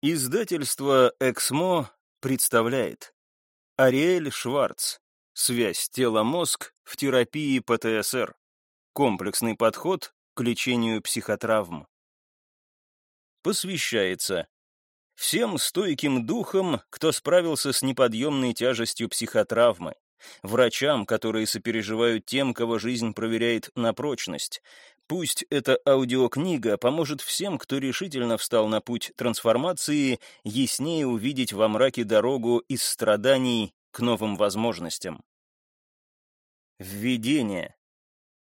Издательство «Эксмо» представляет Ариэль Шварц «Связь тела-мозг в терапии ПТСР. Комплексный подход к лечению психотравм». Посвящается всем стойким духам, кто справился с неподъемной тяжестью психотравмы, врачам, которые сопереживают тем, кого жизнь проверяет на прочность, Пусть эта аудиокнига поможет всем, кто решительно встал на путь трансформации, яснее увидеть во мраке дорогу из страданий к новым возможностям. Введение.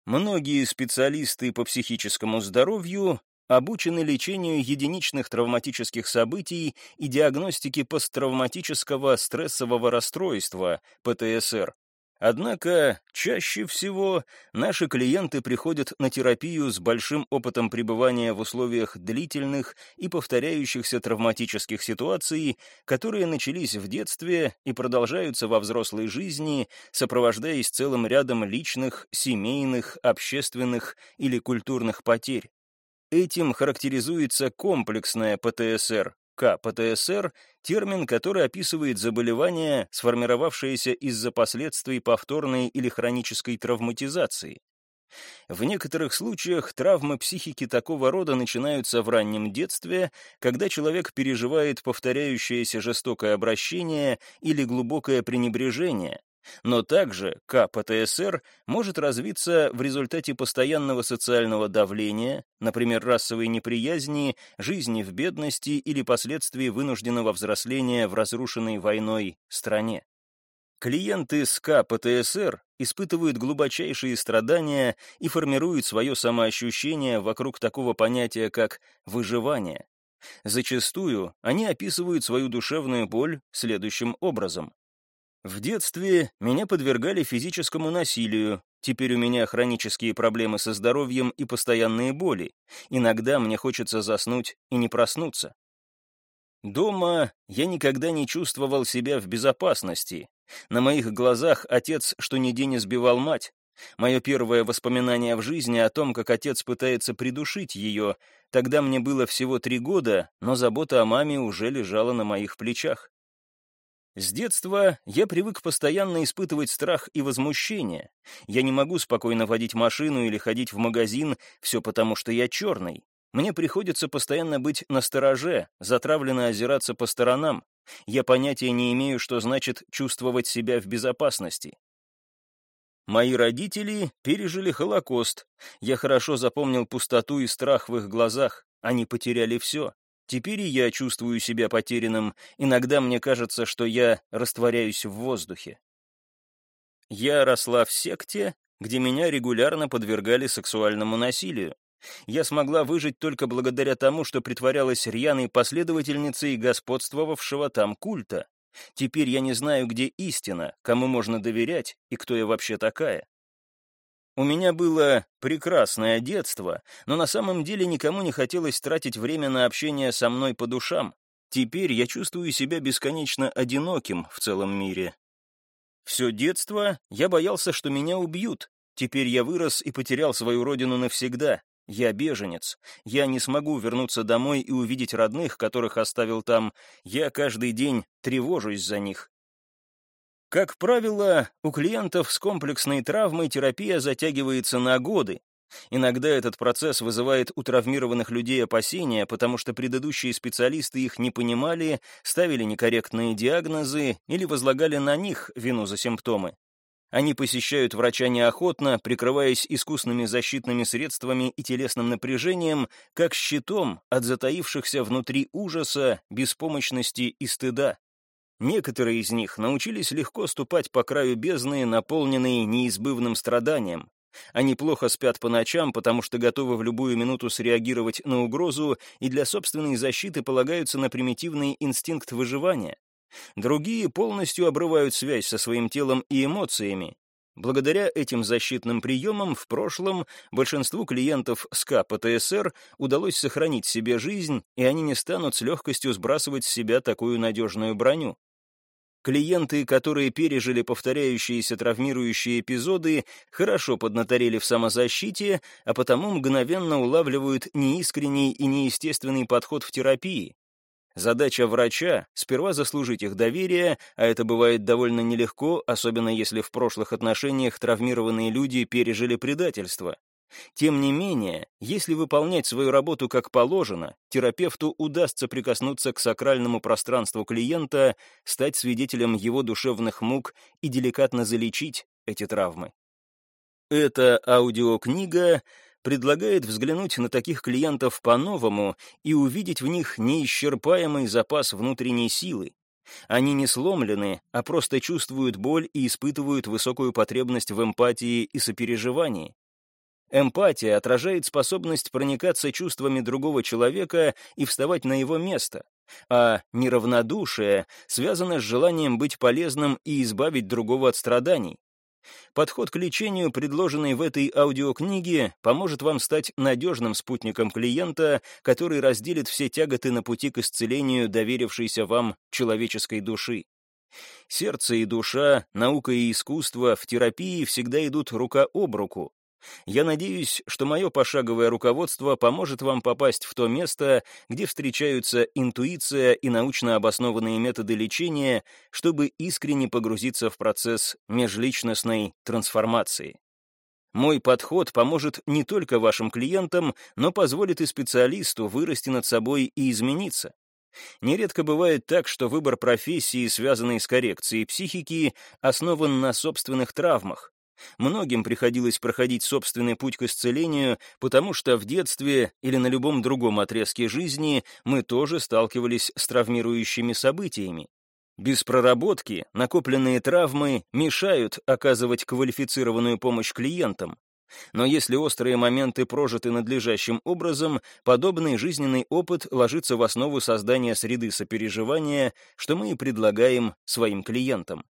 Многие специалисты по психическому здоровью обучены лечению единичных травматических событий и диагностике посттравматического стрессового расстройства, ПТСР, Однако чаще всего наши клиенты приходят на терапию с большим опытом пребывания в условиях длительных и повторяющихся травматических ситуаций, которые начались в детстве и продолжаются во взрослой жизни, сопровождаясь целым рядом личных, семейных, общественных или культурных потерь. Этим характеризуется комплексная ПТСР, КПТСР — термин, который описывает заболевание, сформировавшееся из-за последствий повторной или хронической травматизации. В некоторых случаях травмы психики такого рода начинаются в раннем детстве, когда человек переживает повторяющееся жестокое обращение или глубокое пренебрежение, но также КПТСР может развиться в результате постоянного социального давления, например, расовой неприязни, жизни в бедности или последствий вынужденного взросления в разрушенной войной стране. Клиенты с КПТСР испытывают глубочайшие страдания и формируют свое самоощущение вокруг такого понятия, как «выживание». Зачастую они описывают свою душевную боль следующим образом. В детстве меня подвергали физическому насилию, теперь у меня хронические проблемы со здоровьем и постоянные боли. Иногда мне хочется заснуть и не проснуться. Дома я никогда не чувствовал себя в безопасности. На моих глазах отец что ни день избивал мать. Мое первое воспоминание в жизни о том, как отец пытается придушить ее. Тогда мне было всего три года, но забота о маме уже лежала на моих плечах. С детства я привык постоянно испытывать страх и возмущение. Я не могу спокойно водить машину или ходить в магазин, все потому, что я черный. Мне приходится постоянно быть на стороже, затравленно озираться по сторонам. Я понятия не имею, что значит чувствовать себя в безопасности. Мои родители пережили Холокост. Я хорошо запомнил пустоту и страх в их глазах. Они потеряли все. Теперь и я чувствую себя потерянным, иногда мне кажется, что я растворяюсь в воздухе. Я росла в секте, где меня регулярно подвергали сексуальному насилию. Я смогла выжить только благодаря тому, что притворялась рьяной последовательницей господствовавшего там культа. Теперь я не знаю, где истина, кому можно доверять и кто я вообще такая. У меня было прекрасное детство, но на самом деле никому не хотелось тратить время на общение со мной по душам. Теперь я чувствую себя бесконечно одиноким в целом мире. Все детство я боялся, что меня убьют. Теперь я вырос и потерял свою родину навсегда. Я беженец. Я не смогу вернуться домой и увидеть родных, которых оставил там. Я каждый день тревожусь за них. Как правило, у клиентов с комплексной травмой терапия затягивается на годы. Иногда этот процесс вызывает у травмированных людей опасения, потому что предыдущие специалисты их не понимали, ставили некорректные диагнозы или возлагали на них вину за симптомы. Они посещают врача неохотно, прикрываясь искусными защитными средствами и телесным напряжением, как щитом от затаившихся внутри ужаса, беспомощности и стыда. Некоторые из них научились легко ступать по краю бездны, наполненные неизбывным страданием. Они плохо спят по ночам, потому что готовы в любую минуту среагировать на угрозу и для собственной защиты полагаются на примитивный инстинкт выживания. Другие полностью обрывают связь со своим телом и эмоциями. Благодаря этим защитным приемам в прошлом большинству клиентов СКА ПТСР удалось сохранить себе жизнь, и они не станут с легкостью сбрасывать с себя такую надежную броню. Клиенты, которые пережили повторяющиеся травмирующие эпизоды, хорошо поднаторели в самозащите, а потому мгновенно улавливают неискренний и неестественный подход в терапии. Задача врача — сперва заслужить их доверие, а это бывает довольно нелегко, особенно если в прошлых отношениях травмированные люди пережили предательство. Тем не менее, если выполнять свою работу как положено, терапевту удастся прикоснуться к сакральному пространству клиента, стать свидетелем его душевных мук и деликатно залечить эти травмы. Эта аудиокнига предлагает взглянуть на таких клиентов по-новому и увидеть в них неисчерпаемый запас внутренней силы. Они не сломлены, а просто чувствуют боль и испытывают высокую потребность в эмпатии и сопереживании. Эмпатия отражает способность проникаться чувствами другого человека и вставать на его место, а неравнодушие связано с желанием быть полезным и избавить другого от страданий. Подход к лечению, предложенный в этой аудиокниге, поможет вам стать надежным спутником клиента, который разделит все тяготы на пути к исцелению доверившейся вам человеческой души. Сердце и душа, наука и искусство в терапии всегда идут рука об руку, я надеюсь, что мое пошаговое руководство поможет вам попасть в то место, где встречаются интуиция и научно обоснованные методы лечения, чтобы искренне погрузиться в процесс межличностной трансформации. Мой подход поможет не только вашим клиентам, но позволит и специалисту вырасти над собой и измениться. Нередко бывает так, что выбор профессии, связанной с коррекцией психики, основан на собственных травмах, Многим приходилось проходить собственный путь к исцелению, потому что в детстве или на любом другом отрезке жизни мы тоже сталкивались с травмирующими событиями. Без проработки накопленные травмы мешают оказывать квалифицированную помощь клиентам. Но если острые моменты прожиты надлежащим образом, подобный жизненный опыт ложится в основу создания среды сопереживания, что мы и предлагаем своим клиентам.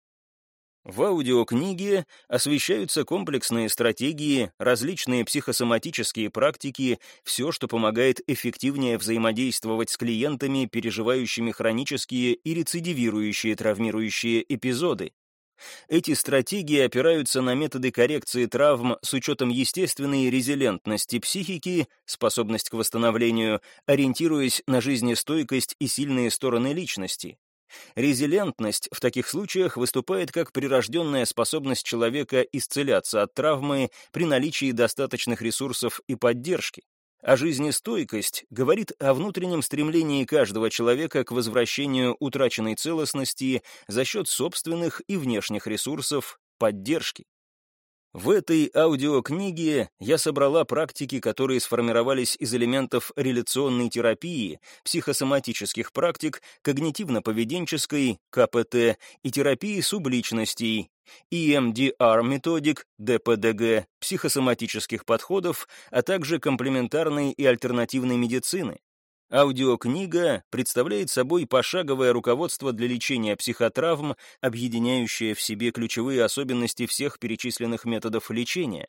В аудиокниге освещаются комплексные стратегии, различные психосоматические практики, все, что помогает эффективнее взаимодействовать с клиентами, переживающими хронические и рецидивирующие травмирующие эпизоды. Эти стратегии опираются на методы коррекции травм с учетом естественной резилентности психики, способность к восстановлению, ориентируясь на жизнестойкость и сильные стороны личности. Резилентность в таких случаях выступает как прирожденная способность человека исцеляться от травмы при наличии достаточных ресурсов и поддержки. А жизнестойкость говорит о внутреннем стремлении каждого человека к возвращению утраченной целостности за счет собственных и внешних ресурсов поддержки. В этой аудиокниге я собрала практики, которые сформировались из элементов реляционной терапии, психосоматических практик, когнитивно-поведенческой, КПТ, и терапии субличностей, EMDR-методик, ДПДГ, психосоматических подходов, а также комплементарной и альтернативной медицины. Аудиокнига представляет собой пошаговое руководство для лечения психотравм, объединяющее в себе ключевые особенности всех перечисленных методов лечения.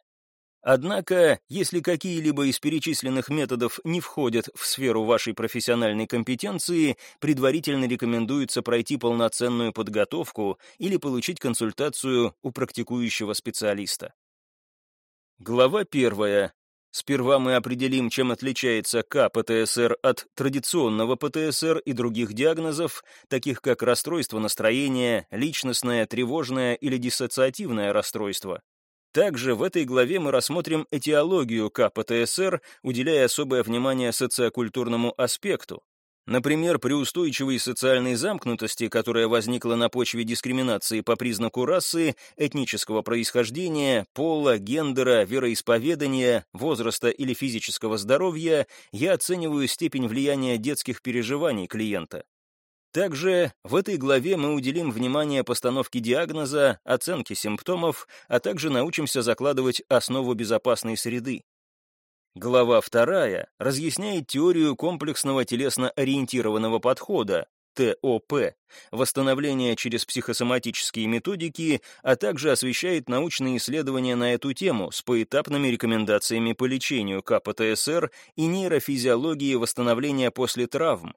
Однако, если какие-либо из перечисленных методов не входят в сферу вашей профессиональной компетенции, предварительно рекомендуется пройти полноценную подготовку или получить консультацию у практикующего специалиста. Глава первая. Сперва мы определим, чем отличается КПТСР от традиционного ПТСР и других диагнозов, таких как расстройство настроения, личностное, тревожное или диссоциативное расстройство. Также в этой главе мы рассмотрим этиологию КПТСР, уделяя особое внимание социокультурному аспекту, Например, при устойчивой социальной замкнутости, которая возникла на почве дискриминации по признаку расы, этнического происхождения, пола, гендера, вероисповедания, возраста или физического здоровья, я оцениваю степень влияния детских переживаний клиента. Также в этой главе мы уделим внимание постановке диагноза, оценке симптомов, а также научимся закладывать основу безопасной среды. Глава вторая разъясняет теорию комплексного телесно-ориентированного подхода, ТОП, восстановление через психосоматические методики, а также освещает научные исследования на эту тему с поэтапными рекомендациями по лечению КПТСР и нейрофизиологии восстановления после травм,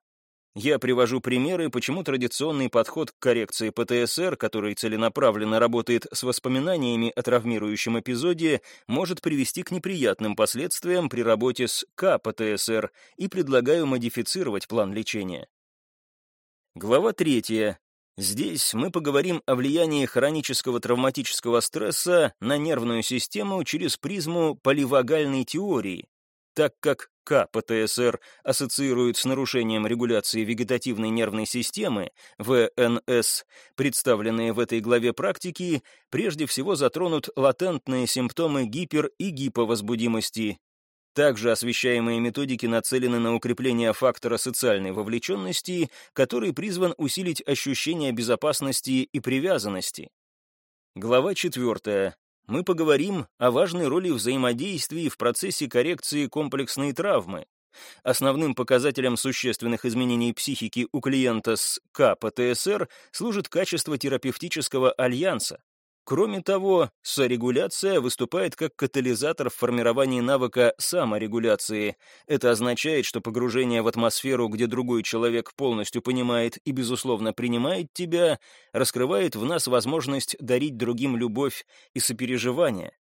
я привожу примеры, почему традиционный подход к коррекции ПТСР, который целенаправленно работает с воспоминаниями о травмирующем эпизоде, может привести к неприятным последствиям при работе с КПТСР и предлагаю модифицировать план лечения. Глава третья. Здесь мы поговорим о влиянии хронического травматического стресса на нервную систему через призму поливагальной теории, так как КПТСР ассоциируют с нарушением регуляции вегетативной нервной системы, ВНС, представленные в этой главе практики, прежде всего затронут латентные симптомы гипер- и гиповозбудимости, также освещаемые методики нацелены на укрепление фактора социальной вовлеченности, который призван усилить ощущение безопасности и привязанности. Глава 4. Мы поговорим о важной роли взаимодействий в процессе коррекции комплексной травмы. Основным показателем существенных изменений психики у клиента с КПТСР служит качество терапевтического альянса. Кроме того, сорегуляция выступает как катализатор в формировании навыка саморегуляции. Это означает, что погружение в атмосферу, где другой человек полностью понимает и, безусловно, принимает тебя, раскрывает в нас возможность дарить другим любовь и сопереживание.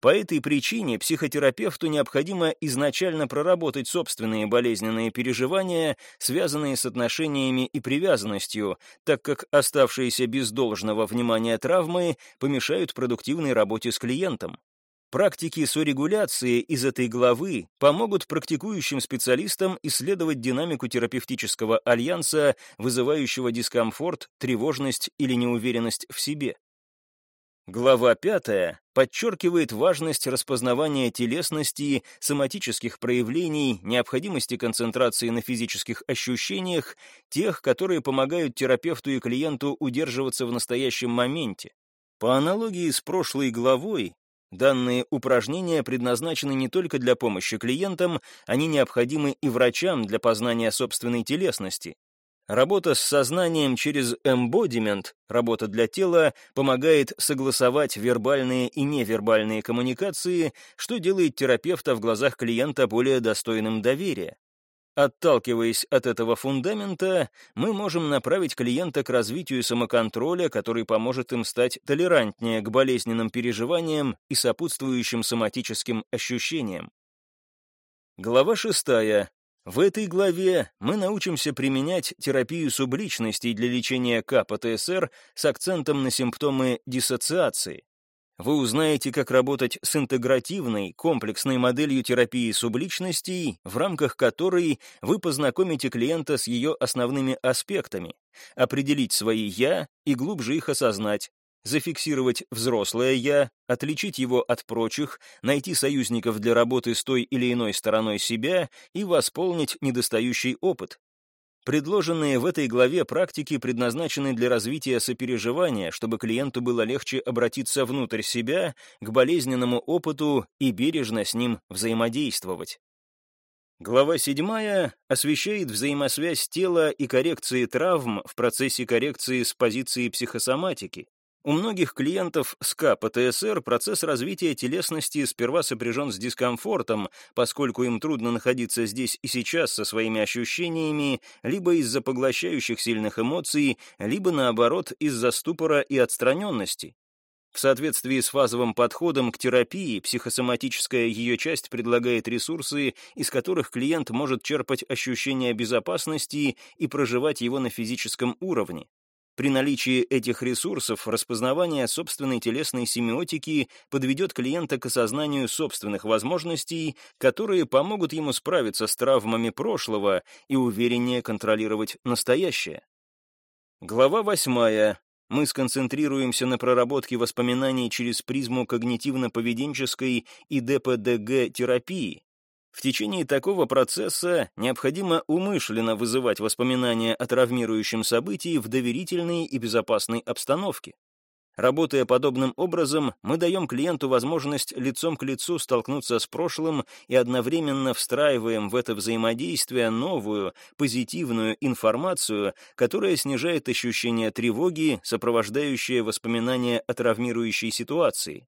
По этой причине психотерапевту необходимо изначально проработать собственные болезненные переживания, связанные с отношениями и привязанностью, так как оставшиеся без должного внимания травмы помешают продуктивной работе с клиентом. Практики сорегуляции из этой главы помогут практикующим специалистам исследовать динамику терапевтического альянса, вызывающего дискомфорт, тревожность или неуверенность в себе. Глава пятая подчеркивает важность распознавания телесности, соматических проявлений, необходимости концентрации на физических ощущениях, тех, которые помогают терапевту и клиенту удерживаться в настоящем моменте. По аналогии с прошлой главой, данные упражнения предназначены не только для помощи клиентам, они необходимы и врачам для познания собственной телесности. Работа с сознанием через embodiment, работа для тела, помогает согласовать вербальные и невербальные коммуникации, что делает терапевта в глазах клиента более достойным доверия. Отталкиваясь от этого фундамента, мы можем направить клиента к развитию самоконтроля, который поможет им стать толерантнее к болезненным переживаниям и сопутствующим соматическим ощущениям. Глава шестая. В этой главе мы научимся применять терапию субличностей для лечения КПТСР с акцентом на симптомы диссоциации. Вы узнаете, как работать с интегративной, комплексной моделью терапии субличностей, в рамках которой вы познакомите клиента с ее основными аспектами, определить свои «я» и глубже их осознать, зафиксировать взрослое «я», отличить его от прочих, найти союзников для работы с той или иной стороной себя и восполнить недостающий опыт. Предложенные в этой главе практики предназначены для развития сопереживания, чтобы клиенту было легче обратиться внутрь себя, к болезненному опыту и бережно с ним взаимодействовать. Глава 7 освещает взаимосвязь тела и коррекции травм в процессе коррекции с позиции психосоматики. У многих клиентов с КПТСР процесс развития телесности сперва сопряжен с дискомфортом, поскольку им трудно находиться здесь и сейчас со своими ощущениями, либо из-за поглощающих сильных эмоций, либо, наоборот, из-за ступора и отстраненности. В соответствии с фазовым подходом к терапии, психосоматическая ее часть предлагает ресурсы, из которых клиент может черпать ощущение безопасности и проживать его на физическом уровне. При наличии этих ресурсов распознавание собственной телесной семиотики подведет клиента к осознанию собственных возможностей, которые помогут ему справиться с травмами прошлого и увереннее контролировать настоящее. Глава восьмая. Мы сконцентрируемся на проработке воспоминаний через призму когнитивно-поведенческой и ДПДГ-терапии, в течение такого процесса необходимо умышленно вызывать воспоминания о травмирующем событии в доверительной и безопасной обстановке. Работая подобным образом, мы даем клиенту возможность лицом к лицу столкнуться с прошлым и одновременно встраиваем в это взаимодействие новую, позитивную информацию, которая снижает ощущение тревоги, сопровождающее воспоминания о травмирующей ситуации.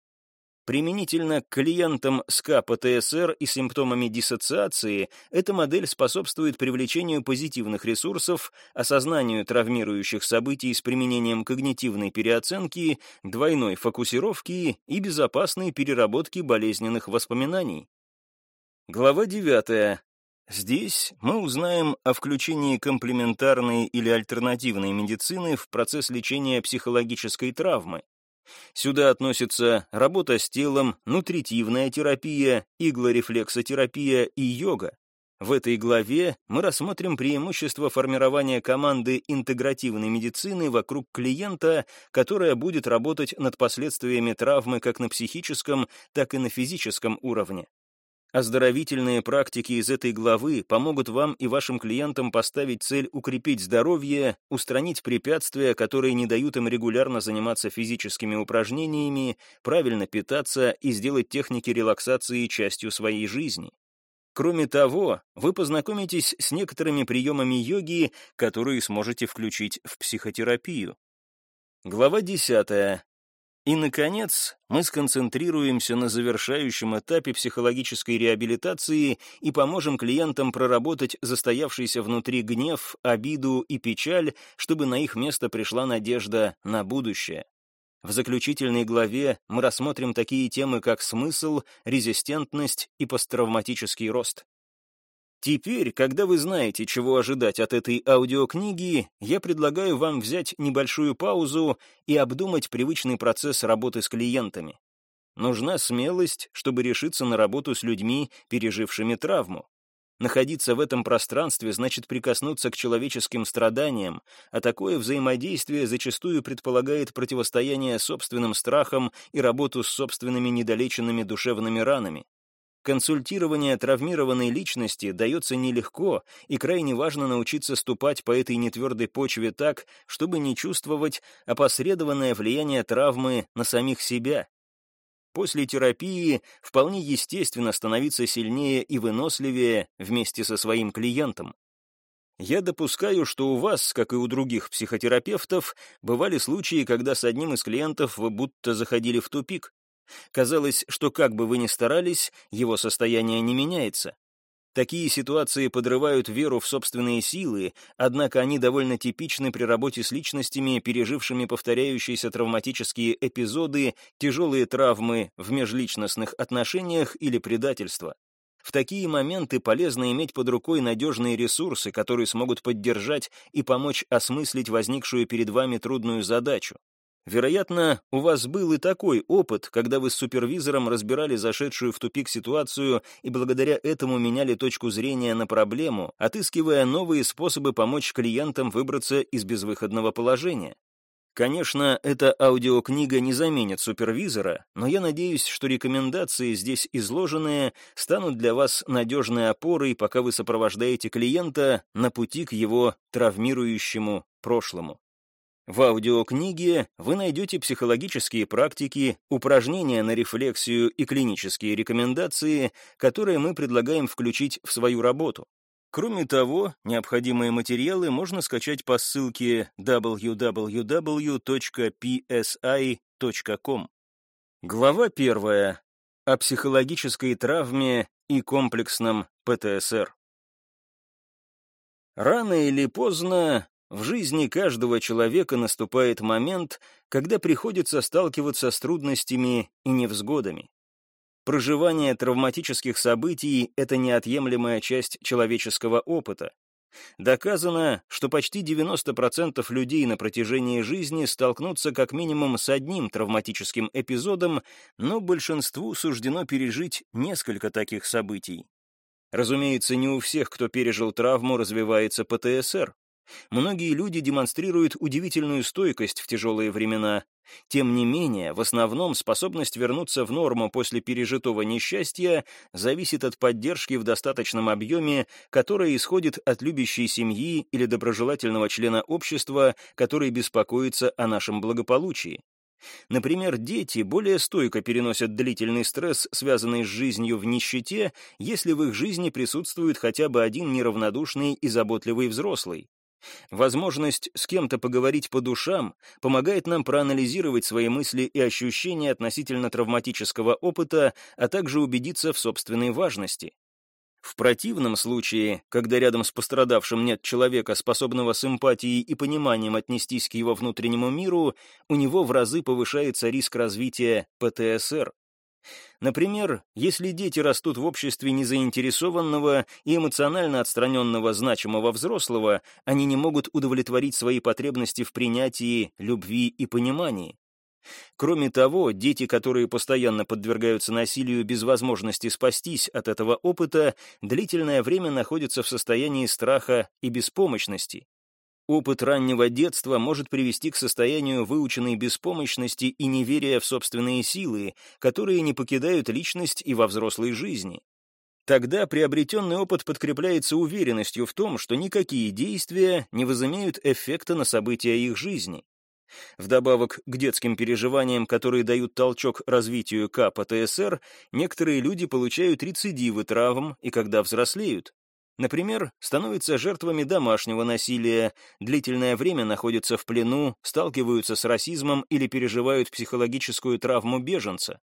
Применительно к клиентам с КПТСР и симптомами диссоциации эта модель способствует привлечению позитивных ресурсов, осознанию травмирующих событий с применением когнитивной переоценки, двойной фокусировки и безопасной переработки болезненных воспоминаний. Глава 9. Здесь мы узнаем о включении комплементарной или альтернативной медицины в процесс лечения психологической травмы. Сюда относятся работа с телом, нутритивная терапия, иглорефлексотерапия и йога. В этой главе мы рассмотрим преимущества формирования команды интегративной медицины вокруг клиента, которая будет работать над последствиями травмы как на психическом, так и на физическом уровне. Оздоровительные практики из этой главы помогут вам и вашим клиентам поставить цель укрепить здоровье, устранить препятствия, которые не дают им регулярно заниматься физическими упражнениями, правильно питаться и сделать техники релаксации частью своей жизни. Кроме того, вы познакомитесь с некоторыми приемами йоги, которые сможете включить в психотерапию. Глава 10. И, наконец, мы сконцентрируемся на завершающем этапе психологической реабилитации и поможем клиентам проработать застоявшийся внутри гнев, обиду и печаль, чтобы на их место пришла надежда на будущее. В заключительной главе мы рассмотрим такие темы, как смысл, резистентность и посттравматический рост. Теперь, когда вы знаете, чего ожидать от этой аудиокниги, я предлагаю вам взять небольшую паузу и обдумать привычный процесс работы с клиентами. Нужна смелость, чтобы решиться на работу с людьми, пережившими травму. Находиться в этом пространстве значит прикоснуться к человеческим страданиям, а такое взаимодействие зачастую предполагает противостояние собственным страхам и работу с собственными недолеченными душевными ранами. Консультирование травмированной личности дается нелегко, и крайне важно научиться ступать по этой нетвердой почве так, чтобы не чувствовать опосредованное влияние травмы на самих себя. После терапии вполне естественно становиться сильнее и выносливее вместе со своим клиентом. Я допускаю, что у вас, как и у других психотерапевтов, бывали случаи, когда с одним из клиентов вы будто заходили в тупик. Казалось, что как бы вы ни старались, его состояние не меняется. Такие ситуации подрывают веру в собственные силы, однако они довольно типичны при работе с личностями, пережившими повторяющиеся травматические эпизоды, тяжелые травмы в межличностных отношениях или предательство. В такие моменты полезно иметь под рукой надежные ресурсы, которые смогут поддержать и помочь осмыслить возникшую перед вами трудную задачу. Вероятно, у вас был и такой опыт, когда вы с супервизором разбирали зашедшую в тупик ситуацию и благодаря этому меняли точку зрения на проблему, отыскивая новые способы помочь клиентам выбраться из безвыходного положения. Конечно, эта аудиокнига не заменит супервизора, но я надеюсь, что рекомендации, здесь изложенные, станут для вас надежной опорой, пока вы сопровождаете клиента на пути к его травмирующему прошлому. В аудиокниге вы найдете психологические практики, упражнения на рефлексию и клинические рекомендации, которые мы предлагаем включить в свою работу. Кроме того, необходимые материалы можно скачать по ссылке www.psi.com. Глава первая. О психологической травме и комплексном ПТСР. Рано или поздно в жизни каждого человека наступает момент, когда приходится сталкиваться с трудностями и невзгодами. Проживание травматических событий — это неотъемлемая часть человеческого опыта. Доказано, что почти 90% людей на протяжении жизни столкнутся как минимум с одним травматическим эпизодом, но большинству суждено пережить несколько таких событий. Разумеется, не у всех, кто пережил травму, развивается ПТСР. Многие люди демонстрируют удивительную стойкость в тяжелые времена. Тем не менее, в основном способность вернуться в норму после пережитого несчастья зависит от поддержки в достаточном объеме, которая исходит от любящей семьи или доброжелательного члена общества, который беспокоится о нашем благополучии. Например, дети более стойко переносят длительный стресс, связанный с жизнью в нищете, если в их жизни присутствует хотя бы один неравнодушный и заботливый взрослый. Возможность с кем-то поговорить по душам помогает нам проанализировать свои мысли и ощущения относительно травматического опыта, а также убедиться в собственной важности. В противном случае, когда рядом с пострадавшим нет человека, способного с эмпатией и пониманием отнестись к его внутреннему миру, у него в разы повышается риск развития ПТСР. Например, если дети растут в обществе незаинтересованного и эмоционально отстраненного значимого взрослого, они не могут удовлетворить свои потребности в принятии, любви и понимании. Кроме того, дети, которые постоянно подвергаются насилию без возможности спастись от этого опыта, длительное время находятся в состоянии страха и беспомощности. Опыт раннего детства может привести к состоянию выученной беспомощности и неверия в собственные силы, которые не покидают личность и во взрослой жизни. Тогда приобретенный опыт подкрепляется уверенностью в том, что никакие действия не возымеют эффекта на события их жизни. Вдобавок к детским переживаниям, которые дают толчок развитию КПТСР, некоторые люди получают рецидивы травм и когда взрослеют. Например, становятся жертвами домашнего насилия, длительное время находятся в плену, сталкиваются с расизмом или переживают психологическую травму беженца.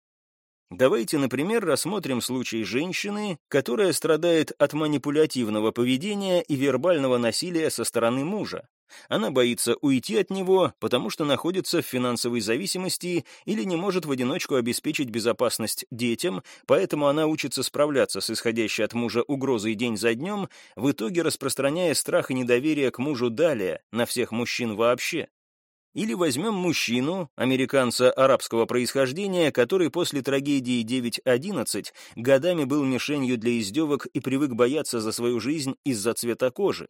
Давайте, например, рассмотрим случай женщины, которая страдает от манипулятивного поведения и вербального насилия со стороны мужа. Она боится уйти от него, потому что находится в финансовой зависимости или не может в одиночку обеспечить безопасность детям, поэтому она учится справляться с исходящей от мужа угрозой день за днем, в итоге распространяя страх и недоверие к мужу далее, на всех мужчин вообще. Или возьмем мужчину, американца арабского происхождения, который после трагедии 9.11 годами был мишенью для издевок и привык бояться за свою жизнь из-за цвета кожи.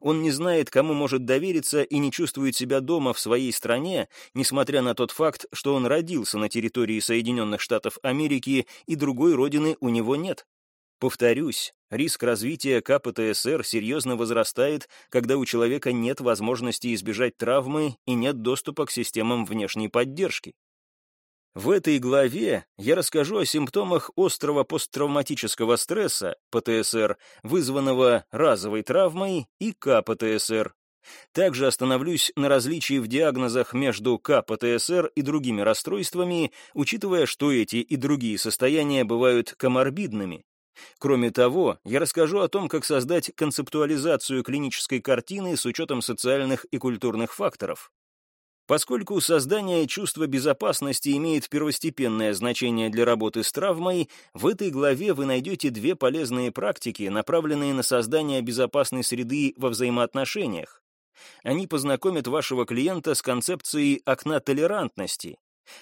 Он не знает, кому может довериться и не чувствует себя дома в своей стране, несмотря на тот факт, что он родился на территории Соединенных Штатов Америки и другой родины у него нет. Повторюсь, риск развития КПТСР серьезно возрастает, когда у человека нет возможности избежать травмы и нет доступа к системам внешней поддержки. В этой главе я расскажу о симптомах острого посттравматического стресса, ПТСР, вызванного разовой травмой, и КПТСР. Также остановлюсь на различии в диагнозах между КПТСР и другими расстройствами, учитывая, что эти и другие состояния бывают коморбидными. Кроме того, я расскажу о том, как создать концептуализацию клинической картины с учетом социальных и культурных факторов. Поскольку создание чувства безопасности имеет первостепенное значение для работы с травмой, в этой главе вы найдете две полезные практики, направленные на создание безопасной среды во взаимоотношениях. Они познакомят вашего клиента с концепцией окна толерантности.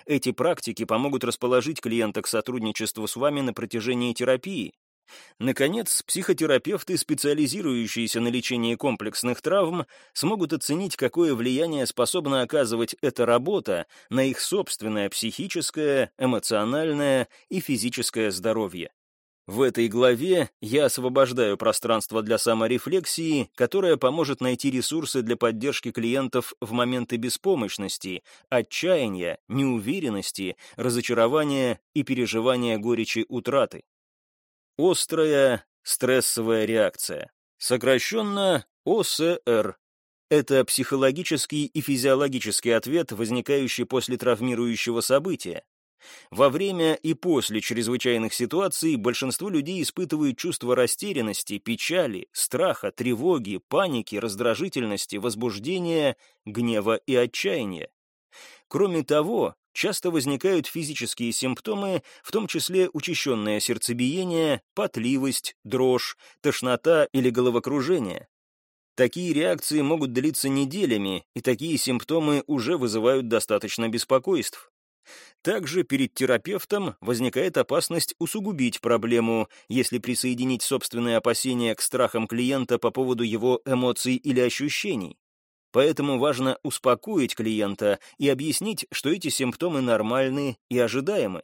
Эти практики помогут расположить клиента к сотрудничеству с вами на протяжении терапии. Наконец, психотерапевты, специализирующиеся на лечении комплексных травм, смогут оценить, какое влияние способна оказывать эта работа на их собственное психическое, эмоциональное и физическое здоровье. В этой главе я освобождаю пространство для саморефлексии, которая поможет найти ресурсы для поддержки клиентов в моменты беспомощности, отчаяния, неуверенности, разочарования и переживания горечи утраты. Острая стрессовая реакция. Сокращенно ОСР. Это психологический и физиологический ответ, возникающий после травмирующего события. Во время и после чрезвычайных ситуаций большинство людей испытывают чувство растерянности, печали, страха, тревоги, паники, раздражительности, возбуждения, гнева и отчаяния. Кроме того, часто возникают физические симптомы, в том числе учащенное сердцебиение, потливость, дрожь, тошнота или головокружение. Такие реакции могут длиться неделями, и такие симптомы уже вызывают достаточно беспокойств. Также перед терапевтом возникает опасность усугубить проблему, если присоединить собственные опасения к страхам клиента по поводу его эмоций или ощущений. Поэтому важно успокоить клиента и объяснить, что эти симптомы нормальны и ожидаемы.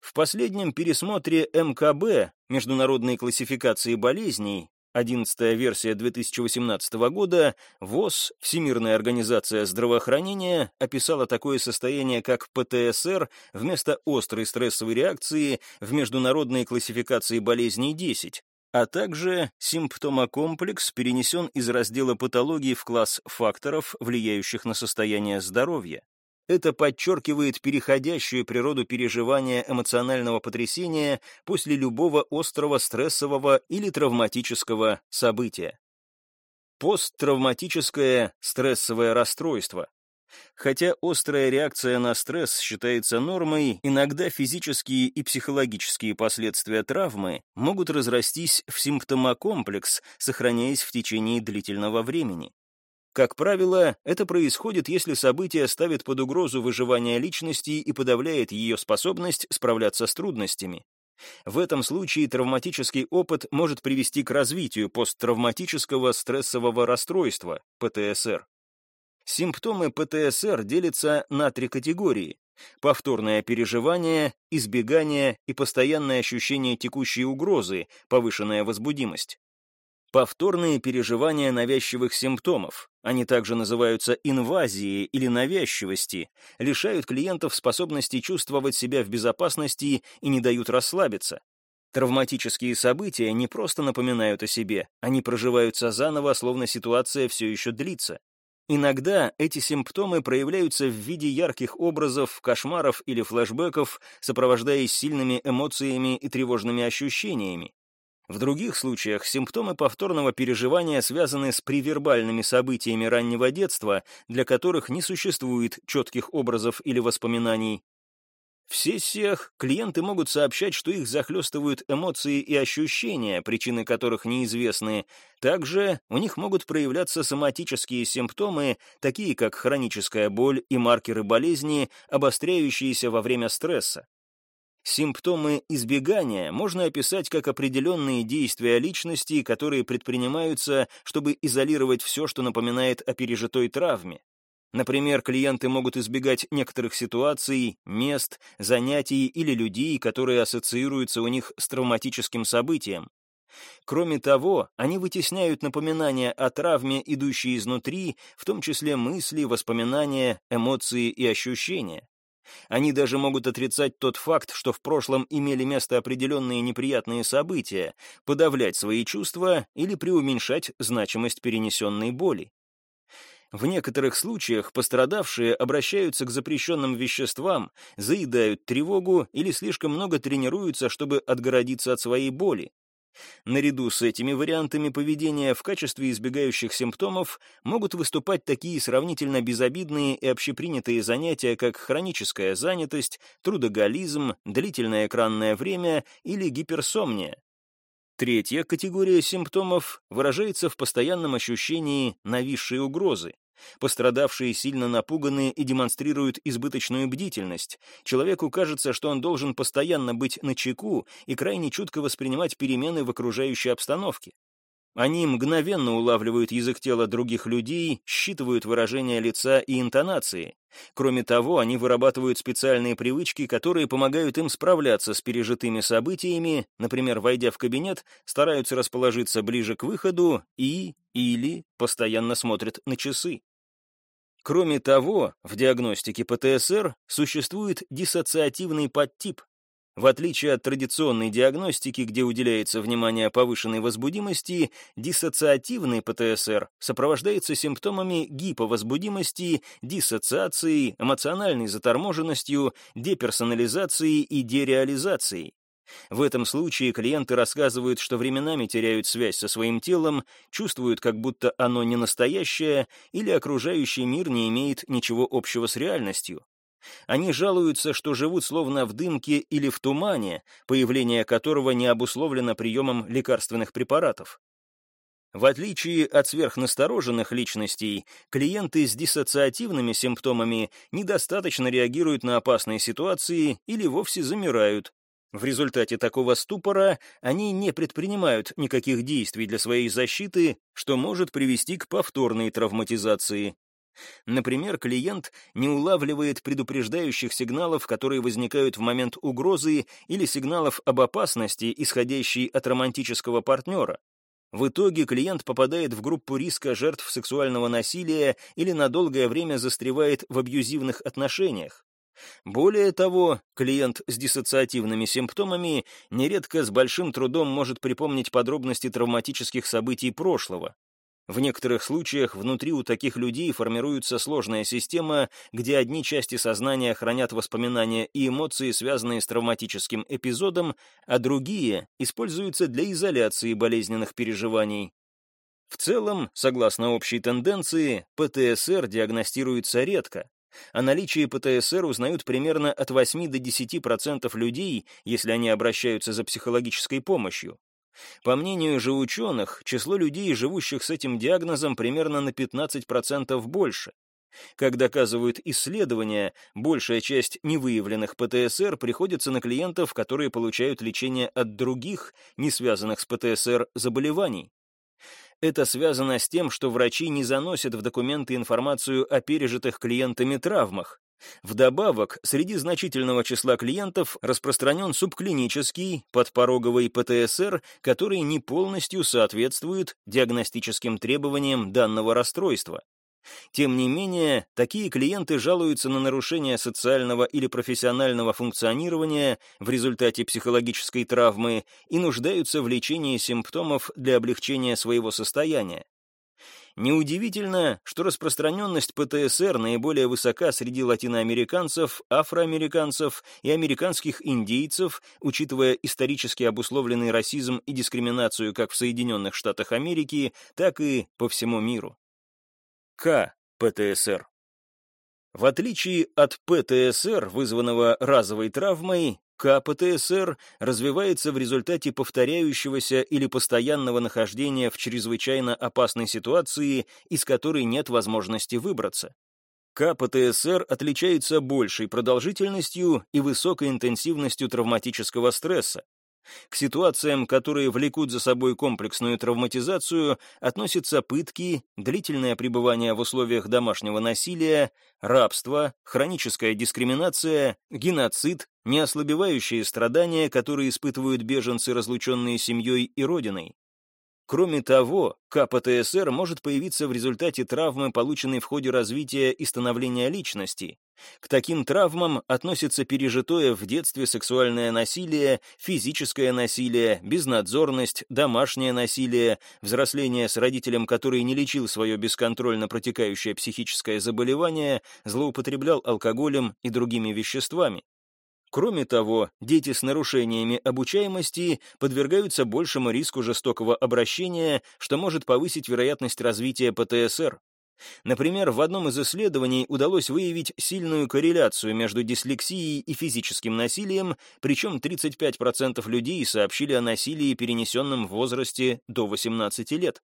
В последнем пересмотре МКБ, Международной классификации болезней, 11 версия 2018 года, ВОЗ, Всемирная организация здравоохранения, описала такое состояние, как ПТСР, вместо острой стрессовой реакции в Международной классификации болезней 10, а также симптомокомплекс перенесен из раздела патологии в класс факторов, влияющих на состояние здоровья. Это подчеркивает переходящую природу переживания эмоционального потрясения после любого острого стрессового или травматического события. Посттравматическое стрессовое расстройство. Хотя острая реакция на стресс считается нормой, иногда физические и психологические последствия травмы могут разрастись в симптомокомплекс, сохраняясь в течение длительного времени. Как правило, это происходит, если событие ставит под угрозу выживание личности и подавляет ее способность справляться с трудностями. В этом случае травматический опыт может привести к развитию посттравматического стрессового расстройства, ПТСР. Симптомы ПТСР делятся на три категории. Повторное переживание, избегание и постоянное ощущение текущей угрозы, повышенная возбудимость. Повторные переживания навязчивых симптомов, они также называются инвазией или навязчивости, лишают клиентов способности чувствовать себя в безопасности и не дают расслабиться. Травматические события не просто напоминают о себе, они проживаются заново, словно ситуация все еще длится. Иногда эти симптомы проявляются в виде ярких образов, кошмаров или флэшбэков, сопровождаясь сильными эмоциями и тревожными ощущениями. В других случаях симптомы повторного переживания связаны с привербальными событиями раннего детства, для которых не существует четких образов или воспоминаний. В сессиях клиенты могут сообщать, что их захлестывают эмоции и ощущения, причины которых неизвестны. Также у них могут проявляться соматические симптомы, такие как хроническая боль и маркеры болезни, обостряющиеся во время стресса. Симптомы избегания можно описать как определенные действия личности, которые предпринимаются, чтобы изолировать все, что напоминает о пережитой травме. Например, клиенты могут избегать некоторых ситуаций, мест, занятий или людей, которые ассоциируются у них с травматическим событием. Кроме того, они вытесняют напоминания о травме, идущие изнутри, в том числе мысли, воспоминания, эмоции и ощущения. Они даже могут отрицать тот факт, что в прошлом имели место определенные неприятные события, подавлять свои чувства или преуменьшать значимость перенесенной боли. В некоторых случаях пострадавшие обращаются к запрещенным веществам, заедают тревогу или слишком много тренируются, чтобы отгородиться от своей боли. Наряду с этими вариантами поведения в качестве избегающих симптомов могут выступать такие сравнительно безобидные и общепринятые занятия, как хроническая занятость, трудоголизм, длительное экранное время или гиперсомния. Третья категория симптомов выражается в постоянном ощущении нависшей угрозы. Пострадавшие сильно напуганы и демонстрируют избыточную бдительность. Человеку кажется, что он должен постоянно быть на чеку и крайне чутко воспринимать перемены в окружающей обстановке. Они мгновенно улавливают язык тела других людей, считывают выражения лица и интонации. Кроме того, они вырабатывают специальные привычки, которые помогают им справляться с пережитыми событиями, например, войдя в кабинет, стараются расположиться ближе к выходу и или постоянно смотрят на часы. Кроме того, в диагностике ПТСР существует диссоциативный подтип. В отличие от традиционной диагностики, где уделяется внимание повышенной возбудимости, диссоциативный ПТСР сопровождается симптомами гиповозбудимости, диссоциацией, эмоциональной заторможенностью, деперсонализацией и дереализацией. В этом случае клиенты рассказывают, что временами теряют связь со своим телом, чувствуют, как будто оно не настоящее или окружающий мир не имеет ничего общего с реальностью. Они жалуются, что живут словно в дымке или в тумане, появление которого не обусловлено приемом лекарственных препаратов. В отличие от сверхнастороженных личностей, клиенты с диссоциативными симптомами недостаточно реагируют на опасные ситуации или вовсе замирают, в результате такого ступора они не предпринимают никаких действий для своей защиты, что может привести к повторной травматизации. Например, клиент не улавливает предупреждающих сигналов, которые возникают в момент угрозы, или сигналов об опасности, исходящей от романтического партнера. В итоге клиент попадает в группу риска жертв сексуального насилия или на долгое время застревает в абьюзивных отношениях. Более того, клиент с диссоциативными симптомами нередко с большим трудом может припомнить подробности травматических событий прошлого. В некоторых случаях внутри у таких людей формируется сложная система, где одни части сознания хранят воспоминания и эмоции, связанные с травматическим эпизодом, а другие используются для изоляции болезненных переживаний. В целом, согласно общей тенденции, ПТСР диагностируется редко. О наличии ПТСР узнают примерно от 8 до 10% людей, если они обращаются за психологической помощью. По мнению же ученых, число людей, живущих с этим диагнозом, примерно на 15% больше. Как доказывают исследования, большая часть невыявленных ПТСР приходится на клиентов, которые получают лечение от других, не связанных с ПТСР, заболеваний. Это связано с тем, что врачи не заносят в документы информацию о пережитых клиентами травмах. Вдобавок, среди значительного числа клиентов распространен субклинический, подпороговый ПТСР, который не полностью соответствует диагностическим требованиям данного расстройства. Тем не менее, такие клиенты жалуются на нарушение социального или профессионального функционирования в результате психологической травмы и нуждаются в лечении симптомов для облегчения своего состояния. Неудивительно, что распространенность ПТСР наиболее высока среди латиноамериканцев, афроамериканцев и американских индейцев, учитывая исторически обусловленный расизм и дискриминацию как в Соединенных Штатах Америки, так и по всему миру. К. ПТСР. В отличие от ПТСР, вызванного разовой травмой, КПТСР развивается в результате повторяющегося или постоянного нахождения в чрезвычайно опасной ситуации, из которой нет возможности выбраться. КПТСР отличается большей продолжительностью и высокой интенсивностью травматического стресса, к ситуациям, которые влекут за собой комплексную травматизацию, относятся пытки, длительное пребывание в условиях домашнего насилия, рабство, хроническая дискриминация, геноцид, неослабевающие страдания, которые испытывают беженцы, разлученные семьей и родиной. Кроме того, КПТСР может появиться в результате травмы, полученной в ходе развития и становления личности. К таким травмам относятся пережитое в детстве сексуальное насилие, физическое насилие, безнадзорность, домашнее насилие, взросление с родителем, который не лечил свое бесконтрольно протекающее психическое заболевание, злоупотреблял алкоголем и другими веществами. Кроме того, дети с нарушениями обучаемости подвергаются большему риску жестокого обращения, что может повысить вероятность развития ПТСР. Например, в одном из исследований удалось выявить сильную корреляцию между дислексией и физическим насилием, причем 35% людей сообщили о насилии, перенесенном в возрасте до 18 лет.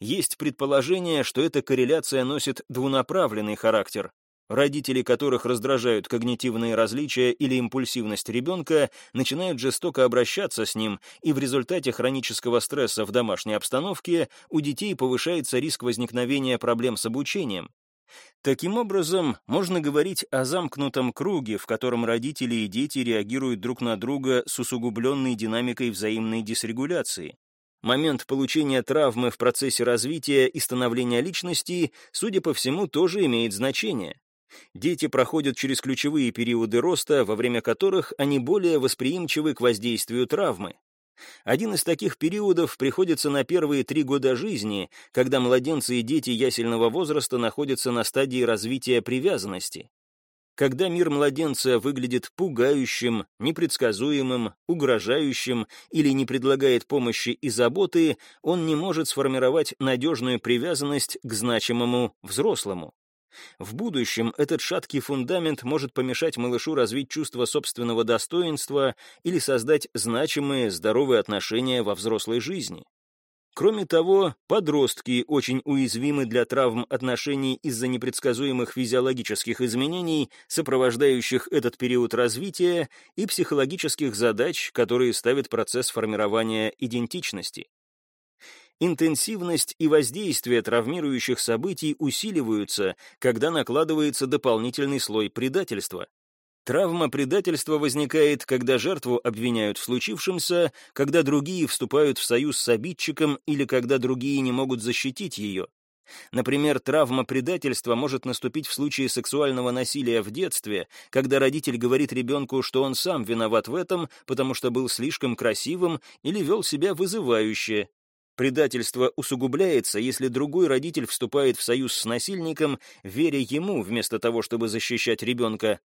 Есть предположение, что эта корреляция носит двунаправленный характер. Родители, которых раздражают когнитивные различия или импульсивность ребенка, начинают жестоко обращаться с ним, и в результате хронического стресса в домашней обстановке у детей повышается риск возникновения проблем с обучением. Таким образом, можно говорить о замкнутом круге, в котором родители и дети реагируют друг на друга с усугубленной динамикой взаимной дисрегуляции. Момент получения травмы в процессе развития и становления личности, судя по всему, тоже имеет значение. Дети проходят через ключевые периоды роста, во время которых они более восприимчивы к воздействию травмы. Один из таких периодов приходится на первые три года жизни, когда младенцы и дети ясельного возраста находятся на стадии развития привязанности. Когда мир младенца выглядит пугающим, непредсказуемым, угрожающим или не предлагает помощи и заботы, он не может сформировать надежную привязанность к значимому взрослому. В будущем этот шаткий фундамент может помешать малышу развить чувство собственного достоинства или создать значимые здоровые отношения во взрослой жизни. Кроме того, подростки очень уязвимы для травм отношений из-за непредсказуемых физиологических изменений, сопровождающих этот период развития, и психологических задач, которые ставит процесс формирования идентичности. Интенсивность и воздействие травмирующих событий усиливаются, когда накладывается дополнительный слой предательства. Травма предательства возникает, когда жертву обвиняют в случившемся, когда другие вступают в союз с обидчиком или когда другие не могут защитить ее. Например, травма предательства может наступить в случае сексуального насилия в детстве, когда родитель говорит ребенку, что он сам виноват в этом, потому что был слишком красивым или вел себя вызывающе, Предательство усугубляется, если другой родитель вступает в союз с насильником, веря ему вместо того, чтобы защищать ребенка.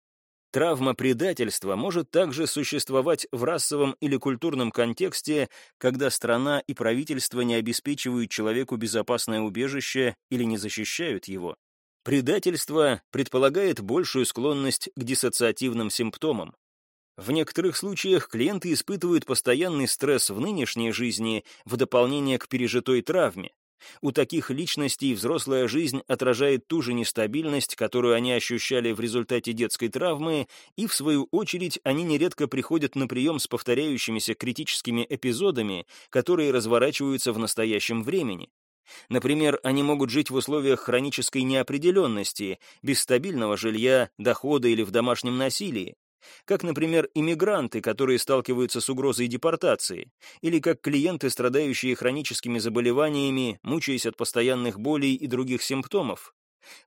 Травма предательства может также существовать в расовом или культурном контексте, когда страна и правительство не обеспечивают человеку безопасное убежище или не защищают его. Предательство предполагает большую склонность к диссоциативным симптомам. В некоторых случаях клиенты испытывают постоянный стресс в нынешней жизни в дополнение к пережитой травме, у таких личностей взрослая жизнь отражает ту же нестабильность, которую они ощущали в результате детской травмы, и, в свою очередь, они нередко приходят на прием с повторяющимися критическими эпизодами, которые разворачиваются в настоящем времени. Например, они могут жить в условиях хронической неопределенности, без стабильного жилья, дохода или в домашнем насилии как, например, иммигранты, которые сталкиваются с угрозой депортации, или как клиенты, страдающие хроническими заболеваниями, мучаясь от постоянных болей и других симптомов.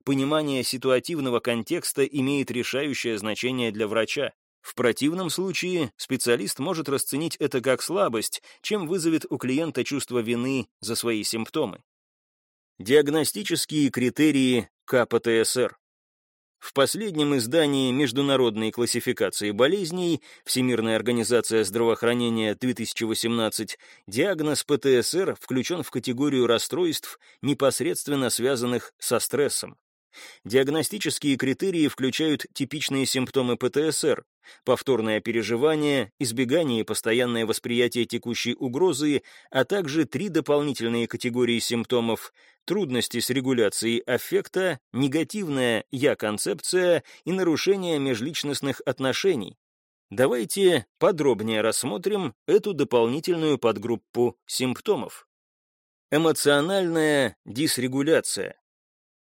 Понимание ситуативного контекста имеет решающее значение для врача. В противном случае специалист может расценить это как слабость, чем вызовет у клиента чувство вины за свои симптомы. Диагностические критерии КПТСР в последнем издании Международной классификации болезней Всемирная организация здравоохранения 2018 диагноз ПТСР включен в категорию расстройств, непосредственно связанных со стрессом. Диагностические критерии включают типичные симптомы ПТСР, повторное переживание, избегание и постоянное восприятие текущей угрозы, а также три дополнительные категории симптомов – трудности с регуляцией аффекта, негативная «я-концепция» и нарушение межличностных отношений. Давайте подробнее рассмотрим эту дополнительную подгруппу симптомов. Эмоциональная дисрегуляция.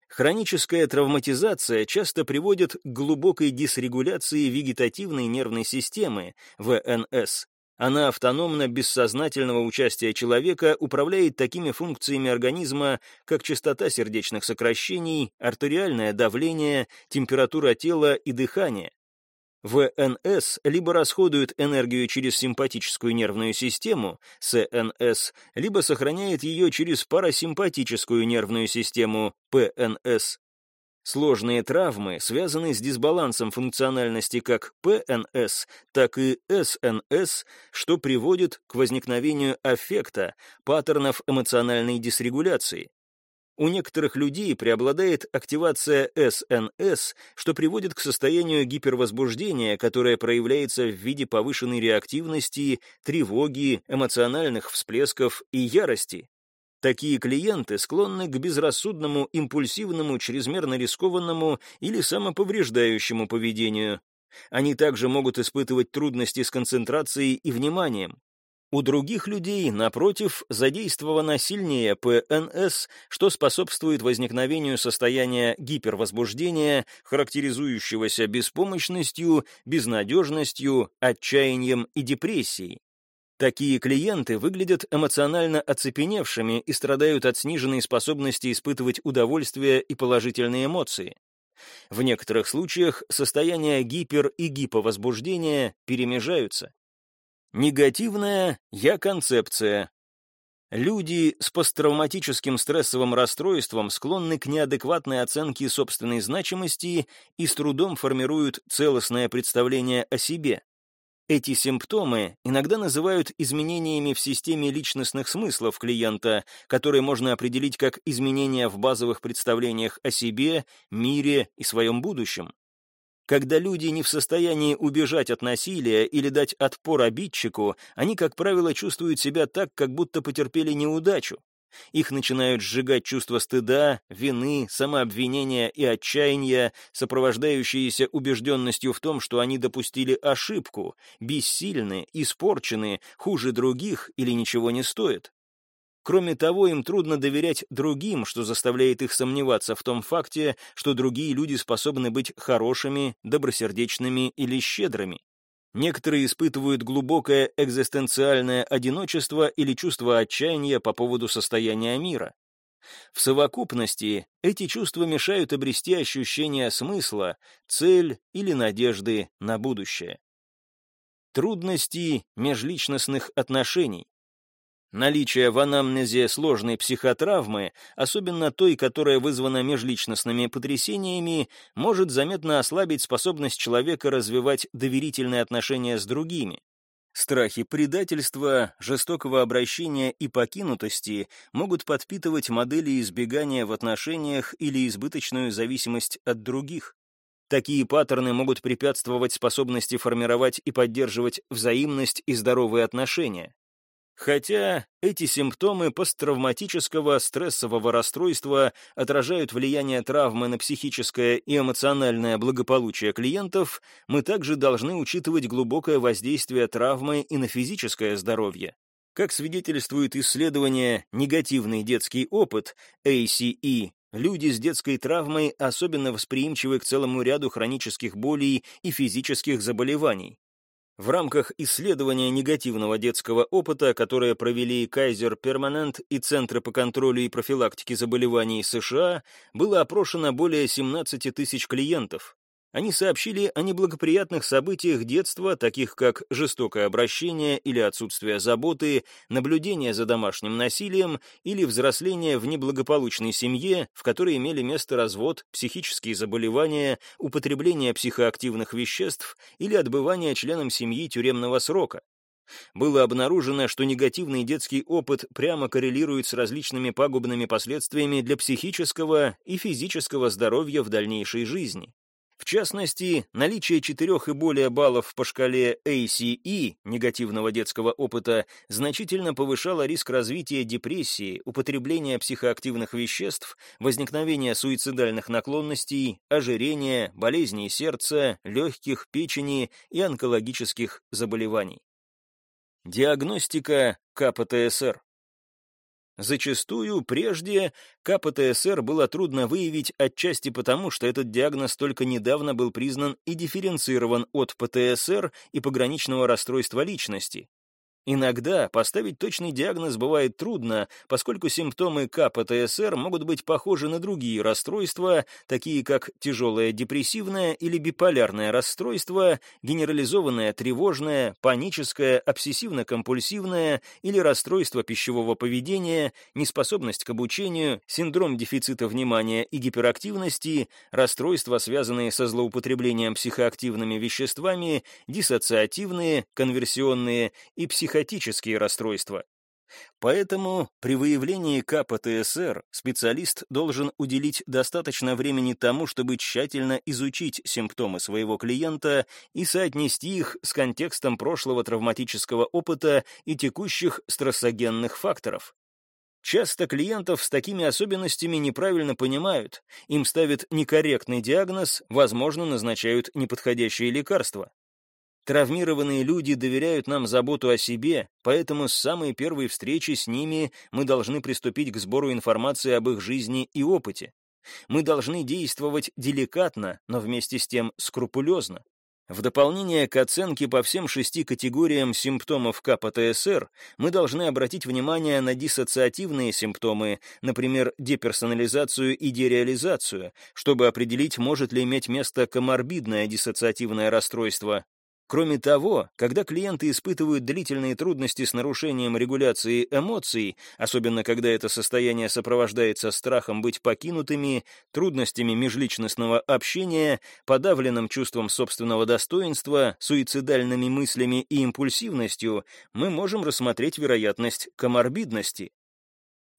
Хроническая травматизация часто приводит к глубокой дисрегуляции вегетативной нервной системы, ВНС. Она автономно, без сознательного участия человека, управляет такими функциями организма, как частота сердечных сокращений, артериальное давление, температура тела и дыхание. ВНС либо расходует энергию через симпатическую нервную систему, СНС, либо сохраняет ее через парасимпатическую нервную систему, ПНС. Сложные травмы связаны с дисбалансом функциональности как ПНС, так и СНС, что приводит к возникновению аффекта, паттернов эмоциональной дисрегуляции. У некоторых людей преобладает активация СНС, что приводит к состоянию гипервозбуждения, которое проявляется в виде повышенной реактивности, тревоги, эмоциональных всплесков и ярости. Такие клиенты склонны к безрассудному, импульсивному, чрезмерно рискованному или самоповреждающему поведению. Они также могут испытывать трудности с концентрацией и вниманием. У других людей, напротив, задействовано сильнее ПНС, что способствует возникновению состояния гипервозбуждения, характеризующегося беспомощностью, безнадежностью, отчаянием и депрессией. Такие клиенты выглядят эмоционально оцепеневшими и страдают от сниженной способности испытывать удовольствие и положительные эмоции. В некоторых случаях состояния гипер- и гиповозбуждения перемежаются. Негативная «я-концепция». Люди с посттравматическим стрессовым расстройством склонны к неадекватной оценке собственной значимости и с трудом формируют целостное представление о себе. Эти симптомы иногда называют изменениями в системе личностных смыслов клиента, которые можно определить как изменения в базовых представлениях о себе, мире и своем будущем. Когда люди не в состоянии убежать от насилия или дать отпор обидчику, они, как правило, чувствуют себя так, как будто потерпели неудачу. Их начинают сжигать чувство стыда, вины, самообвинения и отчаяния, сопровождающиеся убежденностью в том, что они допустили ошибку, бессильны, испорчены, хуже других или ничего не стоят. Кроме того, им трудно доверять другим, что заставляет их сомневаться в том факте, что другие люди способны быть хорошими, добросердечными или щедрыми. Некоторые испытывают глубокое экзистенциальное одиночество или чувство отчаяния по поводу состояния мира. В совокупности эти чувства мешают обрести ощущение смысла, цель или надежды на будущее. Трудности межличностных отношений. Наличие в анамнезе сложной психотравмы, особенно той, которая вызвана межличностными потрясениями, может заметно ослабить способность человека развивать доверительные отношения с другими. Страхи предательства, жестокого обращения и покинутости могут подпитывать модели избегания в отношениях или избыточную зависимость от других. Такие паттерны могут препятствовать способности формировать и поддерживать взаимность и здоровые отношения. Хотя эти симптомы посттравматического стрессового расстройства отражают влияние травмы на психическое и эмоциональное благополучие клиентов, мы также должны учитывать глубокое воздействие травмы и на физическое здоровье. Как свидетельствует исследование «Негативный детский опыт» ACE, люди с детской травмой особенно восприимчивы к целому ряду хронических болей и физических заболеваний. В рамках исследования негативного детского опыта, которое провели Кайзер Перманент и Центры по контролю и профилактике заболеваний США, было опрошено более 17 тысяч клиентов. Они сообщили о неблагоприятных событиях детства, таких как жестокое обращение или отсутствие заботы, наблюдение за домашним насилием или взросление в неблагополучной семье, в которой имели место развод, психические заболевания, употребление психоактивных веществ или отбывание членом семьи тюремного срока. Было обнаружено, что негативный детский опыт прямо коррелирует с различными пагубными последствиями для психического и физического здоровья в дальнейшей жизни. В частности, наличие четырех и более баллов по шкале ACE негативного детского опыта значительно повышало риск развития депрессии, употребления психоактивных веществ, возникновения суицидальных наклонностей, ожирения, болезней сердца, легких, печени и онкологических заболеваний. Диагностика КПТСР Зачастую прежде КПТСР было трудно выявить отчасти потому, что этот диагноз только недавно был признан и дифференцирован от ПТСР и пограничного расстройства личности. Иногда поставить точный диагноз бывает трудно, поскольку симптомы КПТСР могут быть похожи на другие расстройства, такие как тяжелое депрессивное или биполярное расстройство, генерализованное тревожное, паническое, обсессивно-компульсивное или расстройство пищевого поведения, неспособность к обучению, синдром дефицита внимания и гиперактивности, расстройства, связанные со злоупотреблением психоактивными веществами, диссоциативные, конверсионные и психо психотические расстройства. Поэтому при выявлении КПТСР специалист должен уделить достаточно времени тому, чтобы тщательно изучить симптомы своего клиента и соотнести их с контекстом прошлого травматического опыта и текущих стрессогенных факторов. Часто клиентов с такими особенностями неправильно понимают, им ставят некорректный диагноз, возможно, назначают неподходящие лекарства. Травмированные люди доверяют нам заботу о себе, поэтому с самой первой встречи с ними мы должны приступить к сбору информации об их жизни и опыте. Мы должны действовать деликатно, но вместе с тем скрупулезно. В дополнение к оценке по всем шести категориям симптомов КПТСР, мы должны обратить внимание на диссоциативные симптомы, например, деперсонализацию и дереализацию, чтобы определить, может ли иметь место коморбидное диссоциативное расстройство, Кроме того, когда клиенты испытывают длительные трудности с нарушением регуляции эмоций, особенно когда это состояние сопровождается страхом быть покинутыми, трудностями межличностного общения, подавленным чувством собственного достоинства, суицидальными мыслями и импульсивностью, мы можем рассмотреть вероятность коморбидности.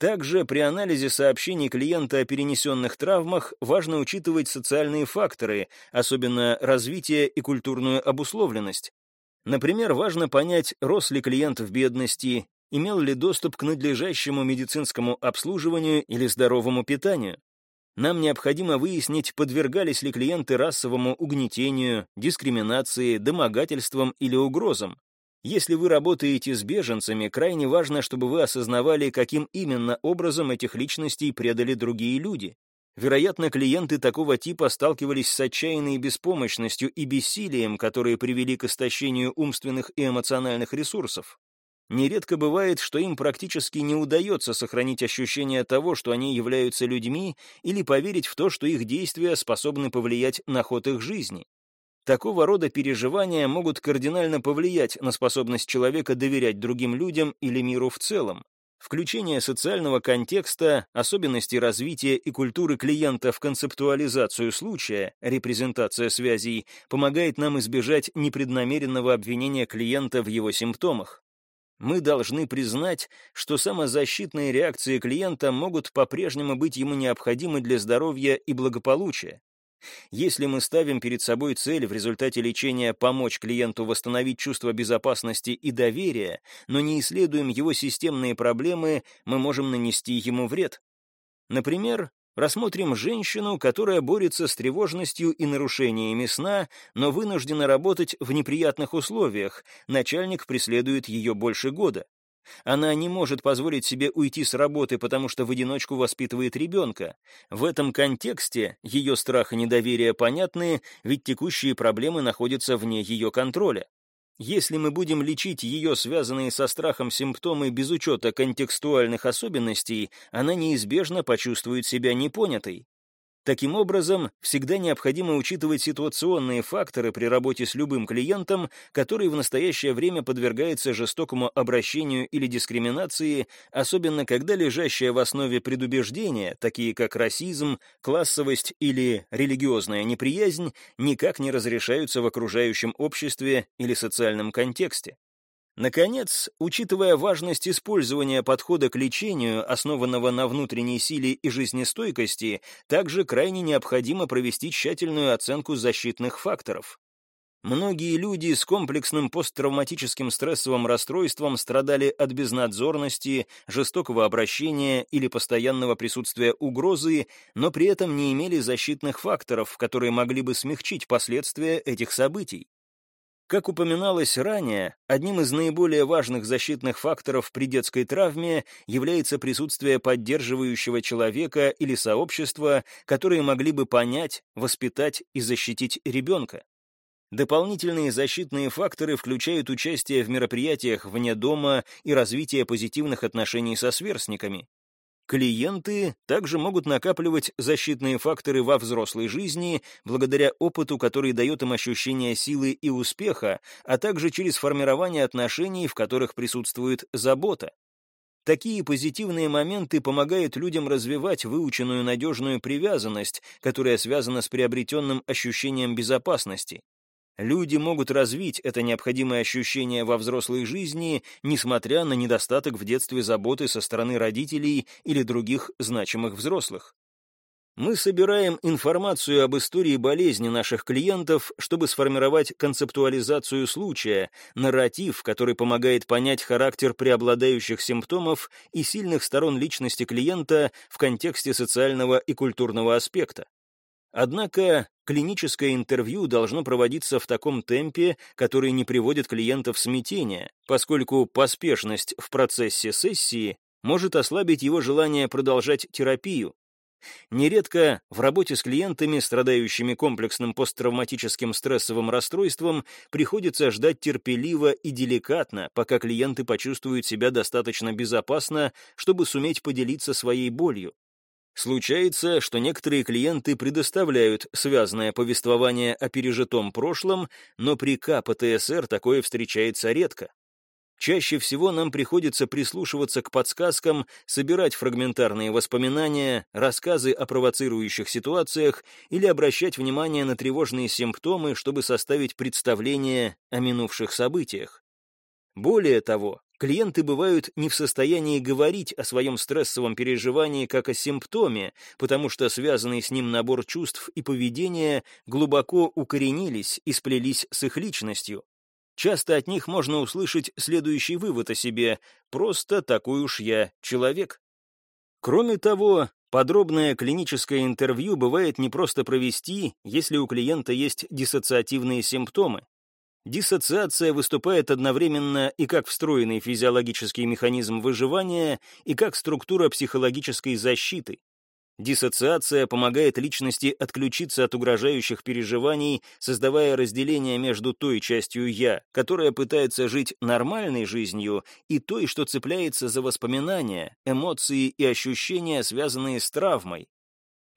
Также при анализе сообщений клиента о перенесенных травмах важно учитывать социальные факторы, особенно развитие и культурную обусловленность. Например, важно понять, рос ли клиент в бедности, имел ли доступ к надлежащему медицинскому обслуживанию или здоровому питанию. Нам необходимо выяснить, подвергались ли клиенты расовому угнетению, дискриминации, домогательствам или угрозам. Если вы работаете с беженцами, крайне важно, чтобы вы осознавали, каким именно образом этих личностей предали другие люди. Вероятно, клиенты такого типа сталкивались с отчаянной беспомощностью и бессилием, которые привели к истощению умственных и эмоциональных ресурсов. Нередко бывает, что им практически не удается сохранить ощущение того, что они являются людьми, или поверить в то, что их действия способны повлиять на ход их жизни. Такого рода переживания могут кардинально повлиять на способность человека доверять другим людям или миру в целом. Включение социального контекста, особенностей развития и культуры клиента в концептуализацию случая, репрезентация связей, помогает нам избежать непреднамеренного обвинения клиента в его симптомах. Мы должны признать, что самозащитные реакции клиента могут по-прежнему быть ему необходимы для здоровья и благополучия. Если мы ставим перед собой цель в результате лечения помочь клиенту восстановить чувство безопасности и доверия, но не исследуем его системные проблемы, мы можем нанести ему вред. Например, рассмотрим женщину, которая борется с тревожностью и нарушениями сна, но вынуждена работать в неприятных условиях, начальник преследует ее больше года. Она не может позволить себе уйти с работы, потому что в одиночку воспитывает ребенка. В этом контексте ее страх и недоверие понятны, ведь текущие проблемы находятся вне ее контроля. Если мы будем лечить ее связанные со страхом симптомы без учета контекстуальных особенностей, она неизбежно почувствует себя непонятой. Таким образом, всегда необходимо учитывать ситуационные факторы при работе с любым клиентом, который в настоящее время подвергается жестокому обращению или дискриминации, особенно когда лежащее в основе предубеждения, такие как расизм, классовость или религиозная неприязнь, никак не разрешаются в окружающем обществе или социальном контексте. Наконец, учитывая важность использования подхода к лечению, основанного на внутренней силе и жизнестойкости, также крайне необходимо провести тщательную оценку защитных факторов. Многие люди с комплексным посттравматическим стрессовым расстройством страдали от безнадзорности, жестокого обращения или постоянного присутствия угрозы, но при этом не имели защитных факторов, которые могли бы смягчить последствия этих событий. Как упоминалось ранее, одним из наиболее важных защитных факторов при детской травме является присутствие поддерживающего человека или сообщества, которые могли бы понять, воспитать и защитить ребенка. Дополнительные защитные факторы включают участие в мероприятиях вне дома и развитие позитивных отношений со сверстниками. Клиенты также могут накапливать защитные факторы во взрослой жизни благодаря опыту, который дает им ощущение силы и успеха, а также через формирование отношений, в которых присутствует забота. Такие позитивные моменты помогают людям развивать выученную надежную привязанность, которая связана с приобретенным ощущением безопасности. Люди могут развить это необходимое ощущение во взрослой жизни, несмотря на недостаток в детстве заботы со стороны родителей или других значимых взрослых. Мы собираем информацию об истории болезни наших клиентов, чтобы сформировать концептуализацию случая, нарратив, который помогает понять характер преобладающих симптомов и сильных сторон личности клиента в контексте социального и культурного аспекта. Однако клиническое интервью должно проводиться в таком темпе, который не приводит клиента в смятение, поскольку поспешность в процессе сессии может ослабить его желание продолжать терапию. Нередко в работе с клиентами, страдающими комплексным посттравматическим стрессовым расстройством, приходится ждать терпеливо и деликатно, пока клиенты почувствуют себя достаточно безопасно, чтобы суметь поделиться своей болью. Случается, что некоторые клиенты предоставляют связанное повествование о пережитом прошлом, но при КПТСР такое встречается редко. Чаще всего нам приходится прислушиваться к подсказкам, собирать фрагментарные воспоминания, рассказы о провоцирующих ситуациях или обращать внимание на тревожные симптомы, чтобы составить представление о минувших событиях. Более того, Клиенты бывают не в состоянии говорить о своем стрессовом переживании как о симптоме, потому что связанный с ним набор чувств и поведения глубоко укоренились и сплелись с их личностью. Часто от них можно услышать следующий вывод о себе «просто такой уж я человек». Кроме того, подробное клиническое интервью бывает не просто провести, если у клиента есть диссоциативные симптомы. Диссоциация выступает одновременно и как встроенный физиологический механизм выживания, и как структура психологической защиты. Диссоциация помогает личности отключиться от угрожающих переживаний, создавая разделение между той частью «я», которая пытается жить нормальной жизнью, и той, что цепляется за воспоминания, эмоции и ощущения, связанные с травмой.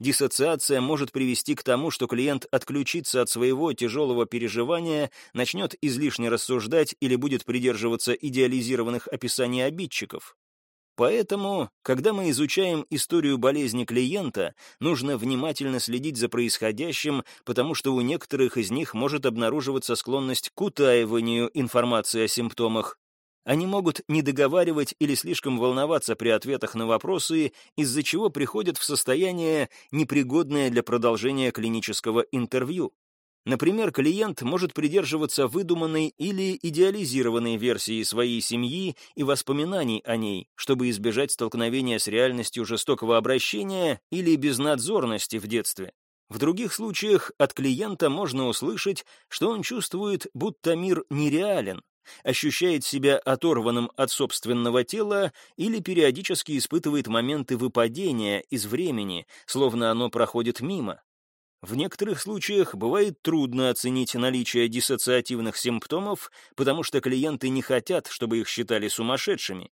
Диссоциация может привести к тому, что клиент отключится от своего тяжелого переживания, начнет излишне рассуждать или будет придерживаться идеализированных описаний обидчиков. Поэтому, когда мы изучаем историю болезни клиента, нужно внимательно следить за происходящим, потому что у некоторых из них может обнаруживаться склонность к утаиванию информации о симптомах. Они могут не договаривать или слишком волноваться при ответах на вопросы, из-за чего приходят в состояние, непригодное для продолжения клинического интервью. Например, клиент может придерживаться выдуманной или идеализированной версии своей семьи и воспоминаний о ней, чтобы избежать столкновения с реальностью жестокого обращения или безнадзорности в детстве. В других случаях от клиента можно услышать, что он чувствует, будто мир нереален, ощущает себя оторванным от собственного тела или периодически испытывает моменты выпадения из времени, словно оно проходит мимо. В некоторых случаях бывает трудно оценить наличие диссоциативных симптомов, потому что клиенты не хотят, чтобы их считали сумасшедшими.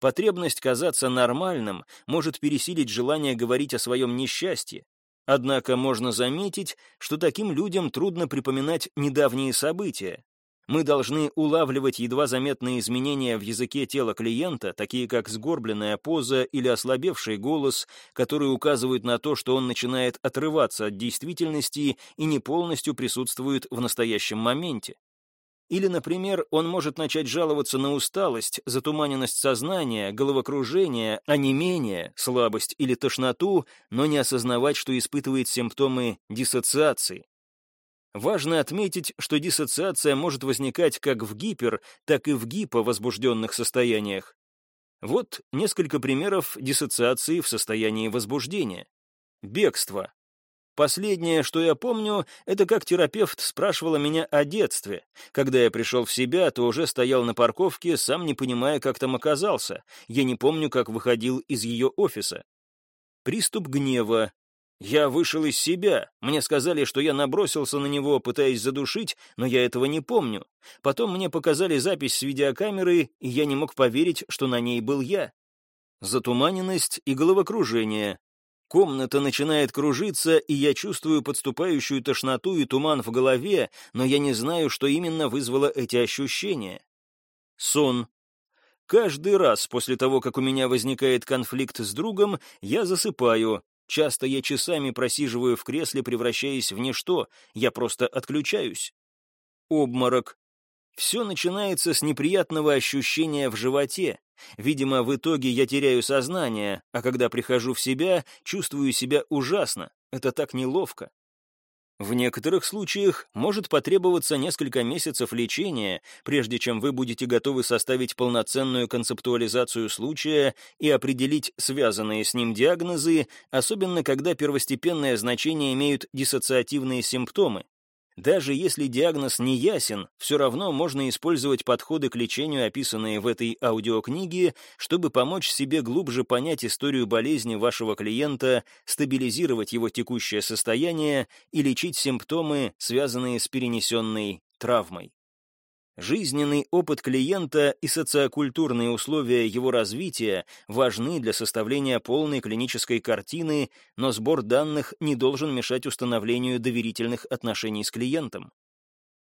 Потребность казаться нормальным может пересилить желание говорить о своем несчастье. Однако можно заметить, что таким людям трудно припоминать недавние события, мы должны улавливать едва заметные изменения в языке тела клиента, такие как сгорбленная поза или ослабевший голос, которые указывают на то, что он начинает отрываться от действительности и не полностью присутствует в настоящем моменте. Или, например, он может начать жаловаться на усталость, затуманенность сознания, головокружение, онемение, слабость или тошноту, но не осознавать, что испытывает симптомы диссоциации. Важно отметить, что диссоциация может возникать как в гипер, так и в гиповозбужденных состояниях. Вот несколько примеров диссоциации в состоянии возбуждения. Бегство. Последнее, что я помню, это как терапевт спрашивала меня о детстве. Когда я пришел в себя, то уже стоял на парковке, сам не понимая, как там оказался. Я не помню, как выходил из ее офиса. Приступ гнева, я вышел из себя. Мне сказали, что я набросился на него, пытаясь задушить, но я этого не помню. Потом мне показали запись с видеокамеры, и я не мог поверить, что на ней был я. Затуманенность и головокружение. Комната начинает кружиться, и я чувствую подступающую тошноту и туман в голове, но я не знаю, что именно вызвало эти ощущения. Сон. Каждый раз после того, как у меня возникает конфликт с другом, я засыпаю, Часто я часами просиживаю в кресле, превращаясь в ничто, я просто отключаюсь. Обморок. Все начинается с неприятного ощущения в животе. Видимо, в итоге я теряю сознание, а когда прихожу в себя, чувствую себя ужасно. Это так неловко. В некоторых случаях может потребоваться несколько месяцев лечения, прежде чем вы будете готовы составить полноценную концептуализацию случая и определить связанные с ним диагнозы, особенно когда первостепенное значение имеют диссоциативные симптомы. Даже если диагноз не ясен, все равно можно использовать подходы к лечению, описанные в этой аудиокниге, чтобы помочь себе глубже понять историю болезни вашего клиента, стабилизировать его текущее состояние и лечить симптомы, связанные с перенесенной травмой. Жизненный опыт клиента и социокультурные условия его развития важны для составления полной клинической картины, но сбор данных не должен мешать установлению доверительных отношений с клиентом.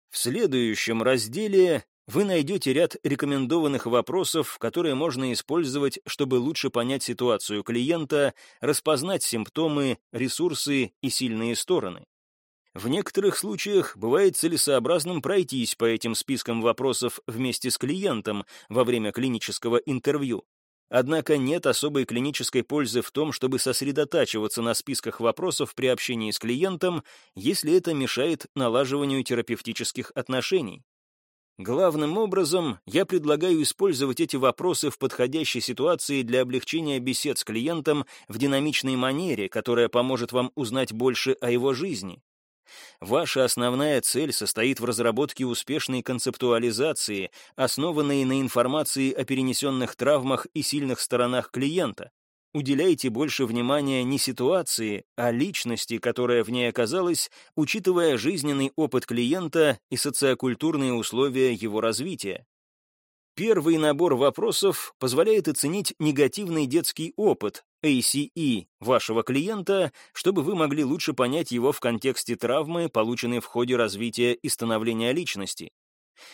В следующем разделе вы найдете ряд рекомендованных вопросов, которые можно использовать, чтобы лучше понять ситуацию клиента, распознать симптомы, ресурсы и сильные стороны. В некоторых случаях бывает целесообразным пройтись по этим спискам вопросов вместе с клиентом во время клинического интервью. Однако нет особой клинической пользы в том, чтобы сосредотачиваться на списках вопросов при общении с клиентом, если это мешает налаживанию терапевтических отношений. Главным образом, я предлагаю использовать эти вопросы в подходящей ситуации для облегчения бесед с клиентом в динамичной манере, которая поможет вам узнать больше о его жизни. Ваша основная цель состоит в разработке успешной концептуализации, основанной на информации о перенесенных травмах и сильных сторонах клиента. Уделяйте больше внимания не ситуации, а личности, которая в ней оказалась, учитывая жизненный опыт клиента и социокультурные условия его развития. Первый набор вопросов позволяет оценить негативный детский опыт, ACE, вашего клиента, чтобы вы могли лучше понять его в контексте травмы, полученной в ходе развития и становления личности.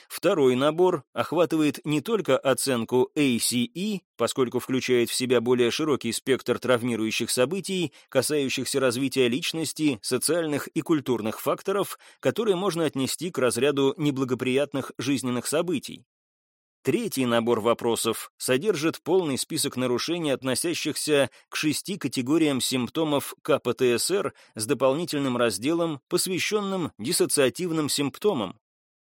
Второй набор охватывает не только оценку ACE, поскольку включает в себя более широкий спектр травмирующих событий, касающихся развития личности, социальных и культурных факторов, которые можно отнести к разряду неблагоприятных жизненных событий. Третий набор вопросов содержит полный список нарушений, относящихся к шести категориям симптомов КПТСР с дополнительным разделом, посвященным диссоциативным симптомам,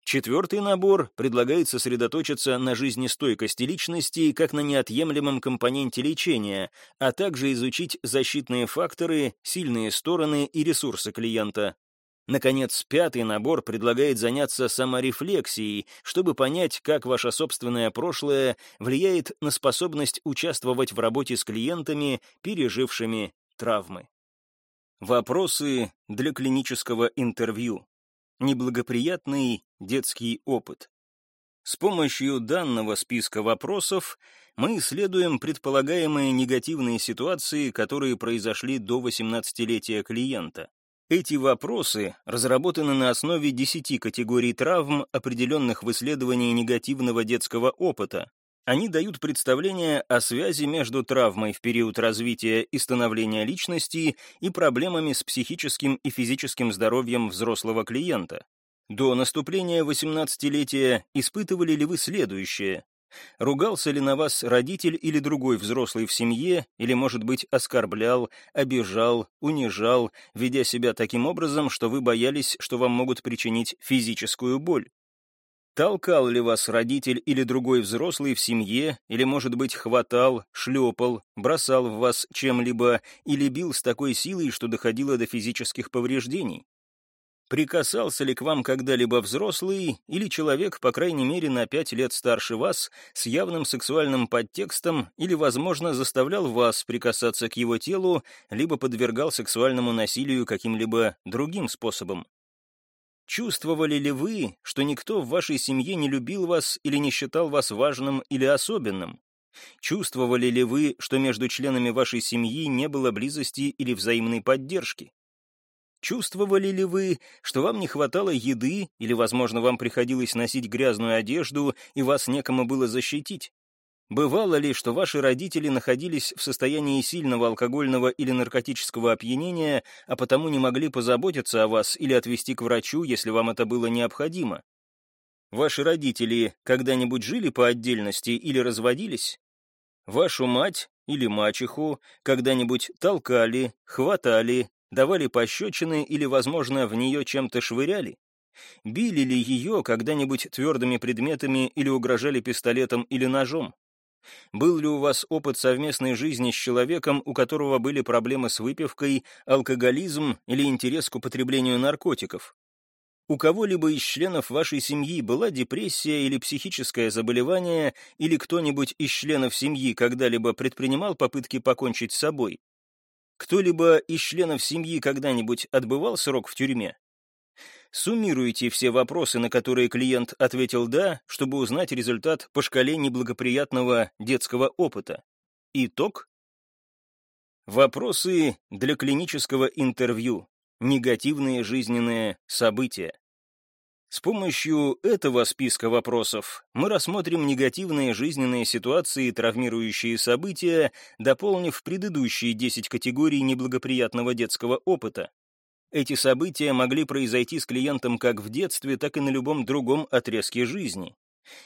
Четвертый набор предлагает сосредоточиться на жизнестойкости личности как на неотъемлемом компоненте лечения, а также изучить защитные факторы, сильные стороны и ресурсы клиента. Наконец, пятый набор предлагает заняться саморефлексией, чтобы понять, как ваше собственное прошлое влияет на способность участвовать в работе с клиентами, пережившими травмы. Вопросы для клинического интервью неблагоприятный детский опыт. С помощью данного списка вопросов мы исследуем предполагаемые негативные ситуации, которые произошли до 18-летия клиента. Эти вопросы разработаны на основе 10 категорий травм, определенных в исследовании негативного детского опыта, они дают представление о связи между травмой в период развития и становления личности и проблемами с психическим и физическим здоровьем взрослого клиента. До наступления 18-летия испытывали ли вы следующее? Ругался ли на вас родитель или другой взрослый в семье, или, может быть, оскорблял, обижал, унижал, ведя себя таким образом, что вы боялись, что вам могут причинить физическую боль? Толкал ли вас родитель или другой взрослый в семье, или, может быть, хватал, шлепал, бросал в вас чем-либо или бил с такой силой, что доходило до физических повреждений? Прикасался ли к вам когда-либо взрослый или человек, по крайней мере, на пять лет старше вас, с явным сексуальным подтекстом или, возможно, заставлял вас прикасаться к его телу, либо подвергал сексуальному насилию каким-либо другим способом? Чувствовали ли вы, что никто в вашей семье не любил вас или не считал вас важным или особенным? Чувствовали ли вы, что между членами вашей семьи не было близости или взаимной поддержки? Чувствовали ли вы, что вам не хватало еды, или, возможно, вам приходилось носить грязную одежду, и вас некому было защитить? Бывало ли, что ваши родители находились в состоянии сильного алкогольного или наркотического опьянения, а потому не могли позаботиться о вас или отвезти к врачу, если вам это было необходимо? Ваши родители когда-нибудь жили по отдельности или разводились? Вашу мать или мачеху когда-нибудь толкали, хватали, давали пощечины или, возможно, в нее чем-то швыряли? Били ли ее когда-нибудь твердыми предметами или угрожали пистолетом или ножом? Был ли у вас опыт совместной жизни с человеком, у которого были проблемы с выпивкой, алкоголизм или интерес к употреблению наркотиков? У кого-либо из членов вашей семьи была депрессия или психическое заболевание, или кто-нибудь из членов семьи когда-либо предпринимал попытки покончить с собой? Кто-либо из членов семьи когда-нибудь отбывал срок в тюрьме? Суммируйте все вопросы, на которые клиент ответил «да», чтобы узнать результат по шкале неблагоприятного детского опыта. Итог. Вопросы для клинического интервью. Негативные жизненные события. С помощью этого списка вопросов мы рассмотрим негативные жизненные ситуации и травмирующие события, дополнив предыдущие 10 категорий неблагоприятного детского опыта. Эти события могли произойти с клиентом как в детстве, так и на любом другом отрезке жизни.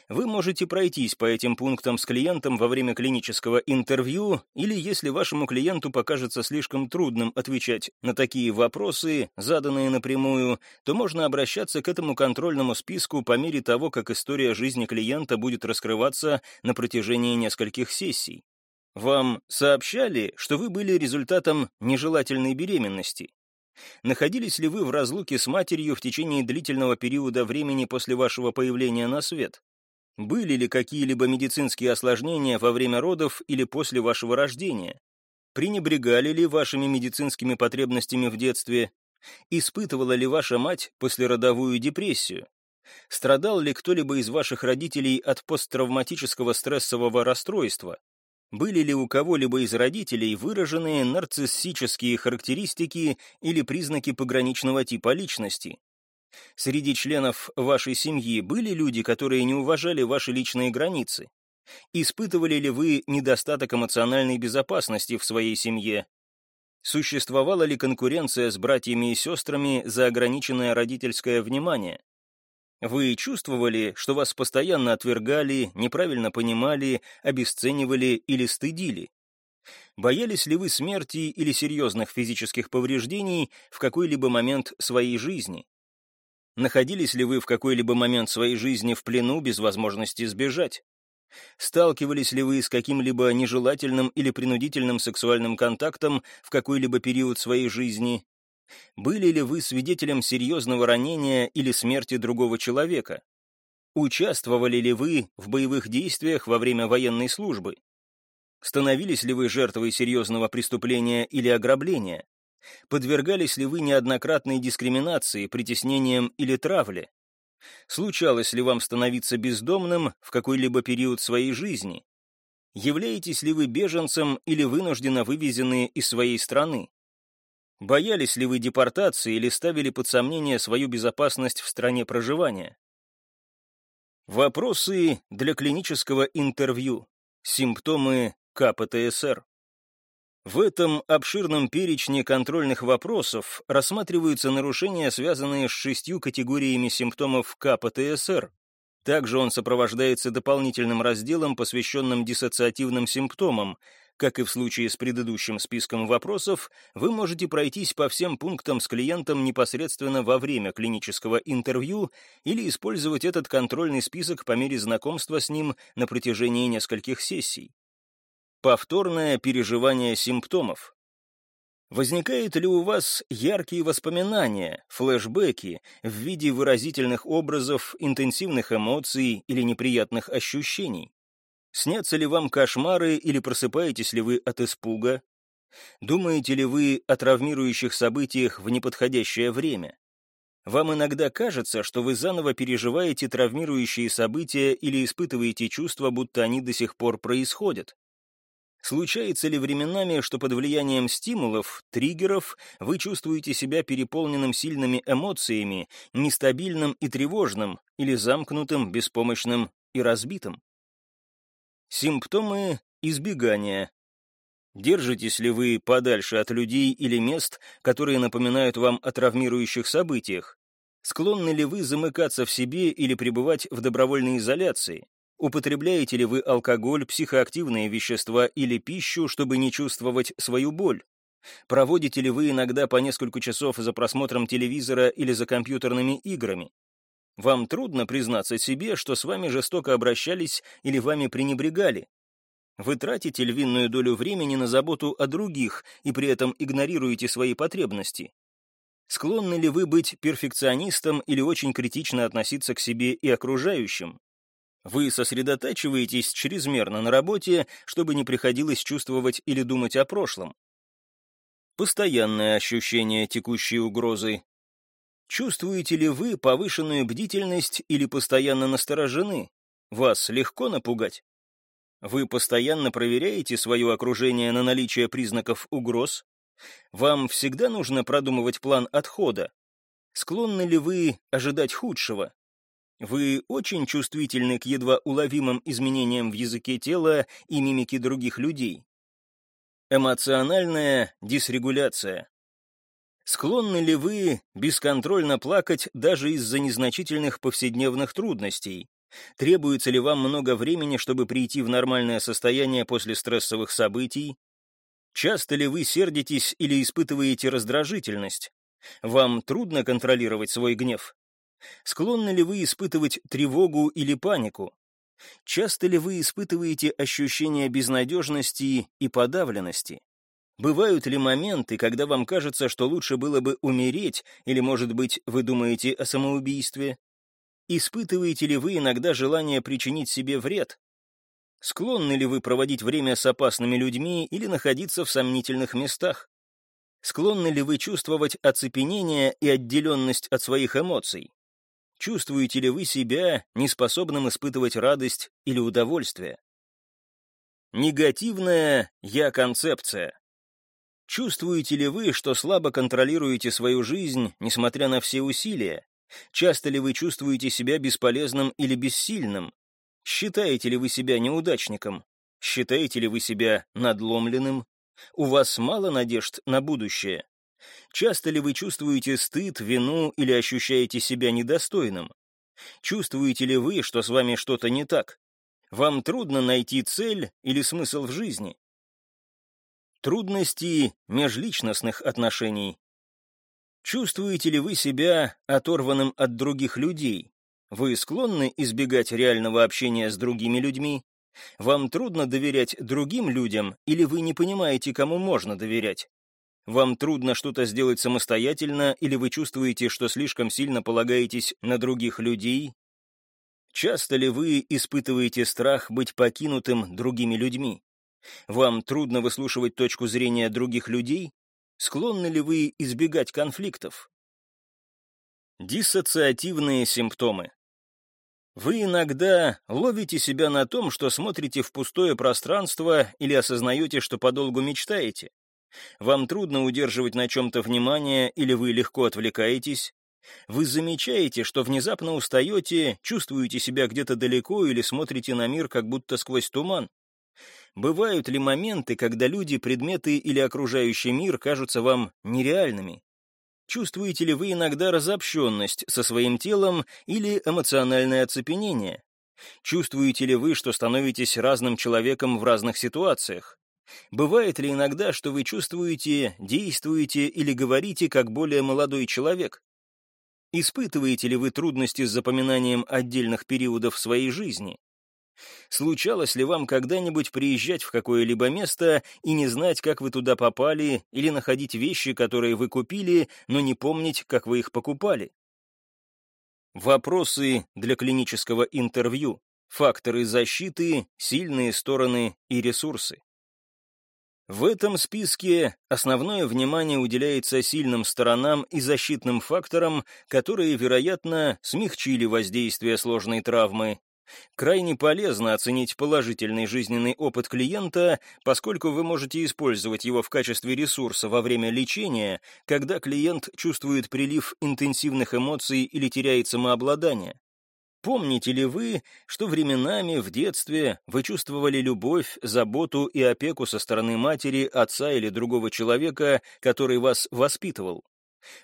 Вы можете пройтись по этим пунктам с клиентом во время клинического интервью, или если вашему клиенту покажется слишком трудным отвечать на такие вопросы, заданные напрямую, то можно обращаться к этому контрольному списку по мере того, как история жизни клиента будет раскрываться на протяжении нескольких сессий. Вам сообщали, что вы были результатом нежелательной беременности? Находились ли вы в разлуке с матерью в течение длительного периода времени после вашего появления на свет? Были ли какие-либо медицинские осложнения во время родов или после вашего рождения? Пренебрегали ли вашими медицинскими потребностями в детстве? Испытывала ли ваша мать послеродовую депрессию? Страдал ли кто-либо из ваших родителей от посттравматического стрессового расстройства? Были ли у кого-либо из родителей выраженные нарциссические характеристики или признаки пограничного типа личности? Среди членов вашей семьи были люди, которые не уважали ваши личные границы? Испытывали ли вы недостаток эмоциональной безопасности в своей семье? Существовала ли конкуренция с братьями и сестрами за ограниченное родительское внимание? Вы чувствовали, что вас постоянно отвергали, неправильно понимали, обесценивали или стыдили? Боялись ли вы смерти или серьезных физических повреждений в какой-либо момент своей жизни? Находились ли вы в какой-либо момент своей жизни в плену без возможности сбежать? Сталкивались ли вы с каким-либо нежелательным или принудительным сексуальным контактом в какой-либо период своей жизни? Были ли вы свидетелем серьезного ранения или смерти другого человека? Участвовали ли вы в боевых действиях во время военной службы? Становились ли вы жертвой серьезного преступления или ограбления? Подвергались ли вы неоднократной дискриминации, притеснениям или травле? Случалось ли вам становиться бездомным в какой-либо период своей жизни? Являетесь ли вы беженцем или вынужденно вывезены из своей страны? Боялись ли вы депортации или ставили под сомнение свою безопасность в стране проживания? Вопросы для клинического интервью. Симптомы КПТСР. В этом обширном перечне контрольных вопросов рассматриваются нарушения, связанные с шестью категориями симптомов КПТСР. Также он сопровождается дополнительным разделом, посвященным диссоциативным симптомам, как и в случае с предыдущим списком вопросов, вы можете пройтись по всем пунктам с клиентом непосредственно во время клинического интервью или использовать этот контрольный список по мере знакомства с ним на протяжении нескольких сессий. Повторное переживание симптомов. Возникают ли у вас яркие воспоминания, флешбеки в виде выразительных образов, интенсивных эмоций или неприятных ощущений? Снятся ли вам кошмары или просыпаетесь ли вы от испуга? Думаете ли вы о травмирующих событиях в неподходящее время? Вам иногда кажется, что вы заново переживаете травмирующие события или испытываете чувство, будто они до сих пор происходят. Случается ли временами, что под влиянием стимулов, триггеров, вы чувствуете себя переполненным сильными эмоциями, нестабильным и тревожным, или замкнутым, беспомощным и разбитым? Симптомы избегания. Держитесь ли вы подальше от людей или мест, которые напоминают вам о травмирующих событиях? Склонны ли вы замыкаться в себе или пребывать в добровольной изоляции? Употребляете ли вы алкоголь, психоактивные вещества или пищу, чтобы не чувствовать свою боль? Проводите ли вы иногда по несколько часов за просмотром телевизора или за компьютерными играми? Вам трудно признаться себе, что с вами жестоко обращались или вами пренебрегали. Вы тратите львиную долю времени на заботу о других и при этом игнорируете свои потребности. Склонны ли вы быть перфекционистом или очень критично относиться к себе и окружающим? Вы сосредотачиваетесь чрезмерно на работе, чтобы не приходилось чувствовать или думать о прошлом. Постоянное ощущение текущей угрозы, Чувствуете ли вы повышенную бдительность или постоянно насторожены? Вас легко напугать? Вы постоянно проверяете свое окружение на наличие признаков угроз? Вам всегда нужно продумывать план отхода? Склонны ли вы ожидать худшего? Вы очень чувствительны к едва уловимым изменениям в языке тела и мимике других людей. Эмоциональная дисрегуляция. Склонны ли вы бесконтрольно плакать даже из-за незначительных повседневных трудностей? Требуется ли вам много времени, чтобы прийти в нормальное состояние после стрессовых событий? Часто ли вы сердитесь или испытываете раздражительность? Вам трудно контролировать свой гнев? Склонны ли вы испытывать тревогу или панику? Часто ли вы испытываете ощущение безнадежности и подавленности? Бывают ли моменты, когда вам кажется, что лучше было бы умереть, или, может быть, вы думаете о самоубийстве? Испытываете ли вы иногда желание причинить себе вред? Склонны ли вы проводить время с опасными людьми или находиться в сомнительных местах? Склонны ли вы чувствовать оцепенение и отделенность от своих эмоций? Чувствуете ли вы себя неспособным испытывать радость или удовольствие? Негативная «я-концепция». Чувствуете ли вы, что слабо контролируете свою жизнь, несмотря на все усилия? Часто ли вы чувствуете себя бесполезным или бессильным? Считаете ли вы себя неудачником? Считаете ли вы себя надломленным? У вас мало надежд на будущее? Часто ли вы чувствуете стыд, вину или ощущаете себя недостойным? Чувствуете ли вы, что с вами что-то не так? Вам трудно найти цель или смысл в жизни? Трудности межличностных отношений. Чувствуете ли вы себя оторванным от других людей? Вы склонны избегать реального общения с другими людьми? Вам трудно доверять другим людям, или вы не понимаете, кому можно доверять? Вам трудно что-то сделать самостоятельно, или вы чувствуете, что слишком сильно полагаетесь на других людей? Часто ли вы испытываете страх быть покинутым другими людьми? Вам трудно выслушивать точку зрения других людей? Склонны ли вы избегать конфликтов? Диссоциативные симптомы. Вы иногда ловите себя на том, что смотрите в пустое пространство или осознаете, что подолгу мечтаете. Вам трудно удерживать на чем-то внимание или вы легко отвлекаетесь. Вы замечаете, что внезапно устаете, чувствуете себя где-то далеко или смотрите на мир как будто сквозь туман. Бывают ли моменты, когда люди, предметы или окружающий мир кажутся вам нереальными? Чувствуете ли вы иногда разобщенность со своим телом или эмоциональное оцепенение? Чувствуете ли вы, что становитесь разным человеком в разных ситуациях? Бывает ли иногда, что вы чувствуете, действуете или говорите как более молодой человек? Испытываете ли вы трудности с запоминанием отдельных периодов своей жизни? Случалось ли вам когда-нибудь приезжать в какое-либо место и не знать, как вы туда попали, или находить вещи, которые вы купили, но не помнить, как вы их покупали? Вопросы для клинического интервью. Факторы защиты, сильные стороны и ресурсы. В этом списке основное внимание уделяется сильным сторонам и защитным факторам, которые, вероятно, смягчили воздействие сложной травмы Крайне полезно оценить положительный жизненный опыт клиента, поскольку вы можете использовать его в качестве ресурса во время лечения, когда клиент чувствует прилив интенсивных эмоций или теряет самообладание. Помните ли вы, что временами в детстве вы чувствовали любовь, заботу и опеку со стороны матери, отца или другого человека, который вас воспитывал?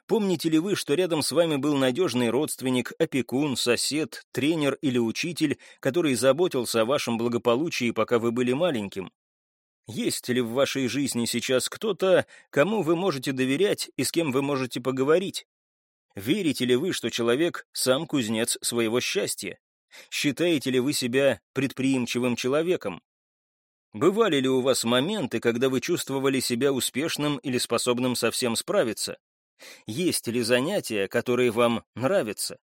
Помните ли вы, что рядом с вами был надежный родственник, опекун, сосед, тренер или учитель, который заботился о вашем благополучии, пока вы были маленьким? Есть ли в вашей жизни сейчас кто-то, кому вы можете доверять и с кем вы можете поговорить? Верите ли вы, что человек сам кузнец своего счастья? Считаете ли вы себя предприимчивым человеком? Бывали ли у вас моменты, когда вы чувствовали себя успешным или способным совсем справиться? Есть ли занятия, которые вам нравятся?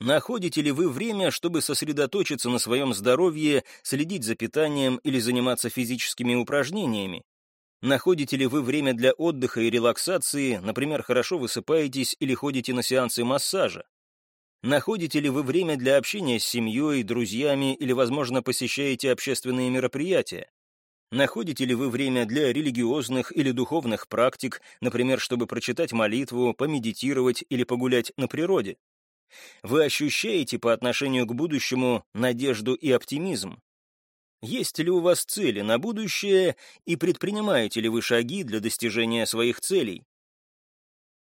Находите ли вы время, чтобы сосредоточиться на своем здоровье, следить за питанием или заниматься физическими упражнениями? Находите ли вы время для отдыха и релаксации, например, хорошо высыпаетесь или ходите на сеансы массажа? Находите ли вы время для общения с семьей, друзьями или, возможно, посещаете общественные мероприятия? Находите ли вы время для религиозных или духовных практик, например, чтобы прочитать молитву, помедитировать или погулять на природе? Вы ощущаете по отношению к будущему надежду и оптимизм? Есть ли у вас цели на будущее и предпринимаете ли вы шаги для достижения своих целей?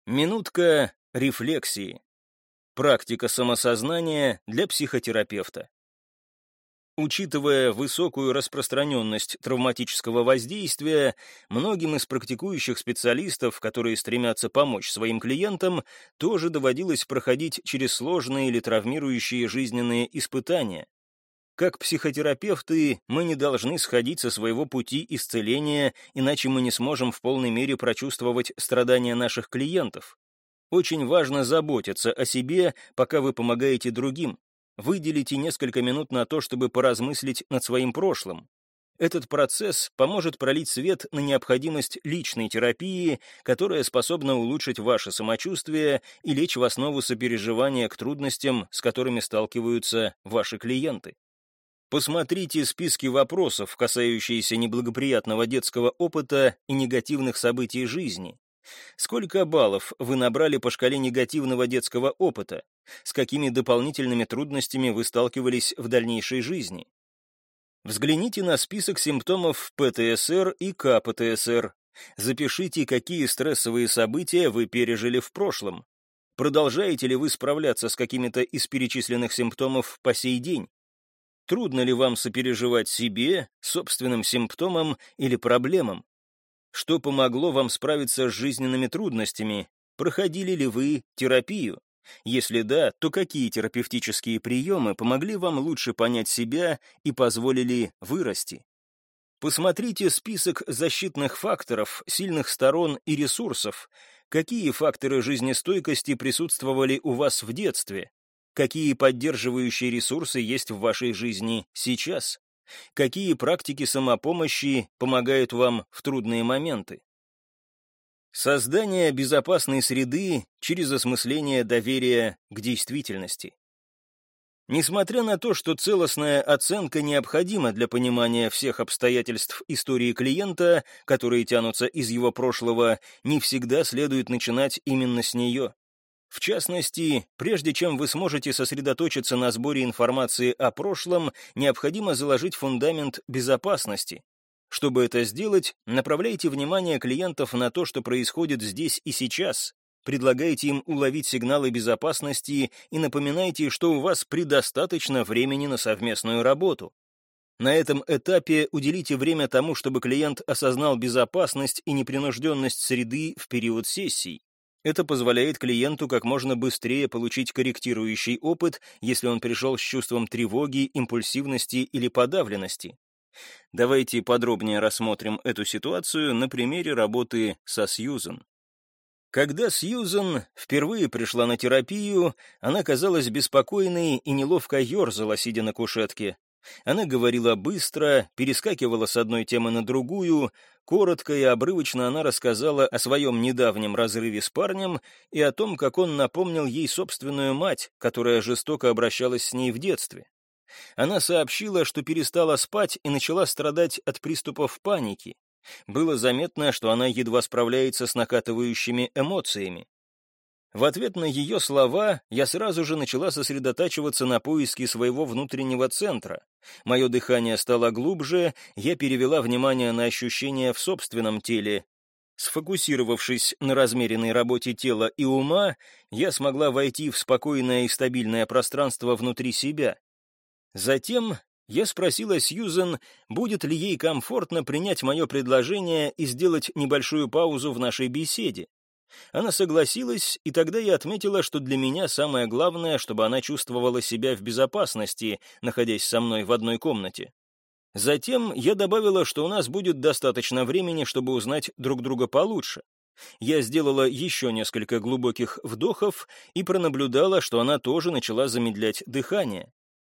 Минутка рефлексии. Практика самосознания для психотерапевта. Учитывая высокую распространенность травматического воздействия, многим из практикующих специалистов, которые стремятся помочь своим клиентам, тоже доводилось проходить через сложные или травмирующие жизненные испытания. Как психотерапевты, мы не должны сходить со своего пути исцеления, иначе мы не сможем в полной мере прочувствовать страдания наших клиентов. Очень важно заботиться о себе, пока вы помогаете другим, Выделите несколько минут на то, чтобы поразмыслить над своим прошлым. Этот процесс поможет пролить свет на необходимость личной терапии, которая способна улучшить ваше самочувствие и лечь в основу сопереживания к трудностям, с которыми сталкиваются ваши клиенты. Посмотрите списки вопросов, касающиеся неблагоприятного детского опыта и негативных событий жизни. Сколько баллов вы набрали по шкале негативного детского опыта? С какими дополнительными трудностями вы сталкивались в дальнейшей жизни? Взгляните на список симптомов ПТСР и КПТСР. Запишите, какие стрессовые события вы пережили в прошлом. Продолжаете ли вы справляться с какими-то из перечисленных симптомов по сей день? Трудно ли вам сопереживать себе, собственным симптомам или проблемам? Что помогло вам справиться с жизненными трудностями? Проходили ли вы терапию? Если да, то какие терапевтические приемы помогли вам лучше понять себя и позволили вырасти? Посмотрите список защитных факторов, сильных сторон и ресурсов. Какие факторы жизнестойкости присутствовали у вас в детстве? Какие поддерживающие ресурсы есть в вашей жизни сейчас? Какие практики самопомощи помогают вам в трудные моменты? Создание безопасной среды через осмысление доверия к действительности. Несмотря на то, что целостная оценка необходима для понимания всех обстоятельств истории клиента, которые тянутся из его прошлого, не всегда следует начинать именно с нее. В частности, прежде чем вы сможете сосредоточиться на сборе информации о прошлом, необходимо заложить фундамент безопасности. Чтобы это сделать, направляйте внимание клиентов на то, что происходит здесь и сейчас, предлагайте им уловить сигналы безопасности и напоминайте, что у вас предостаточно времени на совместную работу. На этом этапе уделите время тому, чтобы клиент осознал безопасность и непринужденность среды в период сессий. Это позволяет клиенту как можно быстрее получить корректирующий опыт, если он пришел с чувством тревоги, импульсивности или подавленности. Давайте подробнее рассмотрим эту ситуацию на примере работы со Сьюзен. Когда Сьюзен впервые пришла на терапию, она казалась беспокойной и неловко ерзала, сидя на кушетке. Она говорила быстро, перескакивала с одной темы на другую, коротко и обрывочно она рассказала о своем недавнем разрыве с парнем и о том, как он напомнил ей собственную мать, которая жестоко обращалась с ней в детстве. Она сообщила, что перестала спать и начала страдать от приступов паники. Было заметно, что она едва справляется с накатывающими эмоциями. В ответ на ее слова я сразу же начала сосредотачиваться на поиске своего внутреннего центра. Мое дыхание стало глубже, я перевела внимание на ощущения в собственном теле. Сфокусировавшись на размеренной работе тела и ума, я смогла войти в спокойное и стабильное пространство внутри себя. Затем я спросила Сьюзен, будет ли ей комфортно принять мое предложение и сделать небольшую паузу в нашей беседе. Она согласилась, и тогда я отметила, что для меня самое главное, чтобы она чувствовала себя в безопасности, находясь со мной в одной комнате. Затем я добавила, что у нас будет достаточно времени, чтобы узнать друг друга получше. Я сделала еще несколько глубоких вдохов и пронаблюдала, что она тоже начала замедлять дыхание.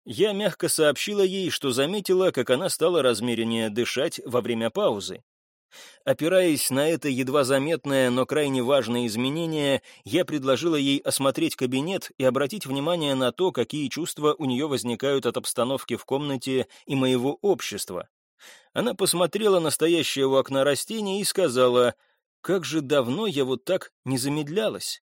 Я мягко сообщила ей, что заметила, как она стала размереннее дышать во время паузы. Опираясь на это едва заметное, но крайне важное изменение, я предложила ей осмотреть кабинет и обратить внимание на то, какие чувства у нее возникают от обстановки в комнате и моего общества. Она посмотрела на стоящее у окна растение и сказала, «Как же давно я вот так не замедлялась».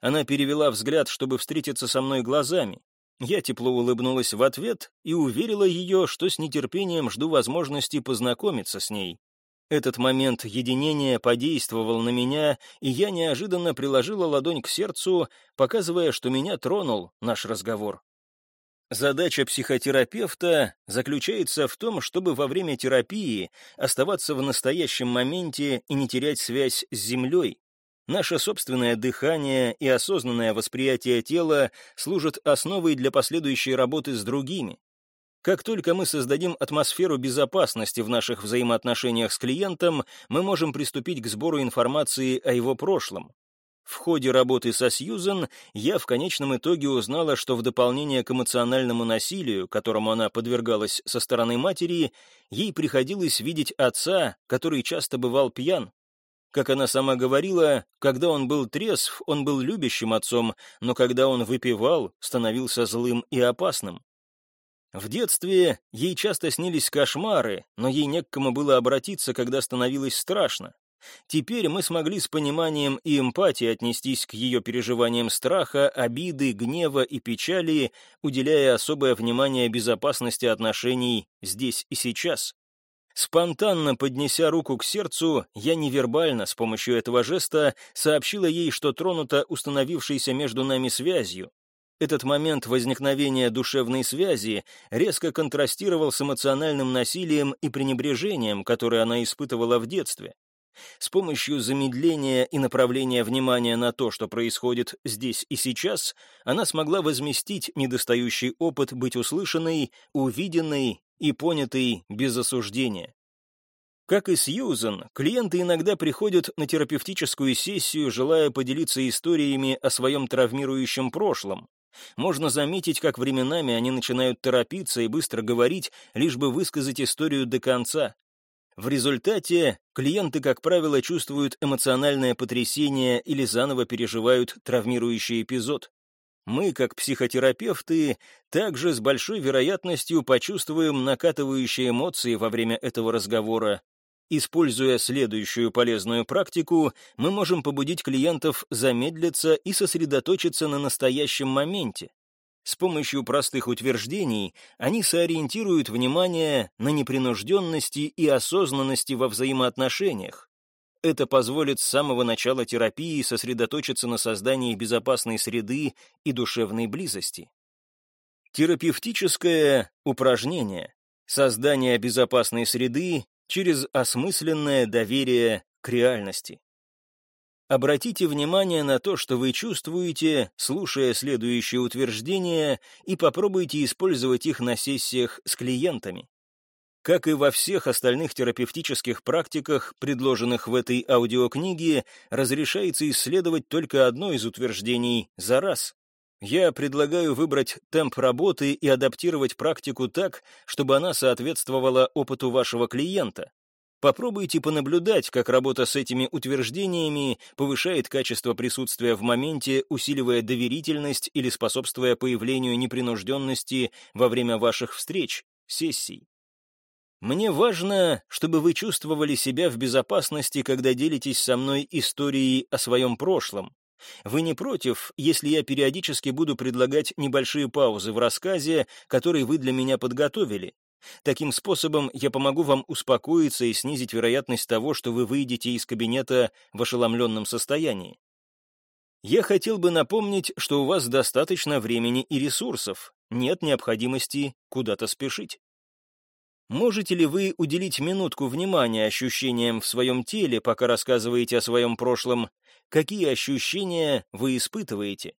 Она перевела взгляд, чтобы встретиться со мной глазами. Я тепло улыбнулась в ответ и уверила ее, что с нетерпением жду возможности познакомиться с ней. Этот момент единения подействовал на меня, и я неожиданно приложила ладонь к сердцу, показывая, что меня тронул наш разговор. Задача психотерапевта заключается в том, чтобы во время терапии оставаться в настоящем моменте и не терять связь с землей. Наше собственное дыхание и осознанное восприятие тела служат основой для последующей работы с другими. Как только мы создадим атмосферу безопасности в наших взаимоотношениях с клиентом, мы можем приступить к сбору информации о его прошлом. В ходе работы со Сьюзен я в конечном итоге узнала, что в дополнение к эмоциональному насилию, которому она подвергалась со стороны матери, ей приходилось видеть отца, который часто бывал пьян. Как она сама говорила, когда он был трезв, он был любящим отцом, но когда он выпивал, становился злым и опасным. В детстве ей часто снились кошмары, но ей не к кому было обратиться, когда становилось страшно. Теперь мы смогли с пониманием и эмпатией отнестись к ее переживаниям страха, обиды, гнева и печали, уделяя особое внимание безопасности отношений здесь и сейчас. Спонтанно поднеся руку к сердцу, я невербально, с помощью этого жеста, сообщила ей, что тронута установившейся между нами связью. Этот момент возникновения душевной связи резко контрастировал с эмоциональным насилием и пренебрежением, которое она испытывала в детстве. С помощью замедления и направления внимания на то, что происходит здесь и сейчас, она смогла возместить недостающий опыт быть услышанной, увиденной и понятой без осуждения. Как и Сьюзен, клиенты иногда приходят на терапевтическую сессию, желая поделиться историями о своем травмирующем прошлом. Можно заметить, как временами они начинают торопиться и быстро говорить, лишь бы высказать историю до конца. В результате клиенты, как правило, чувствуют эмоциональное потрясение или заново переживают травмирующий эпизод. Мы, как психотерапевты, также с большой вероятностью почувствуем накатывающие эмоции во время этого разговора. Используя следующую полезную практику, мы можем побудить клиентов замедлиться и сосредоточиться на настоящем моменте. С помощью простых утверждений они сориентируют внимание на непринужденности и осознанности во взаимоотношениях. Это позволит с самого начала терапии сосредоточиться на создании безопасной среды и душевной близости. Терапевтическое упражнение. Создание безопасной среды через осмысленное доверие к реальности. Обратите внимание на то, что вы чувствуете, слушая следующие утверждения, и попробуйте использовать их на сессиях с клиентами. Как и во всех остальных терапевтических практиках, предложенных в этой аудиокниге, разрешается исследовать только одно из утверждений за раз. Я предлагаю выбрать темп работы и адаптировать практику так, чтобы она соответствовала опыту вашего клиента. Попробуйте понаблюдать, как работа с этими утверждениями повышает качество присутствия в моменте, усиливая доверительность или способствуя появлению непринужденности во время ваших встреч, сессий. Мне важно, чтобы вы чувствовали себя в безопасности, когда делитесь со мной историей о своем прошлом. Вы не против, если я периодически буду предлагать небольшие паузы в рассказе, который вы для меня подготовили, Таким способом я помогу вам успокоиться и снизить вероятность того, что вы выйдете из кабинета в ошеломленном состоянии. Я хотел бы напомнить, что у вас достаточно времени и ресурсов, нет необходимости куда-то спешить. Можете ли вы уделить минутку внимания ощущениям в своем теле, пока рассказываете о своем прошлом? Какие ощущения вы испытываете?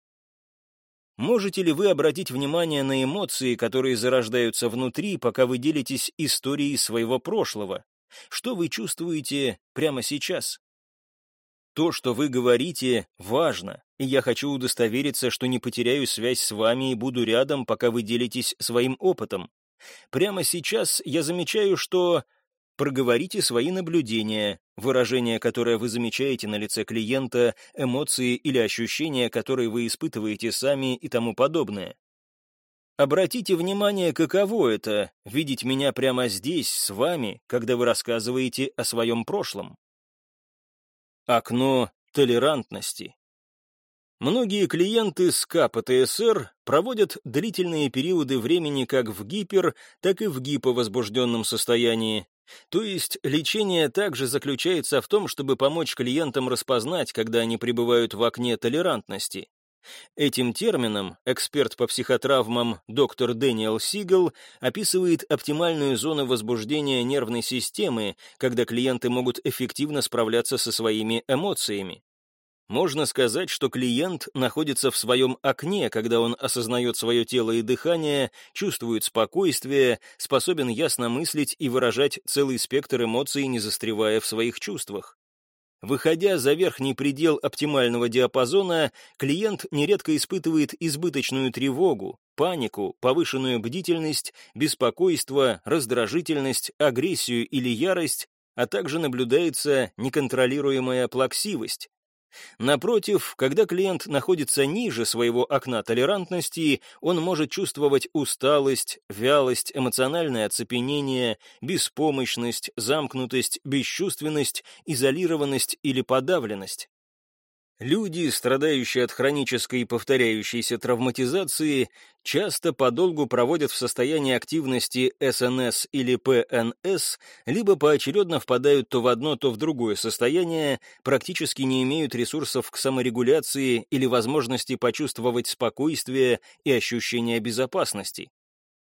Можете ли вы обратить внимание на эмоции, которые зарождаются внутри, пока вы делитесь историей своего прошлого? Что вы чувствуете прямо сейчас? То, что вы говорите, важно, и я хочу удостовериться, что не потеряю связь с вами и буду рядом, пока вы делитесь своим опытом. Прямо сейчас я замечаю, что Проговорите свои наблюдения, выражения, которое вы замечаете на лице клиента, эмоции или ощущения, которые вы испытываете сами и тому подобное. Обратите внимание, каково это — видеть меня прямо здесь, с вами, когда вы рассказываете о своем прошлом. Окно толерантности. Многие клиенты с КПТСР проводят длительные периоды времени как в гипер, так и в гиповозбужденном состоянии, то есть лечение также заключается в том, чтобы помочь клиентам распознать, когда они пребывают в окне толерантности. Этим термином эксперт по психотравмам доктор Дэниел Сигел описывает оптимальную зону возбуждения нервной системы, когда клиенты могут эффективно справляться со своими эмоциями. Можно сказать, что клиент находится в своем окне, когда он осознает свое тело и дыхание, чувствует спокойствие, способен ясно мыслить и выражать целый спектр эмоций, не застревая в своих чувствах. Выходя за верхний предел оптимального диапазона, клиент нередко испытывает избыточную тревогу, панику, повышенную бдительность, беспокойство, раздражительность, агрессию или ярость, а также наблюдается неконтролируемая плаксивость. Напротив, когда клиент находится ниже своего окна толерантности, он может чувствовать усталость, вялость, эмоциональное оцепенение, беспомощность, замкнутость, бесчувственность, изолированность или подавленность. Люди, страдающие от хронической повторяющейся травматизации, часто подолгу проводят в состоянии активности СНС или ПНС, либо поочередно впадают то в одно, то в другое состояние, практически не имеют ресурсов к саморегуляции или возможности почувствовать спокойствие и ощущение безопасности.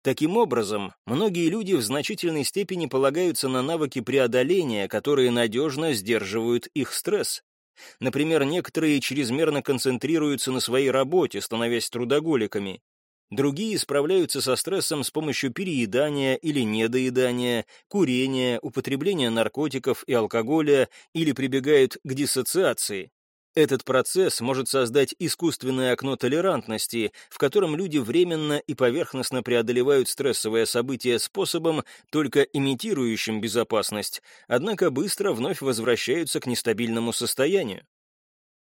Таким образом, многие люди в значительной степени полагаются на навыки преодоления, которые надежно сдерживают их стресс. Например, некоторые чрезмерно концентрируются на своей работе, становясь трудоголиками. Другие справляются со стрессом с помощью переедания или недоедания, курения, употребления наркотиков и алкоголя или прибегают к диссоциации. Этот процесс может создать искусственное окно толерантности, в котором люди временно и поверхностно преодолевают стрессовое событие способом, только имитирующим безопасность, однако быстро вновь возвращаются к нестабильному состоянию.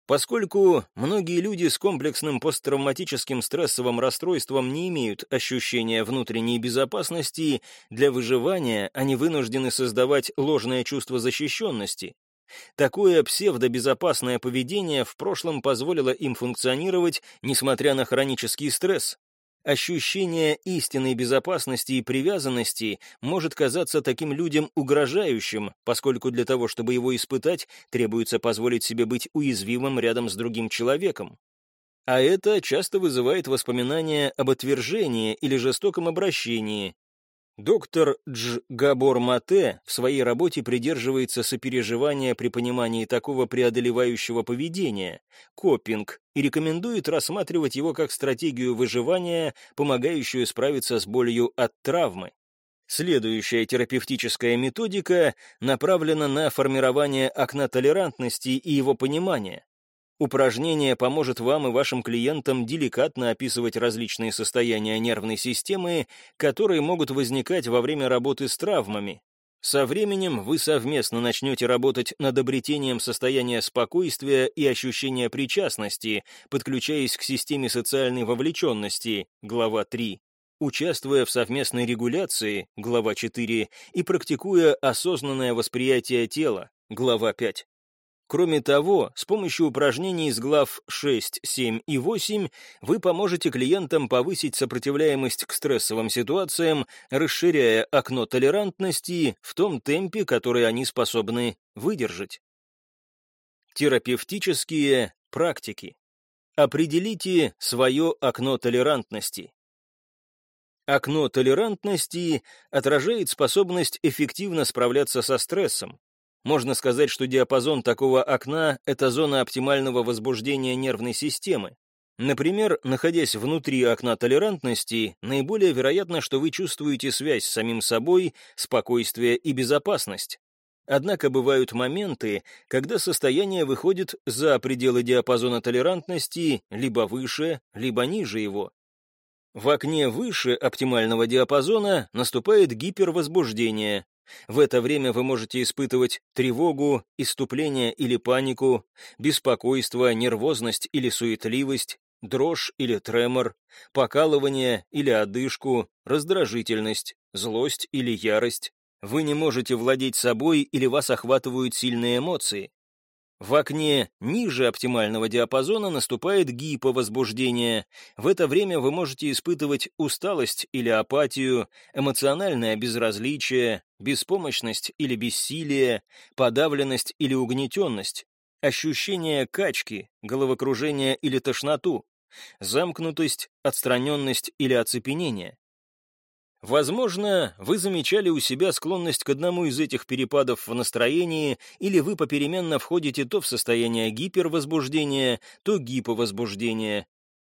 Поскольку многие люди с комплексным посттравматическим стрессовым расстройством не имеют ощущения внутренней безопасности, для выживания они вынуждены создавать ложное чувство защищенности, Такое псевдобезопасное поведение в прошлом позволило им функционировать, несмотря на хронический стресс. Ощущение истинной безопасности и привязанности может казаться таким людям угрожающим, поскольку для того, чтобы его испытать, требуется позволить себе быть уязвимым рядом с другим человеком. А это часто вызывает воспоминания об отвержении или жестоком обращении, Доктор Дж. Габор Мате в своей работе придерживается сопереживания при понимании такого преодолевающего поведения, копинг, и рекомендует рассматривать его как стратегию выживания, помогающую справиться с болью от травмы. Следующая терапевтическая методика направлена на формирование окна толерантности и его понимания. Упражнение поможет вам и вашим клиентам деликатно описывать различные состояния нервной системы, которые могут возникать во время работы с травмами. Со временем вы совместно начнете работать над обретением состояния спокойствия и ощущения причастности, подключаясь к системе социальной вовлеченности, глава 3, участвуя в совместной регуляции, глава 4, и практикуя осознанное восприятие тела, глава 5. Кроме того, с помощью упражнений из глав 6, 7 и 8 вы поможете клиентам повысить сопротивляемость к стрессовым ситуациям, расширяя окно толерантности в том темпе, который они способны выдержать. Терапевтические практики. Определите свое окно толерантности. Окно толерантности отражает способность эффективно справляться со стрессом, можно сказать, что диапазон такого окна — это зона оптимального возбуждения нервной системы. Например, находясь внутри окна толерантности, наиболее вероятно, что вы чувствуете связь с самим собой, спокойствие и безопасность. Однако бывают моменты, когда состояние выходит за пределы диапазона толерантности либо выше, либо ниже его. В окне выше оптимального диапазона наступает гипервозбуждение, в это время вы можете испытывать тревогу, иступление или панику, беспокойство, нервозность или суетливость, дрожь или тремор, покалывание или одышку, раздражительность, злость или ярость. Вы не можете владеть собой или вас охватывают сильные эмоции. В окне ниже оптимального диапазона наступает гиповозбуждение. В это время вы можете испытывать усталость или апатию, эмоциональное безразличие, беспомощность или бессилие, подавленность или угнетенность, ощущение качки, головокружение или тошноту, замкнутость, отстраненность или оцепенение. Возможно, вы замечали у себя склонность к одному из этих перепадов в настроении, или вы попеременно входите то в состояние гипервозбуждения, то гиповозбуждения.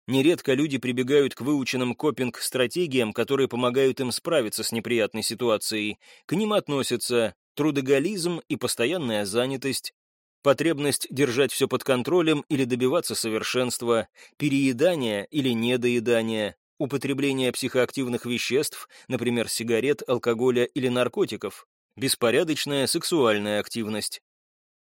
Нередко люди прибегают к выученным копинг-стратегиям, которые помогают им справиться с неприятной ситуацией. К ним относятся трудоголизм и постоянная занятость, потребность держать все под контролем или добиваться совершенства, переедание или недоедание, употребление психоактивных веществ, например, сигарет, алкоголя или наркотиков, беспорядочная сексуальная активность.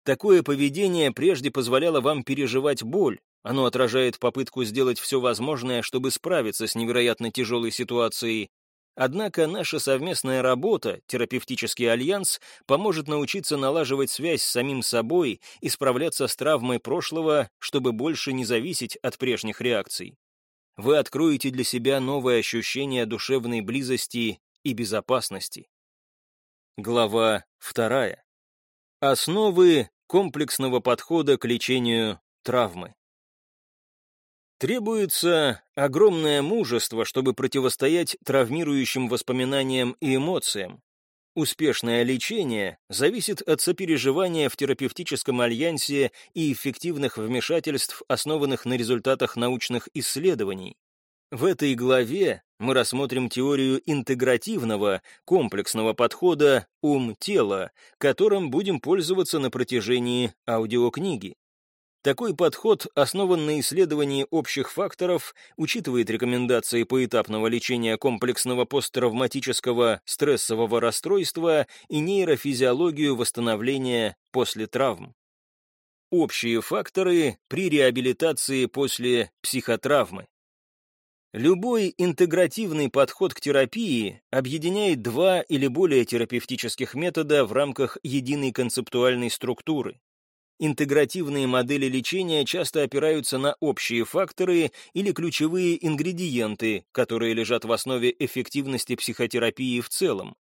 Такое поведение прежде позволяло вам переживать боль, оно отражает попытку сделать все возможное, чтобы справиться с невероятно тяжелой ситуацией. Однако наша совместная работа, терапевтический альянс, поможет научиться налаживать связь с самим собой и справляться с травмой прошлого, чтобы больше не зависеть от прежних реакций. Вы откроете для себя новое ощущение душевной близости и безопасности. Глава вторая. Основы комплексного подхода к лечению травмы. Требуется огромное мужество, чтобы противостоять травмирующим воспоминаниям и эмоциям. Успешное лечение зависит от сопереживания в терапевтическом альянсе и эффективных вмешательств, основанных на результатах научных исследований. В этой главе мы рассмотрим теорию интегративного, комплексного подхода «ум-тело», которым будем пользоваться на протяжении аудиокниги. Такой подход основан на исследовании общих факторов, учитывает рекомендации поэтапного лечения комплексного посттравматического стрессового расстройства и нейрофизиологию восстановления после травм. Общие факторы при реабилитации после психотравмы. Любой интегративный подход к терапии объединяет два или более терапевтических метода в рамках единой концептуальной структуры. Интегративные модели лечения часто опираются на общие факторы или ключевые ингредиенты, которые лежат в основе эффективности психотерапии в целом.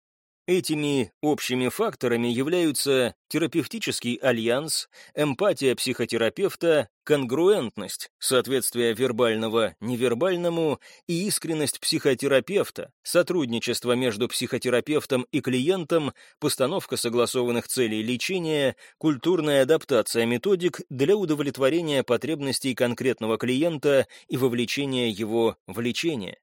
Этими общими факторами являются терапевтический альянс, эмпатия психотерапевта, конгруентность, соответствие вербального невербальному и искренность психотерапевта, сотрудничество между психотерапевтом и клиентом, постановка согласованных целей лечения, культурная адаптация методик для удовлетворения потребностей конкретного клиента и вовлечения его в лечение.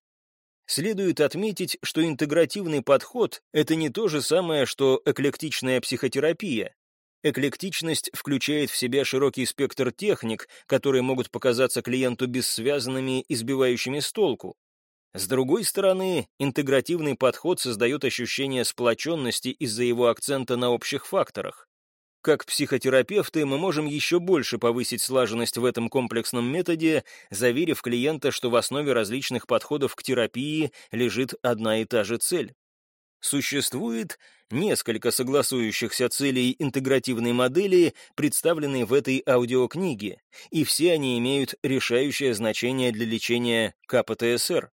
Следует отметить, что интегративный подход — это не то же самое, что эклектичная психотерапия. Эклектичность включает в себя широкий спектр техник, которые могут показаться клиенту бессвязанными и сбивающими с толку. С другой стороны, интегративный подход создает ощущение сплоченности из-за его акцента на общих факторах. Как психотерапевты мы можем еще больше повысить слаженность в этом комплексном методе, заверив клиента, что в основе различных подходов к терапии лежит одна и та же цель. Существует несколько согласующихся целей интегративной модели, представленной в этой аудиокниге, и все они имеют решающее значение для лечения КПТСР.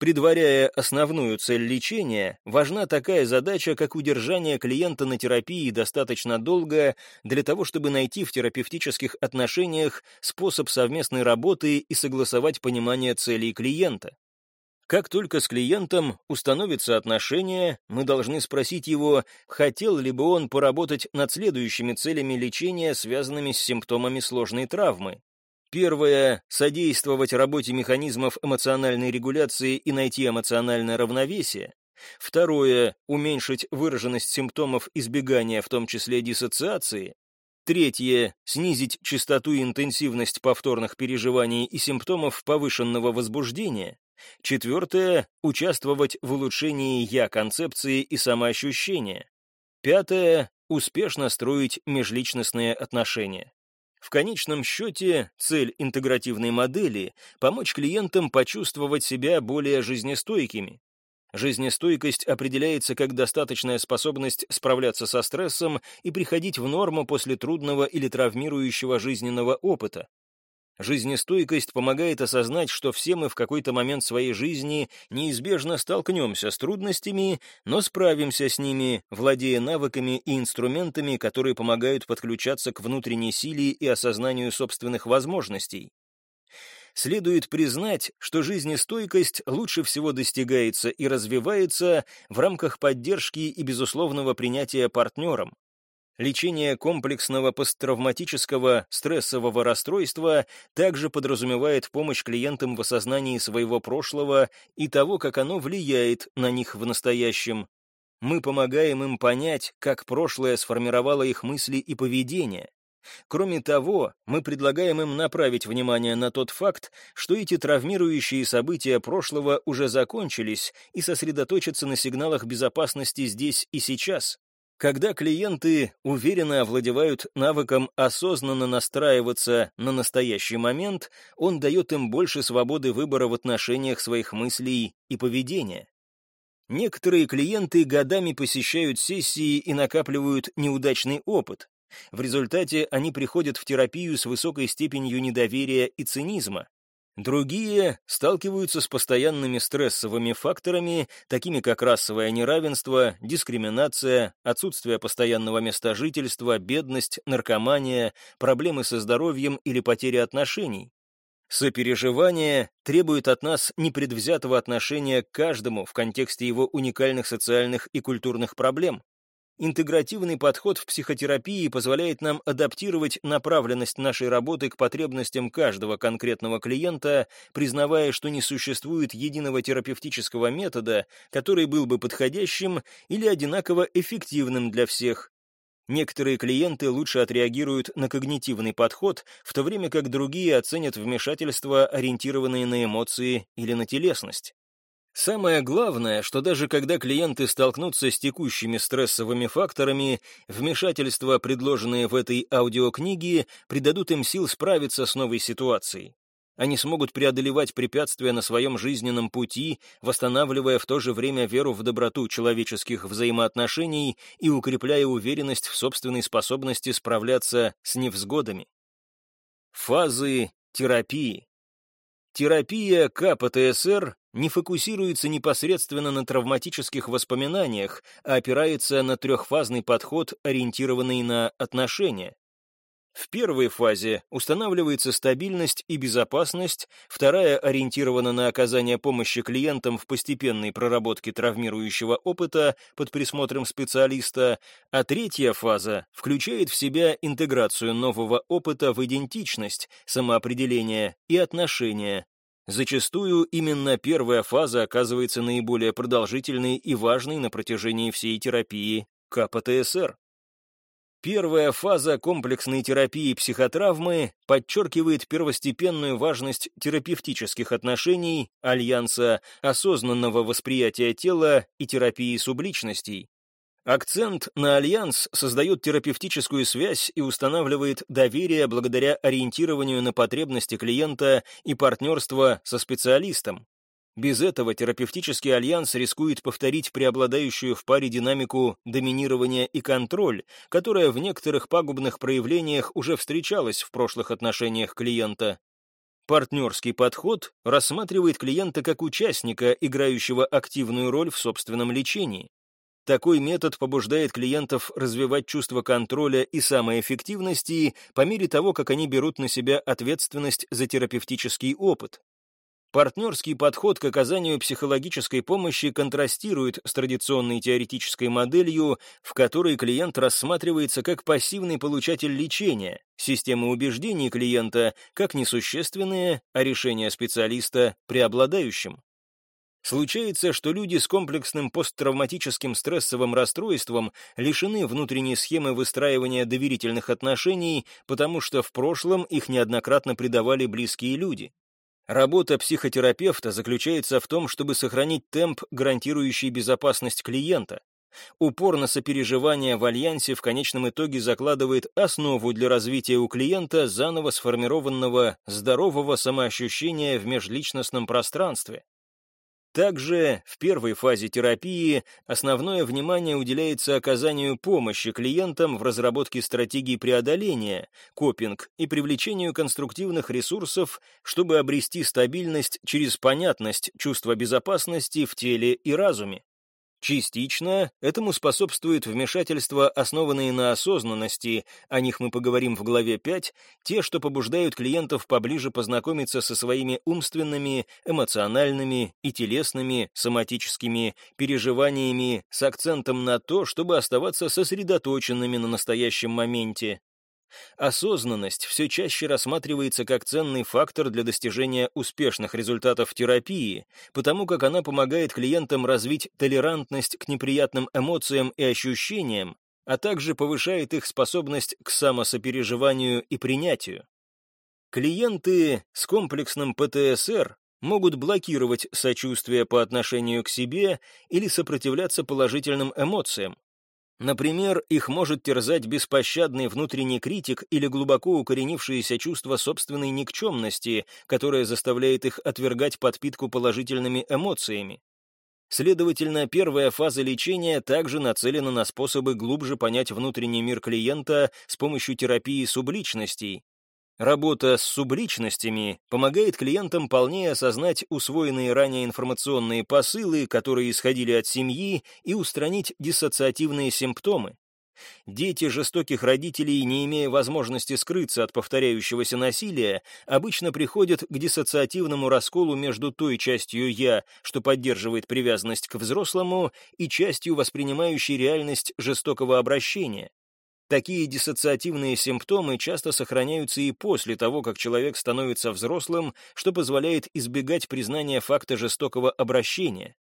Предваряя основную цель лечения, важна такая задача, как удержание клиента на терапии достаточно долго для того, чтобы найти в терапевтических отношениях способ совместной работы и согласовать понимание целей клиента. Как только с клиентом установится отношение, мы должны спросить его, хотел ли бы он поработать над следующими целями лечения, связанными с симптомами сложной травмы, Первое — содействовать работе механизмов эмоциональной регуляции и найти эмоциональное равновесие. Второе — уменьшить выраженность симптомов избегания, в том числе диссоциации. Третье — снизить частоту и интенсивность повторных переживаний и симптомов повышенного возбуждения. Четвертое — участвовать в улучшении «я-концепции» и самоощущения. Пятое — успешно строить межличностные отношения. В конечном счете, цель интегративной модели — помочь клиентам почувствовать себя более жизнестойкими. Жизнестойкость определяется как достаточная способность справляться со стрессом и приходить в норму после трудного или травмирующего жизненного опыта. Жизнестойкость помогает осознать, что все мы в какой-то момент своей жизни неизбежно столкнемся с трудностями, но справимся с ними, владея навыками и инструментами, которые помогают подключаться к внутренней силе и осознанию собственных возможностей. Следует признать, что жизнестойкость лучше всего достигается и развивается в рамках поддержки и безусловного принятия партнером. Лечение комплексного посттравматического стрессового расстройства также подразумевает помощь клиентам в осознании своего прошлого и того, как оно влияет на них в настоящем. Мы помогаем им понять, как прошлое сформировало их мысли и поведение. Кроме того, мы предлагаем им направить внимание на тот факт, что эти травмирующие события прошлого уже закончились и сосредоточиться на сигналах безопасности здесь и сейчас. Когда клиенты уверенно овладевают навыком осознанно настраиваться на настоящий момент, он дает им больше свободы выбора в отношениях своих мыслей и поведения. Некоторые клиенты годами посещают сессии и накапливают неудачный опыт. В результате они приходят в терапию с высокой степенью недоверия и цинизма. Другие сталкиваются с постоянными стрессовыми факторами, такими как расовое неравенство, дискриминация, отсутствие постоянного места жительства, бедность, наркомания, проблемы со здоровьем или потеря отношений. Сопереживание требует от нас непредвзятого отношения к каждому в контексте его уникальных социальных и культурных проблем. Интегративный подход в психотерапии позволяет нам адаптировать направленность нашей работы к потребностям каждого конкретного клиента, признавая, что не существует единого терапевтического метода, который был бы подходящим или одинаково эффективным для всех. Некоторые клиенты лучше отреагируют на когнитивный подход, в то время как другие оценят вмешательства, ориентированные на эмоции или на телесность. Самое главное, что даже когда клиенты столкнутся с текущими стрессовыми факторами, вмешательства, предложенные в этой аудиокниге, придадут им сил справиться с новой ситуацией. Они смогут преодолевать препятствия на своем жизненном пути, восстанавливая в то же время веру в доброту человеческих взаимоотношений и укрепляя уверенность в собственной способности справляться с невзгодами. Фазы терапии Терапия КПТСР не фокусируется непосредственно на травматических воспоминаниях, а опирается на трехфазный подход, ориентированный на отношения. В первой фазе устанавливается стабильность и безопасность, вторая ориентирована на оказание помощи клиентам в постепенной проработке травмирующего опыта под присмотром специалиста, а третья фаза включает в себя интеграцию нового опыта в идентичность, самоопределение и отношения, Зачастую именно первая фаза оказывается наиболее продолжительной и важной на протяжении всей терапии КПТСР. Первая фаза комплексной терапии психотравмы подчеркивает первостепенную важность терапевтических отношений, альянса осознанного восприятия тела и терапии субличностей, Акцент на альянс создает терапевтическую связь и устанавливает доверие благодаря ориентированию на потребности клиента и партнерство со специалистом. Без этого терапевтический альянс рискует повторить преобладающую в паре динамику доминирования и контроль, которая в некоторых пагубных проявлениях уже встречалась в прошлых отношениях клиента. Партнерский подход рассматривает клиента как участника, играющего активную роль в собственном лечении. Такой метод побуждает клиентов развивать чувство контроля и самоэффективности по мере того, как они берут на себя ответственность за терапевтический опыт. Партнерский подход к оказанию психологической помощи контрастирует с традиционной теоретической моделью, в которой клиент рассматривается как пассивный получатель лечения, системы убеждений клиента как несущественные, а решения специалиста преобладающим. Случается, что люди с комплексным посттравматическим стрессовым расстройством лишены внутренней схемы выстраивания доверительных отношений, потому что в прошлом их неоднократно предавали близкие люди. Работа психотерапевта заключается в том, чтобы сохранить темп, гарантирующий безопасность клиента. Упор на сопереживание в альянсе в конечном итоге закладывает основу для развития у клиента заново сформированного здорового самоощущения в межличностном пространстве. Также в первой фазе терапии основное внимание уделяется оказанию помощи клиентам в разработке стратегий преодоления, копинг и привлечению конструктивных ресурсов, чтобы обрести стабильность через понятность чувства безопасности в теле и разуме. Частично этому способствует вмешательство, основанные на осознанности, о них мы поговорим в главе 5, те, что побуждают клиентов поближе познакомиться со своими умственными, эмоциональными и телесными, соматическими переживаниями с акцентом на то, чтобы оставаться сосредоточенными на настоящем моменте. Осознанность все чаще рассматривается как ценный фактор для достижения успешных результатов терапии, потому как она помогает клиентам развить толерантность к неприятным эмоциям и ощущениям, а также повышает их способность к самосопереживанию и принятию. Клиенты с комплексным ПТСР могут блокировать сочувствие по отношению к себе или сопротивляться положительным эмоциям. Например, их может терзать беспощадный внутренний критик или глубоко укоренившееся чувство собственной никчемности, которое заставляет их отвергать подпитку положительными эмоциями. Следовательно, первая фаза лечения также нацелена на способы глубже понять внутренний мир клиента с помощью терапии субличностей, Работа с субличностями помогает клиентам полнее осознать усвоенные ранее информационные посылы, которые исходили от семьи, и устранить диссоциативные симптомы. Дети жестоких родителей, не имея возможности скрыться от повторяющегося насилия, обычно приходят к диссоциативному расколу между той частью «я», что поддерживает привязанность к взрослому, и частью, воспринимающей реальность жестокого обращения. Такие диссоциативные симптомы часто сохраняются и после того, как человек становится взрослым, что позволяет избегать признания факта жестокого обращения.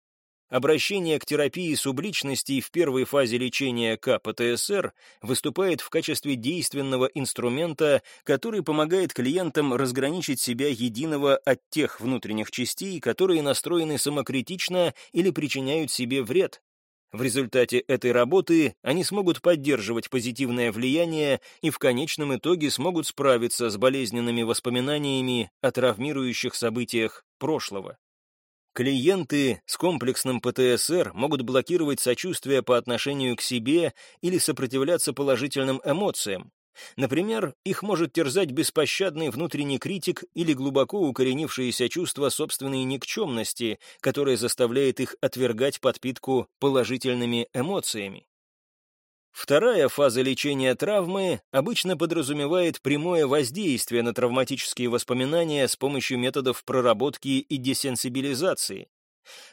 Обращение к терапии субличностей в первой фазе лечения КПТСР выступает в качестве действенного инструмента, который помогает клиентам разграничить себя единого от тех внутренних частей, которые настроены самокритично или причиняют себе вред, в результате этой работы они смогут поддерживать позитивное влияние и в конечном итоге смогут справиться с болезненными воспоминаниями о травмирующих событиях прошлого. Клиенты с комплексным ПТСР могут блокировать сочувствие по отношению к себе или сопротивляться положительным эмоциям, Например, их может терзать беспощадный внутренний критик или глубоко укоренившееся чувство собственной никчемности, которое заставляет их отвергать подпитку положительными эмоциями. Вторая фаза лечения травмы обычно подразумевает прямое воздействие на травматические воспоминания с помощью методов проработки и десенсибилизации.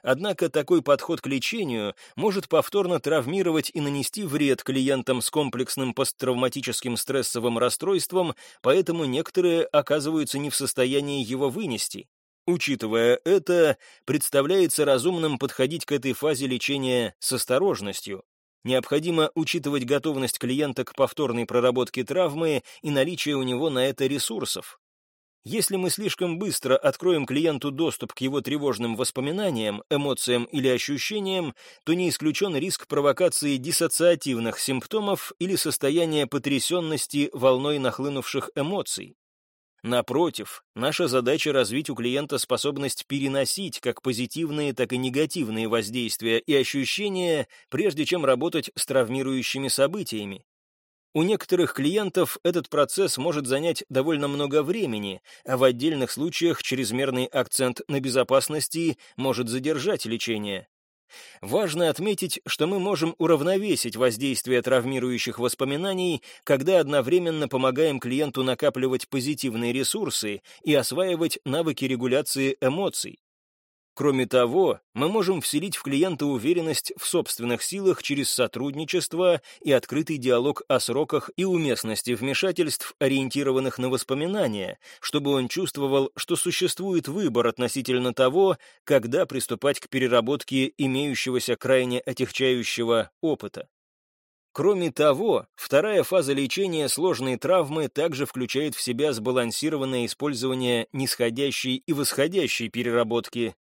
Однако такой подход к лечению может повторно травмировать и нанести вред клиентам с комплексным посттравматическим стрессовым расстройством, поэтому некоторые оказываются не в состоянии его вынести. Учитывая это, представляется разумным подходить к этой фазе лечения с осторожностью. Необходимо учитывать готовность клиента к повторной проработке травмы и наличие у него на это ресурсов. Если мы слишком быстро откроем клиенту доступ к его тревожным воспоминаниям, эмоциям или ощущениям, то не исключен риск провокации диссоциативных симптомов или состояния потрясенности волной нахлынувших эмоций. Напротив, наша задача развить у клиента способность переносить как позитивные, так и негативные воздействия и ощущения, прежде чем работать с травмирующими событиями. У некоторых клиентов этот процесс может занять довольно много времени, а в отдельных случаях чрезмерный акцент на безопасности может задержать лечение. Важно отметить, что мы можем уравновесить воздействие травмирующих воспоминаний, когда одновременно помогаем клиенту накапливать позитивные ресурсы и осваивать навыки регуляции эмоций. Кроме того, мы можем вселить в клиента уверенность в собственных силах через сотрудничество и открытый диалог о сроках и уместности вмешательств, ориентированных на воспоминания, чтобы он чувствовал, что существует выбор относительно того, когда приступать к переработке имеющегося крайне отягчающего опыта. Кроме того, вторая фаза лечения сложной травмы также включает в себя сбалансированное использование нисходящей и восходящей переработки,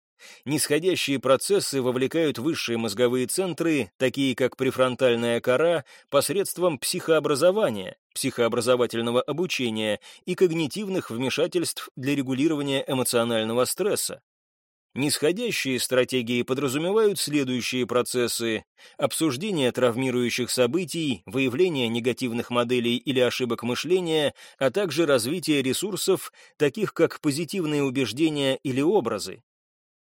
Нисходящие процессы вовлекают высшие мозговые центры, такие как префронтальная кора, посредством психообразования, психообразовательного обучения и когнитивных вмешательств для регулирования эмоционального стресса. Нисходящие стратегии подразумевают следующие процессы. Обсуждение травмирующих событий, выявление негативных моделей или ошибок мышления, а также развитие ресурсов, таких как позитивные убеждения или образы.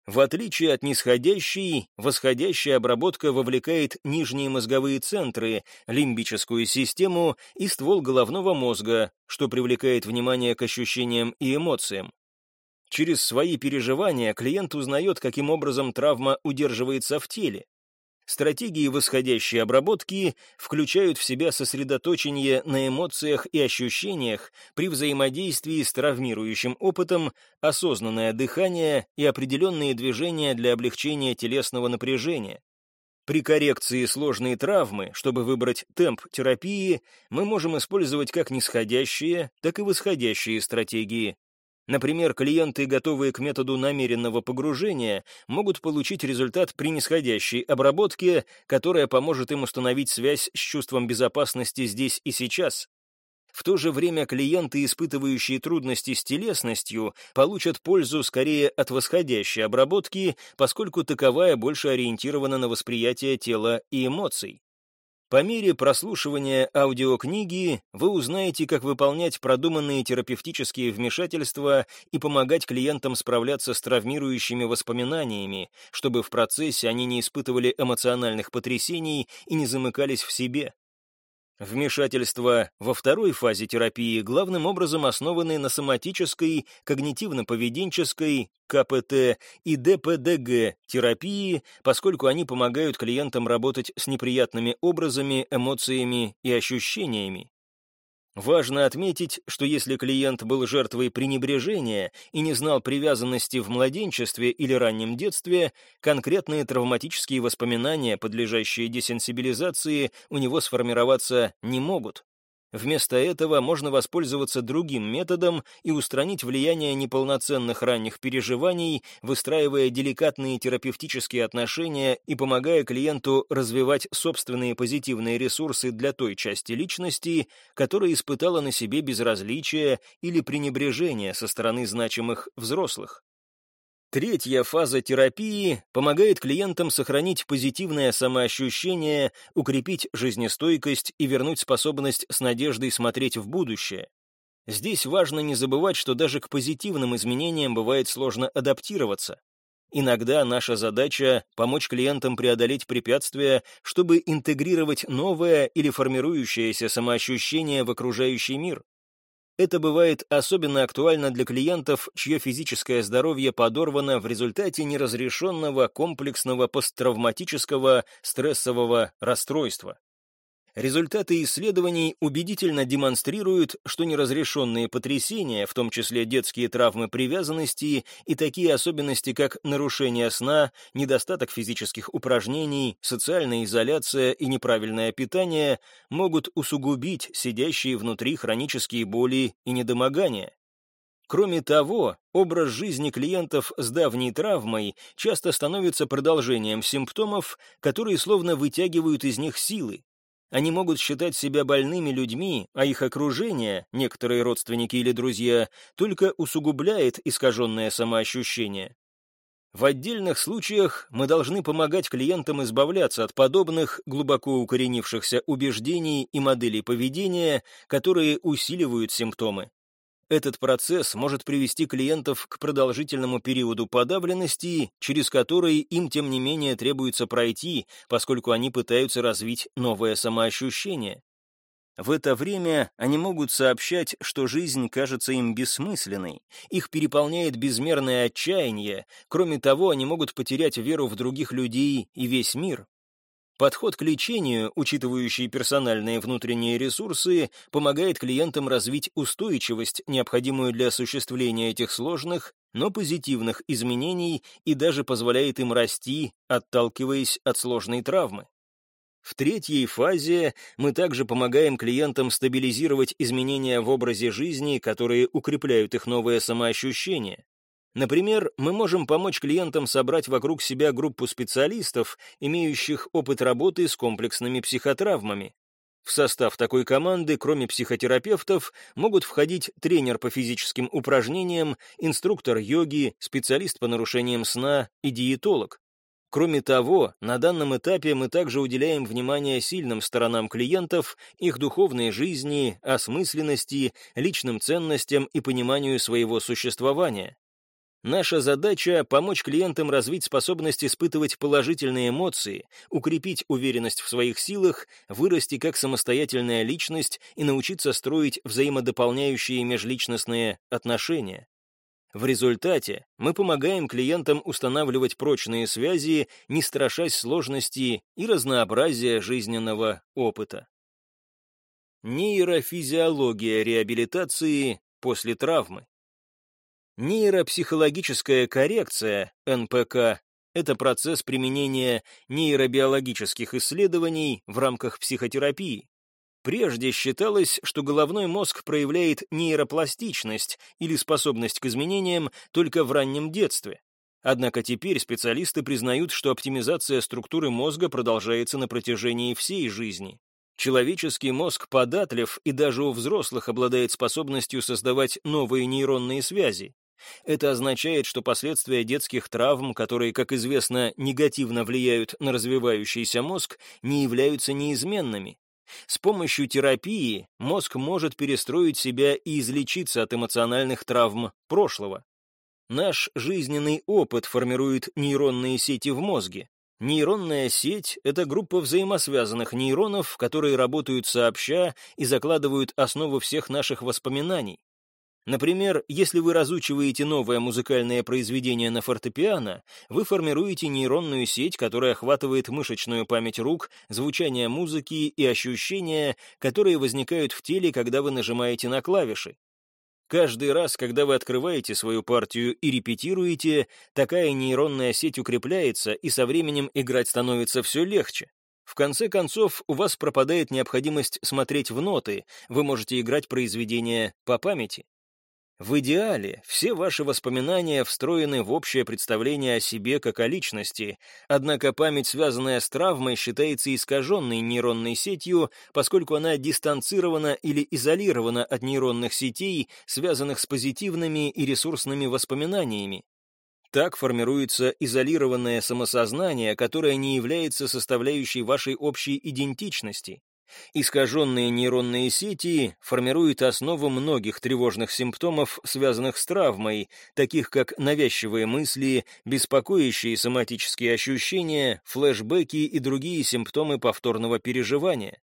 В отличие от нисходящей, восходящая обработка вовлекает нижние мозговые центры, лимбическую систему и ствол головного мозга, что привлекает внимание к ощущениям и эмоциям. Через свои переживания клиент узнает, каким образом травма удерживается в теле. Стратегии восходящей обработки включают в себя сосредоточение на эмоциях и ощущениях при взаимодействии с травмирующим опытом, осознанное дыхание и определенные движения для облегчения телесного напряжения. При коррекции сложной травмы, чтобы выбрать темп терапии, мы можем использовать как нисходящие, так и восходящие стратегии. Например, клиенты, готовые к методу намеренного погружения, могут получить результат при нисходящей обработке, которая поможет им установить связь с чувством безопасности здесь и сейчас. В то же время клиенты, испытывающие трудности с телесностью, получат пользу скорее от восходящей обработки, поскольку таковая больше ориентирована на восприятие тела и эмоций. По мере прослушивания аудиокниги вы узнаете, как выполнять продуманные терапевтические вмешательства и помогать клиентам справляться с травмирующими воспоминаниями, чтобы в процессе они не испытывали эмоциональных потрясений и не замыкались в себе. Вмешательства во второй фазе терапии главным образом основаны на соматической, когнитивно-поведенческой, КПТ и ДПДГ терапии, поскольку они помогают клиентам работать с неприятными образами, эмоциями и ощущениями. Важно отметить, что если клиент был жертвой пренебрежения и не знал привязанности в младенчестве или раннем детстве, конкретные травматические воспоминания, подлежащие десенсибилизации, у него сформироваться не могут. Вместо этого можно воспользоваться другим методом и устранить влияние неполноценных ранних переживаний, выстраивая деликатные терапевтические отношения и помогая клиенту развивать собственные позитивные ресурсы для той части личности, которая испытала на себе безразличие или пренебрежение со стороны значимых взрослых. Третья фаза терапии помогает клиентам сохранить позитивное самоощущение, укрепить жизнестойкость и вернуть способность с надеждой смотреть в будущее. Здесь важно не забывать, что даже к позитивным изменениям бывает сложно адаптироваться. Иногда наша задача — помочь клиентам преодолеть препятствия, чтобы интегрировать новое или формирующееся самоощущение в окружающий мир. Это бывает особенно актуально для клиентов, чье физическое здоровье подорвано в результате неразрешенного комплексного посттравматического стрессового расстройства. Результаты исследований убедительно демонстрируют, что неразрешенные потрясения, в том числе детские травмы привязанности и такие особенности, как нарушение сна, недостаток физических упражнений, социальная изоляция и неправильное питание, могут усугубить сидящие внутри хронические боли и недомогания. Кроме того, образ жизни клиентов с давней травмой часто становится продолжением симптомов, которые словно вытягивают из них силы, они могут считать себя больными людьми, а их окружение, некоторые родственники или друзья, только усугубляет искаженное самоощущение. В отдельных случаях мы должны помогать клиентам избавляться от подобных глубоко укоренившихся убеждений и моделей поведения, которые усиливают симптомы. Этот процесс может привести клиентов к продолжительному периоду подавленности, через который им, тем не менее, требуется пройти, поскольку они пытаются развить новое самоощущение. В это время они могут сообщать, что жизнь кажется им бессмысленной, их переполняет безмерное отчаяние, кроме того, они могут потерять веру в других людей и весь мир. Подход к лечению, учитывающий персональные внутренние ресурсы, помогает клиентам развить устойчивость, необходимую для осуществления этих сложных, но позитивных изменений и даже позволяет им расти, отталкиваясь от сложной травмы. В третьей фазе мы также помогаем клиентам стабилизировать изменения в образе жизни, которые укрепляют их новое самоощущение. Например, мы можем помочь клиентам собрать вокруг себя группу специалистов, имеющих опыт работы с комплексными психотравмами. В состав такой команды, кроме психотерапевтов, могут входить тренер по физическим упражнениям, инструктор йоги, специалист по нарушениям сна и диетолог. Кроме того, на данном этапе мы также уделяем внимание сильным сторонам клиентов, их духовной жизни, осмысленности, личным ценностям и пониманию своего существования. Наша задача — помочь клиентам развить способность испытывать положительные эмоции, укрепить уверенность в своих силах, вырасти как самостоятельная личность и научиться строить взаимодополняющие межличностные отношения. В результате мы помогаем клиентам устанавливать прочные связи, не страшась сложности и разнообразия жизненного опыта. Нейрофизиология реабилитации после травмы. Нейропсихологическая коррекция, НПК, это процесс применения нейробиологических исследований в рамках психотерапии. Прежде считалось, что головной мозг проявляет нейропластичность или способность к изменениям только в раннем детстве. Однако теперь специалисты признают, что оптимизация структуры мозга продолжается на протяжении всей жизни. Человеческий мозг податлив и даже у взрослых обладает способностью создавать новые нейронные связи. Это означает, что последствия детских травм, которые, как известно, негативно влияют на развивающийся мозг, не являются неизменными. С помощью терапии мозг может перестроить себя и излечиться от эмоциональных травм прошлого. Наш жизненный опыт формирует нейронные сети в мозге. Нейронная сеть — это группа взаимосвязанных нейронов, которые работают сообща и закладывают основу всех наших воспоминаний. Например, если вы разучиваете новое музыкальное произведение на фортепиано, вы формируете нейронную сеть, которая охватывает мышечную память рук, звучание музыки и ощущения, которые возникают в теле, когда вы нажимаете на клавиши. Каждый раз, когда вы открываете свою партию и репетируете, такая нейронная сеть укрепляется, и со временем играть становится все легче. В конце концов, у вас пропадает необходимость смотреть в ноты, вы можете играть произведения по памяти. В идеале все ваши воспоминания встроены в общее представление о себе как о личности, однако память, связанная с травмой, считается искаженной нейронной сетью, поскольку она дистанцирована или изолирована от нейронных сетей, связанных с позитивными и ресурсными воспоминаниями. Так формируется изолированное самосознание, которое не является составляющей вашей общей идентичности. Искаженные нейронные сети формируют основу многих тревожных симптомов, связанных с травмой, таких как навязчивые мысли, беспокоящие соматические ощущения, флешбеки и другие симптомы повторного переживания.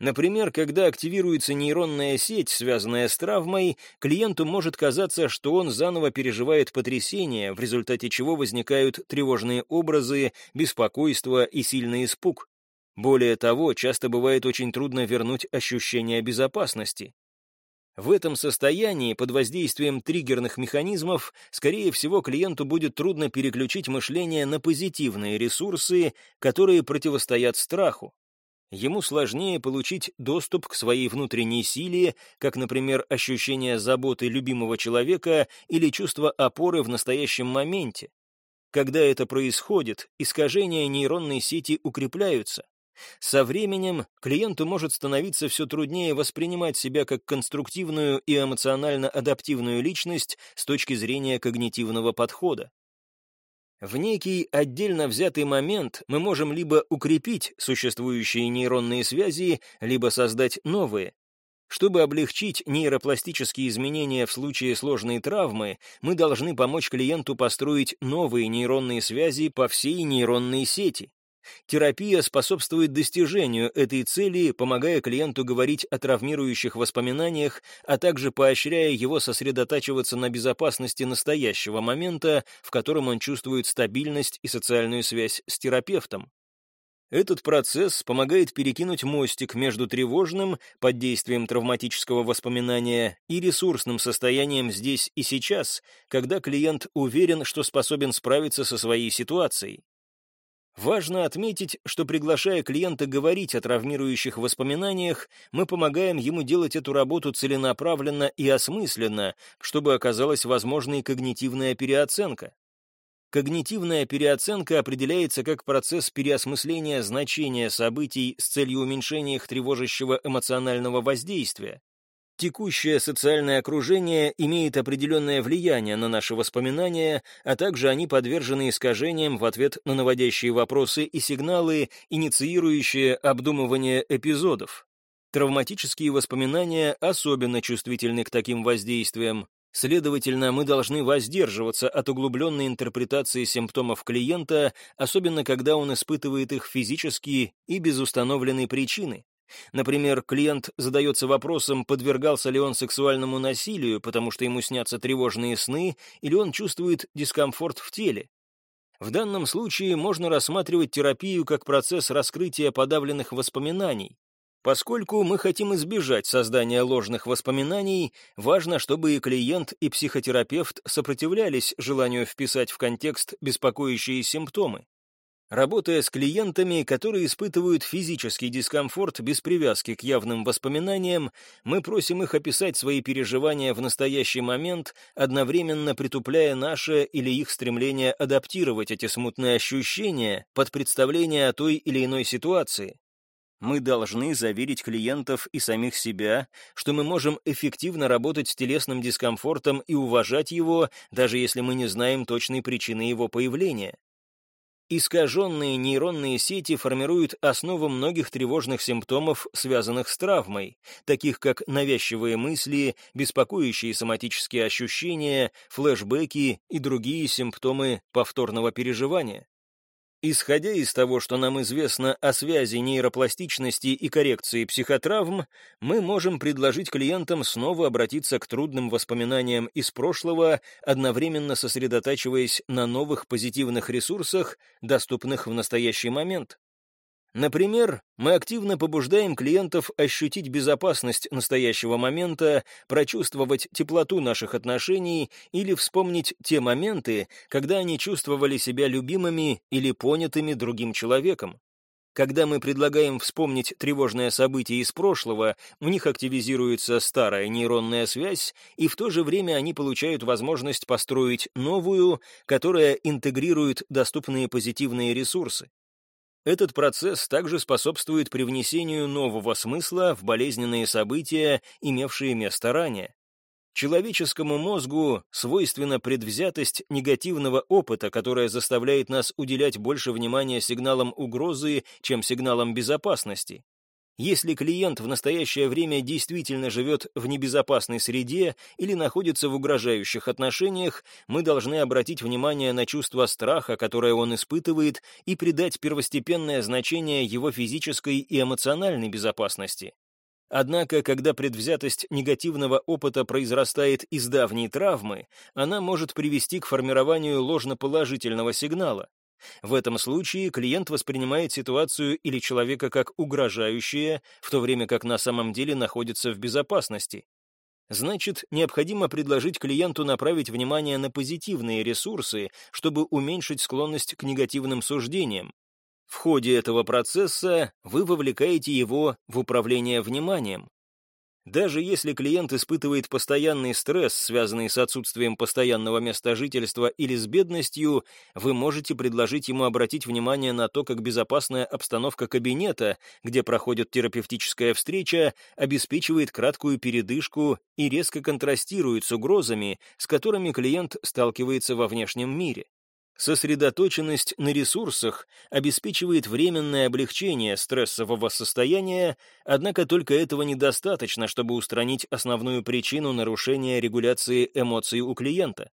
Например, когда активируется нейронная сеть, связанная с травмой, клиенту может казаться, что он заново переживает потрясение, в результате чего возникают тревожные образы, беспокойство и сильный испуг. Более того, часто бывает очень трудно вернуть ощущение безопасности. В этом состоянии, под воздействием триггерных механизмов, скорее всего, клиенту будет трудно переключить мышление на позитивные ресурсы, которые противостоят страху. Ему сложнее получить доступ к своей внутренней силе, как, например, ощущение заботы любимого человека или чувство опоры в настоящем моменте. Когда это происходит, искажения нейронной сети укрепляются. Со временем клиенту может становиться все труднее воспринимать себя как конструктивную и эмоционально адаптивную личность с точки зрения когнитивного подхода. В некий отдельно взятый момент мы можем либо укрепить существующие нейронные связи, либо создать новые. Чтобы облегчить нейропластические изменения в случае сложной травмы, мы должны помочь клиенту построить новые нейронные связи по всей нейронной сети. Терапия способствует достижению этой цели, помогая клиенту говорить о травмирующих воспоминаниях, а также поощряя его сосредотачиваться на безопасности настоящего момента, в котором он чувствует стабильность и социальную связь с терапевтом. Этот процесс помогает перекинуть мостик между тревожным, под действием травматического воспоминания, и ресурсным состоянием здесь и сейчас, когда клиент уверен, что способен справиться со своей ситуацией. Важно отметить, что приглашая клиента говорить о травмирующих воспоминаниях, мы помогаем ему делать эту работу целенаправленно и осмысленно, чтобы оказалась возможной когнитивная переоценка. Когнитивная переоценка определяется как процесс переосмысления значения событий с целью уменьшения их тревожащего эмоционального воздействия. Текущее социальное окружение имеет определенное влияние на наши воспоминания, а также они подвержены искажениям в ответ на наводящие вопросы и сигналы, инициирующие обдумывание эпизодов. Травматические воспоминания особенно чувствительны к таким воздействиям. Следовательно, мы должны воздерживаться от углубленной интерпретации симптомов клиента, особенно когда он испытывает их физически и без установленной причины. Например, клиент задается вопросом, подвергался ли он сексуальному насилию, потому что ему снятся тревожные сны, или он чувствует дискомфорт в теле. В данном случае можно рассматривать терапию как процесс раскрытия подавленных воспоминаний. Поскольку мы хотим избежать создания ложных воспоминаний, важно, чтобы и клиент, и психотерапевт сопротивлялись желанию вписать в контекст беспокоящие симптомы. Работая с клиентами, которые испытывают физический дискомфорт без привязки к явным воспоминаниям, мы просим их описать свои переживания в настоящий момент, одновременно притупляя наше или их стремление адаптировать эти смутные ощущения под представление о той или иной ситуации. Мы должны заверить клиентов и самих себя, что мы можем эффективно работать с телесным дискомфортом и уважать его, даже если мы не знаем точной причины его появления. Искаженные нейронные сети формируют основу многих тревожных симптомов, связанных с травмой, таких как навязчивые мысли, беспокоящие соматические ощущения, флешбеки и другие симптомы повторного переживания. Исходя из того, что нам известно о связи нейропластичности и коррекции психотравм, мы можем предложить клиентам снова обратиться к трудным воспоминаниям из прошлого, одновременно сосредотачиваясь на новых позитивных ресурсах, доступных в настоящий момент. Например, мы активно побуждаем клиентов ощутить безопасность настоящего момента, прочувствовать теплоту наших отношений или вспомнить те моменты, когда они чувствовали себя любимыми или понятыми другим человеком. Когда мы предлагаем вспомнить тревожное событие из прошлого, у них активизируется старая нейронная связь, и в то же время они получают возможность построить новую, которая интегрирует доступные позитивные ресурсы. Этот процесс также способствует привнесению нового смысла в болезненные события, имевшие место ранее. Человеческому мозгу свойственна предвзятость негативного опыта, которая заставляет нас уделять больше внимания сигналам угрозы, чем сигналам безопасности. Если клиент в настоящее время действительно живет в небезопасной среде или находится в угрожающих отношениях, мы должны обратить внимание на чувство страха, которое он испытывает, и придать первостепенное значение его физической и эмоциональной безопасности. Однако, когда предвзятость негативного опыта произрастает из давней травмы, она может привести к формированию ложноположительного сигнала. В этом случае клиент воспринимает ситуацию или человека как угрожающее, в то время как на самом деле находится в безопасности. Значит, необходимо предложить клиенту направить внимание на позитивные ресурсы, чтобы уменьшить склонность к негативным суждениям. В ходе этого процесса вы вовлекаете его в управление вниманием. Даже если клиент испытывает постоянный стресс, связанный с отсутствием постоянного места жительства или с бедностью, вы можете предложить ему обратить внимание на то, как безопасная обстановка кабинета, где проходит терапевтическая встреча, обеспечивает краткую передышку и резко контрастирует с угрозами, с которыми клиент сталкивается во внешнем мире. Сосредоточенность на ресурсах обеспечивает временное облегчение стрессового состояния, однако только этого недостаточно, чтобы устранить основную причину нарушения регуляции эмоций у клиента.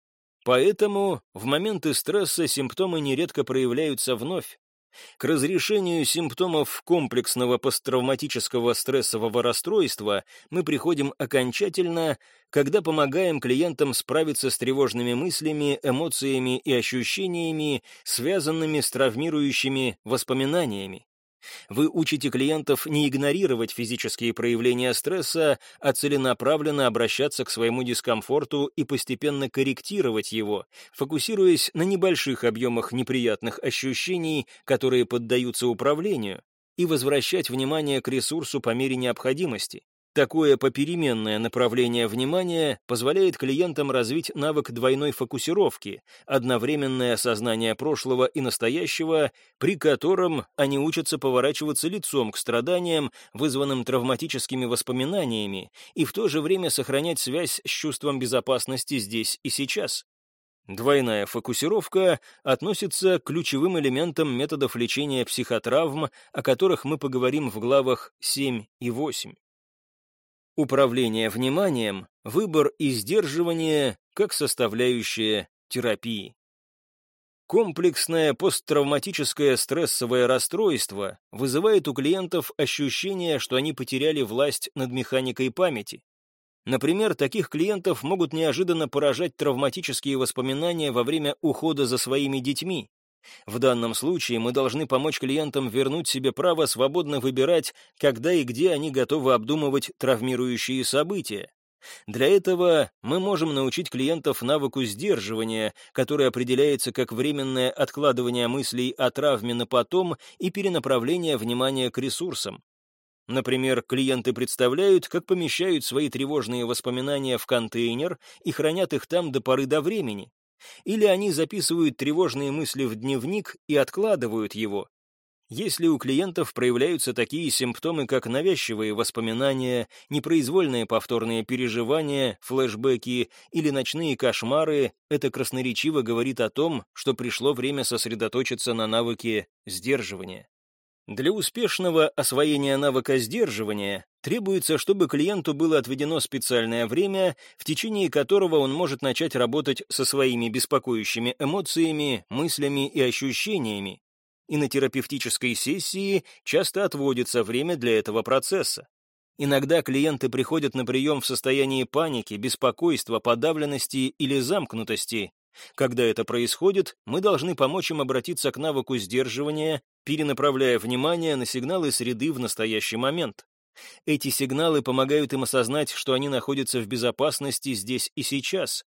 Поэтому в моменты стресса симптомы нередко проявляются вновь, к разрешению симптомов комплексного посттравматического стрессового расстройства мы приходим окончательно, когда помогаем клиентам справиться с тревожными мыслями, эмоциями и ощущениями, связанными с травмирующими воспоминаниями. Вы учите клиентов не игнорировать физические проявления стресса, а целенаправленно обращаться к своему дискомфорту и постепенно корректировать его, фокусируясь на небольших объемах неприятных ощущений, которые поддаются управлению, и возвращать внимание к ресурсу по мере необходимости. Такое попеременное направление внимания позволяет клиентам развить навык двойной фокусировки, одновременное осознание прошлого и настоящего, при котором они учатся поворачиваться лицом к страданиям, вызванным травматическими воспоминаниями, и в то же время сохранять связь с чувством безопасности здесь и сейчас. Двойная фокусировка относится к ключевым элементам методов лечения психотравм, о которых мы поговорим в главах 7 и 8. Управление вниманием, выбор и сдерживание как составляющая терапии. Комплексное посттравматическое стрессовое расстройство вызывает у клиентов ощущение, что они потеряли власть над механикой памяти. Например, таких клиентов могут неожиданно поражать травматические воспоминания во время ухода за своими детьми. В данном случае мы должны помочь клиентам вернуть себе право свободно выбирать, когда и где они готовы обдумывать травмирующие события. Для этого мы можем научить клиентов навыку сдерживания, который определяется как временное откладывание мыслей о травме на потом и перенаправление внимания к ресурсам. Например, клиенты представляют, как помещают свои тревожные воспоминания в контейнер и хранят их там до поры до времени. Или они записывают тревожные мысли в дневник и откладывают его. Если у клиентов проявляются такие симптомы, как навязчивые воспоминания, непроизвольные повторные переживания, флешбеки или ночные кошмары, это красноречиво говорит о том, что пришло время сосредоточиться на навыке сдерживания. Для успешного освоения навыка сдерживания требуется, чтобы клиенту было отведено специальное время, в течение которого он может начать работать со своими беспокоящими эмоциями, мыслями и ощущениями. И на терапевтической сессии часто отводится время для этого процесса. Иногда клиенты приходят на прием в состоянии паники, беспокойства, подавленности или замкнутости, когда это происходит, мы должны помочь им обратиться к навыку сдерживания, перенаправляя внимание на сигналы среды в настоящий момент. Эти сигналы помогают им осознать, что они находятся в безопасности здесь и сейчас.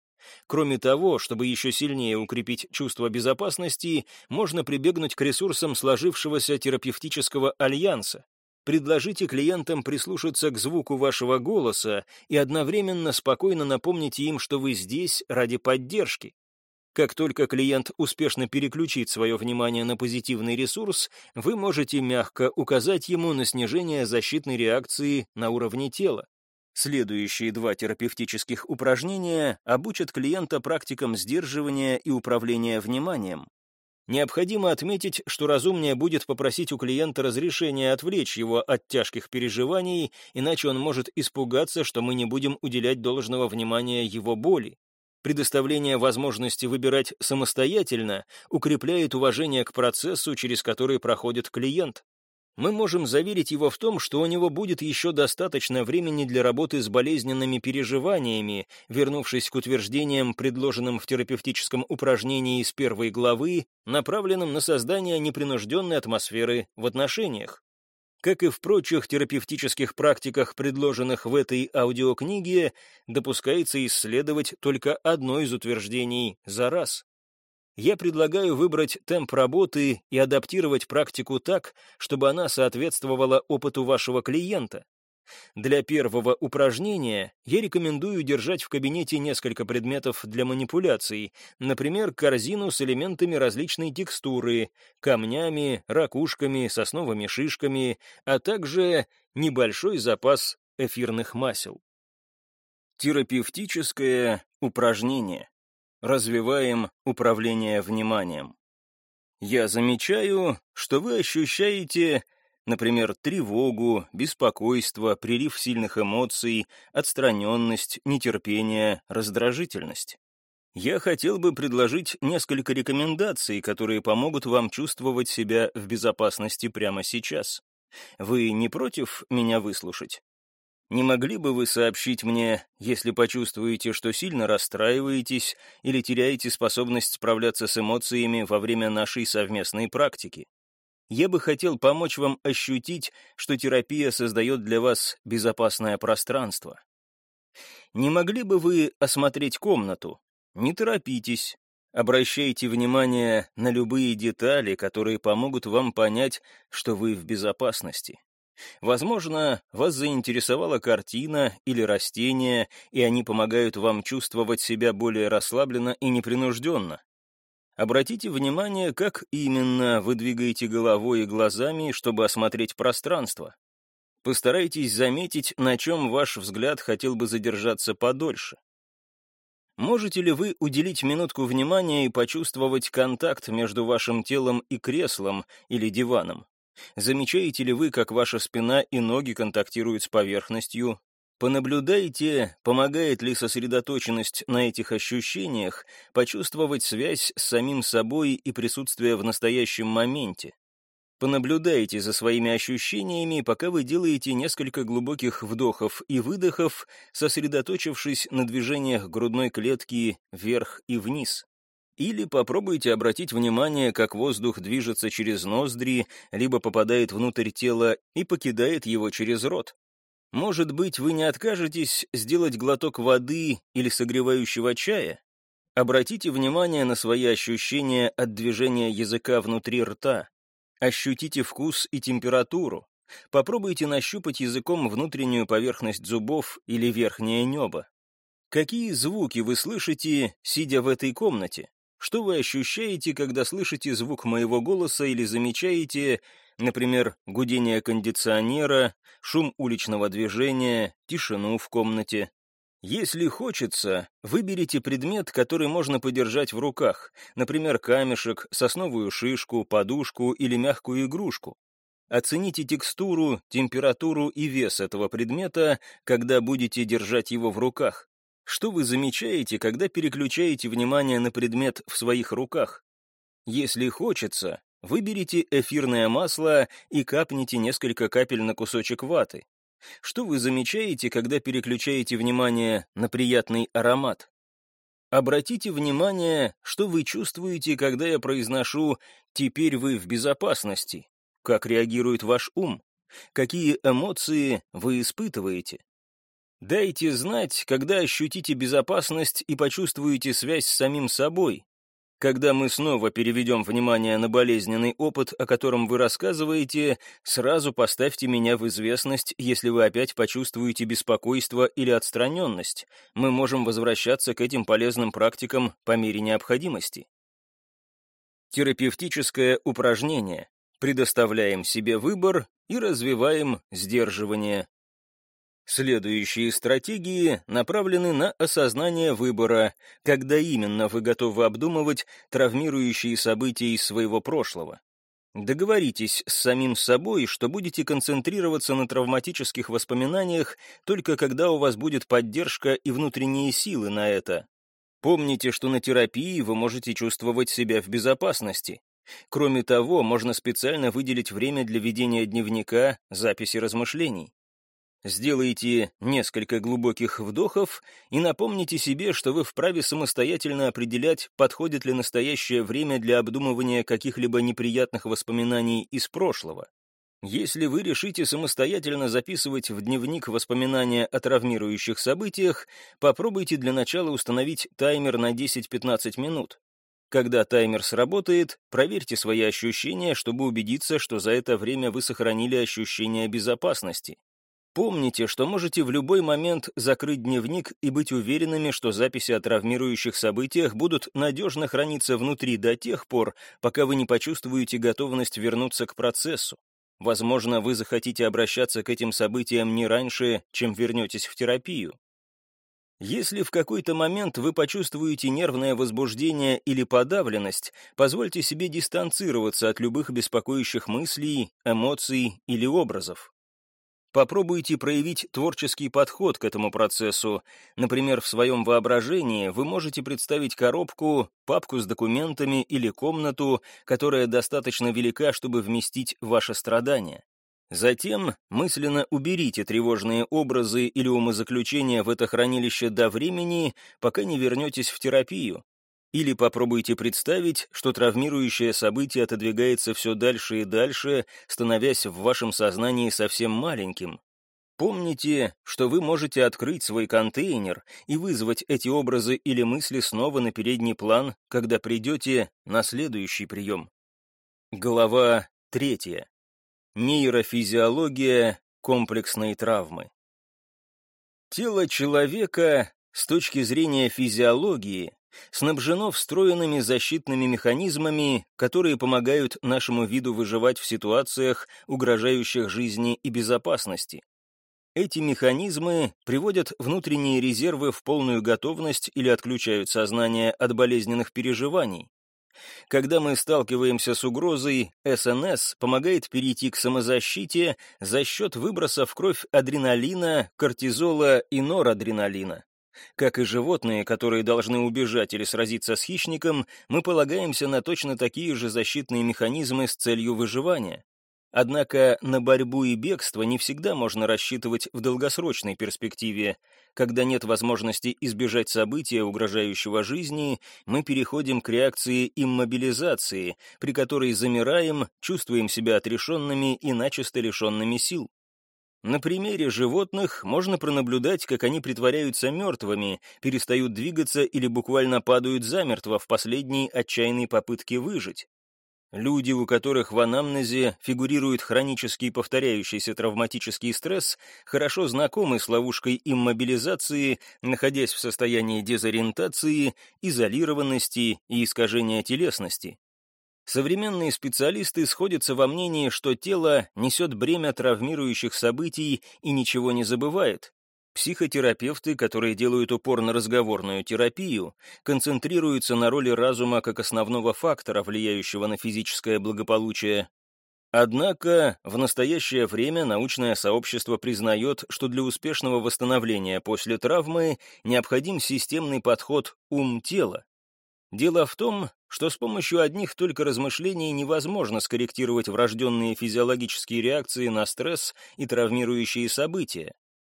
Кроме того, чтобы еще сильнее укрепить чувство безопасности, можно прибегнуть к ресурсам сложившегося терапевтического альянса. Предложите клиентам прислушаться к звуку вашего голоса и одновременно спокойно напомните им, что вы здесь ради поддержки. Как только клиент успешно переключит свое внимание на позитивный ресурс, вы можете мягко указать ему на снижение защитной реакции на уровне тела. Следующие два терапевтических упражнения обучат клиента практикам сдерживания и управления вниманием. Необходимо отметить, что разумнее будет попросить у клиента разрешения отвлечь его от тяжких переживаний, иначе он может испугаться, что мы не будем уделять должного внимания его боли. Предоставление возможности выбирать самостоятельно укрепляет уважение к процессу, через который проходит клиент. Мы можем заверить его в том, что у него будет еще достаточно времени для работы с болезненными переживаниями, вернувшись к утверждениям, предложенным в терапевтическом упражнении из первой главы, направленным на создание непринужденной атмосферы в отношениях. Как и в прочих терапевтических практиках, предложенных в этой аудиокниге, допускается исследовать только одно из утверждений за раз. Я предлагаю выбрать темп работы и адаптировать практику так, чтобы она соответствовала опыту вашего клиента. Для первого упражнения я рекомендую держать в кабинете несколько предметов для манипуляций, например, корзину с элементами различной текстуры, камнями, ракушками, сосновыми шишками, а также небольшой запас эфирных масел. Терапевтическое упражнение. Развиваем управление вниманием. Я замечаю, что вы ощущаете Например, тревогу, беспокойство, прилив сильных эмоций, отстраненность, нетерпение, раздражительность. Я хотел бы предложить несколько рекомендаций, которые помогут вам чувствовать себя в безопасности прямо сейчас. Вы не против меня выслушать? Не могли бы вы сообщить мне, если почувствуете, что сильно расстраиваетесь или теряете способность справляться с эмоциями во время нашей совместной практики? Я бы хотел помочь вам ощутить, что терапия создает для вас безопасное пространство. Не могли бы вы осмотреть комнату? Не торопитесь. Обращайте внимание на любые детали, которые помогут вам понять, что вы в безопасности. Возможно, вас заинтересовала картина или растение, и они помогают вам чувствовать себя более расслабленно и непринужденно. Обратите внимание, как именно вы двигаете головой и глазами, чтобы осмотреть пространство. Постарайтесь заметить, на чем ваш взгляд хотел бы задержаться подольше. Можете ли вы уделить минутку внимания и почувствовать контакт между вашим телом и креслом или диваном? Замечаете ли вы, как ваша спина и ноги контактируют с поверхностью, Понаблюдайте, помогает ли сосредоточенность на этих ощущениях почувствовать связь с самим собой и присутствие в настоящем моменте. Понаблюдайте за своими ощущениями, пока вы делаете несколько глубоких вдохов и выдохов, сосредоточившись на движениях грудной клетки вверх и вниз. Или попробуйте обратить внимание, как воздух движется через ноздри, либо попадает внутрь тела и покидает его через рот. Может быть, вы не откажетесь сделать глоток воды или согревающего чая? Обратите внимание на свои ощущения от движения языка внутри рта. Ощутите вкус и температуру. Попробуйте нащупать языком внутреннюю поверхность зубов или верхнее небо. Какие звуки вы слышите, сидя в этой комнате? Что вы ощущаете, когда слышите звук моего голоса или замечаете, например, гудение кондиционера, шум уличного движения, тишину в комнате? Если хочется, выберите предмет, который можно подержать в руках, например, камешек, сосновую шишку, подушку или мягкую игрушку. Оцените текстуру, температуру и вес этого предмета, когда будете держать его в руках. Что вы замечаете, когда переключаете внимание на предмет в своих руках? Если хочется, выберите эфирное масло и капните несколько капель на кусочек ваты. Что вы замечаете, когда переключаете внимание на приятный аромат? Обратите внимание, что вы чувствуете, когда я произношу «теперь вы в безопасности», как реагирует ваш ум, какие эмоции вы испытываете. Дайте знать, когда ощутите безопасность и почувствуете связь с самим собой. Когда мы снова переведем внимание на болезненный опыт, о котором вы рассказываете, сразу поставьте меня в известность, если вы опять почувствуете беспокойство или отстраненность. Мы можем возвращаться к этим полезным практикам по мере необходимости. Терапевтическое упражнение. Предоставляем себе выбор и развиваем сдерживание Следующие стратегии направлены на осознание выбора, когда именно вы готовы обдумывать травмирующие события из своего прошлого. Договоритесь с самим собой, что будете концентрироваться на травматических воспоминаниях только когда у вас будет поддержка и внутренние силы на это. Помните, что на терапии вы можете чувствовать себя в безопасности. Кроме того, можно специально выделить время для ведения дневника, записи размышлений. Сделайте несколько глубоких вдохов и напомните себе, что вы вправе самостоятельно определять, подходит ли настоящее время для обдумывания каких-либо неприятных воспоминаний из прошлого. Если вы решите самостоятельно записывать в дневник воспоминания о травмирующих событиях, попробуйте для начала установить таймер на 10-15 минут. Когда таймер сработает, проверьте свои ощущения, чтобы убедиться, что за это время вы сохранили ощущение безопасности. Помните, что можете в любой момент закрыть дневник и быть уверенными, что записи о травмирующих событиях будут надежно храниться внутри до тех пор, пока вы не почувствуете готовность вернуться к процессу. Возможно, вы захотите обращаться к этим событиям не раньше, чем вернетесь в терапию. Если в какой-то момент вы почувствуете нервное возбуждение или подавленность, позвольте себе дистанцироваться от любых беспокоящих мыслей, эмоций или образов. Попробуйте проявить творческий подход к этому процессу. Например, в своем воображении вы можете представить коробку, папку с документами или комнату, которая достаточно велика, чтобы вместить ваше страдание. Затем мысленно уберите тревожные образы или умозаключения в это хранилище до времени, пока не вернетесь в терапию. Или попробуйте представить, что травмирующее событие отодвигается все дальше и дальше, становясь в вашем сознании совсем маленьким. Помните, что вы можете открыть свой контейнер и вызвать эти образы или мысли снова на передний план, когда придете на следующий прием. Глава третья. Нейрофизиология комплексной травмы. Тело человека с точки зрения физиологии снабжено встроенными защитными механизмами, которые помогают нашему виду выживать в ситуациях, угрожающих жизни и безопасности. Эти механизмы приводят внутренние резервы в полную готовность или отключают сознание от болезненных переживаний. Когда мы сталкиваемся с угрозой, СНС помогает перейти к самозащите за счет выброса в кровь адреналина, кортизола и норадреналина. Как и животные, которые должны убежать или сразиться с хищником, мы полагаемся на точно такие же защитные механизмы с целью выживания. Однако на борьбу и бегство не всегда можно рассчитывать в долгосрочной перспективе. Когда нет возможности избежать события, угрожающего жизни, мы переходим к реакции иммобилизации, при которой замираем, чувствуем себя отрешенными и начисто лишенными сил. На примере животных можно пронаблюдать, как они притворяются мертвыми, перестают двигаться или буквально падают замертво в последней отчаянной попытке выжить. Люди, у которых в анамнезе фигурирует хронический повторяющийся травматический стресс, хорошо знакомы с ловушкой иммобилизации, находясь в состоянии дезориентации, изолированности и искажения телесности. Современные специалисты сходятся во мнении, что тело несет бремя травмирующих событий и ничего не забывает, Психотерапевты, которые делают упор на разговорную терапию, концентрируются на роли разума как основного фактора, влияющего на физическое благополучие. Однако в настоящее время научное сообщество признает, что для успешного восстановления после травмы необходим системный подход ум-тело. Дело в том, что с помощью одних только размышлений невозможно скорректировать врожденные физиологические реакции на стресс и травмирующие события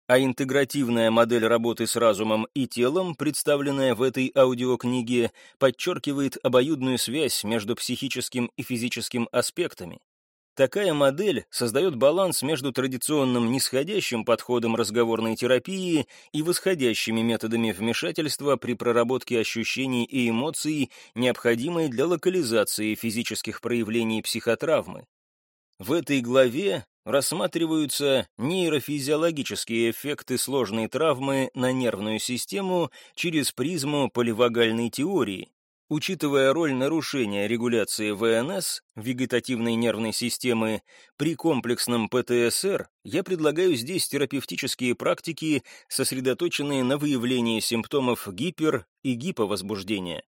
а интегративная модель работы с разумом и телом, представленная в этой аудиокниге, подчеркивает обоюдную связь между психическим и физическим аспектами. Такая модель создает баланс между традиционным нисходящим подходом разговорной терапии и восходящими методами вмешательства при проработке ощущений и эмоций, необходимой для локализации физических проявлений психотравмы. В этой главе рассматриваются нейрофизиологические эффекты сложной травмы на нервную систему через призму поливагальной теории. Учитывая роль нарушения регуляции ВНС, вегетативной нервной системы, при комплексном ПТСР, я предлагаю здесь терапевтические практики, сосредоточенные на выявлении симптомов гипер- и гиповозбуждения.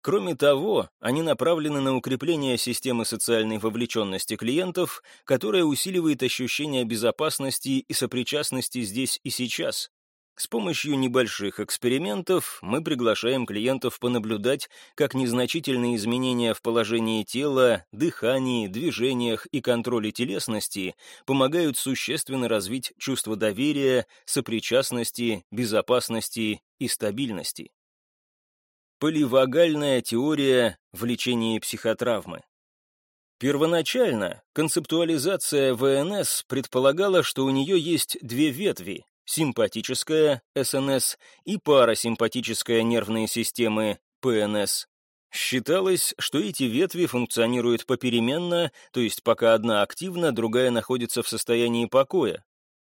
Кроме того, они направлены на укрепление системы социальной вовлеченности клиентов, которая усиливает ощущение безопасности и сопричастности здесь и сейчас. С помощью небольших экспериментов мы приглашаем клиентов понаблюдать, как незначительные изменения в положении тела, дыхании, движениях и контроле телесности помогают существенно развить чувство доверия, сопричастности, безопасности и стабильности. Поливагальная теория в лечении психотравмы. Первоначально концептуализация ВНС предполагала, что у нее есть две ветви – симпатическая, СНС, и парасимпатическая нервные системы, ПНС. Считалось, что эти ветви функционируют попеременно, то есть пока одна активна, другая находится в состоянии покоя.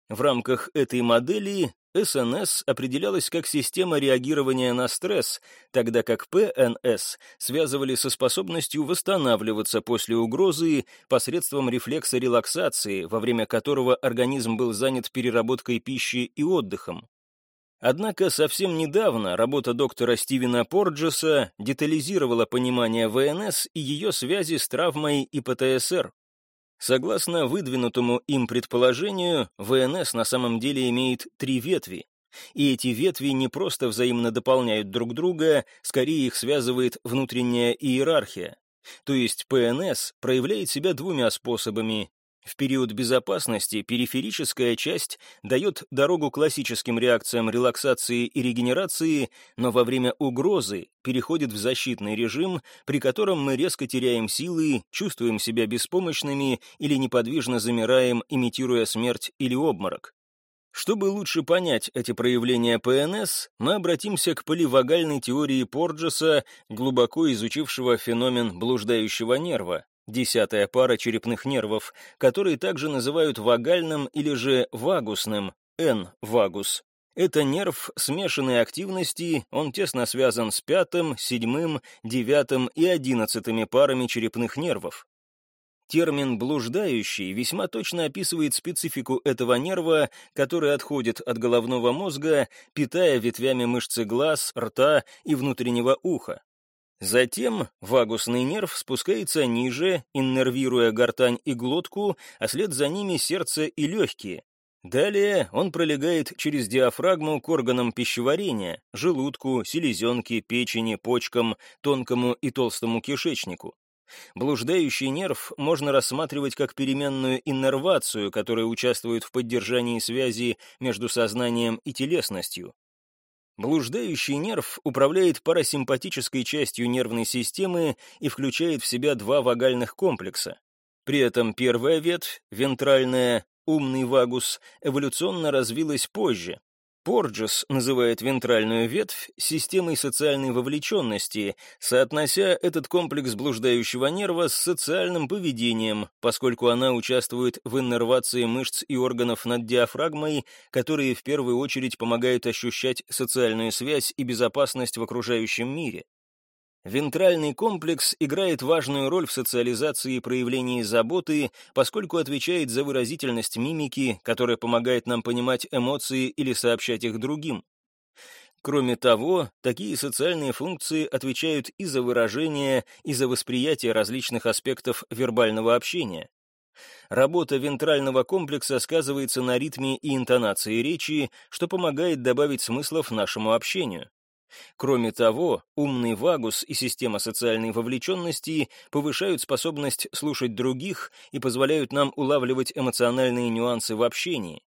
В рамках этой модели СНС определялась как система реагирования на стресс, тогда как ПНС связывали со способностью восстанавливаться после угрозы посредством рефлекса релаксации, во время которого организм был занят переработкой пищи и отдыхом. Однако совсем недавно работа доктора Стивена Порджеса детализировала понимание ВНС и ее связи с травмой и ПТСР. Согласно выдвинутому им предположению, ВНС на самом деле имеет три ветви. И эти ветви не просто взаимно дополняют друг друга, скорее их связывает внутренняя иерархия. То есть ПНС проявляет себя двумя способами в период безопасности периферическая часть дает дорогу классическим реакциям релаксации и регенерации, но во время угрозы переходит в защитный режим, при котором мы резко теряем силы, чувствуем себя беспомощными или неподвижно замираем, имитируя смерть или обморок. Чтобы лучше понять эти проявления ПНС, мы обратимся к поливагальной теории Порджеса, глубоко изучившего феномен блуждающего нерва, десятая пара черепных нервов, которые также называют вагальным или же вагусным, N-вагус. Это нерв смешанной активности, он тесно связан с пятым, седьмым, девятым и одиннадцатыми парами черепных нервов. Термин «блуждающий» весьма точно описывает специфику этого нерва, который отходит от головного мозга, питая ветвями мышцы глаз, рта и внутреннего уха. Затем вагусный нерв спускается ниже, иннервируя гортань и глотку, а след за ними сердце и легкие. Далее он пролегает через диафрагму к органам пищеварения, желудку, селезенке, печени, почкам, тонкому и толстому кишечнику. Блуждающий нерв можно рассматривать как переменную иннервацию, которая участвует в поддержании связи между сознанием и телесностью. Блуждающий нерв управляет парасимпатической частью нервной системы и включает в себя два вагальных комплекса. При этом первая ветвь, вентральная, умный вагус, эволюционно развилась позже, Порджес называет вентральную ветвь системой социальной вовлеченности, соотнося этот комплекс блуждающего нерва с социальным поведением, поскольку она участвует в иннервации мышц и органов над диафрагмой, которые в первую очередь помогают ощущать социальную связь и безопасность в окружающем мире. Вентральный комплекс играет важную роль в социализации и проявлении заботы, поскольку отвечает за выразительность мимики, которая помогает нам понимать эмоции или сообщать их другим. Кроме того, такие социальные функции отвечают и за выражение, и за восприятие различных аспектов вербального общения. Работа вентрального комплекса сказывается на ритме и интонации речи, что помогает добавить смыслов нашему общению. Кроме того, умный вагус и система социальной вовлеченности повышают способность слушать других и позволяют нам улавливать эмоциональные нюансы в общении.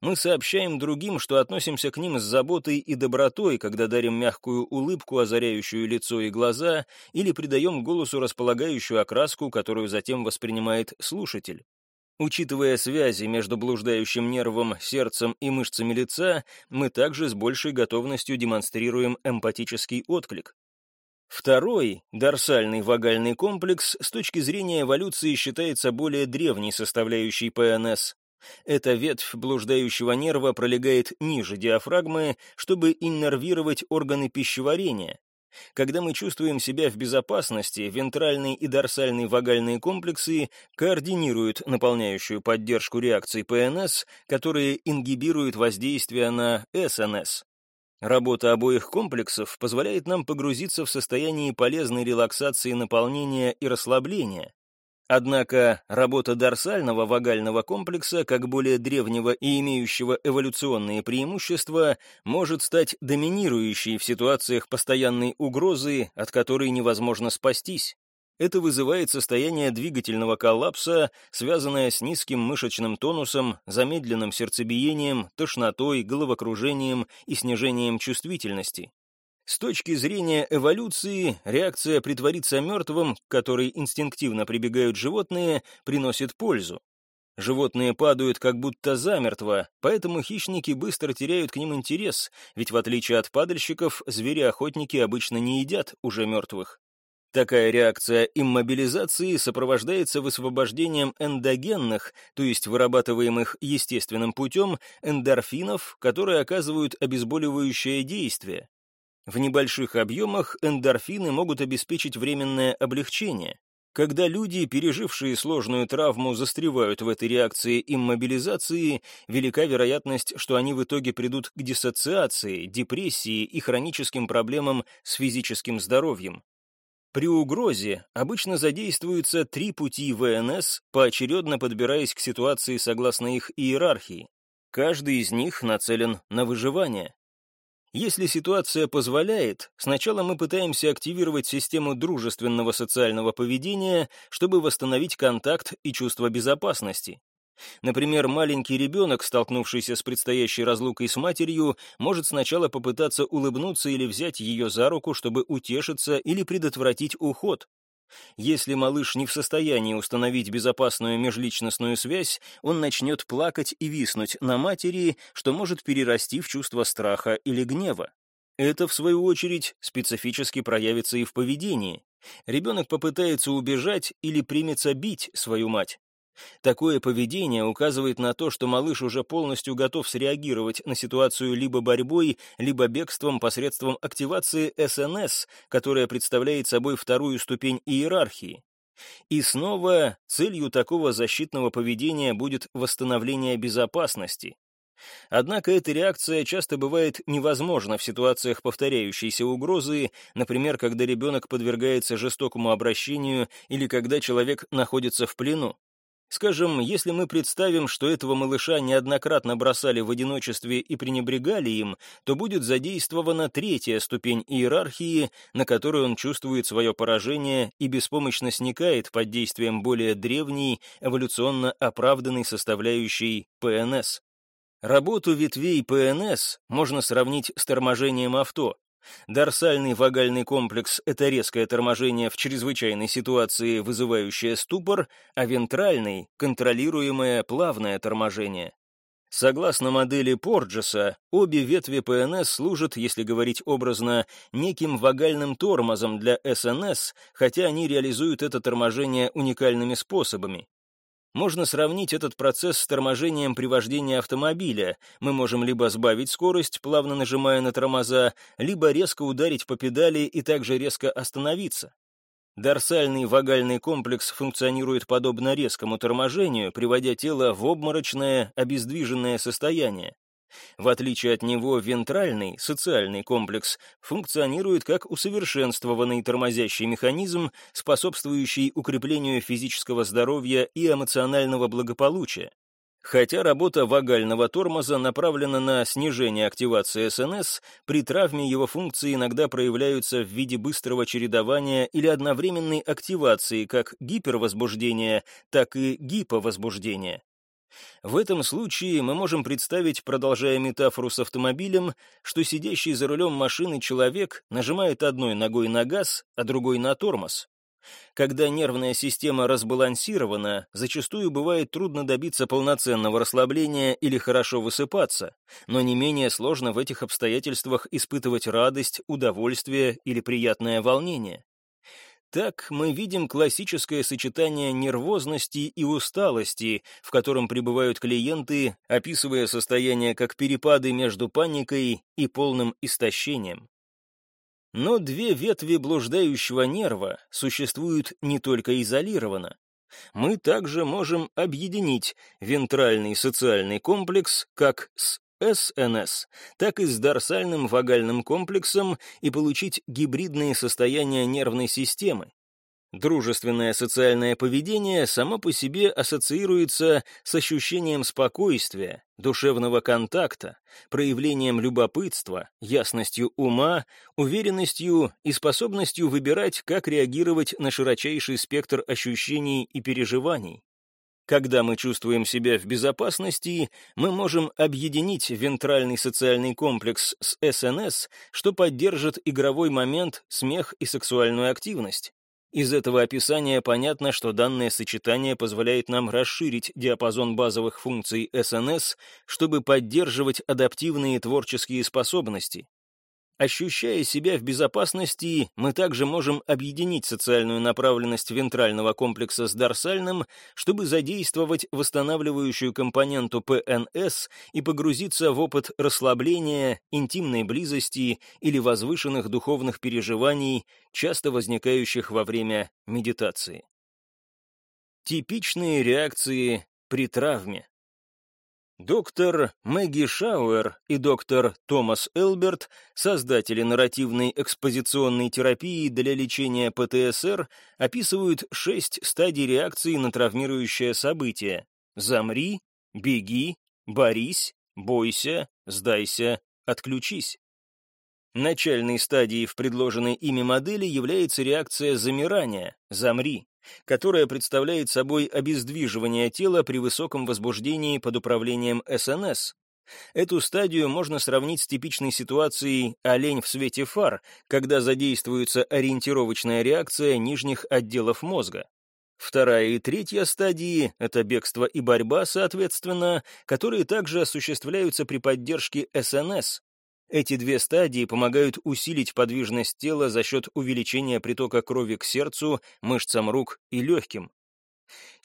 Мы сообщаем другим, что относимся к ним с заботой и добротой, когда дарим мягкую улыбку, озаряющую лицо и глаза, или придаем голосу располагающую окраску, которую затем воспринимает слушатель. Учитывая связи между блуждающим нервом, сердцем и мышцами лица, мы также с большей готовностью демонстрируем эмпатический отклик. Второй, дорсальный вагальный комплекс, с точки зрения эволюции считается более древней составляющей ПНС. Эта ветвь блуждающего нерва пролегает ниже диафрагмы, чтобы иннервировать органы пищеварения, когда мы чувствуем себя в безопасности, вентральный и дорсальный вагальные комплексы координируют наполняющую поддержку реакций ПНС, которые ингибируют воздействие на СНС. Работа обоих комплексов позволяет нам погрузиться в состояние полезной релаксации наполнения и расслабления, Однако работа дорсального вагального комплекса, как более древнего и имеющего эволюционные преимущества, может стать доминирующей в ситуациях постоянной угрозы, от которой невозможно спастись. Это вызывает состояние двигательного коллапса, связанное с низким мышечным тонусом, замедленным сердцебиением, тошнотой, головокружением и снижением чувствительности. С точки зрения эволюции, реакция «притвориться мертвым», к которой инстинктивно прибегают животные, приносит пользу. Животные падают как будто замертво, поэтому хищники быстро теряют к ним интерес, ведь в отличие от падальщиков, звери-охотники обычно не едят уже мертвых. Такая реакция иммобилизации сопровождается высвобождением эндогенных, то есть вырабатываемых естественным путем, эндорфинов, которые оказывают обезболивающее действие. В небольших объемах эндорфины могут обеспечить временное облегчение. Когда люди, пережившие сложную травму, застревают в этой реакции иммобилизации, велика вероятность, что они в итоге придут к диссоциации, депрессии и хроническим проблемам с физическим здоровьем. При угрозе обычно задействуются три пути ВНС, поочередно подбираясь к ситуации согласно их иерархии. Каждый из них нацелен на выживание. Если ситуация позволяет, сначала мы пытаемся активировать систему дружественного социального поведения, чтобы восстановить контакт и чувство безопасности. Например, маленький ребенок, столкнувшийся с предстоящей разлукой с матерью, может сначала попытаться улыбнуться или взять ее за руку, чтобы утешиться или предотвратить уход. Если малыш не в состоянии установить безопасную межличностную связь, он начнет плакать и виснуть на матери, что может перерасти в чувство страха или гнева. Это, в свою очередь, специфически проявится и в поведении. Ребенок попытается убежать или примется бить свою мать. Такое поведение указывает на то, что малыш уже полностью готов среагировать на ситуацию либо борьбой, либо бегством посредством активации СНС, которая представляет собой вторую ступень иерархии. И снова целью такого защитного поведения будет восстановление безопасности. Однако эта реакция часто бывает невозможна в ситуациях повторяющейся угрозы, например, когда ребенок подвергается жестокому обращению или когда человек находится в плену. Скажем, если мы представим, что этого малыша неоднократно бросали в одиночестве и пренебрегали им, то будет задействована третья ступень иерархии, на которой он чувствует свое поражение и беспомощно сникает под действием более древней, эволюционно оправданной составляющей ПНС. Работу ветвей ПНС можно сравнить с торможением авто. Дорсальный вагальный комплекс — это резкое торможение в чрезвычайной ситуации, вызывающее ступор, а вентральный — контролируемое плавное торможение. Согласно модели Порджеса, обе ветви ПНС служат, если говорить образно, неким вагальным тормозом для СНС, хотя они реализуют это торможение уникальными способами. Можно сравнить этот процесс с торможением при вождении автомобиля. Мы можем либо сбавить скорость, плавно нажимая на тормоза, либо резко ударить по педали и также резко остановиться. Дорсальный вагальный комплекс функционирует подобно резкому торможению, приводя тело в обморочное, обездвиженное состояние. В отличие от него, вентральный, социальный комплекс функционирует как усовершенствованный тормозящий механизм, способствующий укреплению физического здоровья и эмоционального благополучия. Хотя работа вагального тормоза направлена на снижение активации СНС, при травме его функции иногда проявляются в виде быстрого чередования или одновременной активации как гипервозбуждения, так и гиповозбуждения. В этом случае мы можем представить, продолжая метафору с автомобилем, что сидящий за рулем машины человек нажимает одной ногой на газ, а другой на тормоз. Когда нервная система разбалансирована, зачастую бывает трудно добиться полноценного расслабления или хорошо высыпаться, но не менее сложно в этих обстоятельствах испытывать радость, удовольствие или приятное волнение. Так мы видим классическое сочетание нервозности и усталости, в котором пребывают клиенты, описывая состояние как перепады между паникой и полным истощением. Но две ветви блуждающего нерва существуют не только изолированно. Мы также можем объединить вентральный социальный комплекс как с СНС, так и с дорсальным вагальным комплексом и получить гибридные состояния нервной системы. Дружественное социальное поведение само по себе ассоциируется с ощущением спокойствия, душевного контакта, проявлением любопытства, ясностью ума, уверенностью и способностью выбирать, как реагировать на широчайший спектр ощущений и переживаний. Когда мы чувствуем себя в безопасности, мы можем объединить вентральный социальный комплекс с СНС, что поддержит игровой момент, смех и сексуальную активность. Из этого описания понятно, что данное сочетание позволяет нам расширить диапазон базовых функций СНС, чтобы поддерживать адаптивные творческие способности. Ощущая себя в безопасности, мы также можем объединить социальную направленность вентрального комплекса с дорсальным, чтобы задействовать восстанавливающую компоненту ПНС и погрузиться в опыт расслабления, интимной близости или возвышенных духовных переживаний, часто возникающих во время медитации. Типичные реакции при травме. Доктор Мэгги Шауэр и доктор Томас Элберт, создатели нарративной экспозиционной терапии для лечения ПТСР, описывают шесть стадий реакции на травмирующее событие. Замри, беги, борись, бойся, сдайся, отключись. Начальной стадией в предложенной ими модели является реакция замирания, замри которая представляет собой обездвиживание тела при высоком возбуждении под управлением СНС. Эту стадию можно сравнить с типичной ситуацией «олень в свете фар», когда задействуется ориентировочная реакция нижних отделов мозга. Вторая и третья стадии — это бегство и борьба, соответственно, которые также осуществляются при поддержке СНС, эти две стадии помогают усилить подвижность тела за счет увеличения притока крови к сердцу, мышцам рук и легким.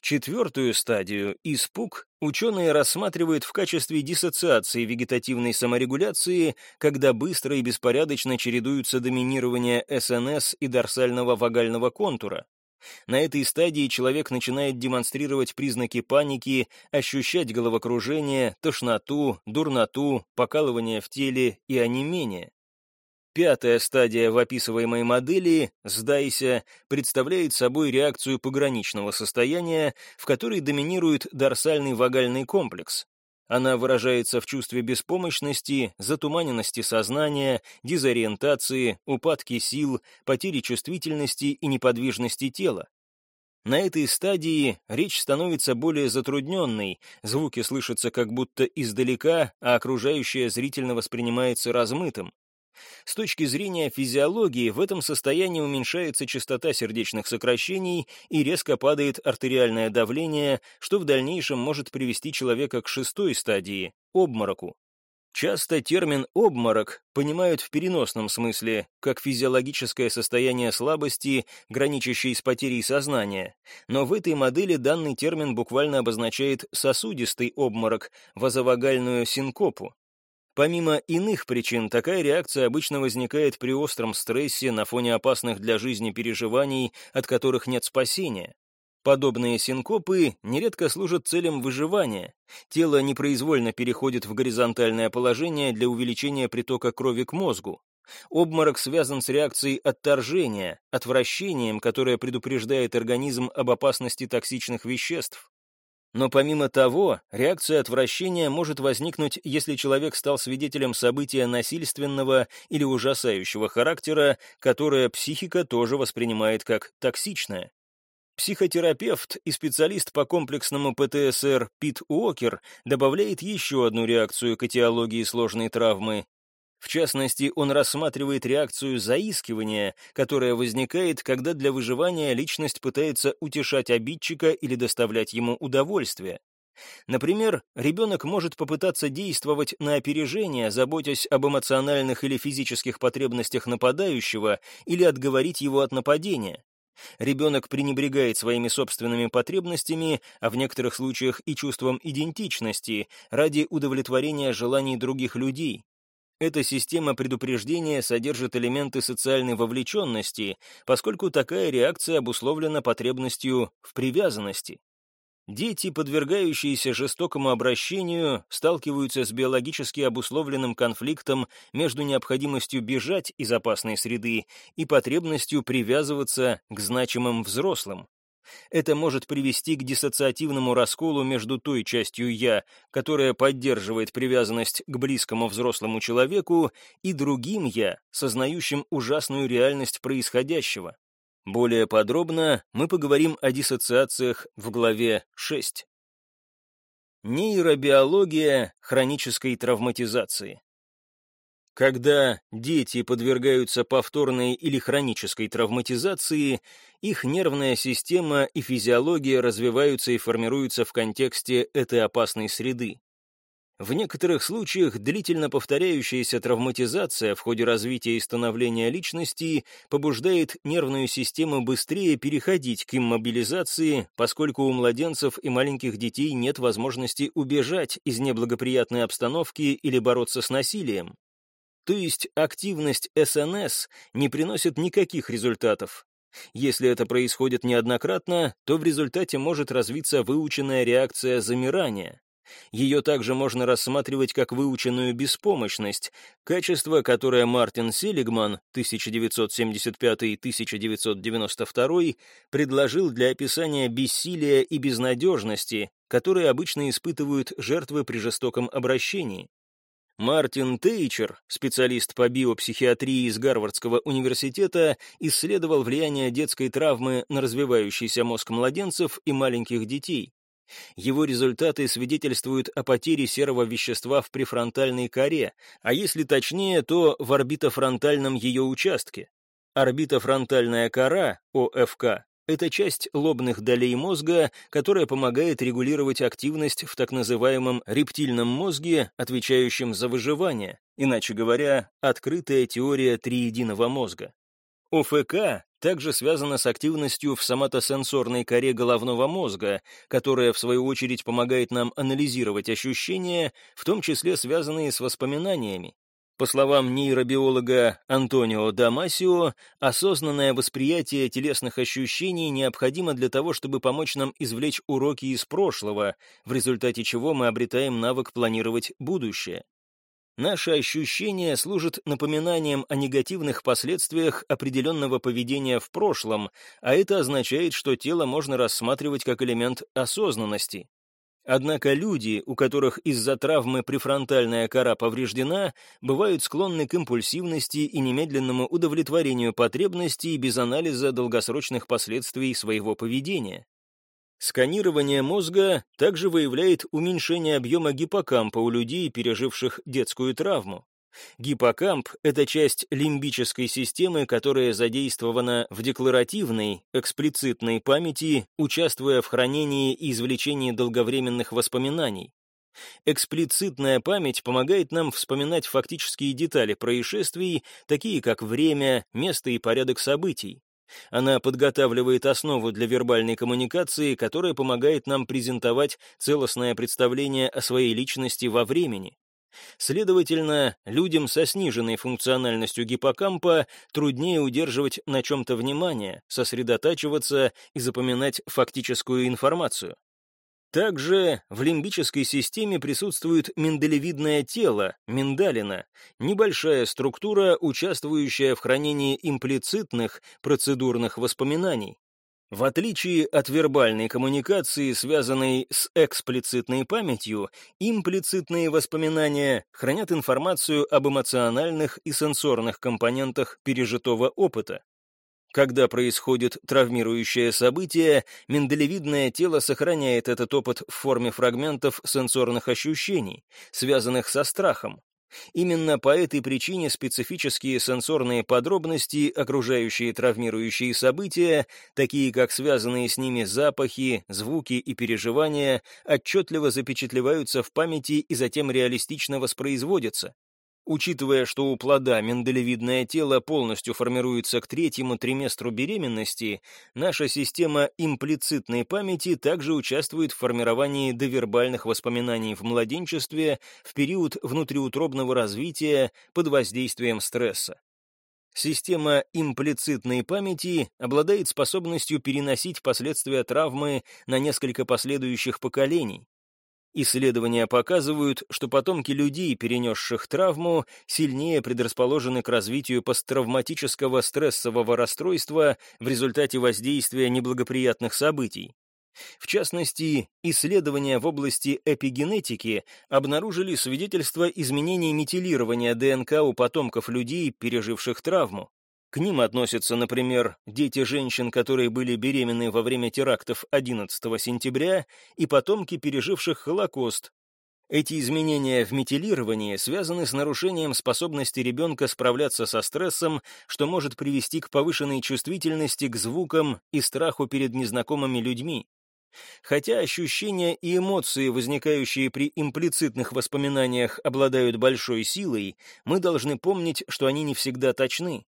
Четвертую стадию, испуг, ученые рассматривают в качестве диссоциации вегетативной саморегуляции, когда быстро и беспорядочно чередуются доминирование СНС и дорсального вагального контура. На этой стадии человек начинает демонстрировать признаки паники, ощущать головокружение, тошноту, дурноту, покалывание в теле и онемение. Пятая стадия в описываемой модели, «сдайся», представляет собой реакцию пограничного состояния, в которой доминирует дорсальный вагальный комплекс. Она выражается в чувстве беспомощности, затуманенности сознания, дезориентации, упадке сил, потере чувствительности и неподвижности тела. На этой стадии речь становится более затрудненной, звуки слышатся как будто издалека, а окружающее зрительно воспринимается размытым. С точки зрения физиологии, в этом состоянии уменьшается частота сердечных сокращений и резко падает артериальное давление, что в дальнейшем может привести человека к шестой стадии – обмороку. Часто термин «обморок» понимают в переносном смысле, как физиологическое состояние слабости, граничащей с потерей сознания, но в этой модели данный термин буквально обозначает сосудистый обморок, вазовагальную синкопу. Помимо иных причин, такая реакция обычно возникает при остром стрессе на фоне опасных для жизни переживаний, от которых нет спасения. Подобные синкопы нередко служат целям выживания. Тело непроизвольно переходит в горизонтальное положение для увеличения притока крови к мозгу. Обморок связан с реакцией отторжения, отвращением, которое предупреждает организм об опасности токсичных веществ. Но помимо того, реакция отвращения может возникнуть, если человек стал свидетелем события насильственного или ужасающего характера, которое психика тоже воспринимает как токсичное. Психотерапевт и специалист по комплексному ПТСР Пит Уокер добавляет еще одну реакцию к этиологии сложной травмы в частности, он рассматривает реакцию заискивания, которая возникает, когда для выживания личность пытается утешать обидчика или доставлять ему удовольствие. Например, ребенок может попытаться действовать на опережение, заботясь об эмоциональных или физических потребностях нападающего или отговорить его от нападения. Ребенок пренебрегает своими собственными потребностями, а в некоторых случаях и чувством идентичности, ради удовлетворения желаний других людей. Эта система предупреждения содержит элементы социальной вовлеченности, поскольку такая реакция обусловлена потребностью в привязанности. Дети, подвергающиеся жестокому обращению, сталкиваются с биологически обусловленным конфликтом между необходимостью бежать из опасной среды и потребностью привязываться к значимым взрослым. Это может привести к диссоциативному расколу между той частью «я», которая поддерживает привязанность к близкому взрослому человеку, и другим «я», сознающим ужасную реальность происходящего. Более подробно мы поговорим о диссоциациях в главе 6. Нейробиология хронической травматизации. Когда дети подвергаются повторной или хронической травматизации, их нервная система и физиология развиваются и формируются в контексте этой опасной среды. В некоторых случаях длительно повторяющаяся травматизация в ходе развития и становления личности побуждает нервную систему быстрее переходить к иммобилизации, поскольку у младенцев и маленьких детей нет возможности убежать из неблагоприятной обстановки или бороться с насилием. То есть активность СНС не приносит никаких результатов. Если это происходит неоднократно, то в результате может развиться выученная реакция замирания. Ее также можно рассматривать как выученную беспомощность, качество, которое Мартин Селигман 1975-1992 предложил для описания бессилия и безнадежности, которые обычно испытывают жертвы при жестоком обращении. Мартин Тейчер, специалист по биопсихиатрии из Гарвардского университета, исследовал влияние детской травмы на развивающийся мозг младенцев и маленьких детей. Его результаты свидетельствуют о потере серого вещества в префронтальной коре, а если точнее, то в орбитофронтальном ее участке. Орбитофронтальная кора, ОФК, это часть лобных долей мозга, которая помогает регулировать активность в так называемом рептильном мозге, отвечающем за выживание, иначе говоря, открытая теория триединого мозга. ОФК также связана с активностью в соматосенсорной коре головного мозга, которая, в свою очередь, помогает нам анализировать ощущения, в том числе связанные с воспоминаниями. По словам нейробиолога Антонио Дамасио, осознанное восприятие телесных ощущений необходимо для того, чтобы помочь нам извлечь уроки из прошлого, в результате чего мы обретаем навык планировать будущее. Наши ощущения служат напоминанием о негативных последствиях определенного поведения в прошлом, а это означает, что тело можно рассматривать как элемент осознанности. Однако люди, у которых из-за травмы префронтальная кора повреждена, бывают склонны к импульсивности и немедленному удовлетворению потребностей без анализа долгосрочных последствий своего поведения. Сканирование мозга также выявляет уменьшение объема гиппокампа у людей, переживших детскую травму. Гиппокамп — это часть лимбической системы, которая задействована в декларативной, эксплицитной памяти, участвуя в хранении и извлечении долговременных воспоминаний. Эксплицитная память помогает нам вспоминать фактические детали происшествий, такие как время, место и порядок событий. Она подготавливает основу для вербальной коммуникации, которая помогает нам презентовать целостное представление о своей личности во времени. Следовательно, людям со сниженной функциональностью гиппокампа труднее удерживать на чем-то внимание, сосредотачиваться и запоминать фактическую информацию. Также в лимбической системе присутствует миндалевидное тело, миндалина, небольшая структура, участвующая в хранении имплицитных процедурных воспоминаний. В отличие от вербальной коммуникации, связанной с эксплицитной памятью, имплицитные воспоминания хранят информацию об эмоциональных и сенсорных компонентах пережитого опыта. Когда происходит травмирующее событие, миндалевидное тело сохраняет этот опыт в форме фрагментов сенсорных ощущений, связанных со страхом. Именно по этой причине специфические сенсорные подробности, окружающие травмирующие события, такие как связанные с ними запахи, звуки и переживания, отчетливо запечатлеваются в памяти и затем реалистично воспроизводятся. Учитывая, что у плода миндалевидное тело полностью формируется к третьему триместру беременности, наша система имплицитной памяти также участвует в формировании довербальных воспоминаний в младенчестве в период внутриутробного развития под воздействием стресса. Система имплицитной памяти обладает способностью переносить последствия травмы на несколько последующих поколений, Исследования показывают, что потомки людей, перенесших травму, сильнее предрасположены к развитию посттравматического стрессового расстройства в результате воздействия неблагоприятных событий. В частности, исследования в области эпигенетики обнаружили свидетельства изменений метилирования ДНК у потомков людей, переживших травму. К ним относятся, например, дети женщин, которые были беременны во время терактов 11 сентября, и потомки переживших Холокост. Эти изменения в метилировании связаны с нарушением способности ребенка справляться со стрессом, что может привести к повышенной чувствительности к звукам и страху перед незнакомыми людьми. Хотя ощущения и эмоции, возникающие при имплицитных воспоминаниях, обладают большой силой, мы должны помнить, что они не всегда точны.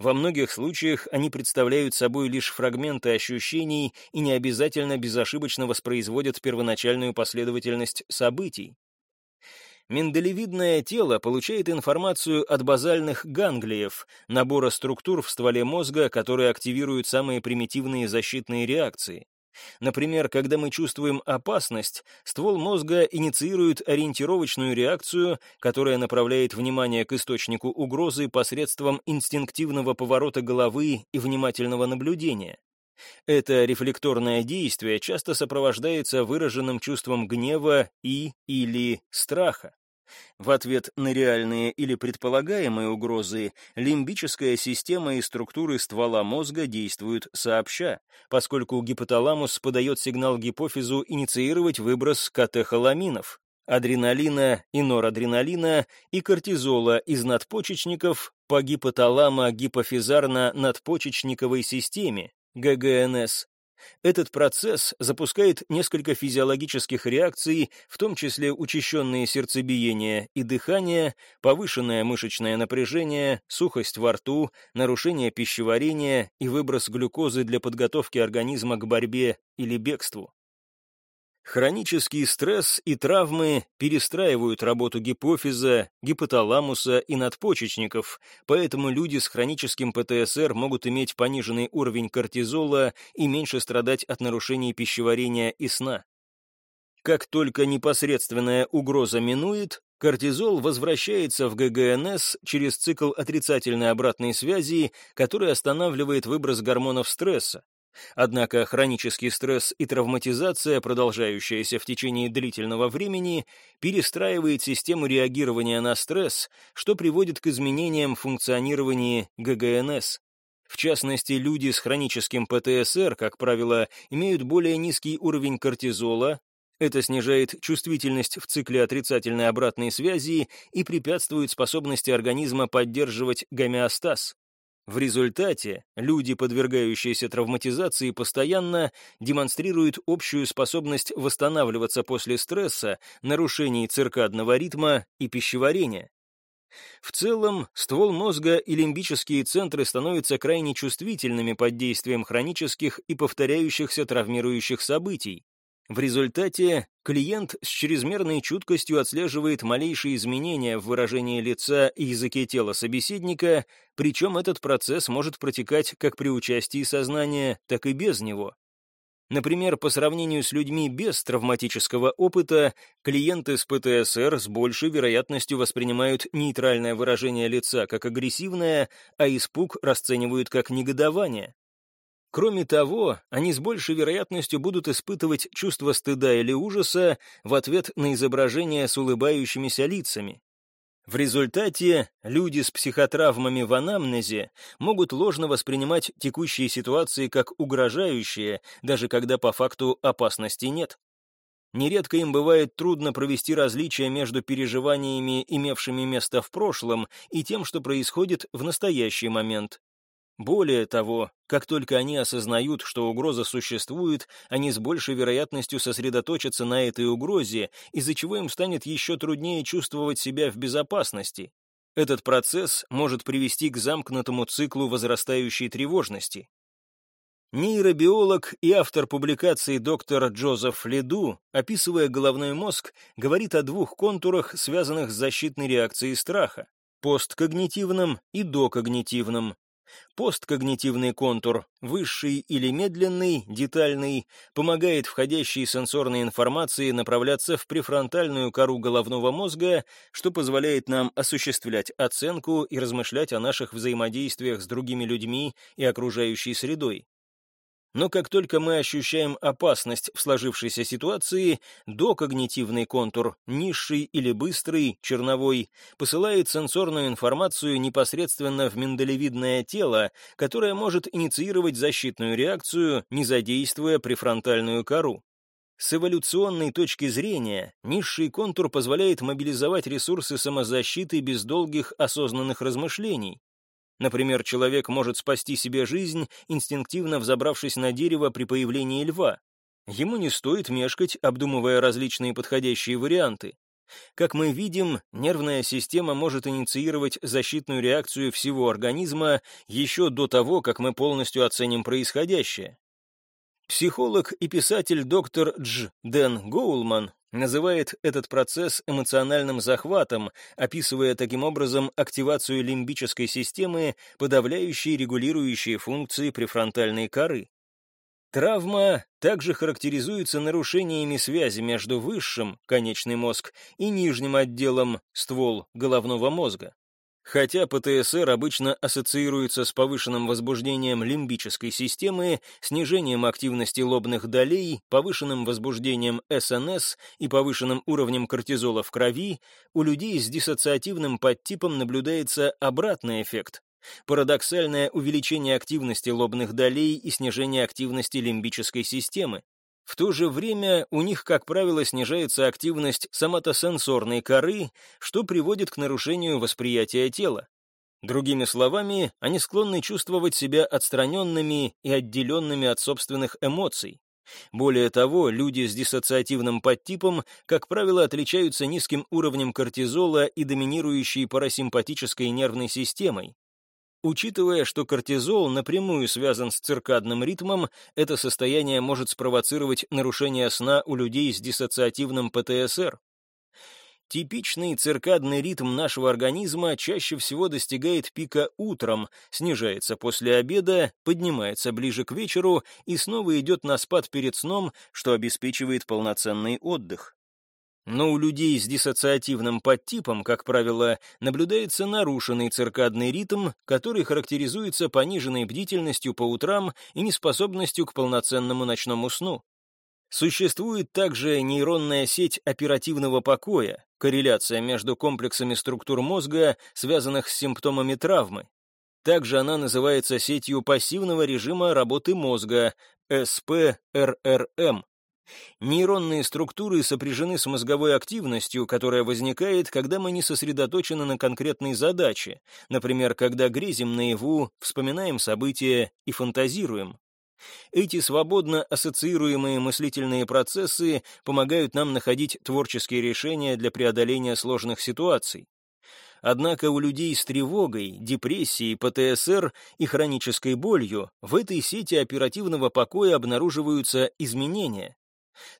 Во многих случаях они представляют собой лишь фрагменты ощущений и не обязательно безошибочно воспроизводят первоначальную последовательность событий. Миндалевидное тело получает информацию от базальных ганглиев, набора структур в стволе мозга, которые активируют самые примитивные защитные реакции. Например, когда мы чувствуем опасность, ствол мозга инициирует ориентировочную реакцию, которая направляет внимание к источнику угрозы посредством инстинктивного поворота головы и внимательного наблюдения. Это рефлекторное действие часто сопровождается выраженным чувством гнева и или страха. В ответ на реальные или предполагаемые угрозы лимбическая система и структуры ствола мозга действуют сообща, поскольку гипоталамус подает сигнал гипофизу инициировать выброс катехоламинов, адреналина и норадреналина и кортизола из надпочечников по гипоталамо-гипофизарно-надпочечниковой системе, ГГНС, этот процесс запускает несколько физиологических реакций, в том числе учащенные сердцебиение и дыхание, повышенное мышечное напряжение, сухость во рту, нарушение пищеварения и выброс глюкозы для подготовки организма к борьбе или бегству. Хронический стресс и травмы перестраивают работу гипофиза, гипоталамуса и надпочечников, поэтому люди с хроническим ПТСР могут иметь пониженный уровень кортизола и меньше страдать от нарушений пищеварения и сна. Как только непосредственная угроза минует, Кортизол возвращается в ГГНС через цикл отрицательной обратной связи, который останавливает выброс гормонов стресса. Однако хронический стресс и травматизация, продолжающаяся в течение длительного времени, перестраивает систему реагирования на стресс, что приводит к изменениям в функционировании ГГНС. В частности, люди с хроническим ПТСР, как правило, имеют более низкий уровень кортизола, это снижает чувствительность в цикле отрицательной обратной связи и препятствует способности организма поддерживать гомеостаз. В результате люди, подвергающиеся травматизации, постоянно демонстрируют общую способность восстанавливаться после стресса, нарушений циркадного ритма и пищеварения. В целом, ствол мозга и лимбические центры становятся крайне чувствительными под действием хронических и повторяющихся травмирующих событий. В результате клиент с чрезмерной чуткостью отслеживает малейшие изменения в выражении лица и языке тела собеседника, причем этот процесс может протекать как при участии сознания, так и без него. Например, по сравнению с людьми без травматического опыта, клиенты с ПТСР с большей вероятностью воспринимают нейтральное выражение лица как агрессивное, а испуг расценивают как негодование. Кроме того, они с большей вероятностью будут испытывать чувство стыда или ужаса в ответ на изображение с улыбающимися лицами. В результате люди с психотравмами в анамнезе могут ложно воспринимать текущие ситуации как угрожающие, даже когда по факту опасности нет. Нередко им бывает трудно провести различия между переживаниями, имевшими место в прошлом, и тем, что происходит в настоящий момент. Более того, как только они осознают, что угроза существует, они с большей вероятностью сосредоточатся на этой угрозе, из-за чего им станет еще труднее чувствовать себя в безопасности. Этот процесс может привести к замкнутому циклу возрастающей тревожности. Нейробиолог и автор публикации доктор Джозеф Леду, описывая головной мозг, говорит о двух контурах, связанных с защитной реакцией страха – посткогнитивном и докогнитивном, Посткогнитивный контур, высший или медленный, детальный, помогает входящей сенсорной информации направляться в префронтальную кору головного мозга, что позволяет нам осуществлять оценку и размышлять о наших взаимодействиях с другими людьми и окружающей средой. Но как только мы ощущаем опасность в сложившейся ситуации, докогнитивный контур, низший или быстрый, черновой, посылает сенсорную информацию непосредственно в миндалевидное тело, которое может инициировать защитную реакцию, не задействуя префронтальную кору. С эволюционной точки зрения, низший контур позволяет мобилизовать ресурсы самозащиты без долгих осознанных размышлений. Например, человек может спасти себе жизнь, инстинктивно взобравшись на дерево при появлении льва. Ему не стоит мешкать, обдумывая различные подходящие варианты. Как мы видим, нервная система может инициировать защитную реакцию всего организма еще до того, как мы полностью оценим происходящее. Психолог и писатель доктор Дж. Дэн Гоулман называет этот процесс эмоциональным захватом, описывая таким образом активацию лимбической системы, подавляющей регулирующие функции префронтальной коры. Травма также характеризуется нарушениями связи между высшим, конечный мозг, и нижним отделом, ствол головного мозга. Хотя ПТСР обычно ассоциируется с повышенным возбуждением лимбической системы, снижением активности лобных долей, повышенным возбуждением СНС и повышенным уровнем кортизола в крови, у людей с диссоциативным подтипом наблюдается обратный эффект. Парадоксальное увеличение активности лобных долей и снижение активности лимбической системы. В то же время у них, как правило, снижается активность соматосенсорной коры, что приводит к нарушению восприятия тела. Другими словами, они склонны чувствовать себя отстраненными и отделенными от собственных эмоций. Более того, люди с диссоциативным подтипом, как правило, отличаются низким уровнем кортизола и доминирующей парасимпатической нервной системой. Учитывая, что кортизол напрямую связан с циркадным ритмом, это состояние может спровоцировать нарушение сна у людей с диссоциативным ПТСР. Типичный циркадный ритм нашего организма чаще всего достигает пика утром, снижается после обеда, поднимается ближе к вечеру и снова идет на спад перед сном, что обеспечивает полноценный отдых. Но у людей с диссоциативным подтипом, как правило, наблюдается нарушенный циркадный ритм, который характеризуется пониженной бдительностью по утрам и неспособностью к полноценному ночному сну. Существует также нейронная сеть оперативного покоя, корреляция между комплексами структур мозга, связанных с симптомами травмы. Также она называется сетью пассивного режима работы мозга, СПРРМ. Нейронные структуры сопряжены с мозговой активностью, которая возникает, когда мы не сосредоточены на конкретной задаче, например, когда грезим наяву, вспоминаем события и фантазируем. Эти свободно ассоциируемые мыслительные процессы помогают нам находить творческие решения для преодоления сложных ситуаций. Однако у людей с тревогой, депрессией, ПТСР и хронической болью в этой сети оперативного покоя обнаруживаются изменения.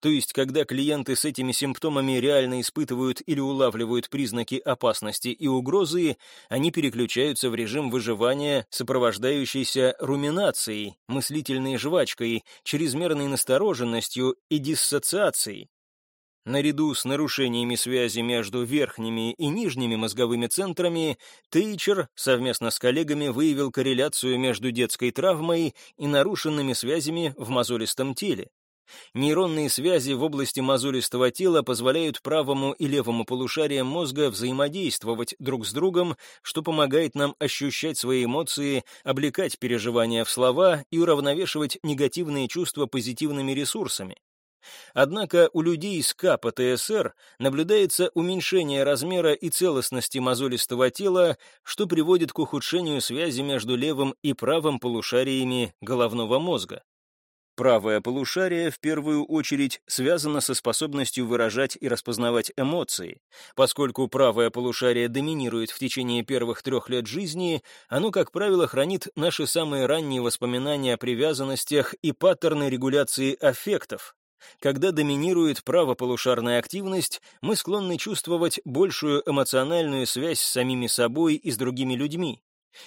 То есть, когда клиенты с этими симптомами реально испытывают или улавливают признаки опасности и угрозы, они переключаются в режим выживания, сопровождающийся руминацией, мыслительной жвачкой, чрезмерной настороженностью и диссоциацией. Наряду с нарушениями связи между верхними и нижними мозговыми центрами, Тейчер совместно с коллегами выявил корреляцию между детской травмой и нарушенными связями в мозолистом теле. Нейронные связи в области мозолистого тела позволяют правому и левому полушариям мозга взаимодействовать друг с другом, что помогает нам ощущать свои эмоции, облекать переживания в слова и уравновешивать негативные чувства позитивными ресурсами. Однако у людей с КПТСР наблюдается уменьшение размера и целостности мозолистого тела, что приводит к ухудшению связи между левым и правым полушариями головного мозга. Правое полушарие, в первую очередь, связано со способностью выражать и распознавать эмоции. Поскольку правое полушарие доминирует в течение первых трех лет жизни, оно, как правило, хранит наши самые ранние воспоминания о привязанностях и паттерны регуляции аффектов. Когда доминирует правополушарная активность, мы склонны чувствовать большую эмоциональную связь с самими собой и с другими людьми.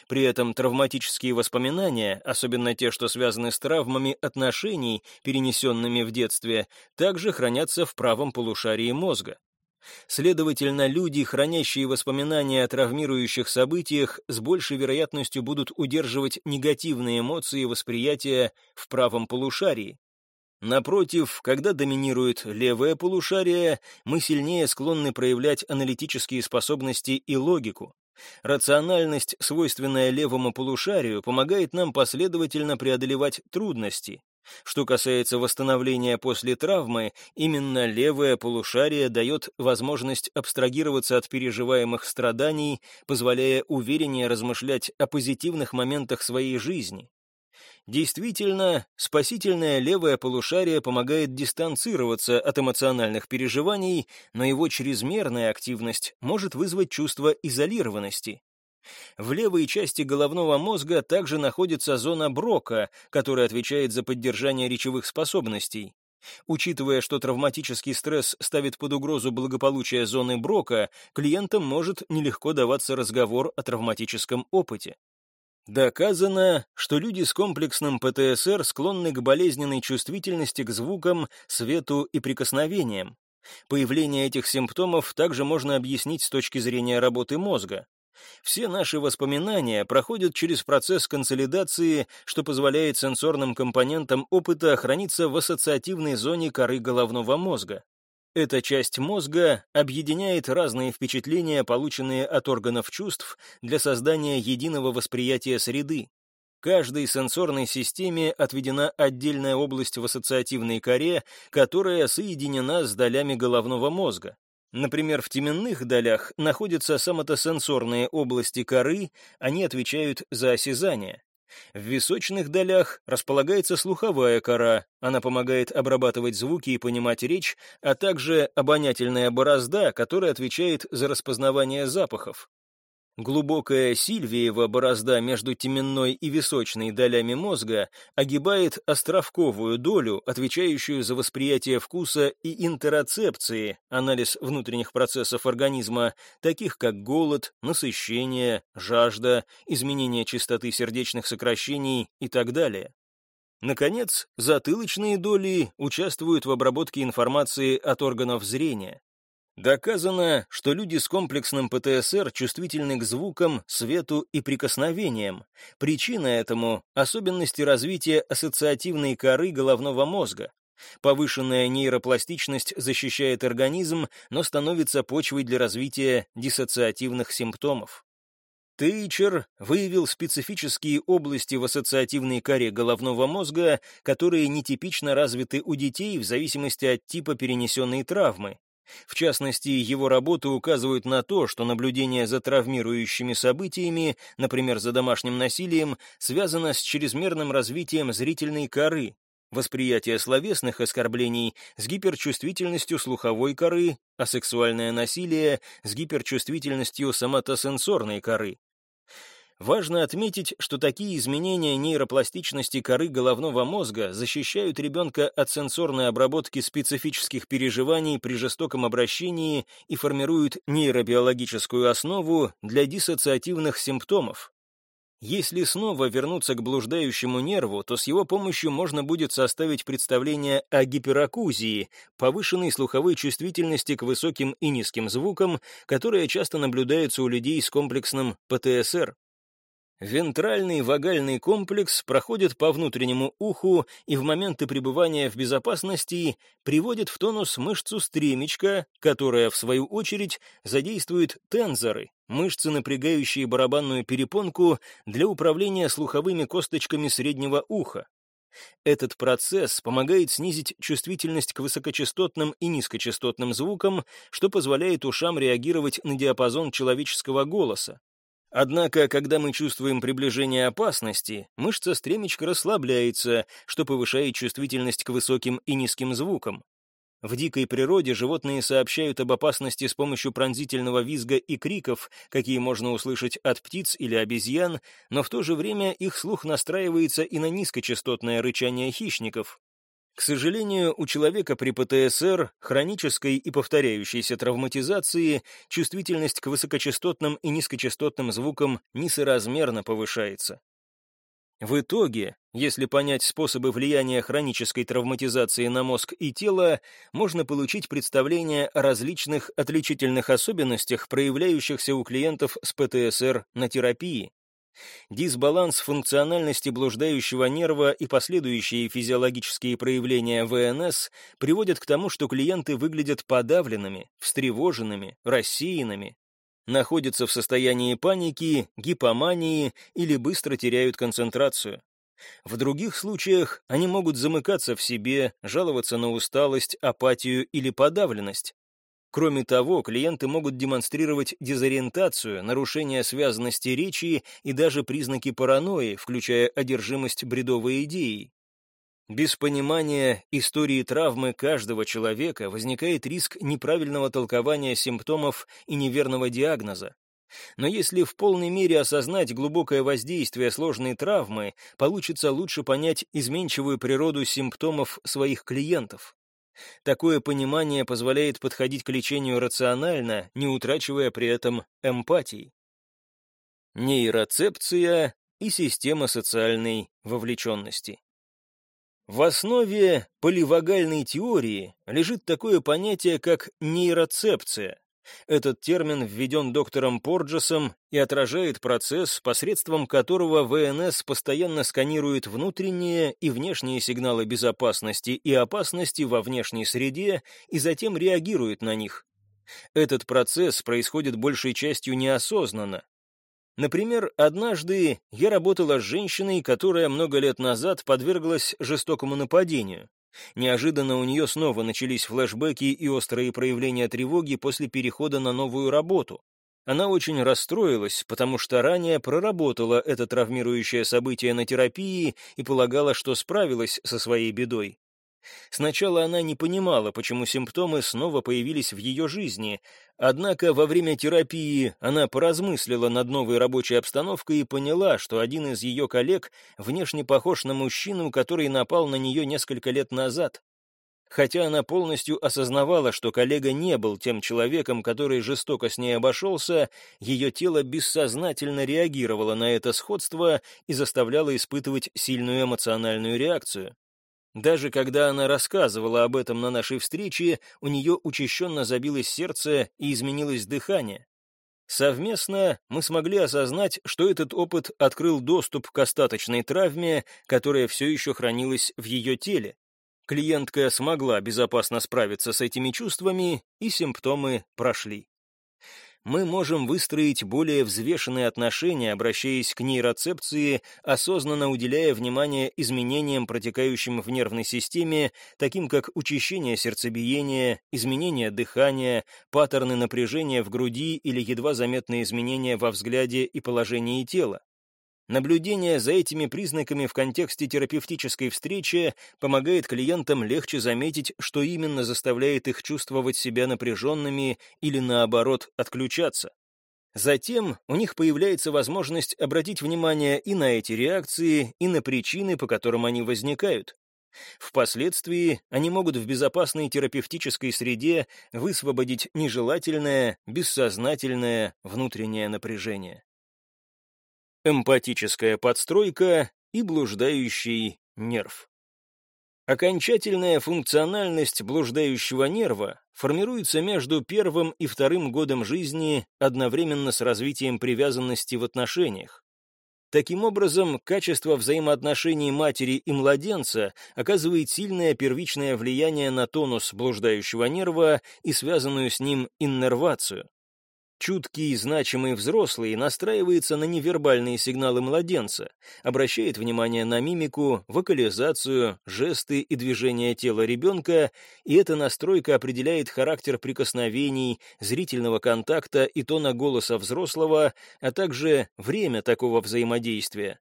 При этом травматические воспоминания, особенно те, что связаны с травмами отношений, перенесенными в детстве, также хранятся в правом полушарии мозга. Следовательно, люди, хранящие воспоминания о травмирующих событиях, с большей вероятностью будут удерживать негативные эмоции и восприятия в правом полушарии. Напротив, когда доминирует левое полушарие, мы сильнее склонны проявлять аналитические способности и логику. Рациональность, свойственная левому полушарию, помогает нам последовательно преодолевать трудности. Что касается восстановления после травмы, именно левое полушарие дает возможность абстрагироваться от переживаемых страданий, позволяя увереннее размышлять о позитивных моментах своей жизни. Действительно, спасительное левое полушарие помогает дистанцироваться от эмоциональных переживаний, но его чрезмерная активность может вызвать чувство изолированности. В левой части головного мозга также находится зона Брока, которая отвечает за поддержание речевых способностей. Учитывая, что травматический стресс ставит под угрозу благополучие зоны Брока, клиентам может нелегко даваться разговор о травматическом опыте. Доказано, что люди с комплексным ПТСР склонны к болезненной чувствительности к звукам, свету и прикосновениям. Появление этих симптомов также можно объяснить с точки зрения работы мозга. Все наши воспоминания проходят через процесс консолидации, что позволяет сенсорным компонентам опыта храниться в ассоциативной зоне коры головного мозга. Эта часть мозга объединяет разные впечатления, полученные от органов чувств, для создания единого восприятия среды. Каждой сенсорной системе отведена отдельная область в ассоциативной коре, которая соединена с долями головного мозга. Например, в теменных долях находятся самотосенсорные области коры, они отвечают за осязание. В височных долях располагается слуховая кора, она помогает обрабатывать звуки и понимать речь, а также обонятельная борозда, которая отвечает за распознавание запахов. Глубокая сильвиева борозда между теменной и височной долями мозга огибает островковую долю, отвечающую за восприятие вкуса и интероцепции, анализ внутренних процессов организма, таких как голод, насыщение, жажда, изменение частоты сердечных сокращений и так далее. Наконец, затылочные доли участвуют в обработке информации от органов зрения. Доказано, что люди с комплексным ПТСР чувствительны к звукам, свету и прикосновениям. Причина этому — особенности развития ассоциативной коры головного мозга. Повышенная нейропластичность защищает организм, но становится почвой для развития диссоциативных симптомов. Тейчер выявил специфические области в ассоциативной коре головного мозга, которые нетипично развиты у детей в зависимости от типа перенесенной травмы. В частности, его работы указывают на то, что наблюдение за травмирующими событиями, например, за домашним насилием, связано с чрезмерным развитием зрительной коры, восприятие словесных оскорблений с гиперчувствительностью слуховой коры, а сексуальное насилие с гиперчувствительностью соматосенсорной коры. Важно отметить, что такие изменения нейропластичности коры головного мозга защищают ребенка от сенсорной обработки специфических переживаний при жестоком обращении и формируют нейробиологическую основу для диссоциативных симптомов. Если снова вернуться к блуждающему нерву, то с его помощью можно будет составить представление о гиперакузии, повышенной слуховой чувствительности к высоким и низким звукам, которая часто наблюдается у людей с комплексным ПТСР. Вентральный вагальный комплекс проходит по внутреннему уху и в моменты пребывания в безопасности приводит в тонус мышцу стремечка, которая, в свою очередь, задействует тензоры, мышцы, напрягающие барабанную перепонку для управления слуховыми косточками среднего уха. Этот процесс помогает снизить чувствительность к высокочастотным и низкочастотным звукам, что позволяет ушам реагировать на диапазон человеческого голоса. Однако, когда мы чувствуем приближение опасности, мышца стремечка расслабляется, что повышает чувствительность к высоким и низким звукам. В дикой природе животные сообщают об опасности с помощью пронзительного визга и криков, какие можно услышать от птиц или обезьян, но в то же время их слух настраивается и на низкочастотное рычание хищников. К сожалению, у человека при ПТСР, хронической и повторяющейся травматизации, чувствительность к высокочастотным и низкочастотным звукам несоразмерно повышается. В итоге, если понять способы влияния хронической травматизации на мозг и тело, можно получить представление о различных отличительных особенностях, проявляющихся у клиентов с ПТСР на терапии. Дисбаланс функциональности блуждающего нерва и последующие физиологические проявления ВНС приводят к тому, что клиенты выглядят подавленными, встревоженными, рассеянными, находятся в состоянии паники, гипомании или быстро теряют концентрацию. В других случаях они могут замыкаться в себе, жаловаться на усталость, апатию или подавленность. Кроме того, клиенты могут демонстрировать дезориентацию, нарушение связанности речи и даже признаки паранойи, включая одержимость бредовой идеей. Без понимания истории травмы каждого человека возникает риск неправильного толкования симптомов и неверного диагноза. Но если в полной мере осознать глубокое воздействие сложной травмы, получится лучше понять изменчивую природу симптомов своих клиентов. Такое понимание позволяет подходить к лечению рационально, не утрачивая при этом эмпатии. Нейроцепция и система социальной вовлеченности. В основе поливагальной теории лежит такое понятие, как нейроцепция, этот термин введен доктором Порджесом и отражает процесс, посредством которого ВНС постоянно сканирует внутренние и внешние сигналы безопасности и опасности во внешней среде и затем реагирует на них. Этот процесс происходит большей частью неосознанно. Например, однажды я работала с женщиной, которая много лет назад подверглась жестокому нападению. Неожиданно у нее снова начались флешбеки и острые проявления тревоги после перехода на новую работу. Она очень расстроилась, потому что ранее проработала это травмирующее событие на терапии и полагала, что справилась со своей бедой. Сначала она не понимала, почему симптомы снова появились в ее жизни, однако во время терапии она поразмыслила над новой рабочей обстановкой и поняла, что один из ее коллег внешне похож на мужчину, который напал на нее несколько лет назад. Хотя она полностью осознавала, что коллега не был тем человеком, который жестоко с ней обошелся, ее тело бессознательно реагировало на это сходство и заставляло испытывать сильную эмоциональную реакцию. Даже когда она рассказывала об этом на нашей встрече, у нее учащенно забилось сердце и изменилось дыхание. Совместно мы смогли осознать, что этот опыт открыл доступ к остаточной травме, которая все еще хранилась в ее теле. Клиентка смогла безопасно справиться с этими чувствами, и симптомы прошли мы можем выстроить более взвешенные отношения, обращаясь к нейроцепции, осознанно уделяя внимание изменениям, протекающим в нервной системе, таким как учащение сердцебиения, изменение дыхания, паттерны напряжения в груди или едва заметные изменения во взгляде и положении тела. Наблюдение за этими признаками в контексте терапевтической встречи помогает клиентам легче заметить, что именно заставляет их чувствовать себя напряженными или, наоборот, отключаться. Затем у них появляется возможность обратить внимание и на эти реакции, и на причины, по которым они возникают. Впоследствии они могут в безопасной терапевтической среде высвободить нежелательное, бессознательное внутреннее напряжение эмпатическая подстройка и блуждающий нерв. Окончательная функциональность блуждающего нерва формируется между первым и вторым годом жизни одновременно с развитием привязанности в отношениях. Таким образом, качество взаимоотношений матери и младенца оказывает сильное первичное влияние на тонус блуждающего нерва и связанную с ним иннервацию. Чуткий и значимый взрослый настраивается на невербальные сигналы младенца, обращает внимание на мимику, вокализацию, жесты и движения тела ребенка, и эта настройка определяет характер прикосновений, зрительного контакта и тона голоса взрослого, а также время такого взаимодействия.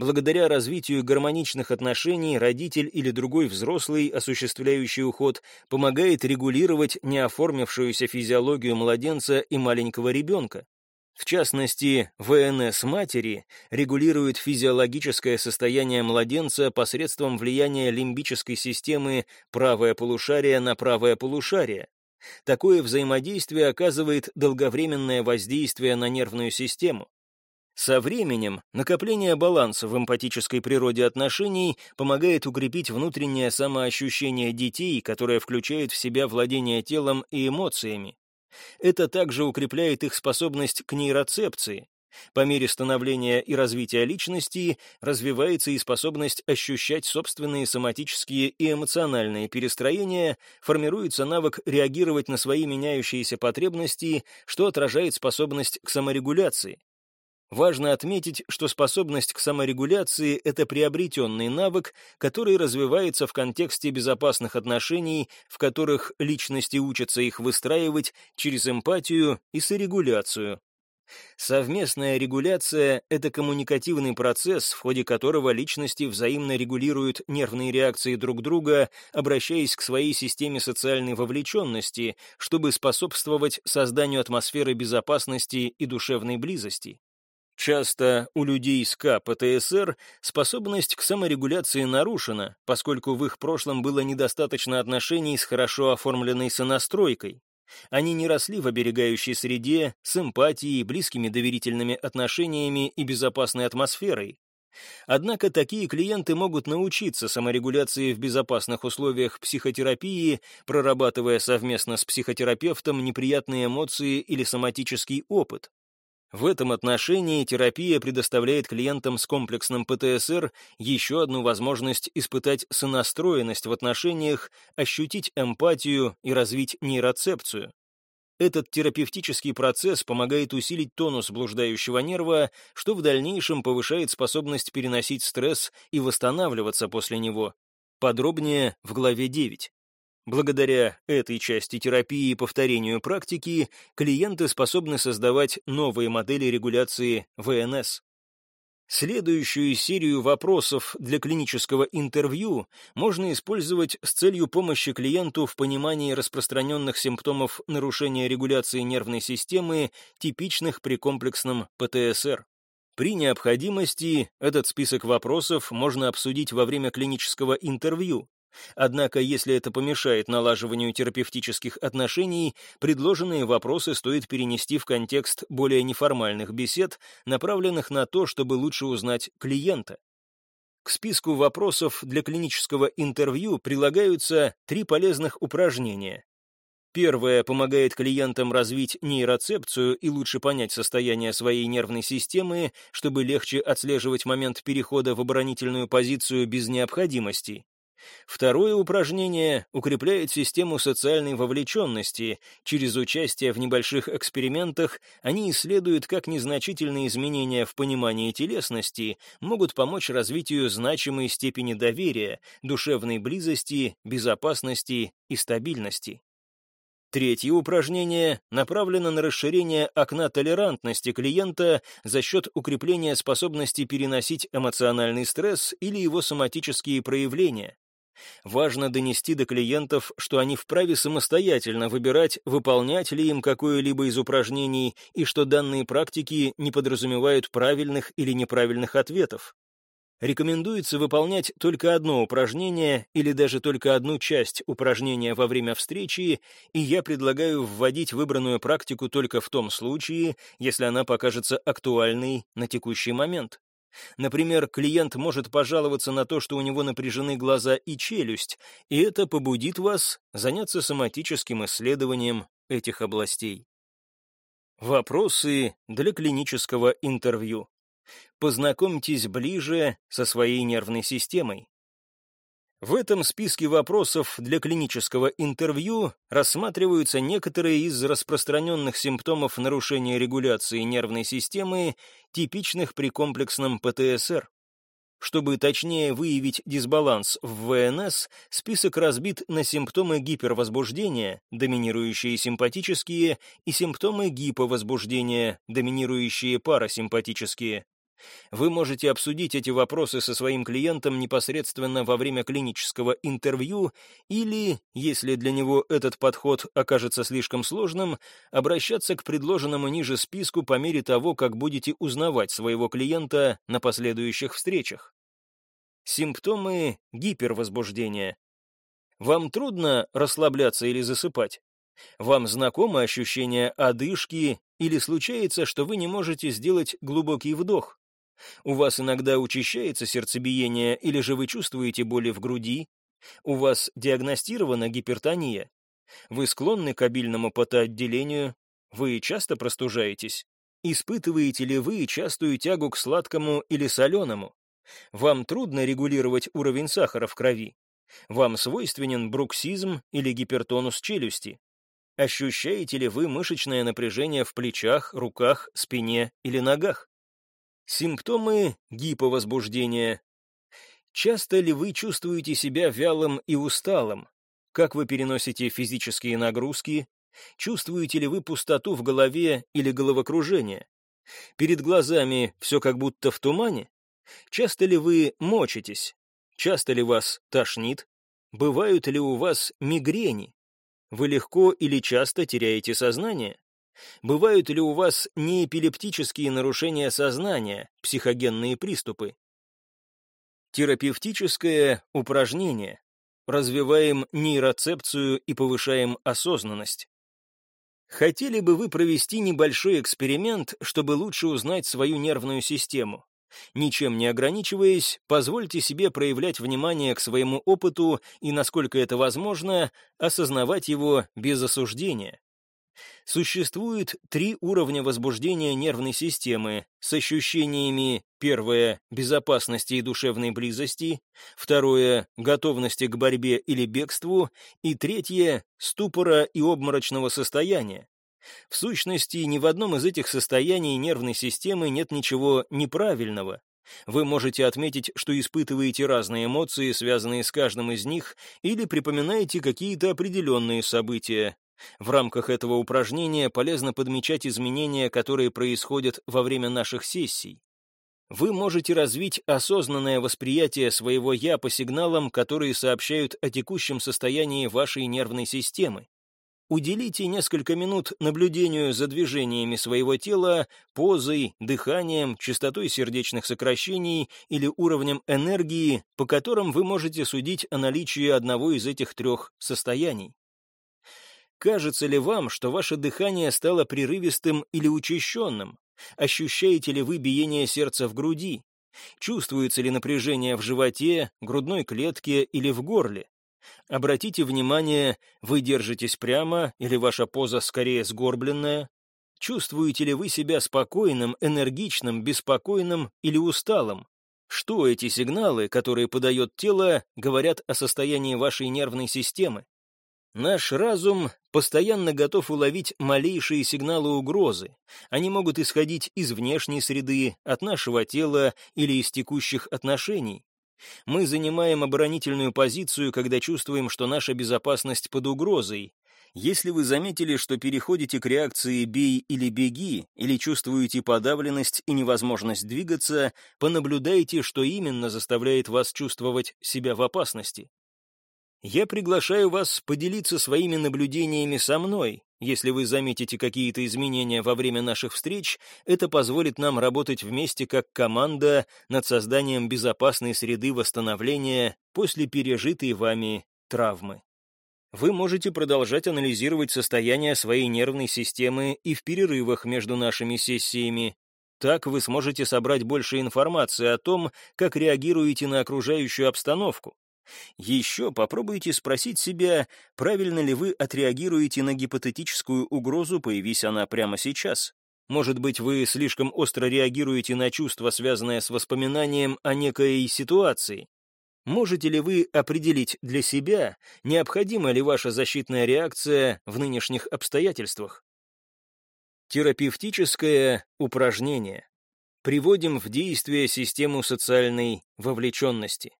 Благодаря развитию гармоничных отношений родитель или другой взрослый, осуществляющий уход, помогает регулировать неоформившуюся физиологию младенца и маленького ребенка. В частности, ВНС матери регулирует физиологическое состояние младенца посредством влияния лимбической системы правое полушарие на правое полушарие. Такое взаимодействие оказывает долговременное воздействие на нервную систему. Со временем накопление баланса в эмпатической природе отношений помогает укрепить внутреннее самоощущение детей, которое включает в себя владение телом и эмоциями. Это также укрепляет их способность к нейроцепции. По мере становления и развития личности развивается и способность ощущать собственные соматические и эмоциональные перестроения, формируется навык реагировать на свои меняющиеся потребности, что отражает способность к саморегуляции. Важно отметить, что способность к саморегуляции — это приобретенный навык, который развивается в контексте безопасных отношений, в которых личности учатся их выстраивать через эмпатию и сорегуляцию. Совместная регуляция — это коммуникативный процесс, в ходе которого личности взаимно регулируют нервные реакции друг друга, обращаясь к своей системе социальной вовлеченности, чтобы способствовать созданию атмосферы безопасности и душевной близости. Часто у людей с КПТСР способность к саморегуляции нарушена, поскольку в их прошлом было недостаточно отношений с хорошо оформленной сонастройкой. Они не росли в оберегающей среде, с эмпатией, близкими доверительными отношениями и безопасной атмосферой. Однако такие клиенты могут научиться саморегуляции в безопасных условиях психотерапии, прорабатывая совместно с психотерапевтом неприятные эмоции или соматический опыт. В этом отношении терапия предоставляет клиентам с комплексным ПТСР еще одну возможность испытать сонастроенность в отношениях, ощутить эмпатию и развить нейроцепцию. Этот терапевтический процесс помогает усилить тонус блуждающего нерва, что в дальнейшем повышает способность переносить стресс и восстанавливаться после него. Подробнее в главе 9. Благодаря этой части терапии и повторению практики клиенты способны создавать новые модели регуляции ВНС. Следующую серию вопросов для клинического интервью можно использовать с целью помощи клиенту в понимании распространенных симптомов нарушения регуляции нервной системы, типичных при комплексном ПТСР. При необходимости этот список вопросов можно обсудить во время клинического интервью, Однако, если это помешает налаживанию терапевтических отношений, предложенные вопросы стоит перенести в контекст более неформальных бесед, направленных на то, чтобы лучше узнать клиента. К списку вопросов для клинического интервью прилагаются три полезных упражнения. Первое помогает клиентам развить нейроцепцию и лучше понять состояние своей нервной системы, чтобы легче отслеживать момент перехода в оборонительную позицию без необходимости. Второе упражнение укрепляет систему социальной вовлеченности. Через участие в небольших экспериментах они исследуют, как незначительные изменения в понимании телесности могут помочь развитию значимой степени доверия, душевной близости, безопасности и стабильности. Третье упражнение направлено на расширение окна толерантности клиента за счет укрепления способности переносить эмоциональный стресс или его соматические проявления. Важно донести до клиентов, что они вправе самостоятельно выбирать, выполнять ли им какое-либо из упражнений, и что данные практики не подразумевают правильных или неправильных ответов. Рекомендуется выполнять только одно упражнение или даже только одну часть упражнения во время встречи, и я предлагаю вводить выбранную практику только в том случае, если она покажется актуальной на текущий момент. Например, клиент может пожаловаться на то, что у него напряжены глаза и челюсть, и это побудит вас заняться соматическим исследованием этих областей. Вопросы для клинического интервью. Познакомьтесь ближе со своей нервной системой. В этом списке вопросов для клинического интервью рассматриваются некоторые из распространенных симптомов нарушения регуляции нервной системы, типичных при комплексном ПТСР. Чтобы точнее выявить дисбаланс в ВНС, список разбит на симптомы гипервозбуждения, доминирующие симпатические, и симптомы гиповозбуждения, доминирующие парасимпатические. Вы можете обсудить эти вопросы со своим клиентом непосредственно во время клинического интервью или, если для него этот подход окажется слишком сложным, обращаться к предложенному ниже списку по мере того, как будете узнавать своего клиента на последующих встречах. Симптомы гипервозбуждения. Вам трудно расслабляться или засыпать? Вам знакомо ощущение одышки или случается, что вы не можете сделать глубокий вдох? У вас иногда учащается сердцебиение или же вы чувствуете боли в груди? У вас диагностирована гипертония? Вы склонны к обильному потоотделению? Вы часто простужаетесь? Испытываете ли вы частую тягу к сладкому или соленому? Вам трудно регулировать уровень сахара в крови? Вам свойственен бруксизм или гипертонус челюсти? Ощущаете ли вы мышечное напряжение в плечах, руках, спине или ногах? Симптомы гиповозбуждения. Часто ли вы чувствуете себя вялым и усталым? Как вы переносите физические нагрузки? Чувствуете ли вы пустоту в голове или головокружение? Перед глазами все как будто в тумане? Часто ли вы мочитесь? Часто ли вас тошнит? Бывают ли у вас мигрени? Вы легко или часто теряете сознание? Бывают ли у вас неэпилептические нарушения сознания, психогенные приступы? Терапевтическое упражнение. Развиваем нейроцепцию и повышаем осознанность. Хотели бы вы провести небольшой эксперимент, чтобы лучше узнать свою нервную систему? Ничем не ограничиваясь, позвольте себе проявлять внимание к своему опыту и, насколько это возможно, осознавать его без осуждения. Существует три уровня возбуждения нервной системы с ощущениями первое — безопасности и душевной близости, второе — готовности к борьбе или бегству, и третье — ступора и обморочного состояния. В сущности, ни в одном из этих состояний нервной системы нет ничего неправильного. Вы можете отметить, что испытываете разные эмоции, связанные с каждым из них, или припоминаете какие-то определенные события, в рамках этого упражнения полезно подмечать изменения, которые происходят во время наших сессий. Вы можете развить осознанное восприятие своего «я» по сигналам, которые сообщают о текущем состоянии вашей нервной системы. Уделите несколько минут наблюдению за движениями своего тела, позой, дыханием, частотой сердечных сокращений или уровнем энергии, по которым вы можете судить о наличии одного из этих трех состояний. Кажется ли вам, что ваше дыхание стало прерывистым или учащенным? Ощущаете ли вы биение сердца в груди? Чувствуется ли напряжение в животе, грудной клетке или в горле? Обратите внимание, вы держитесь прямо или ваша поза скорее сгорбленная? Чувствуете ли вы себя спокойным, энергичным, беспокойным или усталым? Что эти сигналы, которые подает тело, говорят о состоянии вашей нервной системы? Наш разум постоянно готов уловить малейшие сигналы угрозы. Они могут исходить из внешней среды, от нашего тела или из текущих отношений. Мы занимаем оборонительную позицию, когда чувствуем, что наша безопасность под угрозой, если вы заметили, что переходите к реакции «бей» или «беги», или чувствуете подавленность и невозможность двигаться, понаблюдайте, что именно заставляет вас чувствовать себя в опасности. Я приглашаю вас поделиться своими наблюдениями со мной. Если вы заметите какие-то изменения во время наших встреч, это позволит нам работать вместе как команда над созданием безопасной среды восстановления после пережитой вами травмы. Вы можете продолжать анализировать состояние своей нервной системы и в перерывах между нашими сессиями. Так вы сможете собрать больше информации о том, как реагируете на окружающую обстановку. Еще попробуйте спросить себя, правильно ли вы отреагируете на гипотетическую угрозу, появись она прямо сейчас. Может быть, вы слишком остро реагируете на чувство, связанное с воспоминанием о некой ситуации. Можете ли вы определить для себя, необходима ли ваша защитная реакция в нынешних обстоятельствах? Терапевтическое упражнение. Приводим в действие систему социальной вовлеченности.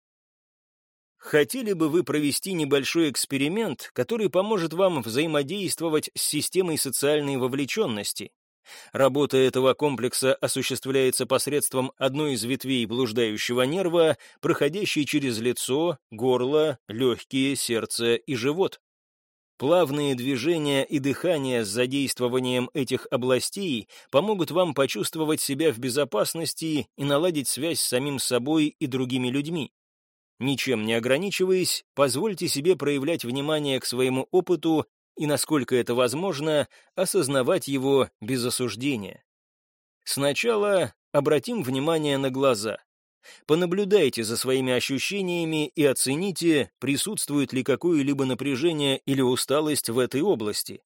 Хотели бы вы провести небольшой эксперимент, который поможет вам взаимодействовать с системой социальной вовлеченности? Работа этого комплекса осуществляется посредством одной из ветвей блуждающего нерва, проходящей через лицо, горло, легкие, сердце и живот. Плавные движения и дыхание с задействованием этих областей помогут вам почувствовать себя в безопасности и наладить связь с самим собой и другими людьми. Ничем не ограничиваясь, позвольте себе проявлять внимание к своему опыту и, насколько это возможно, осознавать его без осуждения. Сначала обратим внимание на глаза. Понаблюдайте за своими ощущениями и оцените, присутствует ли какое-либо напряжение или усталость в этой области.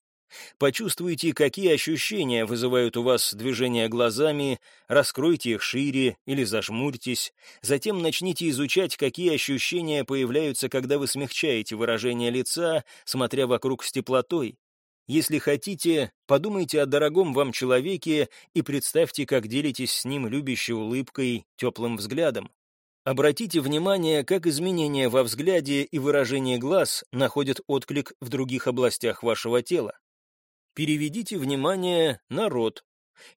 Почувствуйте, какие ощущения вызывают у вас движения глазами, раскройте их шире или зажмурьтесь. Затем начните изучать, какие ощущения появляются, когда вы смягчаете выражение лица, смотря вокруг с теплотой. Если хотите, подумайте о дорогом вам человеке и представьте, как делитесь с ним любящей улыбкой, теплым взглядом. Обратите внимание, как изменения во взгляде и выражении глаз находят отклик в других областях вашего тела. Переведите внимание на рот.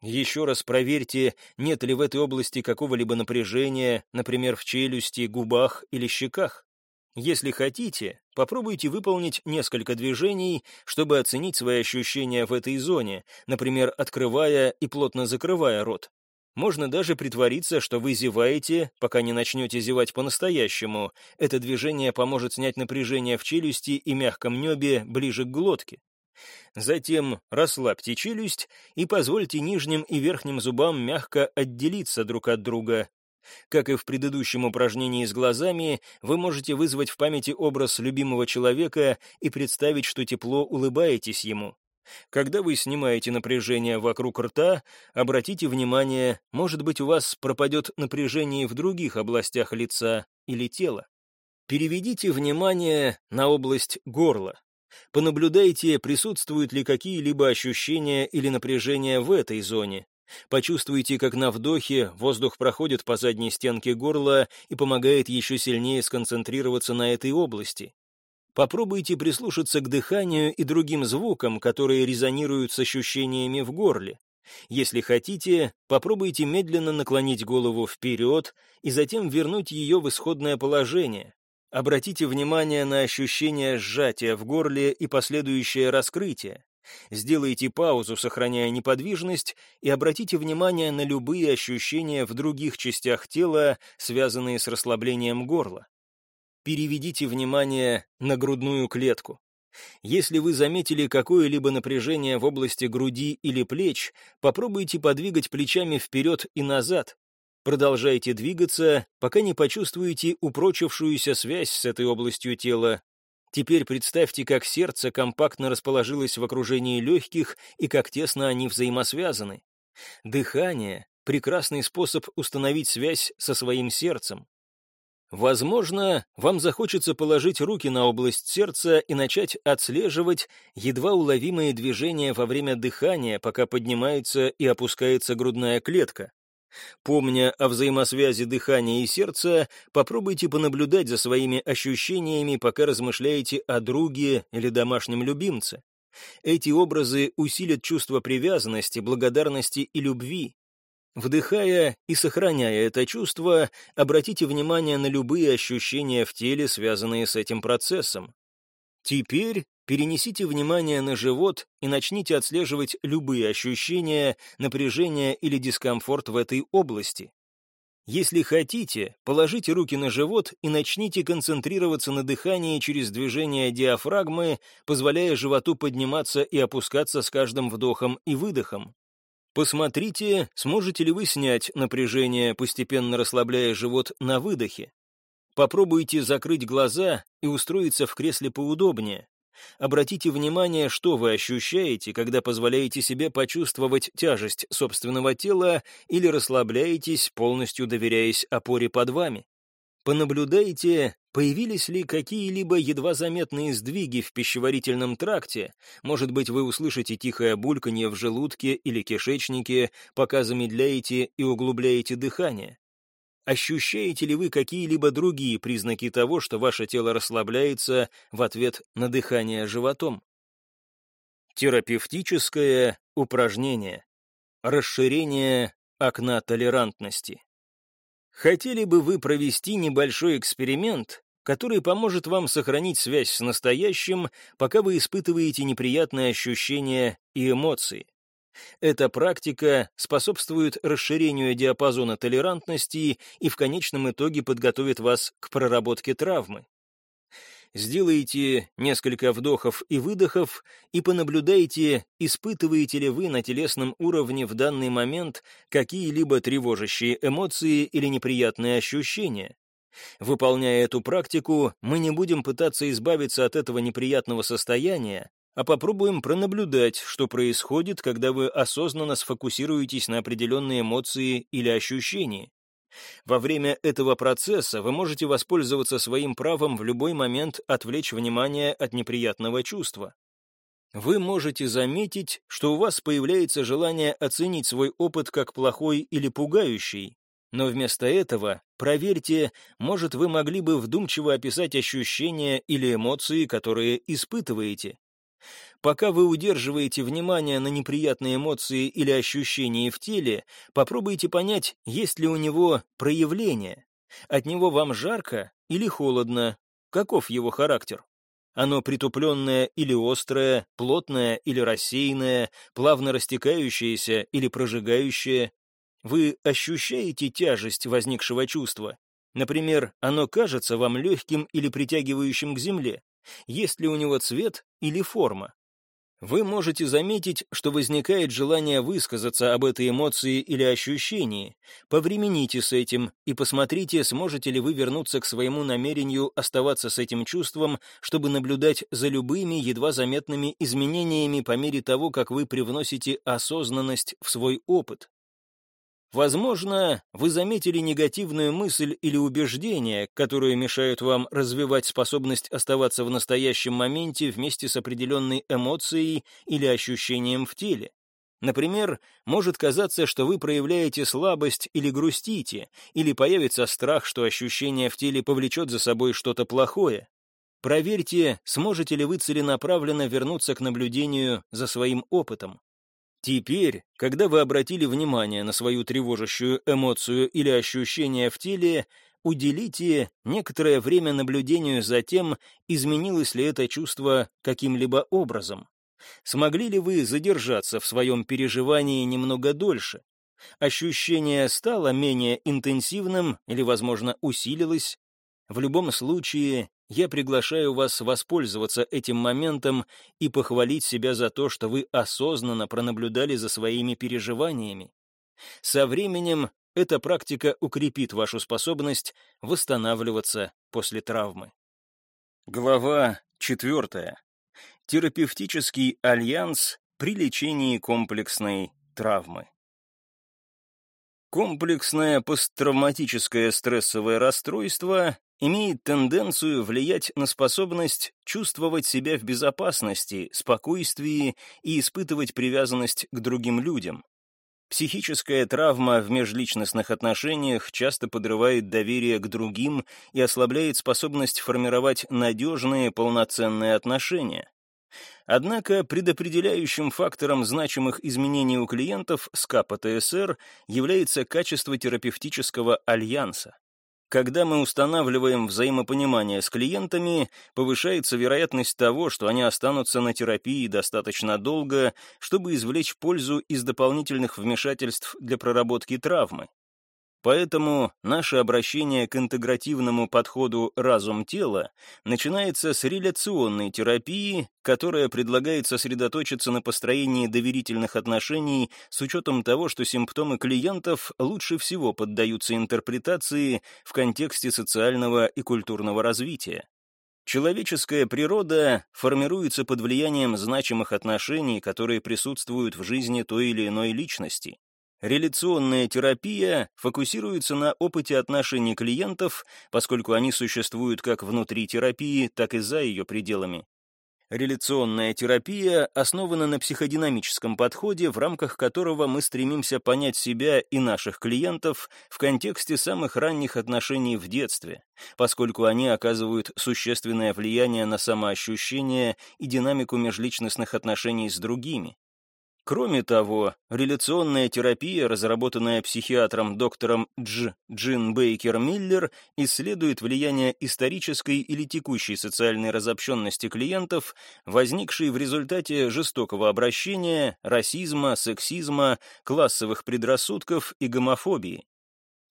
Еще раз проверьте, нет ли в этой области какого-либо напряжения, например, в челюсти, губах или щеках. Если хотите, попробуйте выполнить несколько движений, чтобы оценить свои ощущения в этой зоне, например, открывая и плотно закрывая рот. Можно даже притвориться, что вы зеваете, пока не начнете зевать по-настоящему. Это движение поможет снять напряжение в челюсти и мягком небе ближе к глотке. Затем расслабьте челюсть и позвольте нижним и верхним зубам мягко отделиться друг от друга. Как и в предыдущем упражнении с глазами, вы можете вызвать в памяти образ любимого человека и представить, что тепло улыбаетесь ему. Когда вы снимаете напряжение вокруг рта, обратите внимание, может быть, у вас пропадет напряжение в других областях лица или тела. Переведите внимание на область горла. Понаблюдайте, присутствуют ли какие-либо ощущения или напряжения в этой зоне. Почувствуйте, как на вдохе воздух проходит по задней стенке горла и помогает еще сильнее сконцентрироваться на этой области. Попробуйте прислушаться к дыханию и другим звукам, которые резонируют с ощущениями в горле. Если хотите, попробуйте медленно наклонить голову вперед и затем вернуть ее в исходное положение. Обратите внимание на ощущение сжатия в горле и последующее раскрытие. Сделайте паузу, сохраняя неподвижность, и обратите внимание на любые ощущения в других частях тела, связанные с расслаблением горла. Переведите внимание на грудную клетку. Если вы заметили какое-либо напряжение в области груди или плеч, попробуйте подвигать плечами вперед и назад. Продолжайте двигаться, пока не почувствуете упрочившуюся связь с этой областью тела. Теперь представьте, как сердце компактно расположилось в окружении легких и как тесно они взаимосвязаны. Дыхание — прекрасный способ установить связь со своим сердцем. Возможно, вам захочется положить руки на область сердца и начать отслеживать едва уловимые движения во время дыхания, пока поднимается и опускается грудная клетка. Помня о взаимосвязи дыхания и сердца, попробуйте понаблюдать за своими ощущениями, пока размышляете о друге или домашнем любимце. Эти образы усилят чувство привязанности, благодарности и любви. Вдыхая и сохраняя это чувство, обратите внимание на любые ощущения в теле, связанные с этим процессом. Теперь Перенесите внимание на живот и начните отслеживать любые ощущения, напряжение или дискомфорт в этой области. Если хотите, положите руки на живот и начните концентрироваться на дыхании через движение диафрагмы, позволяя животу подниматься и опускаться с каждым вдохом и выдохом. Посмотрите, сможете ли вы снять напряжение, постепенно расслабляя живот на выдохе. Попробуйте закрыть глаза и устроиться в кресле поудобнее. Обратите внимание, что вы ощущаете, когда позволяете себе почувствовать тяжесть собственного тела или расслабляетесь, полностью доверяясь опоре под вами. Понаблюдайте, появились ли какие-либо едва заметные сдвиги в пищеварительном тракте. Может быть, вы услышите тихое бульканье в желудке или кишечнике, пока замедляете и углубляете дыхание. Ощущаете ли вы какие-либо другие признаки того, что ваше тело расслабляется в ответ на дыхание животом? Терапевтическое упражнение. Расширение окна толерантности. Хотели бы вы провести небольшой эксперимент, который поможет вам сохранить связь с настоящим, пока вы испытываете неприятные ощущения и эмоции? Эта практика способствует расширению диапазона толерантности и в конечном итоге подготовит вас к проработке травмы. Сделайте несколько вдохов и выдохов и понаблюдайте, испытываете ли вы на телесном уровне в данный момент какие-либо тревожащие эмоции или неприятные ощущения. Выполняя эту практику, мы не будем пытаться избавиться от этого неприятного состояния, а попробуем пронаблюдать, что происходит, когда вы осознанно сфокусируетесь на определенные эмоции или ощущения. Во время этого процесса вы можете воспользоваться своим правом в любой момент отвлечь внимание от неприятного чувства. Вы можете заметить, что у вас появляется желание оценить свой опыт как плохой или пугающий, но вместо этого проверьте, может, вы могли бы вдумчиво описать ощущения или эмоции, которые испытываете. Пока вы удерживаете внимание на неприятные эмоции или ощущения в теле, попробуйте понять, есть ли у него проявление. От него вам жарко или холодно? Каков его характер? Оно притупленное или острое, плотное или рассеянное, плавно растекающееся или прожигающее? Вы ощущаете тяжесть возникшего чувства? Например, оно кажется вам легким или притягивающим к земле? Есть ли у него цвет или форма? Вы можете заметить, что возникает желание высказаться об этой эмоции или ощущении. Повремените с этим и посмотрите, сможете ли вы вернуться к своему намерению оставаться с этим чувством, чтобы наблюдать за любыми едва заметными изменениями по мере того, как вы привносите осознанность в свой опыт. Возможно, вы заметили негативную мысль или убеждение, которые мешают вам развивать способность оставаться в настоящем моменте вместе с определенной эмоцией или ощущением в теле. Например, может казаться, что вы проявляете слабость или грустите, или появится страх, что ощущение в теле повлечет за собой что-то плохое. Проверьте, сможете ли вы целенаправленно вернуться к наблюдению за своим опытом. Теперь, когда вы обратили внимание на свою тревожащую эмоцию или ощущение в теле, уделите некоторое время наблюдению за тем, изменилось ли это чувство каким-либо образом. Смогли ли вы задержаться в своем переживании немного дольше? Ощущение стало менее интенсивным или, возможно, усилилось? В любом случае, я приглашаю вас воспользоваться этим моментом и похвалить себя за то, что вы осознанно пронаблюдали за своими переживаниями. Со временем эта практика укрепит вашу способность восстанавливаться после травмы. Глава 4. Терапевтический альянс при лечении комплексной травмы. Комплексное посттравматическое стрессовое расстройство имеет тенденцию влиять на способность чувствовать себя в безопасности, спокойствии и испытывать привязанность к другим людям. Психическая травма в межличностных отношениях часто подрывает доверие к другим и ослабляет способность формировать надежные, полноценные отношения. Однако предопределяющим фактором значимых изменений у клиентов с КПТСР является качество терапевтического альянса. Когда мы устанавливаем взаимопонимание с клиентами, повышается вероятность того, что они останутся на терапии достаточно долго, чтобы извлечь пользу из дополнительных вмешательств для проработки травмы. Поэтому наше обращение к интегративному подходу разум-тело начинается с реляционной терапии, которая предлагает сосредоточиться на построении доверительных отношений с учетом того, что симптомы клиентов лучше всего поддаются интерпретации в контексте социального и культурного развития. Человеческая природа формируется под влиянием значимых отношений, которые присутствуют в жизни той или иной личности. Реляционная терапия фокусируется на опыте отношений клиентов, поскольку они существуют как внутри терапии, так и за ее пределами. Реляционная терапия основана на психодинамическом подходе, в рамках которого мы стремимся понять себя и наших клиентов в контексте самых ранних отношений в детстве, поскольку они оказывают существенное влияние на самоощущение и динамику межличностных отношений с другими. Кроме того, реляционная терапия, разработанная психиатром доктором Дж. Джин Бейкер Миллер, исследует влияние исторической или текущей социальной разобщенности клиентов, возникшей в результате жестокого обращения, расизма, сексизма, классовых предрассудков и гомофобии.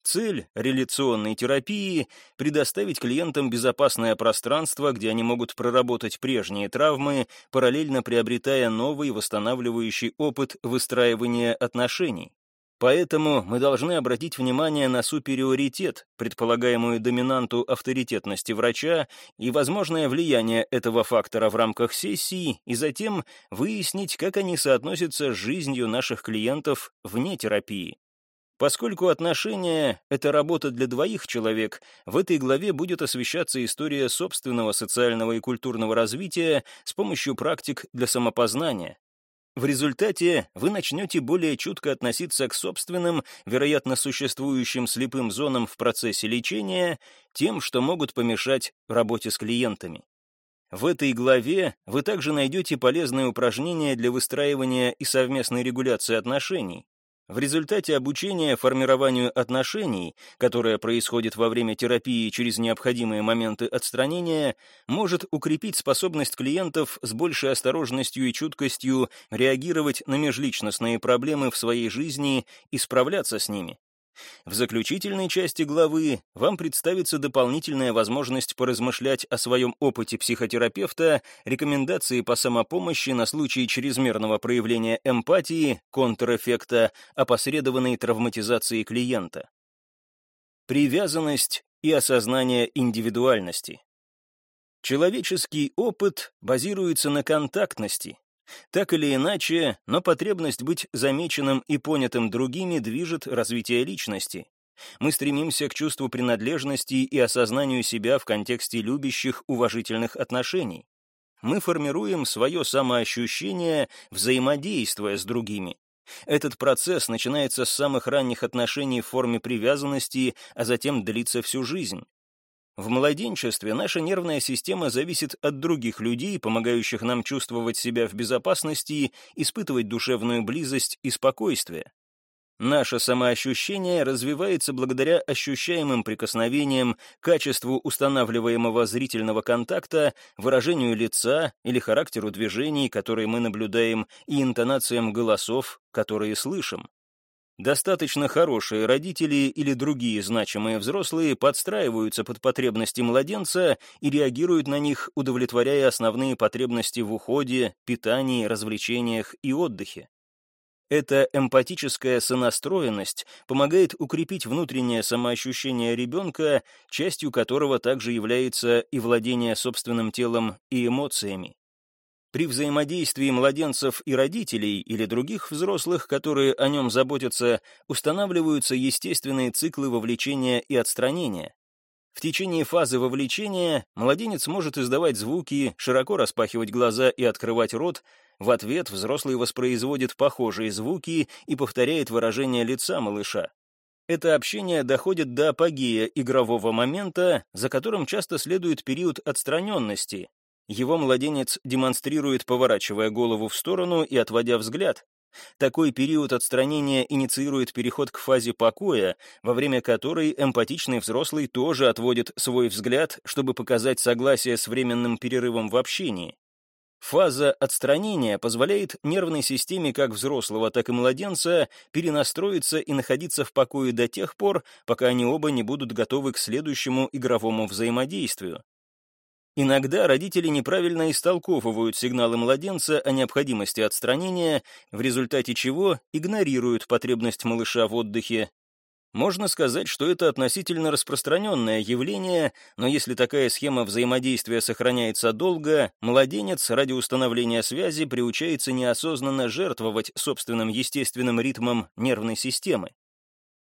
Цель реляционной терапии — предоставить клиентам безопасное пространство, где они могут проработать прежние травмы, параллельно приобретая новый восстанавливающий опыт выстраивания отношений. Поэтому мы должны обратить внимание на супериоритет, предполагаемую доминанту авторитетности врача и возможное влияние этого фактора в рамках сессии, и затем выяснить, как они соотносятся с жизнью наших клиентов вне терапии. Поскольку отношения — это работа для двоих человек, в этой главе будет освещаться история собственного социального и культурного развития с помощью практик для самопознания. В результате вы начнете более чутко относиться к собственным, вероятно, существующим слепым зонам в процессе лечения, тем, что могут помешать работе с клиентами. В этой главе вы также найдете полезные упражнения для выстраивания и совместной регуляции отношений, в результате обучения формированию отношений, которое происходит во время терапии через необходимые моменты отстранения, может укрепить способность клиентов с большей осторожностью и чуткостью реагировать на межличностные проблемы в своей жизни и справляться с ними. В заключительной части главы вам представится дополнительная возможность поразмышлять о своем опыте психотерапевта, рекомендации по самопомощи на случай чрезмерного проявления эмпатии, контрэффекта, опосредованной травматизации клиента. Привязанность и осознание индивидуальности. Человеческий опыт базируется на контактности, так или иначе, но потребность быть замеченным и понятым другими движет развитие личности. Мы стремимся к чувству принадлежности и осознанию себя в контексте любящих, уважительных отношений. Мы формируем свое самоощущение, взаимодействуя с другими. Этот процесс начинается с самых ранних отношений в форме привязанности, а затем длится всю жизнь. В младенчестве наша нервная система зависит от других людей, помогающих нам чувствовать себя в безопасности, испытывать душевную близость и спокойствие. Наше самоощущение развивается благодаря ощущаемым прикосновениям, качеству устанавливаемого зрительного контакта, выражению лица или характеру движений, которые мы наблюдаем, и интонациям голосов, которые слышим. Достаточно хорошие родители или другие значимые взрослые подстраиваются под потребности младенца и реагируют на них, удовлетворяя основные потребности в уходе, питании, развлечениях и отдыхе. Эта эмпатическая сонастроенность помогает укрепить внутреннее самоощущение ребенка, частью которого также является и владение собственным телом и эмоциями. При взаимодействии младенцев и родителей или других взрослых, которые о нем заботятся, устанавливаются естественные циклы вовлечения и отстранения. В течение фазы вовлечения младенец может издавать звуки, широко распахивать глаза и открывать рот, в ответ взрослый воспроизводит похожие звуки и повторяет выражение лица малыша. Это общение доходит до апогея игрового момента, за которым часто следует период отстраненности. Его младенец демонстрирует, поворачивая голову в сторону и отводя взгляд. Такой период отстранения инициирует переход к фазе покоя, во время которой эмпатичный взрослый тоже отводит свой взгляд, чтобы показать согласие с временным перерывом в общении. Фаза отстранения позволяет нервной системе как взрослого, так и младенца перенастроиться и находиться в покое до тех пор, пока они оба не будут готовы к следующему игровому взаимодействию. Иногда родители неправильно истолковывают сигналы младенца о необходимости отстранения, в результате чего игнорируют потребность малыша в отдыхе можно сказать, что это относительно распространенное явление, но если такая схема взаимодействия сохраняется долго, младенец ради установления связи приучается неосознанно жертвовать собственным естественным ритмом нервной системы.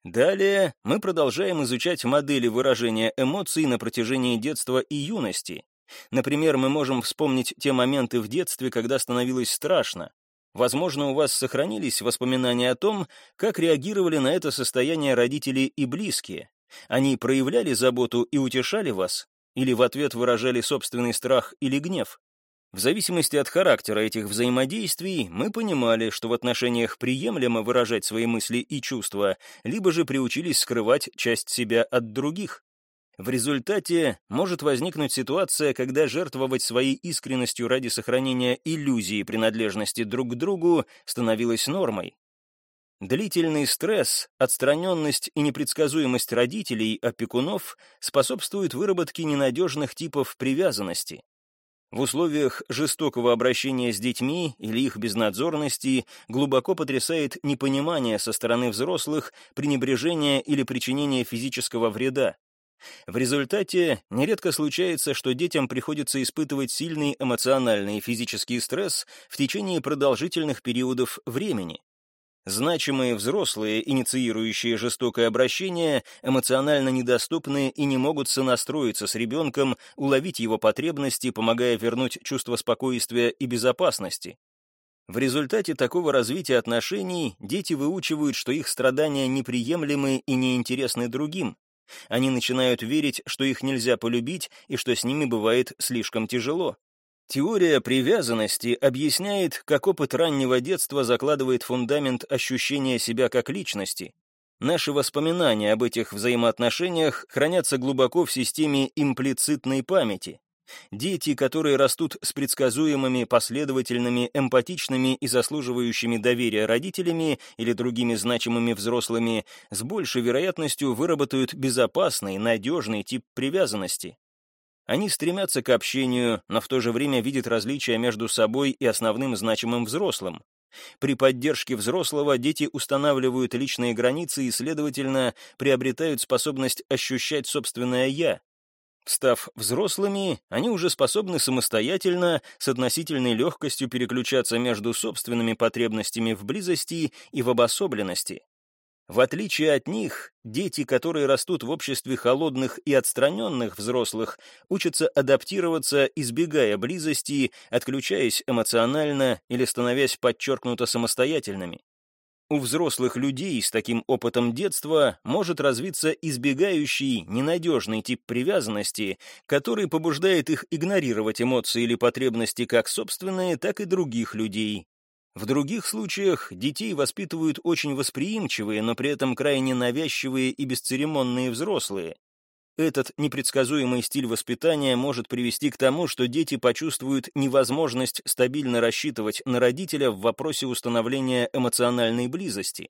Далее мы продолжаем изучать модели выражения эмоций на протяжении детства и юности. Например, мы можем вспомнить те моменты в детстве, когда становилось страшно, Возможно, у вас сохранились воспоминания о том, как реагировали на это состояние родители и близкие. Они проявляли заботу и утешали вас, или в ответ выражали собственный страх или гнев. В зависимости от характера этих взаимодействий мы понимали, что в отношениях приемлемо выражать свои мысли и чувства, либо же приучились скрывать часть себя от других. В результате может возникнуть ситуация, когда жертвовать своей искренностью ради сохранения иллюзии принадлежности друг к другу становилось нормой. Длительный стресс, отстраненность и непредсказуемость родителей, опекунов способствуют выработке ненадежных типов привязанности. В условиях жестокого обращения с детьми или их безнадзорности глубоко потрясает непонимание со стороны взрослых, пренебрежение или причинение физического вреда. В результате нередко случается, что детям приходится испытывать сильный эмоциональный и физический стресс в течение продолжительных периодов времени. Значимые взрослые, инициирующие жестокое обращение, эмоционально недоступны и не могут сонастроиться с ребенком, уловить его потребности, помогая вернуть чувство спокойствия и безопасности. В результате такого развития отношений дети выучивают, что их страдания неприемлемы и неинтересны другим, они начинают верить, что их нельзя полюбить и что с ними бывает слишком тяжело. Теория привязанности объясняет, как опыт раннего детства закладывает фундамент ощущения себя как личности. Наши воспоминания об этих взаимоотношениях хранятся глубоко в системе имплицитной памяти. Дети, которые растут с предсказуемыми, последовательными, эмпатичными и заслуживающими доверия родителями или другими значимыми взрослыми, с большей вероятностью выработают безопасный, надежный тип привязанности. Они стремятся к общению, но в то же время видят различия между собой и основным значимым взрослым. При поддержке взрослого дети устанавливают личные границы и, следовательно, приобретают способность ощущать собственное «я», Став взрослыми, они уже способны самостоятельно, с относительной легкостью переключаться между собственными потребностями в близости и в обособленности. В отличие от них, дети, которые растут в обществе холодных и отстраненных взрослых, учатся адаптироваться, избегая близости, отключаясь эмоционально или становясь подчеркнуто самостоятельными. У взрослых людей с таким опытом детства может развиться избегающий, ненадежный тип привязанности, который побуждает их игнорировать эмоции или потребности как собственные, так и других людей. В других случаях детей воспитывают очень восприимчивые, но при этом крайне навязчивые и бесцеремонные взрослые. Этот непредсказуемый стиль воспитания может привести к тому, что дети почувствуют невозможность стабильно рассчитывать на родителя в вопросе установления эмоциональной близости.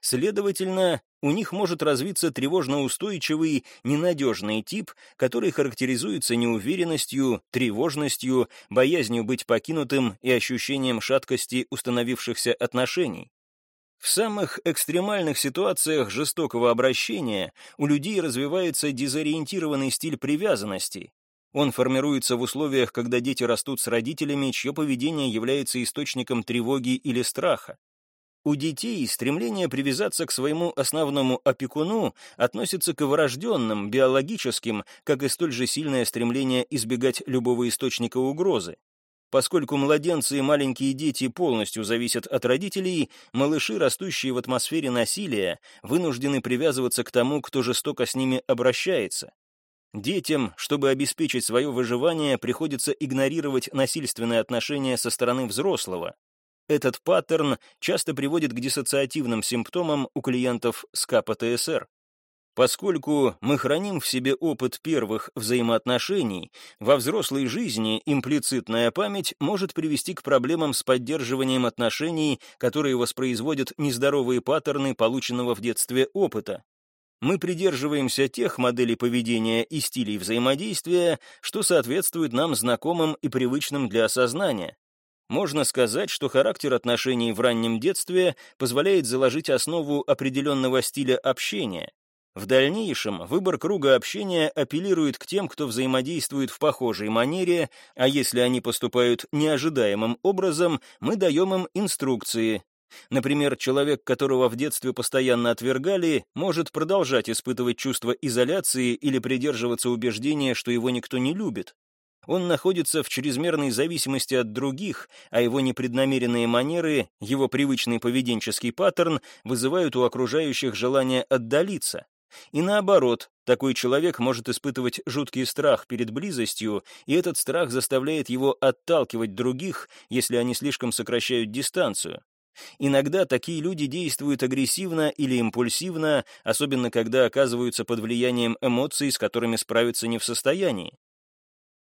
Следовательно, у них может развиться тревожно-устойчивый, ненадежный тип, который характеризуется неуверенностью, тревожностью, боязнью быть покинутым и ощущением шаткости установившихся отношений. В самых экстремальных ситуациях жестокого обращения у людей развивается дезориентированный стиль привязанности. Он формируется в условиях, когда дети растут с родителями, чье поведение является источником тревоги или страха. У детей стремление привязаться к своему основному опекуну относится к врожденным, биологическим, как и столь же сильное стремление избегать любого источника угрозы. Поскольку младенцы и маленькие дети полностью зависят от родителей, малыши, растущие в атмосфере насилия, вынуждены привязываться к тому, кто жестоко с ними обращается. Детям, чтобы обеспечить свое выживание, приходится игнорировать насильственные отношения со стороны взрослого. Этот паттерн часто приводит к диссоциативным симптомам у клиентов с КПТСР. Поскольку мы храним в себе опыт первых взаимоотношений, во взрослой жизни имплицитная память может привести к проблемам с поддерживанием отношений, которые воспроизводят нездоровые паттерны полученного в детстве опыта. Мы придерживаемся тех моделей поведения и стилей взаимодействия, что соответствуют нам знакомым и привычным для осознания. Можно сказать, что характер отношений в раннем детстве позволяет заложить основу определенного стиля общения, в дальнейшем выбор круга общения апеллирует к тем, кто взаимодействует в похожей манере, а если они поступают неожидаемым образом, мы даем им инструкции. Например, человек, которого в детстве постоянно отвергали, может продолжать испытывать чувство изоляции или придерживаться убеждения, что его никто не любит. Он находится в чрезмерной зависимости от других, а его непреднамеренные манеры, его привычный поведенческий паттерн вызывают у окружающих желание отдалиться. И наоборот, такой человек может испытывать жуткий страх перед близостью, и этот страх заставляет его отталкивать других, если они слишком сокращают дистанцию. Иногда такие люди действуют агрессивно или импульсивно, особенно когда оказываются под влиянием эмоций, с которыми справиться не в состоянии.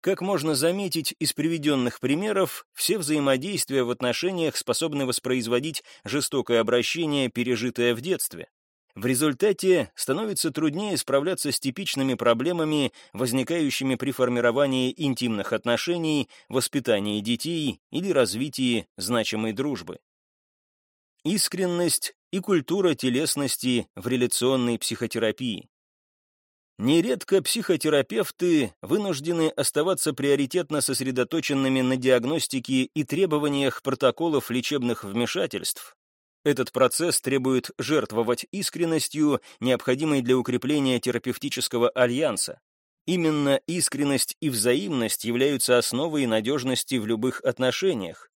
Как можно заметить из приведенных примеров, все взаимодействия в отношениях способны воспроизводить жестокое обращение, пережитое в детстве. В результате становится труднее справляться с типичными проблемами, возникающими при формировании интимных отношений, воспитании детей или развитии значимой дружбы. Искренность и культура телесности в реляционной психотерапии. Нередко психотерапевты вынуждены оставаться приоритетно сосредоточенными на диагностике и требованиях протоколов лечебных вмешательств, этот процесс требует жертвовать искренностью, необходимой для укрепления терапевтического альянса. Именно искренность и взаимность являются основой надежности в любых отношениях.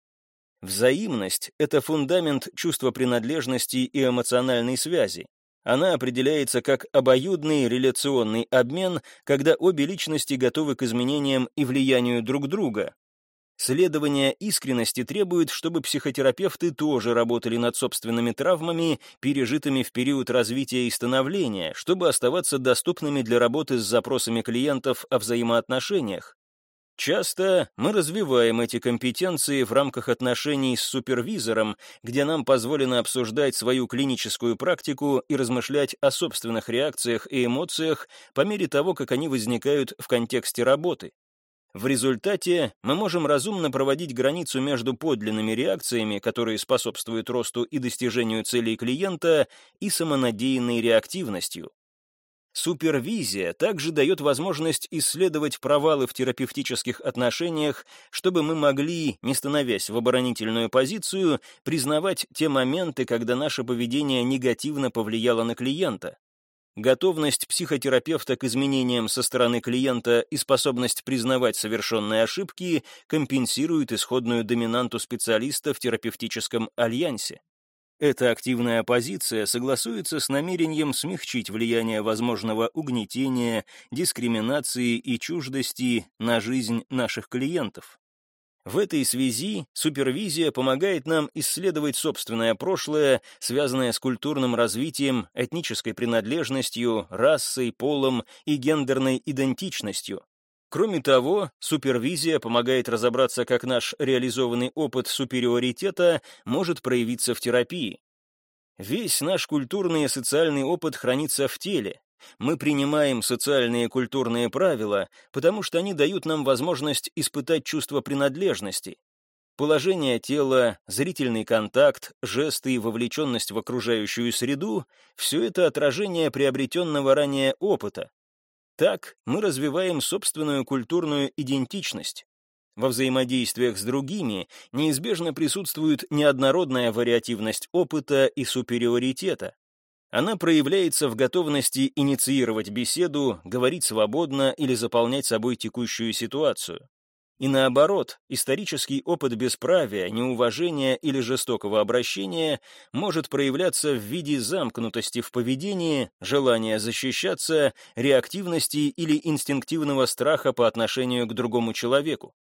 Взаимность — это фундамент чувства принадлежности и эмоциональной связи. Она определяется как обоюдный реляционный обмен, когда обе личности готовы к изменениям и влиянию друг друга, Следование искренности требует, чтобы психотерапевты тоже работали над собственными травмами, пережитыми в период развития и становления, чтобы оставаться доступными для работы с запросами клиентов о взаимоотношениях. Часто мы развиваем эти компетенции в рамках отношений с супервизором, где нам позволено обсуждать свою клиническую практику и размышлять о собственных реакциях и эмоциях по мере того, как они возникают в контексте работы. В результате мы можем разумно проводить границу между подлинными реакциями, которые способствуют росту и достижению целей клиента, и самонадеянной реактивностью. Супервизия также дает возможность исследовать провалы в терапевтических отношениях, чтобы мы могли, не становясь в оборонительную позицию, признавать те моменты, когда наше поведение негативно повлияло на клиента. Готовность психотерапевта к изменениям со стороны клиента и способность признавать совершенные ошибки компенсируют исходную доминанту специалиста в терапевтическом альянсе. Эта активная позиция согласуется с намерением смягчить влияние возможного угнетения, дискриминации и чуждости на жизнь наших клиентов. В этой связи супервизия помогает нам исследовать собственное прошлое, связанное с культурным развитием, этнической принадлежностью, расой, полом и гендерной идентичностью. Кроме того, супервизия помогает разобраться, как наш реализованный опыт супериоритета может проявиться в терапии. Весь наш культурный и социальный опыт хранится в теле, мы принимаем социальные и культурные правила, потому что они дают нам возможность испытать чувство принадлежности. Положение тела, зрительный контакт, жесты и вовлеченность в окружающую среду — все это отражение приобретенного ранее опыта. Так мы развиваем собственную культурную идентичность. Во взаимодействиях с другими неизбежно присутствует неоднородная вариативность опыта и супериоритета. Она проявляется в готовности инициировать беседу, говорить свободно или заполнять собой текущую ситуацию. И наоборот, исторический опыт бесправия, неуважения или жестокого обращения может проявляться в виде замкнутости в поведении, желания защищаться, реактивности или инстинктивного страха по отношению к другому человеку.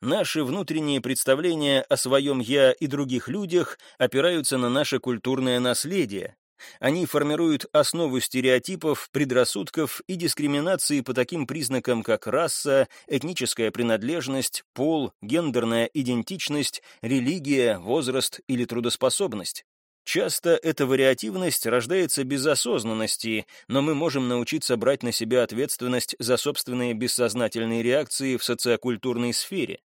Наши внутренние представления о своем «я» и других людях опираются на наше культурное наследие, они формируют основу стереотипов, предрассудков и дискриминации по таким признакам, как раса, этническая принадлежность, пол, гендерная идентичность, религия, возраст или трудоспособность. Часто эта вариативность рождается без осознанности, но мы можем научиться брать на себя ответственность за собственные бессознательные реакции в социокультурной сфере.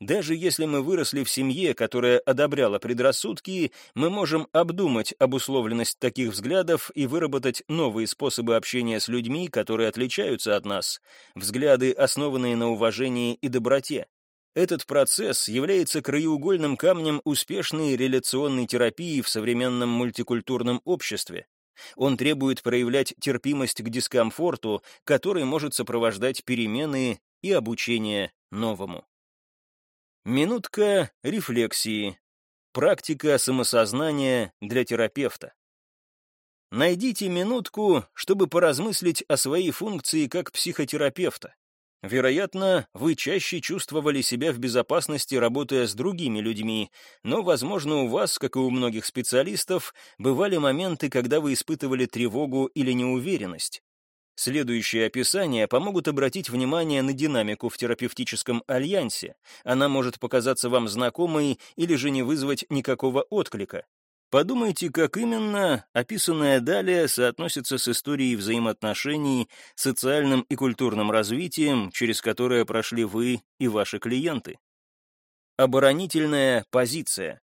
Даже если мы выросли в семье, которая одобряла предрассудки, мы можем обдумать обусловленность таких взглядов и выработать новые способы общения с людьми, которые отличаются от нас, взгляды, основанные на уважении и доброте. Этот процесс является краеугольным камнем успешной реляционной терапии в современном мультикультурном обществе. Он требует проявлять терпимость к дискомфорту, который может сопровождать перемены и обучение новому. Минутка рефлексии. Практика самосознания для терапевта. Найдите минутку, чтобы поразмыслить о своей функции как психотерапевта. Вероятно, вы чаще чувствовали себя в безопасности, работая с другими людьми, но, возможно, у вас, как и у многих специалистов, бывали моменты, когда вы испытывали тревогу или неуверенность. Следующие описания помогут обратить внимание на динамику в терапевтическом альянсе. Она может показаться вам знакомой или же не вызвать никакого отклика. Подумайте, как именно описанное далее соотносится с историей взаимоотношений, социальным и культурным развитием, через которое прошли вы и ваши клиенты. Оборонительная позиция.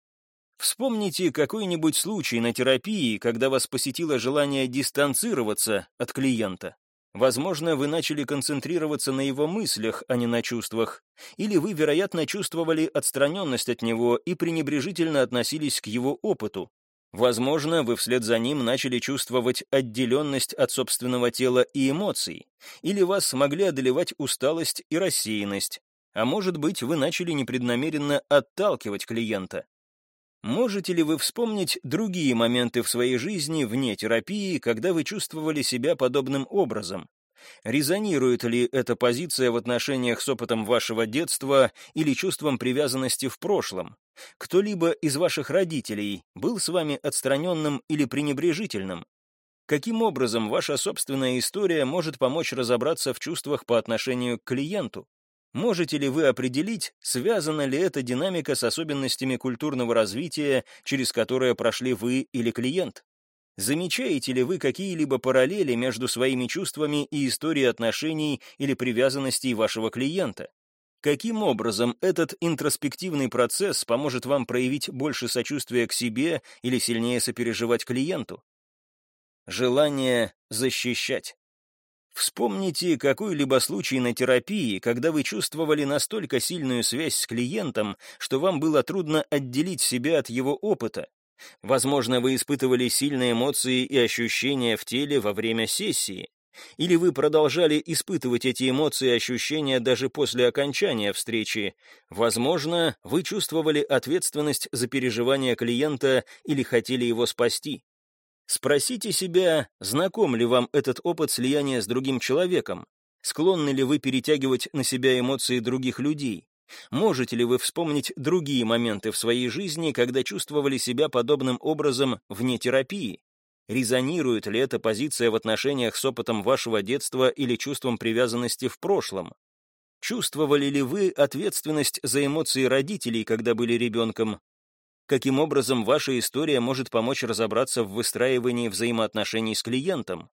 Вспомните какой-нибудь случай на терапии, когда вас посетило желание дистанцироваться от клиента. Возможно, вы начали концентрироваться на его мыслях, а не на чувствах. Или вы, вероятно, чувствовали отстраненность от него и пренебрежительно относились к его опыту. Возможно, вы вслед за ним начали чувствовать отделенность от собственного тела и эмоций. Или вас смогли одолевать усталость и рассеянность. А может быть, вы начали непреднамеренно отталкивать клиента. Можете ли вы вспомнить другие моменты в своей жизни вне терапии, когда вы чувствовали себя подобным образом? Резонирует ли эта позиция в отношениях с опытом вашего детства или чувством привязанности в прошлом? Кто-либо из ваших родителей был с вами отстраненным или пренебрежительным? Каким образом ваша собственная история может помочь разобраться в чувствах по отношению к клиенту? Можете ли вы определить, связана ли эта динамика с особенностями культурного развития, через которое прошли вы или клиент? Замечаете ли вы какие-либо параллели между своими чувствами и историей отношений или привязанностей вашего клиента? Каким образом этот интроспективный процесс поможет вам проявить больше сочувствия к себе или сильнее сопереживать клиенту? Желание защищать. Вспомните какой-либо случай на терапии, когда вы чувствовали настолько сильную связь с клиентом, что вам было трудно отделить себя от его опыта. Возможно, вы испытывали сильные эмоции и ощущения в теле во время сессии. Или вы продолжали испытывать эти эмоции и ощущения даже после окончания встречи. Возможно, вы чувствовали ответственность за переживания клиента или хотели его спасти. Спросите себя, знаком ли вам этот опыт слияния с другим человеком, склонны ли вы перетягивать на себя эмоции других людей, можете ли вы вспомнить другие моменты в своей жизни, когда чувствовали себя подобным образом вне терапии, резонирует ли эта позиция в отношениях с опытом вашего детства или чувством привязанности в прошлом, Чувствовали ли вы ответственность за эмоции родителей, когда были ребенком? Каким образом ваша история может помочь разобраться в выстраивании взаимоотношений с клиентом.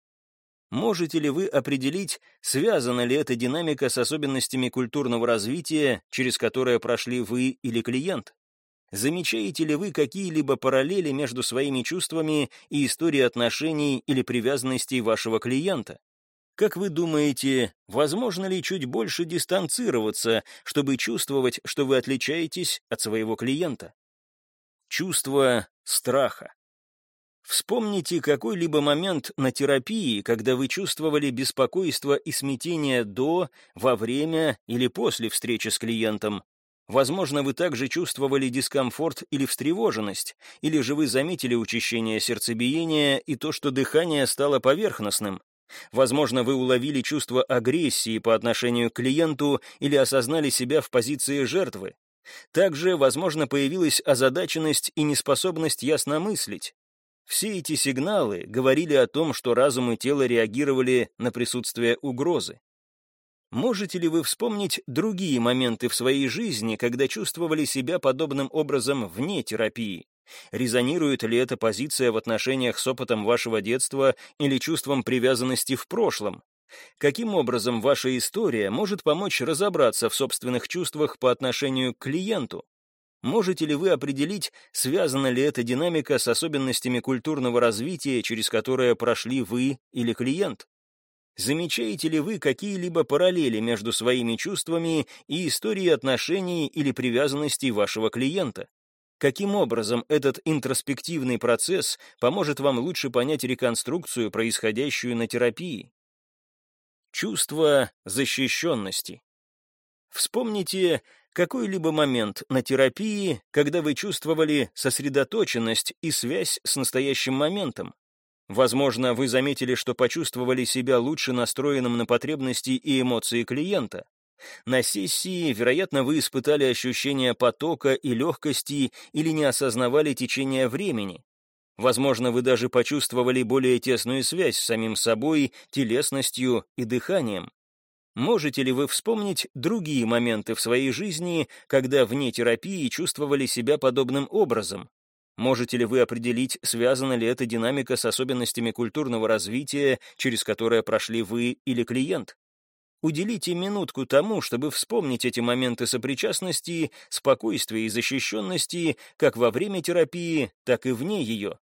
Можете ли вы определить, связана ли эта динамика с особенностями культурного развития, через которое прошли вы или клиент? Замечаете ли вы какие-либо параллели между своими чувствами и историей отношений или привязанностей вашего клиента? Как вы думаете, возможно ли чуть больше дистанцироваться, чтобы чувствовать, что вы отличаетесь от своего клиента? Чувство страха. Вспомните какой-либо момент на терапии, когда вы чувствовали беспокойство и смятение до, во время или после встречи с клиентом. Возможно, вы также чувствовали дискомфорт или встревоженность, или же вы заметили учащение сердцебиения и то, что дыхание стало поверхностным. Возможно, вы уловили чувство агрессии по отношению к клиенту или осознали себя в позиции жертвы. Также, возможно, появилась озадаченность и неспособность ясно мыслить. Все эти сигналы говорили о том, что разум и тело реагировали на присутствие угрозы. Можете ли вы вспомнить другие моменты в своей жизни, когда чувствовали себя подобным образом вне терапии? Резонирует ли эта позиция в отношениях с опытом вашего детства или чувством привязанности в прошлом? Каким образом ваша история может помочь разобраться в собственных чувствах по отношению к клиенту? Можете ли вы определить, связана ли эта динамика с особенностями культурного развития, через которое прошли вы или клиент? Замечаете ли вы какие-либо параллели между своими чувствами и историей отношений или привязанностей вашего клиента? Каким образом этот интроспективный процесс поможет вам лучше понять реконструкцию, происходящую на терапии? Чувство защищенности. Вспомните какой-либо момент на терапии, когда вы чувствовали сосредоточенность и связь с настоящим моментом. Возможно, вы заметили, что почувствовали себя лучше настроенным на потребности и эмоции клиента. На сессии, вероятно, вы испытали ощущение потока и легкости или не осознавали течение времени. Возможно, вы даже почувствовали более тесную связь с самим собой, телесностью и дыханием. Можете ли вы вспомнить другие моменты в своей жизни, когда вне терапии чувствовали себя подобным образом? Можете ли вы определить, связана ли эта динамика с особенностями культурного развития, через которое прошли вы или клиент? Уделите минутку тому, чтобы вспомнить эти моменты сопричастности, спокойствия и защищенности как во время терапии, так и вне ее.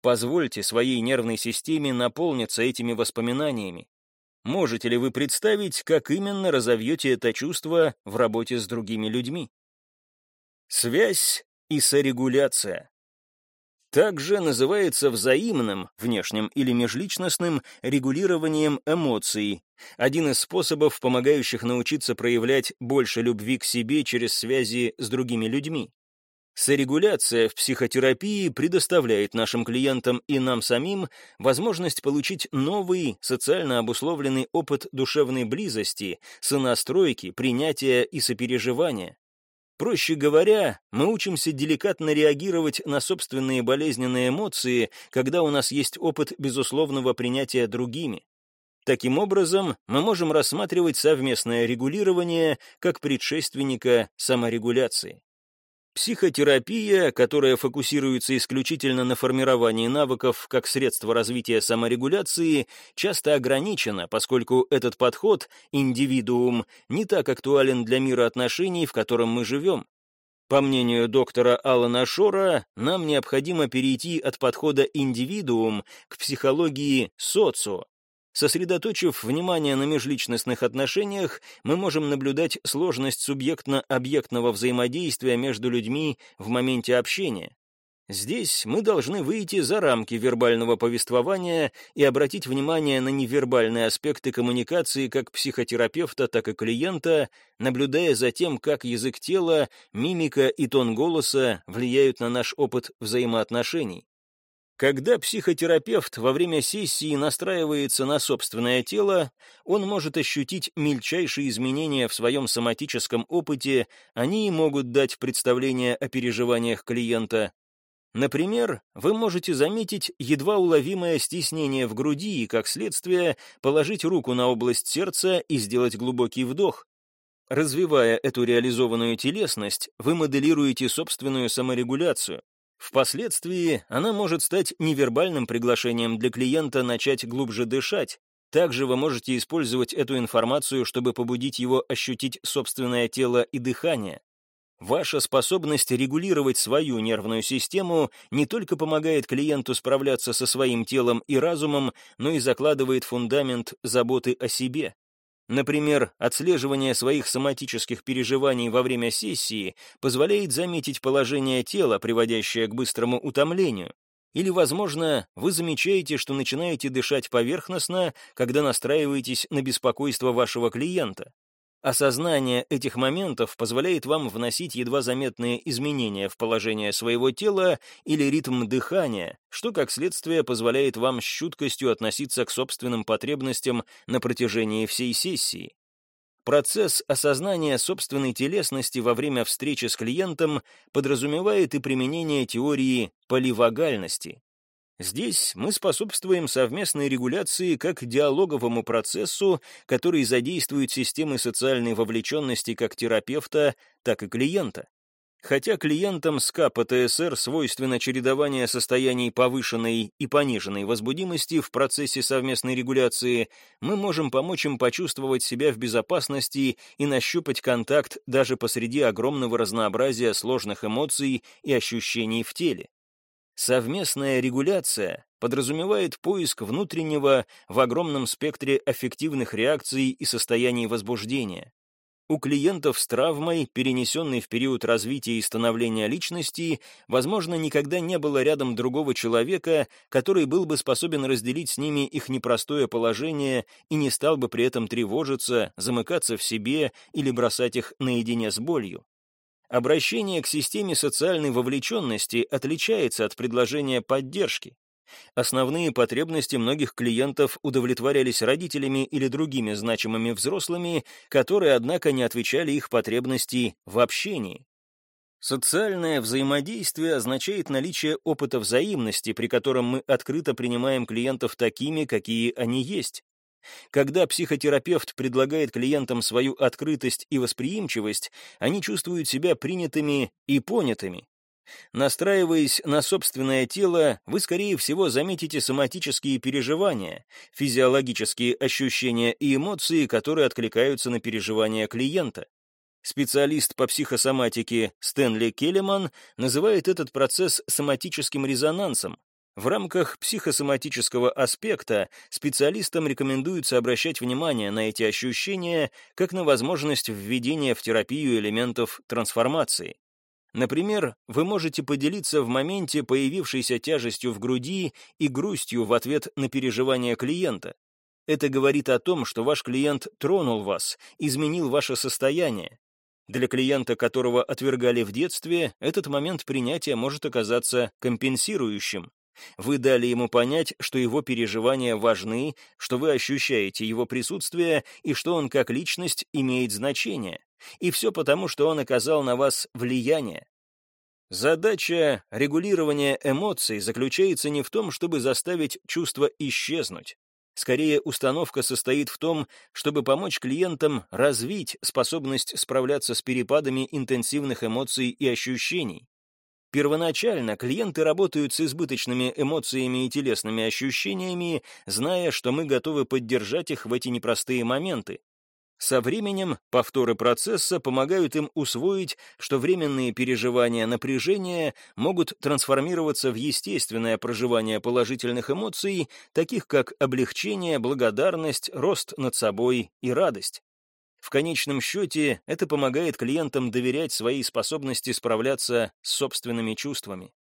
Позвольте своей нервной системе наполниться этими воспоминаниями. Можете ли вы представить, как именно разовьете это чувство в работе с другими людьми? Связь и сорегуляция. Также называется взаимным, внешним или межличностным регулированием эмоций, один из способов, помогающих научиться проявлять больше любви к себе через связи с другими людьми. Сорегуляция в психотерапии предоставляет нашим клиентам и нам самим возможность получить новый, социально обусловленный опыт душевной близости, сонастройки, принятия и сопереживания. Проще говоря, мы учимся деликатно реагировать на собственные болезненные эмоции, когда у нас есть опыт безусловного принятия другими. Таким образом, мы можем рассматривать совместное регулирование как предшественника саморегуляции. Психотерапия, которая фокусируется исключительно на формировании навыков как средство развития саморегуляции, часто ограничена, поскольку этот подход, индивидуум, не так актуален для мира отношений, в котором мы живем. По мнению доктора Алана Шора, нам необходимо перейти от подхода индивидуум к психологии социо, Сосредоточив внимание на межличностных отношениях, мы можем наблюдать сложность субъектно-объектного взаимодействия между людьми в моменте общения. Здесь мы должны выйти за рамки вербального повествования и обратить внимание на невербальные аспекты коммуникации как психотерапевта, так и клиента, наблюдая за тем, как язык тела, мимика и тон голоса влияют на наш опыт взаимоотношений. Когда психотерапевт во время сессии настраивается на собственное тело, он может ощутить мельчайшие изменения в своем соматическом опыте, они могут дать представление о переживаниях клиента. Например, вы можете заметить едва уловимое стеснение в груди и, как следствие, положить руку на область сердца и сделать глубокий вдох. Развивая эту реализованную телесность, вы моделируете собственную саморегуляцию. Впоследствии она может стать невербальным приглашением для клиента начать глубже дышать. Также вы можете использовать эту информацию, чтобы побудить его ощутить собственное тело и дыхание. Ваша способность регулировать свою нервную систему не только помогает клиенту справляться со своим телом и разумом, но и закладывает фундамент заботы о себе. Например, отслеживание своих соматических переживаний во время сессии позволяет заметить положение тела, приводящее к быстрому утомлению. Или, возможно, вы замечаете, что начинаете дышать поверхностно, когда настраиваетесь на беспокойство вашего клиента. Осознание этих моментов позволяет вам вносить едва заметные изменения в положение своего тела или ритм дыхания, что, как следствие, позволяет вам с чуткостью относиться к собственным потребностям на протяжении всей сессии. Процесс осознания собственной телесности во время встречи с клиентом подразумевает и применение теории поливагальности. Здесь мы способствуем совместной регуляции как диалоговому процессу, который задействует системы социальной вовлеченности как терапевта, так и клиента. Хотя клиентам СКА ПТСР свойственно чередование состояний повышенной и пониженной возбудимости в процессе совместной регуляции, мы можем помочь им почувствовать себя в безопасности и нащупать контакт даже посреди огромного разнообразия сложных эмоций и ощущений в теле. Совместная регуляция подразумевает поиск внутреннего в огромном спектре аффективных реакций и состояний возбуждения. У клиентов с травмой, перенесенной в период развития и становления личности, возможно, никогда не было рядом другого человека, который был бы способен разделить с ними их непростое положение и не стал бы при этом тревожиться, замыкаться в себе или бросать их наедине с болью. Обращение к системе социальной вовлеченности отличается от предложения поддержки. Основные потребности многих клиентов удовлетворялись родителями или другими значимыми взрослыми, которые, однако, не отвечали их потребности в общении. Социальное взаимодействие означает наличие опыта взаимности, при котором мы открыто принимаем клиентов такими, какие они есть. Когда психотерапевт предлагает клиентам свою открытость и восприимчивость, они чувствуют себя принятыми и понятыми. Настраиваясь на собственное тело, вы, скорее всего, заметите соматические переживания, физиологические ощущения и эмоции, которые откликаются на переживания клиента. Специалист по психосоматике Стэнли Келлиман называет этот процесс соматическим резонансом, в рамках психосоматического аспекта специалистам рекомендуется обращать внимание на эти ощущения как на возможность введения в терапию элементов трансформации. Например, вы можете поделиться в моменте появившейся тяжестью в груди и грустью в ответ на переживания клиента. Это говорит о том, что ваш клиент тронул вас, изменил ваше состояние. Для клиента, которого отвергали в детстве, этот момент принятия может оказаться компенсирующим. Вы дали ему понять, что его переживания важны, что вы ощущаете его присутствие и что он как личность имеет значение. И все потому, что он оказал на вас влияние. Задача регулирования эмоций заключается не в том, чтобы заставить чувства исчезнуть. Скорее, установка состоит в том, чтобы помочь клиентам развить способность справляться с перепадами интенсивных эмоций и ощущений. Первоначально клиенты работают с избыточными эмоциями и телесными ощущениями, зная, что мы готовы поддержать их в эти непростые моменты. Со временем повторы процесса помогают им усвоить, что временные переживания напряжения могут трансформироваться в естественное проживание положительных эмоций, таких как облегчение, благодарность, рост над собой и радость. В конечном счете, это помогает клиентам доверять своей способности справляться с собственными чувствами.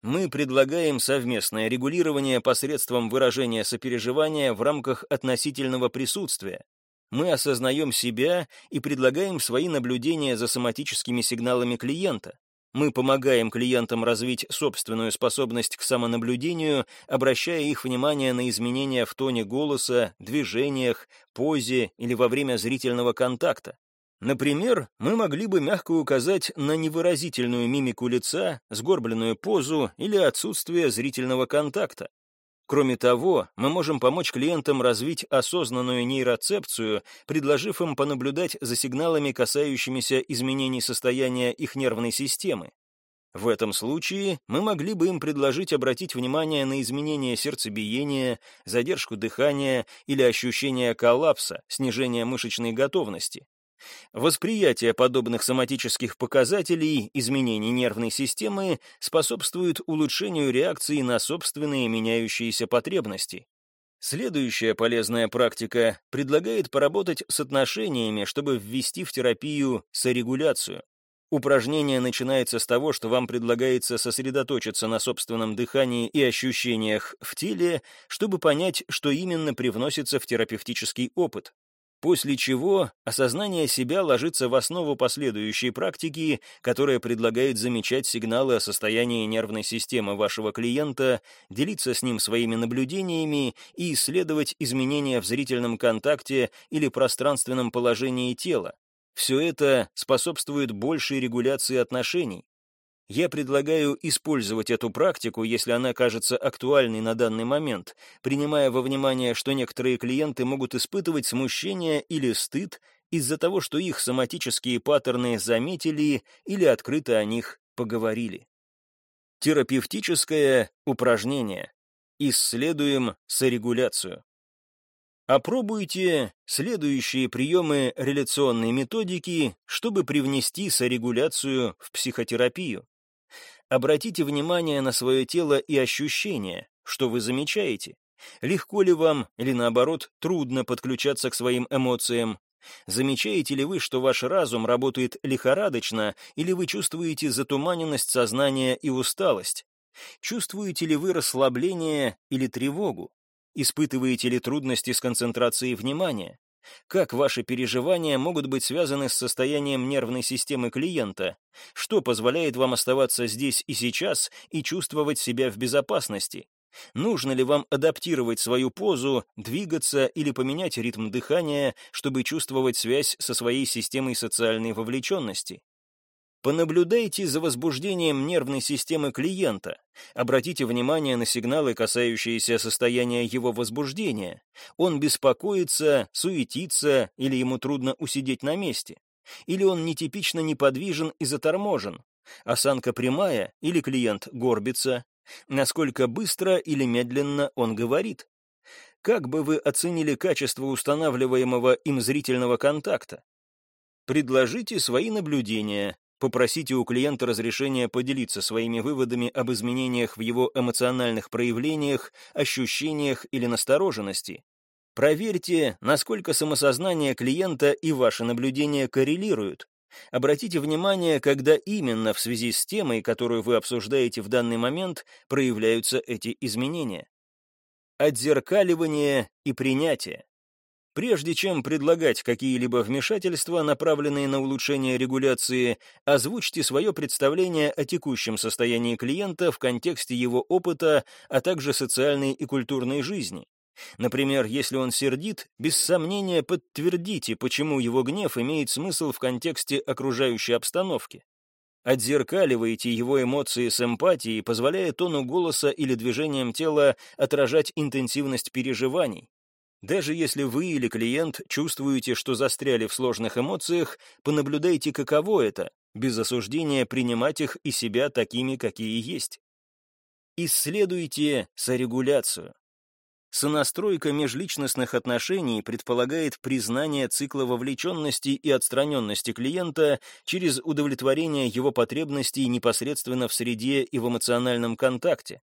Мы предлагаем совместное регулирование посредством выражения сопереживания в рамках относительного присутствия. Мы осознаем себя и предлагаем свои наблюдения за соматическими сигналами клиента. Мы помогаем клиентам развить собственную способность к самонаблюдению, обращая их внимание на изменения в тоне голоса, движениях, позе или во время зрительного контакта. Например, мы могли бы мягко указать на невыразительную мимику лица, сгорбленную позу или отсутствие зрительного контакта. Кроме того, мы можем помочь клиентам развить осознанную нейроцепцию, предложив им понаблюдать за сигналами, касающимися изменений состояния их нервной системы. В этом случае мы могли бы им предложить обратить внимание на изменение сердцебиения, задержку дыхания или ощущение коллапса, снижение мышечной готовности. Восприятие подобных соматических показателей изменений нервной системы способствует улучшению реакции на собственные меняющиеся потребности. Следующая полезная практика предлагает поработать с отношениями, чтобы ввести в терапию сорегуляцию. Упражнение начинается с того, что вам предлагается сосредоточиться на собственном дыхании и ощущениях в теле, чтобы понять, что именно привносится в терапевтический опыт. После чего осознание себя ложится в основу последующей практики, которая предлагает замечать сигналы о состоянии нервной системы вашего клиента, делиться с ним своими наблюдениями и исследовать изменения в зрительном контакте или пространственном положении тела. Все это способствует большей регуляции отношений. Я предлагаю использовать эту практику, если она кажется актуальной на данный момент, принимая во внимание, что некоторые клиенты могут испытывать смущение или стыд из-за того, что их соматические паттерны заметили или открыто о них поговорили. Терапевтическое упражнение. Исследуем сорегуляцию. Опробуйте следующие приемы реляционной методики, чтобы привнести сорегуляцию в психотерапию. Обратите внимание на свое тело и ощущения, что вы замечаете. Легко ли вам, или наоборот, трудно подключаться к своим эмоциям? Замечаете ли вы, что ваш разум работает лихорадочно, или вы чувствуете затуманенность сознания и усталость? Чувствуете ли вы расслабление или тревогу? Испытываете ли трудности с концентрацией внимания? Как ваши переживания могут быть связаны с состоянием нервной системы клиента? Что позволяет вам оставаться здесь и сейчас и чувствовать себя в безопасности? Нужно ли вам адаптировать свою позу, двигаться или поменять ритм дыхания, чтобы чувствовать связь со своей системой социальной вовлеченности? Понаблюдайте за возбуждением нервной системы клиента. Обратите внимание на сигналы, касающиеся состояния его возбуждения. Он беспокоится, суетится или ему трудно усидеть на месте. Или он нетипично неподвижен и заторможен. Осанка прямая или клиент горбится. Насколько быстро или медленно он говорит. Как бы вы оценили качество устанавливаемого им зрительного контакта? Предложите свои наблюдения, Попросите у клиента разрешения поделиться своими выводами об изменениях в его эмоциональных проявлениях, ощущениях или настороженности. Проверьте, насколько самосознание клиента и ваши наблюдения коррелируют. Обратите внимание, когда именно в связи с темой, которую вы обсуждаете в данный момент, проявляются эти изменения. Отзеркаливание и принятие. Прежде чем предлагать какие-либо вмешательства, направленные на улучшение регуляции, озвучьте свое представление о текущем состоянии клиента в контексте его опыта, а также социальной и культурной жизни. Например, если он сердит, без сомнения подтвердите, почему его гнев имеет смысл в контексте окружающей обстановки. Отзеркаливайте его эмоции с эмпатией, позволяя тону голоса или движением тела отражать интенсивность переживаний. Даже если вы или клиент чувствуете, что застряли в сложных эмоциях, понаблюдайте, каково это, без осуждения принимать их и себя такими, какие есть. Исследуйте сорегуляцию. Сонастройка межличностных отношений предполагает признание цикла вовлеченности и отстраненности клиента через удовлетворение его потребностей непосредственно в среде и в эмоциональном контакте.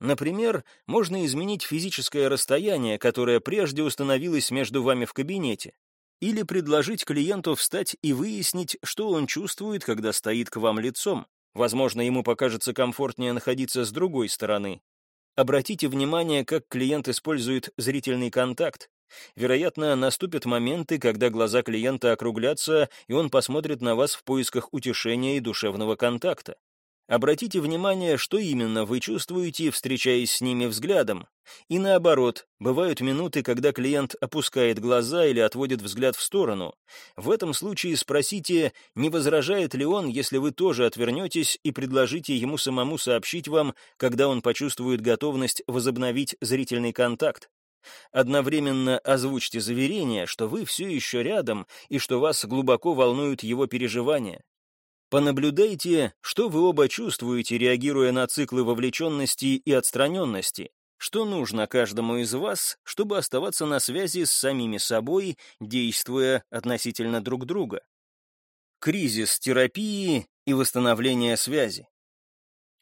Например, можно изменить физическое расстояние, которое прежде установилось между вами в кабинете, или предложить клиенту встать и выяснить, что он чувствует, когда стоит к вам лицом. Возможно, ему покажется комфортнее находиться с другой стороны. Обратите внимание, как клиент использует зрительный контакт. Вероятно, наступят моменты, когда глаза клиента округлятся, и он посмотрит на вас в поисках утешения и душевного контакта. Обратите внимание, что именно вы чувствуете, встречаясь с ними взглядом. И наоборот, бывают минуты, когда клиент опускает глаза или отводит взгляд в сторону. В этом случае спросите, не возражает ли он, если вы тоже отвернетесь и предложите ему самому сообщить вам, когда он почувствует готовность возобновить зрительный контакт. Одновременно озвучьте заверение, что вы все еще рядом и что вас глубоко волнуют его переживания. Понаблюдайте, что вы оба чувствуете, реагируя на циклы вовлеченности и отстраненности, что нужно каждому из вас, чтобы оставаться на связи с самими собой, действуя относительно друг друга. Кризис терапии и восстановление связи.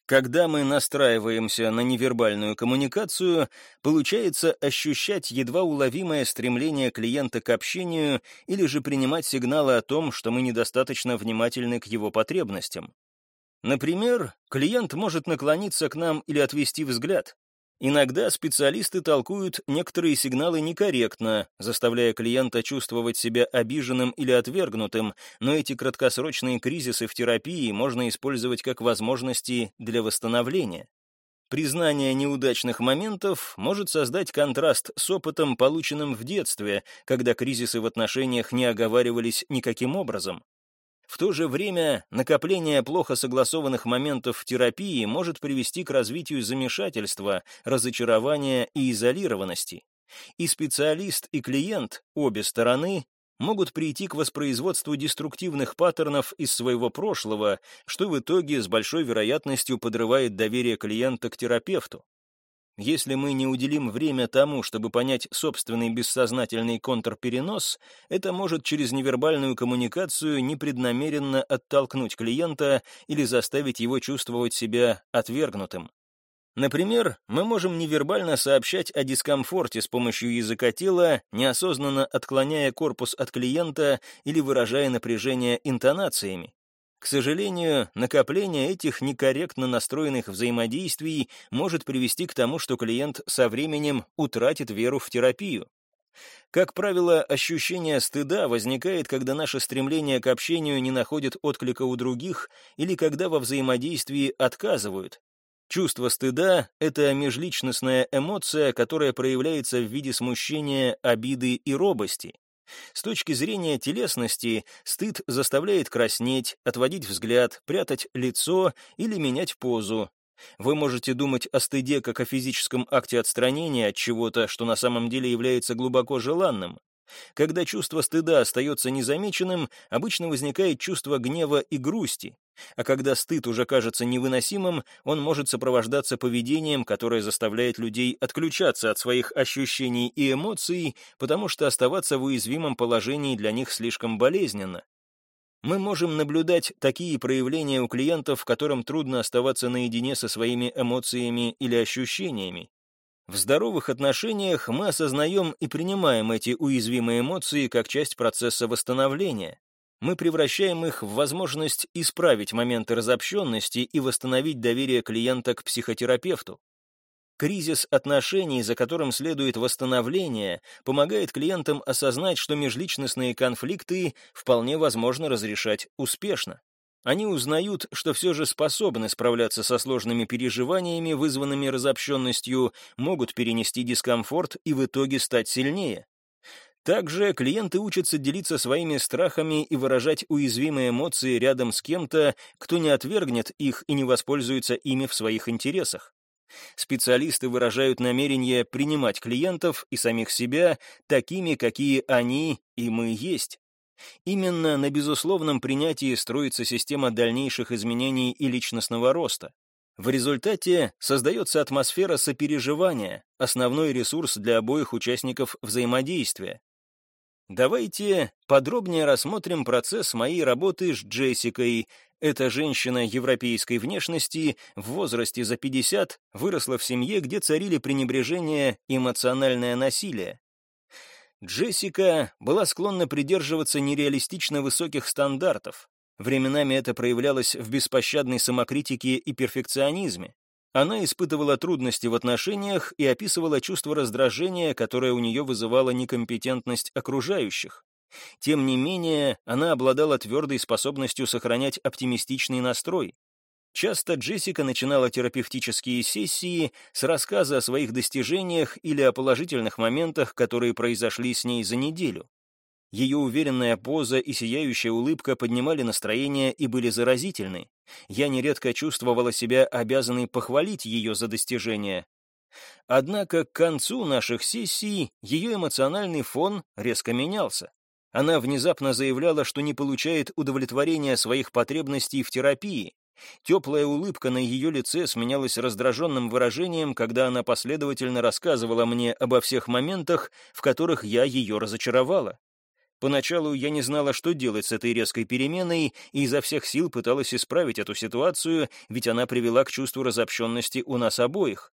Когда мы настраиваемся на невербальную коммуникацию, получается ощущать едва уловимое стремление клиента к общению или же принимать сигналы о том, что мы недостаточно внимательны к его потребностям. Например, клиент может наклониться к нам или отвести взгляд, Иногда специалисты толкуют некоторые сигналы некорректно, заставляя клиента чувствовать себя обиженным или отвергнутым, но эти краткосрочные кризисы в терапии можно использовать как возможности для восстановления. Признание неудачных моментов может создать контраст с опытом, полученным в детстве, когда кризисы в отношениях не оговаривались никаким образом. В то же время накопление плохо согласованных моментов в терапии может привести к развитию замешательства, разочарования и изолированности. И специалист, и клиент, обе стороны, могут прийти к воспроизводству деструктивных паттернов из своего прошлого, что в итоге с большой вероятностью подрывает доверие клиента к терапевту. Если мы не уделим время тому, чтобы понять собственный бессознательный контрперенос, это может через невербальную коммуникацию непреднамеренно оттолкнуть клиента или заставить его чувствовать себя отвергнутым. Например, мы можем невербально сообщать о дискомфорте с помощью языка тела, неосознанно отклоняя корпус от клиента или выражая напряжение интонациями. К сожалению, накопление этих некорректно настроенных взаимодействий может привести к тому, что клиент со временем утратит веру в терапию. Как правило, ощущение стыда возникает, когда наше стремление к общению не находит отклика у других или когда во взаимодействии отказывают. Чувство стыда — это межличностная эмоция, которая проявляется в виде смущения, обиды и робости. С точки зрения телесности, стыд заставляет краснеть, отводить взгляд, прятать лицо или менять позу. Вы можете думать о стыде как о физическом акте отстранения от чего-то, что на самом деле является глубоко желанным. Когда чувство стыда остается незамеченным, обычно возникает чувство гнева и грусти, а когда стыд уже кажется невыносимым, он может сопровождаться поведением, которое заставляет людей отключаться от своих ощущений и эмоций, потому что оставаться в уязвимом положении для них слишком болезненно. Мы можем наблюдать такие проявления у клиентов, которым трудно оставаться наедине со своими эмоциями или ощущениями. В здоровых отношениях мы осознаем и принимаем эти уязвимые эмоции как часть процесса восстановления. Мы превращаем их в возможность исправить моменты разобщенности и восстановить доверие клиента к психотерапевту. Кризис отношений, за которым следует восстановление, помогает клиентам осознать, что межличностные конфликты вполне возможно разрешать успешно. Они узнают, что все же способны справляться со сложными переживаниями, вызванными разобщенностью, могут перенести дискомфорт и в итоге стать сильнее. Также клиенты учатся делиться своими страхами и выражать уязвимые эмоции рядом с кем-то, кто не отвергнет их и не воспользуется ими в своих интересах. Специалисты выражают намерение принимать клиентов и самих себя такими, какие они и мы есть. Именно на безусловном принятии строится система дальнейших изменений и личностного роста. В результате создается атмосфера сопереживания, основной ресурс для обоих участников взаимодействия. Давайте подробнее рассмотрим процесс моей работы с Джессикой. Эта женщина европейской внешности в возрасте за 50 выросла в семье, где царили пренебрежение и эмоциональное насилие. Джессика была склонна придерживаться нереалистично высоких стандартов. Временами это проявлялось в беспощадной самокритике и перфекционизме. Она испытывала трудности в отношениях и описывала чувство раздражения, которое у нее вызывала некомпетентность окружающих. Тем не менее, она обладала твердой способностью сохранять оптимистичный настрой. Часто Джессика начинала терапевтические сессии с рассказа о своих достижениях или о положительных моментах, которые произошли с ней за неделю. Ее уверенная поза и сияющая улыбка поднимали настроение и были заразительны. Я нередко чувствовала себя обязанной похвалить ее за достижения. Однако к концу наших сессий ее эмоциональный фон резко менялся. Она внезапно заявляла, что не получает удовлетворения своих потребностей в терапии. Теплая улыбка на ее лице сменялась раздраженным выражением, когда она последовательно рассказывала мне обо всех моментах, в которых я ее разочаровала. Поначалу я не знала, что делать с этой резкой переменой, и изо всех сил пыталась исправить эту ситуацию, ведь она привела к чувству разобщенности у нас обоих.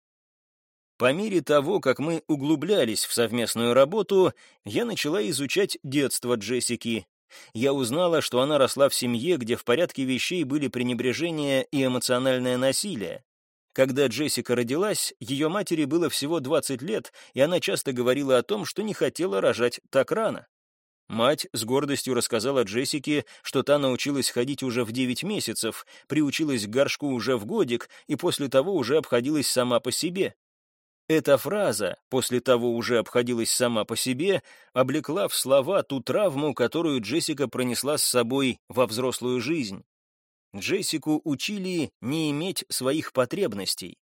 По мере того, как мы углублялись в совместную работу, я начала изучать детство Джессики. Я узнала, что она росла в семье, где в порядке вещей были пренебрежение и эмоциональное насилие. Когда Джессика родилась, ее матери было всего 20 лет, и она часто говорила о том, что не хотела рожать так рано. Мать с гордостью рассказала Джессике, что та научилась ходить уже в 9 месяцев, приучилась к горшку уже в годик и после того уже обходилась сама по себе. Эта фраза, после того уже обходилась сама по себе, облекла в слова ту травму, которую Джессика пронесла с собой во взрослую жизнь. Джессику учили не иметь своих потребностей.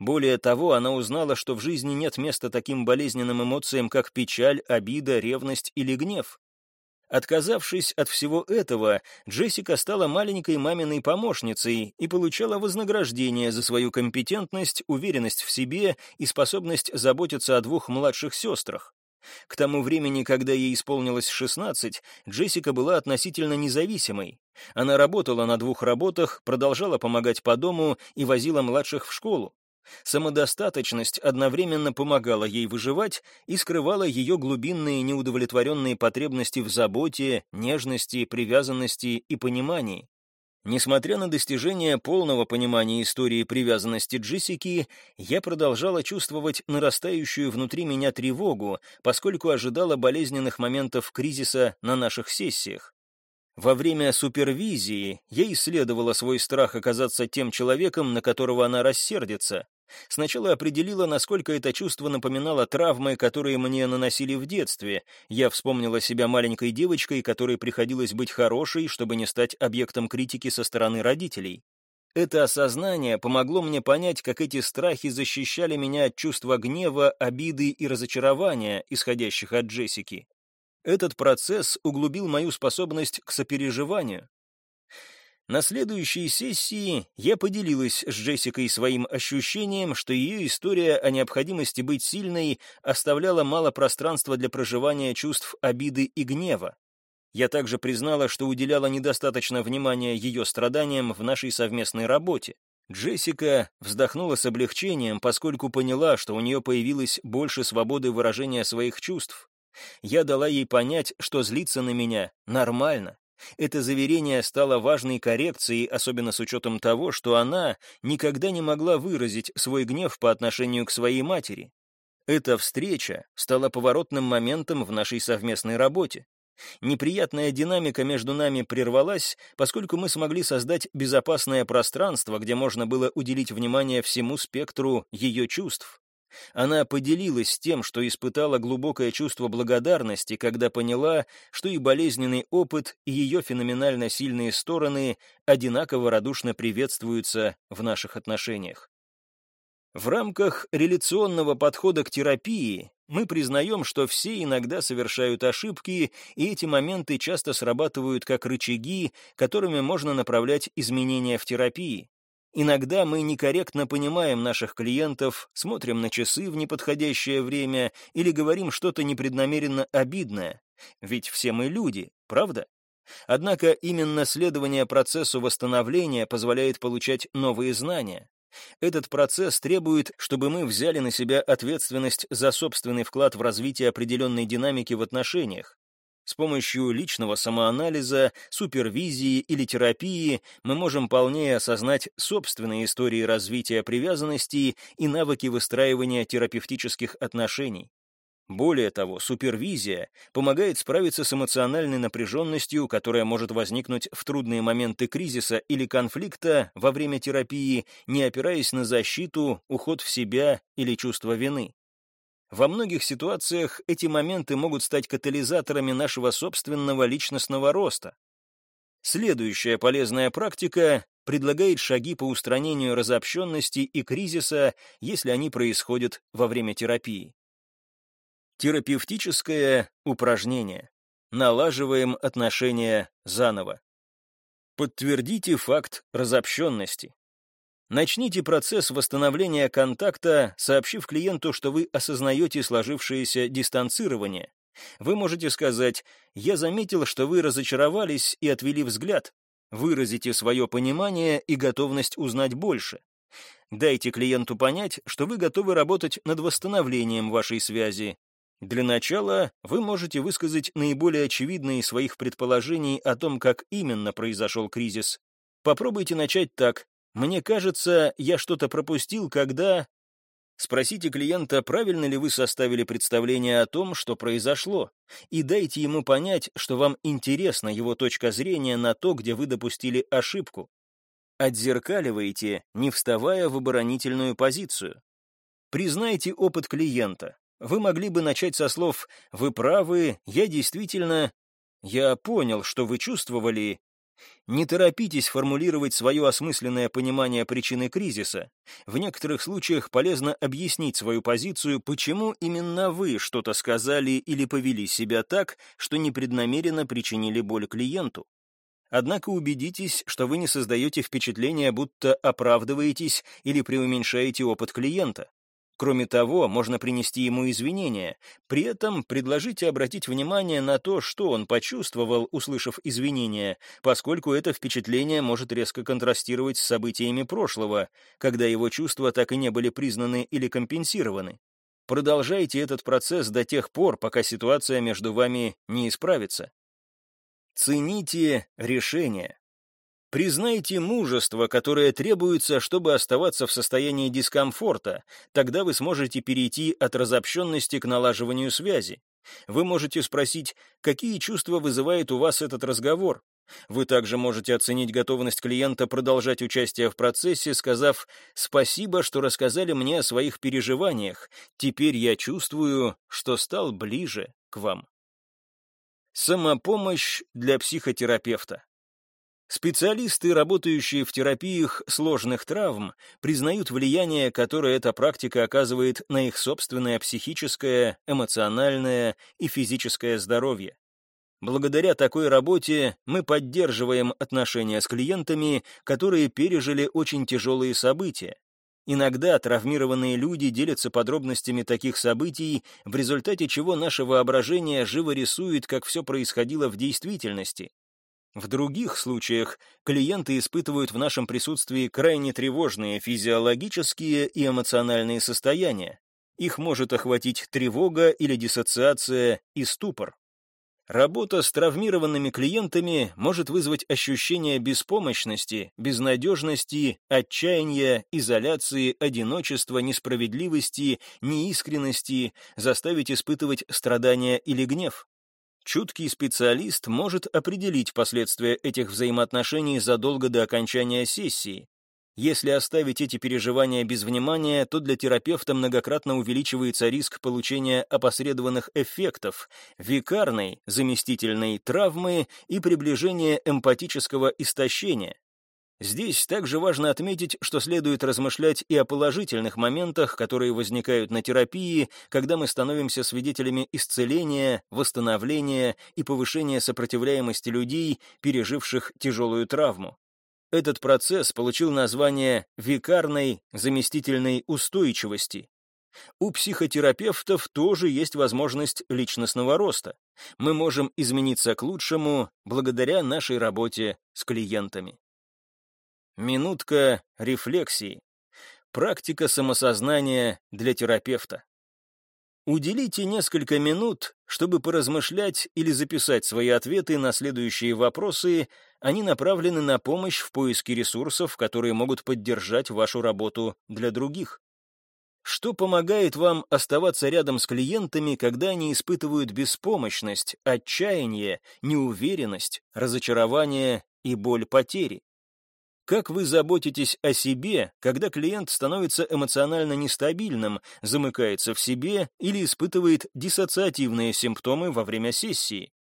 Более того, она узнала, что в жизни нет места таким болезненным эмоциям, как печаль, обида, ревность или гнев. Отказавшись от всего этого, Джессика стала маленькой маминой помощницей и получала вознаграждение за свою компетентность, уверенность в себе и способность заботиться о двух младших сестрах. К тому времени, когда ей исполнилось 16, Джессика была относительно независимой. Она работала на двух работах, продолжала помогать по дому и возила младших в школу. Самодостаточность одновременно помогала ей выживать и скрывала ее глубинные неудовлетворенные потребности в заботе, нежности, привязанности и понимании. Несмотря на достижение полного понимания истории привязанности Джессики, я продолжала чувствовать нарастающую внутри меня тревогу, поскольку ожидала болезненных моментов кризиса на наших сессиях. Во время супервизии я исследовала свой страх оказаться тем человеком, на которого она рассердится. Сначала определила, насколько это чувство напоминало травмы, которые мне наносили в детстве. Я вспомнила себя маленькой девочкой, которой приходилось быть хорошей, чтобы не стать объектом критики со стороны родителей. Это осознание помогло мне понять, как эти страхи защищали меня от чувства гнева, обиды и разочарования, исходящих от Джессики. Этот процесс углубил мою способность к сопереживанию. На следующей сессии я поделилась с Джессикой своим ощущением, что ее история о необходимости быть сильной оставляла мало пространства для проживания чувств обиды и гнева. Я также признала, что уделяла недостаточно внимания ее страданиям в нашей совместной работе. Джессика вздохнула с облегчением, поскольку поняла, что у нее появилось больше свободы выражения своих чувств. Я дала ей понять, что злиться на меня нормально, это заверение стало важной коррекцией, особенно с учетом того, что она никогда не могла выразить свой гнев по отношению к своей матери. Эта встреча стала поворотным моментом в нашей совместной работе. Неприятная динамика между нами прервалась, поскольку мы смогли создать безопасное пространство, где можно было уделить внимание всему спектру ее чувств. Она поделилась тем, что испытала глубокое чувство благодарности, когда поняла, что и болезненный опыт, и ее феноменально сильные стороны одинаково радушно приветствуются в наших отношениях. В рамках реляционного подхода к терапии мы признаем, что все иногда совершают ошибки, и эти моменты часто срабатывают как рычаги, которыми можно направлять изменения в терапии. Иногда мы некорректно понимаем наших клиентов, смотрим на часы в неподходящее время или говорим что-то непреднамеренно обидное. Ведь все мы люди, правда? Однако именно следование процессу восстановления позволяет получать новые знания. Этот процесс требует, чтобы мы взяли на себя ответственность за собственный вклад в развитие определенной динамики в отношениях. С помощью личного самоанализа, супервизии или терапии мы можем полнее осознать собственные истории развития привязанностей и навыки выстраивания терапевтических отношений. Более того, супервизия помогает справиться с эмоциональной напряженностью, которая может возникнуть в трудные моменты кризиса или конфликта во время терапии, не опираясь на защиту, уход в себя или чувство вины. Во многих ситуациях эти моменты могут стать катализаторами нашего собственного личностного роста. Следующая полезная практика предлагает шаги по устранению разобщенности и кризиса, если они происходят во время терапии. Терапевтическое упражнение. налаживаем отношения заново. Подтвердите факт разобщенности. Начните процесс восстановления контакта, сообщив клиенту, что вы осознаете сложившееся дистанцирование. Вы можете сказать «Я заметил, что вы разочаровались и отвели взгляд». Выразите свое понимание и готовность узнать больше. Дайте клиенту понять, что вы готовы работать над восстановлением вашей связи. Для начала вы можете высказать наиболее очевидные своих предположений о том, как именно произошел кризис. Попробуйте начать так. «Мне кажется, я что-то пропустил, когда...» Спросите клиента, правильно ли вы составили представление о том, что произошло, и дайте ему понять, что вам интересна его точка зрения на то, где вы допустили ошибку. Отзеркаливайте, не вставая в оборонительную позицию. Признайте опыт клиента. Вы могли бы начать со слов «Вы правы, я действительно...» «Я понял, что вы чувствовали, не торопитесь формулировать свое осмысленное понимание причины кризиса. В некоторых случаях полезно объяснить свою позицию, почему именно вы что-то сказали или повели себя так, что непреднамеренно причинили боль клиенту. Однако убедитесь, что вы не создаете впечатление, будто оправдываетесь или преуменьшаете опыт клиента. Кроме того, можно принести ему извинения. При этом предложите обратить внимание на то, что он почувствовал, услышав извинения, поскольку это впечатление может резко контрастировать с событиями прошлого, когда его чувства так и не были признаны или компенсированы. Продолжайте этот процесс до тех пор, пока ситуация между вами не исправится. Цените решение. Признайте мужество, которое требуется, чтобы оставаться в состоянии дискомфорта, тогда вы сможете перейти от разобщенности к налаживанию связи. Вы можете спросить, какие чувства вызывает у вас этот разговор. Вы также можете оценить готовность клиента продолжать участие в процессе, сказав «Спасибо, что рассказали мне о своих переживаниях. Теперь я чувствую, что стал ближе к вам». Самопомощь для психотерапевта. Специалисты, работающие в терапиях сложных травм, признают влияние, которое эта практика оказывает на их собственное психическое, эмоциональное и физическое здоровье. Благодаря такой работе мы поддерживаем отношения с клиентами, которые пережили очень тяжелые события. Иногда травмированные люди делятся подробностями таких событий, в результате чего наше воображение живо рисует, как все происходило в действительности. В других случаях клиенты испытывают в нашем присутствии крайне тревожные физиологические и эмоциональные состояния. Их может охватить тревога или диссоциация и ступор. Работа с травмированными клиентами может вызвать ощущение беспомощности, безнадежности, отчаяния, изоляции, одиночества, несправедливости, неискренности, заставить испытывать страдания или гнев. Чуткий специалист может определить последствия этих взаимоотношений задолго до окончания сессии. Если оставить эти переживания без внимания, то для терапевта многократно увеличивается риск получения опосредованных эффектов, викарной, заместительной травмы и приближения эмпатического истощения. Здесь также важно отметить, что следует размышлять и о положительных моментах, которые возникают на терапии, когда мы становимся свидетелями исцеления, восстановления и повышения сопротивляемости людей, переживших тяжелую травму. Этот процесс получил название викарной заместительной устойчивости. У психотерапевтов тоже есть возможность личностного роста. Мы можем измениться к лучшему благодаря нашей работе с клиентами. Минутка рефлексии. Практика самосознания для терапевта. Уделите несколько минут, чтобы поразмышлять или записать свои ответы на следующие вопросы. Они направлены на помощь в поиске ресурсов, которые могут поддержать вашу работу для других. Что помогает вам оставаться рядом с клиентами, когда они испытывают беспомощность, отчаяние, неуверенность, разочарование и боль потери? Как вы заботитесь о себе, когда клиент становится эмоционально нестабильным, замыкается в себе или испытывает диссоциативные симптомы во время сессии?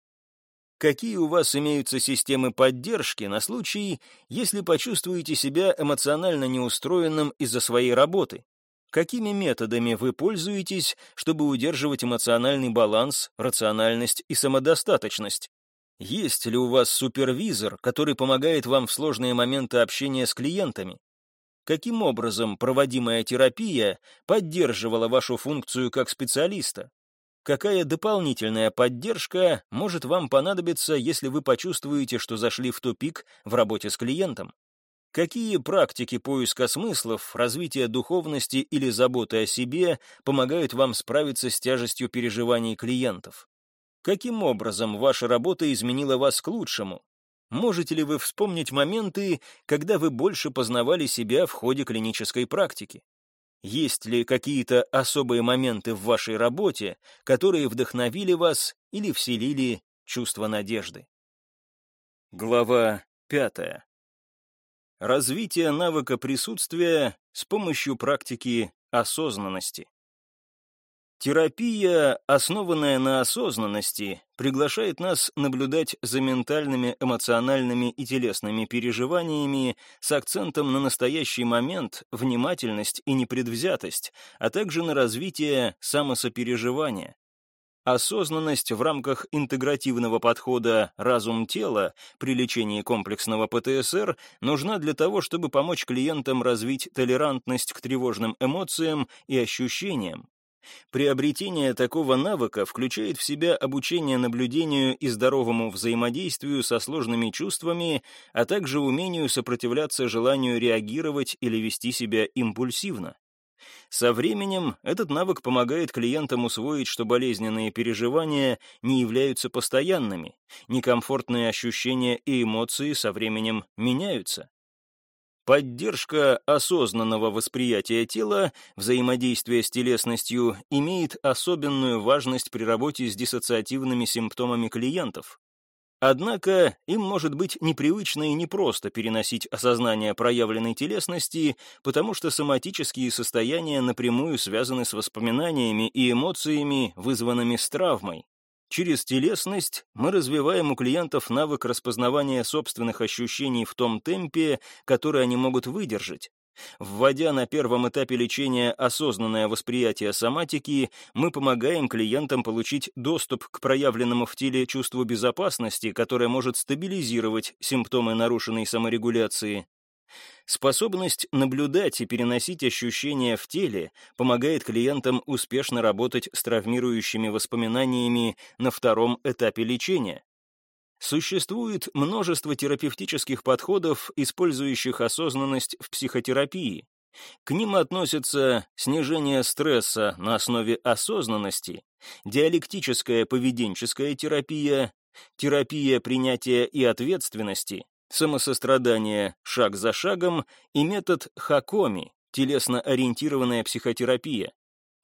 Какие у вас имеются системы поддержки на случай, если почувствуете себя эмоционально неустроенным из-за своей работы? Какими методами вы пользуетесь, чтобы удерживать эмоциональный баланс, рациональность и самодостаточность? Есть ли у вас супервизор, который помогает вам в сложные моменты общения с клиентами? Каким образом проводимая терапия поддерживала вашу функцию как специалиста? Какая дополнительная поддержка может вам понадобиться, если вы почувствуете, что зашли в тупик в работе с клиентом? Какие практики поиска смыслов, развития духовности или заботы о себе помогают вам справиться с тяжестью переживаний клиентов? Каким образом ваша работа изменила вас к лучшему? Можете ли вы вспомнить моменты, когда вы больше познавали себя в ходе клинической практики? Есть ли какие-то особые моменты в вашей работе, которые вдохновили вас или вселили чувство надежды? Глава пятая. Развитие навыка присутствия с помощью практики осознанности. Терапия, основанная на осознанности, приглашает нас наблюдать за ментальными, эмоциональными и телесными переживаниями с акцентом на настоящий момент, внимательность и непредвзятость, а также на развитие самосопереживания. Осознанность в рамках интегративного подхода «разум-тело» при лечении комплексного ПТСР нужна для того, чтобы помочь клиентам развить толерантность к тревожным эмоциям и ощущениям. Приобретение такого навыка включает в себя обучение наблюдению и здоровому взаимодействию со сложными чувствами, а также умению сопротивляться желанию реагировать или вести себя импульсивно. Со временем этот навык помогает клиентам усвоить, что болезненные переживания не являются постоянными, некомфортные ощущения и эмоции со временем меняются. Поддержка осознанного восприятия тела, взаимодействие с телесностью имеет особенную важность при работе с диссоциативными симптомами клиентов. Однако им может быть непривычно и непросто переносить осознание проявленной телесности, потому что соматические состояния напрямую связаны с воспоминаниями и эмоциями, вызванными с травмой. Через телесность мы развиваем у клиентов навык распознавания собственных ощущений в том темпе, который они могут выдержать, Вводя на первом этапе лечения осознанное восприятие соматики, мы помогаем клиентам получить доступ к проявленному в теле чувству безопасности, которое может стабилизировать симптомы нарушенной саморегуляции. Способность наблюдать и переносить ощущения в теле помогает клиентам успешно работать с травмирующими воспоминаниями на втором этапе лечения. Существует множество терапевтических подходов, использующих осознанность в психотерапии. К ним относятся снижение стресса на основе осознанности, диалектическая поведенческая терапия, терапия принятия и ответственности, самосострадание шаг за шагом и метод Хакоми, телесно-ориентированная психотерапия.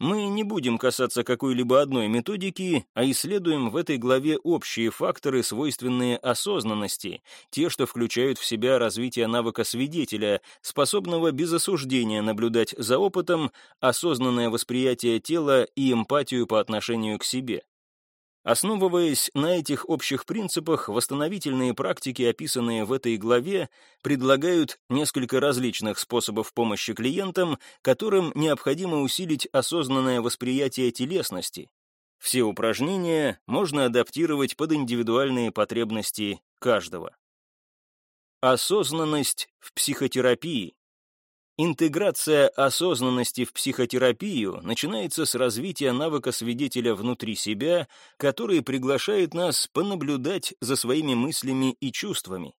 Мы не будем касаться какой-либо одной методики, а исследуем в этой главе общие факторы, свойственные осознанности, те, что включают в себя развитие навыка свидетеля, способного без осуждения наблюдать за опытом, осознанное восприятие тела и эмпатию по отношению к себе. Основываясь на этих общих принципах, восстановительные практики, описанные в этой главе, предлагают несколько различных способов помощи клиентам, которым необходимо усилить осознанное восприятие телесности. Все упражнения можно адаптировать под индивидуальные потребности каждого. Осознанность в психотерапии. Интеграция осознанности в психотерапию начинается с развития навыка свидетеля внутри себя, который приглашает нас понаблюдать за своими мыслями и чувствами.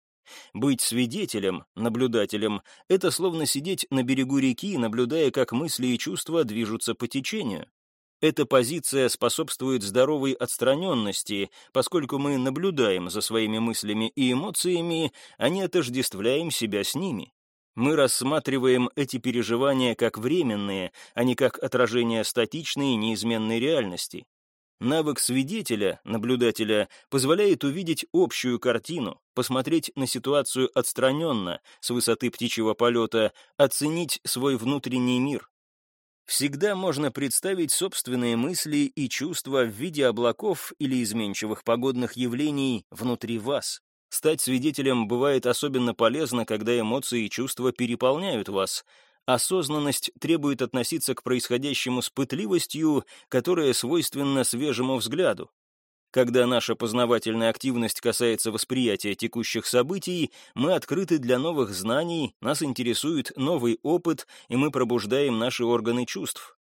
Быть свидетелем, наблюдателем — это словно сидеть на берегу реки, наблюдая, как мысли и чувства движутся по течению. Эта позиция способствует здоровой отстраненности, поскольку мы наблюдаем за своими мыслями и эмоциями, а не отождествляем себя с ними. Мы рассматриваем эти переживания как временные, а не как отражение статичной и неизменной реальности. Навык свидетеля, наблюдателя, позволяет увидеть общую картину, посмотреть на ситуацию отстраненно, с высоты птичьего полета, оценить свой внутренний мир. Всегда можно представить собственные мысли и чувства в виде облаков или изменчивых погодных явлений внутри вас. Стать свидетелем бывает особенно полезно, когда эмоции и чувства переполняют вас. осознанность требует относиться к происходящему с пытливостью, которая свойственна свежему взгляду. Когда наша познавательная активность касается восприятия текущих событий, мы открыты для новых знаний, нас интересует новый опыт, и мы пробуждаем наши органы чувств.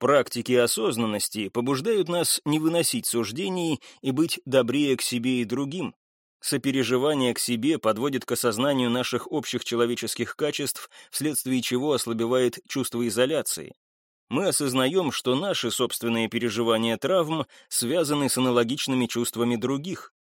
Практики осознанности побуждают нас не выносить суждений и быть добрее к себе и другим. Сопереживание к себе подводит к осознанию наших общих человеческих качеств, вследствие чего ослабевает чувство изоляции мы осознаем, что наши собственные переживания травм связаны с аналогичными чувствами других.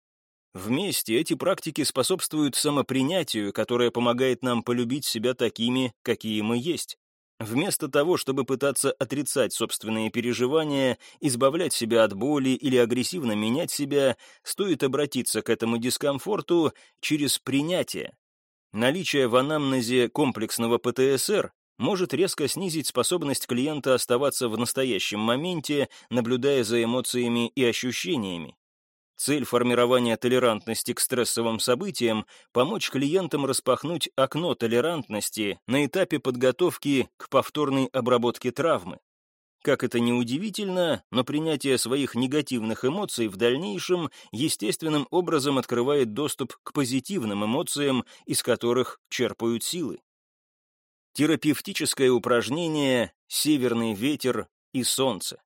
Вместе эти практики способствуют самопринятию, которое помогает нам полюбить себя такими, какие мы есть. Вместо того, чтобы пытаться отрицать собственные переживания, избавлять себя от боли или агрессивно менять себя, стоит обратиться к этому дискомфорту через принятие. Наличие в анамнезе комплексного ПТСР может резко снизить способность клиента оставаться в настоящем моменте, наблюдая за эмоциями и ощущениями. Цель формирования толерантности к стрессовым событиям — помочь клиентам распахнуть окно толерантности на этапе подготовки к повторной обработке травмы. Как это ни удивительно, но принятие своих негативных эмоций в дальнейшем естественным образом открывает доступ к позитивным эмоциям, из которых черпают силы. Терапевтическое упражнение «Северный ветер и солнце».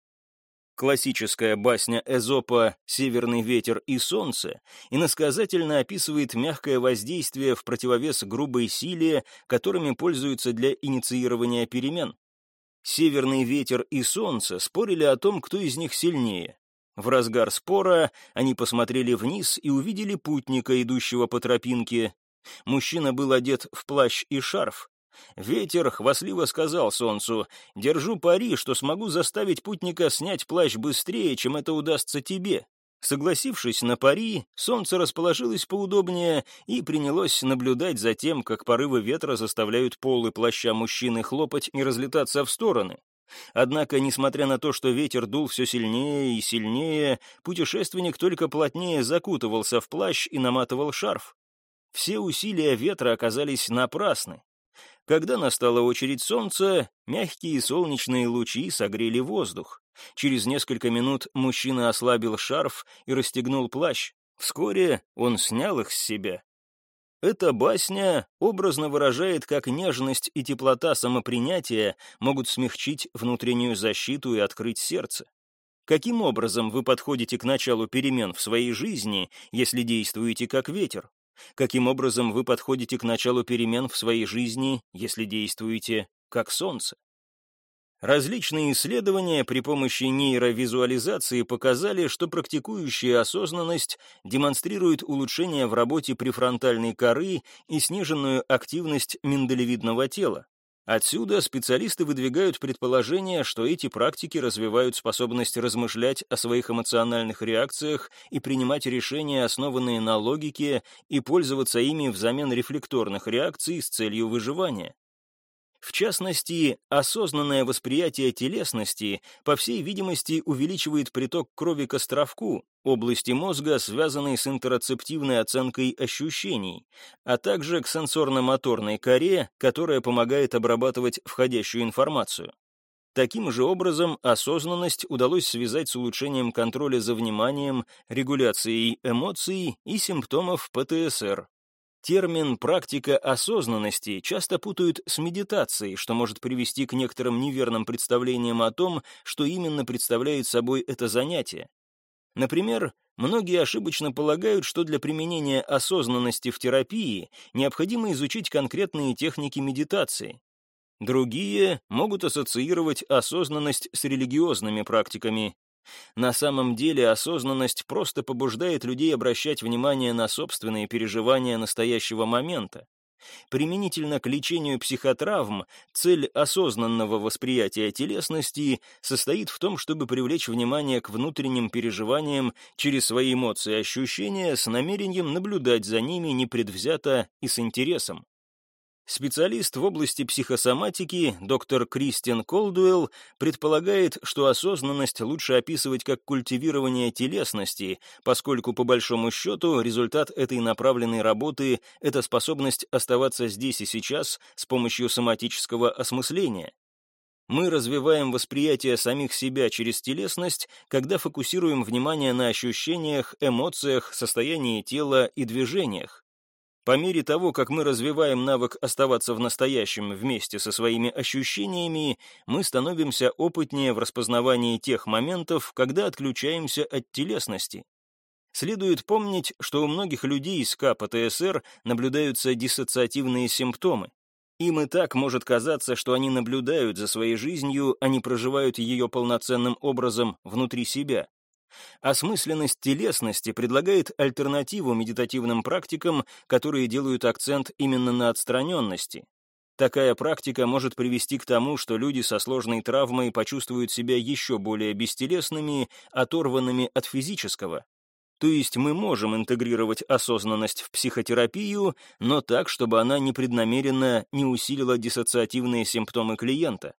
Классическая басня Эзопа «Северный ветер и солнце» иносказательно описывает мягкое воздействие в противовес грубой силе, которыми пользуются для инициирования перемен. Северный ветер и солнце спорили о том, кто из них сильнее. В разгар спора они посмотрели вниз и увидели путника, идущего по тропинке. Мужчина был одет в плащ и шарф, Ветер хвастливо сказал солнцу, «Держу пари, что смогу заставить путника снять плащ быстрее, чем это удастся тебе». Согласившись на пари, солнце расположилось поудобнее и принялось наблюдать за тем, как порывы ветра заставляют полы плаща мужчины хлопать и разлетаться в стороны. Однако, несмотря на то, что ветер дул все сильнее и сильнее, путешественник только плотнее закутывался в плащ и наматывал шарф. Все усилия ветра оказались напрасны. Когда настала очередь солнца, мягкие солнечные лучи согрели воздух. Через несколько минут мужчина ослабил шарф и расстегнул плащ. Вскоре он снял их с себя. Эта басня образно выражает, как нежность и теплота самопринятия могут смягчить внутреннюю защиту и открыть сердце. Каким образом вы подходите к началу перемен в своей жизни, если действуете как ветер? Каким образом вы подходите к началу перемен в своей жизни, если действуете как солнце? Различные исследования при помощи нейровизуализации показали, что практикующая осознанность демонстрирует улучшение в работе префронтальной коры и сниженную активность миндалевидного тела. Отсюда специалисты выдвигают предположение, что эти практики развивают способность размышлять о своих эмоциональных реакциях и принимать решения, основанные на логике, и пользоваться ими взамен рефлекторных реакций с целью выживания. В частности, осознанное восприятие телесности, по всей видимости, увеличивает приток крови к островку, области мозга, связанной с интероцептивной оценкой ощущений, а также к сенсорно-моторной коре, которая помогает обрабатывать входящую информацию. Таким же образом, осознанность удалось связать с улучшением контроля за вниманием, регуляцией эмоций и симптомов ПТСР, Термин «практика осознанности» часто путают с медитацией, что может привести к некоторым неверным представлениям о том, что именно представляет собой это занятие. Например, многие ошибочно полагают, что для применения осознанности в терапии необходимо изучить конкретные техники медитации. Другие могут ассоциировать осознанность с религиозными практиками, на самом деле осознанность просто побуждает людей обращать внимание на собственные переживания настоящего момента. Применительно к лечению психотравм, цель осознанного восприятия телесности состоит в том, чтобы привлечь внимание к внутренним переживаниям через свои эмоции и ощущения с намерением наблюдать за ними непредвзято и с интересом. Специалист в области психосоматики доктор Кристиан Колдуэлл предполагает, что осознанность лучше описывать как культивирование телесности, поскольку, по большому счету, результат этой направленной работы — это способность оставаться здесь и сейчас с помощью соматического осмысления. Мы развиваем восприятие самих себя через телесность, когда фокусируем внимание на ощущениях, эмоциях, состоянии тела и движениях. По мере того, как мы развиваем навык оставаться в настоящем вместе со своими ощущениями, мы становимся опытнее в распознавании тех моментов, когда отключаемся от телесности. Следует помнить, что у многих людей с КПТСР наблюдаются диссоциативные симптомы. Им и так может казаться, что они наблюдают за своей жизнью, а не проживают ее полноценным образом внутри себя. Осмысленность телесности предлагает альтернативу медитативным практикам, которые делают акцент именно на отстраненности. Такая практика может привести к тому, что люди со сложной травмой почувствуют себя еще более бестелесными, оторванными от физического. То есть мы можем интегрировать осознанность в психотерапию, но так, чтобы она непреднамеренно не усилила диссоциативные симптомы клиента.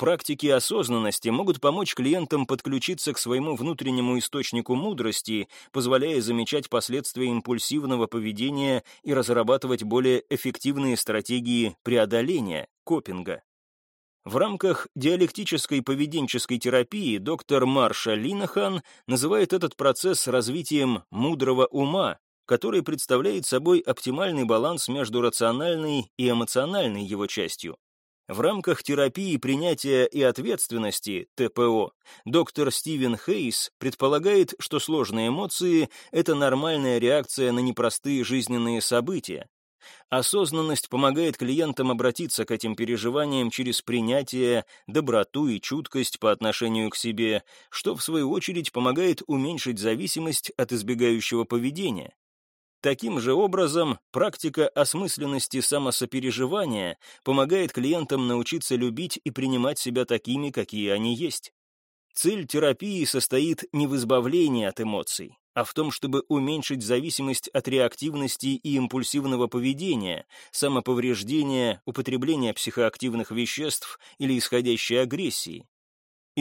Практики осознанности могут помочь клиентам подключиться к своему внутреннему источнику мудрости, позволяя замечать последствия импульсивного поведения и разрабатывать более эффективные стратегии преодоления, копинга. В рамках диалектической поведенческой терапии доктор Марша Линахан называет этот процесс развитием мудрого ума, который представляет собой оптимальный баланс между рациональной и эмоциональной его частью. В рамках терапии принятия и ответственности, ТПО, доктор Стивен Хейс предполагает, что сложные эмоции — это нормальная реакция на непростые жизненные события. Осознанность помогает клиентам обратиться к этим переживаниям через принятие, доброту и чуткость по отношению к себе, что, в свою очередь, помогает уменьшить зависимость от избегающего поведения. Таким же образом, практика осмысленности самосопереживания помогает клиентам научиться любить и принимать себя такими, какие они есть. Цель терапии состоит не в избавлении от эмоций, а в том, чтобы уменьшить зависимость от реактивности и импульсивного поведения, самоповреждения, употребления психоактивных веществ или исходящей агрессии.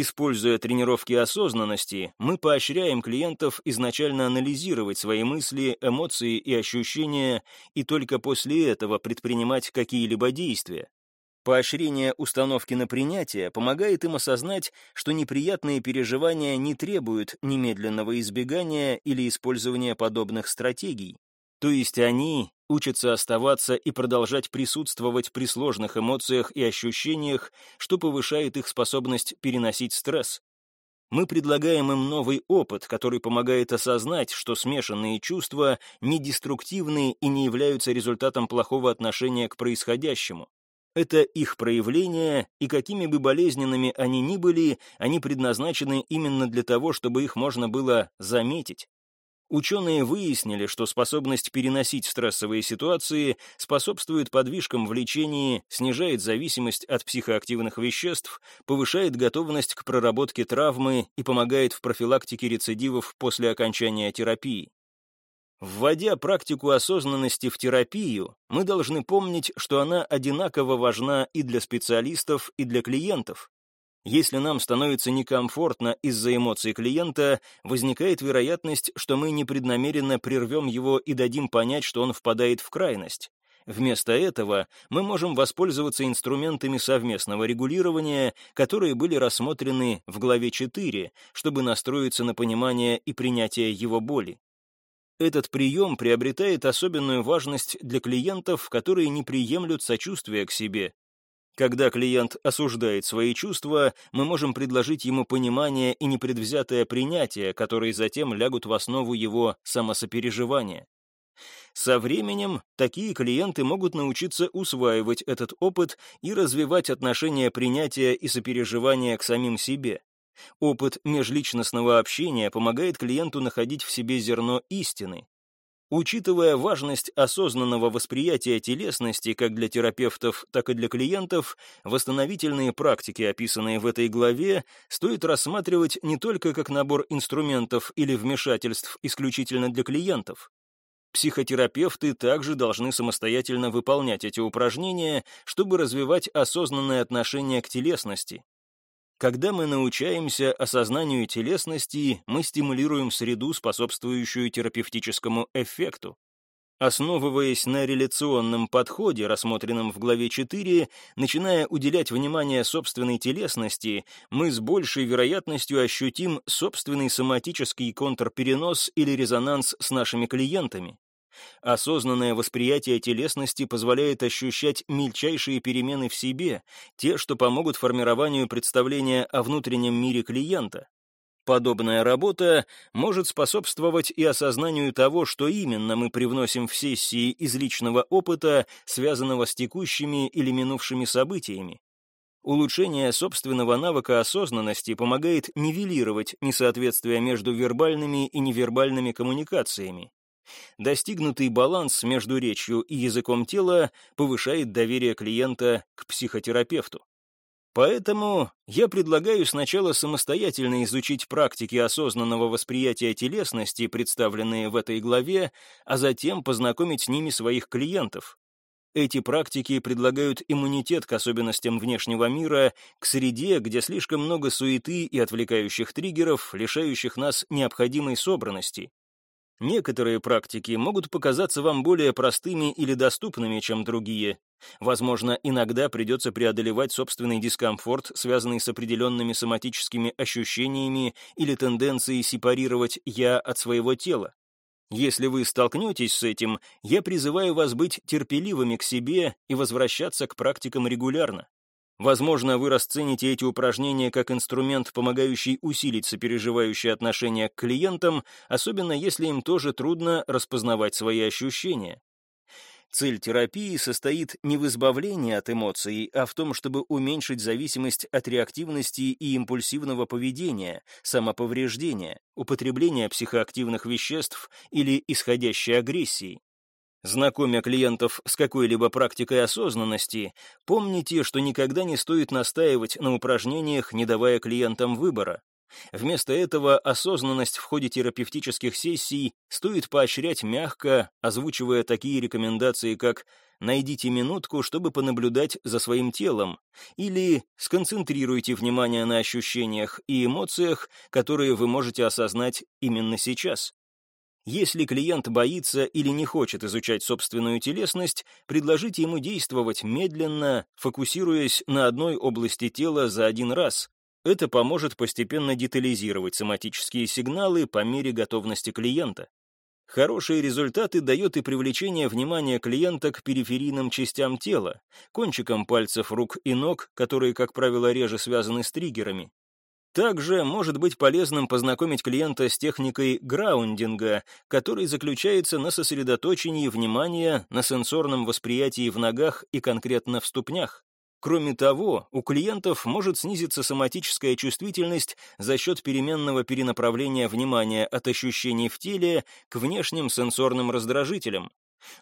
Используя тренировки осознанности, мы поощряем клиентов изначально анализировать свои мысли, эмоции и ощущения, и только после этого предпринимать какие-либо действия. Поощрение установки на принятие помогает им осознать, что неприятные переживания не требуют немедленного избегания или использования подобных стратегий. То есть они учатся оставаться и продолжать присутствовать при сложных эмоциях и ощущениях, что повышает их способность переносить стресс. Мы предлагаем им новый опыт, который помогает осознать, что смешанные чувства не деструктивны и не являются результатом плохого отношения к происходящему. Это их проявления, и какими бы болезненными они ни были, они предназначены именно для того, чтобы их можно было заметить. Ученые выяснили, что способность переносить стрессовые ситуации способствует подвижкам в лечении, снижает зависимость от психоактивных веществ, повышает готовность к проработке травмы и помогает в профилактике рецидивов после окончания терапии. Вводя практику осознанности в терапию, мы должны помнить, что она одинаково важна и для специалистов, и для клиентов. Если нам становится некомфортно из-за эмоций клиента, возникает вероятность, что мы непреднамеренно прервем его и дадим понять, что он впадает в крайность. Вместо этого мы можем воспользоваться инструментами совместного регулирования, которые были рассмотрены в главе 4, чтобы настроиться на понимание и принятие его боли. Этот прием приобретает особенную важность для клиентов, которые не приемлют сочувствия к себе, когда клиент осуждает свои чувства, мы можем предложить ему понимание и непредвзятое принятие, которые затем лягут в основу его самосопереживания. Со временем такие клиенты могут научиться усваивать этот опыт и развивать отношение принятия и сопереживания к самим себе. Опыт межличностного общения помогает клиенту находить в себе зерно истины, Учитывая важность осознанного восприятия телесности как для терапевтов, так и для клиентов, восстановительные практики, описанные в этой главе, стоит рассматривать не только как набор инструментов или вмешательств исключительно для клиентов. Психотерапевты также должны самостоятельно выполнять эти упражнения, чтобы развивать осознанное отношение к телесности. Когда мы научаемся осознанию телесности, мы стимулируем среду, способствующую терапевтическому эффекту. Основываясь на реляционном подходе, рассмотренном в главе 4, начиная уделять внимание собственной телесности, мы с большей вероятностью ощутим собственный соматический контрперенос или резонанс с нашими клиентами. Осознанное восприятие телесности позволяет ощущать мельчайшие перемены в себе, те, что помогут формированию представления о внутреннем мире клиента. Подобная работа может способствовать и осознанию того, что именно мы привносим в сессии из личного опыта, связанного с текущими или минувшими событиями. Улучшение собственного навыка осознанности помогает нивелировать несоответствия между вербальными и невербальными коммуникациями. Достигнутый баланс между речью и языком тела повышает доверие клиента к психотерапевту. Поэтому я предлагаю сначала самостоятельно изучить практики осознанного восприятия телесности, представленные в этой главе, а затем познакомить с ними своих клиентов. Эти практики предлагают иммунитет к особенностям внешнего мира, к среде, где слишком много суеты и отвлекающих триггеров, лишающих нас необходимой собранности. Некоторые практики могут показаться вам более простыми или доступными, чем другие. Возможно, иногда придется преодолевать собственный дискомфорт, связанный с определенными соматическими ощущениями или тенденцией сепарировать «я» от своего тела. Если вы столкнетесь с этим, я призываю вас быть терпеливыми к себе и возвращаться к практикам регулярно. Возможно, вы расцените эти упражнения как инструмент, помогающий усилить сопереживающее отношение к клиентам, особенно если им тоже трудно распознавать свои ощущения. Цель терапии состоит не в избавлении от эмоций, а в том, чтобы уменьшить зависимость от реактивности и импульсивного поведения, самоповреждения, употребления психоактивных веществ или исходящей агрессии. Знакомя клиентов с какой-либо практикой осознанности, помните, что никогда не стоит настаивать на упражнениях, не давая клиентам выбора. Вместо этого осознанность в ходе терапевтических сессий стоит поощрять мягко, озвучивая такие рекомендации, как «найдите минутку, чтобы понаблюдать за своим телом» или «сконцентрируйте внимание на ощущениях и эмоциях, которые вы можете осознать именно сейчас». Если клиент боится или не хочет изучать собственную телесность, предложите ему действовать медленно, фокусируясь на одной области тела за один раз. Это поможет постепенно детализировать соматические сигналы по мере готовности клиента. Хорошие результаты дает и привлечение внимания клиента к периферийным частям тела, кончикам пальцев рук и ног, которые, как правило, реже связаны с триггерами. Также может быть полезным познакомить клиента с техникой граундинга, который заключается на сосредоточении внимания на сенсорном восприятии в ногах и конкретно в ступнях. Кроме того, у клиентов может снизиться соматическая чувствительность за счет переменного перенаправления внимания от ощущений в теле к внешним сенсорным раздражителям.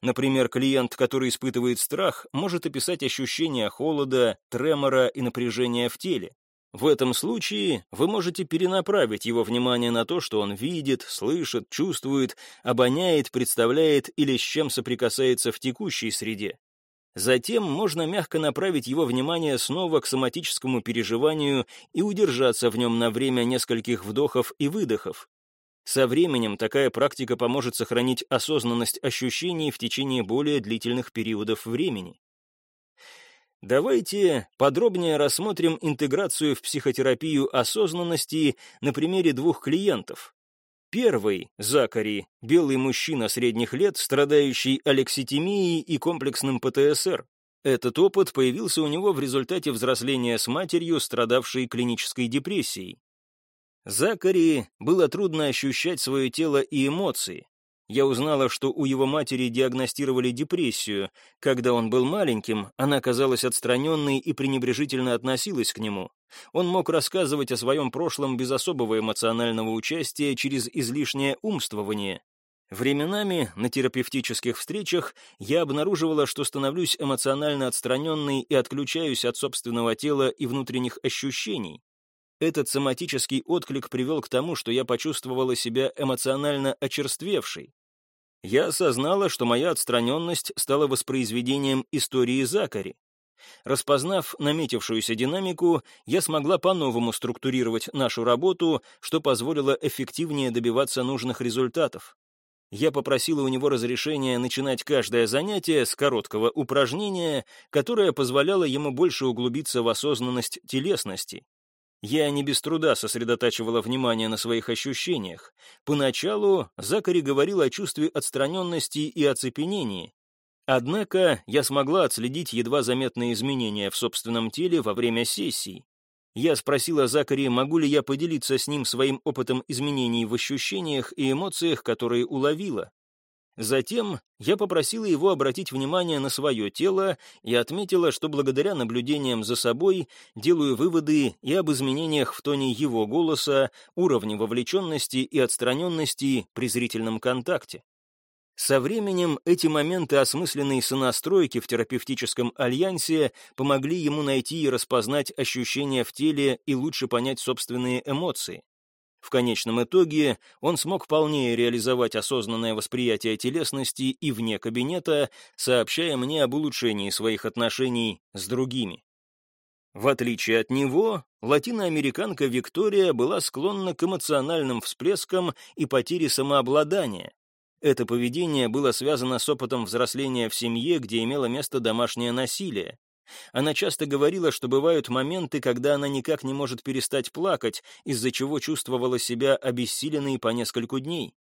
Например, клиент, который испытывает страх, может описать ощущения холода, тремора и напряжения в теле. В этом случае вы можете перенаправить его внимание на то, что он видит, слышит, чувствует, обоняет, представляет или с чем соприкасается в текущей среде. Затем можно мягко направить его внимание снова к соматическому переживанию и удержаться в нем на время нескольких вдохов и выдохов. Со временем такая практика поможет сохранить осознанность ощущений в течение более длительных периодов времени. Давайте подробнее рассмотрим интеграцию в психотерапию осознанности на примере двух клиентов. Первый, Закари, белый мужчина средних лет, страдающий алекситимией и комплексным ПТСР. Этот опыт появился у него в результате взросления с матерью, страдавшей клинической депрессией. Закари было трудно ощущать свое тело и эмоции. Я узнала, что у его матери диагностировали депрессию. Когда он был маленьким, она казалась отстраненной и пренебрежительно относилась к нему. Он мог рассказывать о своем прошлом без особого эмоционального участия через излишнее умствование. Временами на терапевтических встречах я обнаруживала, что становлюсь эмоционально отстраненной и отключаюсь от собственного тела и внутренних ощущений. Этот соматический отклик привел к тому, что я почувствовала себя эмоционально очерствевшей. Я осознала, что моя отстраненность стала воспроизведением истории Закари. Распознав наметившуюся динамику, я смогла по-новому структурировать нашу работу, что позволило эффективнее добиваться нужных результатов. Я попросила у него разрешения начинать каждое занятие с короткого упражнения, которое позволяло ему больше углубиться в осознанность телесности. Я не без труда сосредотачивала внимание на своих ощущениях. Поначалу Закари говорил о чувстве отстраненности и оцепенении. Однако я смогла отследить едва заметные изменения в собственном теле во время сессий. Я спросила Закари, могу ли я поделиться с ним своим опытом изменений в ощущениях и эмоциях, которые уловила. Затем я попросила его обратить внимание на свое тело и отметила, что благодаря наблюдениям за собой делаю выводы и об изменениях в тоне его голоса, уровне вовлеченности и отстраненности при зрительном контакте. Со временем эти моменты осмысленной сонастройки в терапевтическом альянсе помогли ему найти и распознать ощущения в теле и лучше понять собственные эмоции. В конечном итоге он смог полнее реализовать осознанное восприятие телесности и вне кабинета, сообщая мне об улучшении своих отношений с другими. В отличие от него, латиноамериканка Виктория была склонна к эмоциональным всплескам и потере самообладания. Это поведение было связано с опытом взросления в семье, где имело место домашнее насилие. Она часто говорила, что бывают моменты, когда она никак не может перестать плакать, из-за чего чувствовала себя обессиленной по нескольку дней.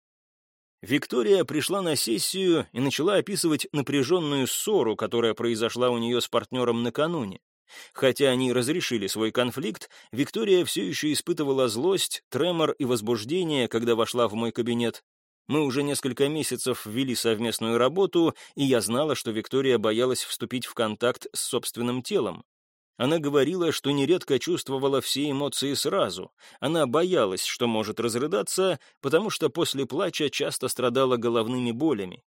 Виктория пришла на сессию и начала описывать напряженную ссору, которая произошла у нее с партнером накануне. Хотя они разрешили свой конфликт, Виктория все еще испытывала злость, тремор и возбуждение, когда вошла в мой кабинет. Мы уже несколько месяцев вели совместную работу, и я знала, что Виктория боялась вступить в контакт с собственным телом. Она говорила, что нередко чувствовала все эмоции сразу. Она боялась, что может разрыдаться, потому что после плача часто страдала головными болями.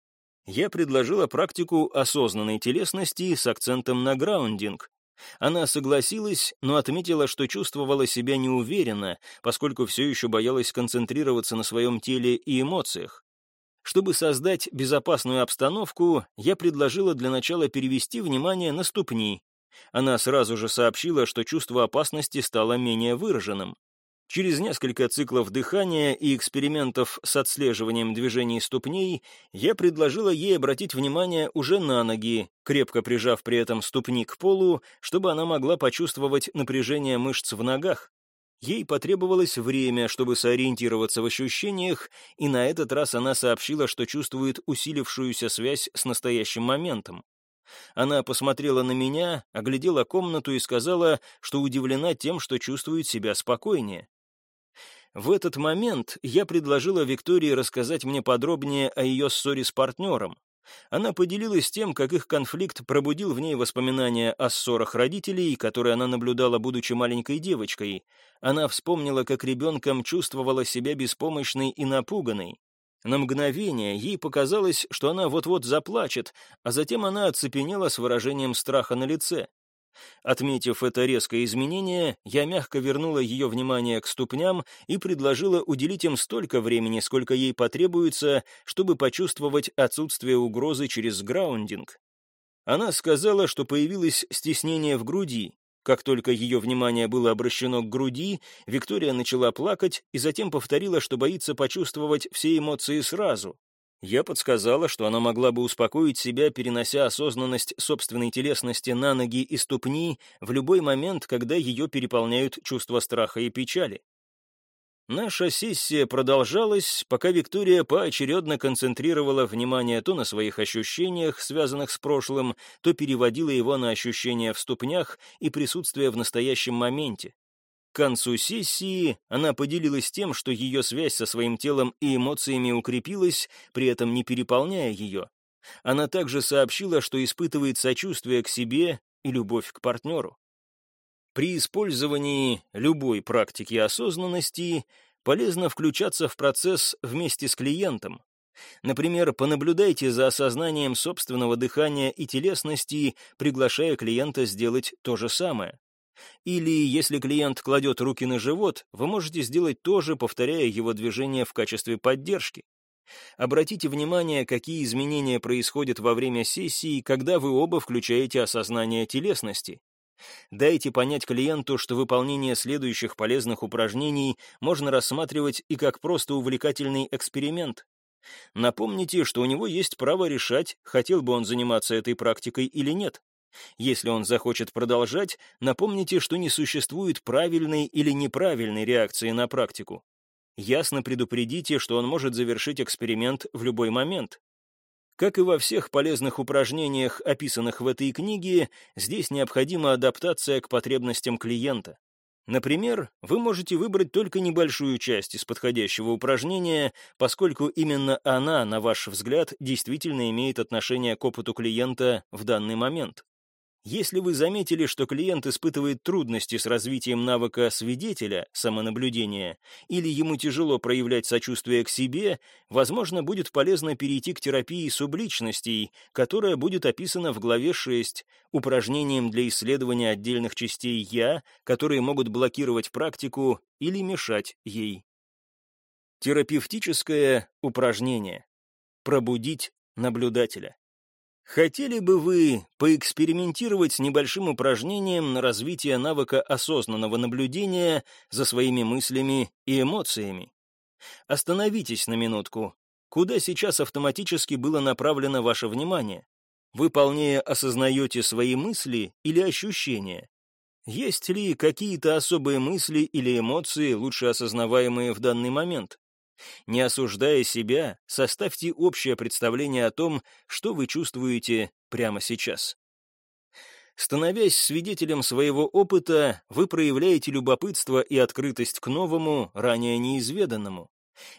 Я предложила практику осознанной телесности с акцентом на граундинг, она согласилась, но отметила, что чувствовала себя неуверенно, поскольку все еще боялась концентрироваться на своем теле и эмоциях. Чтобы создать безопасную обстановку, я предложила для начала перевести внимание на ступни. Она сразу же сообщила, что чувство опасности стало менее выраженным. Через несколько циклов дыхания и экспериментов с отслеживанием движений ступней я предложила ей обратить внимание уже на ноги, крепко прижав при этом ступни к полу, чтобы она могла почувствовать напряжение мышц в ногах. Ей потребовалось время, чтобы сориентироваться в ощущениях, и на этот раз она сообщила, что чувствует усилившуюся связь с настоящим моментом. Она посмотрела на меня, оглядела комнату и сказала, что удивлена тем, что чувствует себя спокойнее. В этот момент я предложила Виктории рассказать мне подробнее о ее ссоре с партнером. Она поделилась тем, как их конфликт пробудил в ней воспоминания о ссорах родителей, которые она наблюдала, будучи маленькой девочкой. Она вспомнила, как ребенком чувствовала себя беспомощной и напуганной. На мгновение ей показалось, что она вот-вот заплачет, а затем она оцепенела с выражением страха на лице. Отметив это резкое изменение, я мягко вернула ее внимание к ступням и предложила уделить им столько времени, сколько ей потребуется, чтобы почувствовать отсутствие угрозы через граундинг. Она сказала, что появилось стеснение в груди. Как только ее внимание было обращено к груди, Виктория начала плакать и затем повторила, что боится почувствовать все эмоции сразу. Я подсказала, что она могла бы успокоить себя, перенося осознанность собственной телесности на ноги и ступни в любой момент, когда ее переполняют чувства страха и печали. Наша сессия продолжалась, пока Виктория поочередно концентрировала внимание то на своих ощущениях, связанных с прошлым, то переводила его на ощущения в ступнях и присутствие в настоящем моменте. К концу сессии она поделилась тем, что ее связь со своим телом и эмоциями укрепилась, при этом не переполняя ее. Она также сообщила, что испытывает сочувствие к себе и любовь к партнеру. При использовании любой практики осознанности полезно включаться в процесс вместе с клиентом. Например, понаблюдайте за осознанием собственного дыхания и телесности, приглашая клиента сделать то же самое. Или, если клиент кладет руки на живот, вы можете сделать то же, повторяя его движение в качестве поддержки. Обратите внимание, какие изменения происходят во время сессии, когда вы оба включаете осознание телесности. Дайте понять клиенту, что выполнение следующих полезных упражнений можно рассматривать и как просто увлекательный эксперимент. Напомните, что у него есть право решать, хотел бы он заниматься этой практикой или нет. Если он захочет продолжать, напомните, что не существует правильной или неправильной реакции на практику. Ясно предупредите, что он может завершить эксперимент в любой момент. Как и во всех полезных упражнениях, описанных в этой книге, здесь необходима адаптация к потребностям клиента. Например, вы можете выбрать только небольшую часть из подходящего упражнения, поскольку именно она, на ваш взгляд, действительно имеет отношение к опыту клиента в данный момент. Если вы заметили, что клиент испытывает трудности с развитием навыка свидетеля, самонаблюдения, или ему тяжело проявлять сочувствие к себе, возможно, будет полезно перейти к терапии субличностей, которая будет описана в главе 6, упражнением для исследования отдельных частей «я», которые могут блокировать практику или мешать ей. Терапевтическое упражнение. Пробудить наблюдателя. Хотели бы вы поэкспериментировать с небольшим упражнением на развитие навыка осознанного наблюдения за своими мыслями и эмоциями? Остановитесь на минутку. Куда сейчас автоматически было направлено ваше внимание? Вы полнее осознаете свои мысли или ощущения? Есть ли какие-то особые мысли или эмоции, лучше осознаваемые в данный момент? Не осуждая себя, составьте общее представление о том, что вы чувствуете прямо сейчас. Становясь свидетелем своего опыта, вы проявляете любопытство и открытость к новому, ранее неизведанному.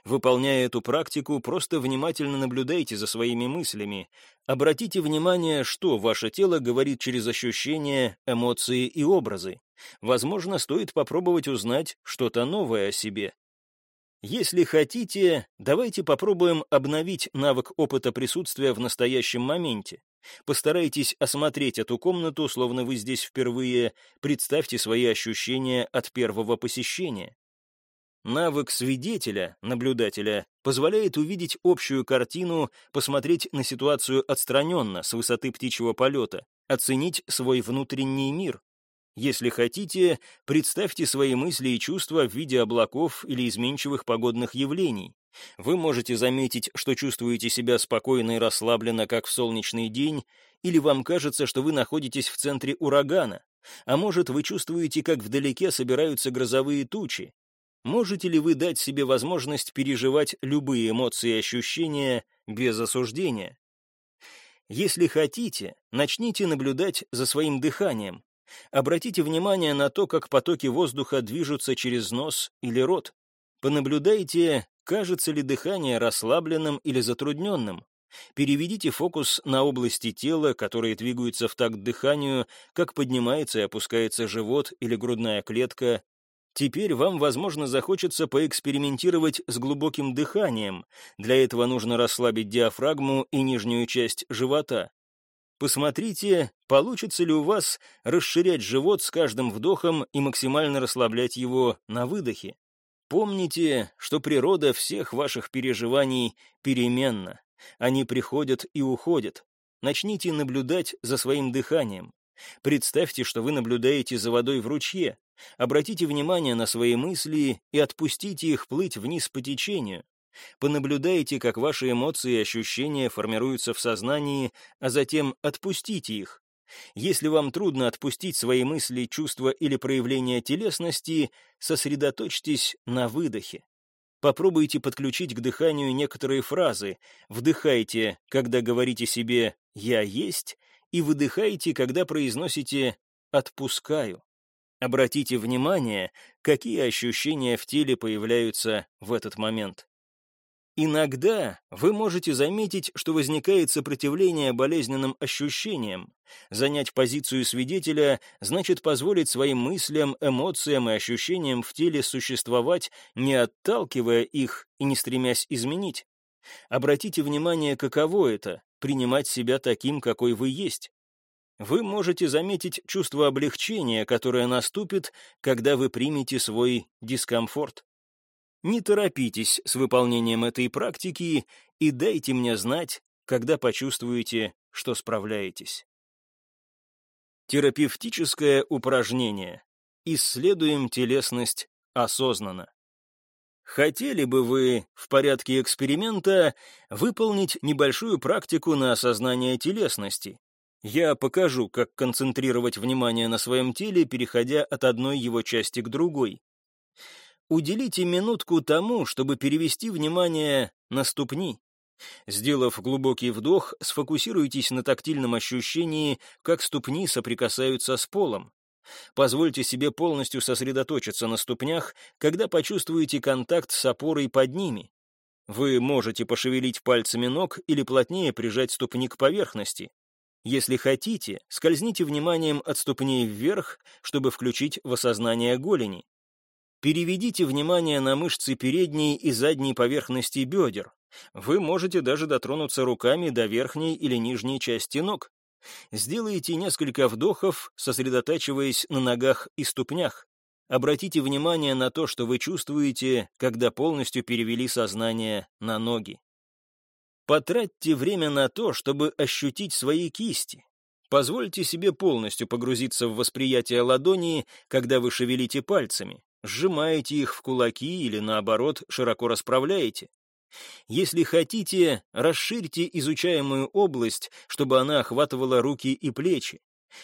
Выполняя эту практику, просто внимательно наблюдайте за своими мыслями. Обратите внимание, что ваше тело говорит через ощущения, эмоции и образы. Возможно, стоит попробовать узнать что-то новое о себе. Если хотите, давайте попробуем обновить навык опыта присутствия в настоящем моменте. Постарайтесь осмотреть эту комнату, словно вы здесь впервые, представьте свои ощущения от первого посещения. Навык свидетеля, наблюдателя, позволяет увидеть общую картину, посмотреть на ситуацию отстраненно, с высоты птичьего полета, оценить свой внутренний мир. Если хотите, представьте свои мысли и чувства в виде облаков или изменчивых погодных явлений. Вы можете заметить, что чувствуете себя спокойно и расслабленно, как в солнечный день, или вам кажется, что вы находитесь в центре урагана, а может, вы чувствуете, как вдалеке собираются грозовые тучи. Можете ли вы дать себе возможность переживать любые эмоции и ощущения без осуждения? Если хотите, начните наблюдать за своим дыханием, Обратите внимание на то, как потоки воздуха движутся через нос или рот. Понаблюдайте, кажется ли дыхание расслабленным или затрудненным. Переведите фокус на области тела, которые двигаются в такт дыханию, как поднимается и опускается живот или грудная клетка. Теперь вам, возможно, захочется поэкспериментировать с глубоким дыханием. Для этого нужно расслабить диафрагму и нижнюю часть живота. Посмотрите, получится ли у вас расширять живот с каждым вдохом и максимально расслаблять его на выдохе. Помните, что природа всех ваших переживаний переменна. Они приходят и уходят. Начните наблюдать за своим дыханием. Представьте, что вы наблюдаете за водой в ручье. Обратите внимание на свои мысли и отпустите их плыть вниз по течению. Понаблюдайте, как ваши эмоции и ощущения формируются в сознании, а затем отпустите их. Если вам трудно отпустить свои мысли, чувства или проявления телесности, сосредоточьтесь на выдохе. Попробуйте подключить к дыханию некоторые фразы. Вдыхайте, когда говорите себе «я есть», и выдыхайте, когда произносите «отпускаю». Обратите внимание, какие ощущения в теле появляются в этот момент. Иногда вы можете заметить, что возникает сопротивление болезненным ощущениям. Занять позицию свидетеля значит позволить своим мыслям, эмоциям и ощущениям в теле существовать, не отталкивая их и не стремясь изменить. Обратите внимание, каково это — принимать себя таким, какой вы есть. Вы можете заметить чувство облегчения, которое наступит, когда вы примете свой дискомфорт. Не торопитесь с выполнением этой практики и дайте мне знать, когда почувствуете, что справляетесь. Терапевтическое упражнение. Исследуем телесность осознанно. Хотели бы вы в порядке эксперимента выполнить небольшую практику на осознание телесности? Я покажу, как концентрировать внимание на своем теле, переходя от одной его части к другой. Уделите минутку тому, чтобы перевести внимание на ступни. Сделав глубокий вдох, сфокусируйтесь на тактильном ощущении, как ступни соприкасаются с полом. Позвольте себе полностью сосредоточиться на ступнях, когда почувствуете контакт с опорой под ними. Вы можете пошевелить пальцами ног или плотнее прижать ступни к поверхности. Если хотите, скользните вниманием от ступней вверх, чтобы включить в осознание голени. Переведите внимание на мышцы передней и задней поверхности бедер. Вы можете даже дотронуться руками до верхней или нижней части ног. Сделайте несколько вдохов, сосредотачиваясь на ногах и ступнях. Обратите внимание на то, что вы чувствуете, когда полностью перевели сознание на ноги. Потратьте время на то, чтобы ощутить свои кисти. Позвольте себе полностью погрузиться в восприятие ладони, когда вы шевелите пальцами, сжимаете их в кулаки или, наоборот, широко расправляете. Если хотите, расширьте изучаемую область, чтобы она охватывала руки и плечи.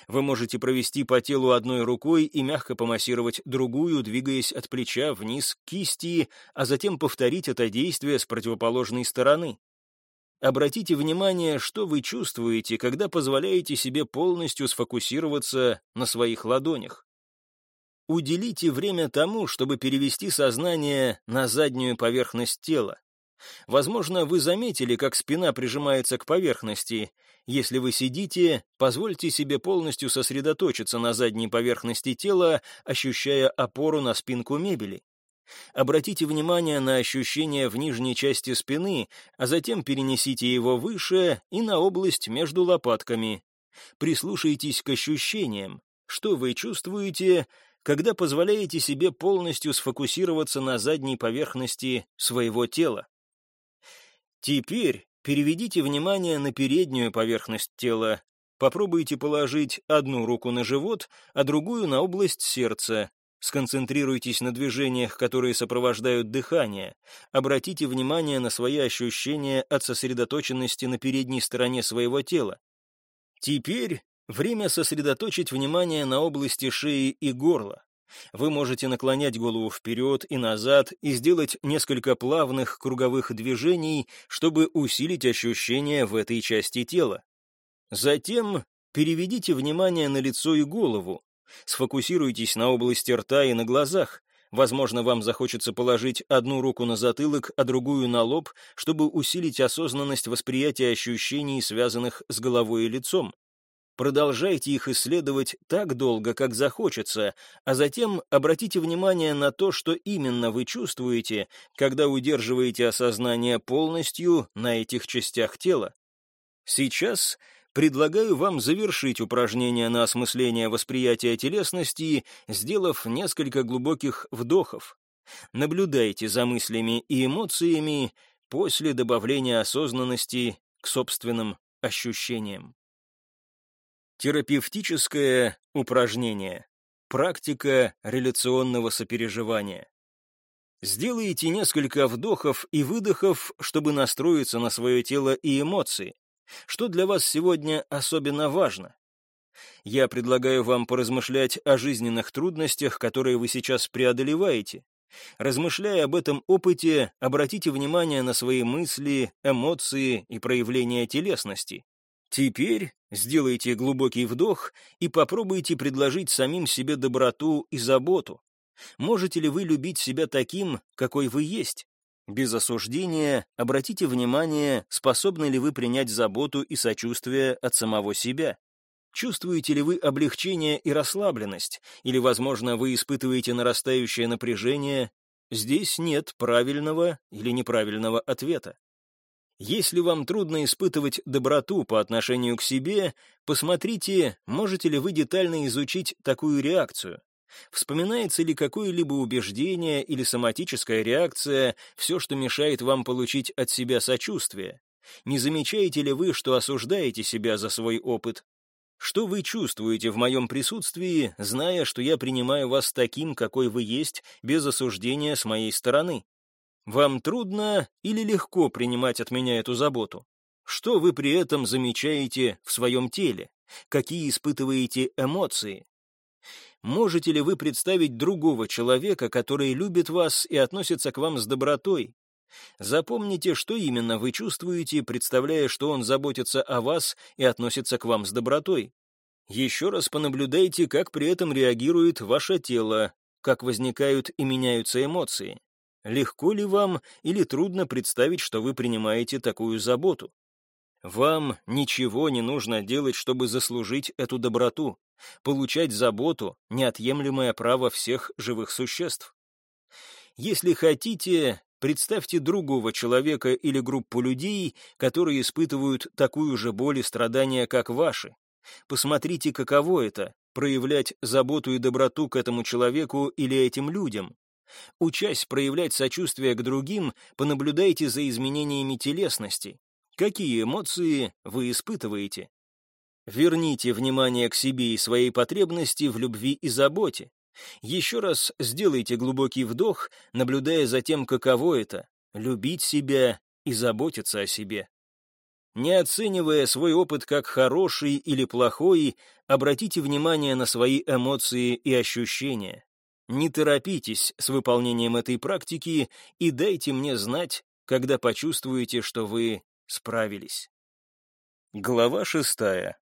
Вы можете провести по телу одной рукой и мягко помассировать другую, двигаясь от плеча вниз к кисти, а затем повторить это действие с противоположной стороны. Обратите внимание, что вы чувствуете, когда позволяете себе полностью сфокусироваться на своих ладонях. Уделите время тому, чтобы перевести сознание на заднюю поверхность тела. Возможно, вы заметили, как спина прижимается к поверхности. Если вы сидите, позвольте себе полностью сосредоточиться на задней поверхности тела, ощущая опору на спинку мебели. Обратите внимание на ощущение в нижней части спины, а затем перенесите его выше и на область между лопатками. Прислушайтесь к ощущениям. Что вы чувствуете, когда позволяете себе полностью сфокусироваться на задней поверхности своего тела? Теперь переведите внимание на переднюю поверхность тела. Попробуйте положить одну руку на живот, а другую на область сердца. Сконцентрируйтесь на движениях, которые сопровождают дыхание. Обратите внимание на свои ощущения от сосредоточенности на передней стороне своего тела. Теперь время сосредоточить внимание на области шеи и горла. Вы можете наклонять голову вперед и назад и сделать несколько плавных круговых движений, чтобы усилить ощущения в этой части тела. Затем переведите внимание на лицо и голову. Сфокусируйтесь на области рта и на глазах. Возможно, вам захочется положить одну руку на затылок, а другую на лоб, чтобы усилить осознанность восприятия ощущений, связанных с головой и лицом. Продолжайте их исследовать так долго, как захочется, а затем обратите внимание на то, что именно вы чувствуете, когда удерживаете осознание полностью на этих частях тела. Сейчас предлагаю вам завершить упражнение на осмысление восприятия телесности, сделав несколько глубоких вдохов. Наблюдайте за мыслями и эмоциями после добавления осознанности к собственным ощущениям. Терапевтическое упражнение. Практика реляционного сопереживания. Сделайте несколько вдохов и выдохов, чтобы настроиться на свое тело и эмоции. Что для вас сегодня особенно важно? Я предлагаю вам поразмышлять о жизненных трудностях, которые вы сейчас преодолеваете. Размышляя об этом опыте, обратите внимание на свои мысли, эмоции и проявления телесности. Теперь сделайте глубокий вдох и попробуйте предложить самим себе доброту и заботу. Можете ли вы любить себя таким, какой вы есть? Без осуждения обратите внимание, способны ли вы принять заботу и сочувствие от самого себя. Чувствуете ли вы облегчение и расслабленность, или, возможно, вы испытываете нарастающее напряжение? Здесь нет правильного или неправильного ответа. Если вам трудно испытывать доброту по отношению к себе, посмотрите, можете ли вы детально изучить такую реакцию. Вспоминается ли какое-либо убеждение или соматическая реакция, все, что мешает вам получить от себя сочувствие? Не замечаете ли вы, что осуждаете себя за свой опыт? Что вы чувствуете в моем присутствии, зная, что я принимаю вас таким, какой вы есть, без осуждения с моей стороны? Вам трудно или легко принимать от меня эту заботу? Что вы при этом замечаете в своем теле? Какие испытываете эмоции? Можете ли вы представить другого человека, который любит вас и относится к вам с добротой? Запомните, что именно вы чувствуете, представляя, что он заботится о вас и относится к вам с добротой. Еще раз понаблюдайте, как при этом реагирует ваше тело, как возникают и меняются эмоции. Легко ли вам или трудно представить, что вы принимаете такую заботу? Вам ничего не нужно делать, чтобы заслужить эту доброту. Получать заботу — неотъемлемое право всех живых существ. Если хотите, представьте другого человека или группу людей, которые испытывают такую же боль и страдания, как ваши. Посмотрите, каково это — проявлять заботу и доброту к этому человеку или этим людям. Учась проявлять сочувствие к другим, понаблюдайте за изменениями телесности. Какие эмоции вы испытываете? Верните внимание к себе и своей потребности в любви и заботе. Еще раз сделайте глубокий вдох, наблюдая за тем, каково это — любить себя и заботиться о себе. Не оценивая свой опыт как хороший или плохой, обратите внимание на свои эмоции и ощущения. Не торопитесь с выполнением этой практики и дайте мне знать, когда почувствуете, что вы справились. Глава шестая.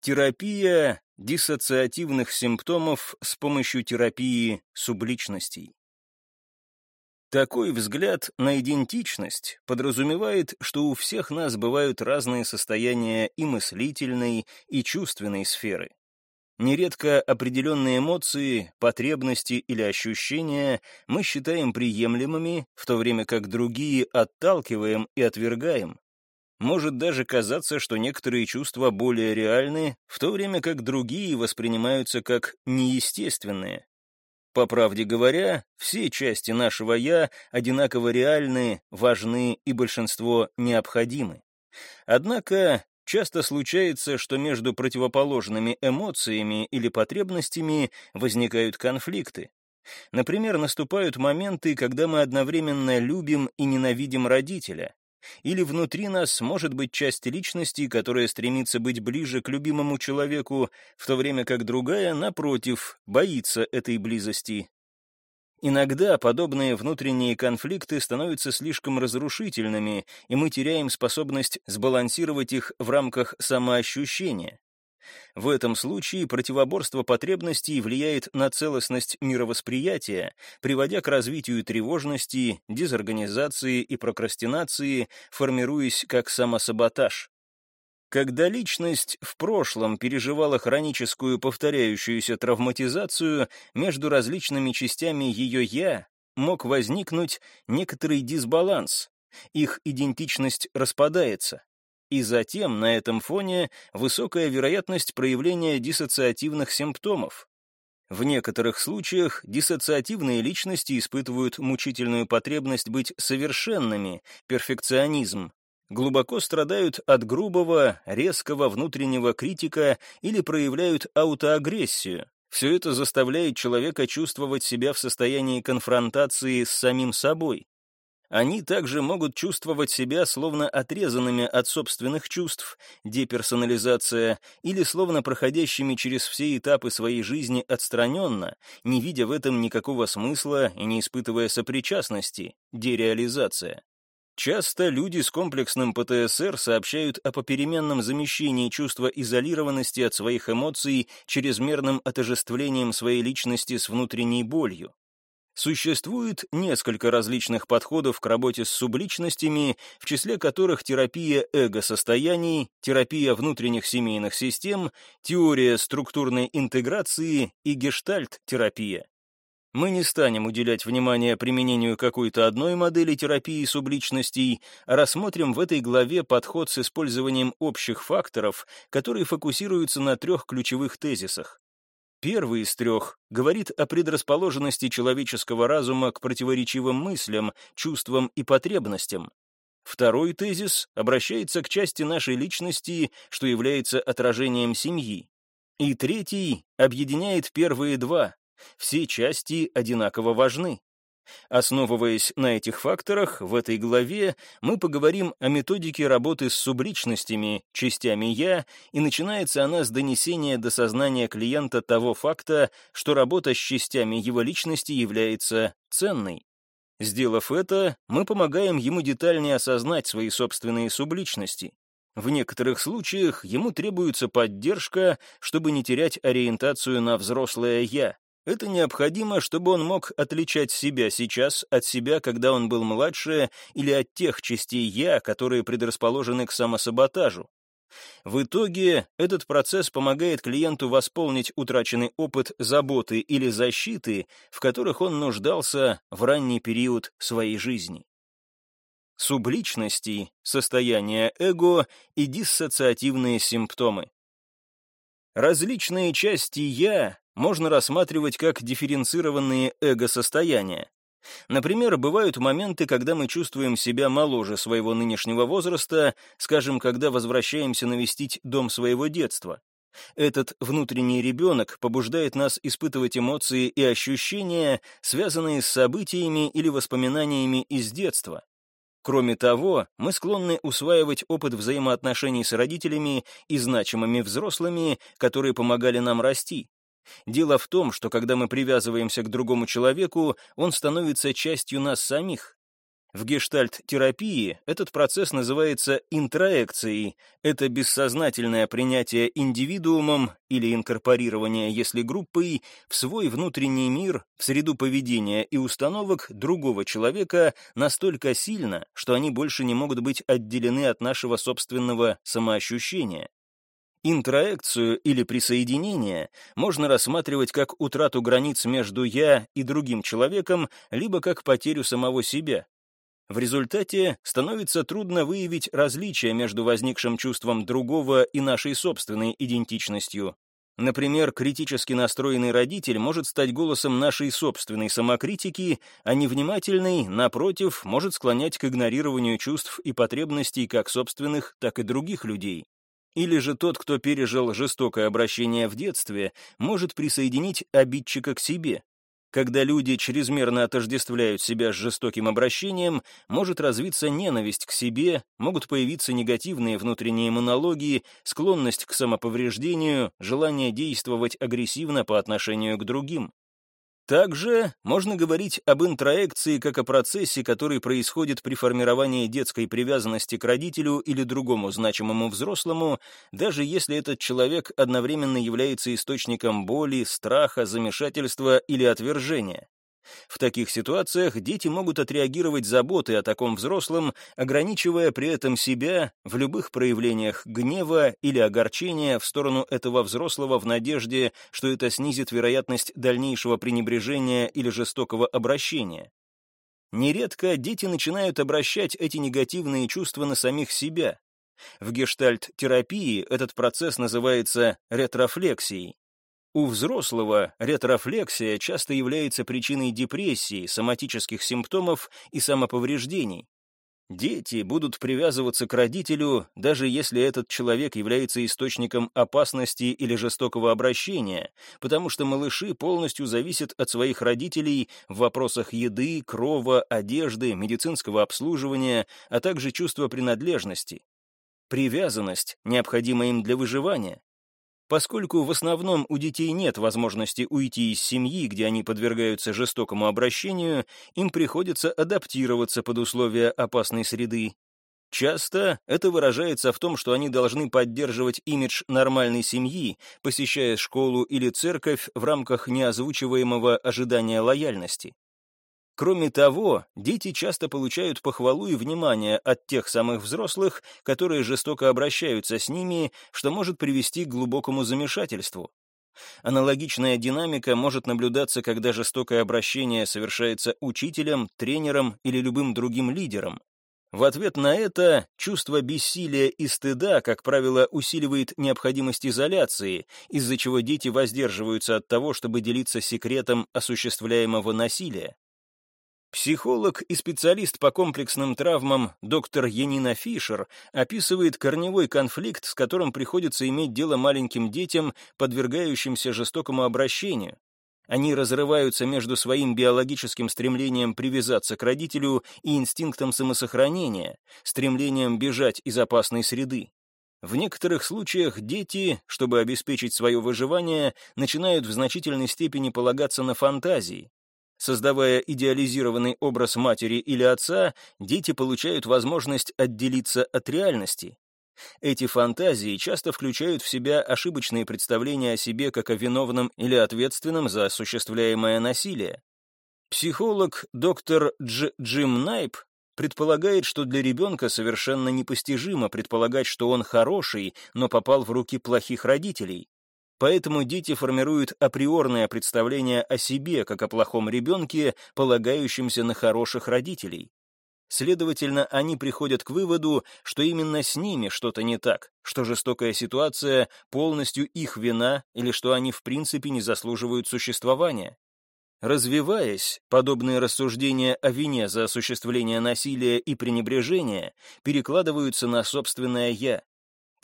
Терапия диссоциативных симптомов с помощью терапии субличностей. Такой взгляд на идентичность подразумевает, что у всех нас бывают разные состояния и мыслительной, и чувственной сферы. Нередко определенные эмоции, потребности или ощущения мы считаем приемлемыми, в то время как другие отталкиваем и отвергаем. Может даже казаться, что некоторые чувства более реальны, в то время как другие воспринимаются как неестественные. По правде говоря, все части нашего «я» одинаково реальны, важны и большинство необходимы. Однако часто случается, что между противоположными эмоциями или потребностями возникают конфликты. Например, наступают моменты, когда мы одновременно любим и ненавидим родителя, или внутри нас может быть часть личности, которая стремится быть ближе к любимому человеку, в то время как другая, напротив, боится этой близости. Иногда подобные внутренние конфликты становятся слишком разрушительными, и мы теряем способность сбалансировать их в рамках самоощущения. В этом случае противоборство потребностей влияет на целостность мировосприятия, приводя к развитию тревожности, дезорганизации и прокрастинации, формируясь как самосаботаж. Когда личность в прошлом переживала хроническую повторяющуюся травматизацию, между различными частями ее «я» мог возникнуть некоторый дисбаланс. Их идентичность распадается. И затем на этом фоне высокая вероятность проявления диссоциативных симптомов. В некоторых случаях диссоциативные личности испытывают мучительную потребность быть совершенными, перфекционизм, глубоко страдают от грубого, резкого внутреннего критика или проявляют аутоагрессию. Все это заставляет человека чувствовать себя в состоянии конфронтации с самим собой. Они также могут чувствовать себя словно отрезанными от собственных чувств, деперсонализация, или словно проходящими через все этапы своей жизни отстраненно, не видя в этом никакого смысла и не испытывая сопричастности, дереализация. Часто люди с комплексным ПТСР сообщают о попеременном замещении чувства изолированности от своих эмоций чрезмерным отожествлением своей личности с внутренней болью. Существует несколько различных подходов к работе с субличностями, в числе которых терапия эго-состояний, терапия внутренних семейных систем, теория структурной интеграции и гештальт-терапия. Мы не станем уделять внимание применению какой-то одной модели терапии субличностей, а рассмотрим в этой главе подход с использованием общих факторов, которые фокусируются на трех ключевых тезисах. Первый из трех говорит о предрасположенности человеческого разума к противоречивым мыслям, чувствам и потребностям. Второй тезис обращается к части нашей личности, что является отражением семьи. И третий объединяет первые два. Все части одинаково важны. Основываясь на этих факторах, в этой главе мы поговорим о методике работы с субличностями, частями «я», и начинается она с донесения до сознания клиента того факта, что работа с частями его личности является ценной. Сделав это, мы помогаем ему детальнее осознать свои собственные субличности. В некоторых случаях ему требуется поддержка, чтобы не терять ориентацию на взрослое «я», это необходимо, чтобы он мог отличать себя сейчас от себя, когда он был младше, или от тех частей «я», которые предрасположены к самосаботажу. В итоге этот процесс помогает клиенту восполнить утраченный опыт заботы или защиты, в которых он нуждался в ранний период своей жизни. Субличности, состояние эго и диссоциативные симптомы. Различные части «я» можно рассматривать как дифференцированные эго-состояния. Например, бывают моменты, когда мы чувствуем себя моложе своего нынешнего возраста, скажем, когда возвращаемся навестить дом своего детства. Этот внутренний ребенок побуждает нас испытывать эмоции и ощущения, связанные с событиями или воспоминаниями из детства. Кроме того, мы склонны усваивать опыт взаимоотношений с родителями и значимыми взрослыми, которые помогали нам расти. Дело в том, что когда мы привязываемся к другому человеку, он становится частью нас самих. В гештальт-терапии этот процесс называется интроекцией. Это бессознательное принятие индивидуумом или инкорпорирование, если группой, в свой внутренний мир, в среду поведения и установок другого человека настолько сильно, что они больше не могут быть отделены от нашего собственного самоощущения. Интроекцию или присоединение можно рассматривать как утрату границ между «я» и другим человеком, либо как потерю самого себя. В результате становится трудно выявить различия между возникшим чувством другого и нашей собственной идентичностью. Например, критически настроенный родитель может стать голосом нашей собственной самокритики, а невнимательный, напротив, может склонять к игнорированию чувств и потребностей как собственных, так и других людей. Или же тот, кто пережил жестокое обращение в детстве, может присоединить обидчика к себе. Когда люди чрезмерно отождествляют себя с жестоким обращением, может развиться ненависть к себе, могут появиться негативные внутренние монологи, склонность к самоповреждению, желание действовать агрессивно по отношению к другим. Также можно говорить об интроекции как о процессе, который происходит при формировании детской привязанности к родителю или другому значимому взрослому, даже если этот человек одновременно является источником боли, страха, замешательства или отвержения. В таких ситуациях дети могут отреагировать заботой о таком взрослом, ограничивая при этом себя в любых проявлениях гнева или огорчения в сторону этого взрослого в надежде, что это снизит вероятность дальнейшего пренебрежения или жестокого обращения. Нередко дети начинают обращать эти негативные чувства на самих себя. В гештальт-терапии этот процесс называется ретрофлексией. У взрослого ретрофлексия часто является причиной депрессии, соматических симптомов и самоповреждений. Дети будут привязываться к родителю, даже если этот человек является источником опасности или жестокого обращения, потому что малыши полностью зависят от своих родителей в вопросах еды, крова, одежды, медицинского обслуживания, а также чувства принадлежности. Привязанность необходима им для выживания. Поскольку в основном у детей нет возможности уйти из семьи, где они подвергаются жестокому обращению, им приходится адаптироваться под условия опасной среды. Часто это выражается в том, что они должны поддерживать имидж нормальной семьи, посещая школу или церковь в рамках неозвучиваемого ожидания лояльности. Кроме того, дети часто получают похвалу и внимание от тех самых взрослых, которые жестоко обращаются с ними, что может привести к глубокому замешательству. Аналогичная динамика может наблюдаться, когда жестокое обращение совершается учителем, тренером или любым другим лидером. В ответ на это чувство бессилия и стыда, как правило, усиливает необходимость изоляции, из-за чего дети воздерживаются от того, чтобы делиться секретом осуществляемого насилия. Психолог и специалист по комплексным травмам доктор Янина Фишер описывает корневой конфликт, с которым приходится иметь дело маленьким детям, подвергающимся жестокому обращению. Они разрываются между своим биологическим стремлением привязаться к родителю и инстинктом самосохранения, стремлением бежать из опасной среды. В некоторых случаях дети, чтобы обеспечить свое выживание, начинают в значительной степени полагаться на фантазии. Создавая идеализированный образ матери или отца, дети получают возможность отделиться от реальности, эти фантазии часто включают в себя ошибочные представления о себе как о виновном или ответственном за осуществляемое насилие. Психолог доктор Дж. Джим Найп предполагает, что для ребенка совершенно непостижимо предполагать, что он хороший, но попал в руки плохих родителей. Поэтому дети формируют априорное представление о себе как о плохом ребенке, полагающемся на хороших родителей. Следовательно, они приходят к выводу, что именно с ними что-то не так, что жестокая ситуация полностью их вина или что они в принципе не заслуживают существования. Развиваясь, подобные рассуждения о вине за осуществление насилия и пренебрежения перекладываются на собственное «я».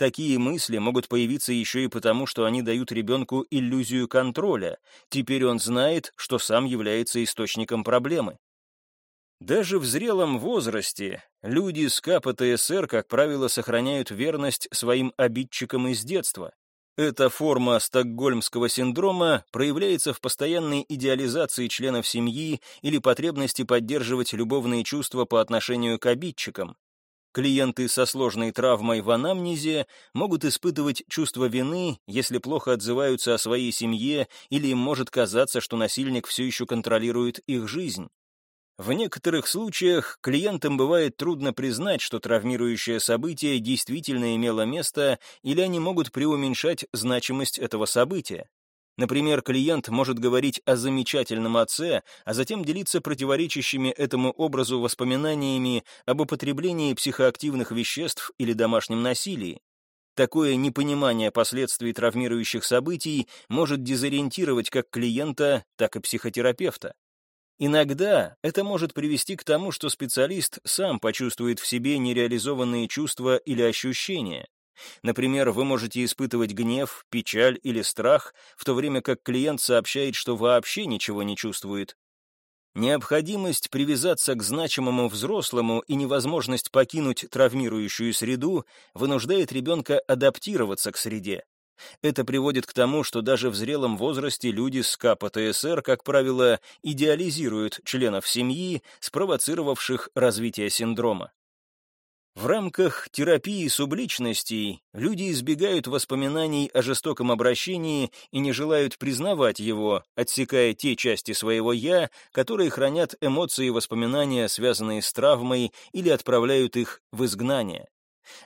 Такие мысли могут появиться еще и потому, что они дают ребенку иллюзию контроля. Теперь он знает, что сам является источником проблемы. Даже в зрелом возрасте люди с КПТСР, как правило, сохраняют верность своим обидчикам из детства. Эта форма стокгольмского синдрома проявляется в постоянной идеализации членов семьи или потребности поддерживать любовные чувства по отношению к обидчикам. Клиенты со сложной травмой в анамнезе могут испытывать чувство вины, если плохо отзываются о своей семье или им может казаться, что насильник все еще контролирует их жизнь. В некоторых случаях клиентам бывает трудно признать, что травмирующее событие действительно имело место, или они могут преуменьшать значимость этого события. Например, клиент может говорить о замечательном отце, а затем делиться противоречащими этому образу воспоминаниями об употреблении психоактивных веществ или домашнем насилии. Такое непонимание последствий травмирующих событий может дезориентировать как клиента, так и психотерапевта. Иногда это может привести к тому, что специалист сам почувствует в себе нереализованные чувства или ощущения. Например, вы можете испытывать гнев, печаль или страх, в то время как клиент сообщает, что вообще ничего не чувствует. Необходимость привязаться к значимому взрослому и невозможность покинуть травмирующую среду вынуждает ребенка адаптироваться к среде. Это приводит к тому, что даже в зрелом возрасте люди с КПТСР, как правило, идеализируют членов семьи, спровоцировавших развитие синдрома. В рамках терапии субличностей люди избегают воспоминаний о жестоком обращении и не желают признавать его, отсекая те части своего «я», которые хранят эмоции и воспоминания, связанные с травмой, или отправляют их в изгнание.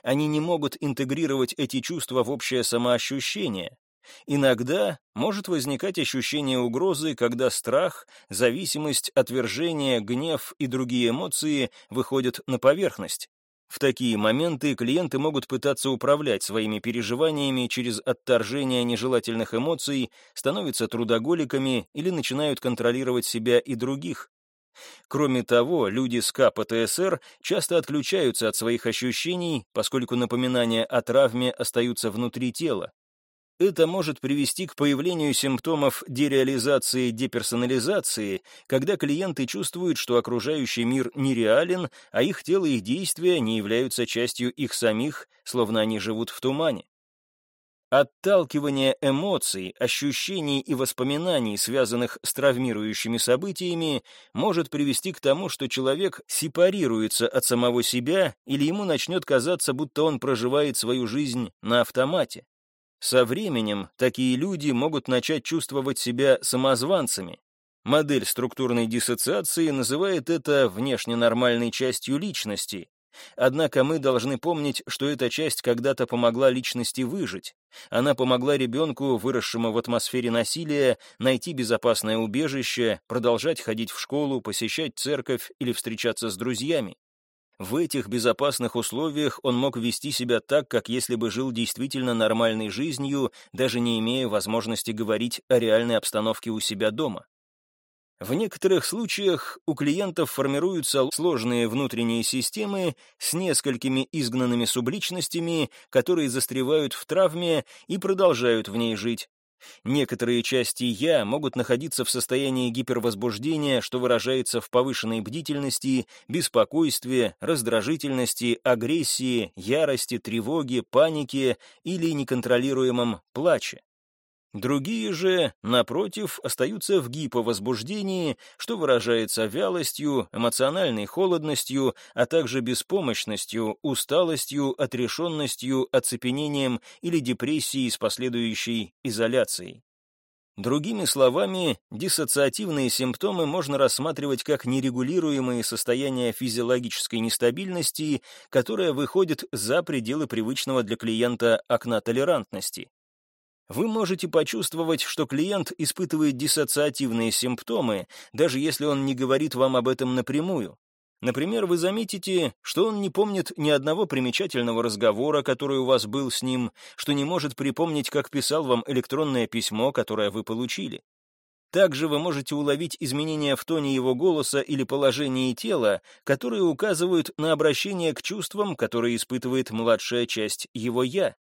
Они не могут интегрировать эти чувства в общее самоощущение. Иногда может возникать ощущение угрозы, когда страх, зависимость, отвержение, гнев и другие эмоции выходят на поверхность. В такие моменты клиенты могут пытаться управлять своими переживаниями через отторжение нежелательных эмоций, становятся трудоголиками или начинают контролировать себя и других. Кроме того, люди с КПТСР часто отключаются от своих ощущений, поскольку напоминания о травме остаются внутри тела. Это может привести к появлению симптомов дереализации деперсонализации, когда клиенты чувствуют, что окружающий мир нереален, а их тело и действия не являются частью их самих, словно они живут в тумане. Отталкивание эмоций, ощущений и воспоминаний, связанных с травмирующими событиями, может привести к тому, что человек сепарируется от самого себя или ему начнет казаться, будто он проживает свою жизнь на автомате. Со временем такие люди могут начать чувствовать себя самозванцами. Модель структурной диссоциации называет это внешне нормальной частью личности, Однако мы должны помнить, что эта часть когда-то помогла личности выжить. Она помогла ребенку, выросшему в атмосфере насилия, найти безопасное убежище, продолжать ходить в школу, посещать церковь или встречаться с друзьями. В этих безопасных условиях он мог вести себя так, как если бы жил действительно нормальной жизнью, даже не имея возможности говорить о реальной обстановке у себя дома. В некоторых случаях у клиентов формируются сложные внутренние системы с несколькими изгнанными субличностями, которые застревают в травме и продолжают в ней жить. Некоторые части «я» могут находиться в состоянии гипервозбуждения, что выражается в повышенной бдительности, беспокойстве, раздражительности, агрессии, ярости, тревоге, панике или неконтролируемом плаче. Другие же, напротив, остаются в гиповозбуждении, что выражается вялостью, эмоциональной холодностью, а также беспомощностью, усталостью, отрешенностью, оцепенением или депрессией с последующей изоляцией. Другими словами, диссоциативные симптомы можно рассматривать как нерегулируемые состояния физиологической нестабильности, которая выходит за пределы привычного для клиента окна толерантности. Вы можете почувствовать, что клиент испытывает диссоциативные симптомы, даже если он не говорит вам об этом напрямую. Например, вы заметите, что он не помнит ни одного примечательного разговора, который у вас был с ним, что не может припомнить, как писал вам электронное письмо, которое вы получили. Также вы можете уловить изменения в тоне его голоса или положении тела, которые указывают на обращение к чувствам, которые испытывает младшая часть его «я».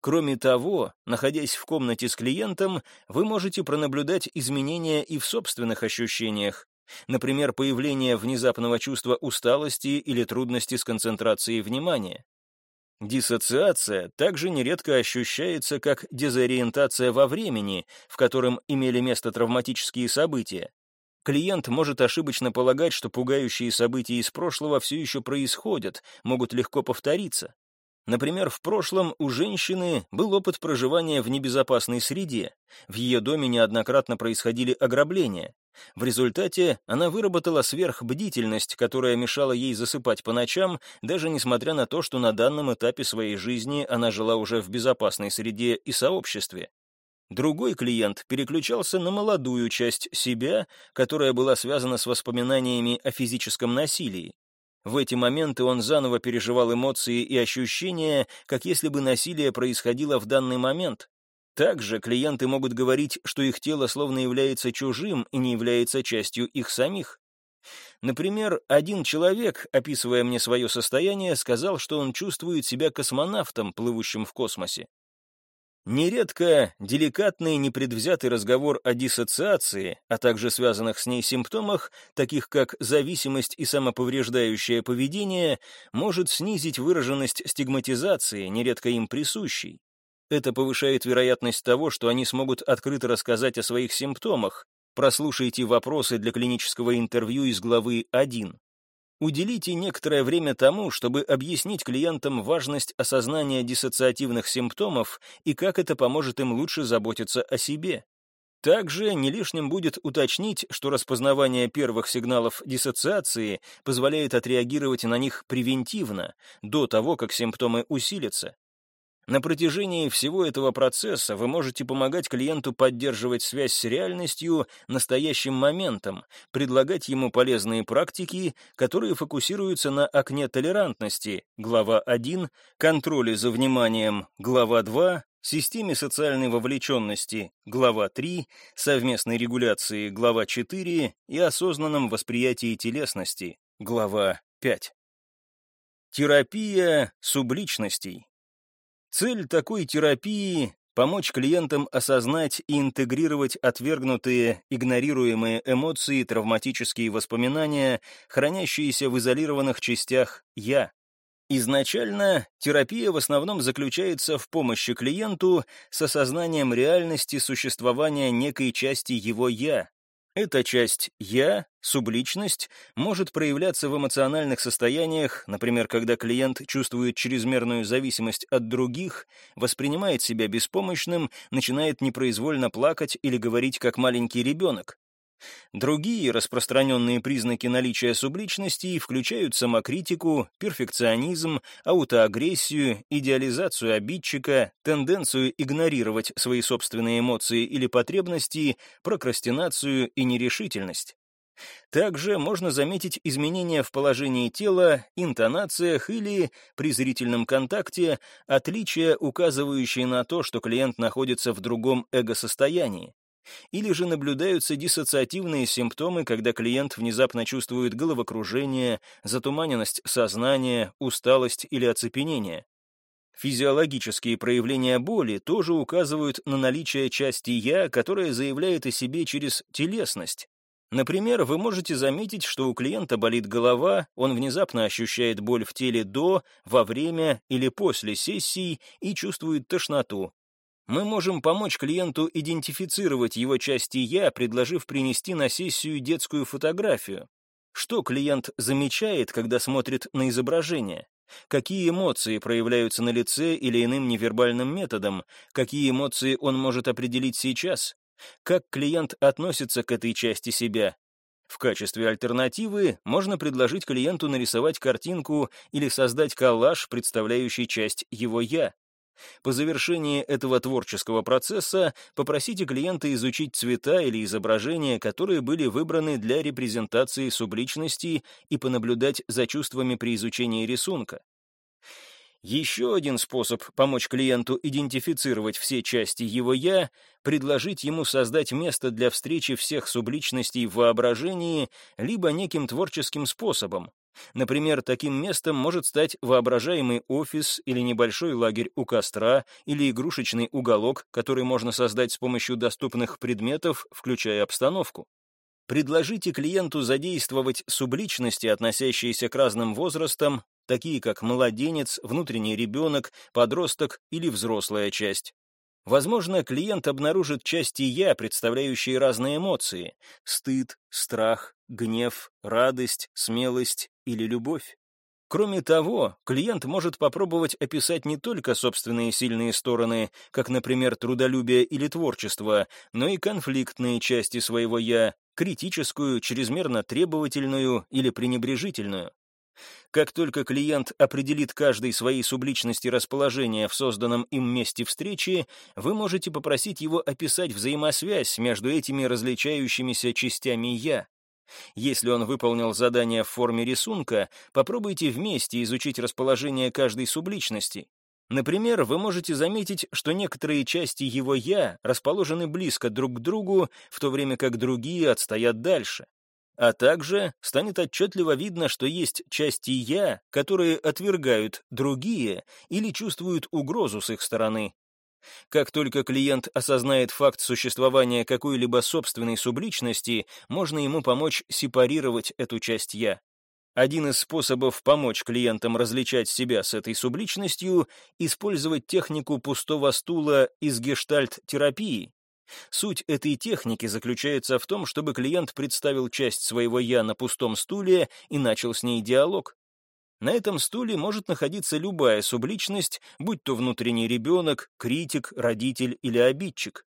Кроме того, находясь в комнате с клиентом, вы можете пронаблюдать изменения и в собственных ощущениях. Например, появление внезапного чувства усталости или трудности с концентрацией внимания. Диссоциация также нередко ощущается как дезориентация во времени, в котором имели место травматические события. Клиент может ошибочно полагать, что пугающие события из прошлого все еще происходят, могут легко повториться. Например, в прошлом у женщины был опыт проживания в небезопасной среде. В ее доме неоднократно происходили ограбления. В результате она выработала сверхбдительность, которая мешала ей засыпать по ночам, даже несмотря на то, что на данном этапе своей жизни она жила уже в безопасной среде и сообществе. Другой клиент переключался на молодую часть себя, которая была связана с воспоминаниями о физическом насилии. В эти моменты он заново переживал эмоции и ощущения, как если бы насилие происходило в данный момент. Также клиенты могут говорить, что их тело словно является чужим и не является частью их самих. Например, один человек, описывая мне свое состояние, сказал, что он чувствует себя космонавтом, плывущим в космосе. Нередко деликатный непредвзятый разговор о диссоциации, а также связанных с ней симптомах, таких как зависимость и самоповреждающее поведение, может снизить выраженность стигматизации, нередко им присущей. Это повышает вероятность того, что они смогут открыто рассказать о своих симптомах. Прослушайте вопросы для клинического интервью из главы 1. Уделите некоторое время тому, чтобы объяснить клиентам важность осознания диссоциативных симптомов и как это поможет им лучше заботиться о себе. Также не лишним будет уточнить, что распознавание первых сигналов диссоциации позволяет отреагировать на них превентивно, до того, как симптомы усилятся. На протяжении всего этого процесса вы можете помогать клиенту поддерживать связь с реальностью, настоящим моментом, предлагать ему полезные практики, которые фокусируются на окне толерантности, глава 1, контроле за вниманием, глава 2, системе социальной вовлеченности, глава 3, совместной регуляции, глава 4 и осознанном восприятии телесности, глава 5. Терапия субличностей. Цель такой терапии — помочь клиентам осознать и интегрировать отвергнутые, игнорируемые эмоции, травматические воспоминания, хранящиеся в изолированных частях «я». Изначально терапия в основном заключается в помощи клиенту с осознанием реальности существования некой части его «я», эта часть «я», субличность, может проявляться в эмоциональных состояниях, например, когда клиент чувствует чрезмерную зависимость от других, воспринимает себя беспомощным, начинает непроизвольно плакать или говорить как маленький ребенок. Другие распространенные признаки наличия субличностей включают самокритику, перфекционизм, аутоагрессию, идеализацию обидчика, тенденцию игнорировать свои собственные эмоции или потребности, прокрастинацию и нерешительность. Также можно заметить изменения в положении тела, интонациях или при зрительном контакте, отличия, указывающие на то, что клиент находится в другом эго-состоянии. Или же наблюдаются диссоциативные симптомы, когда клиент внезапно чувствует головокружение, затуманенность сознания, усталость или оцепенение. Физиологические проявления боли тоже указывают на наличие части «я», которая заявляет о себе через телесность. Например, вы можете заметить, что у клиента болит голова, он внезапно ощущает боль в теле до, во время или после сессии и чувствует тошноту, мы можем помочь клиенту идентифицировать его части «я», предложив принести на сессию детскую фотографию. Что клиент замечает, когда смотрит на изображение? Какие эмоции проявляются на лице или иным невербальным методом? Какие эмоции он может определить сейчас? Как клиент относится к этой части себя? В качестве альтернативы можно предложить клиенту нарисовать картинку или создать коллаж, представляющий часть его «я». По завершении этого творческого процесса попросите клиента изучить цвета или изображения, которые были выбраны для репрезентации субличности и понаблюдать за чувствами при изучении рисунка. Еще один способ помочь клиенту идентифицировать все части его «я» — предложить ему создать место для встречи всех субличностей в воображении либо неким творческим способом, Например, таким местом может стать воображаемый офис или небольшой лагерь у костра или игрушечный уголок, который можно создать с помощью доступных предметов, включая обстановку. Предложите клиенту задействовать субличности, относящиеся к разным возрастам, такие как младенец, внутренний ребенок, подросток или взрослая часть. Возможно, клиент обнаружит части «я», представляющие разные эмоции — стыд, страх, гнев, радость, смелость или любовь. Кроме того, клиент может попробовать описать не только собственные сильные стороны, как, например, трудолюбие или творчество, но и конфликтные части своего «я», критическую, чрезмерно требовательную или пренебрежительную. Как только клиент определит каждой своей субличности расположения в созданном им месте встречи, вы можете попросить его описать взаимосвязь между этими различающимися частями «я». Если он выполнил задание в форме рисунка, попробуйте вместе изучить расположение каждой субличности. Например, вы можете заметить, что некоторые части его «я» расположены близко друг к другу, в то время как другие отстоят дальше. А также станет отчетливо видно, что есть части «я», которые отвергают другие или чувствуют угрозу с их стороны. Как только клиент осознает факт существования какой-либо собственной субличности, можно ему помочь сепарировать эту часть «я». Один из способов помочь клиентам различать себя с этой субличностью — использовать технику пустого стула из гештальт-терапии. Суть этой техники заключается в том, чтобы клиент представил часть своего «я» на пустом стуле и начал с ней диалог. На этом стуле может находиться любая субличность, будь то внутренний ребенок, критик, родитель или обидчик.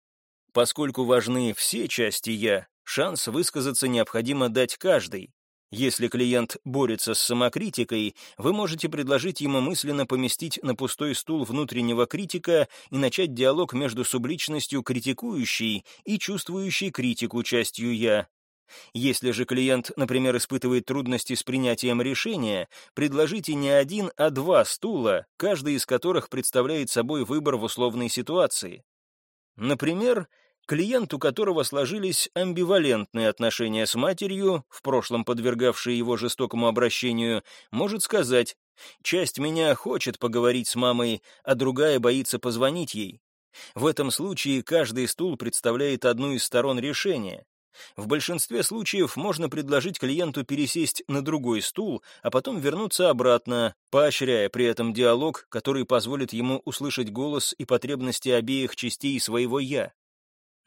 Поскольку важны все части «я», шанс высказаться необходимо дать каждой. Если клиент борется с самокритикой, вы можете предложить ему мысленно поместить на пустой стул внутреннего критика и начать диалог между субличностью критикующей и чувствующей критику частью «я», если же клиент, например, испытывает трудности с принятием решения, предложите не один, а два стула, каждый из которых представляет собой выбор в условной ситуации. Например, клиент, у которого сложились амбивалентные отношения с матерью, в прошлом подвергавшие его жестокому обращению, может сказать «Часть меня хочет поговорить с мамой, а другая боится позвонить ей». В этом случае каждый стул представляет одну из сторон решения. В большинстве случаев можно предложить клиенту пересесть на другой стул, а потом вернуться обратно, поощряя при этом диалог, который позволит ему услышать голос и потребности обеих частей своего «я».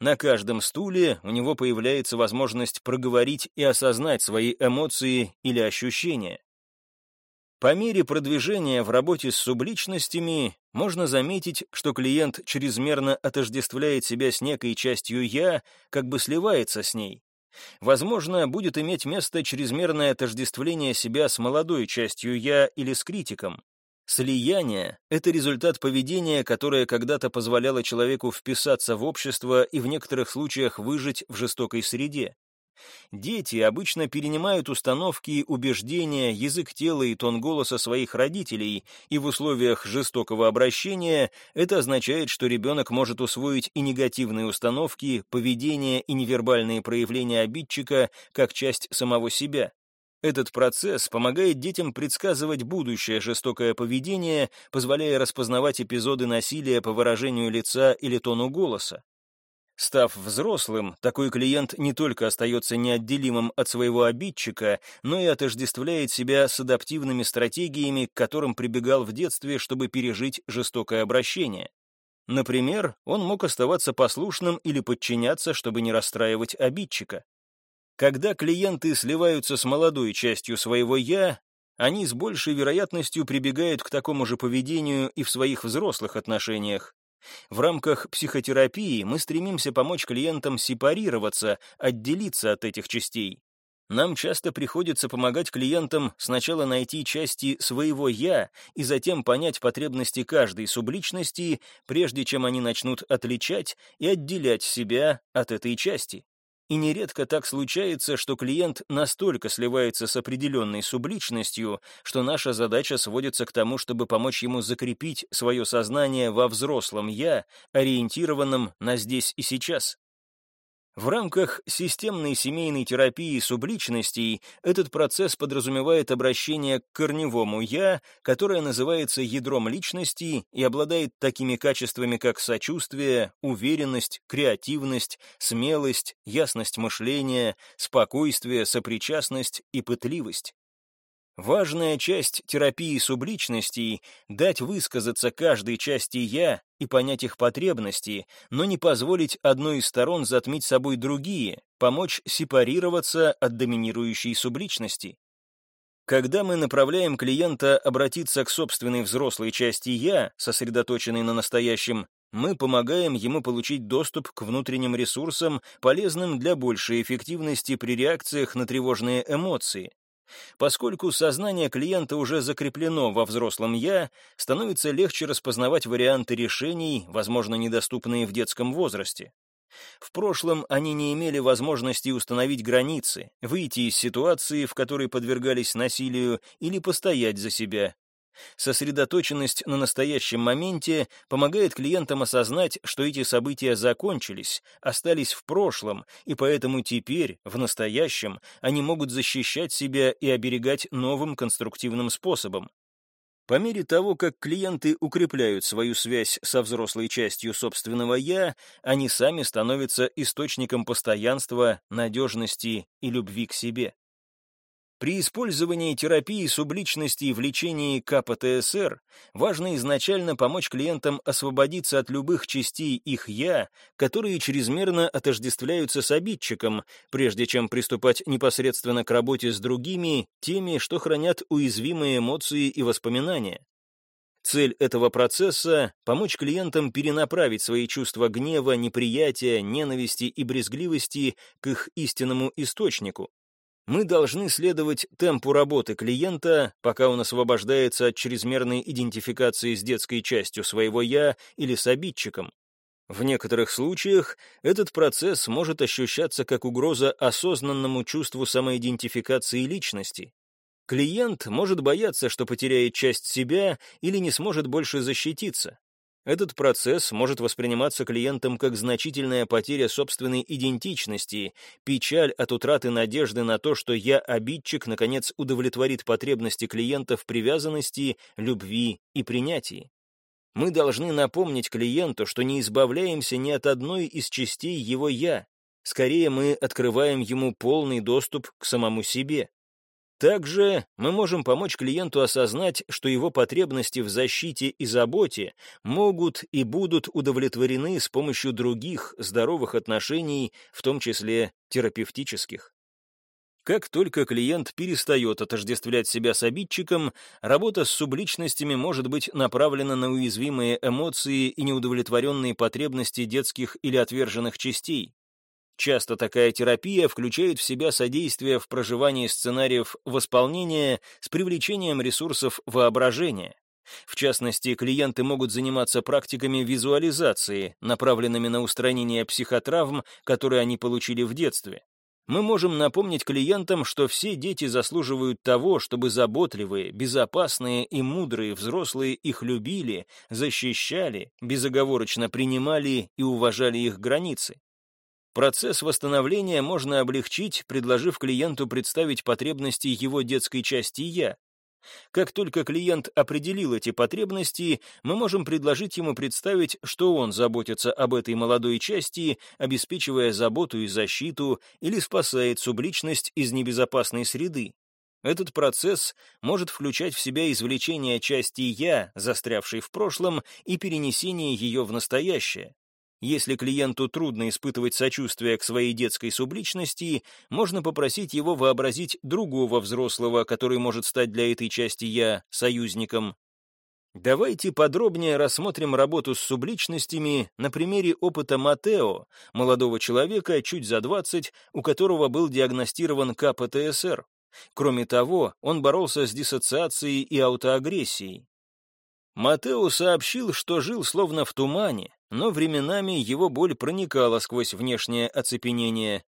На каждом стуле у него появляется возможность проговорить и осознать свои эмоции или ощущения. По мере продвижения в работе с субличностями можно заметить, что клиент чрезмерно отождествляет себя с некой частью «я», как бы сливается с ней. Возможно, будет иметь место чрезмерное отождествление себя с молодой частью «я» или с критиком. Слияние — это результат поведения, которое когда-то позволяло человеку вписаться в общество и в некоторых случаях выжить в жестокой среде. Дети обычно перенимают установки, убеждения, язык тела и тон голоса своих родителей, и в условиях жестокого обращения это означает, что ребенок может усвоить и негативные установки, поведение и невербальные проявления обидчика как часть самого себя. Этот процесс помогает детям предсказывать будущее жестокое поведение, позволяя распознавать эпизоды насилия по выражению лица или тону голоса. Став взрослым, такой клиент не только остается неотделимым от своего обидчика, но и отождествляет себя с адаптивными стратегиями, к которым прибегал в детстве, чтобы пережить жестокое обращение. Например, он мог оставаться послушным или подчиняться, чтобы не расстраивать обидчика. Когда клиенты сливаются с молодой частью своего «я», они с большей вероятностью прибегают к такому же поведению и в своих взрослых отношениях. В рамках психотерапии мы стремимся помочь клиентам сепарироваться, отделиться от этих частей. Нам часто приходится помогать клиентам сначала найти части своего «я» и затем понять потребности каждой субличности, прежде чем они начнут отличать и отделять себя от этой части. И нередко так случается, что клиент настолько сливается с определенной субличностью, что наша задача сводится к тому, чтобы помочь ему закрепить свое сознание во взрослом «я», ориентированном на здесь и сейчас. В рамках системной семейной терапии субличностей этот процесс подразумевает обращение к корневому «я», которое называется ядром личности и обладает такими качествами, как сочувствие, уверенность, креативность, смелость, ясность мышления, спокойствие, сопричастность и пытливость. Важная часть терапии субличностей — дать высказаться каждой части «я» и понять их потребности, но не позволить одной из сторон затмить собой другие, помочь сепарироваться от доминирующей субличности. Когда мы направляем клиента обратиться к собственной взрослой части «я», сосредоточенной на настоящем, мы помогаем ему получить доступ к внутренним ресурсам, полезным для большей эффективности при реакциях на тревожные эмоции, Поскольку сознание клиента уже закреплено во взрослом «я», становится легче распознавать варианты решений, возможно, недоступные в детском возрасте. В прошлом они не имели возможности установить границы, выйти из ситуации, в которой подвергались насилию, или постоять за себя. Сосредоточенность на настоящем моменте помогает клиентам осознать, что эти события закончились, остались в прошлом, и поэтому теперь, в настоящем, они могут защищать себя и оберегать новым конструктивным способом. По мере того, как клиенты укрепляют свою связь со взрослой частью собственного «я», они сами становятся источником постоянства, надежности и любви к себе. При использовании терапии субличности в лечении КПТСР важно изначально помочь клиентам освободиться от любых частей их «я», которые чрезмерно отождествляются с обидчиком, прежде чем приступать непосредственно к работе с другими, теми, что хранят уязвимые эмоции и воспоминания. Цель этого процесса — помочь клиентам перенаправить свои чувства гнева, неприятия, ненависти и брезгливости к их истинному источнику, мы должны следовать темпу работы клиента, пока он освобождается от чрезмерной идентификации с детской частью своего «я» или с обидчиком. В некоторых случаях этот процесс может ощущаться как угроза осознанному чувству самоидентификации личности. Клиент может бояться, что потеряет часть себя или не сможет больше защититься. Этот процесс может восприниматься клиентом как значительная потеря собственной идентичности, печаль от утраты надежды на то, что я-обидчик наконец удовлетворит потребности клиента в привязанности, любви и принятии. Мы должны напомнить клиенту, что не избавляемся ни от одной из частей его «я», скорее мы открываем ему полный доступ к самому себе. Также мы можем помочь клиенту осознать, что его потребности в защите и заботе могут и будут удовлетворены с помощью других здоровых отношений, в том числе терапевтических. Как только клиент перестает отождествлять себя с обидчиком, работа с субличностями может быть направлена на уязвимые эмоции и неудовлетворенные потребности детских или отверженных частей. Часто такая терапия включает в себя содействие в проживании сценариев восполнения с привлечением ресурсов воображения. В частности, клиенты могут заниматься практиками визуализации, направленными на устранение психотравм, которые они получили в детстве. Мы можем напомнить клиентам, что все дети заслуживают того, чтобы заботливые, безопасные и мудрые взрослые их любили, защищали, безоговорочно принимали и уважали их границы. Процесс восстановления можно облегчить, предложив клиенту представить потребности его детской части «я», как только клиент определил эти потребности, мы можем предложить ему представить, что он заботится об этой молодой части, обеспечивая заботу и защиту, или спасает субличность из небезопасной среды. Этот процесс может включать в себя извлечение части «я», застрявшей в прошлом, и перенесение ее в настоящее. Если клиенту трудно испытывать сочувствие к своей детской субличности, можно попросить его вообразить другого взрослого, который может стать для этой части «я» союзником. Давайте подробнее рассмотрим работу с субличностями на примере опыта Матео, молодого человека, чуть за 20, у которого был диагностирован КПТСР. Кроме того, он боролся с диссоциацией и аутоагрессией. Матео сообщил, что жил словно в тумане, но временами его боль проникала сквозь внешнее оцепенение.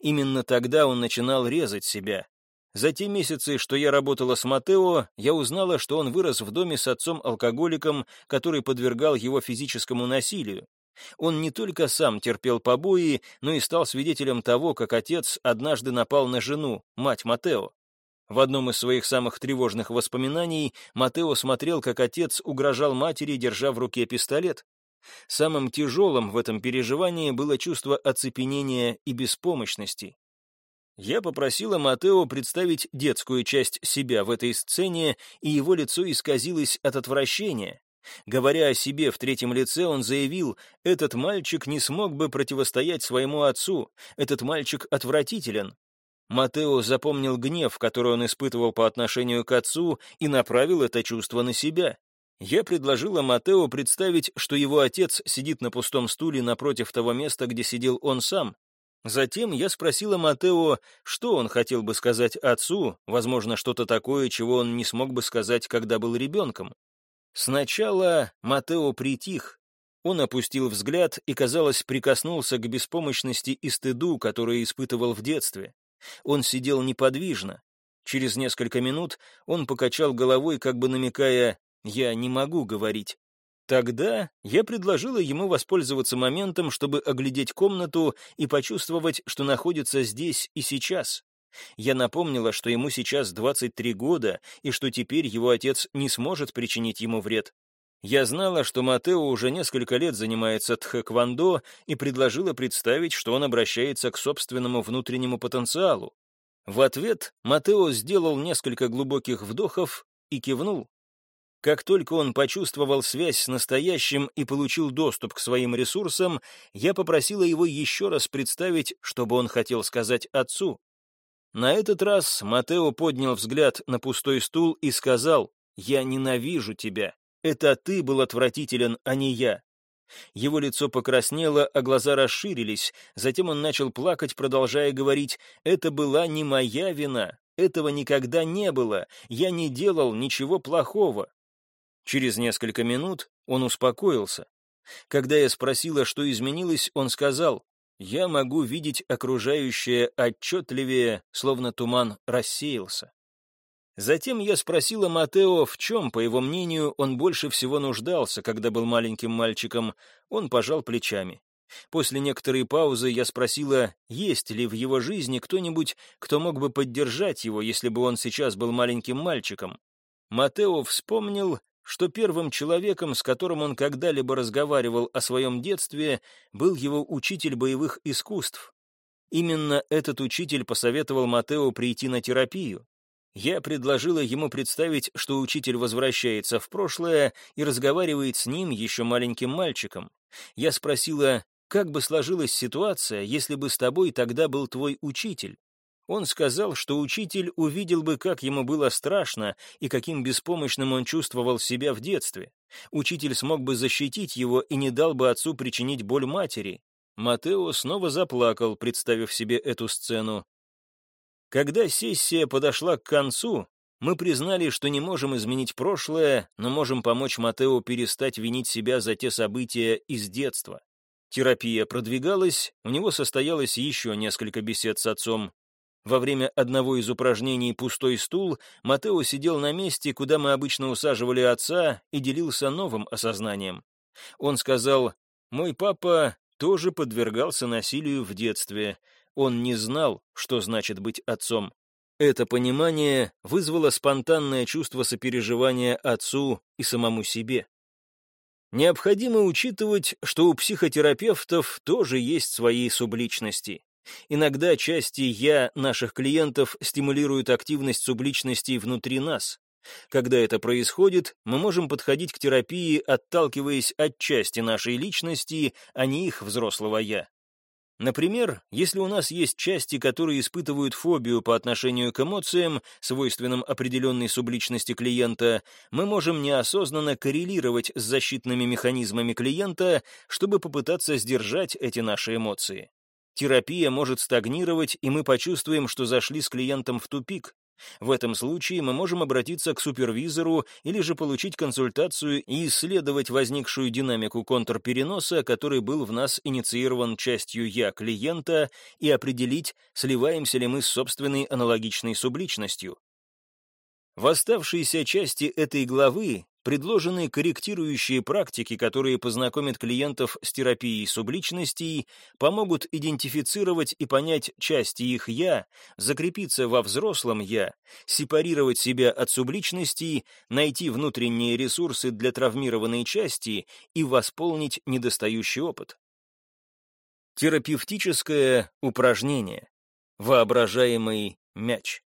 Именно тогда он начинал резать себя. За те месяцы, что я работала с Матео, я узнала, что он вырос в доме с отцом-алкоголиком, который подвергал его физическому насилию. Он не только сам терпел побои, но и стал свидетелем того, как отец однажды напал на жену, мать Матео. В одном из своих самых тревожных воспоминаний Матео смотрел, как отец угрожал матери, держа в руке пистолет. Самым тяжелым в этом переживании было чувство оцепенения и беспомощности. Я попросила Матео представить детскую часть себя в этой сцене, и его лицо исказилось от отвращения. Говоря о себе в третьем лице, он заявил, «Этот мальчик не смог бы противостоять своему отцу, этот мальчик отвратителен, Матео запомнил гнев, который он испытывал по отношению к отцу, и направил это чувство на себя. Я предложила Матео представить, что его отец сидит на пустом стуле напротив того места, где сидел он сам. Затем я спросила Матео, что он хотел бы сказать отцу, возможно, что-то такое, чего он не смог бы сказать, когда был ребенком. Сначала Матео притих. Он опустил взгляд и, казалось, прикоснулся к беспомощности и стыду, которые испытывал в детстве. Он сидел неподвижно. Через несколько минут он покачал головой, как бы намекая «я не могу говорить». Тогда я предложила ему воспользоваться моментом, чтобы оглядеть комнату и почувствовать, что находится здесь и сейчас. Я напомнила, что ему сейчас 23 года, и что теперь его отец не сможет причинить ему вред. Я знала, что Матео уже несколько лет занимается тхэквондо и предложила представить, что он обращается к собственному внутреннему потенциалу. В ответ Матео сделал несколько глубоких вдохов и кивнул. Как только он почувствовал связь с настоящим и получил доступ к своим ресурсам, я попросила его еще раз представить, чтобы он хотел сказать отцу. На этот раз Матео поднял взгляд на пустой стул и сказал «Я ненавижу тебя». Это ты был отвратителен, а не я. Его лицо покраснело, а глаза расширились. Затем он начал плакать, продолжая говорить, «Это была не моя вина. Этого никогда не было. Я не делал ничего плохого». Через несколько минут он успокоился. Когда я спросила, что изменилось, он сказал, «Я могу видеть окружающее отчетливее, словно туман рассеялся». Затем я спросила Матео, в чем, по его мнению, он больше всего нуждался, когда был маленьким мальчиком. Он пожал плечами. После некоторой паузы я спросила, есть ли в его жизни кто-нибудь, кто мог бы поддержать его, если бы он сейчас был маленьким мальчиком. Матео вспомнил, что первым человеком, с которым он когда-либо разговаривал о своем детстве, был его учитель боевых искусств. Именно этот учитель посоветовал Матео прийти на терапию. Я предложила ему представить, что учитель возвращается в прошлое и разговаривает с ним еще маленьким мальчиком. Я спросила, как бы сложилась ситуация, если бы с тобой тогда был твой учитель? Он сказал, что учитель увидел бы, как ему было страшно и каким беспомощным он чувствовал себя в детстве. Учитель смог бы защитить его и не дал бы отцу причинить боль матери. Матео снова заплакал, представив себе эту сцену. Когда сессия подошла к концу, мы признали, что не можем изменить прошлое, но можем помочь Матео перестать винить себя за те события из детства. Терапия продвигалась, у него состоялось еще несколько бесед с отцом. Во время одного из упражнений «Пустой стул» Матео сидел на месте, куда мы обычно усаживали отца, и делился новым осознанием. Он сказал, «Мой папа тоже подвергался насилию в детстве. Он не знал, что значит быть отцом. Это понимание вызвало спонтанное чувство сопереживания отцу и самому себе. Необходимо учитывать, что у психотерапевтов тоже есть свои субличности. Иногда части «я» наших клиентов стимулируют активность субличностей внутри нас. Когда это происходит, мы можем подходить к терапии, отталкиваясь от части нашей личности, а не их взрослого «я». Например, если у нас есть части, которые испытывают фобию по отношению к эмоциям, свойственным определенной субличности клиента, мы можем неосознанно коррелировать с защитными механизмами клиента, чтобы попытаться сдержать эти наши эмоции. Терапия может стагнировать, и мы почувствуем, что зашли с клиентом в тупик. В этом случае мы можем обратиться к супервизору или же получить консультацию и исследовать возникшую динамику контрпереноса, который был в нас инициирован частью «я» клиента, и определить, сливаемся ли мы с собственной аналогичной субличностью. В оставшейся части этой главы предложены корректирующие практики, которые познакомят клиентов с терапией субличностей, помогут идентифицировать и понять части их «я», закрепиться во взрослом «я», сепарировать себя от субличностей, найти внутренние ресурсы для травмированной части и восполнить недостающий опыт. Терапевтическое упражнение. Воображаемый мяч.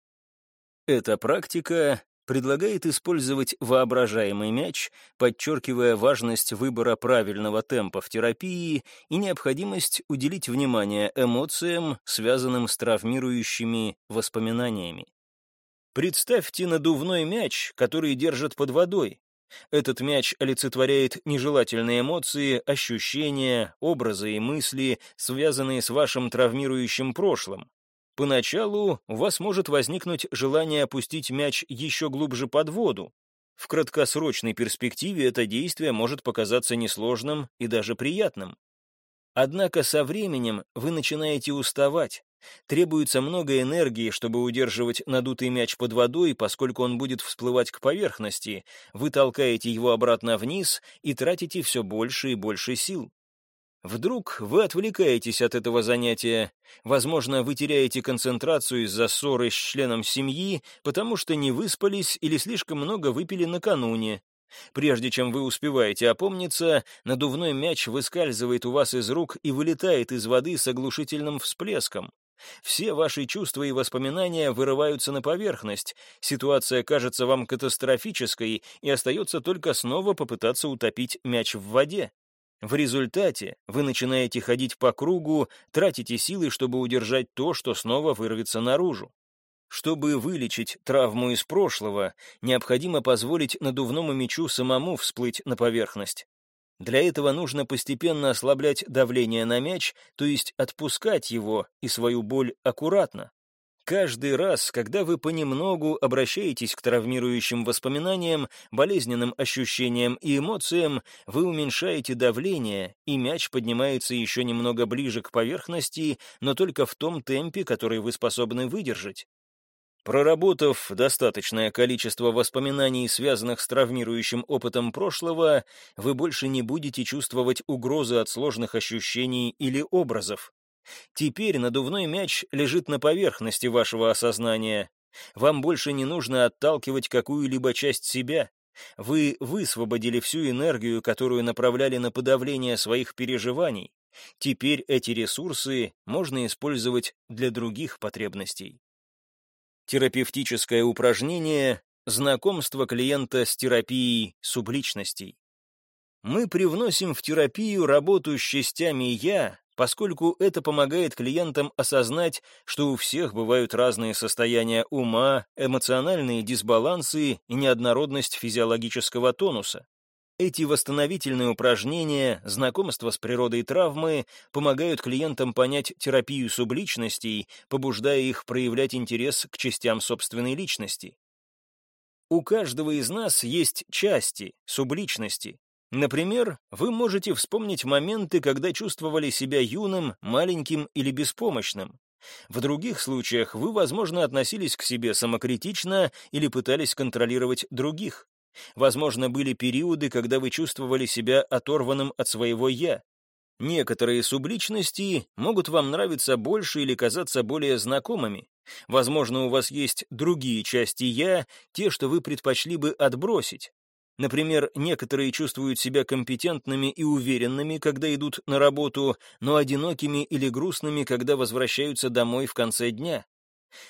Эта практика предлагает использовать воображаемый мяч, подчеркивая важность выбора правильного темпа в терапии и необходимость уделить внимание эмоциям, связанным с травмирующими воспоминаниями. Представьте надувной мяч, который держат под водой. Этот мяч олицетворяет нежелательные эмоции, ощущения, образы и мысли, связанные с вашим травмирующим прошлым. Поначалу у вас может возникнуть желание опустить мяч еще глубже под воду. В краткосрочной перспективе это действие может показаться несложным и даже приятным. Однако со временем вы начинаете уставать. Требуется много энергии, чтобы удерживать надутый мяч под водой, поскольку он будет всплывать к поверхности. Вы толкаете его обратно вниз и тратите все больше и больше сил. Вдруг вы отвлекаетесь от этого занятия. Возможно, вы теряете концентрацию из-за ссоры с членом семьи, потому что не выспались или слишком много выпили накануне. Прежде чем вы успеваете опомниться, надувной мяч выскальзывает у вас из рук и вылетает из воды с оглушительным всплеском. Все ваши чувства и воспоминания вырываются на поверхность, ситуация кажется вам катастрофической, и остается только снова попытаться утопить мяч в воде. В результате вы начинаете ходить по кругу, тратите силы, чтобы удержать то, что снова вырвется наружу. Чтобы вылечить травму из прошлого, необходимо позволить надувному мячу самому всплыть на поверхность. Для этого нужно постепенно ослаблять давление на мяч, то есть отпускать его и свою боль аккуратно. Каждый раз, когда вы понемногу обращаетесь к травмирующим воспоминаниям, болезненным ощущениям и эмоциям, вы уменьшаете давление, и мяч поднимается еще немного ближе к поверхности, но только в том темпе, который вы способны выдержать. Проработав достаточное количество воспоминаний, связанных с травмирующим опытом прошлого, вы больше не будете чувствовать угрозы от сложных ощущений или образов. Теперь надувной мяч лежит на поверхности вашего осознания. Вам больше не нужно отталкивать какую-либо часть себя. Вы высвободили всю энергию, которую направляли на подавление своих переживаний. Теперь эти ресурсы можно использовать для других потребностей. Терапевтическое упражнение «Знакомство клиента с терапией субличностей». Мы привносим в терапию работу с частями «я», поскольку это помогает клиентам осознать, что у всех бывают разные состояния ума, эмоциональные дисбалансы и неоднородность физиологического тонуса. Эти восстановительные упражнения, знакомство с природой травмы помогают клиентам понять терапию субличностей, побуждая их проявлять интерес к частям собственной личности. У каждого из нас есть части, субличности, Например, вы можете вспомнить моменты, когда чувствовали себя юным, маленьким или беспомощным. В других случаях вы, возможно, относились к себе самокритично или пытались контролировать других. Возможно, были периоды, когда вы чувствовали себя оторванным от своего «я». Некоторые субличности могут вам нравиться больше или казаться более знакомыми. Возможно, у вас есть другие части «я», те, что вы предпочли бы отбросить. Например, некоторые чувствуют себя компетентными и уверенными, когда идут на работу, но одинокими или грустными, когда возвращаются домой в конце дня.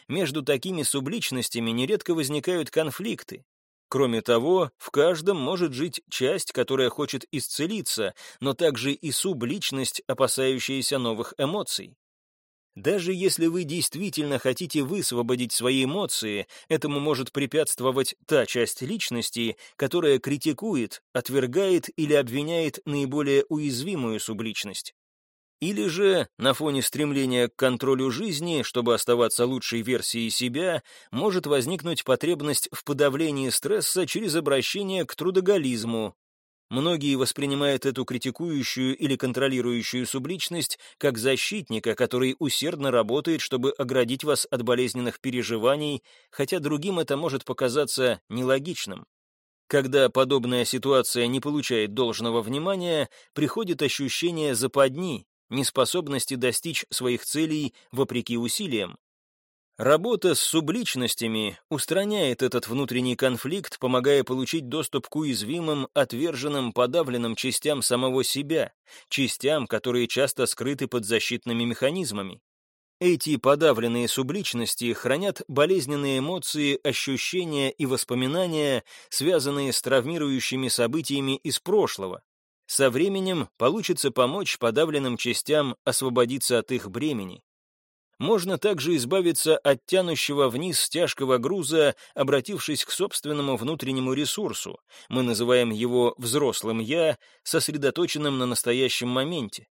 Между такими субличностями нередко возникают конфликты. Кроме того, в каждом может жить часть, которая хочет исцелиться, но также и субличность, опасающаяся новых эмоций. Даже если вы действительно хотите высвободить свои эмоции, этому может препятствовать та часть личности, которая критикует, отвергает или обвиняет наиболее уязвимую субличность. Или же, на фоне стремления к контролю жизни, чтобы оставаться лучшей версией себя, может возникнуть потребность в подавлении стресса через обращение к трудоголизму, Многие воспринимают эту критикующую или контролирующую субличность как защитника, который усердно работает, чтобы оградить вас от болезненных переживаний, хотя другим это может показаться нелогичным. Когда подобная ситуация не получает должного внимания, приходит ощущение западни, неспособности достичь своих целей вопреки усилиям. Работа с субличностями устраняет этот внутренний конфликт, помогая получить доступ к уязвимым, отверженным, подавленным частям самого себя, частям, которые часто скрыты под защитными механизмами. Эти подавленные субличности хранят болезненные эмоции, ощущения и воспоминания, связанные с травмирующими событиями из прошлого. Со временем получится помочь подавленным частям освободиться от их бремени. Можно также избавиться от тянущего вниз тяжкого груза, обратившись к собственному внутреннему ресурсу. Мы называем его взрослым «я», сосредоточенным на настоящем моменте.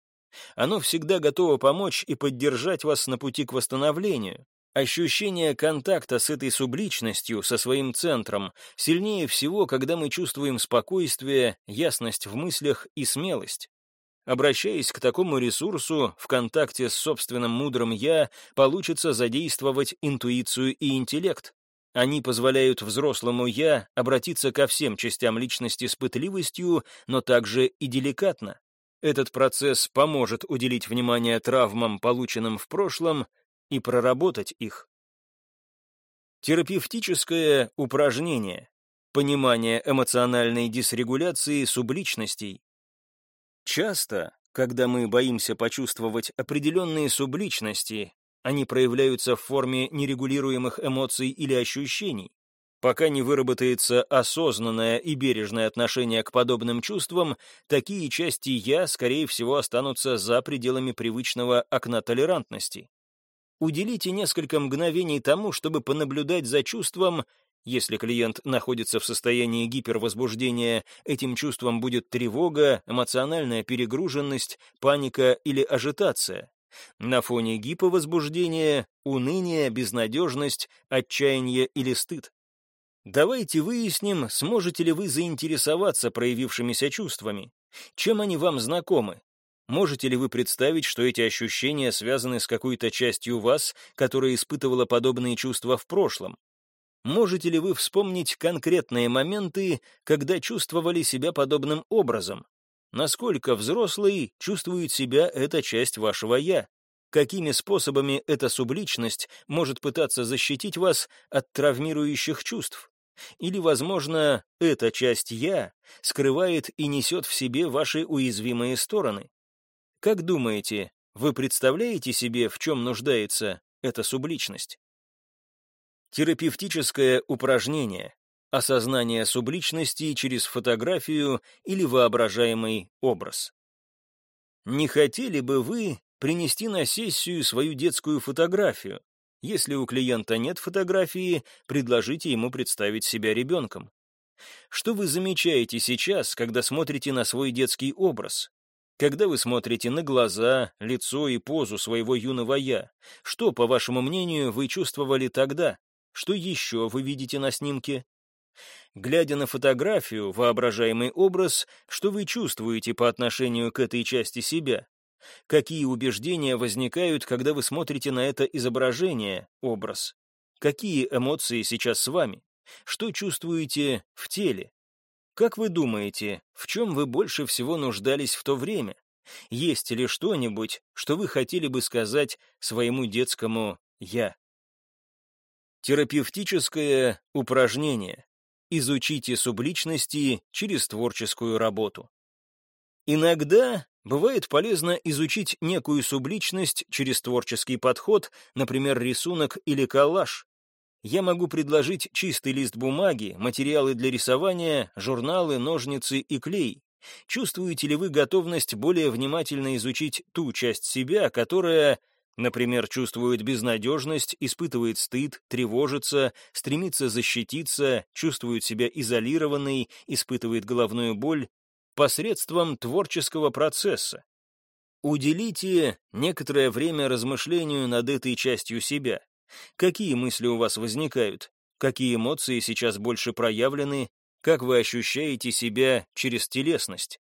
Оно всегда готово помочь и поддержать вас на пути к восстановлению. Ощущение контакта с этой субличностью, со своим центром, сильнее всего, когда мы чувствуем спокойствие, ясность в мыслях и смелость. Обращаясь к такому ресурсу, в контакте с собственным мудрым «я» получится задействовать интуицию и интеллект. Они позволяют взрослому «я» обратиться ко всем частям личности с пытливостью, но также и деликатно. Этот процесс поможет уделить внимание травмам, полученным в прошлом, и проработать их. Терапевтическое упражнение. Понимание эмоциональной дисрегуляции субличностей. Часто, когда мы боимся почувствовать определенные субличности, они проявляются в форме нерегулируемых эмоций или ощущений. Пока не выработается осознанное и бережное отношение к подобным чувствам, такие части «я», скорее всего, останутся за пределами привычного окна толерантности. Уделите несколько мгновений тому, чтобы понаблюдать за чувством если клиент находится в состоянии гипервозбуждения, этим чувством будет тревога, эмоциональная перегруженность, паника или ажитация. На фоне гиповозбуждения — уныние, безнадежность, отчаяние или стыд. Давайте выясним, сможете ли вы заинтересоваться проявившимися чувствами. Чем они вам знакомы? Можете ли вы представить, что эти ощущения связаны с какой-то частью вас, которая испытывала подобные чувства в прошлом? Можете ли вы вспомнить конкретные моменты, когда чувствовали себя подобным образом? Насколько взрослый чувствует себя эта часть вашего «я»? Какими способами эта субличность может пытаться защитить вас от травмирующих чувств? Или, возможно, эта часть «я» скрывает и несет в себе ваши уязвимые стороны? Как думаете, вы представляете себе, в чем нуждается эта субличность? Терапевтическое упражнение. Осознание субличности через фотографию или воображаемый образ. Не хотели бы вы принести на сессию свою детскую фотографию? Если у клиента нет фотографии, предложите ему представить себя ребенком. Что вы замечаете сейчас, когда смотрите на свой детский образ? Когда вы смотрите на глаза, лицо и позу своего юного «я», что, по вашему мнению, вы чувствовали тогда? Что еще вы видите на снимке? Глядя на фотографию, воображаемый образ, что вы чувствуете по отношению к этой части себя? Какие убеждения возникают, когда вы смотрите на это изображение, образ? Какие эмоции сейчас с вами? Что чувствуете в теле? Как вы думаете, в чем вы больше всего нуждались в то время? Есть ли что-нибудь, что вы хотели бы сказать своему детскому «я»? Терапевтическое упражнение. Изучите субличности через творческую работу. Иногда бывает полезно изучить некую субличность через творческий подход, например, рисунок или коллаж. Я могу предложить чистый лист бумаги, материалы для рисования, журналы, ножницы и клей. Чувствуете ли вы готовность более внимательно изучить ту часть себя, которая, например, чувствует безнадежность, испытывает стыд, тревожится, стремится защититься, чувствует себя изолированной, испытывает головную боль, посредством творческого процесса? Уделите некоторое время размышлению над этой частью себя. Какие мысли у вас возникают? Какие эмоции сейчас больше проявлены? Как вы ощущаете себя через телесность?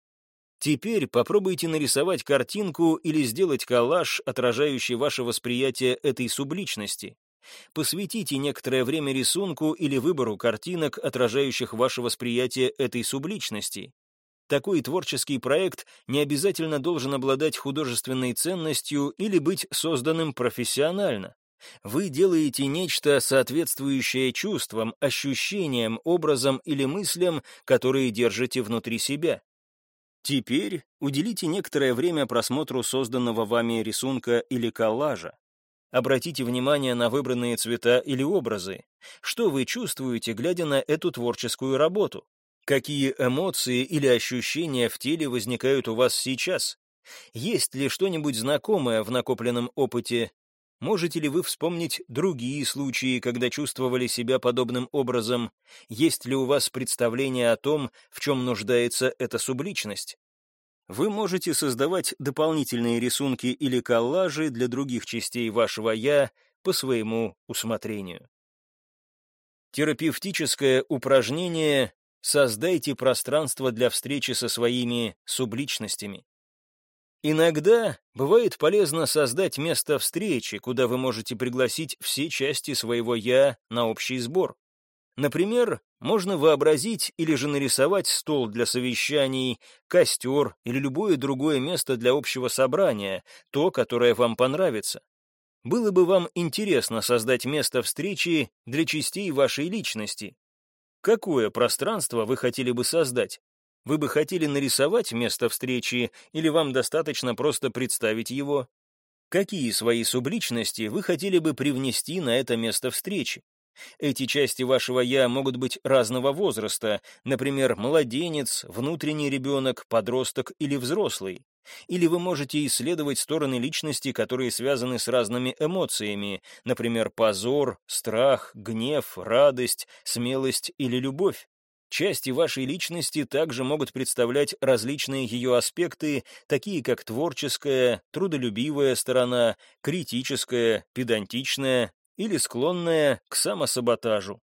Теперь попробуйте нарисовать картинку или сделать коллаж, отражающий ваше восприятие этой субличности. Посвятите некоторое время рисунку или выбору картинок, отражающих ваше восприятие этой субличности. Такой творческий проект не обязательно должен обладать художественной ценностью или быть созданным профессионально. Вы делаете нечто, соответствующее чувствам, ощущениям, образам или мыслям, которые держите внутри себя. Теперь уделите некоторое время просмотру созданного вами рисунка или коллажа. Обратите внимание на выбранные цвета или образы. Что вы чувствуете, глядя на эту творческую работу? Какие эмоции или ощущения в теле возникают у вас сейчас? Есть ли что-нибудь знакомое в накопленном опыте Можете ли вы вспомнить другие случаи, когда чувствовали себя подобным образом? Есть ли у вас представление о том, в чем нуждается эта субличность? Вы можете создавать дополнительные рисунки или коллажи для других частей вашего «я» по своему усмотрению. Терапевтическое упражнение «Создайте пространство для встречи со своими субличностями». Иногда бывает полезно создать место встречи, куда вы можете пригласить все части своего «я» на общий сбор. Например, можно вообразить или же нарисовать стол для совещаний, костер или любое другое место для общего собрания, то, которое вам понравится. Было бы вам интересно создать место встречи для частей вашей личности. Какое пространство вы хотели бы создать? Вы бы хотели нарисовать место встречи, или вам достаточно просто представить его? Какие свои субличности вы хотели бы привнести на это место встречи? Эти части вашего «я» могут быть разного возраста, например, младенец, внутренний ребенок, подросток или взрослый. Или вы можете исследовать стороны личности, которые связаны с разными эмоциями, например, позор, страх, гнев, радость, смелость или любовь. Части вашей личности также могут представлять различные ее аспекты, такие как творческая, трудолюбивая сторона, критическая, педантичная или склонная к самосаботажу.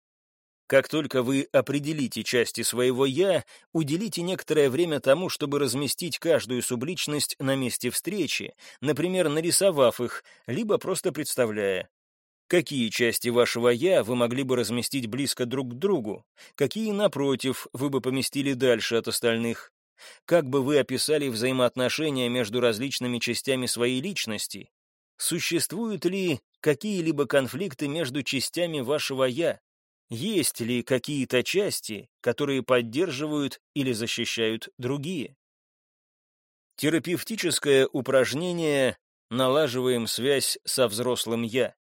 Как только вы определите части своего «я», уделите некоторое время тому, чтобы разместить каждую субличность на месте встречи, например, нарисовав их, либо просто представляя. Какие части вашего «я» вы могли бы разместить близко друг к другу? Какие, напротив, вы бы поместили дальше от остальных? Как бы вы описали взаимоотношения между различными частями своей личности? Существуют ли какие-либо конфликты между частями вашего «я»? Есть ли какие-то части, которые поддерживают или защищают другие? Терапевтическое упражнение «Налаживаем связь со взрослым «я».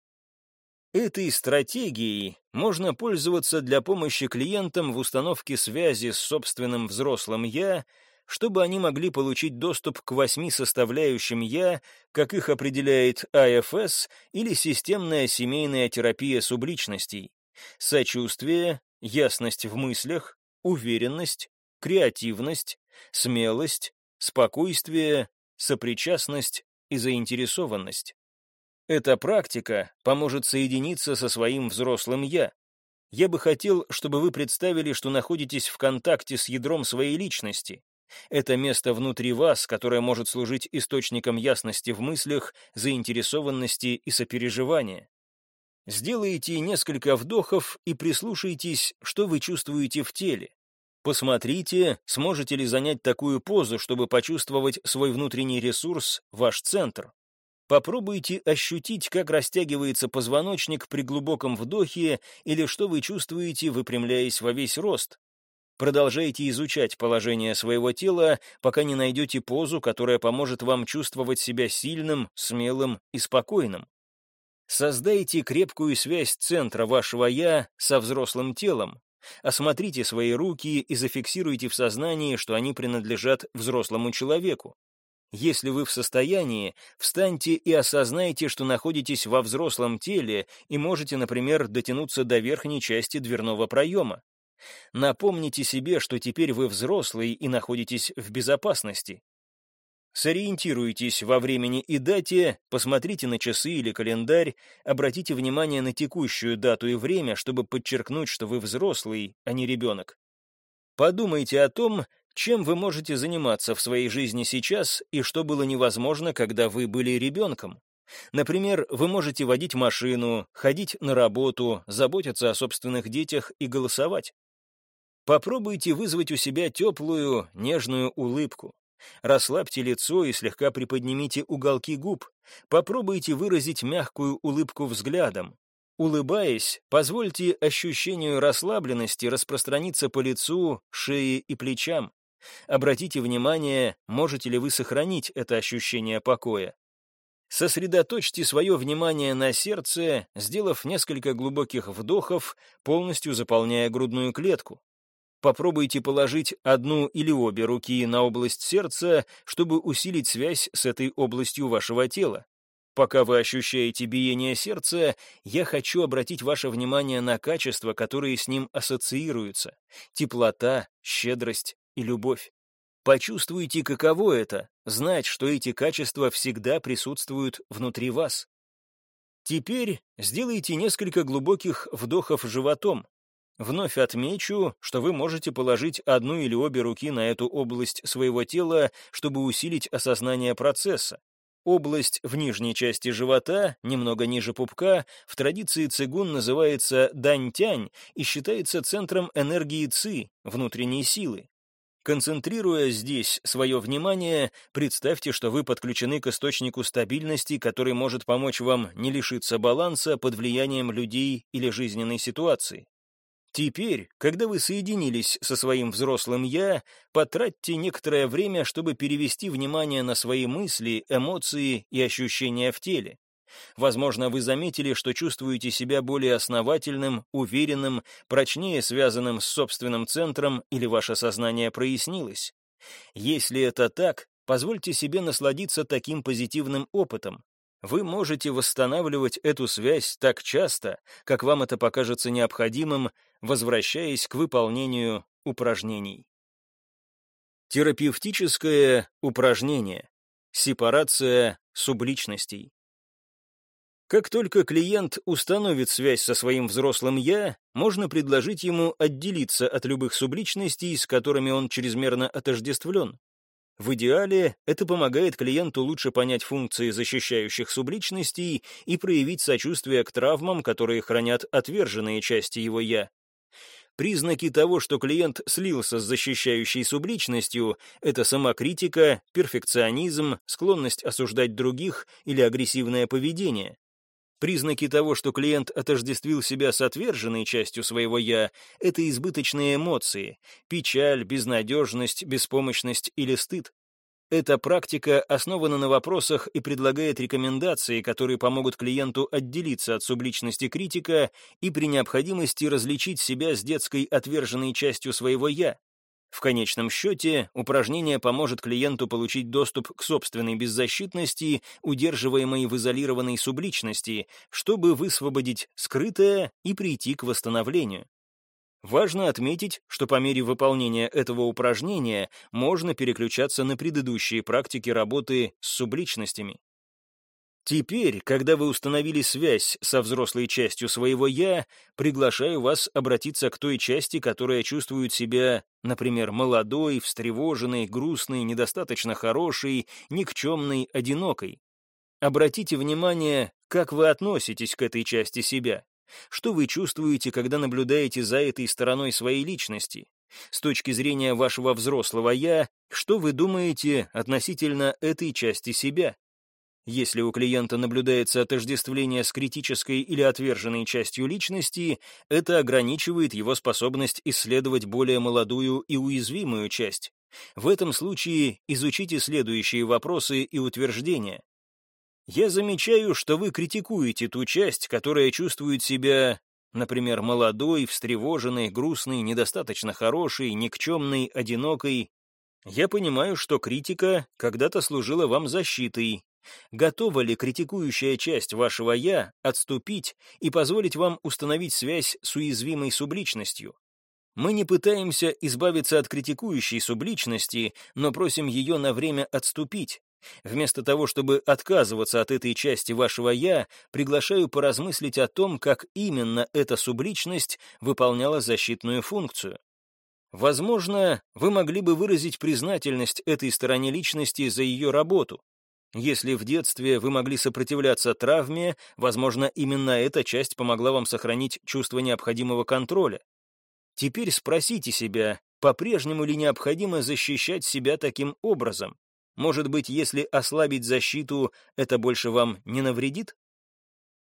Этой стратегией можно пользоваться для помощи клиентам в установке связи с собственным взрослым «я», чтобы они могли получить доступ к восьми составляющим «я», как их определяет АФС или системная семейная терапия субличностей. Сочувствие, ясность в мыслях, уверенность, креативность, смелость, спокойствие, сопричастность и заинтересованность. Эта практика поможет соединиться со своим взрослым «я». я бы хотел, чтобы вы представили, что находитесь в контакте с ядром своей личности. Это место внутри вас, которое может служить источником ясности в мыслях, заинтересованности и сопереживания. Сделайте несколько вдохов и прислушайтесь, что вы чувствуете в теле. Посмотрите, сможете ли занять такую позу, чтобы почувствовать свой внутренний ресурс, ваш центр. Попробуйте ощутить, как растягивается позвоночник при глубоком вдохе или что вы чувствуете, выпрямляясь во весь рост. Продолжайте изучать положение своего тела, пока не найдете позу, которая поможет вам чувствовать себя сильным, смелым и спокойным. Создайте крепкую связь центра вашего «я» со взрослым телом. Осмотрите свои руки и зафиксируйте в сознании, что они принадлежат взрослому человеку. Если вы в состоянии, встаньте и осознайте, что находитесь во взрослом теле и можете, например, дотянуться до верхней части дверного проема. Напомните себе, что теперь вы взрослый и находитесь в безопасности. Сориентируйтесь во времени и дате, посмотрите на часы или календарь, обратите внимание на текущую дату и время, чтобы подчеркнуть, что вы взрослый, а не ребенок. Подумайте о том, чем вы можете заниматься в своей жизни сейчас и что было невозможно, когда вы были ребенком? Например, вы можете водить машину, ходить на работу, заботиться о собственных детях и голосовать. Попробуйте вызвать у себя теплую, нежную улыбку. Расслабьте лицо и слегка приподнимите уголки губ. Попробуйте выразить мягкую улыбку взглядом. Улыбаясь, позвольте ощущению расслабленности распространиться по лицу, шее и плечам. Обратите внимание, можете ли вы сохранить это ощущение покоя. Сосредоточьте свое внимание на сердце, сделав несколько глубоких вдохов, полностью заполняя грудную клетку. Попробуйте положить одну или обе руки на область сердца, чтобы усилить связь с этой областью вашего тела. Пока вы ощущаете биение сердца, я хочу обратить ваше внимание на качества, которые с ним ассоциируются. Теплота, щедрость, и любовь. Почувствуйте, каково это — знать, что эти качества всегда присутствуют внутри вас. Теперь сделайте несколько глубоких вдохов животом. Вновь отмечу, что вы можете положить одну или обе руки на эту область своего тела, чтобы усилить осознание процесса. Область в нижней части живота, немного ниже пупка, в традиции цигун называется дань-тянь и считается центром энергии ци, внутренней силы. Концентрируя здесь свое внимание, представьте, что вы подключены к источнику стабильности, который может помочь вам не лишиться баланса под влиянием людей или жизненной ситуации. Теперь, когда вы соединились со своим взрослым «я», потратьте некоторое время, чтобы перевести внимание на свои мысли, эмоции и ощущения в теле. Возможно, вы заметили, что чувствуете себя более основательным, уверенным, прочнее связанным с собственным центром или ваше сознание прояснилось. Если это так, позвольте себе насладиться таким позитивным опытом. Вы можете восстанавливать эту связь так часто, как вам это покажется необходимым, возвращаясь к выполнению упражнений. Терапевтическое упражнение. Сепарация субличностей. Как только клиент установит связь со своим взрослым «я», можно предложить ему отделиться от любых субличностей, с которыми он чрезмерно отождествлен. В идеале это помогает клиенту лучше понять функции защищающих субличностей и проявить сочувствие к травмам, которые хранят отверженные части его «я». Признаки того, что клиент слился с защищающей субличностью, это самокритика, перфекционизм, склонность осуждать других или агрессивное поведение. Признаки того, что клиент отождествил себя с отверженной частью своего «я», — это избыточные эмоции — печаль, безнадежность, беспомощность или стыд. Эта практика основана на вопросах и предлагает рекомендации, которые помогут клиенту отделиться от субличности критика и при необходимости различить себя с детской отверженной частью своего «я». В конечном счете, упражнение поможет клиенту получить доступ к собственной беззащитности, удерживаемой в изолированной субличности, чтобы высвободить скрытое и прийти к восстановлению. Важно отметить, что по мере выполнения этого упражнения можно переключаться на предыдущие практики работы с субличностями. Теперь, когда вы установили связь со взрослой частью своего «я», приглашаю вас обратиться к той части, которая чувствует себя, например, молодой, встревоженной, грустной, недостаточно хорошей, никчемной, одинокой. Обратите внимание, как вы относитесь к этой части себя. Что вы чувствуете, когда наблюдаете за этой стороной своей личности? С точки зрения вашего взрослого «я», что вы думаете относительно этой части себя? Если у клиента наблюдается отождествление с критической или отверженной частью личности, это ограничивает его способность исследовать более молодую и уязвимую часть. В этом случае изучите следующие вопросы и утверждения. Я замечаю, что вы критикуете ту часть, которая чувствует себя, например, молодой, встревоженной, грустной, недостаточно хорошей, никчемной, одинокой. Я понимаю, что критика когда-то служила вам защитой, Готова ли критикующая часть вашего «я» отступить и позволить вам установить связь с уязвимой субличностью? Мы не пытаемся избавиться от критикующей субличности, но просим ее на время отступить. Вместо того, чтобы отказываться от этой части вашего «я», приглашаю поразмыслить о том, как именно эта субличность выполняла защитную функцию. Возможно, вы могли бы выразить признательность этой стороне личности за ее работу. Если в детстве вы могли сопротивляться травме, возможно, именно эта часть помогла вам сохранить чувство необходимого контроля. Теперь спросите себя, по-прежнему ли необходимо защищать себя таким образом? Может быть, если ослабить защиту, это больше вам не навредит?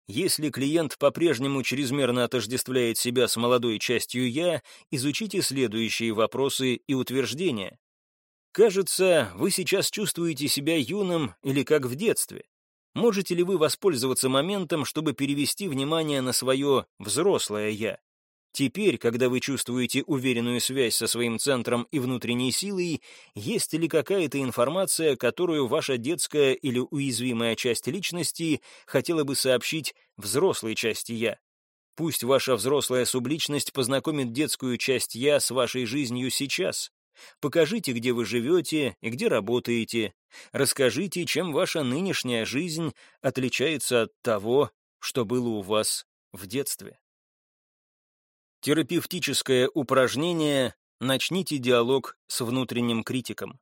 Если клиент по-прежнему чрезмерно отождествляет себя с молодой частью «я», изучите следующие вопросы и утверждения. Кажется, вы сейчас чувствуете себя юным или как в детстве. Можете ли вы воспользоваться моментом, чтобы перевести внимание на свое взрослое «я»? Теперь, когда вы чувствуете уверенную связь со своим центром и внутренней силой, есть ли какая-то информация, которую ваша детская или уязвимая часть личности хотела бы сообщить взрослой части «я»? Пусть ваша взрослая субличность познакомит детскую часть «я» с вашей жизнью сейчас. Покажите, где вы живете и где работаете. Расскажите, чем ваша нынешняя жизнь отличается от того, что было у вас в детстве. Терапевтическое упражнение «Начните диалог с внутренним критиком».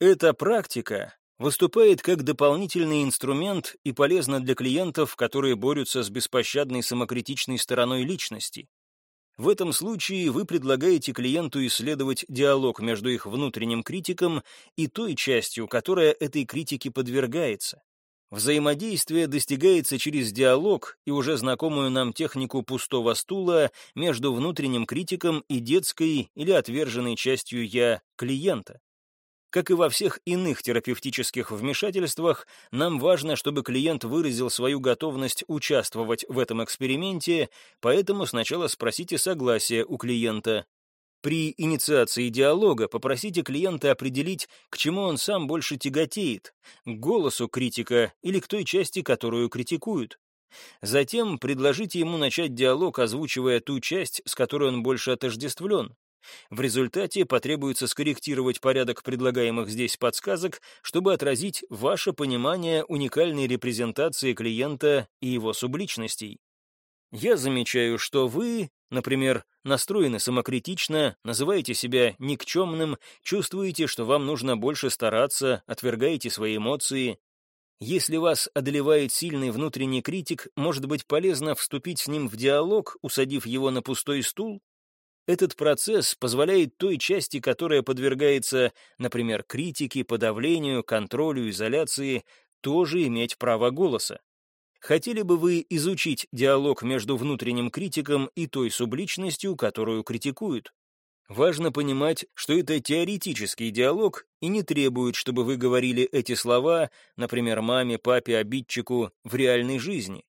Эта практика выступает как дополнительный инструмент и полезна для клиентов, которые борются с беспощадной самокритичной стороной личности. В этом случае вы предлагаете клиенту исследовать диалог между их внутренним критиком и той частью, которая этой критике подвергается. Взаимодействие достигается через диалог и уже знакомую нам технику пустого стула между внутренним критиком и детской или отверженной частью «я» клиента. Как и во всех иных терапевтических вмешательствах, нам важно, чтобы клиент выразил свою готовность участвовать в этом эксперименте, поэтому сначала спросите согласие у клиента. При инициации диалога попросите клиента определить, к чему он сам больше тяготеет, к голосу критика или к той части, которую критикуют. Затем предложите ему начать диалог, озвучивая ту часть, с которой он больше отождествлен. В результате потребуется скорректировать порядок предлагаемых здесь подсказок, чтобы отразить ваше понимание уникальной репрезентации клиента и его субличностей. Я замечаю, что вы, например, настроены самокритично, называете себя никчемным, чувствуете, что вам нужно больше стараться, отвергаете свои эмоции. Если вас одолевает сильный внутренний критик, может быть полезно вступить с ним в диалог, усадив его на пустой стул? Этот процесс позволяет той части, которая подвергается, например, критике, подавлению, контролю, изоляции, тоже иметь право голоса. Хотели бы вы изучить диалог между внутренним критиком и той субличностью, которую критикуют? Важно понимать, что это теоретический диалог и не требует, чтобы вы говорили эти слова, например, маме, папе, обидчику, в реальной жизни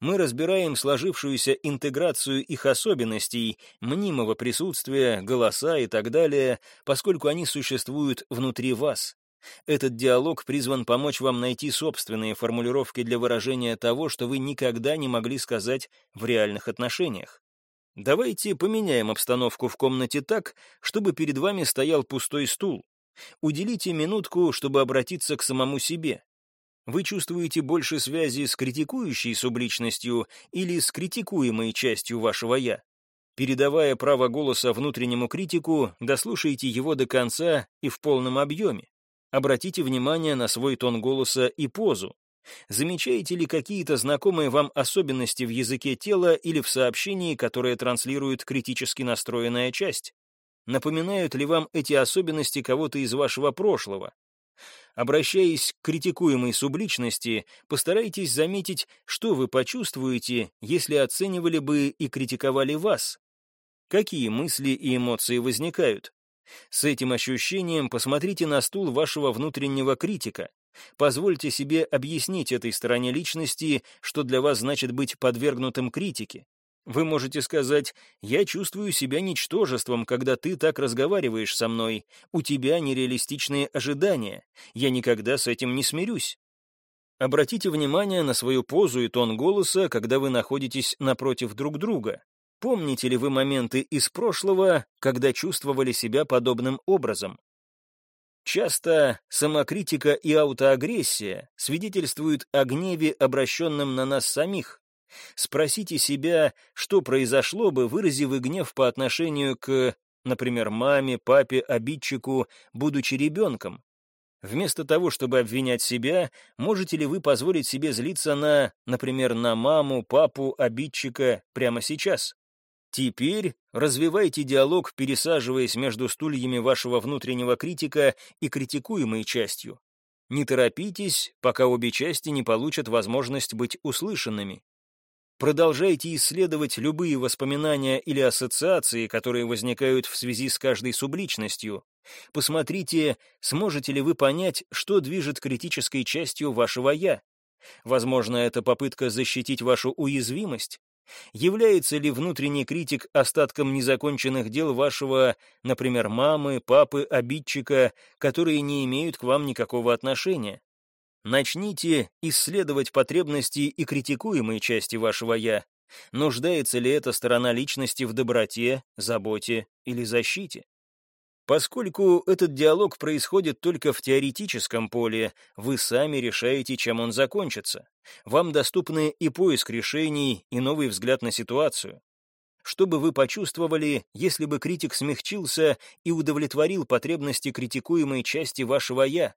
мы разбираем сложившуюся интеграцию их особенностей, мнимого присутствия, голоса и так далее, поскольку они существуют внутри вас. Этот диалог призван помочь вам найти собственные формулировки для выражения того, что вы никогда не могли сказать в реальных отношениях. Давайте поменяем обстановку в комнате так, чтобы перед вами стоял пустой стул. Уделите минутку, чтобы обратиться к самому себе. Вы чувствуете больше связи с критикующей субличностью или с критикуемой частью вашего «я»? Передавая право голоса внутреннему критику, дослушайте его до конца и в полном объеме. Обратите внимание на свой тон голоса и позу. Замечаете ли какие-то знакомые вам особенности в языке тела или в сообщении, которое транслирует критически настроенная часть? Напоминают ли вам эти особенности кого-то из вашего прошлого? Обращаясь к критикуемой субличности, постарайтесь заметить, что вы почувствуете, если оценивали бы и критиковали вас. Какие мысли и эмоции возникают? С этим ощущением посмотрите на стул вашего внутреннего критика. Позвольте себе объяснить этой стороне личности, что для вас значит быть подвергнутым критике. Вы можете сказать, «Я чувствую себя ничтожеством, когда ты так разговариваешь со мной. У тебя нереалистичные ожидания. Я никогда с этим не смирюсь». Обратите внимание на свою позу и тон голоса, когда вы находитесь напротив друг друга. Помните ли вы моменты из прошлого, когда чувствовали себя подобным образом? Часто самокритика и аутоагрессия свидетельствуют о гневе, обращенном на нас самих. Спросите себя, что произошло бы, выразив гнев по отношению к, например, маме, папе, обидчику, будучи ребенком. Вместо того, чтобы обвинять себя, можете ли вы позволить себе злиться на, например, на маму, папу, обидчика прямо сейчас? Теперь развивайте диалог, пересаживаясь между стульями вашего внутреннего критика и критикуемой частью. Не торопитесь, пока обе части не получат возможность быть услышанными. Продолжайте исследовать любые воспоминания или ассоциации, которые возникают в связи с каждой субличностью. Посмотрите, сможете ли вы понять, что движет критической частью вашего «я». Возможно, это попытка защитить вашу уязвимость, Является ли внутренний критик остатком незаконченных дел вашего, например, мамы, папы, обидчика, которые не имеют к вам никакого отношения? Начните исследовать потребности и критикуемые части вашего «я». Нуждается ли эта сторона личности в доброте, заботе или защите? Поскольку этот диалог происходит только в теоретическом поле, вы сами решаете, чем он закончится. Вам доступны и поиск решений, и новый взгляд на ситуацию. Что бы вы почувствовали, если бы критик смягчился и удовлетворил потребности критикуемой части вашего «я»?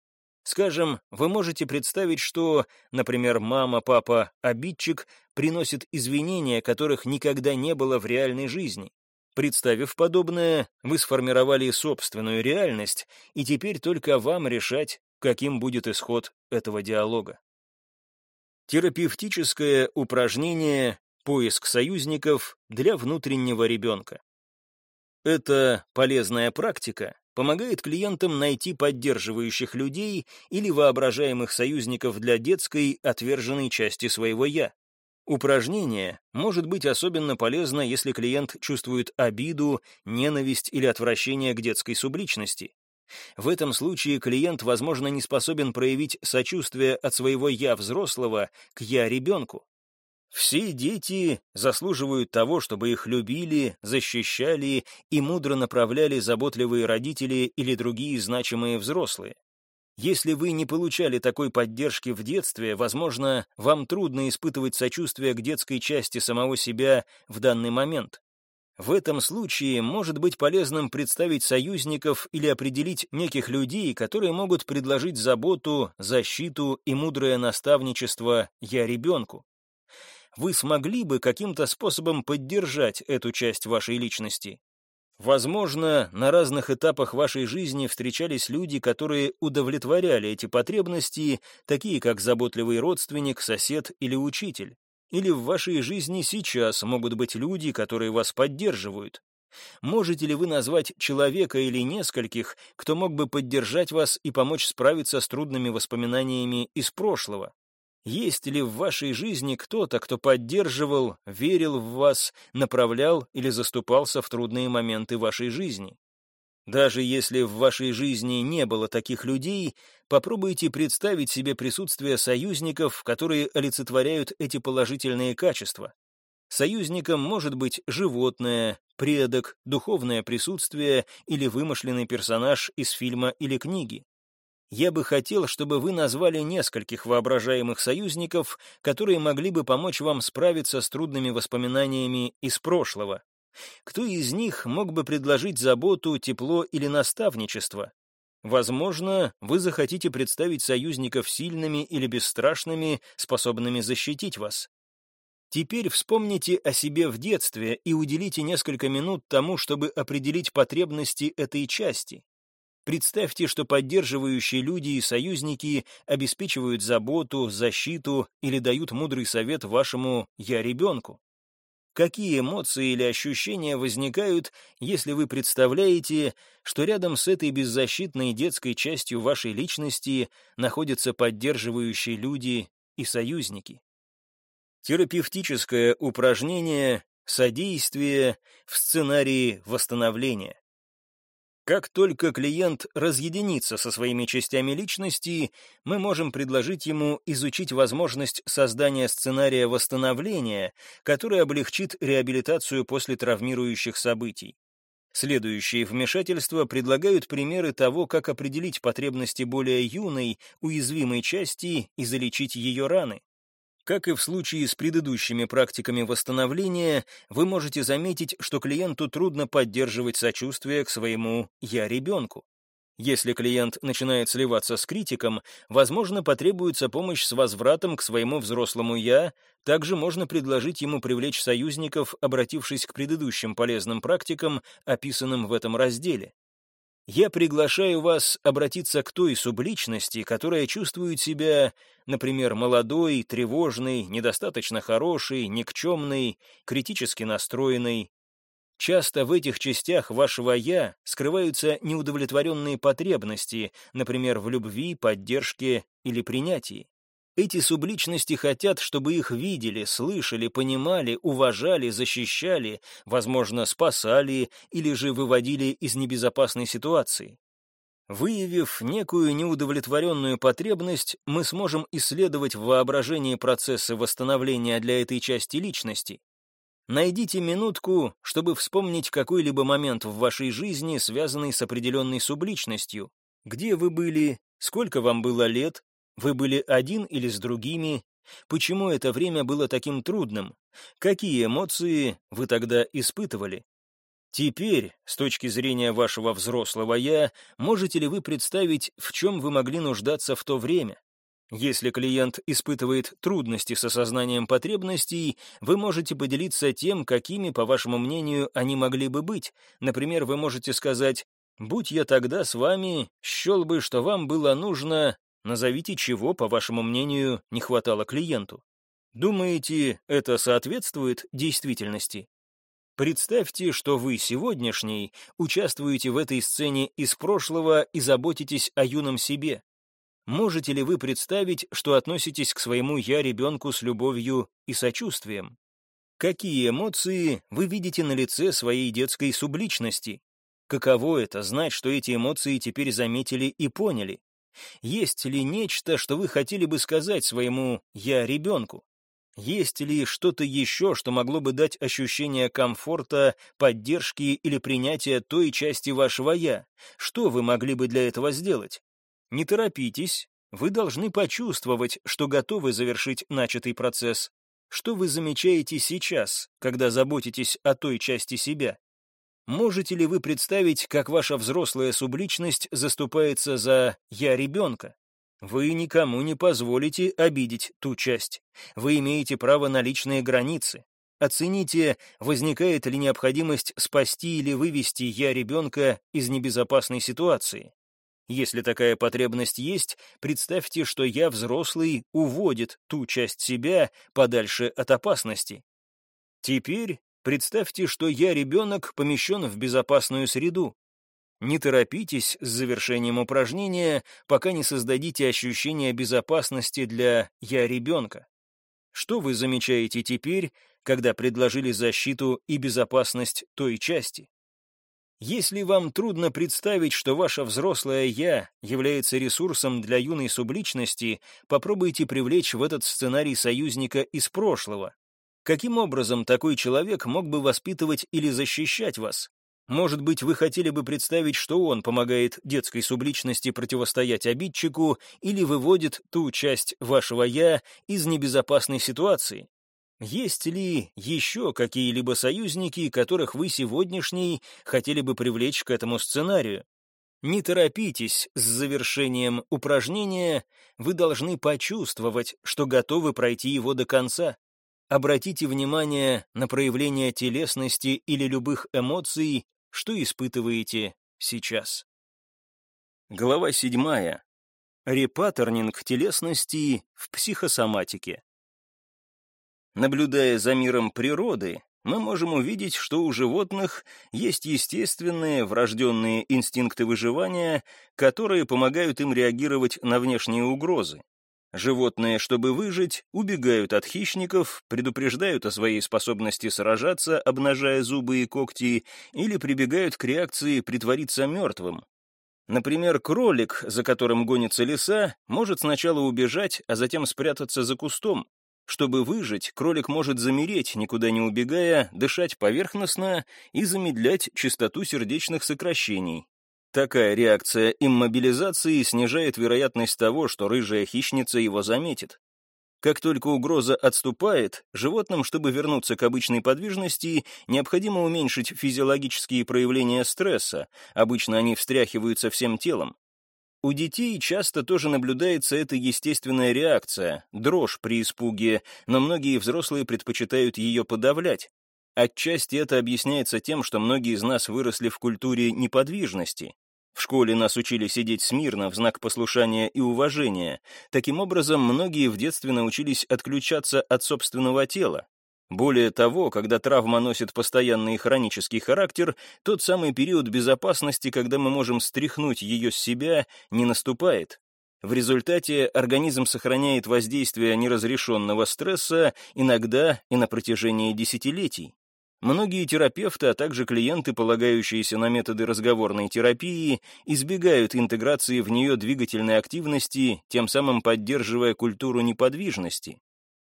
Скажем, вы можете представить, что, например, мама, папа, обидчик приносит извинения, которых никогда не было в реальной жизни. Представив подобное, вы сформировали собственную реальность, и теперь только вам решать, каким будет исход этого диалога. Терапевтическое упражнение «Поиск союзников для внутреннего ребенка». Эта полезная практика помогает клиентам найти поддерживающих людей или воображаемых союзников для детской, отверженной части своего «я». Упражнение может быть особенно полезно, если клиент чувствует обиду, ненависть или отвращение к детской субличности. В этом случае клиент, возможно, не способен проявить сочувствие от своего «я» взрослого к «я» ребенку. Все дети заслуживают того, чтобы их любили, защищали и мудро направляли заботливые родители или другие значимые взрослые. Если вы не получали такой поддержки в детстве, возможно, вам трудно испытывать сочувствие к детской части самого себя в данный момент. В этом случае может быть полезным представить союзников или определить неких людей, которые могут предложить заботу, защиту и мудрое наставничество «я ребенку». Вы смогли бы каким-то способом поддержать эту часть вашей личности? Возможно, на разных этапах вашей жизни встречались люди, которые удовлетворяли эти потребности, такие как заботливый родственник, сосед или учитель. Или в вашей жизни сейчас могут быть люди, которые вас поддерживают. Можете ли вы назвать человека или нескольких, кто мог бы поддержать вас и помочь справиться с трудными воспоминаниями из прошлого? Есть ли в вашей жизни кто-то, кто поддерживал, верил в вас, направлял или заступался в трудные моменты вашей жизни? Даже если в вашей жизни не было таких людей, попробуйте представить себе присутствие союзников, которые олицетворяют эти положительные качества. Союзником может быть животное, предок, духовное присутствие или вымышленный персонаж из фильма или книги. Я бы хотел, чтобы вы назвали нескольких воображаемых союзников, которые могли бы помочь вам справиться с трудными воспоминаниями из прошлого. Кто из них мог бы предложить заботу, тепло или наставничество? Возможно, вы захотите представить союзников сильными или бесстрашными, способными защитить вас. Теперь вспомните о себе в детстве и уделите несколько минут тому, чтобы определить потребности этой части. Представьте, что поддерживающие люди и союзники обеспечивают заботу, защиту или дают мудрый совет вашему «я ребенку». Какие эмоции или ощущения возникают, если вы представляете, что рядом с этой беззащитной детской частью вашей личности находятся поддерживающие люди и союзники? Терапевтическое упражнение «Содействие» в сценарии восстановления. Как только клиент разъединится со своими частями личности, мы можем предложить ему изучить возможность создания сценария восстановления, который облегчит реабилитацию после травмирующих событий. Следующие вмешательства предлагают примеры того, как определить потребности более юной, уязвимой части и залечить ее раны. Как и в случае с предыдущими практиками восстановления, вы можете заметить, что клиенту трудно поддерживать сочувствие к своему «я ребенку». Если клиент начинает сливаться с критиком, возможно, потребуется помощь с возвратом к своему взрослому «я», также можно предложить ему привлечь союзников, обратившись к предыдущим полезным практикам, описанным в этом разделе. Я приглашаю вас обратиться к той субличности, которая чувствует себя, например, молодой, тревожной, недостаточно хорошей, никчемной, критически настроенной. Часто в этих частях вашего «я» скрываются неудовлетворенные потребности, например, в любви, поддержке или принятии. Эти субличности хотят, чтобы их видели, слышали, понимали, уважали, защищали, возможно, спасали или же выводили из небезопасной ситуации. Выявив некую неудовлетворенную потребность, мы сможем исследовать в воображении процессы восстановления для этой части личности. Найдите минутку, чтобы вспомнить какой-либо момент в вашей жизни, связанный с определенной субличностью. Где вы были, сколько вам было лет, вы были один или с другими? Почему это время было таким трудным? Какие эмоции вы тогда испытывали? Теперь, с точки зрения вашего взрослого «я», можете ли вы представить, в чем вы могли нуждаться в то время? Если клиент испытывает трудности с осознанием потребностей, вы можете поделиться тем, какими, по вашему мнению, они могли бы быть. Например, вы можете сказать «Будь я тогда с вами, счел бы, что вам было нужно Назовите, чего, по вашему мнению, не хватало клиенту. Думаете, это соответствует действительности? Представьте, что вы сегодняшний участвуете в этой сцене из прошлого и заботитесь о юном себе. Можете ли вы представить, что относитесь к своему «я-ребенку» с любовью и сочувствием? Какие эмоции вы видите на лице своей детской субличности? Каково это знать, что эти эмоции теперь заметили и поняли? Есть ли нечто, что вы хотели бы сказать своему «я ребенку»? Есть ли что-то еще, что могло бы дать ощущение комфорта, поддержки или принятия той части вашего «я»? Что вы могли бы для этого сделать? Не торопитесь, вы должны почувствовать, что готовы завершить начатый процесс. Что вы замечаете сейчас, когда заботитесь о той части себя? Можете ли вы представить, как ваша взрослая субличность заступается за «я ребенка»? Вы никому не позволите обидеть ту часть. Вы имеете право на личные границы. Оцените, возникает ли необходимость спасти или вывести «я ребенка» из небезопасной ситуации. Если такая потребность есть, представьте, что «я взрослый» уводит ту часть себя подальше от опасности. Теперь Представьте, что я ребенок, помещен в безопасную среду. Не торопитесь с завершением упражнения, пока не создадите ощущение безопасности для «я ребенка». Что вы замечаете теперь, когда предложили защиту и безопасность той части? Если вам трудно представить, что ваше взрослое «я» является ресурсом для юной субличности, попробуйте привлечь в этот сценарий союзника из прошлого, Каким образом такой человек мог бы воспитывать или защищать вас? Может быть, вы хотели бы представить, что он помогает детской субличности противостоять обидчику или выводит ту часть вашего «я» из небезопасной ситуации? Есть ли еще какие-либо союзники, которых вы сегодняшний хотели бы привлечь к этому сценарию? Не торопитесь с завершением упражнения, вы должны почувствовать, что готовы пройти его до конца. Обратите внимание на проявление телесности или любых эмоций, что испытываете сейчас. Глава 7. Репаттернинг телесности в психосоматике. Наблюдая за миром природы, мы можем увидеть, что у животных есть естественные врожденные инстинкты выживания, которые помогают им реагировать на внешние угрозы. Животные, чтобы выжить, убегают от хищников, предупреждают о своей способности сражаться, обнажая зубы и когти, или прибегают к реакции притвориться мертвым. Например, кролик, за которым гонится лиса, может сначала убежать, а затем спрятаться за кустом. Чтобы выжить, кролик может замереть, никуда не убегая, дышать поверхностно и замедлять частоту сердечных сокращений. Такая реакция иммобилизации снижает вероятность того, что рыжая хищница его заметит. Как только угроза отступает, животным, чтобы вернуться к обычной подвижности, необходимо уменьшить физиологические проявления стресса, обычно они встряхиваются всем телом. У детей часто тоже наблюдается эта естественная реакция, дрожь при испуге, но многие взрослые предпочитают ее подавлять. Отчасти это объясняется тем, что многие из нас выросли в культуре неподвижности. В школе нас учили сидеть смирно в знак послушания и уважения. Таким образом, многие в детстве научились отключаться от собственного тела. Более того, когда травма носит постоянный и хронический характер, тот самый период безопасности, когда мы можем стряхнуть ее с себя, не наступает. В результате организм сохраняет воздействие неразрешенного стресса иногда и на протяжении десятилетий. Многие терапевты, а также клиенты, полагающиеся на методы разговорной терапии, избегают интеграции в нее двигательной активности, тем самым поддерживая культуру неподвижности.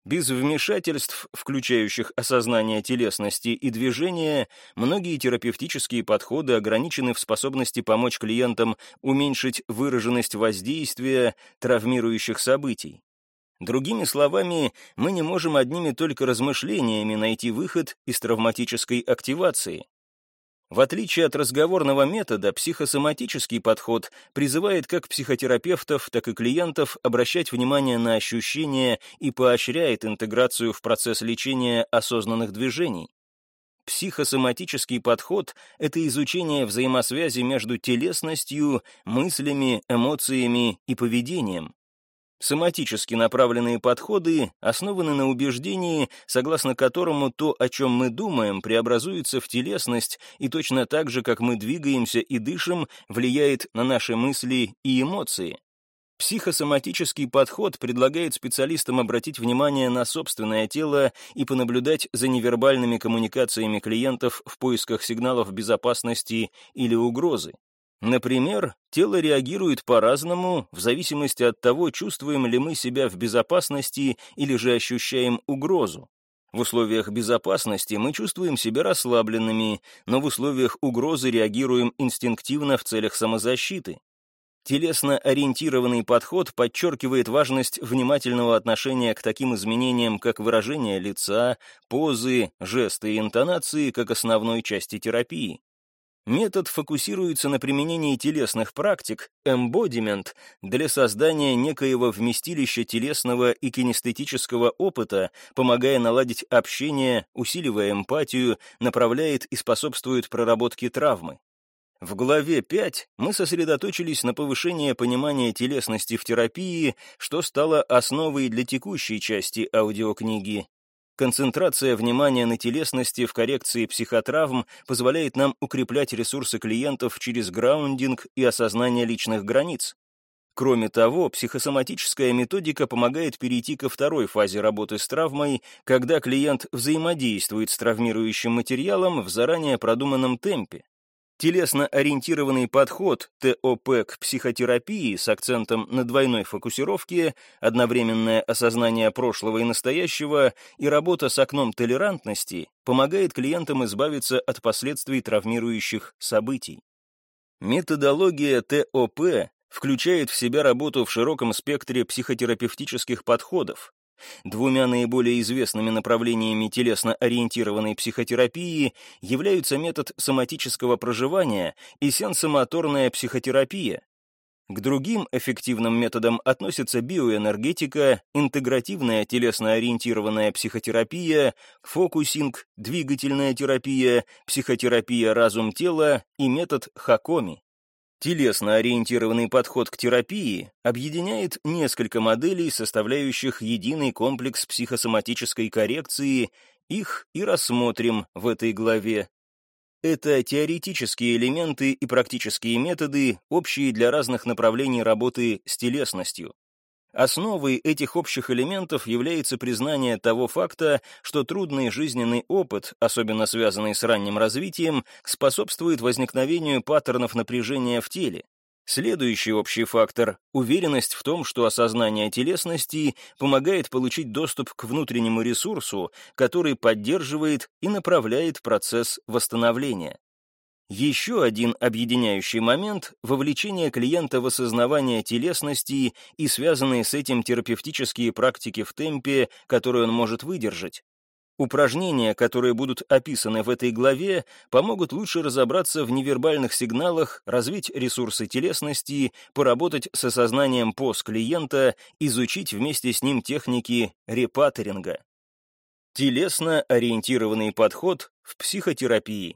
Без вмешательств, включающих осознание телесности и движения, многие терапевтические подходы ограничены в способности помочь клиентам уменьшить выраженность воздействия травмирующих событий. Другими словами, мы не можем одними только размышлениями найти выход из травматической активации. В отличие от разговорного метода, психосоматический подход призывает как психотерапевтов, так и клиентов обращать внимание на ощущения и поощряет интеграцию в процесс лечения осознанных движений. Психосоматический подход — это изучение взаимосвязи между телесностью, мыслями, эмоциями и поведением. Соматически направленные подходы основаны на убеждении, согласно которому то, о чем мы думаем, преобразуется в телесность, и точно так же, как мы двигаемся и дышим, влияет на наши мысли и эмоции. Психосоматический подход предлагает специалистам обратить внимание на собственное тело и понаблюдать за невербальными коммуникациями клиентов в поисках сигналов безопасности или угрозы. Например, тело реагирует по-разному в зависимости от того, чувствуем ли мы себя в безопасности или же ощущаем угрозу. В условиях безопасности мы чувствуем себя расслабленными, но в условиях угрозы реагируем инстинктивно в целях самозащиты. Телесно-ориентированный подход подчеркивает важность внимательного отношения к таким изменениям, как выражение лица, позы, жесты и интонации, как основной части терапии. Метод фокусируется на применении телесных практик, embodiment, для создания некоего вместилища телесного и кинестетического опыта, помогая наладить общение, усиливая эмпатию, направляет и способствует проработке травмы. В главе 5 мы сосредоточились на повышении понимания телесности в терапии, что стало основой для текущей части аудиокниги. Концентрация внимания на телесности в коррекции психотравм позволяет нам укреплять ресурсы клиентов через граундинг и осознание личных границ. Кроме того, психосоматическая методика помогает перейти ко второй фазе работы с травмой, когда клиент взаимодействует с травмирующим материалом в заранее продуманном темпе. Телесно-ориентированный подход ТОП к психотерапии с акцентом на двойной фокусировке, одновременное осознание прошлого и настоящего и работа с окном толерантности помогает клиентам избавиться от последствий травмирующих событий. Методология ТОП включает в себя работу в широком спектре психотерапевтических подходов, Двумя наиболее известными направлениями телесно-ориентированной психотерапии являются метод соматического проживания и сенсомоторная психотерапия. К другим эффективным методам относятся биоэнергетика, интегративная телесно-ориентированная психотерапия, фокусинг, двигательная терапия, психотерапия разум-тела и метод Хакоми. Телесно-ориентированный подход к терапии объединяет несколько моделей, составляющих единый комплекс психосоматической коррекции, их и рассмотрим в этой главе. Это теоретические элементы и практические методы, общие для разных направлений работы с телесностью. Основой этих общих элементов является признание того факта, что трудный жизненный опыт, особенно связанный с ранним развитием, способствует возникновению паттернов напряжения в теле. Следующий общий фактор — уверенность в том, что осознание телесности помогает получить доступ к внутреннему ресурсу, который поддерживает и направляет процесс восстановления. Еще один объединяющий момент — вовлечение клиента в осознавание телесности и связанные с этим терапевтические практики в темпе, которые он может выдержать. Упражнения, которые будут описаны в этой главе, помогут лучше разобраться в невербальных сигналах, развить ресурсы телесности, поработать с осознанием поз клиента, изучить вместе с ним техники репатеринга. Телесно-ориентированный подход в психотерапии.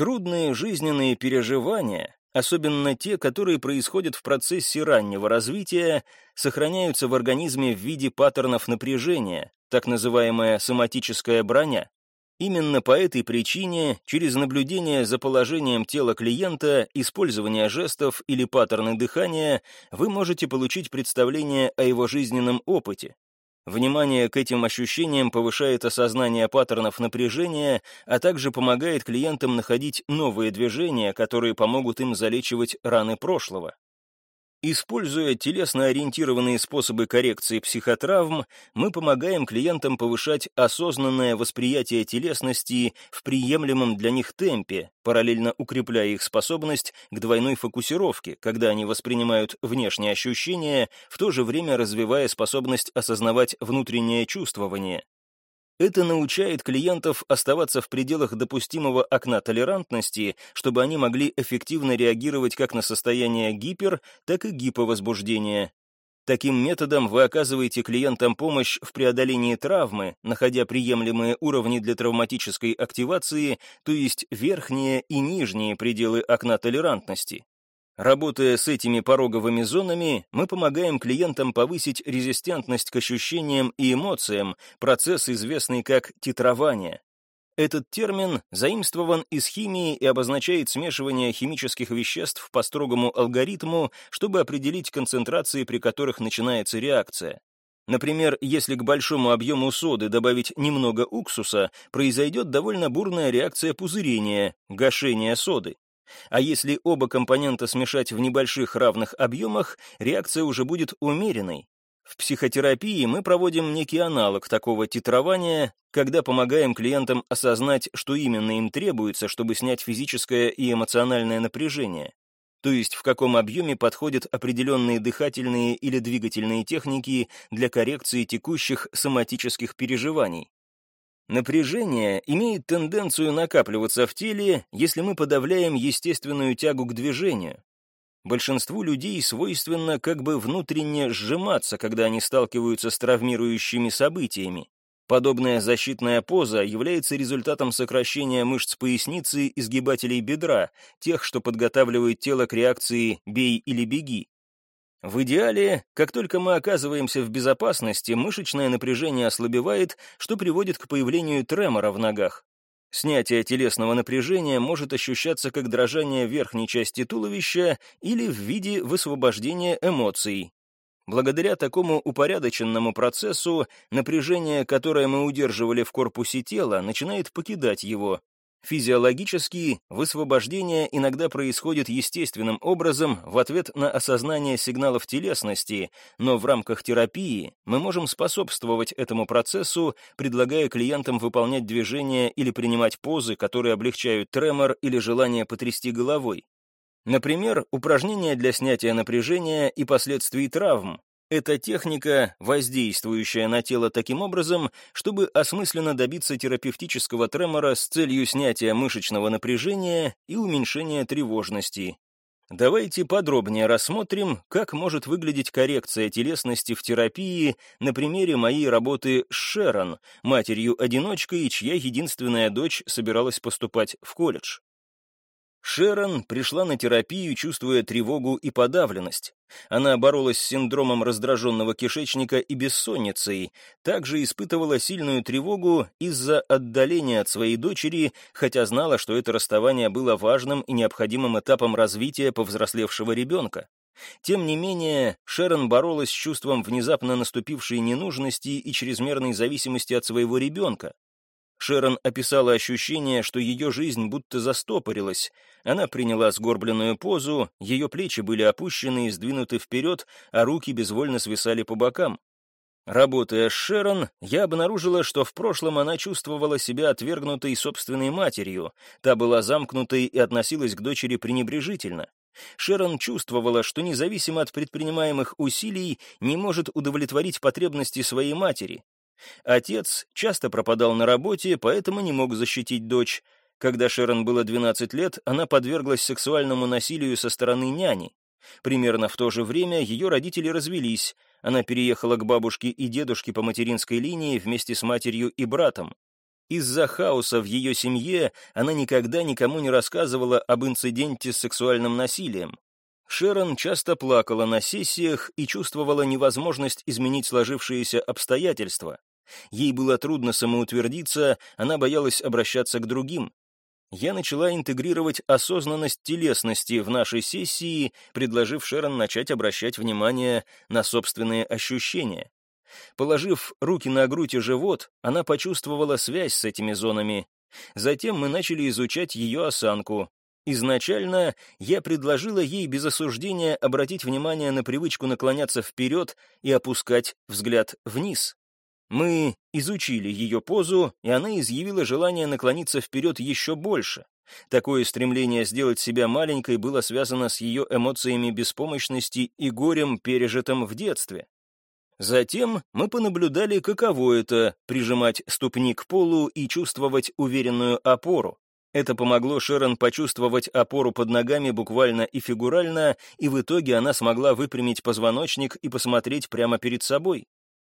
Трудные жизненные переживания, особенно те, которые происходят в процессе раннего развития, сохраняются в организме в виде паттернов напряжения, так называемая соматическая броня. Именно по этой причине, через наблюдение за положением тела клиента, использование жестов или паттерны дыхания, вы можете получить представление о его жизненном опыте, Внимание к этим ощущениям повышает осознание паттернов напряжения, а также помогает клиентам находить новые движения, которые помогут им залечивать раны прошлого. Используя телесно-ориентированные способы коррекции психотравм, мы помогаем клиентам повышать осознанное восприятие телесности в приемлемом для них темпе, параллельно укрепляя их способность к двойной фокусировке, когда они воспринимают внешние ощущения, в то же время развивая способность осознавать внутреннее чувствование. Это научает клиентов оставаться в пределах допустимого окна толерантности, чтобы они могли эффективно реагировать как на состояние гипер, так и гиповозбуждения. Таким методом вы оказываете клиентам помощь в преодолении травмы, находя приемлемые уровни для травматической активации, то есть верхние и нижние пределы окна толерантности. Работая с этими пороговыми зонами, мы помогаем клиентам повысить резистентность к ощущениям и эмоциям, процесс, известный как титрование. Этот термин заимствован из химии и обозначает смешивание химических веществ по строгому алгоритму, чтобы определить концентрации, при которых начинается реакция. Например, если к большому объему соды добавить немного уксуса, произойдет довольно бурная реакция пузырения, гашения соды. А если оба компонента смешать в небольших равных объемах, реакция уже будет умеренной. В психотерапии мы проводим некий аналог такого титрования, когда помогаем клиентам осознать, что именно им требуется, чтобы снять физическое и эмоциональное напряжение. То есть в каком объеме подходят определенные дыхательные или двигательные техники для коррекции текущих соматических переживаний. Напряжение имеет тенденцию накапливаться в теле, если мы подавляем естественную тягу к движению. Большинству людей свойственно как бы внутренне сжиматься, когда они сталкиваются с травмирующими событиями. Подобная защитная поза является результатом сокращения мышц поясницы и сгибателей бедра, тех, что подготавливают тело к реакции «бей или беги». В идеале, как только мы оказываемся в безопасности, мышечное напряжение ослабевает, что приводит к появлению тремора в ногах. Снятие телесного напряжения может ощущаться как дрожание верхней части туловища или в виде высвобождения эмоций. Благодаря такому упорядоченному процессу напряжение, которое мы удерживали в корпусе тела, начинает покидать его. Физиологически высвобождение иногда происходит естественным образом в ответ на осознание сигналов телесности, но в рамках терапии мы можем способствовать этому процессу, предлагая клиентам выполнять движения или принимать позы, которые облегчают тремор или желание потрясти головой. Например, упражнения для снятия напряжения и последствий травм, это техника, воздействующая на тело таким образом, чтобы осмысленно добиться терапевтического тремора с целью снятия мышечного напряжения и уменьшения тревожности. Давайте подробнее рассмотрим, как может выглядеть коррекция телесности в терапии на примере моей работы с Шерон, матерью-одиночкой, чья единственная дочь собиралась поступать в колледж. Шерон пришла на терапию, чувствуя тревогу и подавленность. Она боролась с синдромом раздраженного кишечника и бессонницей, также испытывала сильную тревогу из-за отдаления от своей дочери, хотя знала, что это расставание было важным и необходимым этапом развития повзрослевшего ребенка. Тем не менее, Шерон боролась с чувством внезапно наступившей ненужности и чрезмерной зависимости от своего ребенка. Шерон описала ощущение, что ее жизнь будто застопорилась. Она приняла сгорбленную позу, ее плечи были опущены и сдвинуты вперед, а руки безвольно свисали по бокам. Работая с Шерон, я обнаружила, что в прошлом она чувствовала себя отвергнутой собственной матерью, та была замкнутой и относилась к дочери пренебрежительно. Шерон чувствовала, что независимо от предпринимаемых усилий не может удовлетворить потребности своей матери, Отец часто пропадал на работе, поэтому не мог защитить дочь. Когда Шерон было 12 лет, она подверглась сексуальному насилию со стороны няни. Примерно в то же время ее родители развелись. Она переехала к бабушке и дедушке по материнской линии вместе с матерью и братом. Из-за хаоса в ее семье она никогда никому не рассказывала об инциденте с сексуальным насилием. Шерон часто плакала на сессиях и чувствовала невозможность изменить сложившиеся обстоятельства. Ей было трудно самоутвердиться, она боялась обращаться к другим. Я начала интегрировать осознанность телесности в нашей сессии, предложив Шерон начать обращать внимание на собственные ощущения. Положив руки на грудь и живот, она почувствовала связь с этими зонами. Затем мы начали изучать ее осанку. Изначально я предложила ей без осуждения обратить внимание на привычку наклоняться вперед и опускать взгляд вниз. Мы изучили ее позу, и она изъявила желание наклониться вперед еще больше. Такое стремление сделать себя маленькой было связано с ее эмоциями беспомощности и горем, пережитым в детстве. Затем мы понаблюдали, каково это — прижимать ступни к полу и чувствовать уверенную опору. Это помогло Шерон почувствовать опору под ногами буквально и фигурально, и в итоге она смогла выпрямить позвоночник и посмотреть прямо перед собой.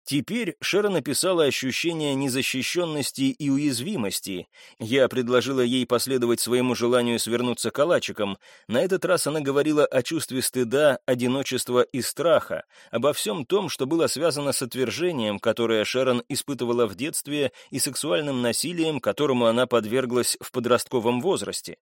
Теперь Шера написала ощущение незащищенности и уязвимости. Я предложила ей последовать своему желанию свернуться калачиком. На этот раз она говорила о чувстве стыда, одиночества и страха, обо всем том, что было связано с отвержением, которое Шерон испытывала в детстве, и сексуальным насилием, которому она подверглась в подростковом возрасте.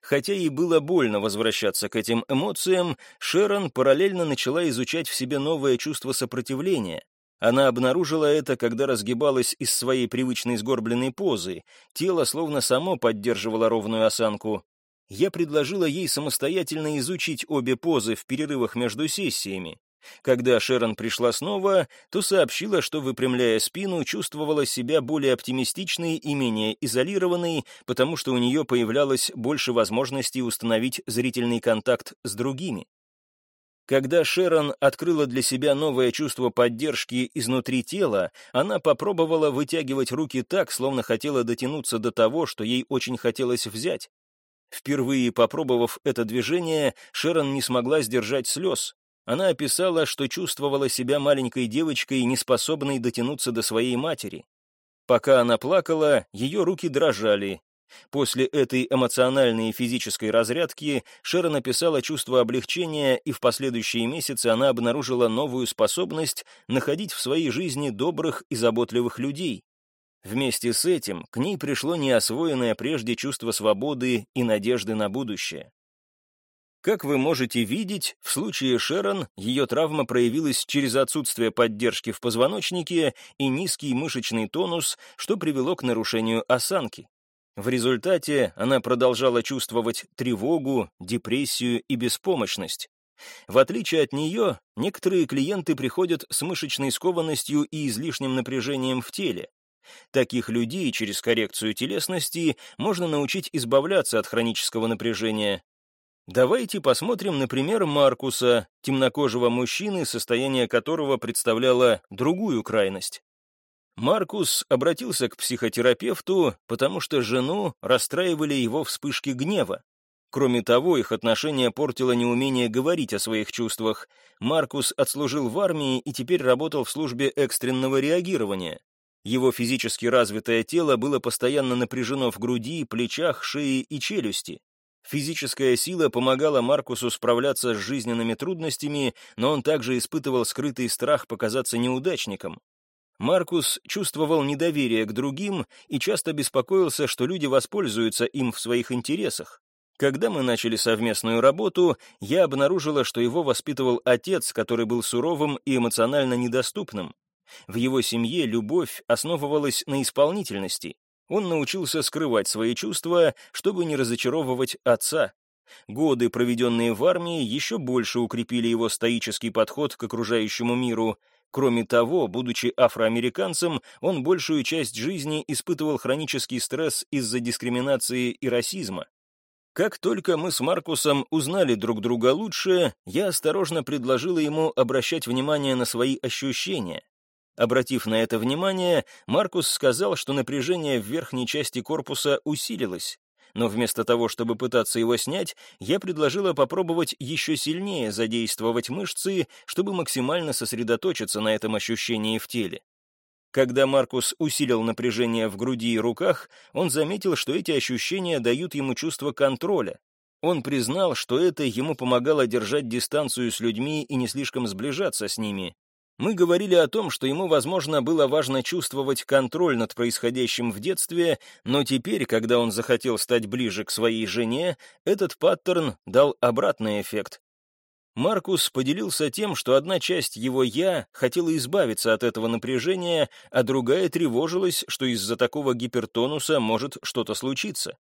Хотя ей было больно возвращаться к этим эмоциям, Шерон параллельно начала изучать в себе новое чувство сопротивления. Она обнаружила это, когда разгибалась из своей привычной сгорбленной позы. Тело словно само поддерживало ровную осанку. Я предложила ей самостоятельно изучить обе позы в перерывах между сессиями. Когда Шерон пришла снова, то сообщила, что, выпрямляя спину, чувствовала себя более оптимистичной и менее изолированной, потому что у нее появлялось больше возможностей установить зрительный контакт с другими. Когда Шерон открыла для себя новое чувство поддержки изнутри тела, она попробовала вытягивать руки так, словно хотела дотянуться до того, что ей очень хотелось взять. Впервые попробовав это движение, Шерон не смогла сдержать слез. Она описала, что чувствовала себя маленькой девочкой, неспособной дотянуться до своей матери. Пока она плакала, ее руки дрожали, После этой эмоциональной и физической разрядки Шера написала чувство облегчения, и в последующие месяцы она обнаружила новую способность находить в своей жизни добрых и заботливых людей. Вместе с этим к ней пришло неосвоенное прежде чувство свободы и надежды на будущее. Как вы можете видеть, в случае Шерон ее травма проявилась через отсутствие поддержки в позвоночнике и низкий мышечный тонус, что привело к нарушению осанки. В результате она продолжала чувствовать тревогу, депрессию и беспомощность. В отличие от нее, некоторые клиенты приходят с мышечной скованностью и излишним напряжением в теле. Таких людей через коррекцию телесности можно научить избавляться от хронического напряжения. Давайте посмотрим, например, Маркуса, темнокожего мужчины, состояние которого представляло другую крайность. Маркус обратился к психотерапевту, потому что жену расстраивали его вспышки гнева. Кроме того, их отношения портило неумение говорить о своих чувствах. Маркус отслужил в армии и теперь работал в службе экстренного реагирования. Его физически развитое тело было постоянно напряжено в груди, плечах, шее и челюсти. Физическая сила помогала Маркусу справляться с жизненными трудностями, но он также испытывал скрытый страх показаться неудачником. Маркус чувствовал недоверие к другим и часто беспокоился, что люди воспользуются им в своих интересах. Когда мы начали совместную работу, я обнаружила, что его воспитывал отец, который был суровым и эмоционально недоступным. В его семье любовь основывалась на исполнительности. Он научился скрывать свои чувства, чтобы не разочаровывать отца. Годы, проведенные в армии, еще больше укрепили его стоический подход к окружающему миру. Кроме того, будучи афроамериканцем, он большую часть жизни испытывал хронический стресс из-за дискриминации и расизма. Как только мы с Маркусом узнали друг друга лучше, я осторожно предложила ему обращать внимание на свои ощущения. Обратив на это внимание, Маркус сказал, что напряжение в верхней части корпуса усилилось. Но вместо того, чтобы пытаться его снять, я предложила попробовать еще сильнее задействовать мышцы, чтобы максимально сосредоточиться на этом ощущении в теле. Когда Маркус усилил напряжение в груди и руках, он заметил, что эти ощущения дают ему чувство контроля. Он признал, что это ему помогало держать дистанцию с людьми и не слишком сближаться с ними. Мы говорили о том, что ему, возможно, было важно чувствовать контроль над происходящим в детстве, но теперь, когда он захотел стать ближе к своей жене, этот паттерн дал обратный эффект. Маркус поделился тем, что одна часть его «я» хотела избавиться от этого напряжения, а другая тревожилась, что из-за такого гипертонуса может что-то случиться.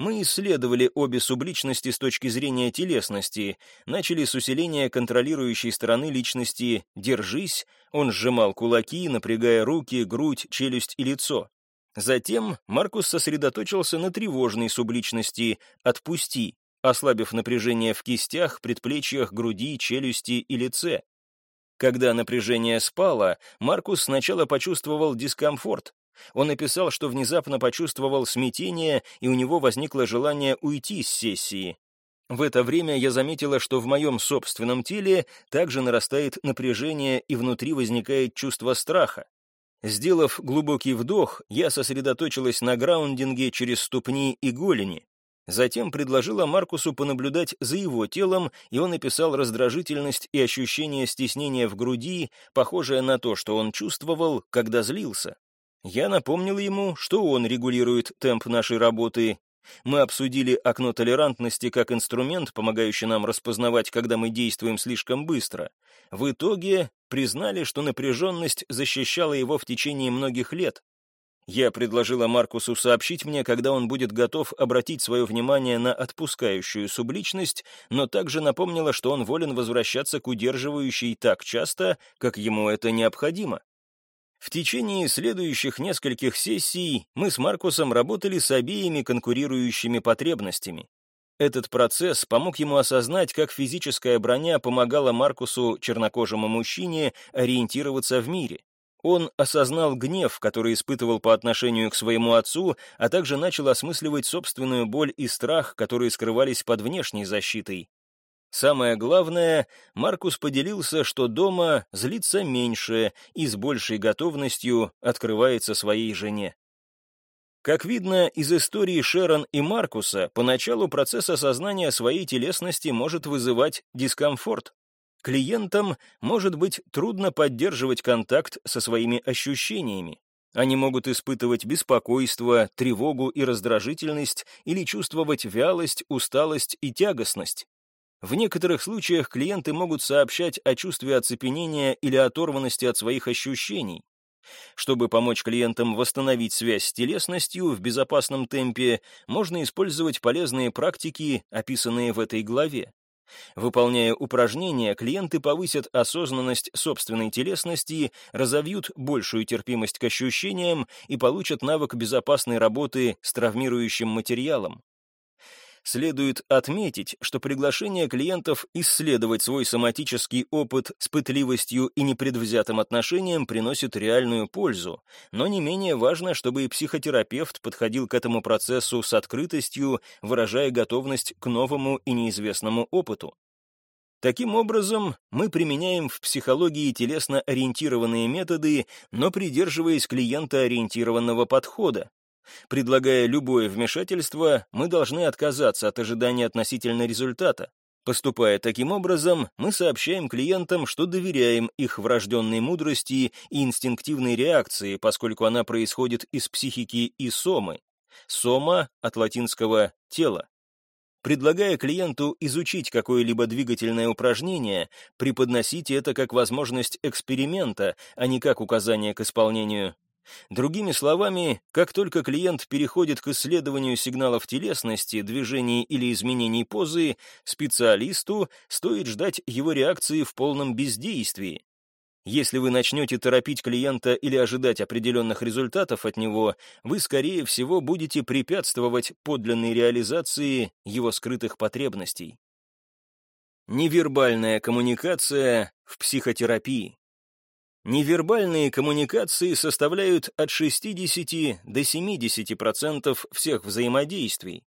Мы исследовали обе субличности с точки зрения телесности, начали с усиления контролирующей стороны личности «держись», он сжимал кулаки, напрягая руки, грудь, челюсть и лицо. Затем Маркус сосредоточился на тревожной субличности «отпусти», ослабив напряжение в кистях, предплечьях, груди, челюсти и лице. Когда напряжение спало, Маркус сначала почувствовал дискомфорт. Он написал, что внезапно почувствовал смятение, и у него возникло желание уйти с сессии. В это время я заметила, что в моем собственном теле также нарастает напряжение и внутри возникает чувство страха. Сделав глубокий вдох, я сосредоточилась на граундинге через ступни и голени. Затем предложила Маркусу понаблюдать за его телом, и он описал раздражительность и ощущение стеснения в груди, похожее на то, что он чувствовал, когда злился. Я напомнил ему, что он регулирует темп нашей работы. Мы обсудили окно толерантности как инструмент, помогающий нам распознавать, когда мы действуем слишком быстро. В итоге признали, что напряженность защищала его в течение многих лет. Я предложила Маркусу сообщить мне, когда он будет готов обратить свое внимание на отпускающую субличность, но также напомнила, что он волен возвращаться к удерживающей так часто, как ему это необходимо. В течение следующих нескольких сессий мы с Маркусом работали с обеими конкурирующими потребностями. Этот процесс помог ему осознать, как физическая броня помогала Маркусу, чернокожему мужчине, ориентироваться в мире. Он осознал гнев, который испытывал по отношению к своему отцу, а также начал осмысливать собственную боль и страх, которые скрывались под внешней защитой. Самое главное, Маркус поделился, что дома злится меньше и с большей готовностью открывается своей жене. Как видно из истории Шерон и Маркуса, поначалу процесс осознания своей телесности может вызывать дискомфорт. Клиентам может быть трудно поддерживать контакт со своими ощущениями. Они могут испытывать беспокойство, тревогу и раздражительность или чувствовать вялость, усталость и тягостность. В некоторых случаях клиенты могут сообщать о чувстве оцепенения или оторванности от своих ощущений. Чтобы помочь клиентам восстановить связь с телесностью в безопасном темпе, можно использовать полезные практики, описанные в этой главе. Выполняя упражнения, клиенты повысят осознанность собственной телесности, разовьют большую терпимость к ощущениям и получат навык безопасной работы с травмирующим материалом. Следует отметить, что приглашение клиентов исследовать свой соматический опыт с пытливостью и непредвзятым отношением приносит реальную пользу, но не менее важно, чтобы и психотерапевт подходил к этому процессу с открытостью, выражая готовность к новому и неизвестному опыту. Таким образом, мы применяем в психологии телесно-ориентированные методы, но придерживаясь клиентоориентированного подхода. Предлагая любое вмешательство, мы должны отказаться от ожидания относительно результата. Поступая таким образом, мы сообщаем клиентам, что доверяем их врожденной мудрости и инстинктивной реакции, поскольку она происходит из психики и сомы. Сома от латинского «тело». Предлагая клиенту изучить какое-либо двигательное упражнение, преподносите это как возможность эксперимента, а не как указание к исполнению. Другими словами, как только клиент переходит к исследованию сигналов телесности, движений или изменений позы, специалисту стоит ждать его реакции в полном бездействии. Если вы начнете торопить клиента или ожидать определенных результатов от него, вы, скорее всего, будете препятствовать подлинной реализации его скрытых потребностей. Невербальная коммуникация в психотерапии. Невербальные коммуникации составляют от 60 до 70% всех взаимодействий.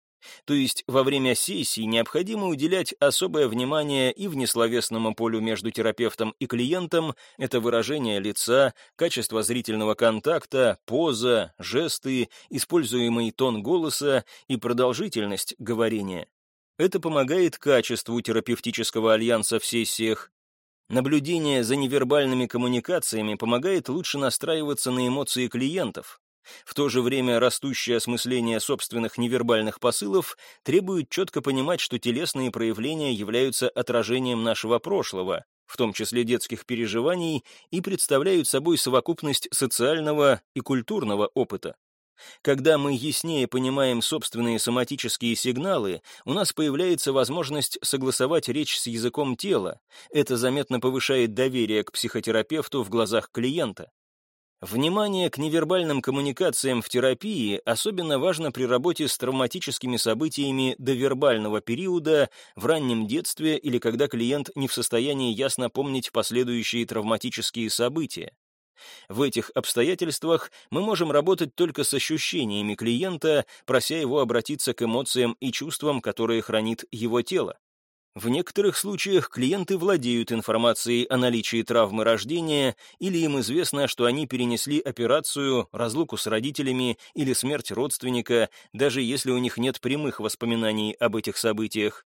То есть во время сессии необходимо уделять особое внимание и внесловесному полю между терапевтом и клиентом, это выражение лица, качество зрительного контакта, поза, жесты, используемый тон голоса и продолжительность говорения. Это помогает качеству терапевтического альянса в сессиях, Наблюдение за невербальными коммуникациями помогает лучше настраиваться на эмоции клиентов. В то же время растущее осмысление собственных невербальных посылов требует четко понимать, что телесные проявления являются отражением нашего прошлого, в том числе детских переживаний, и представляют собой совокупность социального и культурного опыта. Когда мы яснее понимаем собственные соматические сигналы, у нас появляется возможность согласовать речь с языком тела. Это заметно повышает доверие к психотерапевту в глазах клиента. Внимание к невербальным коммуникациям в терапии особенно важно при работе с травматическими событиями довербального периода в раннем детстве или когда клиент не в состоянии ясно помнить последующие травматические события. В этих обстоятельствах мы можем работать только с ощущениями клиента, прося его обратиться к эмоциям и чувствам, которые хранит его тело. В некоторых случаях клиенты владеют информацией о наличии травмы рождения, или им известно, что они перенесли операцию, разлуку с родителями или смерть родственника, даже если у них нет прямых воспоминаний об этих событиях.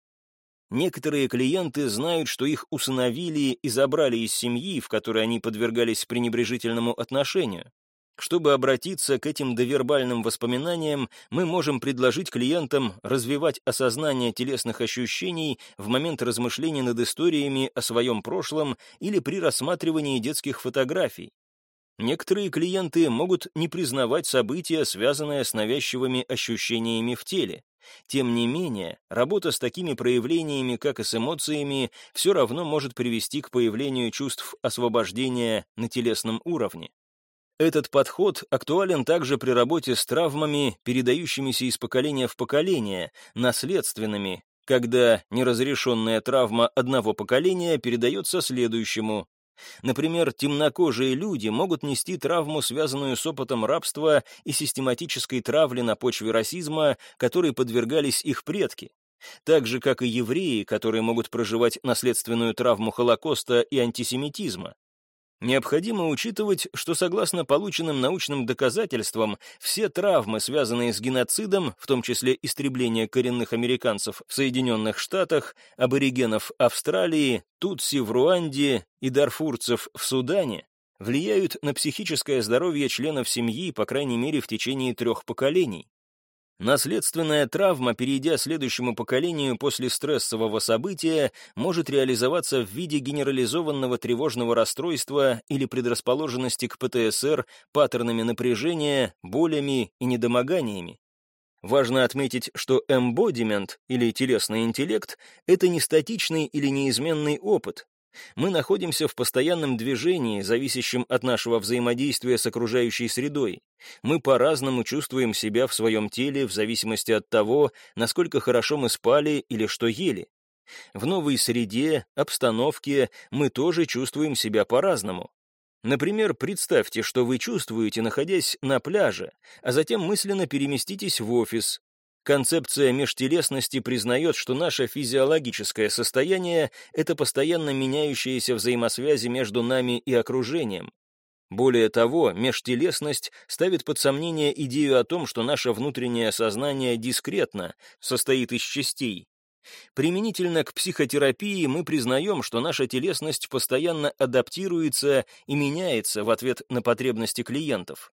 Некоторые клиенты знают, что их усыновили и забрали из семьи, в которой они подвергались пренебрежительному отношению. Чтобы обратиться к этим довербальным воспоминаниям, мы можем предложить клиентам развивать осознание телесных ощущений в момент размышления над историями о своем прошлом или при рассматривании детских фотографий. Некоторые клиенты могут не признавать события, связанные с навязчивыми ощущениями в теле. Тем не менее, работа с такими проявлениями, как и с эмоциями, все равно может привести к появлению чувств освобождения на телесном уровне. Этот подход актуален также при работе с травмами, передающимися из поколения в поколение, наследственными, когда неразрешенная травма одного поколения передается следующему, Например, темнокожие люди могут нести травму, связанную с опытом рабства и систематической травли на почве расизма, которой подвергались их предки. Так же, как и евреи, которые могут проживать наследственную травму Холокоста и антисемитизма. Необходимо учитывать, что согласно полученным научным доказательствам, все травмы, связанные с геноцидом, в том числе истребление коренных американцев в Соединенных Штатах, аборигенов Австралии, тутси в Руанде и дарфурцев в Судане, влияют на психическое здоровье членов семьи, по крайней мере, в течение трех поколений. Наследственная травма, перейдя следующему поколению после стрессового события, может реализоваться в виде генерализованного тревожного расстройства или предрасположенности к ПТСР паттернами напряжения, болями и недомоганиями. Важно отметить, что эмбодимент или телесный интеллект — это не статичный или неизменный опыт, мы находимся в постоянном движении, зависящем от нашего взаимодействия с окружающей средой. Мы по-разному чувствуем себя в своем теле в зависимости от того, насколько хорошо мы спали или что ели. В новой среде, обстановке мы тоже чувствуем себя по-разному. Например, представьте, что вы чувствуете, находясь на пляже, а затем мысленно переместитесь в офис, Концепция межтелесности признает, что наше физиологическое состояние — это постоянно меняющиеся взаимосвязи между нами и окружением. Более того, межтелесность ставит под сомнение идею о том, что наше внутреннее сознание дискретно, состоит из частей. Применительно к психотерапии мы признаем, что наша телесность постоянно адаптируется и меняется в ответ на потребности клиентов.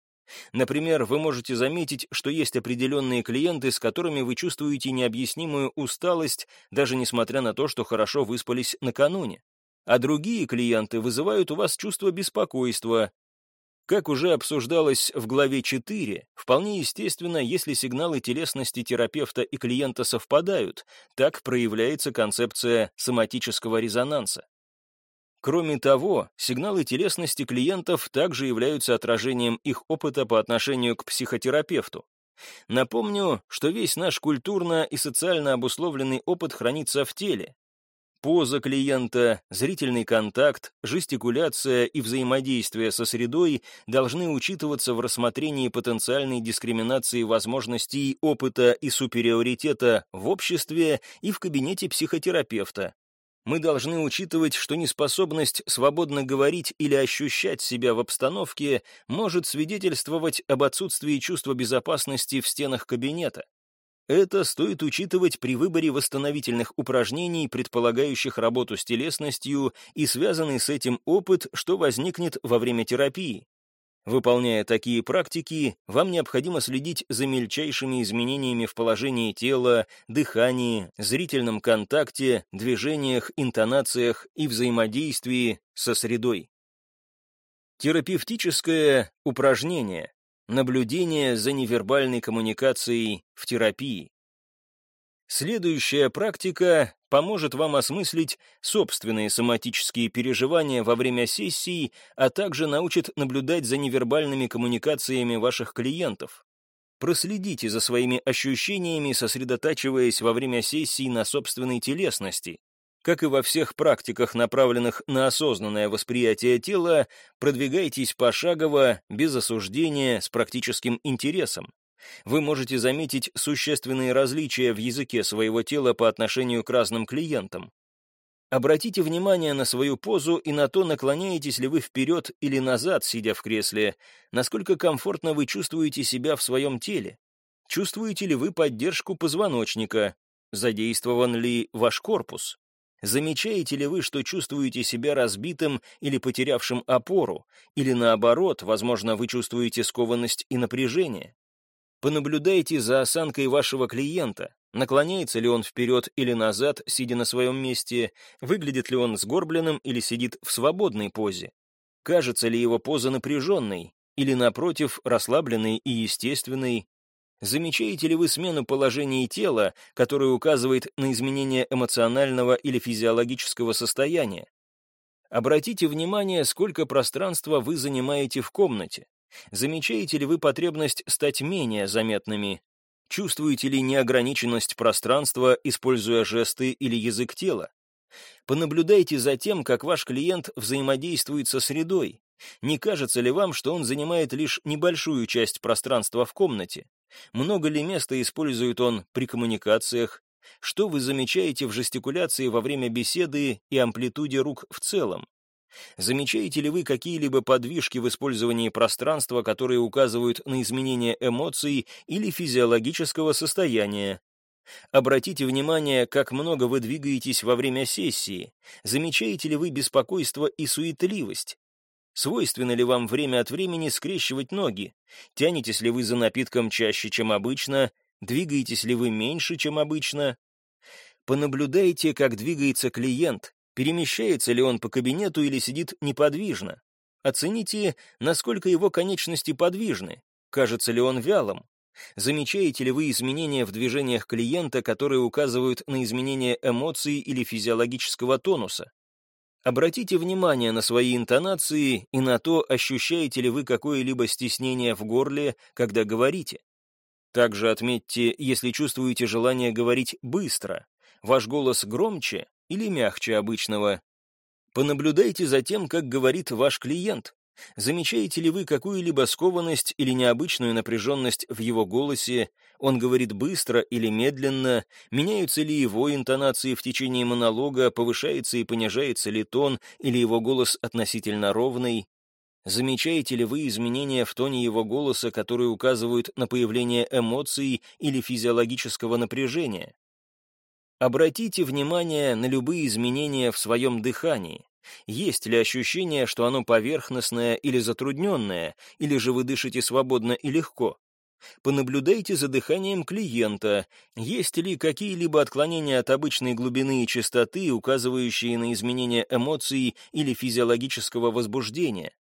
Например, вы можете заметить, что есть определенные клиенты, с которыми вы чувствуете необъяснимую усталость, даже несмотря на то, что хорошо выспались накануне. А другие клиенты вызывают у вас чувство беспокойства. Как уже обсуждалось в главе 4, вполне естественно, если сигналы телесности терапевта и клиента совпадают, так проявляется концепция соматического резонанса. Кроме того, сигналы телесности клиентов также являются отражением их опыта по отношению к психотерапевту. Напомню, что весь наш культурно и социально обусловленный опыт хранится в теле. Поза клиента, зрительный контакт, жестикуляция и взаимодействие со средой должны учитываться в рассмотрении потенциальной дискриминации возможностей опыта и супериоритета в обществе и в кабинете психотерапевта, мы должны учитывать, что неспособность свободно говорить или ощущать себя в обстановке может свидетельствовать об отсутствии чувства безопасности в стенах кабинета. Это стоит учитывать при выборе восстановительных упражнений, предполагающих работу с телесностью и связанный с этим опыт, что возникнет во время терапии. Выполняя такие практики, вам необходимо следить за мельчайшими изменениями в положении тела, дыхании, зрительном контакте, движениях, интонациях и взаимодействии со средой. Терапевтическое упражнение. Наблюдение за невербальной коммуникацией в терапии. Следующая практика поможет вам осмыслить собственные соматические переживания во время сессии, а также научит наблюдать за невербальными коммуникациями ваших клиентов. Проследите за своими ощущениями, сосредотачиваясь во время сессии на собственной телесности. Как и во всех практиках, направленных на осознанное восприятие тела, продвигайтесь пошагово, без осуждения, с практическим интересом. Вы можете заметить существенные различия в языке своего тела по отношению к разным клиентам. Обратите внимание на свою позу и на то, наклоняетесь ли вы вперед или назад, сидя в кресле, насколько комфортно вы чувствуете себя в своем теле. Чувствуете ли вы поддержку позвоночника? Задействован ли ваш корпус? Замечаете ли вы, что чувствуете себя разбитым или потерявшим опору? Или наоборот, возможно, вы чувствуете скованность и напряжение? Понаблюдайте за осанкой вашего клиента. Наклоняется ли он вперед или назад, сидя на своем месте, выглядит ли он сгорбленным или сидит в свободной позе. Кажется ли его поза напряженной, или, напротив, расслабленной и естественной. Замечаете ли вы смену положения тела, которая указывает на изменение эмоционального или физиологического состояния? Обратите внимание, сколько пространства вы занимаете в комнате. Замечаете ли вы потребность стать менее заметными? Чувствуете ли неограниченность пространства, используя жесты или язык тела? Понаблюдайте за тем, как ваш клиент взаимодействует со средой. Не кажется ли вам, что он занимает лишь небольшую часть пространства в комнате? Много ли места использует он при коммуникациях? Что вы замечаете в жестикуляции во время беседы и амплитуде рук в целом? Замечаете ли вы какие-либо подвижки в использовании пространства, которые указывают на изменение эмоций или физиологического состояния? Обратите внимание, как много вы двигаетесь во время сессии. Замечаете ли вы беспокойство и суетливость? Свойственно ли вам время от времени скрещивать ноги? Тянетесь ли вы за напитком чаще, чем обычно? Двигаетесь ли вы меньше, чем обычно? Понаблюдайте, как двигается клиент, перемещается ли он по кабинету или сидит неподвижно. Оцените, насколько его конечности подвижны, кажется ли он вялым. Замечаете ли вы изменения в движениях клиента, которые указывают на изменение эмоций или физиологического тонуса? Обратите внимание на свои интонации и на то, ощущаете ли вы какое-либо стеснение в горле, когда говорите. Также отметьте, если чувствуете желание говорить быстро, ваш голос громче или мягче обычного. Понаблюдайте за тем, как говорит ваш клиент. Замечаете ли вы какую-либо скованность или необычную напряженность в его голосе? Он говорит быстро или медленно? Меняются ли его интонации в течение монолога? Повышается и понижается ли тон или его голос относительно ровный? Замечаете ли вы изменения в тоне его голоса, которые указывают на появление эмоций или физиологического напряжения? Обратите внимание на любые изменения в своем дыхании. Есть ли ощущение, что оно поверхностное или затрудненное, или же вы дышите свободно и легко? Понаблюдайте за дыханием клиента, есть ли какие-либо отклонения от обычной глубины и частоты, указывающие на изменение эмоций или физиологического возбуждения.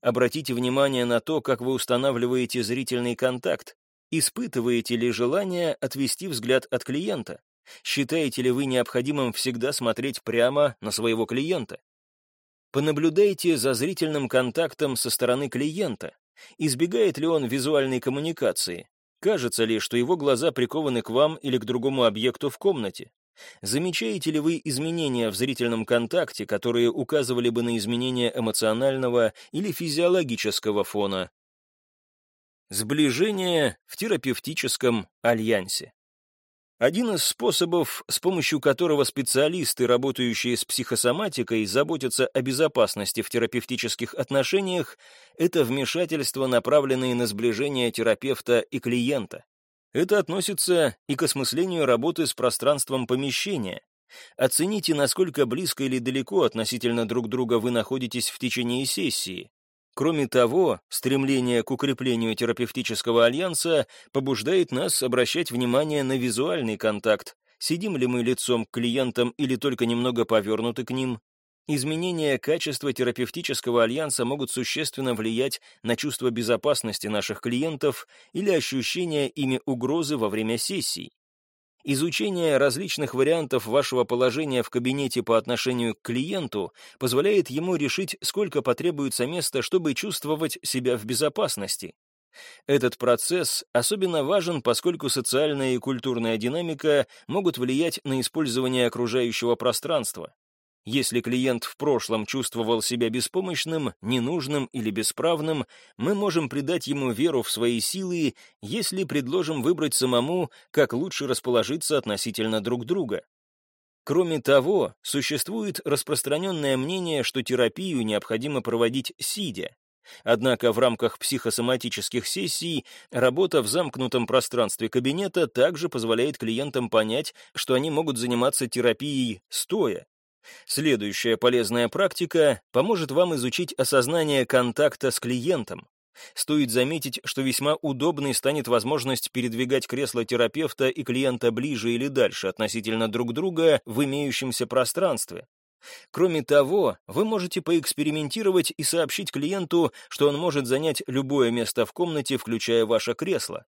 Обратите внимание на то, как вы устанавливаете зрительный контакт. Испытываете ли желание отвести взгляд от клиента? Считаете ли вы необходимым всегда смотреть прямо на своего клиента? Понаблюдайте за зрительным контактом со стороны клиента. Избегает ли он визуальной коммуникации? Кажется ли, что его глаза прикованы к вам или к другому объекту в комнате? Замечаете ли вы изменения в зрительном контакте, которые указывали бы на изменения эмоционального или физиологического фона? Сближение в терапевтическом альянсе. Один из способов, с помощью которого специалисты, работающие с психосоматикой, заботятся о безопасности в терапевтических отношениях, это вмешательство, направленное на сближение терапевта и клиента. Это относится и к осмыслению работы с пространством помещения. Оцените, насколько близко или далеко относительно друг друга вы находитесь в течение сессии. Кроме того, стремление к укреплению терапевтического альянса побуждает нас обращать внимание на визуальный контакт, сидим ли мы лицом к клиентам или только немного повернуты к ним. Изменения качества терапевтического альянса могут существенно влиять на чувство безопасности наших клиентов или ощущение ими угрозы во время сессий. Изучение различных вариантов вашего положения в кабинете по отношению к клиенту позволяет ему решить, сколько потребуется места, чтобы чувствовать себя в безопасности. Этот процесс особенно важен, поскольку социальная и культурная динамика могут влиять на использование окружающего пространства. Если клиент в прошлом чувствовал себя беспомощным, ненужным или бесправным, мы можем придать ему веру в свои силы, если предложим выбрать самому, как лучше расположиться относительно друг друга. Кроме того, существует распространенное мнение, что терапию необходимо проводить сидя. Однако в рамках психосоматических сессий работа в замкнутом пространстве кабинета также позволяет клиентам понять, что они могут заниматься терапией стоя. Следующая полезная практика поможет вам изучить осознание контакта с клиентом. Стоит заметить, что весьма удобной станет возможность передвигать кресло терапевта и клиента ближе или дальше относительно друг друга в имеющемся пространстве. Кроме того, вы можете поэкспериментировать и сообщить клиенту, что он может занять любое место в комнате, включая ваше кресло.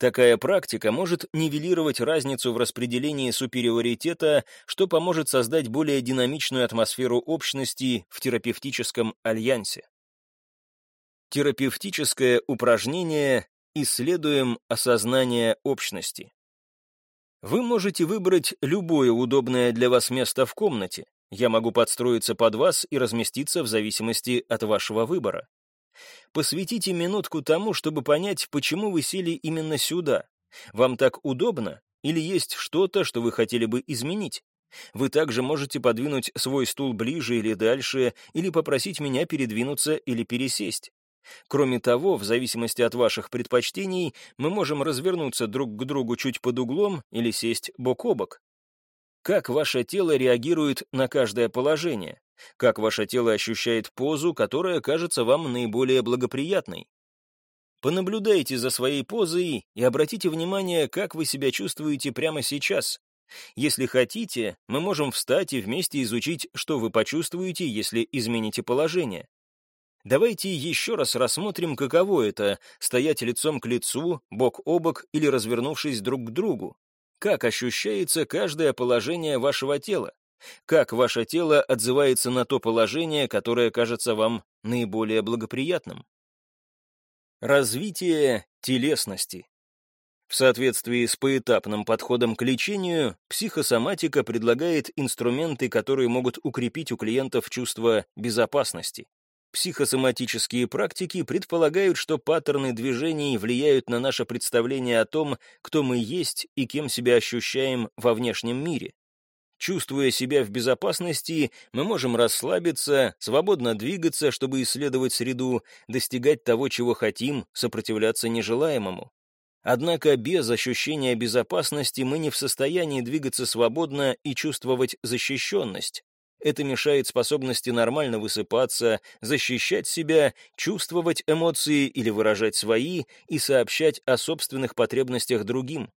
Такая практика может нивелировать разницу в распределении супериоритета, что поможет создать более динамичную атмосферу общности в терапевтическом альянсе. Терапевтическое упражнение «Исследуем осознание общности». Вы можете выбрать любое удобное для вас место в комнате. Я могу подстроиться под вас и разместиться в зависимости от вашего выбора. Посвятите минутку тому, чтобы понять, почему вы сели именно сюда. Вам так удобно? Или есть что-то, что вы хотели бы изменить? Вы также можете подвинуть свой стул ближе или дальше, или попросить меня передвинуться или пересесть. Кроме того, в зависимости от ваших предпочтений, мы можем развернуться друг к другу чуть под углом или сесть бок о бок. Как ваше тело реагирует на каждое положение? Как ваше тело ощущает позу, которая кажется вам наиболее благоприятной? Понаблюдайте за своей позой и обратите внимание, как вы себя чувствуете прямо сейчас. Если хотите, мы можем встать и вместе изучить, что вы почувствуете, если измените положение. Давайте еще раз рассмотрим, каково это — стоять лицом к лицу, бок о бок или развернувшись друг к другу. Как ощущается каждое положение вашего тела? Как ваше тело отзывается на то положение, которое кажется вам наиболее благоприятным? Развитие телесности. В соответствии с поэтапным подходом к лечению, психосоматика предлагает инструменты, которые могут укрепить у клиентов чувство безопасности. Психосоматические практики предполагают, что паттерны движений влияют на наше представление о том, кто мы есть и кем себя ощущаем во внешнем мире. Чувствуя себя в безопасности, мы можем расслабиться, свободно двигаться, чтобы исследовать среду, достигать того, чего хотим, сопротивляться нежелаемому. Однако без ощущения безопасности мы не в состоянии двигаться свободно и чувствовать защищенность. Это мешает способности нормально высыпаться, защищать себя, чувствовать эмоции или выражать свои и сообщать о собственных потребностях другим.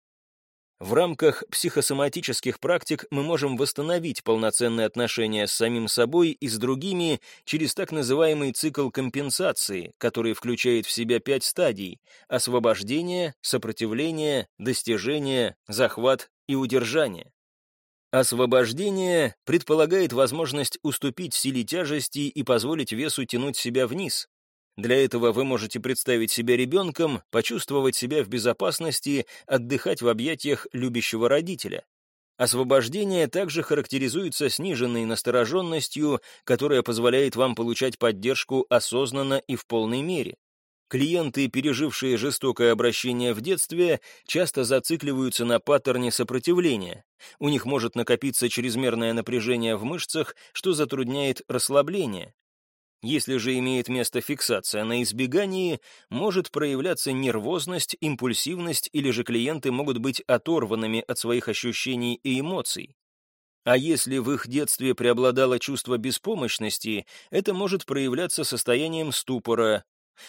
В рамках психосоматических практик мы можем восстановить полноценные отношения с самим собой и с другими через так называемый цикл компенсации, который включает в себя пять стадий — освобождение, сопротивление, достижение, захват и удержание. Освобождение предполагает возможность уступить силе тяжести и позволить весу тянуть себя вниз. Для этого вы можете представить себя ребенком, почувствовать себя в безопасности, отдыхать в объятиях любящего родителя. Освобождение также характеризуется сниженной настороженностью, которая позволяет вам получать поддержку осознанно и в полной мере. Клиенты, пережившие жестокое обращение в детстве, часто зацикливаются на паттерне сопротивления. У них может накопиться чрезмерное напряжение в мышцах, что затрудняет расслабление. Если же имеет место фиксация на избегании, может проявляться нервозность, импульсивность или же клиенты могут быть оторванными от своих ощущений и эмоций. А если в их детстве преобладало чувство беспомощности, это может проявляться состоянием ступора.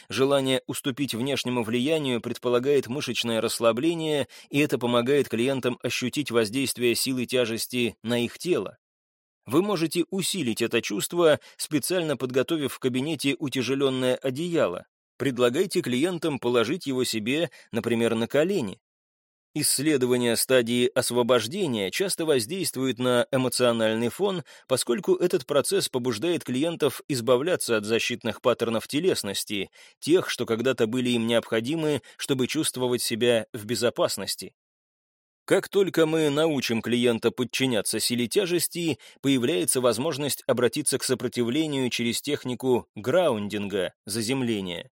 Желание уступить внешнему влиянию предполагает мышечное расслабление, и это помогает клиентам ощутить воздействие силы тяжести на их тело. Вы можете усилить это чувство, специально подготовив в кабинете утяжеленное одеяло. Предлагайте клиентам положить его себе, например, на колени. Исследование стадии освобождения часто воздействует на эмоциональный фон, поскольку этот процесс побуждает клиентов избавляться от защитных паттернов телесности, тех, что когда-то были им необходимы, чтобы чувствовать себя в безопасности. Как только мы научим клиента подчиняться силе тяжести, появляется возможность обратиться к сопротивлению через технику граундинга, заземления,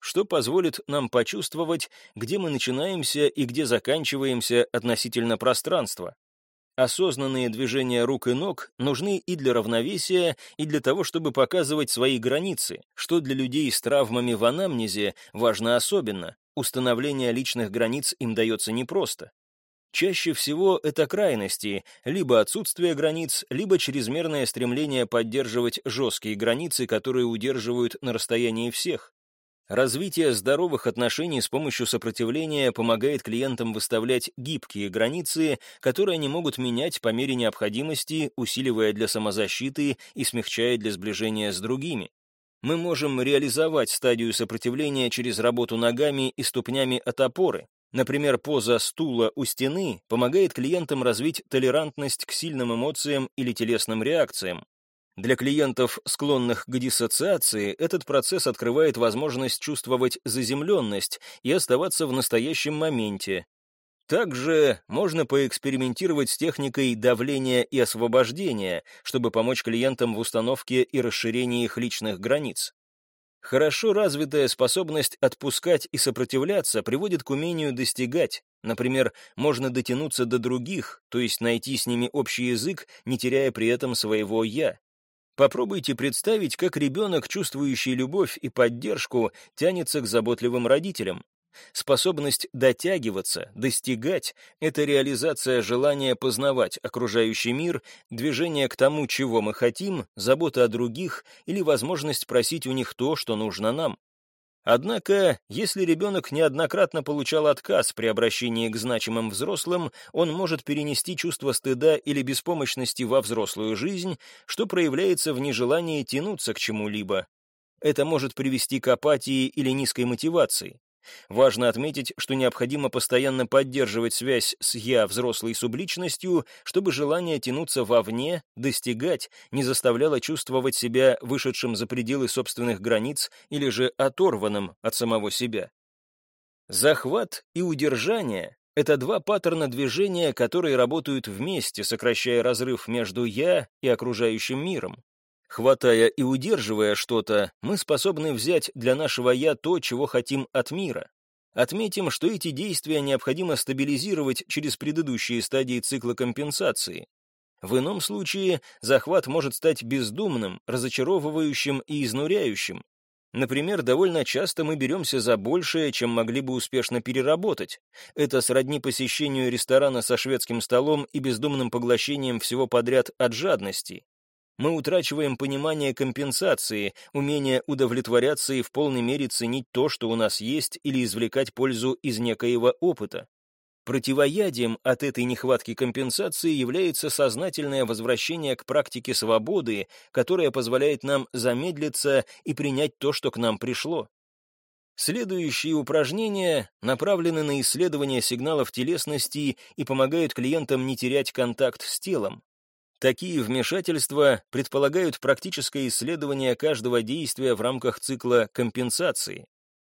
что позволит нам почувствовать, где мы начинаемся и где заканчиваемся относительно пространства. Осознанные движения рук и ног нужны и для равновесия, и для того, чтобы показывать свои границы, что для людей с травмами в анамнезе важно особенно. Установление личных границ им дается непросто. Чаще всего это крайности, либо отсутствие границ, либо чрезмерное стремление поддерживать жесткие границы, которые удерживают на расстоянии всех. Развитие здоровых отношений с помощью сопротивления помогает клиентам выставлять гибкие границы, которые они могут менять по мере необходимости, усиливая для самозащиты и смягчая для сближения с другими. Мы можем реализовать стадию сопротивления через работу ногами и ступнями от опоры, Например, поза стула у стены помогает клиентам развить толерантность к сильным эмоциям или телесным реакциям. Для клиентов, склонных к диссоциации, этот процесс открывает возможность чувствовать заземленность и оставаться в настоящем моменте. Также можно поэкспериментировать с техникой давления и освобождения, чтобы помочь клиентам в установке и расширении их личных границ. Хорошо развитая способность отпускать и сопротивляться приводит к умению достигать. Например, можно дотянуться до других, то есть найти с ними общий язык, не теряя при этом своего «я». Попробуйте представить, как ребенок, чувствующий любовь и поддержку, тянется к заботливым родителям. Способность дотягиваться, достигать — это реализация желания познавать окружающий мир, движение к тому, чего мы хотим, забота о других или возможность просить у них то, что нужно нам. Однако, если ребенок неоднократно получал отказ при обращении к значимым взрослым, он может перенести чувство стыда или беспомощности во взрослую жизнь, что проявляется в нежелании тянуться к чему-либо. Это может привести к апатии или низкой мотивации. Важно отметить, что необходимо постоянно поддерживать связь с «я» взрослой субличностью, чтобы желание тянуться вовне, достигать, не заставляло чувствовать себя вышедшим за пределы собственных границ или же оторванным от самого себя. Захват и удержание — это два паттерна движения, которые работают вместе, сокращая разрыв между «я» и окружающим миром. Хватая и удерживая что-то, мы способны взять для нашего «я» то, чего хотим от мира. Отметим, что эти действия необходимо стабилизировать через предыдущие стадии цикла компенсации. В ином случае захват может стать бездумным, разочаровывающим и изнуряющим. Например, довольно часто мы беремся за большее, чем могли бы успешно переработать. Это сродни посещению ресторана со шведским столом и бездумным поглощением всего подряд от жадности мы утрачиваем понимание компенсации, умение удовлетворяться и в полной мере ценить то, что у нас есть, или извлекать пользу из некоего опыта. Противоядием от этой нехватки компенсации является сознательное возвращение к практике свободы, которая позволяет нам замедлиться и принять то, что к нам пришло. Следующие упражнения направлены на исследование сигналов телесности и помогают клиентам не терять контакт с телом. Такие вмешательства предполагают практическое исследование каждого действия в рамках цикла компенсации.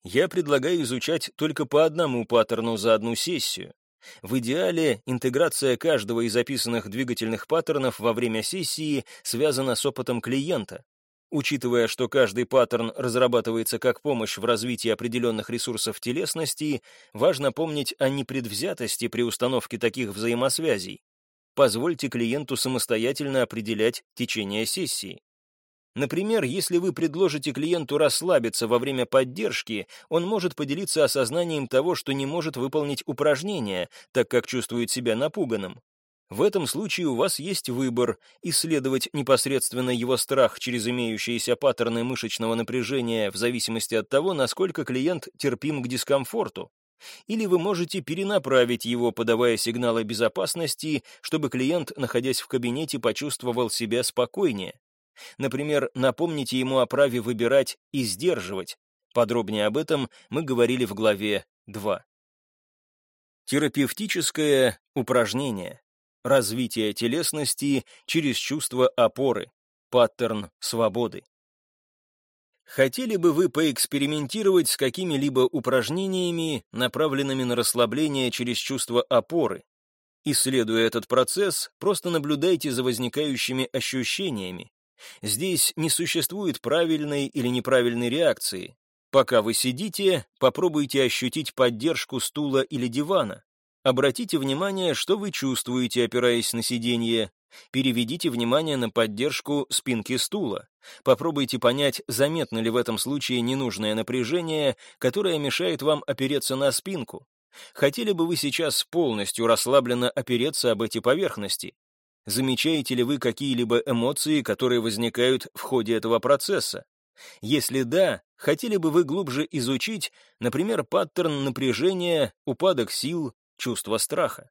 Я предлагаю изучать только по одному паттерну за одну сессию. В идеале интеграция каждого из описанных двигательных паттернов во время сессии связана с опытом клиента. Учитывая, что каждый паттерн разрабатывается как помощь в развитии определенных ресурсов телесности, важно помнить о непредвзятости при установке таких взаимосвязей позвольте клиенту самостоятельно определять течение сессии. Например, если вы предложите клиенту расслабиться во время поддержки, он может поделиться осознанием того, что не может выполнить упражнение, так как чувствует себя напуганным. В этом случае у вас есть выбор – исследовать непосредственно его страх через имеющиеся паттерны мышечного напряжения в зависимости от того, насколько клиент терпим к дискомфорту, или вы можете перенаправить его, подавая сигналы безопасности, чтобы клиент, находясь в кабинете, почувствовал себя спокойнее. Например, напомните ему о праве выбирать и сдерживать. Подробнее об этом мы говорили в главе 2. Терапевтическое упражнение. Развитие телесности через чувство опоры. Паттерн свободы. Хотели бы вы поэкспериментировать с какими-либо упражнениями, направленными на расслабление через чувство опоры? Исследуя этот процесс, просто наблюдайте за возникающими ощущениями. Здесь не существует правильной или неправильной реакции. Пока вы сидите, попробуйте ощутить поддержку стула или дивана. Обратите внимание, что вы чувствуете, опираясь на сиденье. Переведите внимание на поддержку спинки стула. Попробуйте понять, заметно ли в этом случае ненужное напряжение, которое мешает вам опереться на спинку. Хотели бы вы сейчас полностью расслабленно опереться об эти поверхности? Замечаете ли вы какие-либо эмоции, которые возникают в ходе этого процесса? Если да, хотели бы вы глубже изучить, например, паттерн напряжения, упадок сил, чувство страха?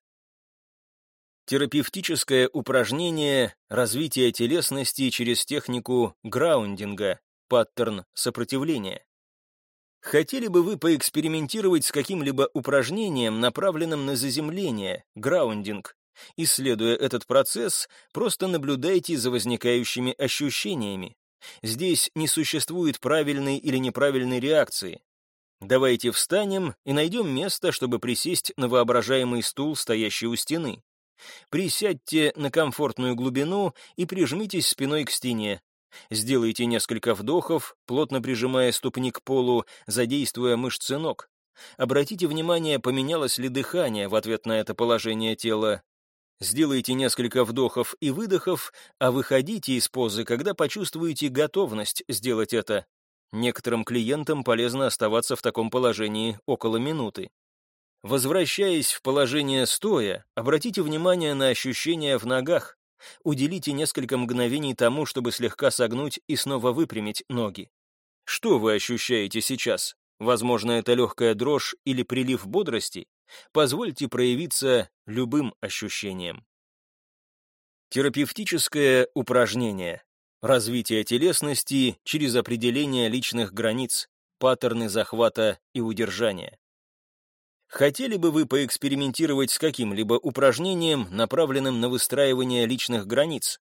Терапевтическое упражнение развития телесности через технику граундинга, паттерн сопротивления. Хотели бы вы поэкспериментировать с каким-либо упражнением, направленным на заземление, граундинг? Исследуя этот процесс, просто наблюдайте за возникающими ощущениями. Здесь не существует правильной или неправильной реакции. Давайте встанем и найдем место, чтобы присесть на воображаемый стул, стоящий у стены. Присядьте на комфортную глубину и прижмитесь спиной к стене. Сделайте несколько вдохов, плотно прижимая ступни к полу, задействуя мышцы ног. Обратите внимание, поменялось ли дыхание в ответ на это положение тела. Сделайте несколько вдохов и выдохов, а выходите из позы, когда почувствуете готовность сделать это. Некоторым клиентам полезно оставаться в таком положении около минуты. Возвращаясь в положение стоя, обратите внимание на ощущения в ногах. Уделите несколько мгновений тому, чтобы слегка согнуть и снова выпрямить ноги. Что вы ощущаете сейчас? возможно, это легкая дрожь или прилив бодрости, позвольте проявиться любым ощущением. Терапевтическое упражнение. Развитие телесности через определение личных границ, паттерны захвата и удержания. Хотели бы вы поэкспериментировать с каким-либо упражнением, направленным на выстраивание личных границ?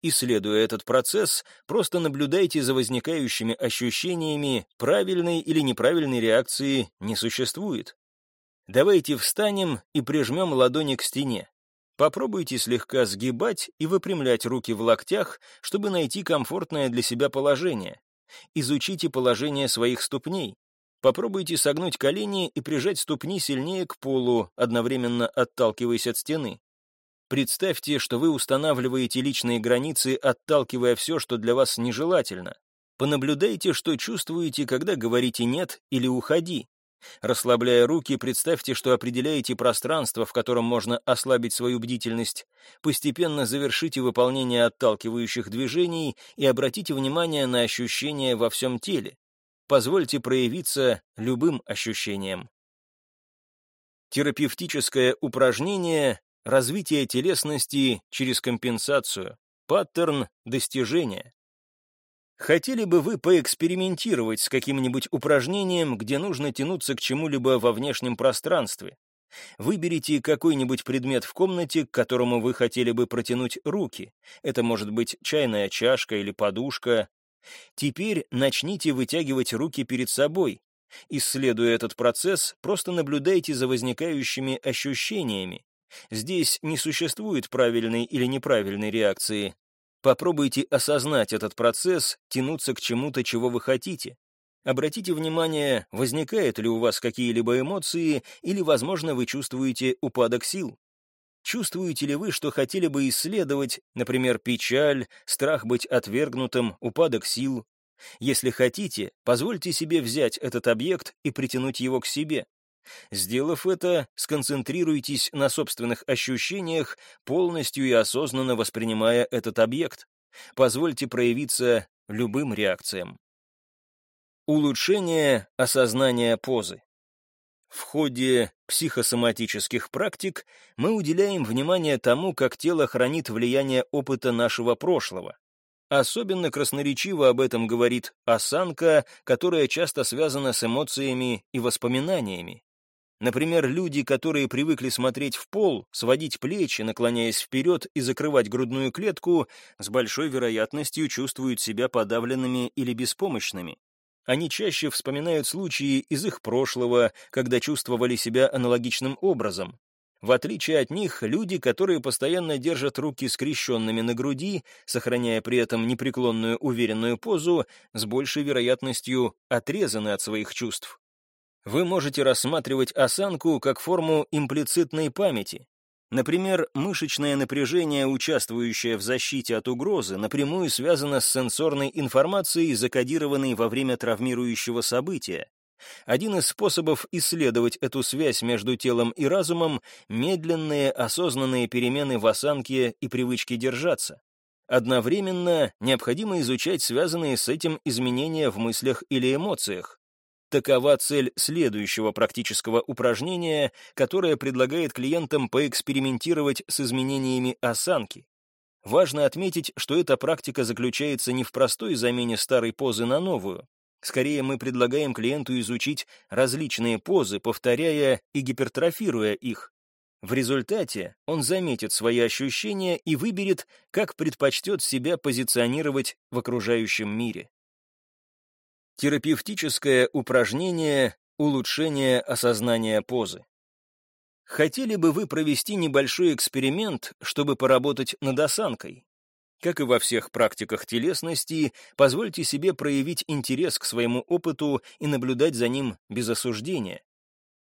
Исследуя этот процесс, просто наблюдайте за возникающими ощущениями, правильной или неправильной реакции не существует. Давайте встанем и прижмем ладони к стене. Попробуйте слегка сгибать и выпрямлять руки в локтях, чтобы найти комфортное для себя положение. Изучите положение своих ступней. Попробуйте согнуть колени и прижать ступни сильнее к полу, одновременно отталкиваясь от стены. Представьте, что вы устанавливаете личные границы, отталкивая все, что для вас нежелательно. Понаблюдайте, что чувствуете, когда говорите «нет» или «уходи». Расслабляя руки, представьте, что определяете пространство, в котором можно ослабить свою бдительность. Постепенно завершите выполнение отталкивающих движений и обратите внимание на ощущения во всем теле. Позвольте проявиться любым ощущением. Терапевтическое упражнение развитие телесности через компенсацию, паттерн достижения. Хотели бы вы поэкспериментировать с каким-нибудь упражнением, где нужно тянуться к чему-либо во внешнем пространстве? Выберите какой-нибудь предмет в комнате, к которому вы хотели бы протянуть руки. Это может быть чайная чашка или подушка. Теперь начните вытягивать руки перед собой. Исследуя этот процесс, просто наблюдайте за возникающими ощущениями. Здесь не существует правильной или неправильной реакции. Попробуйте осознать этот процесс, тянуться к чему-то, чего вы хотите. Обратите внимание, возникают ли у вас какие-либо эмоции, или, возможно, вы чувствуете упадок сил. Чувствуете ли вы, что хотели бы исследовать, например, печаль, страх быть отвергнутым, упадок сил? Если хотите, позвольте себе взять этот объект и притянуть его к себе. Сделав это, сконцентрируйтесь на собственных ощущениях, полностью и осознанно воспринимая этот объект. Позвольте проявиться любым реакциям. Улучшение осознания позы. В ходе психосоматических практик мы уделяем внимание тому, как тело хранит влияние опыта нашего прошлого. Особенно красноречиво об этом говорит осанка, которая часто связана с эмоциями и воспоминаниями. Например, люди, которые привыкли смотреть в пол, сводить плечи, наклоняясь вперед и закрывать грудную клетку, с большой вероятностью чувствуют себя подавленными или беспомощными. Они чаще вспоминают случаи из их прошлого, когда чувствовали себя аналогичным образом. В отличие от них, люди, которые постоянно держат руки скрещенными на груди, сохраняя при этом непреклонную уверенную позу, с большей вероятностью отрезаны от своих чувств вы можете рассматривать осанку как форму имплицитной памяти. Например, мышечное напряжение, участвующее в защите от угрозы, напрямую связано с сенсорной информацией, закодированной во время травмирующего события. Один из способов исследовать эту связь между телом и разумом — медленные, осознанные перемены в осанке и привычке держаться. Одновременно необходимо изучать связанные с этим изменения в мыслях или эмоциях. Такова цель следующего практического упражнения, которое предлагает клиентам поэкспериментировать с изменениями осанки. Важно отметить, что эта практика заключается не в простой замене старой позы на новую. Скорее, мы предлагаем клиенту изучить различные позы, повторяя и гипертрофируя их. В результате он заметит свои ощущения и выберет, как предпочтет себя позиционировать в окружающем мире. Терапевтическое упражнение улучшение осознания позы. Хотели бы вы провести небольшой эксперимент, чтобы поработать над осанкой? Как и во всех практиках телесности, позвольте себе проявить интерес к своему опыту и наблюдать за ним без осуждения.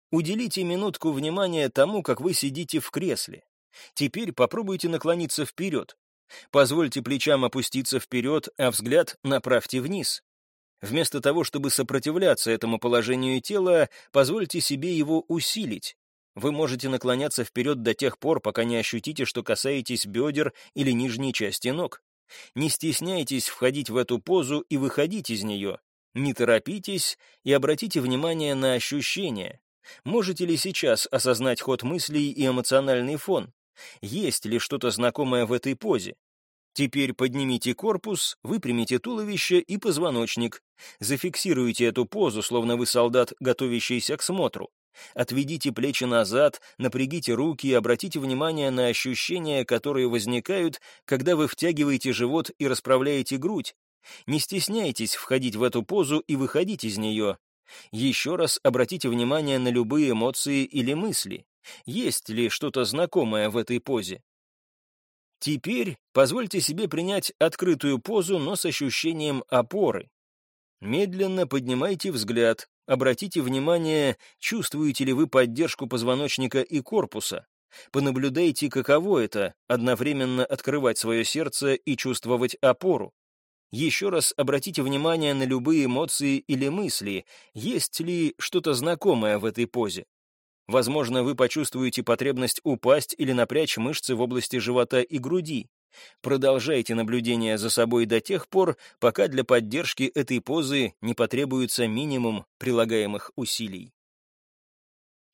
Уделите минутку внимания тому, как вы сидите в кресле. Теперь попробуйте наклониться вперед. Позвольте плечам опуститься вперед, а взгляд направьте вниз. Вместо того, чтобы сопротивляться этому положению тела, позвольте себе его усилить. Вы можете наклоняться вперед до тех пор, пока не ощутите, что касаетесь бедер или нижней части ног. Не стесняйтесь входить в эту позу и выходить из нее. Не торопитесь и обратите внимание на ощущения. Можете ли сейчас осознать ход мыслей и эмоциональный фон? Есть ли что-то знакомое в этой позе? Теперь поднимите корпус, выпрямите туловище и позвоночник. Зафиксируйте эту позу, словно вы солдат, готовящийся к смотру. Отведите плечи назад, напрягите руки и обратите внимание на ощущения, которые возникают, когда вы втягиваете живот и расправляете грудь. Не стесняйтесь входить в эту позу и выходить из нее. Еще раз обратите внимание на любые эмоции или мысли. Есть ли что-то знакомое в этой позе? Теперь позвольте себе принять открытую позу, но с ощущением опоры. Медленно поднимайте взгляд, обратите внимание, чувствуете ли вы поддержку позвоночника и корпуса. Понаблюдайте, каково это — одновременно открывать свое сердце и чувствовать опору. Еще раз обратите внимание на любые эмоции или мысли, есть ли что-то знакомое в этой позе. Возможно, вы почувствуете потребность упасть или напрячь мышцы в области живота и груди. Продолжайте наблюдение за собой до тех пор, пока для поддержки этой позы не потребуется минимум прилагаемых усилий.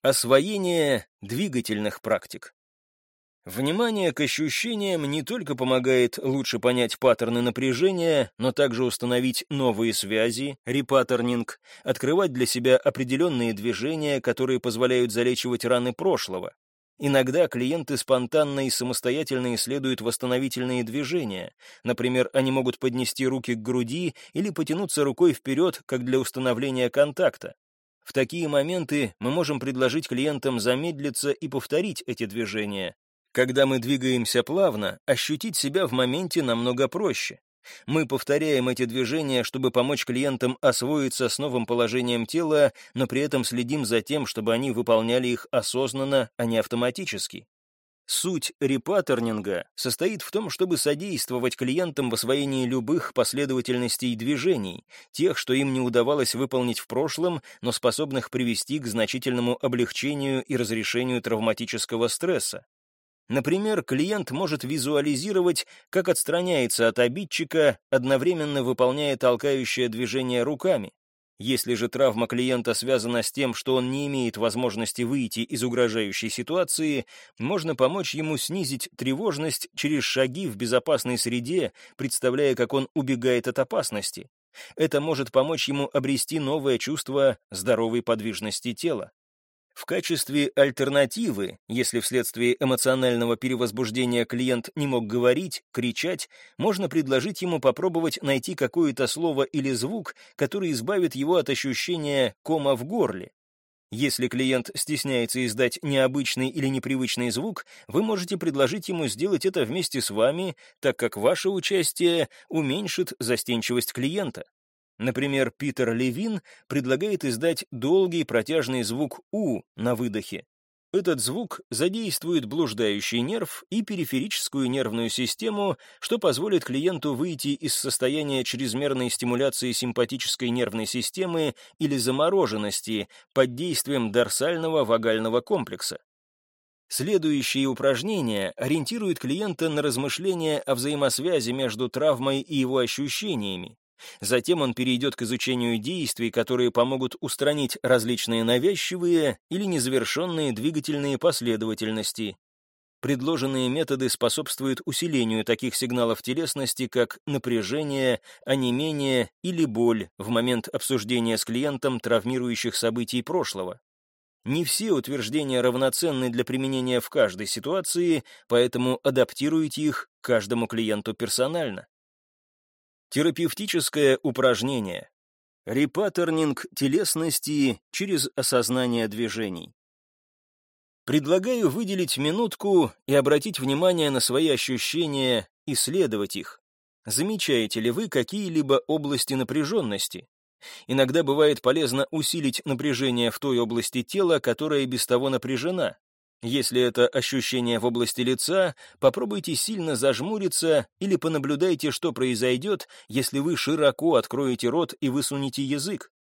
Освоение двигательных практик. Внимание к ощущениям не только помогает лучше понять паттерны напряжения, но также установить новые связи, репаттернинг, открывать для себя определенные движения, которые позволяют залечивать раны прошлого. Иногда клиенты спонтанно и самостоятельно исследуют восстановительные движения. Например, они могут поднести руки к груди или потянуться рукой вперед, как для установления контакта. В такие моменты мы можем предложить клиентам замедлиться и повторить эти движения. Когда мы двигаемся плавно, ощутить себя в моменте намного проще. Мы повторяем эти движения, чтобы помочь клиентам освоиться с новым положением тела, но при этом следим за тем, чтобы они выполняли их осознанно, а не автоматически. Суть репаттернинга состоит в том, чтобы содействовать клиентам в освоении любых последовательностей движений, тех, что им не удавалось выполнить в прошлом, но способных привести к значительному облегчению и разрешению травматического стресса. Например, клиент может визуализировать, как отстраняется от обидчика, одновременно выполняя толкающее движение руками. Если же травма клиента связана с тем, что он не имеет возможности выйти из угрожающей ситуации, можно помочь ему снизить тревожность через шаги в безопасной среде, представляя, как он убегает от опасности. Это может помочь ему обрести новое чувство здоровой подвижности тела. В качестве альтернативы, если вследствие эмоционального перевозбуждения клиент не мог говорить, кричать, можно предложить ему попробовать найти какое-то слово или звук, который избавит его от ощущения кома в горле. Если клиент стесняется издать необычный или непривычный звук, вы можете предложить ему сделать это вместе с вами, так как ваше участие уменьшит застенчивость клиента. Например, Питер Левин предлагает издать долгий протяжный звук «у» на выдохе. Этот звук задействует блуждающий нерв и периферическую нервную систему, что позволит клиенту выйти из состояния чрезмерной стимуляции симпатической нервной системы или замороженности под действием дорсального вагального комплекса. Следующие упражнения ориентируют клиента на размышления о взаимосвязи между травмой и его ощущениями, Затем он перейдет к изучению действий, которые помогут устранить различные навязчивые или незавершенные двигательные последовательности. Предложенные методы способствуют усилению таких сигналов телесности, как напряжение, онемение или боль в момент обсуждения с клиентом травмирующих событий прошлого. Не все утверждения равноценны для применения в каждой ситуации, поэтому адаптируйте их каждому клиенту персонально. Терапевтическое упражнение. Репаттернинг телесности через осознание движений. Предлагаю выделить минутку и обратить внимание на свои ощущения, исследовать их. Замечаете ли вы какие-либо области напряженности? Иногда бывает полезно усилить напряжение в той области тела, которая без того напряжена. Если это ощущение в области лица, попробуйте сильно зажмуриться или понаблюдайте, что произойдет, если вы широко откроете рот и высунете язык.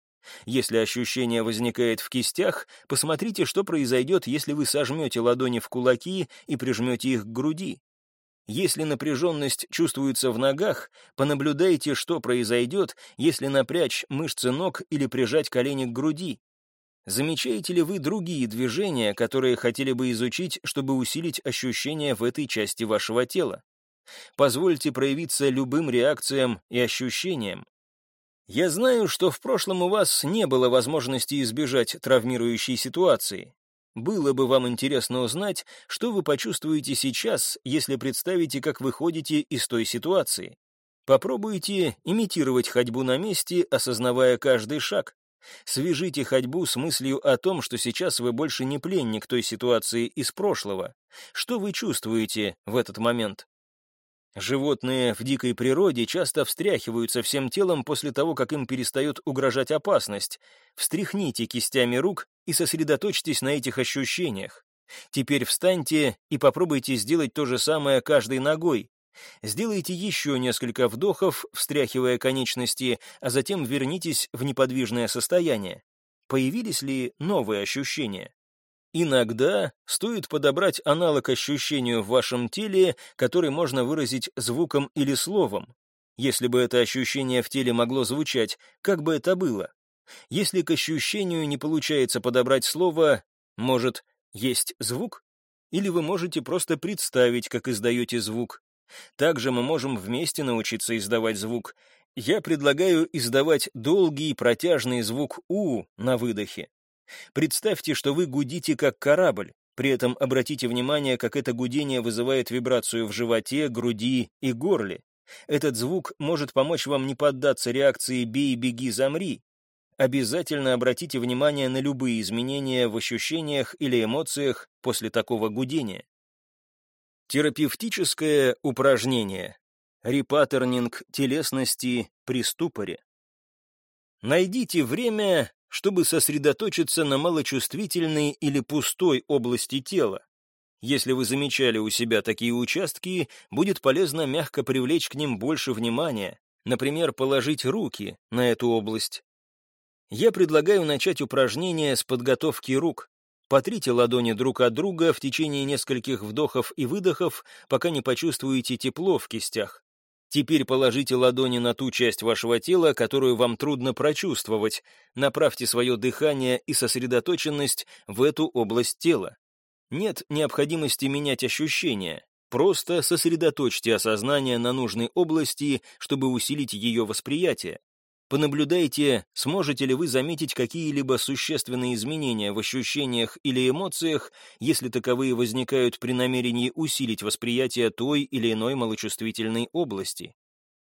Если ощущение возникает в кистях, посмотрите, что произойдет, если вы сожмете ладони в кулаки и прижмете их к груди. Если напряженность чувствуется в ногах, понаблюдайте, что произойдет, если напрячь мышцы ног или прижать колени к груди. Замечаете ли вы другие движения, которые хотели бы изучить, чтобы усилить ощущения в этой части вашего тела? Позвольте проявиться любым реакциям и ощущениям. Я знаю, что в прошлом у вас не было возможности избежать травмирующей ситуации. Было бы вам интересно узнать, что вы почувствуете сейчас, если представите, как вы ходите из той ситуации. Попробуйте имитировать ходьбу на месте, осознавая каждый шаг. Свяжите ходьбу с мыслью о том, что сейчас вы больше не пленник той ситуации из прошлого. Что вы чувствуете в этот момент? Животные в дикой природе часто встряхиваются всем телом после того, как им перестает угрожать опасность. Встряхните кистями рук и сосредоточьтесь на этих ощущениях. Теперь встаньте и попробуйте сделать то же самое каждой ногой. Сделайте еще несколько вдохов, встряхивая конечности, а затем вернитесь в неподвижное состояние. Появились ли новые ощущения? Иногда стоит подобрать аналог ощущению в вашем теле, который можно выразить звуком или словом. Если бы это ощущение в теле могло звучать, как бы это было? Если к ощущению не получается подобрать слово, может, есть звук? Или вы можете просто представить, как издаете звук? Также мы можем вместе научиться издавать звук. Я предлагаю издавать долгий протяжный звук «у» на выдохе. Представьте, что вы гудите как корабль, при этом обратите внимание, как это гудение вызывает вибрацию в животе, груди и горле. Этот звук может помочь вам не поддаться реакции «бей, беги, замри». Обязательно обратите внимание на любые изменения в ощущениях или эмоциях после такого гудения. Терапевтическое упражнение. Репаттернинг телесности при ступоре. Найдите время чтобы сосредоточиться на малочувствительной или пустой области тела. Если вы замечали у себя такие участки, будет полезно мягко привлечь к ним больше внимания, например, положить руки на эту область. Я предлагаю начать упражнение с подготовки рук. Потрите ладони друг от друга в течение нескольких вдохов и выдохов, пока не почувствуете тепло в кистях. Теперь положите ладони на ту часть вашего тела, которую вам трудно прочувствовать. Направьте свое дыхание и сосредоточенность в эту область тела. Нет необходимости менять ощущения. Просто сосредоточьте осознание на нужной области, чтобы усилить ее восприятие. Понаблюдайте, сможете ли вы заметить какие-либо существенные изменения в ощущениях или эмоциях, если таковые возникают при намерении усилить восприятие той или иной малочувствительной области.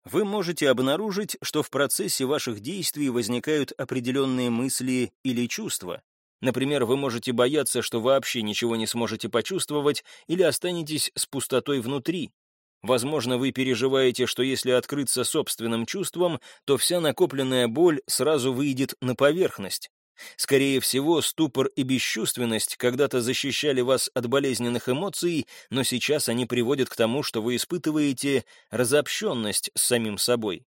Вы можете обнаружить, что в процессе ваших действий возникают определенные мысли или чувства. Например, вы можете бояться, что вообще ничего не сможете почувствовать или останетесь с пустотой внутри, Возможно, вы переживаете, что если открыться собственным чувствам, то вся накопленная боль сразу выйдет на поверхность. Скорее всего, ступор и бесчувственность когда-то защищали вас от болезненных эмоций, но сейчас они приводят к тому, что вы испытываете разобщенность с самим собой.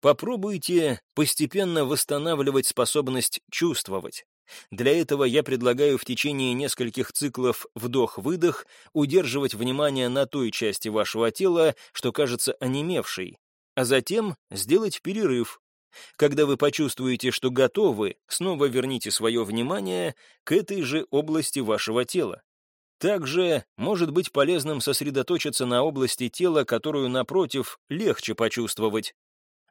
Попробуйте постепенно восстанавливать способность чувствовать. Для этого я предлагаю в течение нескольких циклов вдох-выдох удерживать внимание на той части вашего тела, что кажется онемевшей, а затем сделать перерыв. Когда вы почувствуете, что готовы, снова верните свое внимание к этой же области вашего тела. Также может быть полезным сосредоточиться на области тела, которую, напротив, легче почувствовать,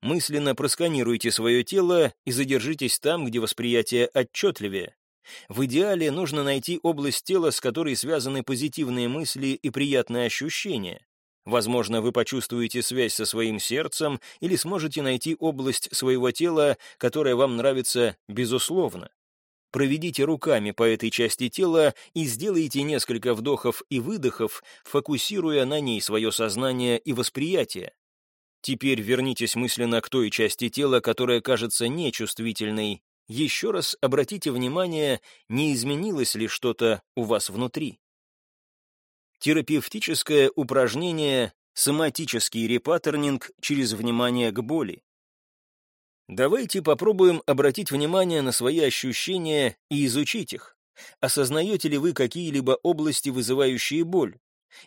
Мысленно просканируйте свое тело и задержитесь там, где восприятие отчетливее. В идеале нужно найти область тела, с которой связаны позитивные мысли и приятные ощущения. Возможно, вы почувствуете связь со своим сердцем или сможете найти область своего тела, которая вам нравится безусловно. Проведите руками по этой части тела и сделайте несколько вдохов и выдохов, фокусируя на ней свое сознание и восприятие. Теперь вернитесь мысленно к той части тела, которая кажется нечувствительной. Еще раз обратите внимание, не изменилось ли что-то у вас внутри. Терапевтическое упражнение «Соматический репаттернинг через внимание к боли». Давайте попробуем обратить внимание на свои ощущения и изучить их. Осознаете ли вы какие-либо области, вызывающие боль?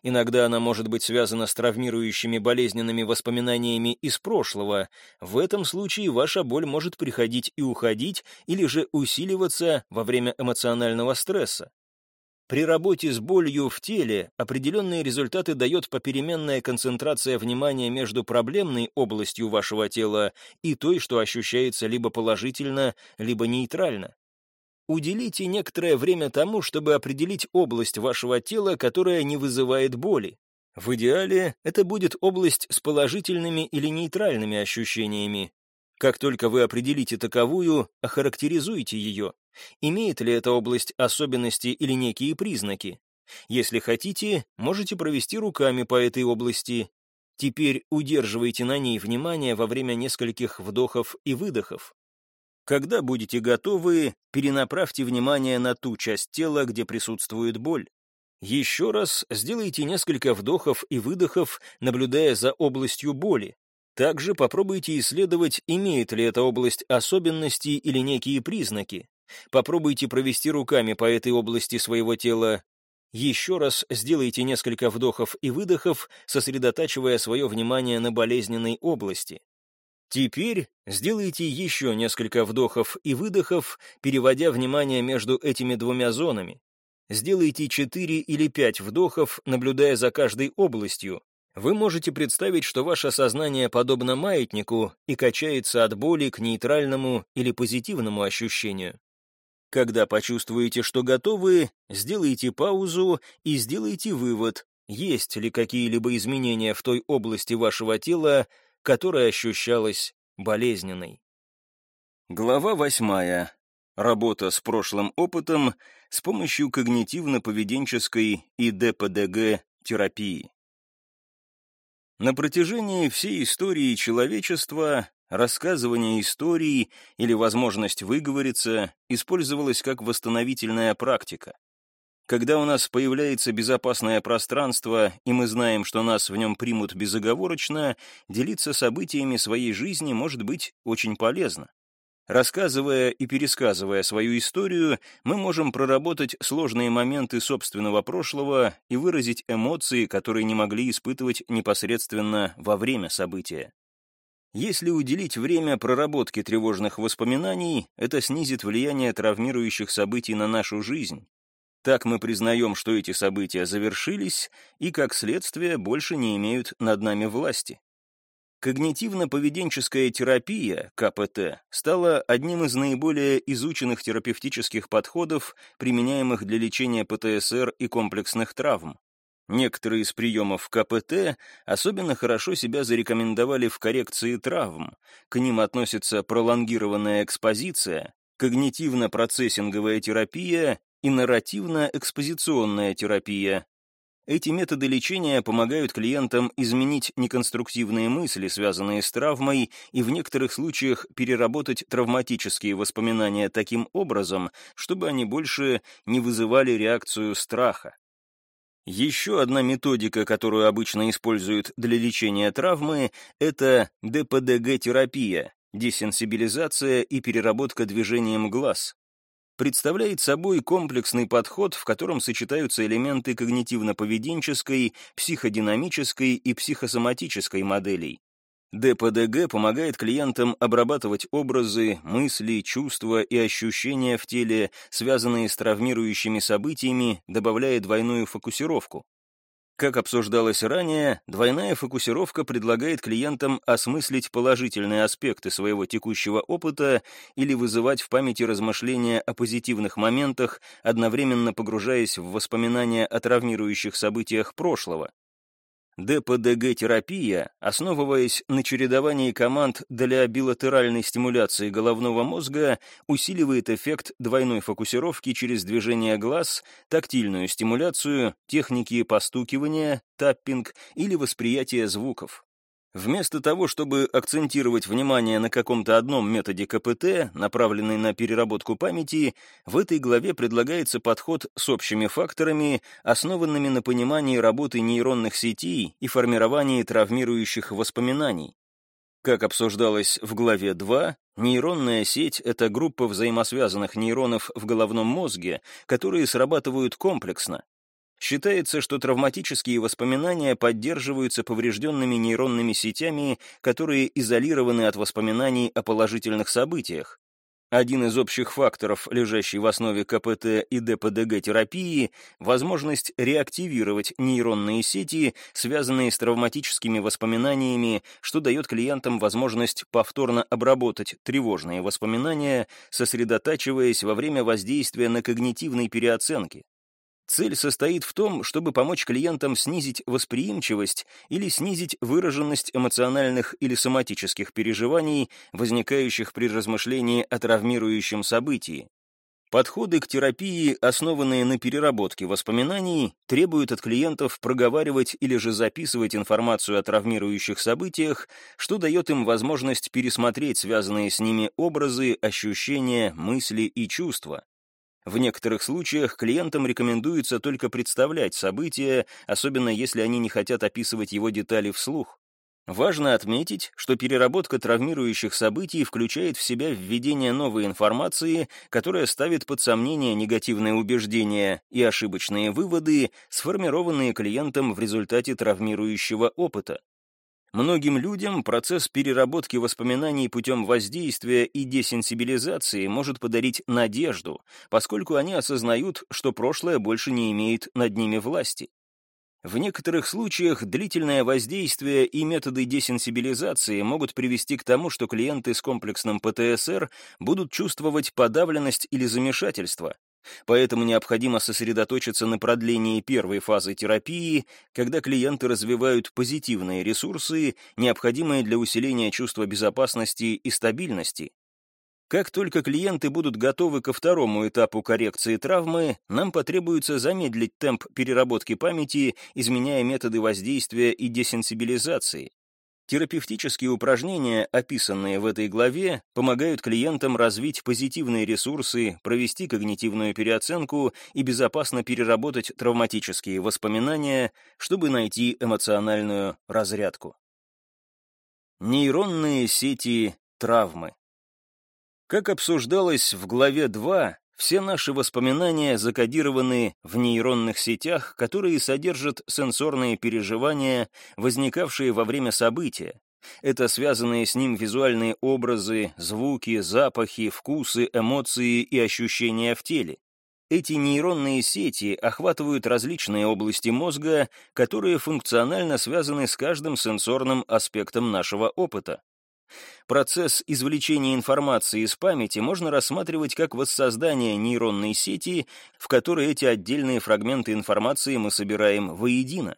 Иногда она может быть связана с травмирующими болезненными воспоминаниями из прошлого. В этом случае ваша боль может приходить и уходить, или же усиливаться во время эмоционального стресса. При работе с болью в теле определенные результаты дает попеременная концентрация внимания между проблемной областью вашего тела и той, что ощущается либо положительно, либо нейтрально. Уделите некоторое время тому, чтобы определить область вашего тела, которая не вызывает боли. В идеале это будет область с положительными или нейтральными ощущениями. Как только вы определите таковую, охарактеризуйте ее. Имеет ли эта область особенности или некие признаки? Если хотите, можете провести руками по этой области. Теперь удерживайте на ней внимание во время нескольких вдохов и выдохов. Когда будете готовы, перенаправьте внимание на ту часть тела, где присутствует боль. Еще раз сделайте несколько вдохов и выдохов, наблюдая за областью боли. Также попробуйте исследовать, имеет ли эта область особенности или некие признаки. Попробуйте провести руками по этой области своего тела. Еще раз сделайте несколько вдохов и выдохов, сосредотачивая свое внимание на болезненной области. Теперь сделайте еще несколько вдохов и выдохов, переводя внимание между этими двумя зонами. Сделайте 4 или 5 вдохов, наблюдая за каждой областью, вы можете представить, что ваше сознание подобно маятнику и качается от боли к нейтральному или позитивному ощущению. Когда почувствуете, что готовы, сделайте паузу и сделайте вывод, есть ли какие-либо изменения в той области вашего тела, которая ощущалась болезненной. Глава восьмая. Работа с прошлым опытом с помощью когнитивно-поведенческой и ДПДГ терапии. На протяжении всей истории человечества рассказывание истории или возможность выговориться использовалась как восстановительная практика. Когда у нас появляется безопасное пространство, и мы знаем, что нас в нем примут безоговорочно, делиться событиями своей жизни может быть очень полезно. Рассказывая и пересказывая свою историю, мы можем проработать сложные моменты собственного прошлого и выразить эмоции, которые не могли испытывать непосредственно во время события. Если уделить время проработке тревожных воспоминаний, это снизит влияние травмирующих событий на нашу жизнь. Так мы признаем, что эти события завершились и, как следствие, больше не имеют над нами власти. Когнитивно-поведенческая терапия, КПТ, стала одним из наиболее изученных терапевтических подходов, применяемых для лечения ПТСР и комплексных травм. Некоторые из приемов КПТ особенно хорошо себя зарекомендовали в коррекции травм. К ним относятся пролонгированная экспозиция, когнитивно-процессинговая терапия и нарративно-экспозиционная терапия, эти методы лечения помогают клиентам изменить неконструктивные мысли, связанные с травмой, и в некоторых случаях переработать травматические воспоминания таким образом, чтобы они больше не вызывали реакцию страха. Еще одна методика, которую обычно используют для лечения травмы, это ДПДГ-терапия, десенсибилизация и переработка движением глаз представляет собой комплексный подход, в котором сочетаются элементы когнитивно-поведенческой, психодинамической и психосоматической моделей. ДПДГ помогает клиентам обрабатывать образы, мысли, чувства и ощущения в теле, связанные с травмирующими событиями, добавляя двойную фокусировку. Как обсуждалось ранее, двойная фокусировка предлагает клиентам осмыслить положительные аспекты своего текущего опыта или вызывать в памяти размышления о позитивных моментах, одновременно погружаясь в воспоминания о травмирующих событиях прошлого. ДПДГ-терапия, основываясь на чередовании команд для билатеральной стимуляции головного мозга, усиливает эффект двойной фокусировки через движение глаз, тактильную стимуляцию, техники постукивания, таппинг или восприятие звуков. Вместо того, чтобы акцентировать внимание на каком-то одном методе КПТ, направленный на переработку памяти, в этой главе предлагается подход с общими факторами, основанными на понимании работы нейронных сетей и формировании травмирующих воспоминаний. Как обсуждалось в главе 2, нейронная сеть — это группа взаимосвязанных нейронов в головном мозге, которые срабатывают комплексно, Считается, что травматические воспоминания поддерживаются поврежденными нейронными сетями, которые изолированы от воспоминаний о положительных событиях. Один из общих факторов, лежащий в основе КПТ и ДПДГ-терапии, возможность реактивировать нейронные сети, связанные с травматическими воспоминаниями, что дает клиентам возможность повторно обработать тревожные воспоминания, сосредотачиваясь во время воздействия на когнитивной переоценки. Цель состоит в том, чтобы помочь клиентам снизить восприимчивость или снизить выраженность эмоциональных или соматических переживаний, возникающих при размышлении о травмирующем событии. Подходы к терапии, основанные на переработке воспоминаний, требуют от клиентов проговаривать или же записывать информацию о травмирующих событиях, что дает им возможность пересмотреть связанные с ними образы, ощущения, мысли и чувства. В некоторых случаях клиентам рекомендуется только представлять события, особенно если они не хотят описывать его детали вслух. Важно отметить, что переработка травмирующих событий включает в себя введение новой информации, которая ставит под сомнение негативные убеждения и ошибочные выводы, сформированные клиентом в результате травмирующего опыта. Многим людям процесс переработки воспоминаний путем воздействия и десенсибилизации может подарить надежду, поскольку они осознают, что прошлое больше не имеет над ними власти. В некоторых случаях длительное воздействие и методы десенсибилизации могут привести к тому, что клиенты с комплексным ПТСР будут чувствовать подавленность или замешательство, Поэтому необходимо сосредоточиться на продлении первой фазы терапии, когда клиенты развивают позитивные ресурсы, необходимые для усиления чувства безопасности и стабильности. Как только клиенты будут готовы ко второму этапу коррекции травмы, нам потребуется замедлить темп переработки памяти, изменяя методы воздействия и десенсибилизации. Терапевтические упражнения, описанные в этой главе, помогают клиентам развить позитивные ресурсы, провести когнитивную переоценку и безопасно переработать травматические воспоминания, чтобы найти эмоциональную разрядку. Нейронные сети травмы. Как обсуждалось в главе 2, все наши воспоминания закодированы в нейронных сетях, которые содержат сенсорные переживания, возникавшие во время события. Это связанные с ним визуальные образы, звуки, запахи, вкусы, эмоции и ощущения в теле. Эти нейронные сети охватывают различные области мозга, которые функционально связаны с каждым сенсорным аспектом нашего опыта. Процесс извлечения информации из памяти можно рассматривать как воссоздание нейронной сети, в которой эти отдельные фрагменты информации мы собираем воедино.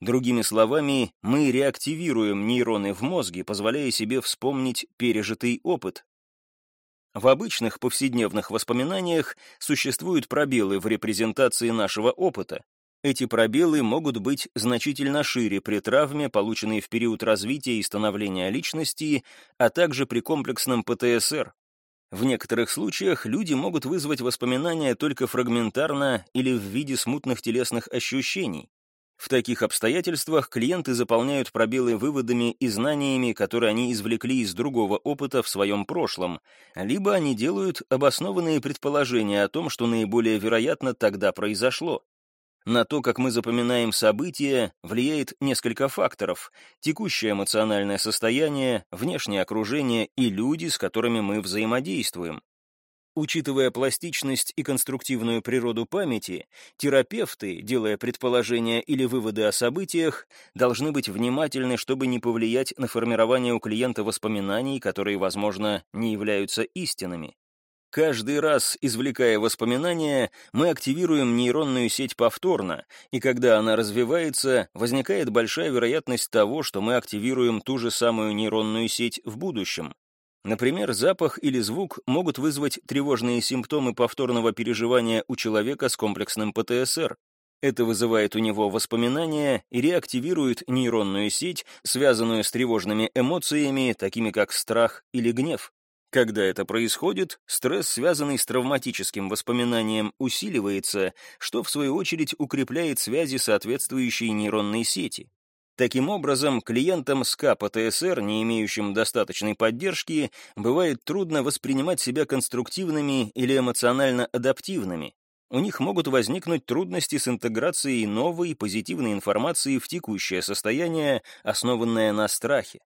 Другими словами, мы реактивируем нейроны в мозге, позволяя себе вспомнить пережитый опыт. В обычных повседневных воспоминаниях существуют пробелы в репрезентации нашего опыта. Эти пробелы могут быть значительно шире при травме, полученной в период развития и становления личности, а также при комплексном ПТСР. В некоторых случаях люди могут вызвать воспоминания только фрагментарно или в виде смутных телесных ощущений. В таких обстоятельствах клиенты заполняют пробелы выводами и знаниями, которые они извлекли из другого опыта в своем прошлом, либо они делают обоснованные предположения о том, что наиболее вероятно тогда произошло. На то, как мы запоминаем события, влияет несколько факторов. Текущее эмоциональное состояние, внешнее окружение и люди, с которыми мы взаимодействуем. Учитывая пластичность и конструктивную природу памяти, терапевты, делая предположения или выводы о событиях, должны быть внимательны, чтобы не повлиять на формирование у клиента воспоминаний, которые, возможно, не являются истинными. Каждый раз, извлекая воспоминания, мы активируем нейронную сеть повторно, и когда она развивается, возникает большая вероятность того, что мы активируем ту же самую нейронную сеть в будущем. Например, запах или звук могут вызвать тревожные симптомы повторного переживания у человека с комплексным ПТСР. Это вызывает у него воспоминания и реактивирует нейронную сеть, связанную с тревожными эмоциями, такими как страх или гнев. Когда это происходит, стресс, связанный с травматическим воспоминанием, усиливается, что в свою очередь укрепляет связи соответствующей нейронной сети. Таким образом, клиентам с КПТСР, не имеющим достаточной поддержки, бывает трудно воспринимать себя конструктивными или эмоционально адаптивными. у них могут возникнуть трудности с интеграцией новой позитивной информации в текущее состояние, основанное на страхе.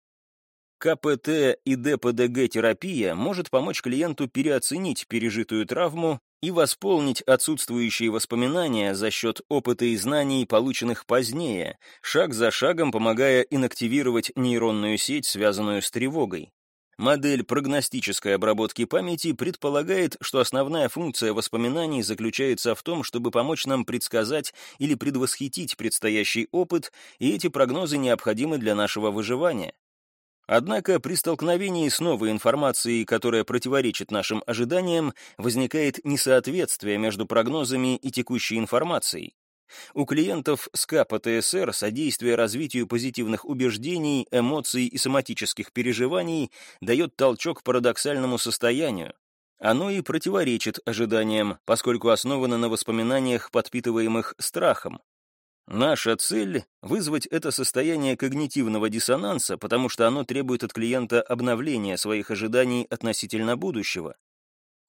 КПТ и ДПДГ-терапия может помочь клиенту переоценить пережитую травму и восполнить отсутствующие воспоминания за счет опыта и знаний, полученных позднее, шаг за шагом помогая инактивировать нейронную сеть, связанную с тревогой. Модель прогностической обработки памяти предполагает, что основная функция воспоминаний заключается в том, чтобы помочь нам предсказать или предвосхитить предстоящий опыт, и эти прогнозы необходимы для нашего выживания. Однако при столкновении с новой информацией, которая противоречит нашим ожиданиям, возникает несоответствие между прогнозами и текущей информацией. У клиентов с КПТСР содействие развитию позитивных убеждений, эмоций и соматических переживаний дает толчок парадоксальному состоянию. Оно и противоречит ожиданиям, поскольку основано на воспоминаниях, подпитываемых страхом. Наша цель — вызвать это состояние когнитивного диссонанса, потому что оно требует от клиента обновления своих ожиданий относительно будущего.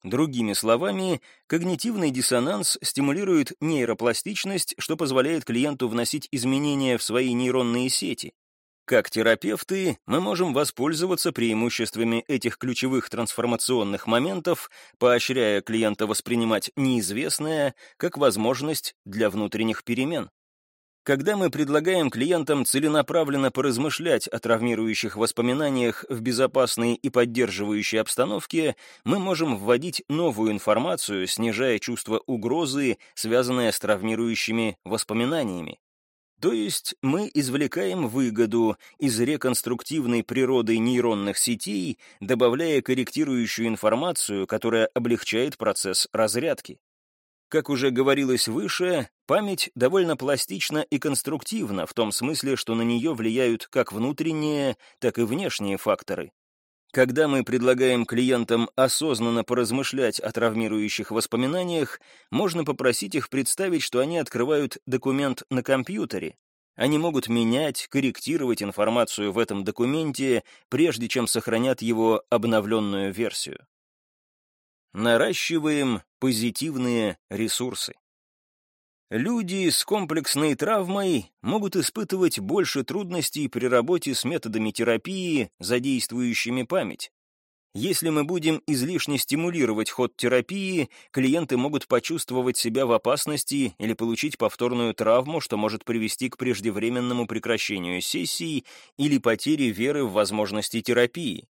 Другими словами, когнитивный диссонанс стимулирует нейропластичность, что позволяет клиенту вносить изменения в свои нейронные сети. Как терапевты, мы можем воспользоваться преимуществами этих ключевых трансформационных моментов, поощряя клиента воспринимать неизвестное как возможность для внутренних перемен. Когда мы предлагаем клиентам целенаправленно поразмышлять о травмирующих воспоминаниях в безопасной и поддерживающей обстановке, мы можем вводить новую информацию, снижая чувство угрозы, связанное с травмирующими воспоминаниями. То есть мы извлекаем выгоду из реконструктивной природы нейронных сетей, добавляя корректирующую информацию, которая облегчает процесс разрядки. Как уже говорилось выше, память довольно пластична и конструктивна в том смысле, что на нее влияют как внутренние, так и внешние факторы. Когда мы предлагаем клиентам осознанно поразмышлять о травмирующих воспоминаниях, можно попросить их представить, что они открывают документ на компьютере. Они могут менять, корректировать информацию в этом документе, прежде чем сохранят его обновленную версию. Наращиваем позитивные ресурсы. Люди с комплексной травмой могут испытывать больше трудностей при работе с методами терапии, задействующими память. Если мы будем излишне стимулировать ход терапии, клиенты могут почувствовать себя в опасности или получить повторную травму, что может привести к преждевременному прекращению сессий или потере веры в возможности терапии.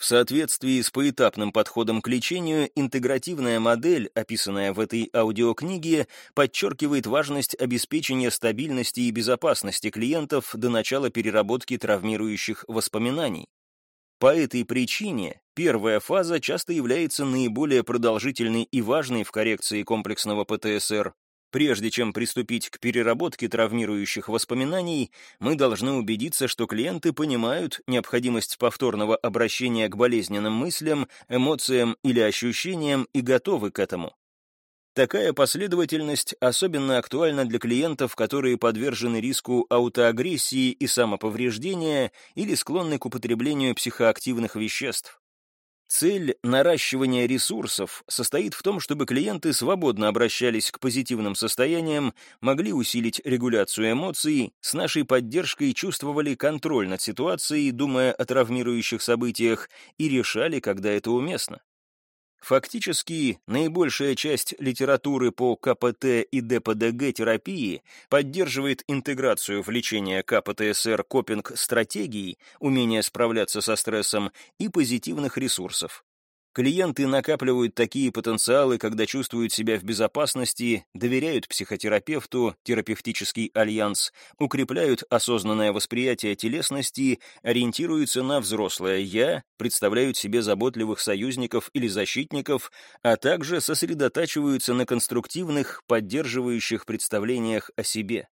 В соответствии с поэтапным подходом к лечению, интегративная модель, описанная в этой аудиокниге, подчеркивает важность обеспечения стабильности и безопасности клиентов до начала переработки травмирующих воспоминаний. По этой причине первая фаза часто является наиболее продолжительной и важной в коррекции комплексного ПТСР, Прежде чем приступить к переработке травмирующих воспоминаний, мы должны убедиться, что клиенты понимают необходимость повторного обращения к болезненным мыслям, эмоциям или ощущениям и готовы к этому. Такая последовательность особенно актуальна для клиентов, которые подвержены риску аутоагрессии и самоповреждения или склонны к употреблению психоактивных веществ. Цель наращивания ресурсов состоит в том, чтобы клиенты свободно обращались к позитивным состояниям, могли усилить регуляцию эмоций, с нашей поддержкой чувствовали контроль над ситуацией, думая о травмирующих событиях, и решали, когда это уместно. Фактически, наибольшая часть литературы по КПТ и ДПДГ терапии поддерживает интеграцию в лечение КПТСР копинг-стратегий, умение справляться со стрессом и позитивных ресурсов. Клиенты накапливают такие потенциалы, когда чувствуют себя в безопасности, доверяют психотерапевту, терапевтический альянс, укрепляют осознанное восприятие телесности, ориентируются на взрослое «я», представляют себе заботливых союзников или защитников, а также сосредотачиваются на конструктивных, поддерживающих представлениях о себе.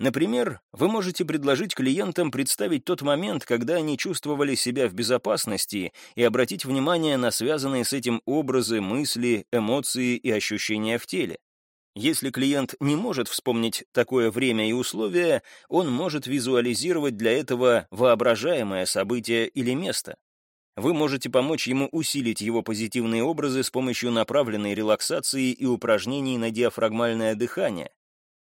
Например, вы можете предложить клиентам представить тот момент, когда они чувствовали себя в безопасности, и обратить внимание на связанные с этим образы, мысли, эмоции и ощущения в теле. Если клиент не может вспомнить такое время и условия, он может визуализировать для этого воображаемое событие или место. Вы можете помочь ему усилить его позитивные образы с помощью направленной релаксации и упражнений на диафрагмальное дыхание.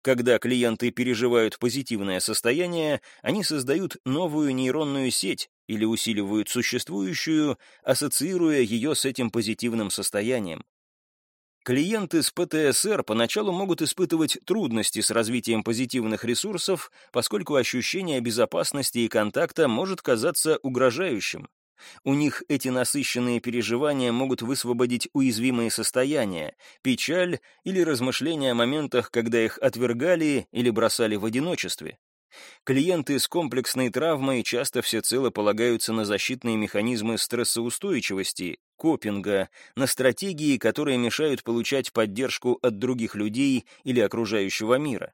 Когда клиенты переживают позитивное состояние, они создают новую нейронную сеть или усиливают существующую, ассоциируя ее с этим позитивным состоянием. Клиенты с ПТСР поначалу могут испытывать трудности с развитием позитивных ресурсов, поскольку ощущение безопасности и контакта может казаться угрожающим. У них эти насыщенные переживания могут высвободить уязвимые состояния, печаль или размышления о моментах, когда их отвергали или бросали в одиночестве. Клиенты с комплексной травмой часто всецело полагаются на защитные механизмы стрессоустойчивости, копинга, на стратегии, которые мешают получать поддержку от других людей или окружающего мира.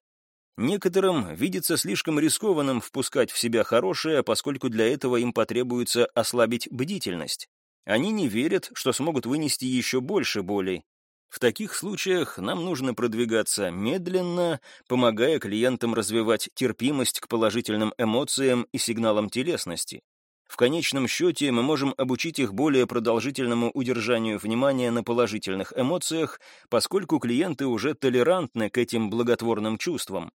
Некоторым видится слишком рискованным впускать в себя хорошее, поскольку для этого им потребуется ослабить бдительность. Они не верят, что смогут вынести еще больше боли. В таких случаях нам нужно продвигаться медленно, помогая клиентам развивать терпимость к положительным эмоциям и сигналам телесности. В конечном счете мы можем обучить их более продолжительному удержанию внимания на положительных эмоциях, поскольку клиенты уже толерантны к этим благотворным чувствам.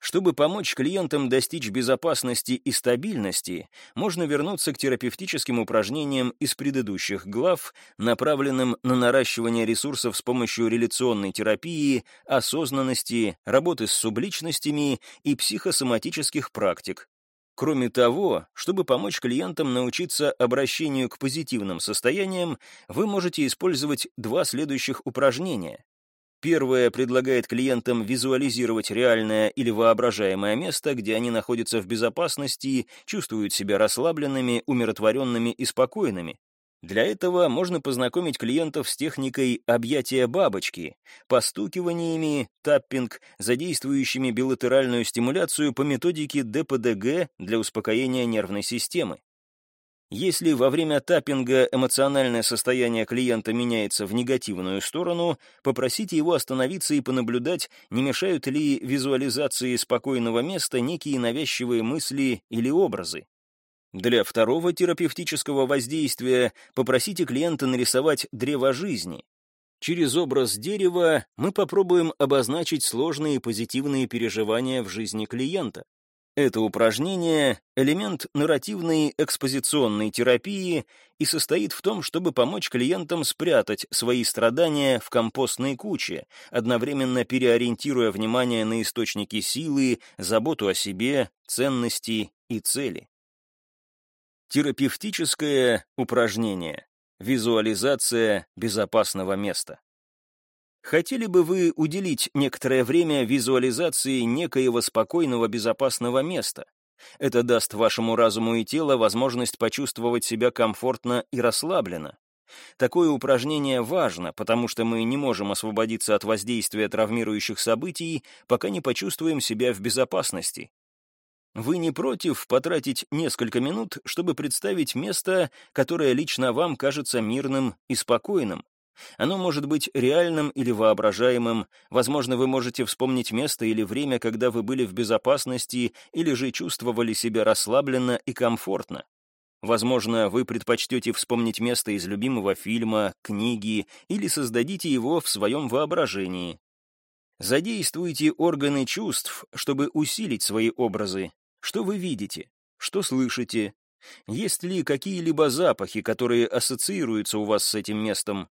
Чтобы помочь клиентам достичь безопасности и стабильности, можно вернуться к терапевтическим упражнениям из предыдущих глав, направленным на наращивание ресурсов с помощью реляционной терапии, осознанности, работы с субличностями и психосоматических практик. Кроме того, чтобы помочь клиентам научиться обращению к позитивным состояниям, вы можете использовать два следующих упражнения. Первое предлагает клиентам визуализировать реальное или воображаемое место, где они находятся в безопасности, чувствуют себя расслабленными, умиротворенными и спокойными. Для этого можно познакомить клиентов с техникой объятия бабочки, постукиваниями, таппинг, задействующими билатеральную стимуляцию по методике ДПДГ для успокоения нервной системы. Если во время таппинга эмоциональное состояние клиента меняется в негативную сторону, попросите его остановиться и понаблюдать, не мешают ли визуализации спокойного места некие навязчивые мысли или образы. Для второго терапевтического воздействия попросите клиента нарисовать древо жизни. Через образ дерева мы попробуем обозначить сложные позитивные переживания в жизни клиента. Это упражнение — элемент нарративной экспозиционной терапии и состоит в том, чтобы помочь клиентам спрятать свои страдания в компостной куче, одновременно переориентируя внимание на источники силы, заботу о себе, ценности и цели. Терапевтическое упражнение. Визуализация безопасного места. Хотели бы вы уделить некоторое время визуализации некоего спокойного безопасного места? Это даст вашему разуму и телу возможность почувствовать себя комфортно и расслабленно. Такое упражнение важно, потому что мы не можем освободиться от воздействия травмирующих событий, пока не почувствуем себя в безопасности. Вы не против потратить несколько минут, чтобы представить место, которое лично вам кажется мирным и спокойным? Оно может быть реальным или воображаемым, возможно, вы можете вспомнить место или время, когда вы были в безопасности или же чувствовали себя расслабленно и комфортно. Возможно, вы предпочтете вспомнить место из любимого фильма, книги или создадите его в своем воображении. Задействуйте органы чувств, чтобы усилить свои образы. Что вы видите? Что слышите? Есть ли какие-либо запахи, которые ассоциируются у вас с этим местом?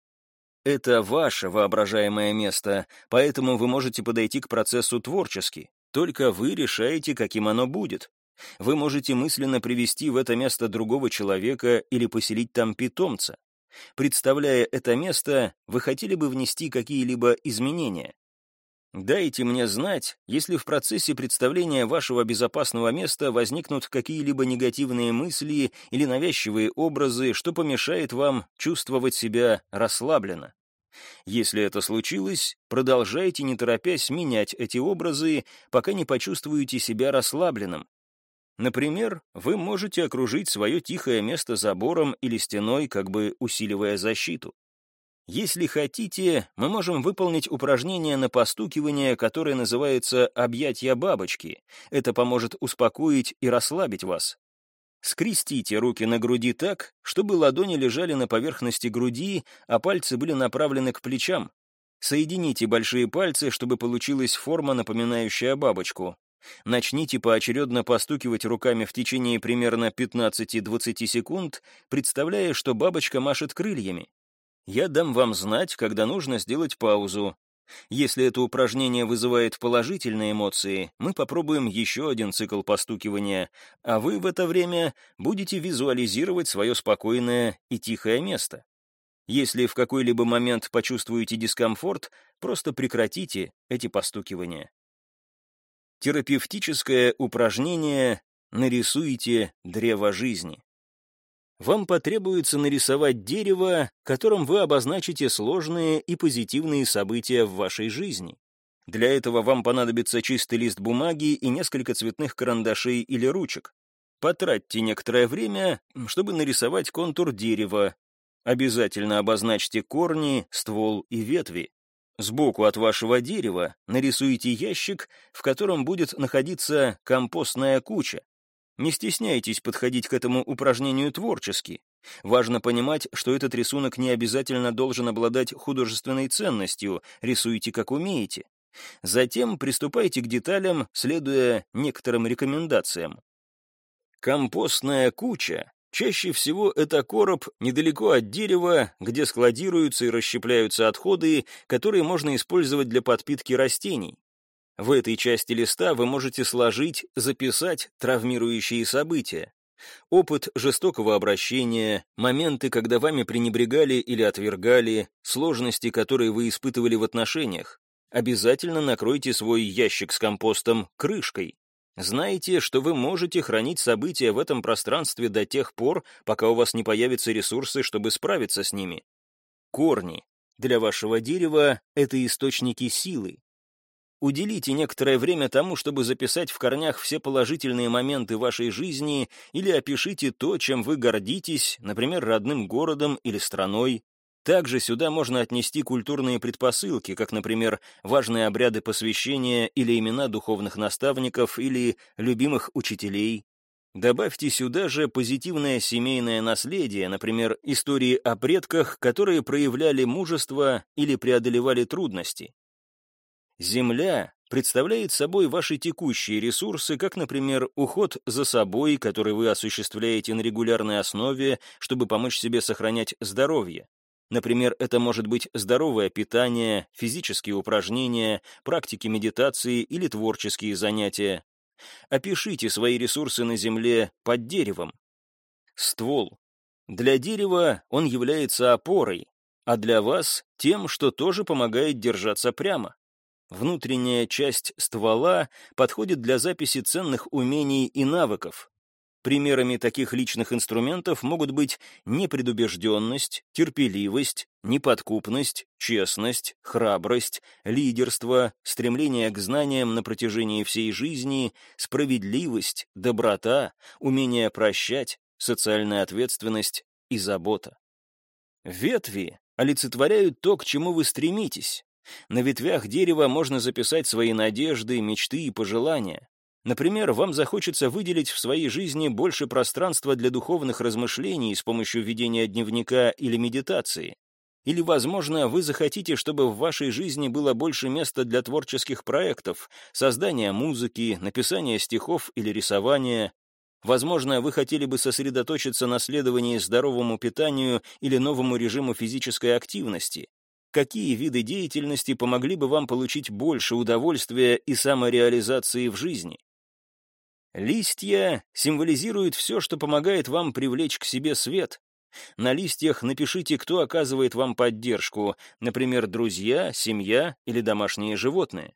Это ваше воображаемое место, поэтому вы можете подойти к процессу творчески. Только вы решаете, каким оно будет. Вы можете мысленно привести в это место другого человека или поселить там питомца. Представляя это место, вы хотели бы внести какие-либо изменения. Дайте мне знать, если в процессе представления вашего безопасного места возникнут какие-либо негативные мысли или навязчивые образы, что помешает вам чувствовать себя расслабленно. Если это случилось, продолжайте, не торопясь, менять эти образы, пока не почувствуете себя расслабленным. Например, вы можете окружить свое тихое место забором или стеной, как бы усиливая защиту. Если хотите, мы можем выполнить упражнение на постукивание, которое называется «объятья бабочки». Это поможет успокоить и расслабить вас. Скрестите руки на груди так, чтобы ладони лежали на поверхности груди, а пальцы были направлены к плечам. Соедините большие пальцы, чтобы получилась форма, напоминающая бабочку. Начните поочередно постукивать руками в течение примерно 15-20 секунд, представляя, что бабочка машет крыльями. Я дам вам знать, когда нужно сделать паузу. Если это упражнение вызывает положительные эмоции, мы попробуем еще один цикл постукивания, а вы в это время будете визуализировать свое спокойное и тихое место. Если в какой-либо момент почувствуете дискомфорт, просто прекратите эти постукивания. Терапевтическое упражнение «Нарисуйте древо жизни». Вам потребуется нарисовать дерево, которым вы обозначите сложные и позитивные события в вашей жизни. Для этого вам понадобится чистый лист бумаги и несколько цветных карандашей или ручек. Потратьте некоторое время, чтобы нарисовать контур дерева. Обязательно обозначьте корни, ствол и ветви. Сбоку от вашего дерева нарисуйте ящик, в котором будет находиться компостная куча. Не стесняйтесь подходить к этому упражнению творчески. Важно понимать, что этот рисунок не обязательно должен обладать художественной ценностью, рисуйте как умеете. Затем приступайте к деталям, следуя некоторым рекомендациям. Компостная куча Чаще всего это короб недалеко от дерева, где складируются и расщепляются отходы, которые можно использовать для подпитки растений. В этой части листа вы можете сложить, записать травмирующие события. Опыт жестокого обращения, моменты, когда вами пренебрегали или отвергали, сложности, которые вы испытывали в отношениях. Обязательно накройте свой ящик с компостом крышкой. Знаете, что вы можете хранить события в этом пространстве до тех пор, пока у вас не появятся ресурсы, чтобы справиться с ними. Корни. Для вашего дерева — это источники силы. Уделите некоторое время тому, чтобы записать в корнях все положительные моменты вашей жизни или опишите то, чем вы гордитесь, например, родным городом или страной, также сюда можно отнести культурные предпосылки, как, например, важные обряды посвящения или имена духовных наставников или любимых учителей. Добавьте сюда же позитивное семейное наследие, например, истории о предках, которые проявляли мужество или преодолевали трудности. Земля представляет собой ваши текущие ресурсы, как, например, уход за собой, который вы осуществляете на регулярной основе, чтобы помочь себе сохранять здоровье. Например, это может быть здоровое питание, физические упражнения, практики медитации или творческие занятия. Опишите свои ресурсы на Земле под деревом. Ствол. Для дерева он является опорой, а для вас — тем, что тоже помогает держаться прямо. Внутренняя часть ствола подходит для записи ценных умений и навыков, Примерами таких личных инструментов могут быть непредубежденность, терпеливость, неподкупность, честность, храбрость, лидерство, стремление к знаниям на протяжении всей жизни, справедливость, доброта, умение прощать, социальная ответственность и забота. Ветви олицетворяют то, к чему вы стремитесь. На ветвях дерева можно записать свои надежды, мечты и пожелания. Например, вам захочется выделить в своей жизни больше пространства для духовных размышлений с помощью ведения дневника или медитации. Или, возможно, вы захотите, чтобы в вашей жизни было больше места для творческих проектов, создания музыки, написания стихов или рисования. Возможно, вы хотели бы сосредоточиться на следовании здоровому питанию или новому режиму физической активности. Какие виды деятельности помогли бы вам получить больше удовольствия и самореализации в жизни? Листья символизируют все, что помогает вам привлечь к себе свет. На листьях напишите, кто оказывает вам поддержку, например, друзья, семья или домашние животные.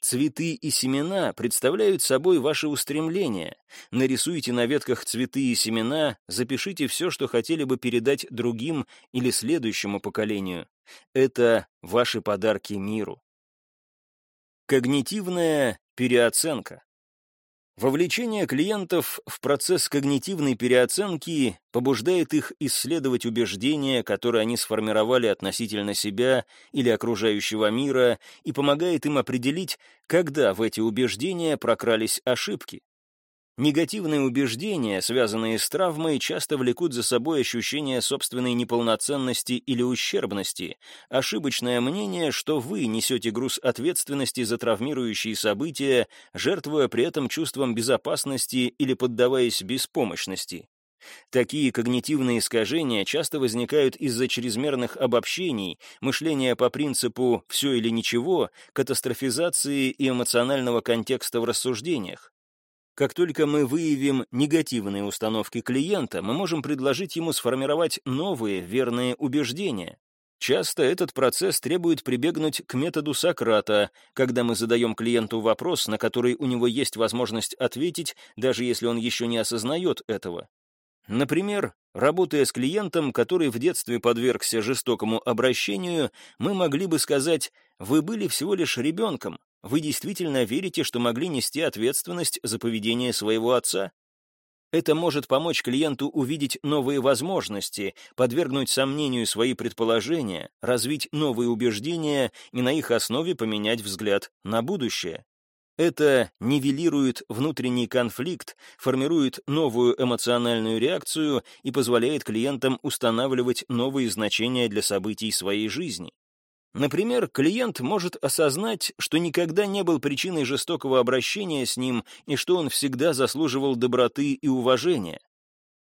Цветы и семена представляют собой ваши устремления. Нарисуйте на ветках цветы и семена, запишите все, что хотели бы передать другим или следующему поколению. Это ваши подарки миру. Когнитивная переоценка. Вовлечение клиентов в процесс когнитивной переоценки побуждает их исследовать убеждения, которые они сформировали относительно себя или окружающего мира, и помогает им определить, когда в эти убеждения прокрались ошибки. Негативные убеждения, связанные с травмой, часто влекут за собой ощущение собственной неполноценности или ущербности, ошибочное мнение, что вы несете груз ответственности за травмирующие события, жертвуя при этом чувством безопасности или поддаваясь беспомощности. Такие когнитивные искажения часто возникают из-за чрезмерных обобщений, мышления по принципу «все или ничего», катастрофизации и эмоционального контекста в рассуждениях. Как только мы выявим негативные установки клиента, мы можем предложить ему сформировать новые верные убеждения. Часто этот процесс требует прибегнуть к методу Сократа, когда мы задаем клиенту вопрос, на который у него есть возможность ответить, даже если он еще не осознает этого. Например, работая с клиентом, который в детстве подвергся жестокому обращению, мы могли бы сказать «Вы были всего лишь ребенком, вы действительно верите, что могли нести ответственность за поведение своего отца? Это может помочь клиенту увидеть новые возможности, подвергнуть сомнению свои предположения, развить новые убеждения и на их основе поменять взгляд на будущее. Это нивелирует внутренний конфликт, формирует новую эмоциональную реакцию и позволяет клиентам устанавливать новые значения для событий своей жизни. Например, клиент может осознать, что никогда не был причиной жестокого обращения с ним и что он всегда заслуживал доброты и уважения.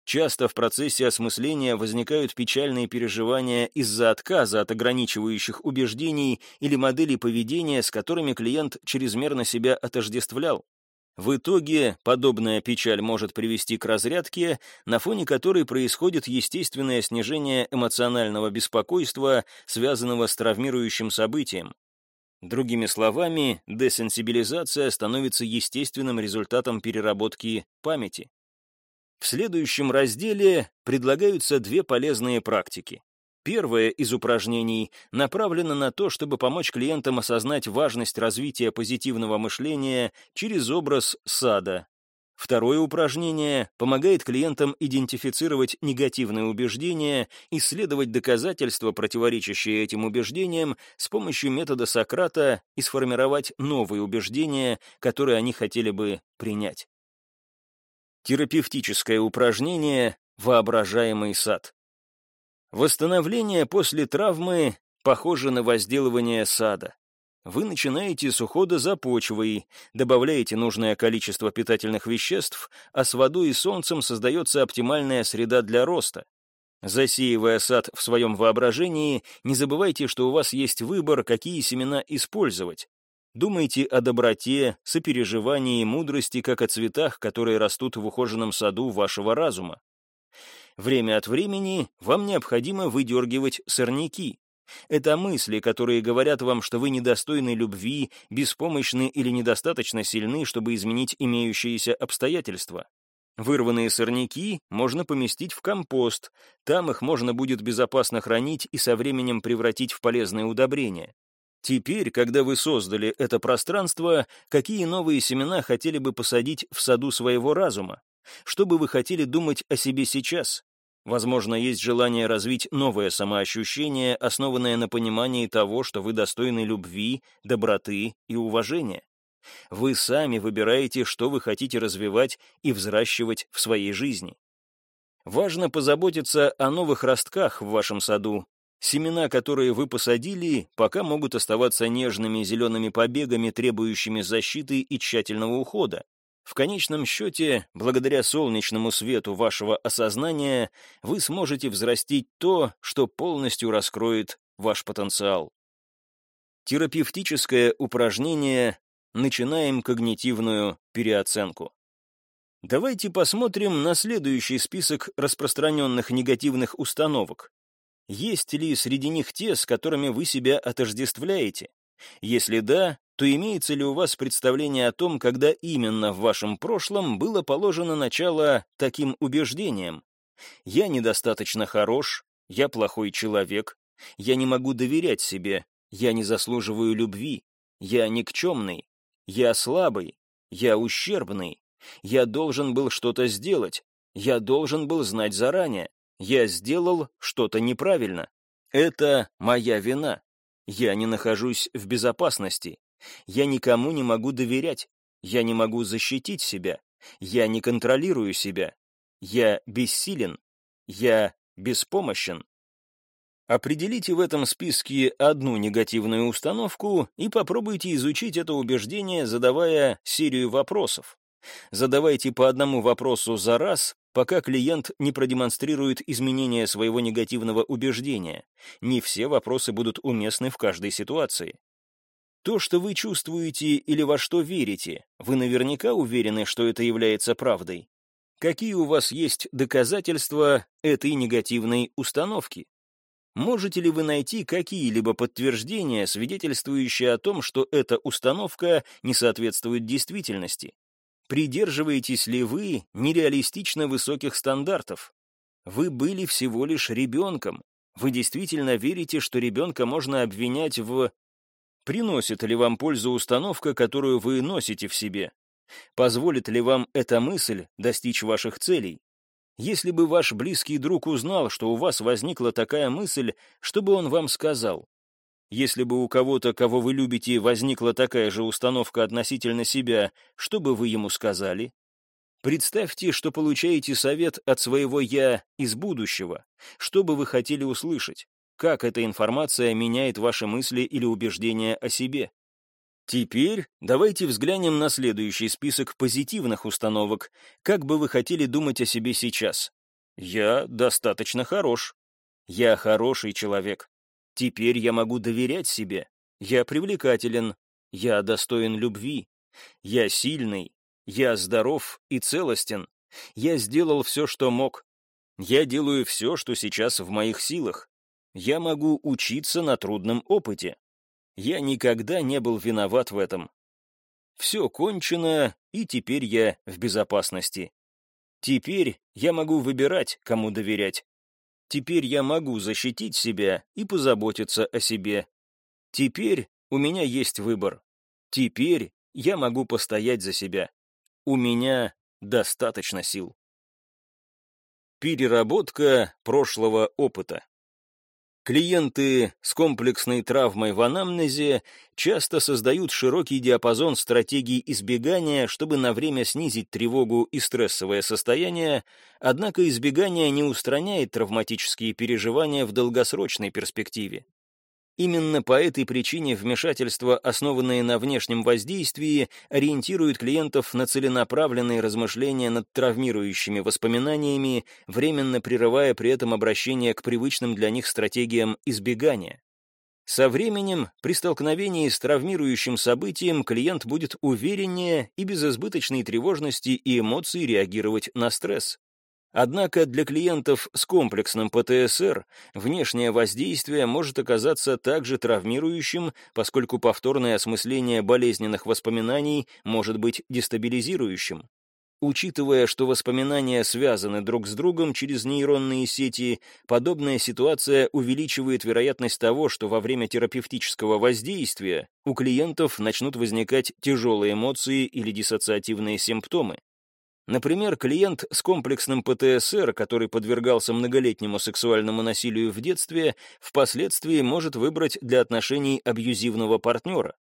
Часто в процессе осмысления возникают печальные переживания из-за отказа от ограничивающих убеждений или моделей поведения, с которыми клиент чрезмерно себя отождествлял. В итоге подобная печаль может привести к разрядке, на фоне которой происходит естественное снижение эмоционального беспокойства, связанного с травмирующим событием. Другими словами, десенсибилизация становится естественным результатом переработки памяти. В следующем разделе предлагаются две полезные практики. Первое из упражнений направлено на то, чтобы помочь клиентам осознать важность развития позитивного мышления через образ сада. Второе упражнение помогает клиентам идентифицировать негативные убеждения, исследовать доказательства, противоречащие этим убеждениям, с помощью метода Сократа и сформировать новые убеждения, которые они хотели бы принять. Терапевтическое упражнение «Воображаемый сад». Восстановление после травмы похоже на возделывание сада. Вы начинаете с ухода за почвой, добавляете нужное количество питательных веществ, а с водой и солнцем создается оптимальная среда для роста. Засеивая сад в своем воображении, не забывайте, что у вас есть выбор, какие семена использовать. Думайте о доброте, сопереживании и мудрости, как о цветах, которые растут в ухоженном саду вашего разума. Время от времени вам необходимо выдергивать сорняки. Это мысли, которые говорят вам, что вы недостойны любви, беспомощны или недостаточно сильны, чтобы изменить имеющиеся обстоятельства. Вырванные сорняки можно поместить в компост, там их можно будет безопасно хранить и со временем превратить в полезное удобрение. Теперь, когда вы создали это пространство, какие новые семена хотели бы посадить в саду своего разума? Что бы вы хотели думать о себе сейчас? Возможно, есть желание развить новое самоощущение, основанное на понимании того, что вы достойны любви, доброты и уважения. Вы сами выбираете, что вы хотите развивать и взращивать в своей жизни. Важно позаботиться о новых ростках в вашем саду. Семена, которые вы посадили, пока могут оставаться нежными зелеными побегами, требующими защиты и тщательного ухода. В конечном счете, благодаря солнечному свету вашего осознания, вы сможете взрастить то, что полностью раскроет ваш потенциал. Терапевтическое упражнение «Начинаем когнитивную переоценку». Давайте посмотрим на следующий список распространенных негативных установок. Есть ли среди них те, с которыми вы себя отождествляете? Если да, то имеется ли у вас представление о том, когда именно в вашем прошлом было положено начало таким убеждениям? Я недостаточно хорош, я плохой человек, я не могу доверять себе, я не заслуживаю любви, я никчемный, я слабый, я ущербный, я должен был что-то сделать, я должен был знать заранее, я сделал что-то неправильно. Это моя вина. Я не нахожусь в безопасности. Я никому не могу доверять. Я не могу защитить себя. Я не контролирую себя. Я бессилен. Я беспомощен. Определите в этом списке одну негативную установку и попробуйте изучить это убеждение, задавая серию вопросов. Задавайте по одному вопросу за раз, пока клиент не продемонстрирует изменение своего негативного убеждения. Не все вопросы будут уместны в каждой ситуации. То, что вы чувствуете или во что верите, вы наверняка уверены, что это является правдой. Какие у вас есть доказательства этой негативной установки? Можете ли вы найти какие-либо подтверждения, свидетельствующие о том, что эта установка не соответствует действительности? Придерживаетесь ли вы нереалистично высоких стандартов? Вы были всего лишь ребенком. Вы действительно верите, что ребенка можно обвинять в... Приносит ли вам пользу установка, которую вы носите в себе? Позволит ли вам эта мысль достичь ваших целей? Если бы ваш близкий друг узнал, что у вас возникла такая мысль, что бы он вам сказал? Если бы у кого-то, кого вы любите, возникла такая же установка относительно себя, что бы вы ему сказали? Представьте, что получаете совет от своего «я» из будущего. Что бы вы хотели услышать? Как эта информация меняет ваши мысли или убеждения о себе? Теперь давайте взглянем на следующий список позитивных установок. Как бы вы хотели думать о себе сейчас? Я достаточно хорош. Я хороший человек. Теперь я могу доверять себе. Я привлекателен. Я достоин любви. Я сильный. Я здоров и целостен. Я сделал все, что мог. Я делаю все, что сейчас в моих силах. Я могу учиться на трудном опыте. Я никогда не был виноват в этом. Все кончено, и теперь я в безопасности. Теперь я могу выбирать, кому доверять. Теперь я могу защитить себя и позаботиться о себе. Теперь у меня есть выбор. Теперь я могу постоять за себя. У меня достаточно сил. Переработка прошлого опыта. Клиенты с комплексной травмой в анамнезе часто создают широкий диапазон стратегий избегания, чтобы на время снизить тревогу и стрессовое состояние, однако избегание не устраняет травматические переживания в долгосрочной перспективе. Именно по этой причине вмешательства, основанные на внешнем воздействии, ориентируют клиентов на целенаправленные размышления над травмирующими воспоминаниями, временно прерывая при этом обращение к привычным для них стратегиям избегания. Со временем, при столкновении с травмирующим событием, клиент будет увереннее и без избыточной тревожности и эмоций реагировать на стресс. Однако для клиентов с комплексным ПТСР внешнее воздействие может оказаться также травмирующим, поскольку повторное осмысление болезненных воспоминаний может быть дестабилизирующим. Учитывая, что воспоминания связаны друг с другом через нейронные сети, подобная ситуация увеличивает вероятность того, что во время терапевтического воздействия у клиентов начнут возникать тяжелые эмоции или диссоциативные симптомы. Например, клиент с комплексным ПТСР, который подвергался многолетнему сексуальному насилию в детстве, впоследствии может выбрать для отношений абьюзивного партнера.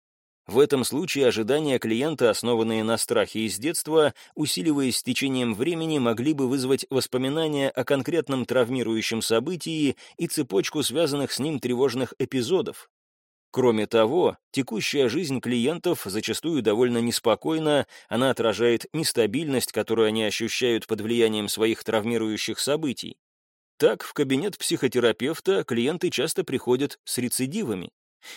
В этом случае ожидания клиента, основанные на страхе из детства, усиливаясь с течением времени, могли бы вызвать воспоминания о конкретном травмирующем событии и цепочку связанных с ним тревожных эпизодов. Кроме того, текущая жизнь клиентов зачастую довольно неспокойна, она отражает нестабильность, которую они ощущают под влиянием своих травмирующих событий. Так, в кабинет психотерапевта клиенты часто приходят с рецидивами.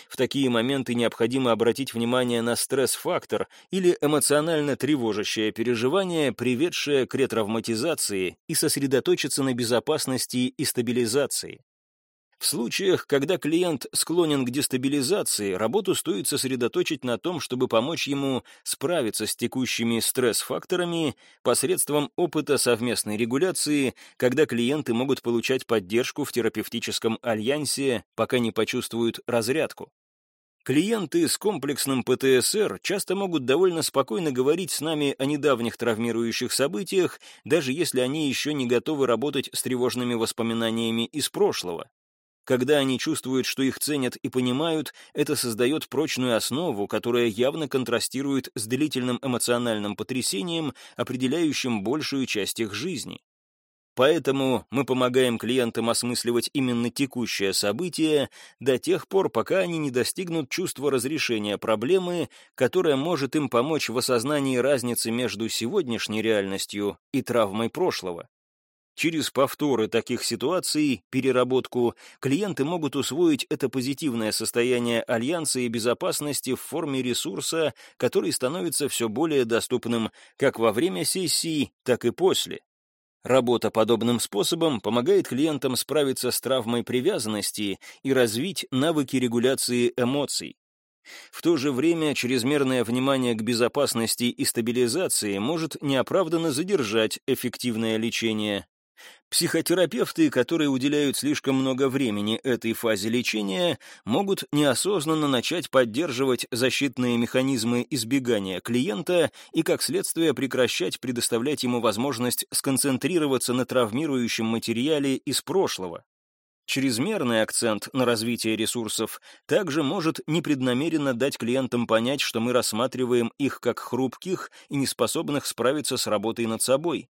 В такие моменты необходимо обратить внимание на стресс-фактор или эмоционально тревожащее переживание, приведшее к ретравматизации, и сосредоточиться на безопасности и стабилизации. В случаях, когда клиент склонен к дестабилизации, работу стоит сосредоточить на том, чтобы помочь ему справиться с текущими стресс-факторами посредством опыта совместной регуляции, когда клиенты могут получать поддержку в терапевтическом альянсе, пока не почувствуют разрядку. Клиенты с комплексным ПТСР часто могут довольно спокойно говорить с нами о недавних травмирующих событиях, даже если они еще не готовы работать с тревожными воспоминаниями из прошлого. Когда они чувствуют, что их ценят и понимают, это создает прочную основу, которая явно контрастирует с длительным эмоциональным потрясением, определяющим большую часть их жизни. Поэтому мы помогаем клиентам осмысливать именно текущее событие до тех пор, пока они не достигнут чувства разрешения проблемы, которое может им помочь в осознании разницы между сегодняшней реальностью и травмой прошлого. Через повторы таких ситуаций, переработку, клиенты могут усвоить это позитивное состояние альянса и безопасности в форме ресурса, который становится все более доступным как во время сессии, так и после. Работа подобным способом помогает клиентам справиться с травмой привязанности и развить навыки регуляции эмоций. В то же время чрезмерное внимание к безопасности и стабилизации может неоправданно задержать эффективное лечение. Психотерапевты, которые уделяют слишком много времени этой фазе лечения, могут неосознанно начать поддерживать защитные механизмы избегания клиента и, как следствие, прекращать предоставлять ему возможность сконцентрироваться на травмирующем материале из прошлого. Чрезмерный акцент на развитие ресурсов также может непреднамеренно дать клиентам понять, что мы рассматриваем их как хрупких и неспособных справиться с работой над собой.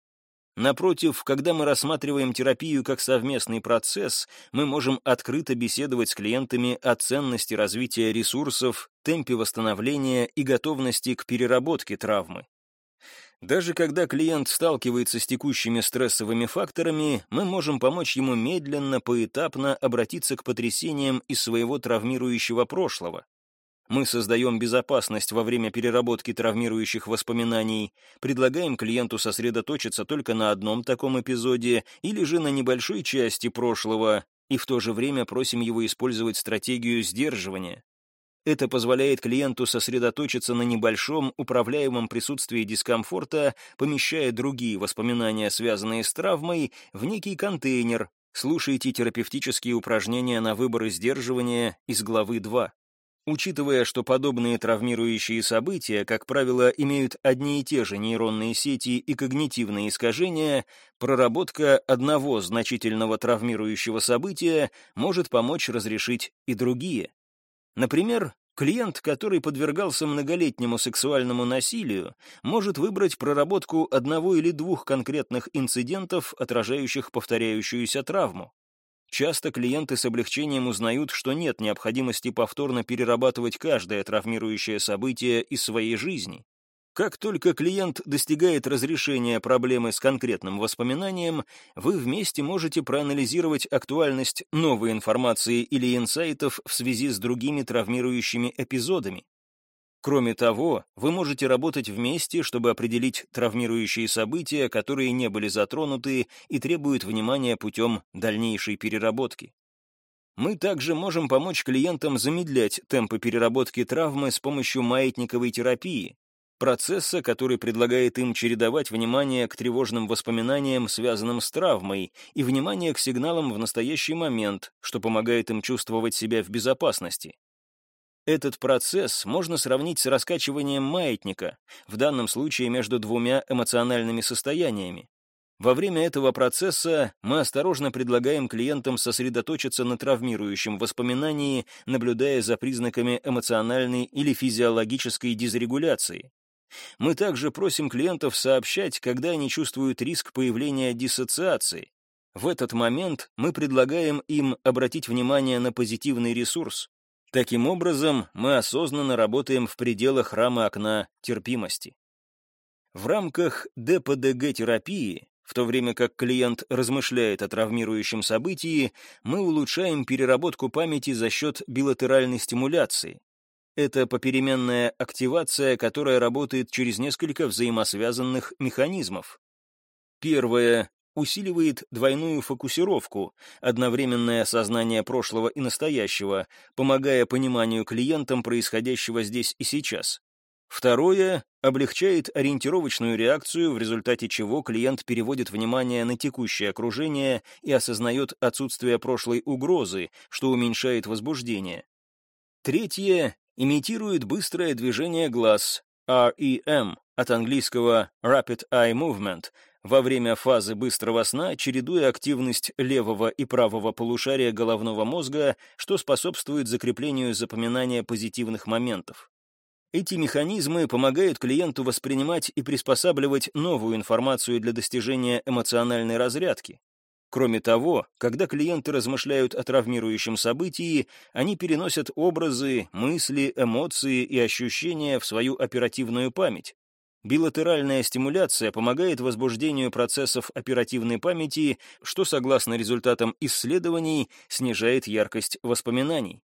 Напротив, когда мы рассматриваем терапию как совместный процесс, мы можем открыто беседовать с клиентами о ценности развития ресурсов, темпе восстановления и готовности к переработке травмы. Даже когда клиент сталкивается с текущими стрессовыми факторами, мы можем помочь ему медленно, поэтапно обратиться к потрясениям из своего травмирующего прошлого. Мы создаем безопасность во время переработки травмирующих воспоминаний, предлагаем клиенту сосредоточиться только на одном таком эпизоде или же на небольшой части прошлого, и в то же время просим его использовать стратегию сдерживания. Это позволяет клиенту сосредоточиться на небольшом управляемом присутствии дискомфорта, помещая другие воспоминания, связанные с травмой, в некий контейнер. Слушайте терапевтические упражнения на выбор сдерживания из главы 2. Учитывая, что подобные травмирующие события, как правило, имеют одни и те же нейронные сети и когнитивные искажения, проработка одного значительного травмирующего события может помочь разрешить и другие. Например, клиент, который подвергался многолетнему сексуальному насилию, может выбрать проработку одного или двух конкретных инцидентов, отражающих повторяющуюся травму. Часто клиенты с облегчением узнают, что нет необходимости повторно перерабатывать каждое травмирующее событие из своей жизни. Как только клиент достигает разрешения проблемы с конкретным воспоминанием, вы вместе можете проанализировать актуальность новой информации или инсайтов в связи с другими травмирующими эпизодами. Кроме того, вы можете работать вместе, чтобы определить травмирующие события, которые не были затронуты и требуют внимания путем дальнейшей переработки. Мы также можем помочь клиентам замедлять темпы переработки травмы с помощью маятниковой терапии, процесса, который предлагает им чередовать внимание к тревожным воспоминаниям, связанным с травмой, и внимание к сигналам в настоящий момент, что помогает им чувствовать себя в безопасности. Этот процесс можно сравнить с раскачиванием маятника, в данном случае между двумя эмоциональными состояниями. Во время этого процесса мы осторожно предлагаем клиентам сосредоточиться на травмирующем воспоминании, наблюдая за признаками эмоциональной или физиологической дизрегуляции. Мы также просим клиентов сообщать, когда они чувствуют риск появления диссоциации. В этот момент мы предлагаем им обратить внимание на позитивный ресурс, Таким образом, мы осознанно работаем в пределах рамы окна терпимости. В рамках ДПДГ-терапии, в то время как клиент размышляет о травмирующем событии, мы улучшаем переработку памяти за счет билатеральной стимуляции. Это попеременная активация, которая работает через несколько взаимосвязанных механизмов. Первое усиливает двойную фокусировку, одновременное осознание прошлого и настоящего, помогая пониманию клиентам происходящего здесь и сейчас. Второе — облегчает ориентировочную реакцию, в результате чего клиент переводит внимание на текущее окружение и осознает отсутствие прошлой угрозы, что уменьшает возбуждение. Третье — имитирует быстрое движение глаз, REM, от английского Rapid Eye Movement, во время фазы быстрого сна, чередуя активность левого и правого полушария головного мозга, что способствует закреплению запоминания позитивных моментов. Эти механизмы помогают клиенту воспринимать и приспосабливать новую информацию для достижения эмоциональной разрядки. Кроме того, когда клиенты размышляют о травмирующем событии, они переносят образы, мысли, эмоции и ощущения в свою оперативную память. Билатеральная стимуляция помогает возбуждению процессов оперативной памяти, что, согласно результатам исследований, снижает яркость воспоминаний.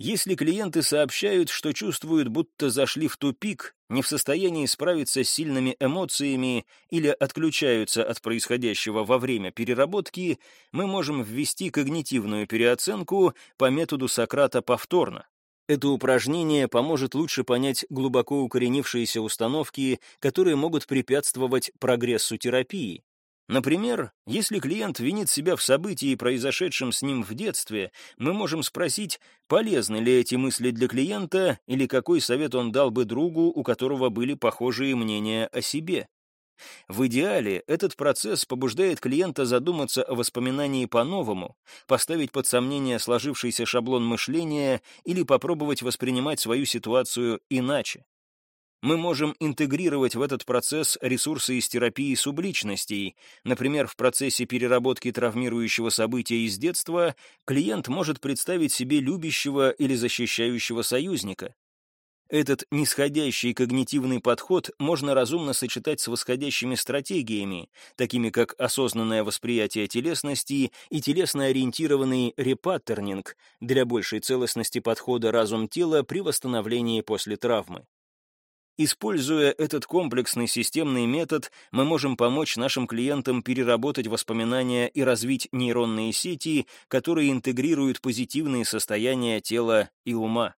Если клиенты сообщают, что чувствуют, будто зашли в тупик, не в состоянии справиться с сильными эмоциями или отключаются от происходящего во время переработки, мы можем ввести когнитивную переоценку по методу Сократа повторно. Это упражнение поможет лучше понять глубоко укоренившиеся установки, которые могут препятствовать прогрессу терапии. Например, если клиент винит себя в событии, произошедшем с ним в детстве, мы можем спросить, полезны ли эти мысли для клиента или какой совет он дал бы другу, у которого были похожие мнения о себе. В идеале этот процесс побуждает клиента задуматься о воспоминании по-новому, поставить под сомнение сложившийся шаблон мышления или попробовать воспринимать свою ситуацию иначе мы можем интегрировать в этот процесс ресурсы из терапии субличностей. Например, в процессе переработки травмирующего события из детства клиент может представить себе любящего или защищающего союзника. Этот нисходящий когнитивный подход можно разумно сочетать с восходящими стратегиями, такими как осознанное восприятие телесности и телесно-ориентированный репаттернинг для большей целостности подхода разум-тело при восстановлении после травмы. Используя этот комплексный системный метод, мы можем помочь нашим клиентам переработать воспоминания и развить нейронные сети, которые интегрируют позитивные состояния тела и ума.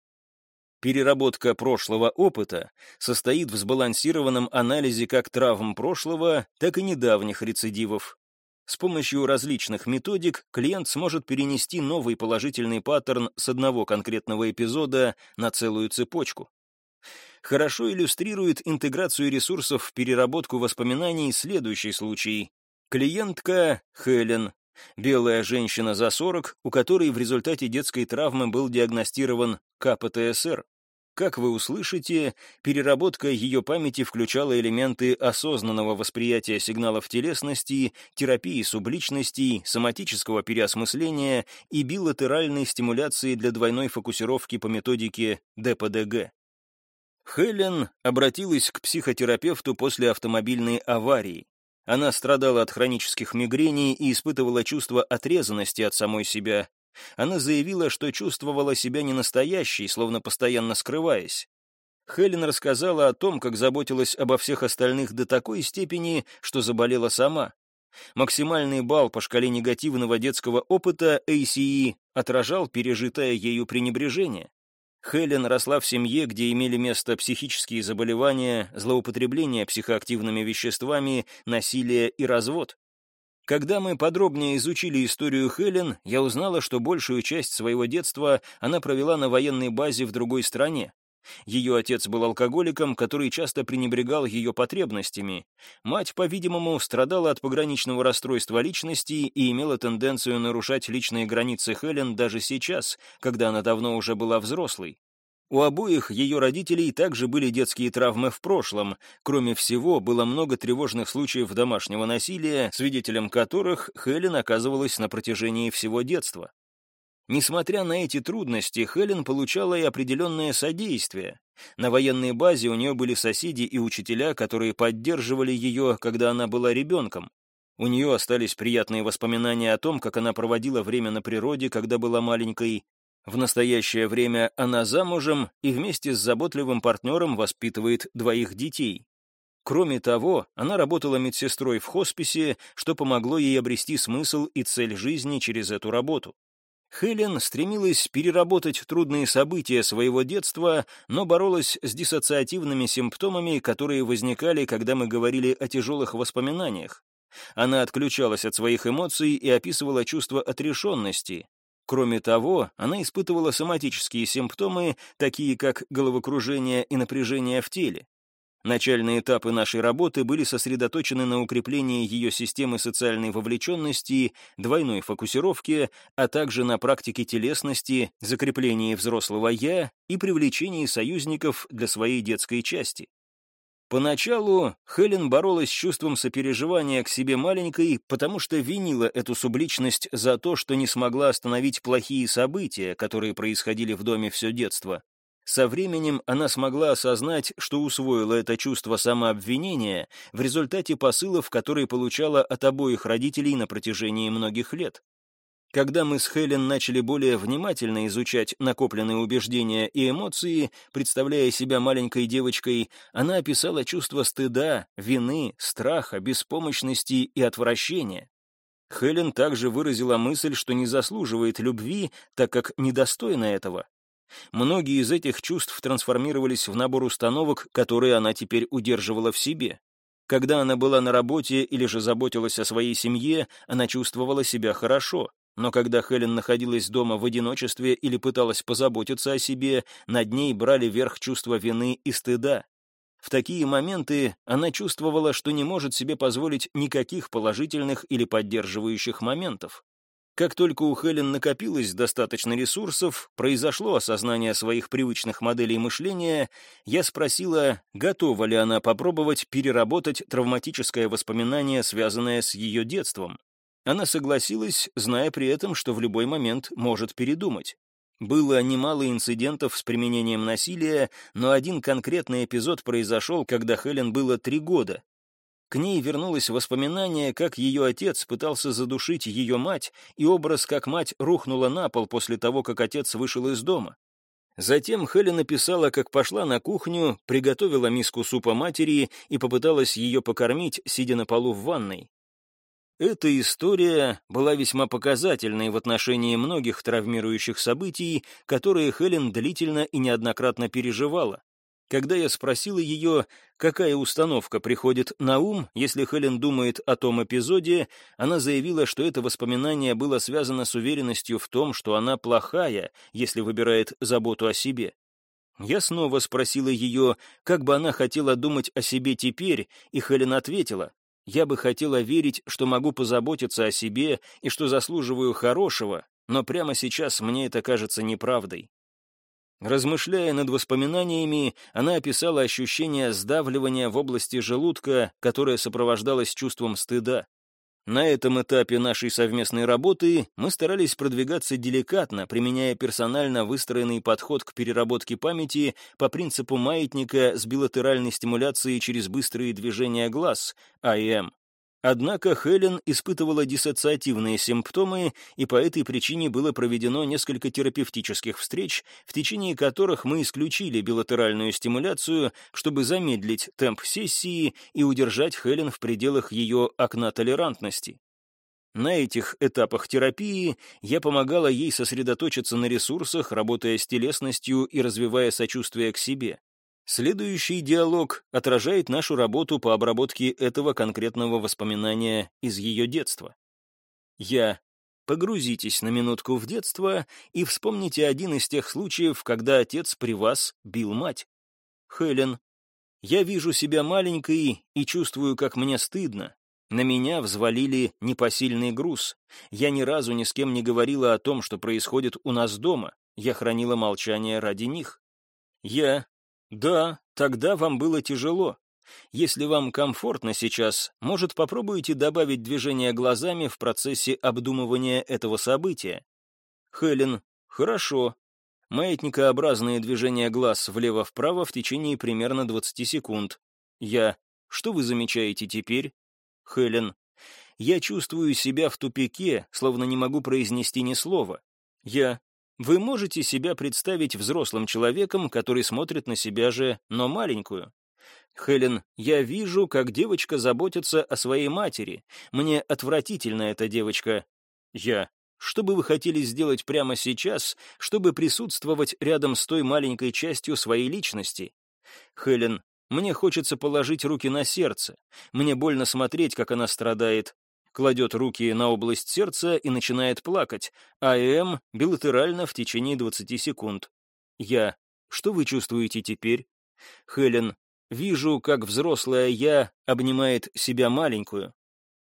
Переработка прошлого опыта состоит в сбалансированном анализе как травм прошлого, так и недавних рецидивов. С помощью различных методик клиент сможет перенести новый положительный паттерн с одного конкретного эпизода на целую цепочку хорошо иллюстрирует интеграцию ресурсов в переработку воспоминаний следующий случай. Клиентка Хелен, белая женщина за 40, у которой в результате детской травмы был диагностирован КПТСР. Как вы услышите, переработка ее памяти включала элементы осознанного восприятия сигналов телесности, терапии субличностей, соматического переосмысления и билатеральной стимуляции для двойной фокусировки по методике ДПДГ. Хелен обратилась к психотерапевту после автомобильной аварии. Она страдала от хронических мигрений и испытывала чувство отрезанности от самой себя. Она заявила, что чувствовала себя ненастоящей, словно постоянно скрываясь. Хелен рассказала о том, как заботилась обо всех остальных до такой степени, что заболела сама. Максимальный балл по шкале негативного детского опыта ACE отражал пережитое ею пренебрежение. Хелен росла в семье, где имели место психические заболевания, злоупотребление психоактивными веществами, насилие и развод. Когда мы подробнее изучили историю Хелен, я узнала, что большую часть своего детства она провела на военной базе в другой стране. Ее отец был алкоголиком, который часто пренебрегал ее потребностями. Мать, по-видимому, страдала от пограничного расстройства личности и имела тенденцию нарушать личные границы Хелен даже сейчас, когда она давно уже была взрослой. У обоих ее родителей также были детские травмы в прошлом. Кроме всего, было много тревожных случаев домашнего насилия, свидетелем которых Хелен оказывалась на протяжении всего детства. Несмотря на эти трудности, Хелен получала и определенное содействие. На военной базе у нее были соседи и учителя, которые поддерживали ее, когда она была ребенком. У нее остались приятные воспоминания о том, как она проводила время на природе, когда была маленькой. В настоящее время она замужем и вместе с заботливым партнером воспитывает двоих детей. Кроме того, она работала медсестрой в хосписе, что помогло ей обрести смысл и цель жизни через эту работу. Хелен стремилась переработать трудные события своего детства, но боролась с диссоциативными симптомами, которые возникали, когда мы говорили о тяжелых воспоминаниях. Она отключалась от своих эмоций и описывала чувство отрешенности. Кроме того, она испытывала соматические симптомы, такие как головокружение и напряжение в теле. Начальные этапы нашей работы были сосредоточены на укреплении ее системы социальной вовлеченности, двойной фокусировки, а также на практике телесности, закреплении взрослого «я» и привлечении союзников для своей детской части. Поначалу Хелен боролась с чувством сопереживания к себе маленькой, потому что винила эту субличность за то, что не смогла остановить плохие события, которые происходили в доме все детство. Со временем она смогла осознать, что усвоила это чувство самообвинения в результате посылов, которые получала от обоих родителей на протяжении многих лет. Когда мы с Хелен начали более внимательно изучать накопленные убеждения и эмоции, представляя себя маленькой девочкой, она описала чувство стыда, вины, страха, беспомощности и отвращения. Хелен также выразила мысль, что не заслуживает любви, так как недостойна этого. Многие из этих чувств трансформировались в набор установок, которые она теперь удерживала в себе. Когда она была на работе или же заботилась о своей семье, она чувствовала себя хорошо. Но когда Хелен находилась дома в одиночестве или пыталась позаботиться о себе, над ней брали верх чувства вины и стыда. В такие моменты она чувствовала, что не может себе позволить никаких положительных или поддерживающих моментов. Как только у Хелен накопилось достаточно ресурсов, произошло осознание своих привычных моделей мышления, я спросила, готова ли она попробовать переработать травматическое воспоминание, связанное с ее детством. Она согласилась, зная при этом, что в любой момент может передумать. Было немало инцидентов с применением насилия, но один конкретный эпизод произошел, когда Хелен было три года, к ней вернулось воспоминание, как ее отец пытался задушить ее мать, и образ, как мать рухнула на пол после того, как отец вышел из дома. Затем Хелен написала, как пошла на кухню, приготовила миску супа матери и попыталась ее покормить, сидя на полу в ванной. Эта история была весьма показательной в отношении многих травмирующих событий, которые Хелен длительно и неоднократно переживала. Когда я спросила ее, какая установка приходит на ум, если Хелен думает о том эпизоде, она заявила, что это воспоминание было связано с уверенностью в том, что она плохая, если выбирает заботу о себе. Я снова спросила ее, как бы она хотела думать о себе теперь, и Хелен ответила, «Я бы хотела верить, что могу позаботиться о себе и что заслуживаю хорошего, но прямо сейчас мне это кажется неправдой. Размышляя над воспоминаниями, она описала ощущение сдавливания в области желудка, которое сопровождалось чувством стыда. На этом этапе нашей совместной работы мы старались продвигаться деликатно, применяя персонально выстроенный подход к переработке памяти по принципу маятника с билатеральной стимуляцией через быстрые движения глаз, АИМ. Однако Хелен испытывала диссоциативные симптомы, и по этой причине было проведено несколько терапевтических встреч, в течение которых мы исключили билатеральную стимуляцию, чтобы замедлить темп сессии и удержать Хелен в пределах ее окна толерантности. На этих этапах терапии я помогала ей сосредоточиться на ресурсах, работая с телесностью и развивая сочувствие к себе. Следующий диалог отражает нашу работу по обработке этого конкретного воспоминания из ее детства. Я. Погрузитесь на минутку в детство и вспомните один из тех случаев, когда отец при вас бил мать. Хелен. Я вижу себя маленькой и чувствую, как мне стыдно. На меня взвалили непосильный груз. Я ни разу ни с кем не говорила о том, что происходит у нас дома. Я хранила молчание ради них. Я да, тогда вам было тяжело. Если вам комфортно сейчас, может, попробуйте добавить движение глазами в процессе обдумывания этого события. Хелен, хорошо. Маятникообразные движения глаз влево-вправо в течение примерно 20 секунд. Я, что вы замечаете теперь? Хелен, я чувствую себя в тупике, словно не могу произнести ни слова. Я, вы можете себя представить взрослым человеком, который смотрит на себя же, но маленькую? Хелен, я вижу, как девочка заботится о своей матери. Мне отвратительна эта девочка. Я. Что бы вы хотели сделать прямо сейчас, чтобы присутствовать рядом с той маленькой частью своей личности? Хелен, мне хочется положить руки на сердце. Мне больно смотреть, как она страдает кладет руки на область сердца и начинает плакать, а М билатерально в течение 20 секунд. Я. Что вы чувствуете теперь? Хелен. Вижу, как взрослая я обнимает себя маленькую.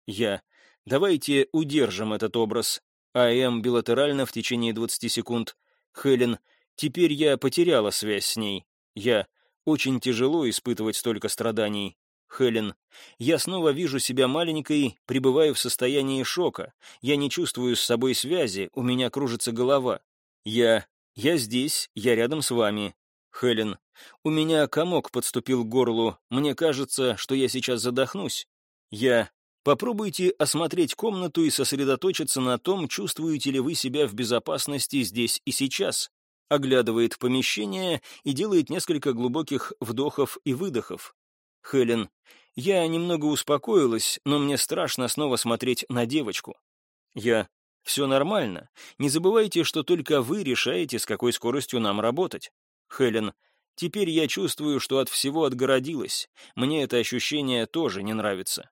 Я. Давайте удержим этот образ. А.М. билатерально в течение 20 секунд. Хелен. Теперь я потеряла связь с ней. Я. Очень тяжело испытывать столько страданий. Хелен. Я снова вижу себя маленькой, пребываю в состоянии шока. Я не чувствую с собой связи, у меня кружится голова. Я. Я здесь, я рядом с вами. Хелен. У меня комок подступил к горлу. Мне кажется, что я сейчас задохнусь. Я. Попробуйте осмотреть комнату и сосредоточиться на том, чувствуете ли вы себя в безопасности здесь и сейчас. Оглядывает помещение и делает несколько глубоких вдохов и выдохов. Хелен. Я немного успокоилась, но мне страшно снова смотреть на девочку. Я. Все нормально. Не забывайте, что только вы решаете, с какой скоростью нам работать. Хелен. Теперь я чувствую, что от всего отгородилась. Мне это ощущение тоже не нравится.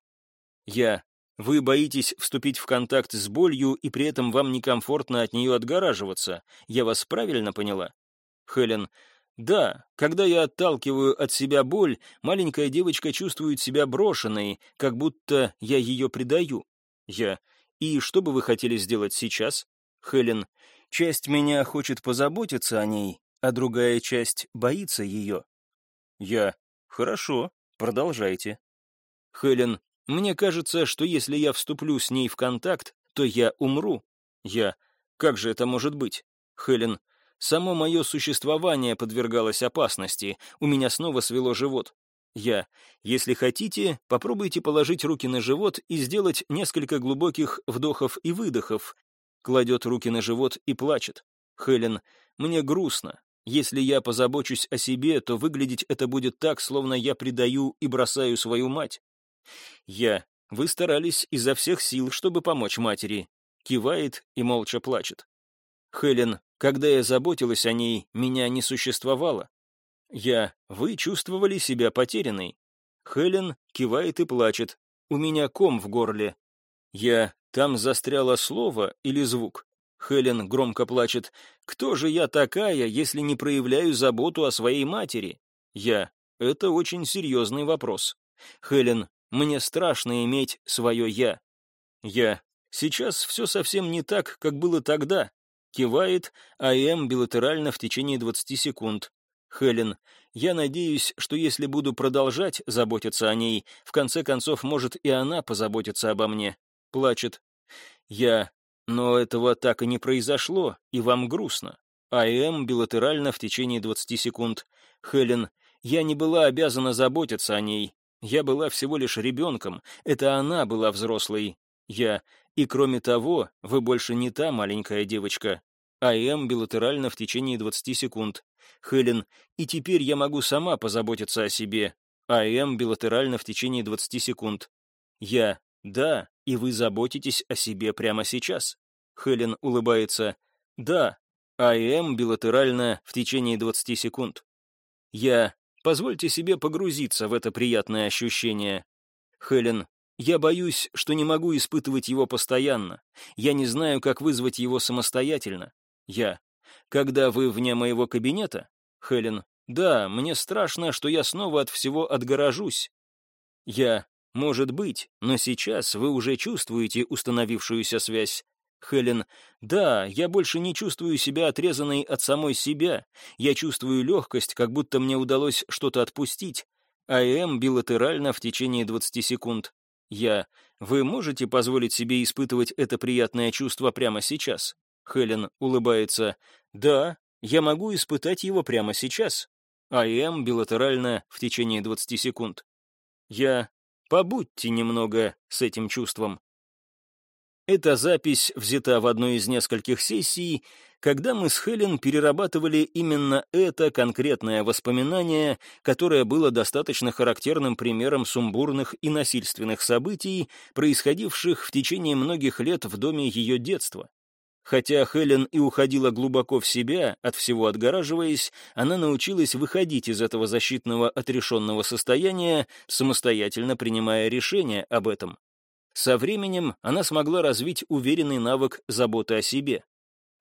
Я. Вы боитесь вступить в контакт с болью, и при этом вам некомфортно от нее отгораживаться. Я вас правильно поняла? Хелен. Да, когда я отталкиваю от себя боль, маленькая девочка чувствует себя брошенной, как будто я ее предаю. Я. И что бы вы хотели сделать сейчас? Хелен. Часть меня хочет позаботиться о ней, а другая часть боится ее. Я. Хорошо, продолжайте. Хелен. Мне кажется, что если я вступлю с ней в контакт, то я умру. Я. Как же это может быть? Хелен. Само мое существование подвергалось опасности, у меня снова свело живот. Я. Если хотите, попробуйте положить руки на живот и сделать несколько глубоких вдохов и выдохов. Кладет руки на живот и плачет. Хелен. Мне грустно. Если я позабочусь о себе, то выглядеть это будет так, словно я предаю и бросаю свою мать. Я. Вы старались изо всех сил, чтобы помочь матери. Кивает и молча плачет. Хелен. Когда я заботилась о ней, меня не существовало. Я. Вы чувствовали себя потерянной. Хелен кивает и плачет. У меня ком в горле. Я. Там застряло слово или звук? Хелен громко плачет. «Кто же я такая, если не проявляю заботу о своей матери?» Я. Это очень серьезный вопрос. Хелен. Мне страшно иметь свое «я». Я. Сейчас все совсем не так, как было тогда. Кивает, а М билатерально в течение 20 секунд. Хелен, я надеюсь, что если буду продолжать заботиться о ней, в конце концов, может, и она позаботится обо мне. Плачет. Я, но этого так и не произошло, и вам грустно. А М билатерально в течение 20 секунд. Хелен, я не была обязана заботиться о ней. Я была всего лишь ребенком, это она была взрослой. Я, и кроме того, вы больше не та маленькая девочка. АМ билатерально в течение 20 секунд. Хелен, и теперь я могу сама позаботиться о себе. АМ билатерально в течение 20 секунд. Я, да, и вы заботитесь о себе прямо сейчас. Хелен улыбается. Да, АМ билатерально в течение 20 секунд. Я, позвольте себе погрузиться в это приятное ощущение. Хелен, я боюсь, что не могу испытывать его постоянно. Я не знаю, как вызвать его самостоятельно. Я. Когда вы вне моего кабинета? Хелен. Да, мне страшно, что я снова от всего отгорожусь. Я. Может быть, но сейчас вы уже чувствуете установившуюся связь. Хелен. Да, я больше не чувствую себя отрезанной от самой себя. Я чувствую легкость, как будто мне удалось что-то отпустить. АМ билатерально в течение 20 секунд. Я. Вы можете позволить себе испытывать это приятное чувство прямо сейчас? Хелен улыбается. Да, я могу испытать его прямо сейчас. АМ билатерально в течение 20 секунд. Я. Побудьте немного с этим чувством. Эта запись взята в одной из нескольких сессий, когда мы с Хелен перерабатывали именно это конкретное воспоминание, которое было достаточно характерным примером сумбурных и насильственных событий, происходивших в течение многих лет в доме ее детства. Хотя Хелен и уходила глубоко в себя, от всего отгораживаясь, она научилась выходить из этого защитного отрешенного состояния, самостоятельно принимая решения об этом. Со временем она смогла развить уверенный навык заботы о себе.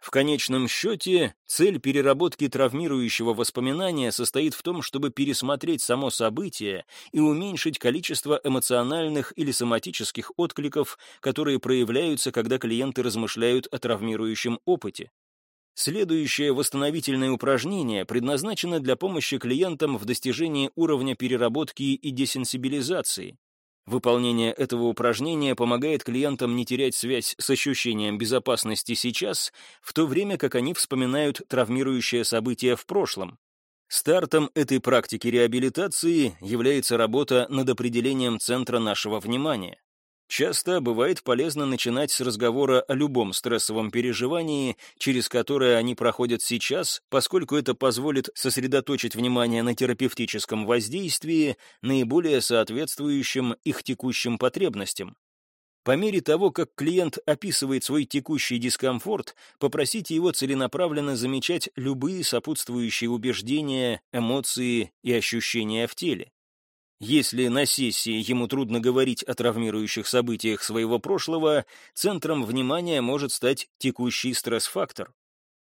В конечном счете, цель переработки травмирующего воспоминания состоит в том, чтобы пересмотреть само событие и уменьшить количество эмоциональных или соматических откликов, которые проявляются, когда клиенты размышляют о травмирующем опыте. Следующее восстановительное упражнение предназначено для помощи клиентам в достижении уровня переработки и десенсибилизации. Выполнение этого упражнения помогает клиентам не терять связь с ощущением безопасности сейчас, в то время как они вспоминают травмирующее событие в прошлом. Стартом этой практики реабилитации является работа над определением центра нашего внимания. Часто бывает полезно начинать с разговора о любом стрессовом переживании, через которое они проходят сейчас, поскольку это позволит сосредоточить внимание на терапевтическом воздействии, наиболее соответствующем их текущим потребностям. По мере того, как клиент описывает свой текущий дискомфорт, попросите его целенаправленно замечать любые сопутствующие убеждения, эмоции и ощущения в теле. Если на сессии ему трудно говорить о травмирующих событиях своего прошлого, центром внимания может стать текущий стресс-фактор.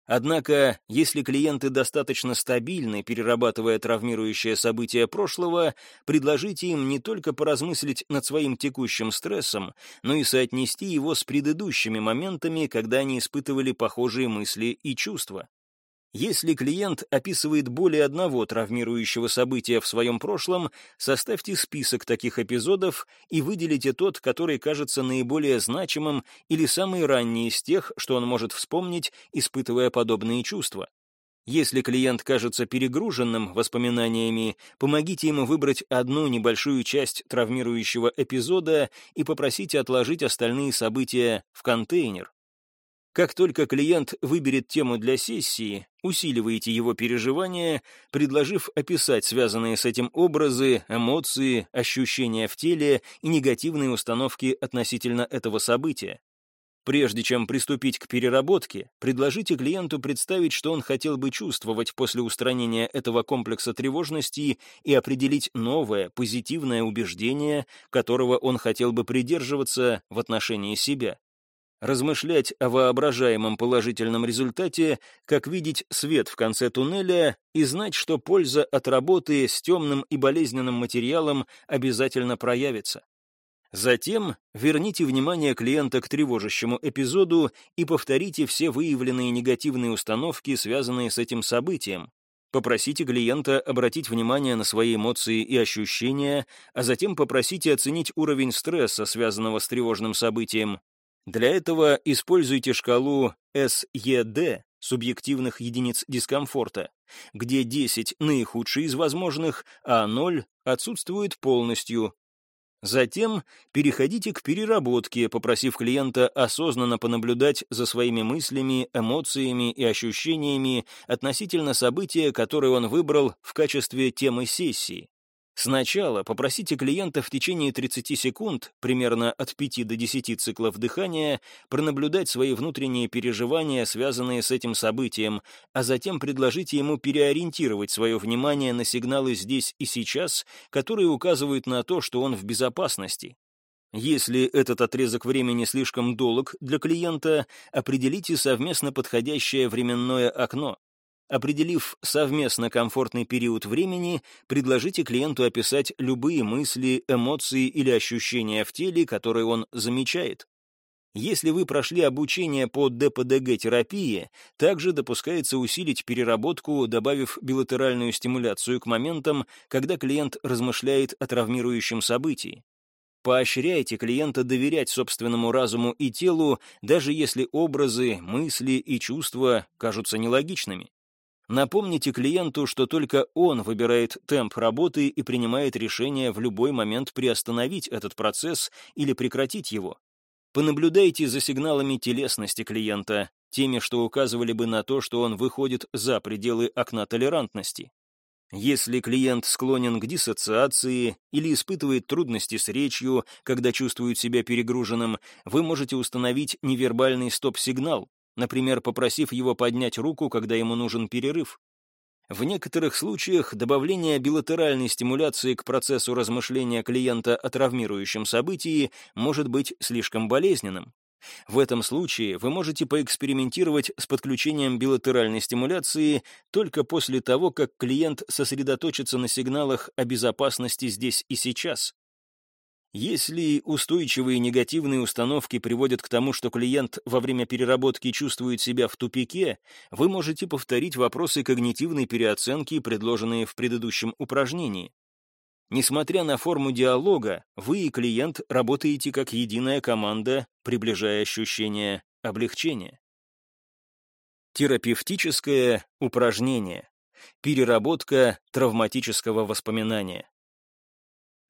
Однако, если клиенты достаточно стабильны, перерабатывая травмирующее событие прошлого, предложите им не только поразмыслить над своим текущим стрессом, но и соотнести его с предыдущими моментами, когда они испытывали похожие мысли и чувства. Если клиент описывает более одного травмирующего события в своем прошлом, составьте список таких эпизодов и выделите тот, который кажется наиболее значимым или самый ранний из тех, что он может вспомнить, испытывая подобные чувства. Если клиент кажется перегруженным воспоминаниями, помогите ему выбрать одну небольшую часть травмирующего эпизода и попросите отложить остальные события в контейнер. Как только клиент выберет тему для сессии, усиливаете его переживания, предложив описать связанные с этим образы, эмоции, ощущения в теле и негативные установки относительно этого события. Прежде чем приступить к переработке, предложите клиенту представить, что он хотел бы чувствовать после устранения этого комплекса тревожности и определить новое, позитивное убеждение, которого он хотел бы придерживаться в отношении себя размышлять о воображаемом положительном результате, как видеть свет в конце туннеля и знать, что польза от работы с темным и болезненным материалом обязательно проявится. Затем верните внимание клиента к тревожащему эпизоду и повторите все выявленные негативные установки, связанные с этим событием. Попросите клиента обратить внимание на свои эмоции и ощущения, а затем попросите оценить уровень стресса, связанного с тревожным событием, для этого используйте шкалу SED, субъективных единиц дискомфорта, где 10 наихудшие из возможных, а 0 отсутствует полностью. Затем переходите к переработке, попросив клиента осознанно понаблюдать за своими мыслями, эмоциями и ощущениями относительно события, которое он выбрал в качестве темы сессии. Сначала попросите клиента в течение 30 секунд, примерно от 5 до 10 циклов дыхания, пронаблюдать свои внутренние переживания, связанные с этим событием, а затем предложите ему переориентировать свое внимание на сигналы здесь и сейчас, которые указывают на то, что он в безопасности. Если этот отрезок времени слишком долг для клиента, определите совместно подходящее временное окно. Определив совместно комфортный период времени, предложите клиенту описать любые мысли, эмоции или ощущения в теле, которые он замечает. Если вы прошли обучение по ДПДГ-терапии, также допускается усилить переработку, добавив билатеральную стимуляцию к моментам, когда клиент размышляет о травмирующем событии. Поощряйте клиента доверять собственному разуму и телу, даже если образы, мысли и чувства кажутся нелогичными. Напомните клиенту, что только он выбирает темп работы и принимает решение в любой момент приостановить этот процесс или прекратить его. Понаблюдайте за сигналами телесности клиента, теми, что указывали бы на то, что он выходит за пределы окна толерантности. Если клиент склонен к диссоциации или испытывает трудности с речью, когда чувствует себя перегруженным, вы можете установить невербальный стоп-сигнал, например, попросив его поднять руку, когда ему нужен перерыв. В некоторых случаях добавление билатеральной стимуляции к процессу размышления клиента о травмирующем событии может быть слишком болезненным. В этом случае вы можете поэкспериментировать с подключением билатеральной стимуляции только после того, как клиент сосредоточится на сигналах о безопасности здесь и сейчас. Если устойчивые негативные установки приводят к тому, что клиент во время переработки чувствует себя в тупике, вы можете повторить вопросы когнитивной переоценки, предложенные в предыдущем упражнении. Несмотря на форму диалога, вы и клиент работаете как единая команда, приближая ощущение облегчения. Терапевтическое упражнение. Переработка травматического воспоминания.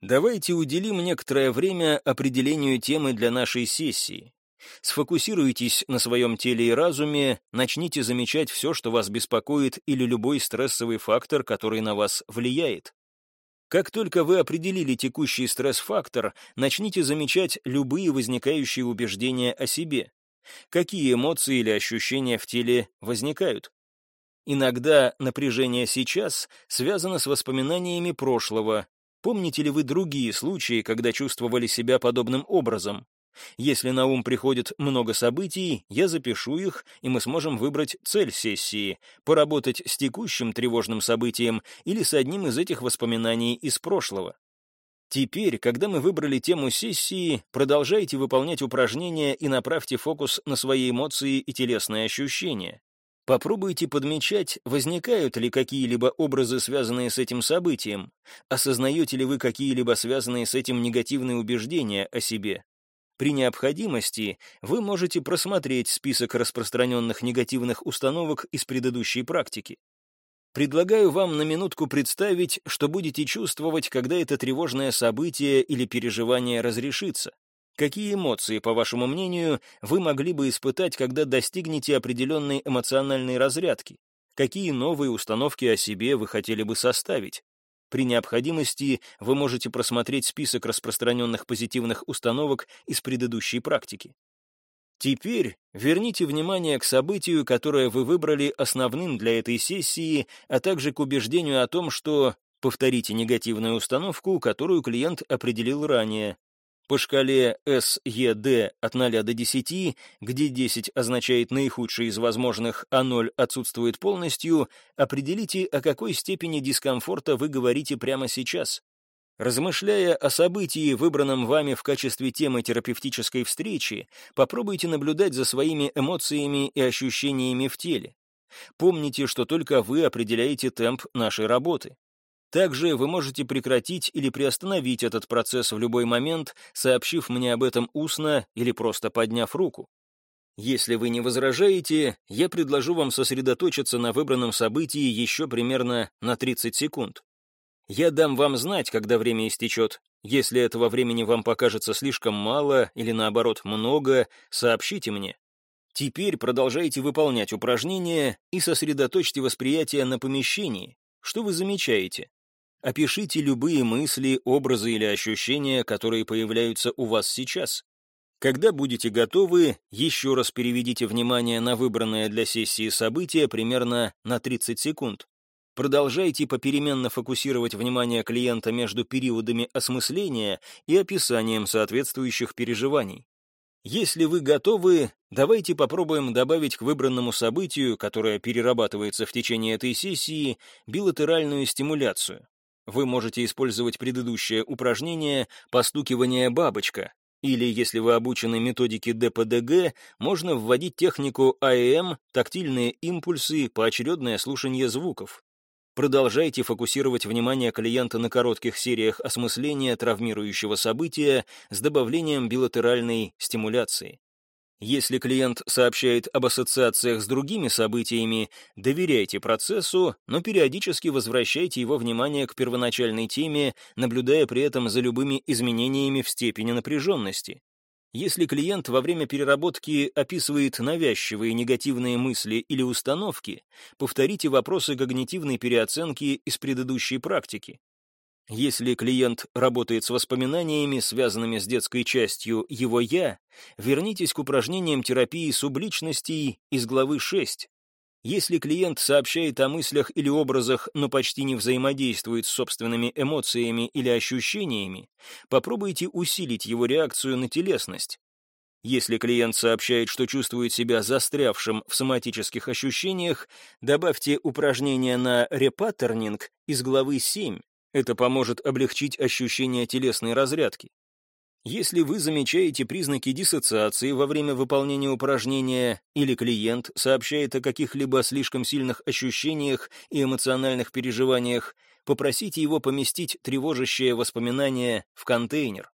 Давайте уделим некоторое время определению темы для нашей сессии. Сфокусируйтесь на своем теле и разуме, начните замечать все, что вас беспокоит, или любой стрессовый фактор, который на вас влияет. Как только вы определили текущий стресс-фактор, начните замечать любые возникающие убеждения о себе. Какие эмоции или ощущения в теле возникают? Иногда напряжение сейчас связано с воспоминаниями прошлого. Помните ли вы другие случаи, когда чувствовали себя подобным образом? Если на ум приходит много событий, я запишу их, и мы сможем выбрать цель сессии — поработать с текущим тревожным событием или с одним из этих воспоминаний из прошлого. Теперь, когда мы выбрали тему сессии, продолжайте выполнять упражнения и направьте фокус на свои эмоции и телесные ощущения. Попробуйте подмечать, возникают ли какие-либо образы, связанные с этим событием, осознаете ли вы какие-либо связанные с этим негативные убеждения о себе, при необходимости вы можете просмотреть список распространенных негативных установок из предыдущей практики. Предлагаю вам на минутку представить, что будете чувствовать, когда это тревожное событие или переживание разрешится. Какие эмоции, по вашему мнению, вы могли бы испытать, когда достигнете определенной эмоциональной разрядки? Какие новые установки о себе вы хотели бы составить? При необходимости вы можете просмотреть список распространенных позитивных установок из предыдущей практики. Теперь верните внимание к событию, которое вы выбрали основным для этой сессии, а также к убеждению о том, что повторите негативную установку, которую клиент определил ранее. По шкале SED от 0 до 10, где 10 означает наихудший из возможных, а 0 отсутствует полностью, определите, о какой степени дискомфорта вы говорите прямо сейчас. Размышляя о событии, выбранном вами в качестве темы терапевтической встречи, попробуйте наблюдать за своими эмоциями и ощущениями в теле. Помните, что только вы определяете темп нашей работы. Также вы можете прекратить или приостановить этот процесс в любой момент, сообщив мне об этом устно или просто подняв руку. Если вы не возражаете, я предложу вам сосредоточиться на выбранном событии еще примерно на 30 секунд. Я дам вам знать, когда время истечет. Если этого времени вам покажется слишком мало или, наоборот, много, сообщите мне. Теперь продолжайте выполнять упражнения и сосредоточьте восприятие на помещении. Что вы замечаете? Опишите любые мысли, образы или ощущения, которые появляются у вас сейчас. Когда будете готовы, еще раз переведите внимание на выбранное для сессии событие примерно на 30 секунд. Продолжайте попеременно фокусировать внимание клиента между периодами осмысления и описанием соответствующих переживаний. Если вы готовы, давайте попробуем добавить к выбранному событию, которое перерабатывается в течение этой сессии, билатеральную стимуляцию. Вы можете использовать предыдущее упражнение «постукивание бабочка», или, если вы обучены методике ДПДГ, можно вводить технику АЭМ, тактильные импульсы, поочередное слушание звуков. Продолжайте фокусировать внимание клиента на коротких сериях осмысления травмирующего события с добавлением билатеральной стимуляции. Если клиент сообщает об ассоциациях с другими событиями, доверяйте процессу, но периодически возвращайте его внимание к первоначальной теме, наблюдая при этом за любыми изменениями в степени напряженности. Если клиент во время переработки описывает навязчивые негативные мысли или установки, повторите вопросы когнитивной переоценки из предыдущей практики. Если клиент работает с воспоминаниями, связанными с детской частью его «я», вернитесь к упражнениям терапии субличностей из главы 6. Если клиент сообщает о мыслях или образах, но почти не взаимодействует с собственными эмоциями или ощущениями, попробуйте усилить его реакцию на телесность. Если клиент сообщает, что чувствует себя застрявшим в соматических ощущениях, добавьте упражнение на репаттернинг из главы 7. Это поможет облегчить ощущение телесной разрядки. Если вы замечаете признаки диссоциации во время выполнения упражнения или клиент сообщает о каких-либо слишком сильных ощущениях и эмоциональных переживаниях, попросите его поместить тревожащее воспоминание в контейнер.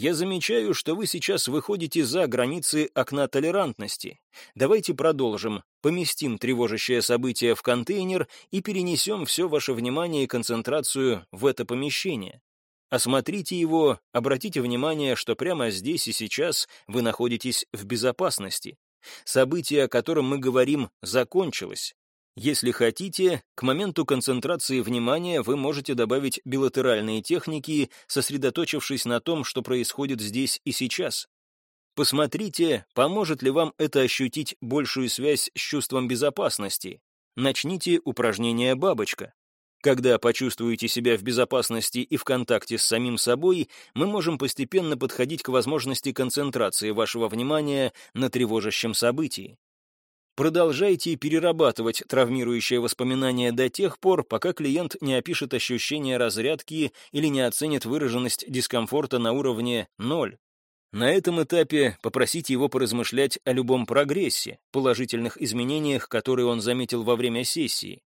Я замечаю, что вы сейчас выходите за границы окна толерантности. Давайте продолжим. Поместим тревожащее событие в контейнер и перенесем все ваше внимание и концентрацию в это помещение. Осмотрите его, обратите внимание, что прямо здесь и сейчас вы находитесь в безопасности. Событие, о котором мы говорим, закончилось. Если хотите, к моменту концентрации внимания вы можете добавить билатеральные техники, сосредоточившись на том, что происходит здесь и сейчас. Посмотрите, поможет ли вам это ощутить большую связь с чувством безопасности. Начните упражнение «Бабочка». Когда почувствуете себя в безопасности и в контакте с самим собой, мы можем постепенно подходить к возможности концентрации вашего внимания на тревожащем событии. Продолжайте перерабатывать травмирующие воспоминания до тех пор, пока клиент не опишет ощущение разрядки или не оценит выраженность дискомфорта на уровне 0. На этом этапе попросите его поразмышлять о любом прогрессе, положительных изменениях, которые он заметил во время сессии.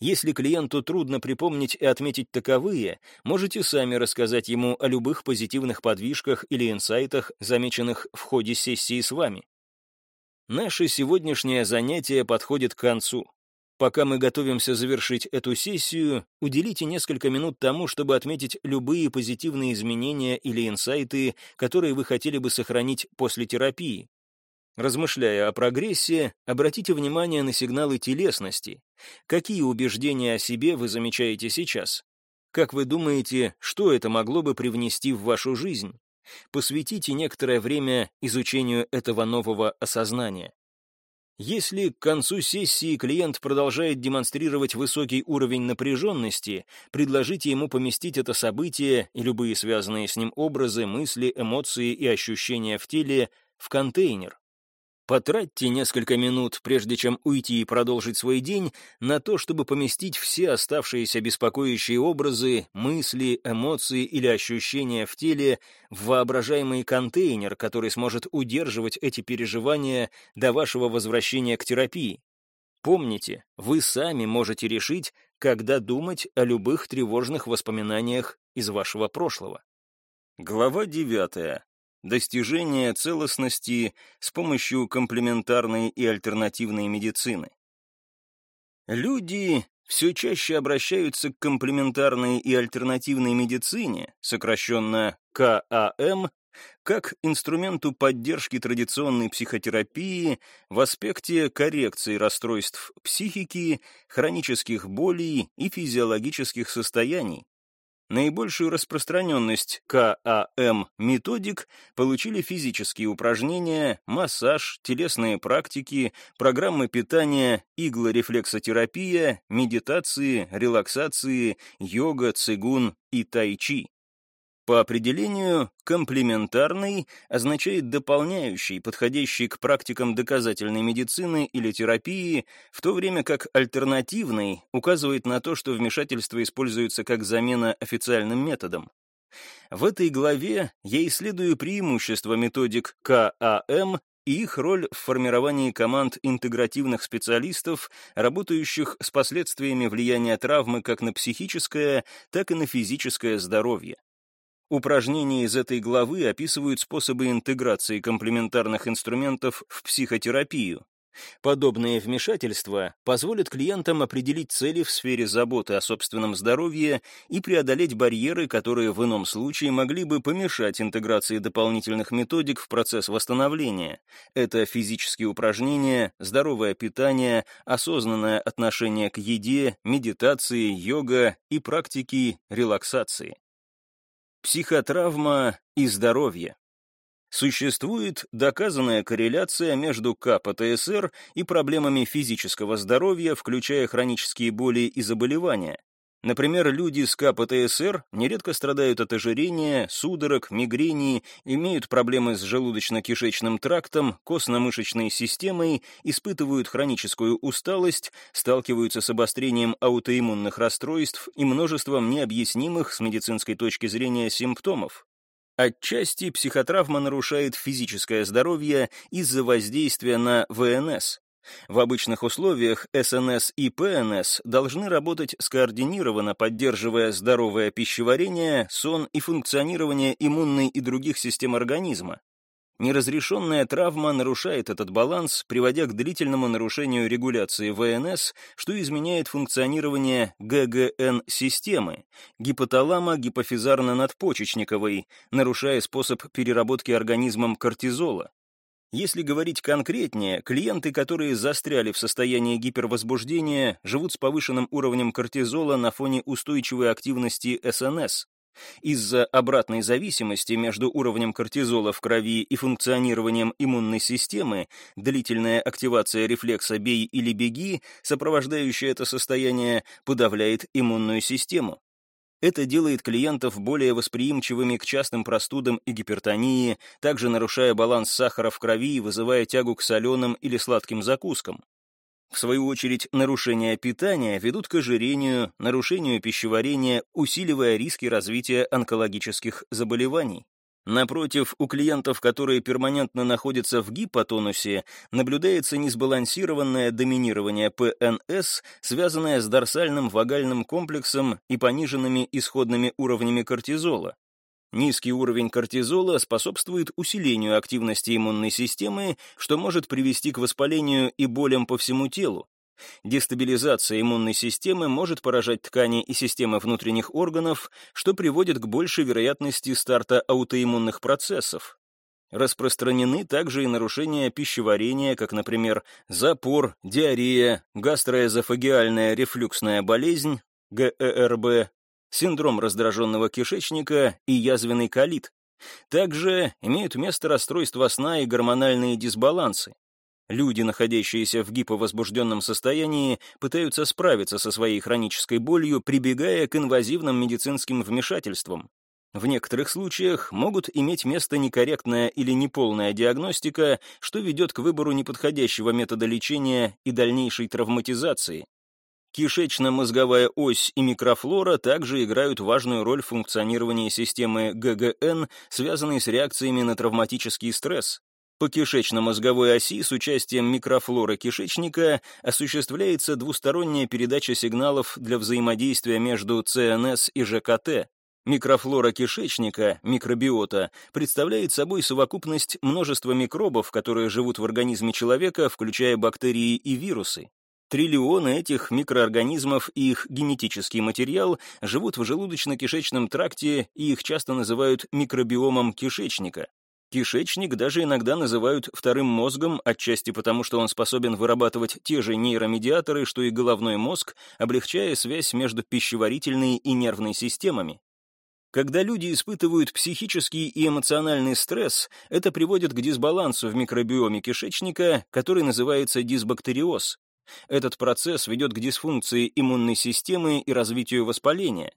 Если клиенту трудно припомнить и отметить таковые, можете сами рассказать ему о любых позитивных подвижках или инсайтах, замеченных в ходе сессии с вами. Наше сегодняшнее занятие подходит к концу. Пока мы готовимся завершить эту сессию, уделите несколько минут тому, чтобы отметить любые позитивные изменения или инсайты, которые вы хотели бы сохранить после терапии. Размышляя о прогрессе, обратите внимание на сигналы телесности. Какие убеждения о себе вы замечаете сейчас? Как вы думаете, что это могло бы привнести в вашу жизнь? Посвятите некоторое время изучению этого нового осознания. Если к концу сессии клиент продолжает демонстрировать высокий уровень напряженности, предложите ему поместить это событие и любые связанные с ним образы, мысли, эмоции и ощущения в теле в контейнер. Потратьте несколько минут, прежде чем уйти и продолжить свой день, на то, чтобы поместить все оставшиеся беспокоящие образы, мысли, эмоции или ощущения в теле в воображаемый контейнер, который сможет удерживать эти переживания до вашего возвращения к терапии. Помните, вы сами можете решить, когда думать о любых тревожных воспоминаниях из вашего прошлого. Глава девятая. Достижение целостности с помощью комплементарной и альтернативной медицины. Люди все чаще обращаются к комплементарной и альтернативной медицине, сокращенно КАМ, как инструменту поддержки традиционной психотерапии в аспекте коррекции расстройств психики, хронических болей и физиологических состояний, Наибольшую распространенность КАМ-методик получили физические упражнения, массаж, телесные практики, программы питания, иглорефлексотерапия, медитации, релаксации, йога, цигун и тайчи. По определению, комплементарный означает дополняющий, подходящий к практикам доказательной медицины или терапии, в то время как альтернативный указывает на то, что вмешательство используется как замена официальным методам. В этой главе я исследую преимущества методик КАМ и их роль в формировании команд интегративных специалистов, работающих с последствиями влияния травмы как на психическое, так и на физическое здоровье. Упражнения из этой главы описывают способы интеграции комплементарных инструментов в психотерапию. Подобные вмешательства позволят клиентам определить цели в сфере заботы о собственном здоровье и преодолеть барьеры, которые в ином случае могли бы помешать интеграции дополнительных методик в процесс восстановления. Это физические упражнения, здоровое питание, осознанное отношение к еде, медитации, йога и практики релаксации. Психотравма и здоровье. Существует доказанная корреляция между КПТСР и проблемами физического здоровья, включая хронические боли и заболевания. Например, люди с КПТСР нередко страдают от ожирения, судорог, мигрени, имеют проблемы с желудочно-кишечным трактом, костно-мышечной системой, испытывают хроническую усталость, сталкиваются с обострением аутоиммунных расстройств и множеством необъяснимых с медицинской точки зрения симптомов. Отчасти психотравма нарушает физическое здоровье из-за воздействия на ВНС. В обычных условиях СНС и ПНС должны работать скоординированно, поддерживая здоровое пищеварение, сон и функционирование иммунной и других систем организма. Неразрешенная травма нарушает этот баланс, приводя к длительному нарушению регуляции ВНС, что изменяет функционирование ГГН-системы, гипоталама-гипофизарно-надпочечниковой, нарушая способ переработки организмом кортизола. Если говорить конкретнее, клиенты, которые застряли в состоянии гипервозбуждения, живут с повышенным уровнем кортизола на фоне устойчивой активности СНС. Из-за обратной зависимости между уровнем кортизола в крови и функционированием иммунной системы, длительная активация рефлекса «бей или беги», сопровождающая это состояние, подавляет иммунную систему. Это делает клиентов более восприимчивыми к частым простудам и гипертонии, также нарушая баланс сахара в крови и вызывая тягу к соленым или сладким закускам. В свою очередь, нарушения питания ведут к ожирению, нарушению пищеварения, усиливая риски развития онкологических заболеваний. Напротив, у клиентов, которые перманентно находятся в гипотонусе, наблюдается несбалансированное доминирование ПНС, связанное с дорсальным вагальным комплексом и пониженными исходными уровнями кортизола. Низкий уровень кортизола способствует усилению активности иммунной системы, что может привести к воспалению и болям по всему телу. Дестабилизация иммунной системы может поражать ткани и системы внутренних органов, что приводит к большей вероятности старта аутоиммунных процессов. Распространены также и нарушения пищеварения, как, например, запор, диарея, гастроэзофагиальная рефлюксная болезнь, ГЭРБ, синдром раздраженного кишечника и язвенный колит. Также имеют место расстройства сна и гормональные дисбалансы. Люди, находящиеся в гиповозбужденном состоянии, пытаются справиться со своей хронической болью, прибегая к инвазивным медицинским вмешательствам. В некоторых случаях могут иметь место некорректная или неполная диагностика, что ведет к выбору неподходящего метода лечения и дальнейшей травматизации. Кишечно-мозговая ось и микрофлора также играют важную роль в функционировании системы ГГН, связанной с реакциями на травматический стресс. По кишечно-мозговой оси с участием микрофлоры кишечника осуществляется двусторонняя передача сигналов для взаимодействия между ЦНС и ЖКТ. Микрофлора кишечника, микробиота, представляет собой совокупность множества микробов, которые живут в организме человека, включая бактерии и вирусы. Триллионы этих микроорганизмов и их генетический материал живут в желудочно-кишечном тракте, и их часто называют микробиомом кишечника. Кишечник даже иногда называют вторым мозгом, отчасти потому, что он способен вырабатывать те же нейромедиаторы, что и головной мозг, облегчая связь между пищеварительной и нервной системами. Когда люди испытывают психический и эмоциональный стресс, это приводит к дисбалансу в микробиоме кишечника, который называется дисбактериоз. Этот процесс ведет к дисфункции иммунной системы и развитию воспаления.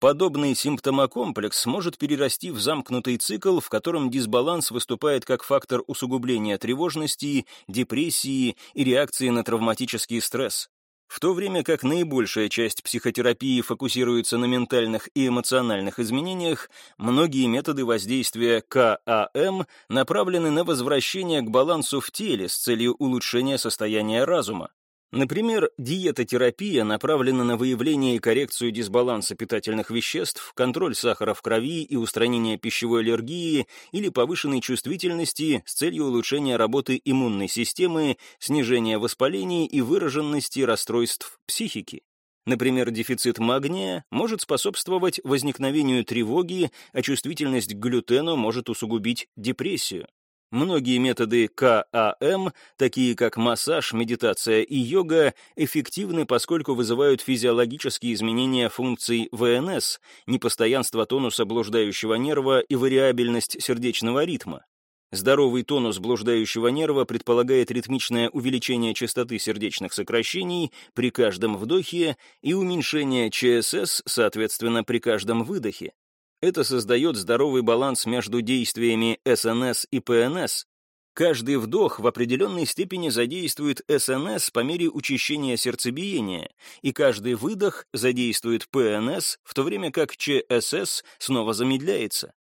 Подобный симптомокомплекс может перерасти в замкнутый цикл, в котором дисбаланс выступает как фактор усугубления тревожности, депрессии и реакции на травматический стресс. В то время как наибольшая часть психотерапии фокусируется на ментальных и эмоциональных изменениях, многие методы воздействия КАМ направлены на возвращение к балансу в теле с целью улучшения состояния разума. Например, диетотерапия направлена на выявление и коррекцию дисбаланса питательных веществ, контроль сахара в крови и устранение пищевой аллергии или повышенной чувствительности с целью улучшения работы иммунной системы, снижения воспалений и выраженности расстройств психики. Например, дефицит магния может способствовать возникновению тревоги, а чувствительность к глютену может усугубить депрессию. Многие методы КАМ, такие как массаж, медитация и йога, эффективны, поскольку вызывают физиологические изменения функций ВНС, непостоянство тонуса блуждающего нерва и вариабельность сердечного ритма. Здоровый тонус блуждающего нерва предполагает ритмичное увеличение частоты сердечных сокращений при каждом вдохе и уменьшение ЧСС, соответственно, при каждом выдохе. Это создает здоровый баланс между действиями СНС и ПНС. Каждый вдох в определенной степени задействует СНС по мере учащения сердцебиения, и каждый выдох задействует ПНС, в то время как ЧСС снова замедляется.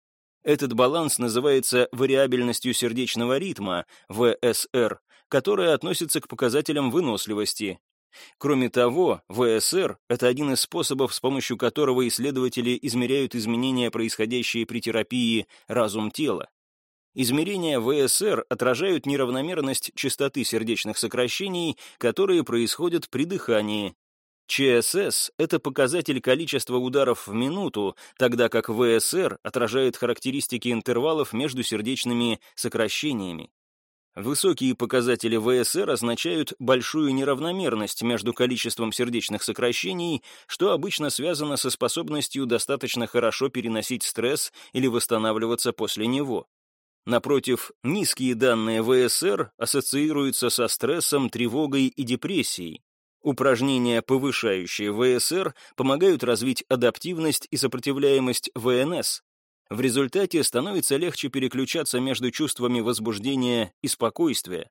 Этот баланс называется вариабельностью сердечного ритма, ВСР, которая относится к показателям выносливости. Кроме того, ВСР — это один из способов, с помощью которого исследователи измеряют изменения, происходящие при терапии разум тела. Измерения ВСР отражают неравномерность частоты сердечных сокращений, которые происходят при дыхании, ЧСС — это показатель количества ударов в минуту, тогда как ВСР отражает характеристики интервалов между сердечными сокращениями. Высокие показатели ВСР означают большую неравномерность между количеством сердечных сокращений, что обычно связано со способностью достаточно хорошо переносить стресс или восстанавливаться после него. Напротив, низкие данные ВСР ассоциируются со стрессом, тревогой и депрессией. Упражнения, повышающие ВСР, помогают развить адаптивность и сопротивляемость ВНС. В результате становится легче переключаться между чувствами возбуждения и спокойствия.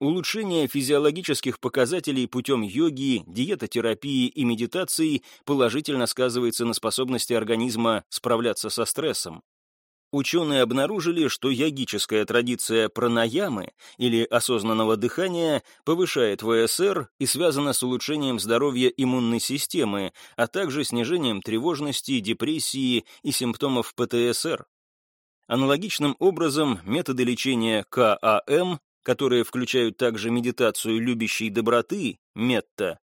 Улучшение физиологических показателей путем йоги, диетотерапии и медитации положительно сказывается на способности организма справляться со стрессом. Ученые обнаружили, что йогическая традиция пранаямы или осознанного дыхания повышает ВСР и связана с улучшением здоровья иммунной системы, а также снижением тревожности, депрессии и симптомов ПТСР. Аналогичным образом методы лечения КАМ, которые включают также медитацию любящей доброты, метта,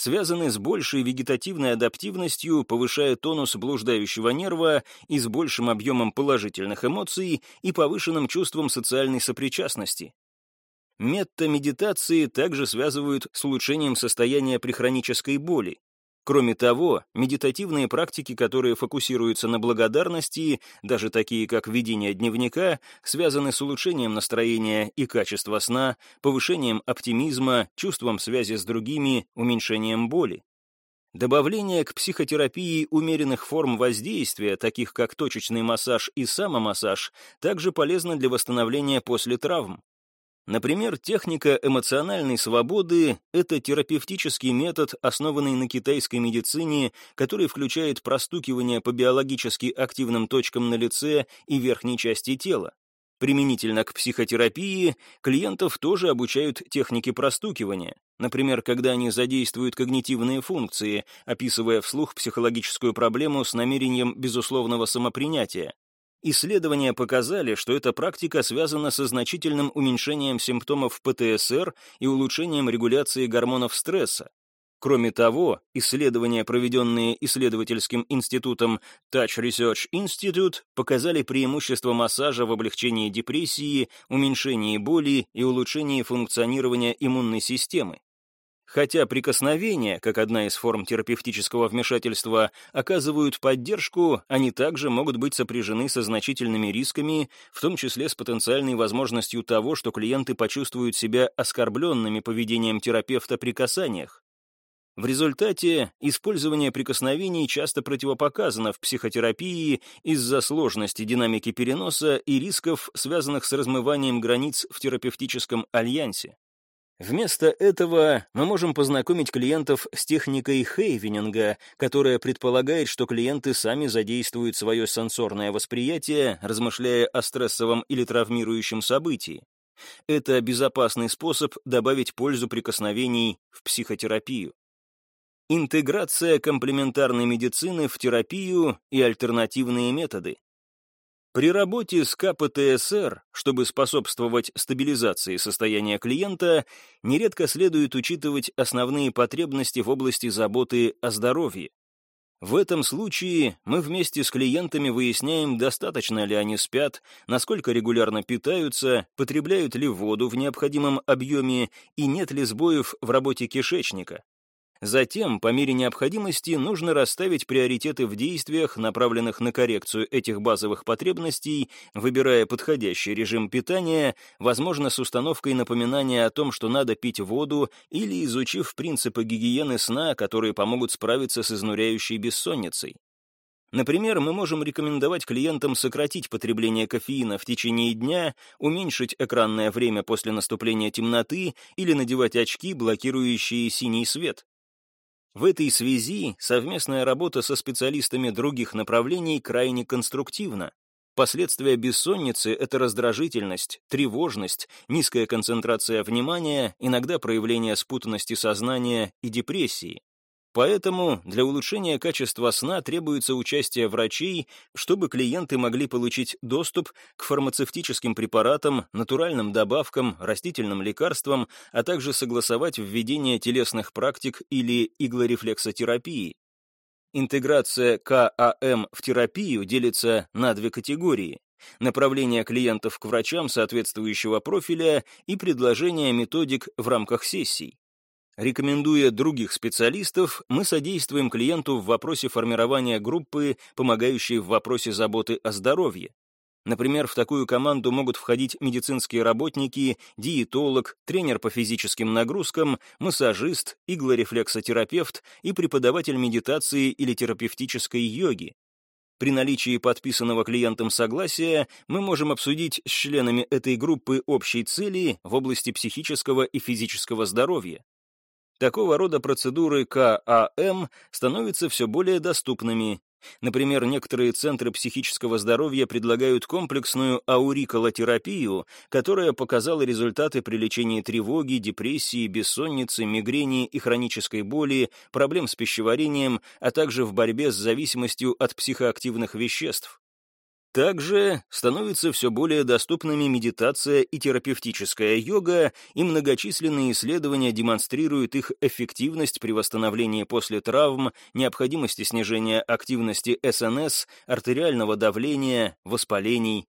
связаны с большей вегетативной адаптивностью, повышая тонус блуждающего нерва и с большим объемом положительных эмоций и повышенным чувством социальной сопричастности. Метта-медитации также связывают с улучшением состояния при хронической боли. Кроме того, медитативные практики, которые фокусируются на благодарности, даже такие как ведение дневника, связаны с улучшением настроения и качества сна, повышением оптимизма, чувством связи с другими, уменьшением боли. Добавление к психотерапии умеренных форм воздействия, таких как точечный массаж и самомассаж, также полезно для восстановления после травм. Например, техника эмоциональной свободы — это терапевтический метод, основанный на китайской медицине, который включает простукивание по биологически активным точкам на лице и верхней части тела. Применительно к психотерапии клиентов тоже обучают технике простукивания, например, когда они задействуют когнитивные функции, описывая вслух психологическую проблему с намерением безусловного самопринятия. Исследования показали, что эта практика связана со значительным уменьшением симптомов ПТСР и улучшением регуляции гормонов стресса. Кроме того, исследования, проведенные исследовательским институтом Touch Research Institute, показали преимущество массажа в облегчении депрессии, уменьшении боли и улучшении функционирования иммунной системы. Хотя прикосновения, как одна из форм терапевтического вмешательства, оказывают поддержку, они также могут быть сопряжены со значительными рисками, в том числе с потенциальной возможностью того, что клиенты почувствуют себя оскорбленными поведением терапевта при касаниях. В результате использование прикосновений часто противопоказано в психотерапии из-за сложности динамики переноса и рисков, связанных с размыванием границ в терапевтическом альянсе. Вместо этого мы можем познакомить клиентов с техникой хейвенинга, которая предполагает, что клиенты сами задействуют свое сенсорное восприятие, размышляя о стрессовом или травмирующем событии. Это безопасный способ добавить пользу прикосновений в психотерапию. Интеграция комплементарной медицины в терапию и альтернативные методы. При работе с КПТСР, чтобы способствовать стабилизации состояния клиента, нередко следует учитывать основные потребности в области заботы о здоровье. В этом случае мы вместе с клиентами выясняем, достаточно ли они спят, насколько регулярно питаются, потребляют ли воду в необходимом объеме и нет ли сбоев в работе кишечника. Затем, по мере необходимости, нужно расставить приоритеты в действиях, направленных на коррекцию этих базовых потребностей, выбирая подходящий режим питания, возможно, с установкой напоминания о том, что надо пить воду, или изучив принципы гигиены сна, которые помогут справиться с изнуряющей бессонницей. Например, мы можем рекомендовать клиентам сократить потребление кофеина в течение дня, уменьшить экранное время после наступления темноты или надевать очки, блокирующие синий свет. В этой связи совместная работа со специалистами других направлений крайне конструктивна. Последствия бессонницы — это раздражительность, тревожность, низкая концентрация внимания, иногда проявление спутанности сознания и депрессии. Поэтому для улучшения качества сна требуется участие врачей, чтобы клиенты могли получить доступ к фармацевтическим препаратам, натуральным добавкам, растительным лекарствам, а также согласовать введение телесных практик или иглорефлексотерапии. Интеграция КАМ в терапию делится на две категории направление клиентов к врачам соответствующего профиля и предложение методик в рамках сессий. Рекомендуя других специалистов, мы содействуем клиенту в вопросе формирования группы, помогающей в вопросе заботы о здоровье. Например, в такую команду могут входить медицинские работники, диетолог, тренер по физическим нагрузкам, массажист, иглорефлексотерапевт и преподаватель медитации или терапевтической йоги. При наличии подписанного клиентом согласия мы можем обсудить с членами этой группы общей цели в области психического и физического здоровья. Такого рода процедуры КАМ становятся все более доступными. Например, некоторые центры психического здоровья предлагают комплексную ауриколотерапию, которая показала результаты при лечении тревоги, депрессии, бессонницы, мигрени и хронической боли, проблем с пищеварением, а также в борьбе с зависимостью от психоактивных веществ. Также становятся все более доступными медитация и терапевтическая йога, и многочисленные исследования демонстрируют их эффективность при восстановлении после травм, необходимости снижения активности СНС, артериального давления, воспалений.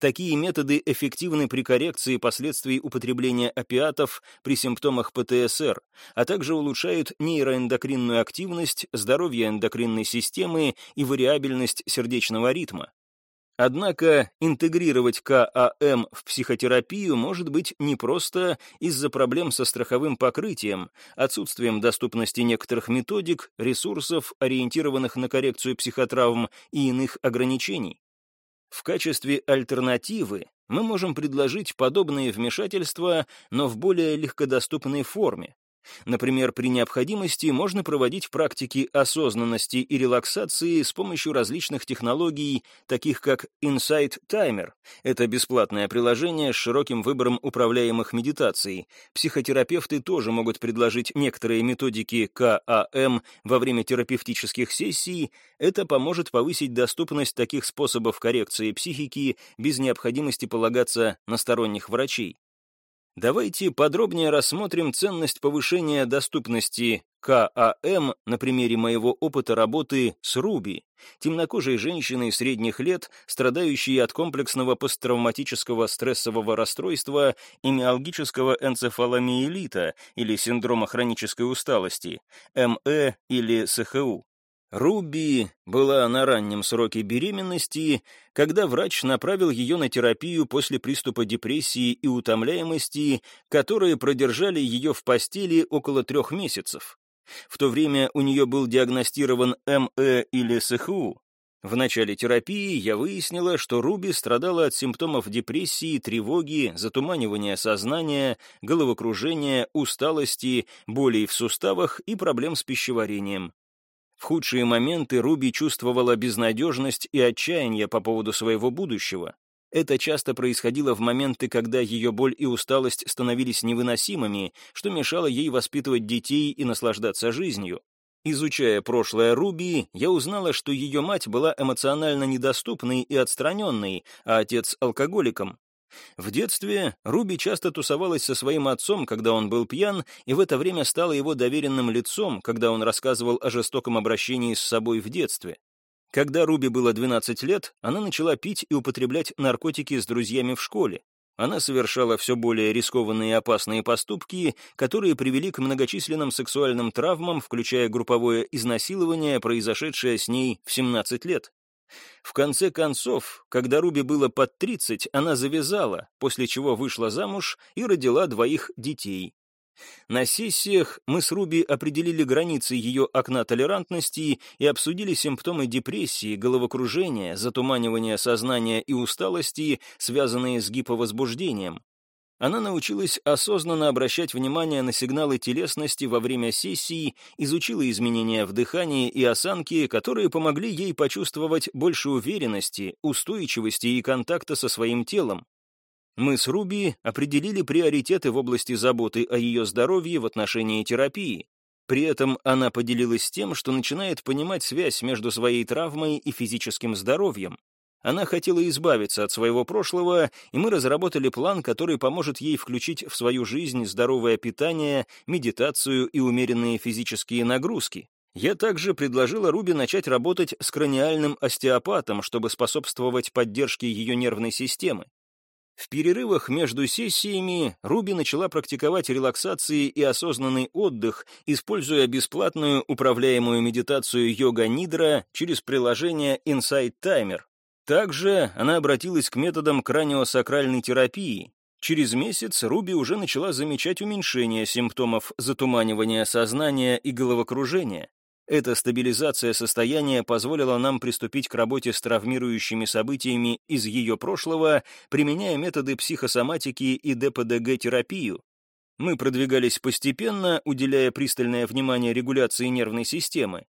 Такие методы эффективны при коррекции последствий употребления опиатов при симптомах ПТСР, а также улучшают нейроэндокринную активность, здоровье эндокринной системы и вариабельность сердечного ритма. Однако интегрировать КАМ в психотерапию может быть непросто из-за проблем со страховым покрытием, отсутствием доступности некоторых методик, ресурсов, ориентированных на коррекцию психотравм и иных ограничений. В качестве альтернативы мы можем предложить подобные вмешательства, но в более легкодоступной форме, Например, при необходимости можно проводить практики осознанности и релаксации с помощью различных технологий, таких как Insight Timer. Это бесплатное приложение с широким выбором управляемых медитаций. Психотерапевты тоже могут предложить некоторые методики КАМ во время терапевтических сессий. Это поможет повысить доступность таких способов коррекции психики без необходимости полагаться на сторонних врачей. Давайте подробнее рассмотрим ценность повышения доступности КАМ на примере моего опыта работы с Руби, темнокожей женщиной средних лет, страдающей от комплексного посттравматического стрессового расстройства и миалгического энцефаломиелита или синдрома хронической усталости, МЭ или СХУ. Руби была на раннем сроке беременности, когда врач направил ее на терапию после приступа депрессии и утомляемости, которые продержали ее в постели около трех месяцев. В то время у нее был диагностирован МЭ или СХУ. В начале терапии я выяснила, что Руби страдала от симптомов депрессии, тревоги, затуманивания сознания, головокружения, усталости, болей в суставах и проблем с пищеварением. В худшие моменты Руби чувствовала безнадежность и отчаяние по поводу своего будущего. Это часто происходило в моменты, когда ее боль и усталость становились невыносимыми, что мешало ей воспитывать детей и наслаждаться жизнью. Изучая прошлое Руби, я узнала, что ее мать была эмоционально недоступной и отстраненной, а отец — алкоголиком. В детстве Руби часто тусовалась со своим отцом, когда он был пьян, и в это время стала его доверенным лицом, когда он рассказывал о жестоком обращении с собой в детстве. Когда Руби было 12 лет, она начала пить и употреблять наркотики с друзьями в школе. Она совершала все более рискованные и опасные поступки, которые привели к многочисленным сексуальным травмам, включая групповое изнасилование, произошедшее с ней в 17 лет. В конце концов, когда Руби было под 30, она завязала, после чего вышла замуж и родила двоих детей. На сессиях мы с Руби определили границы ее окна толерантности и обсудили симптомы депрессии, головокружения, затуманивания сознания и усталости, связанные с гиповозбуждением. Она научилась осознанно обращать внимание на сигналы телесности во время сессии, изучила изменения в дыхании и осанке, которые помогли ей почувствовать больше уверенности, устойчивости и контакта со своим телом. Мы с Руби определили приоритеты в области заботы о ее здоровье в отношении терапии. При этом она поделилась тем, что начинает понимать связь между своей травмой и физическим здоровьем. Она хотела избавиться от своего прошлого, и мы разработали план, который поможет ей включить в свою жизнь здоровое питание, медитацию и умеренные физические нагрузки. Я также предложила Руби начать работать с краниальным остеопатом, чтобы способствовать поддержке ее нервной системы. В перерывах между сессиями Руби начала практиковать релаксации и осознанный отдых, используя бесплатную управляемую медитацию йога-нидра через приложение Insight Timer. Также она обратилась к методам краниосакральной терапии. Через месяц Руби уже начала замечать уменьшение симптомов затуманивания сознания и головокружения. Эта стабилизация состояния позволила нам приступить к работе с травмирующими событиями из ее прошлого, применяя методы психосоматики и ДПДГ-терапию. Мы продвигались постепенно, уделяя пристальное внимание регуляции нервной системы.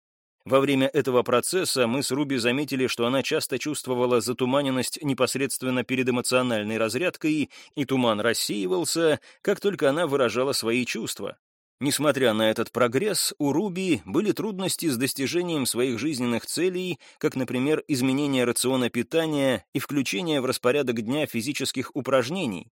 Во время этого процесса мы с Руби заметили, что она часто чувствовала затуманенность непосредственно перед эмоциональной разрядкой, и туман рассеивался, как только она выражала свои чувства. Несмотря на этот прогресс, у Руби были трудности с достижением своих жизненных целей, как, например, изменение рациона питания и включение в распорядок дня физических упражнений.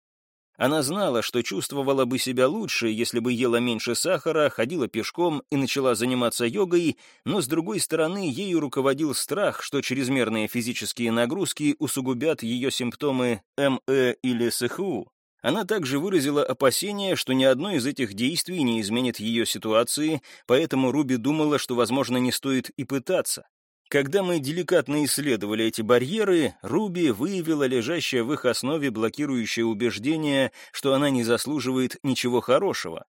Она знала, что чувствовала бы себя лучше, если бы ела меньше сахара, ходила пешком и начала заниматься йогой, но, с другой стороны, ею руководил страх, что чрезмерные физические нагрузки усугубят ее симптомы МЭ или СХУ. Она также выразила опасение, что ни одно из этих действий не изменит ее ситуации, поэтому Руби думала, что, возможно, не стоит и пытаться. Когда мы деликатно исследовали эти барьеры, Руби выявила лежащее в их основе блокирующее убеждение, что она не заслуживает ничего хорошего.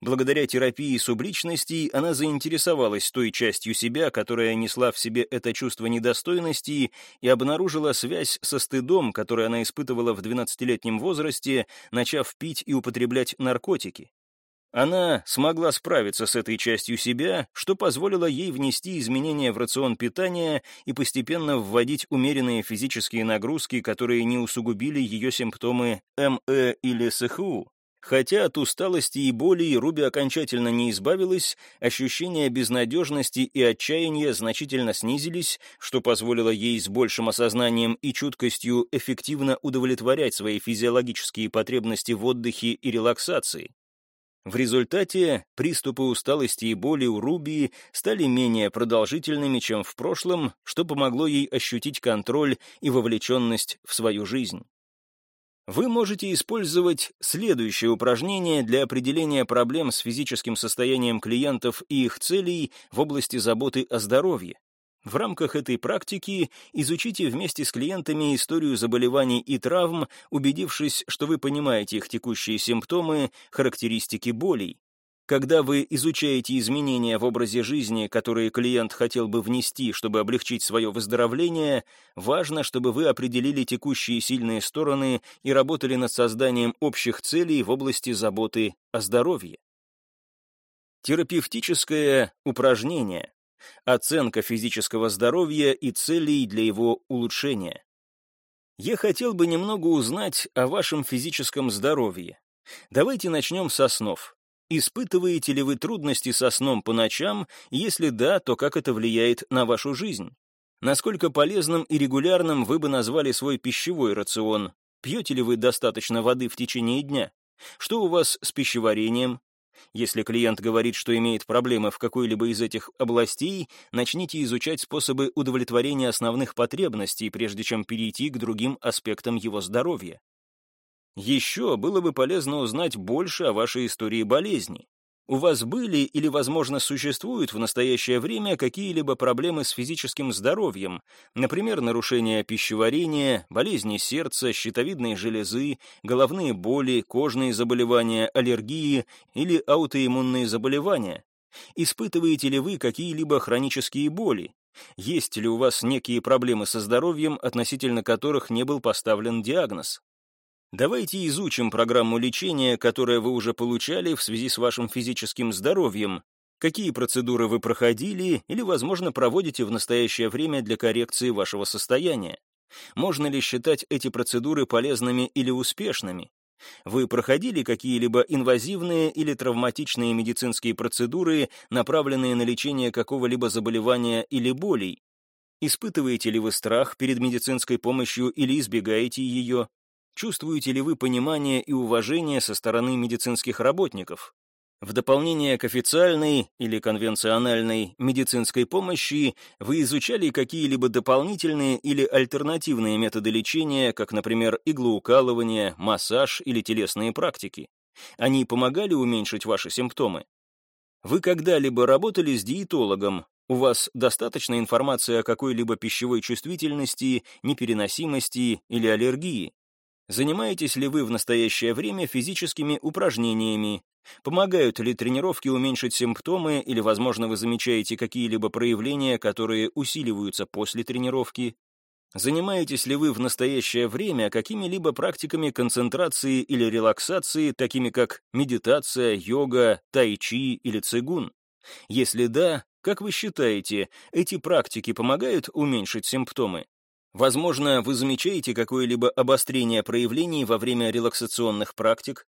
Благодаря терапии субличностей она заинтересовалась той частью себя, которая несла в себе это чувство недостойности, и обнаружила связь со стыдом, который она испытывала в 12-летнем возрасте, начав пить и употреблять наркотики. Она смогла справиться с этой частью себя, что позволило ей внести изменения в рацион питания и постепенно вводить умеренные физические нагрузки, которые не усугубили ее симптомы МЭ или СХУ. Хотя от усталости и боли Руби окончательно не избавилась, ощущения безнадежности и отчаяния значительно снизились, что позволило ей с большим осознанием и чуткостью эффективно удовлетворять свои физиологические потребности в отдыхе и релаксации. В результате приступы усталости и боли у Руби стали менее продолжительными, чем в прошлом, что помогло ей ощутить контроль и вовлеченность в свою жизнь. Вы можете использовать следующее упражнение для определения проблем с физическим состоянием клиентов и их целей в области заботы о здоровье. В рамках этой практики изучите вместе с клиентами историю заболеваний и травм, убедившись, что вы понимаете их текущие симптомы, характеристики болей. Когда вы изучаете изменения в образе жизни, которые клиент хотел бы внести, чтобы облегчить свое выздоровление, важно, чтобы вы определили текущие сильные стороны и работали над созданием общих целей в области заботы о здоровье. Терапевтическое упражнение. Оценка физического здоровья и целей для его улучшения. Я хотел бы немного узнать о вашем физическом здоровье. Давайте начнем со снов. Испытываете ли вы трудности со сном по ночам? Если да, то как это влияет на вашу жизнь? Насколько полезным и регулярным вы бы назвали свой пищевой рацион? Пьете ли вы достаточно воды в течение дня? Что у вас с пищеварением? Если клиент говорит, что имеет проблемы в какой-либо из этих областей, начните изучать способы удовлетворения основных потребностей, прежде чем перейти к другим аспектам его здоровья. Еще было бы полезно узнать больше о вашей истории болезни. У вас были или, возможно, существуют в настоящее время какие-либо проблемы с физическим здоровьем, например, нарушение пищеварения, болезни сердца, щитовидной железы, головные боли, кожные заболевания, аллергии или аутоиммунные заболевания? Испытываете ли вы какие-либо хронические боли? Есть ли у вас некие проблемы со здоровьем, относительно которых не был поставлен диагноз? Давайте изучим программу лечения, которую вы уже получали в связи с вашим физическим здоровьем. Какие процедуры вы проходили или, возможно, проводите в настоящее время для коррекции вашего состояния? Можно ли считать эти процедуры полезными или успешными? Вы проходили какие-либо инвазивные или травматичные медицинские процедуры, направленные на лечение какого-либо заболевания или болей? Испытываете ли вы страх перед медицинской помощью или избегаете ее? Чувствуете ли вы понимание и уважение со стороны медицинских работников? В дополнение к официальной или конвенциональной медицинской помощи вы изучали какие-либо дополнительные или альтернативные методы лечения, как, например, иглоукалывание, массаж или телесные практики. Они помогали уменьшить ваши симптомы? Вы когда-либо работали с диетологом? У вас достаточно информации о какой-либо пищевой чувствительности, непереносимости или аллергии? Занимаетесь ли вы в настоящее время физическими упражнениями? Помогают ли тренировки уменьшить симптомы или, возможно, вы замечаете какие-либо проявления, которые усиливаются после тренировки? Занимаетесь ли вы в настоящее время какими-либо практиками концентрации или релаксации, такими как медитация, йога, тайчи или цигун? Если да, как вы считаете, эти практики помогают уменьшить симптомы? Возможно, вы замечаете какое-либо обострение проявлений во время релаксационных практик.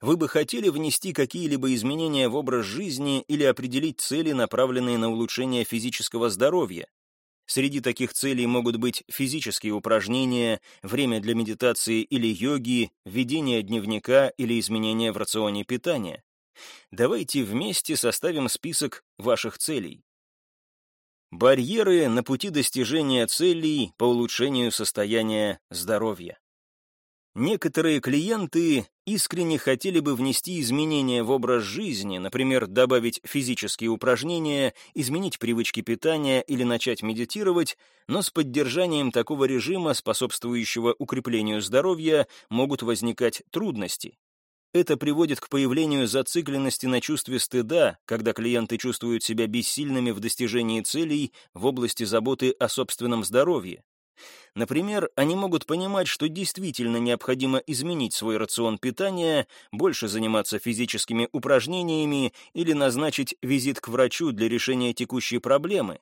Вы бы хотели внести какие-либо изменения в образ жизни или определить цели, направленные на улучшение физического здоровья. Среди таких целей могут быть физические упражнения, время для медитации или йоги, ведение дневника или изменения в рационе питания. Давайте вместе составим список ваших целей. Барьеры на пути достижения целей по улучшению состояния здоровья. Некоторые клиенты искренне хотели бы внести изменения в образ жизни, например, добавить физические упражнения, изменить привычки питания или начать медитировать, но с поддержанием такого режима, способствующего укреплению здоровья, могут возникать трудности. Это приводит к появлению зацикленности на чувстве стыда, когда клиенты чувствуют себя бессильными в достижении целей в области заботы о собственном здоровье. Например, они могут понимать, что действительно необходимо изменить свой рацион питания, больше заниматься физическими упражнениями или назначить визит к врачу для решения текущей проблемы,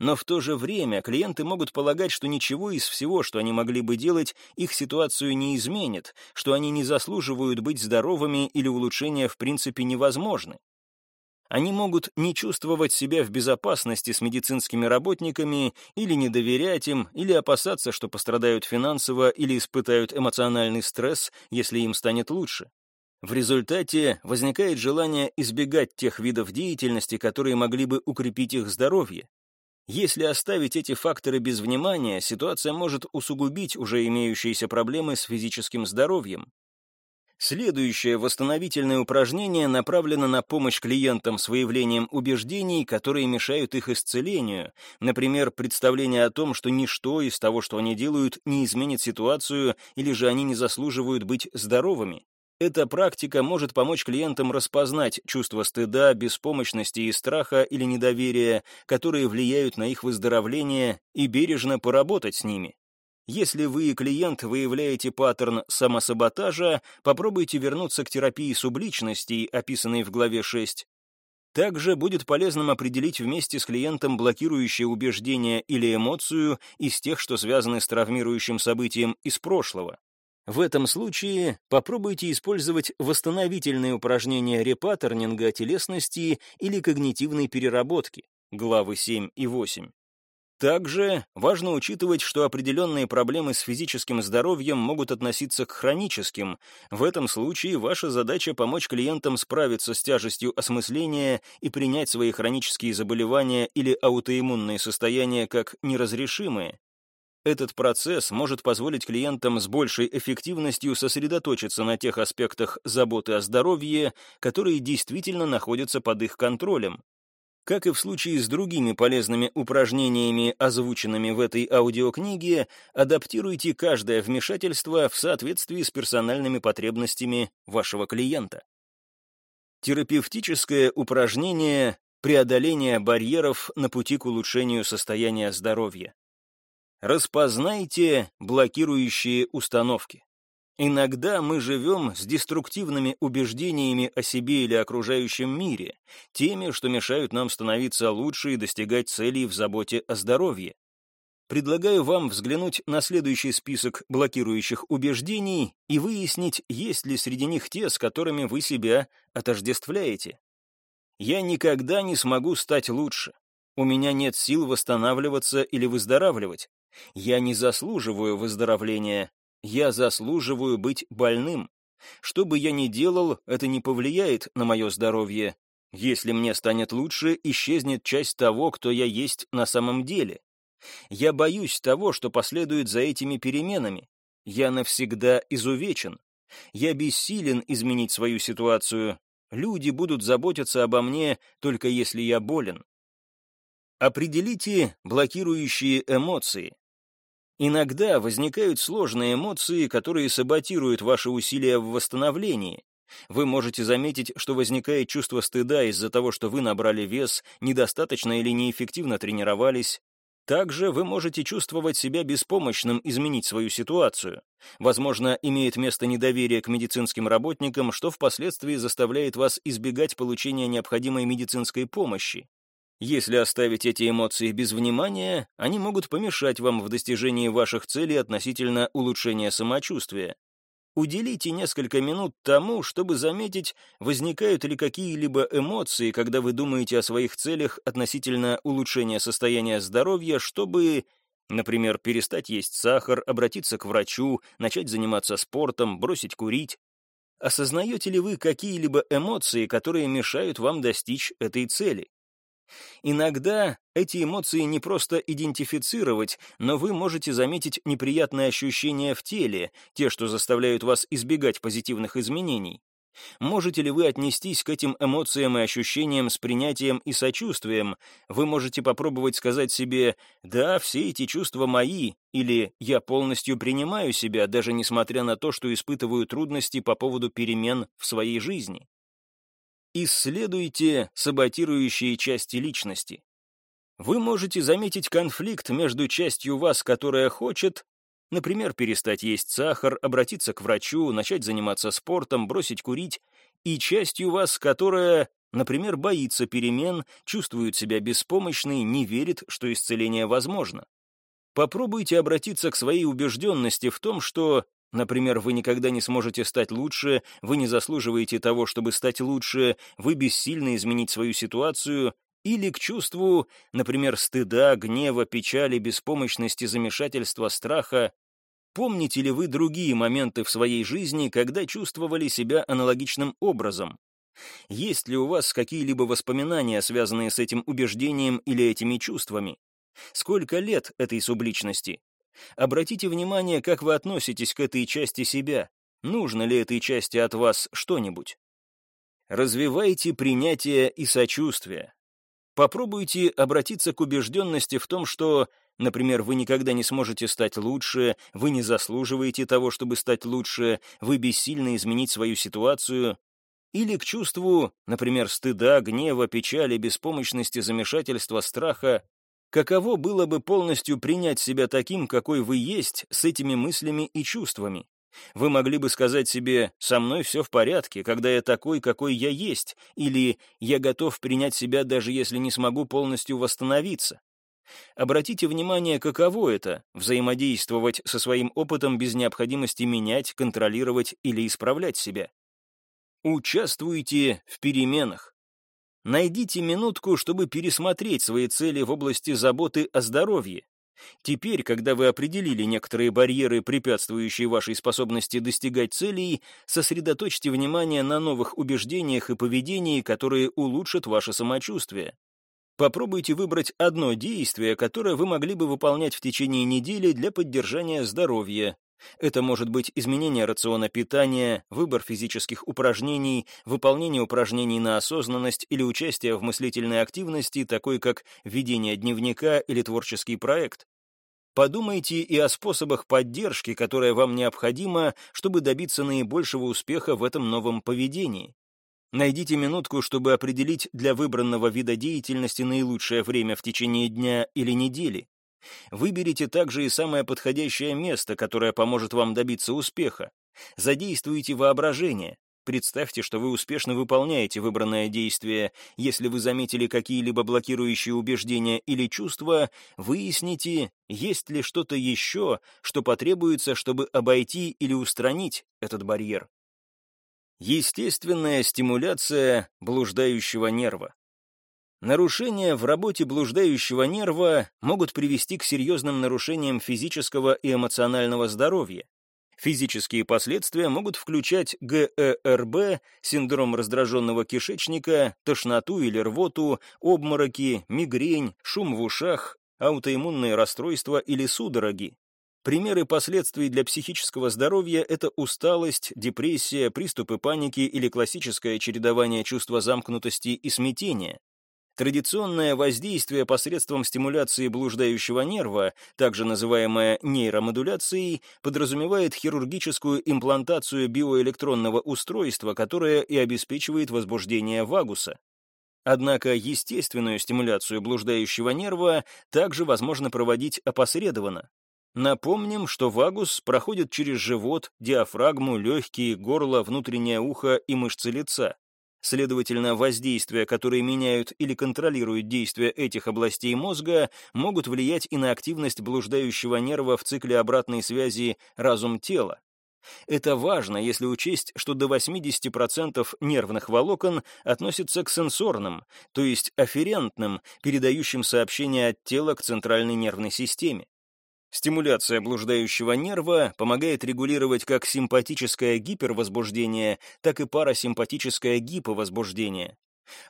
но в то же время клиенты могут полагать, что ничего из всего, что они могли бы делать, их ситуацию не изменит, что они не заслуживают быть здоровыми или улучшения в принципе невозможны. Они могут не чувствовать себя в безопасности с медицинскими работниками или не доверять им, или опасаться, что пострадают финансово или испытают эмоциональный стресс, если им станет лучше. В результате возникает желание избегать тех видов деятельности, которые могли бы укрепить их здоровье. Если оставить эти факторы без внимания, ситуация может усугубить уже имеющиеся проблемы с физическим здоровьем. Следующее восстановительное упражнение направлено на помощь клиентам с выявлением убеждений, которые мешают их исцелению, например, представление о том, что ничто из того, что они делают, не изменит ситуацию, или же они не заслуживают быть здоровыми. Эта практика может помочь клиентам распознать чувства стыда, беспомощности и страха или недоверия, которые влияют на их выздоровление, и бережно поработать с ними. Если вы и клиент выявляете паттерн самосаботажа, попробуйте вернуться к терапии субличностей, описанной в главе 6. Также будет полезным определить вместе с клиентом блокирующее убеждение или эмоцию из тех, что связаны с травмирующим событием из прошлого. В этом случае попробуйте использовать восстановительные упражнения репаттернинга телесности или когнитивной переработки, главы 7 и 8. Также важно учитывать, что определенные проблемы с физическим здоровьем могут относиться к хроническим. В этом случае ваша задача помочь клиентам справиться с тяжестью осмысления и принять свои хронические заболевания или аутоиммунные состояния как неразрешимые. Этот процесс может позволить клиентам с большей эффективностью сосредоточиться на тех аспектах заботы о здоровье, которые действительно находятся под их контролем. Как и в случае с другими полезными упражнениями, озвученными в этой аудиокниге, адаптируйте каждое вмешательство в соответствии с персональными потребностями вашего клиента. Терапевтическое упражнение «Преодоление барьеров на пути к улучшению состояния здоровья». Распознайте блокирующие установки. Иногда мы живем с деструктивными убеждениями о себе или окружающем мире, теми, что мешают нам становиться лучше и достигать целей в заботе о здоровье. Предлагаю вам взглянуть на следующий список блокирующих убеждений и выяснить, есть ли среди них те, с которыми вы себя отождествляете. Я никогда не смогу стать лучше. У меня нет сил восстанавливаться или выздоравливать. Я не заслуживаю выздоровления, я заслуживаю быть больным. Что бы я ни делал, это не повлияет на мое здоровье. Если мне станет лучше, исчезнет часть того, кто я есть на самом деле. Я боюсь того, что последует за этими переменами. Я навсегда изувечен. Я бессилен изменить свою ситуацию. Люди будут заботиться обо мне, только если я болен. Определите блокирующие эмоции. Иногда возникают сложные эмоции, которые саботируют ваши усилия в восстановлении. Вы можете заметить, что возникает чувство стыда из-за того, что вы набрали вес, недостаточно или неэффективно тренировались. Также вы можете чувствовать себя беспомощным изменить свою ситуацию. Возможно, имеет место недоверие к медицинским работникам, что впоследствии заставляет вас избегать получения необходимой медицинской помощи. Если оставить эти эмоции без внимания, они могут помешать вам в достижении ваших целей относительно улучшения самочувствия. Уделите несколько минут тому, чтобы заметить, возникают ли какие-либо эмоции, когда вы думаете о своих целях относительно улучшения состояния здоровья, чтобы, например, перестать есть сахар, обратиться к врачу, начать заниматься спортом, бросить курить. Осознаете ли вы какие-либо эмоции, которые мешают вам достичь этой цели? Иногда эти эмоции не просто идентифицировать, но вы можете заметить неприятные ощущения в теле, те, что заставляют вас избегать позитивных изменений. Можете ли вы отнестись к этим эмоциям и ощущениям с принятием и сочувствием? Вы можете попробовать сказать себе «Да, все эти чувства мои» или «Я полностью принимаю себя, даже несмотря на то, что испытываю трудности по поводу перемен в своей жизни». Исследуйте саботирующие части личности. Вы можете заметить конфликт между частью вас, которая хочет, например, перестать есть сахар, обратиться к врачу, начать заниматься спортом, бросить курить, и частью вас, которая, например, боится перемен, чувствует себя беспомощной, не верит, что исцеление возможно. Попробуйте обратиться к своей убежденности в том, что Например, вы никогда не сможете стать лучше, вы не заслуживаете того, чтобы стать лучше, вы бессильны изменить свою ситуацию, или к чувству, например, стыда, гнева, печали, беспомощности, замешательства, страха. Помните ли вы другие моменты в своей жизни, когда чувствовали себя аналогичным образом? Есть ли у вас какие-либо воспоминания, связанные с этим убеждением или этими чувствами? Сколько лет этой субличности? Обратите внимание, как вы относитесь к этой части себя. Нужно ли этой части от вас что-нибудь? Развивайте принятие и сочувствие. Попробуйте обратиться к убежденности в том, что, например, вы никогда не сможете стать лучше, вы не заслуживаете того, чтобы стать лучше, вы бессильны изменить свою ситуацию, или к чувству, например, стыда, гнева, печали, беспомощности, замешательства, страха, Каково было бы полностью принять себя таким, какой вы есть, с этими мыслями и чувствами? Вы могли бы сказать себе «со мной все в порядке, когда я такой, какой я есть», или «я готов принять себя, даже если не смогу полностью восстановиться». Обратите внимание, каково это — взаимодействовать со своим опытом без необходимости менять, контролировать или исправлять себя. Участвуйте в переменах. Найдите минутку, чтобы пересмотреть свои цели в области заботы о здоровье. Теперь, когда вы определили некоторые барьеры, препятствующие вашей способности достигать целей, сосредоточьте внимание на новых убеждениях и поведении, которые улучшат ваше самочувствие. Попробуйте выбрать одно действие, которое вы могли бы выполнять в течение недели для поддержания здоровья. Это может быть изменение рациона питания, выбор физических упражнений, выполнение упражнений на осознанность или участие в мыслительной активности, такой как ведение дневника или творческий проект. Подумайте и о способах поддержки, которая вам необходима, чтобы добиться наибольшего успеха в этом новом поведении. Найдите минутку, чтобы определить для выбранного вида деятельности наилучшее время в течение дня или недели. Выберите также и самое подходящее место, которое поможет вам добиться успеха. Задействуйте воображение. Представьте, что вы успешно выполняете выбранное действие. Если вы заметили какие-либо блокирующие убеждения или чувства, выясните, есть ли что-то еще, что потребуется, чтобы обойти или устранить этот барьер. Естественная стимуляция блуждающего нерва. Нарушения в работе блуждающего нерва могут привести к серьезным нарушениям физического и эмоционального здоровья. Физические последствия могут включать ГЭРБ, синдром раздраженного кишечника, тошноту или рвоту, обмороки, мигрень, шум в ушах, аутоиммунные расстройства или судороги. Примеры последствий для психического здоровья — это усталость, депрессия, приступы паники или классическое чередование чувства замкнутости и смятения. Традиционное воздействие посредством стимуляции блуждающего нерва, также называемое нейромодуляцией, подразумевает хирургическую имплантацию биоэлектронного устройства, которое и обеспечивает возбуждение вагуса. Однако естественную стимуляцию блуждающего нерва также возможно проводить опосредованно. Напомним, что вагус проходит через живот, диафрагму, легкие, горло, внутреннее ухо и мышцы лица. Следовательно, воздействия, которые меняют или контролируют действия этих областей мозга, могут влиять и на активность блуждающего нерва в цикле обратной связи разум-тело. Это важно, если учесть, что до 80% нервных волокон относятся к сенсорным, то есть афферентным, передающим сообщения от тела к центральной нервной системе. Стимуляция блуждающего нерва помогает регулировать как симпатическое гипервозбуждение, так и парасимпатическое гиповозбуждение.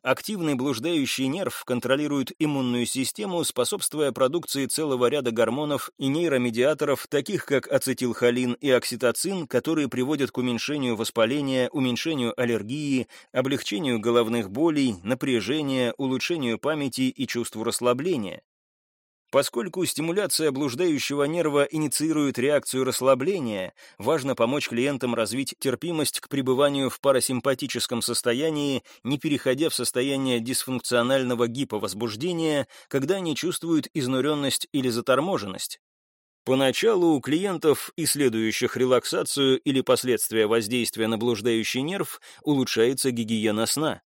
Активный блуждающий нерв контролирует иммунную систему, способствуя продукции целого ряда гормонов и нейромедиаторов, таких как ацетилхолин и окситоцин, которые приводят к уменьшению воспаления, уменьшению аллергии, облегчению головных болей, напряжения, улучшению памяти и чувству расслабления. Поскольку стимуляция блуждающего нерва инициирует реакцию расслабления, важно помочь клиентам развить терпимость к пребыванию в парасимпатическом состоянии, не переходя в состояние дисфункционального гиповозбуждения, когда они чувствуют изнуренность или заторможенность. Поначалу у клиентов, исследующих релаксацию или последствия воздействия на блуждающий нерв, улучшается гигиена сна.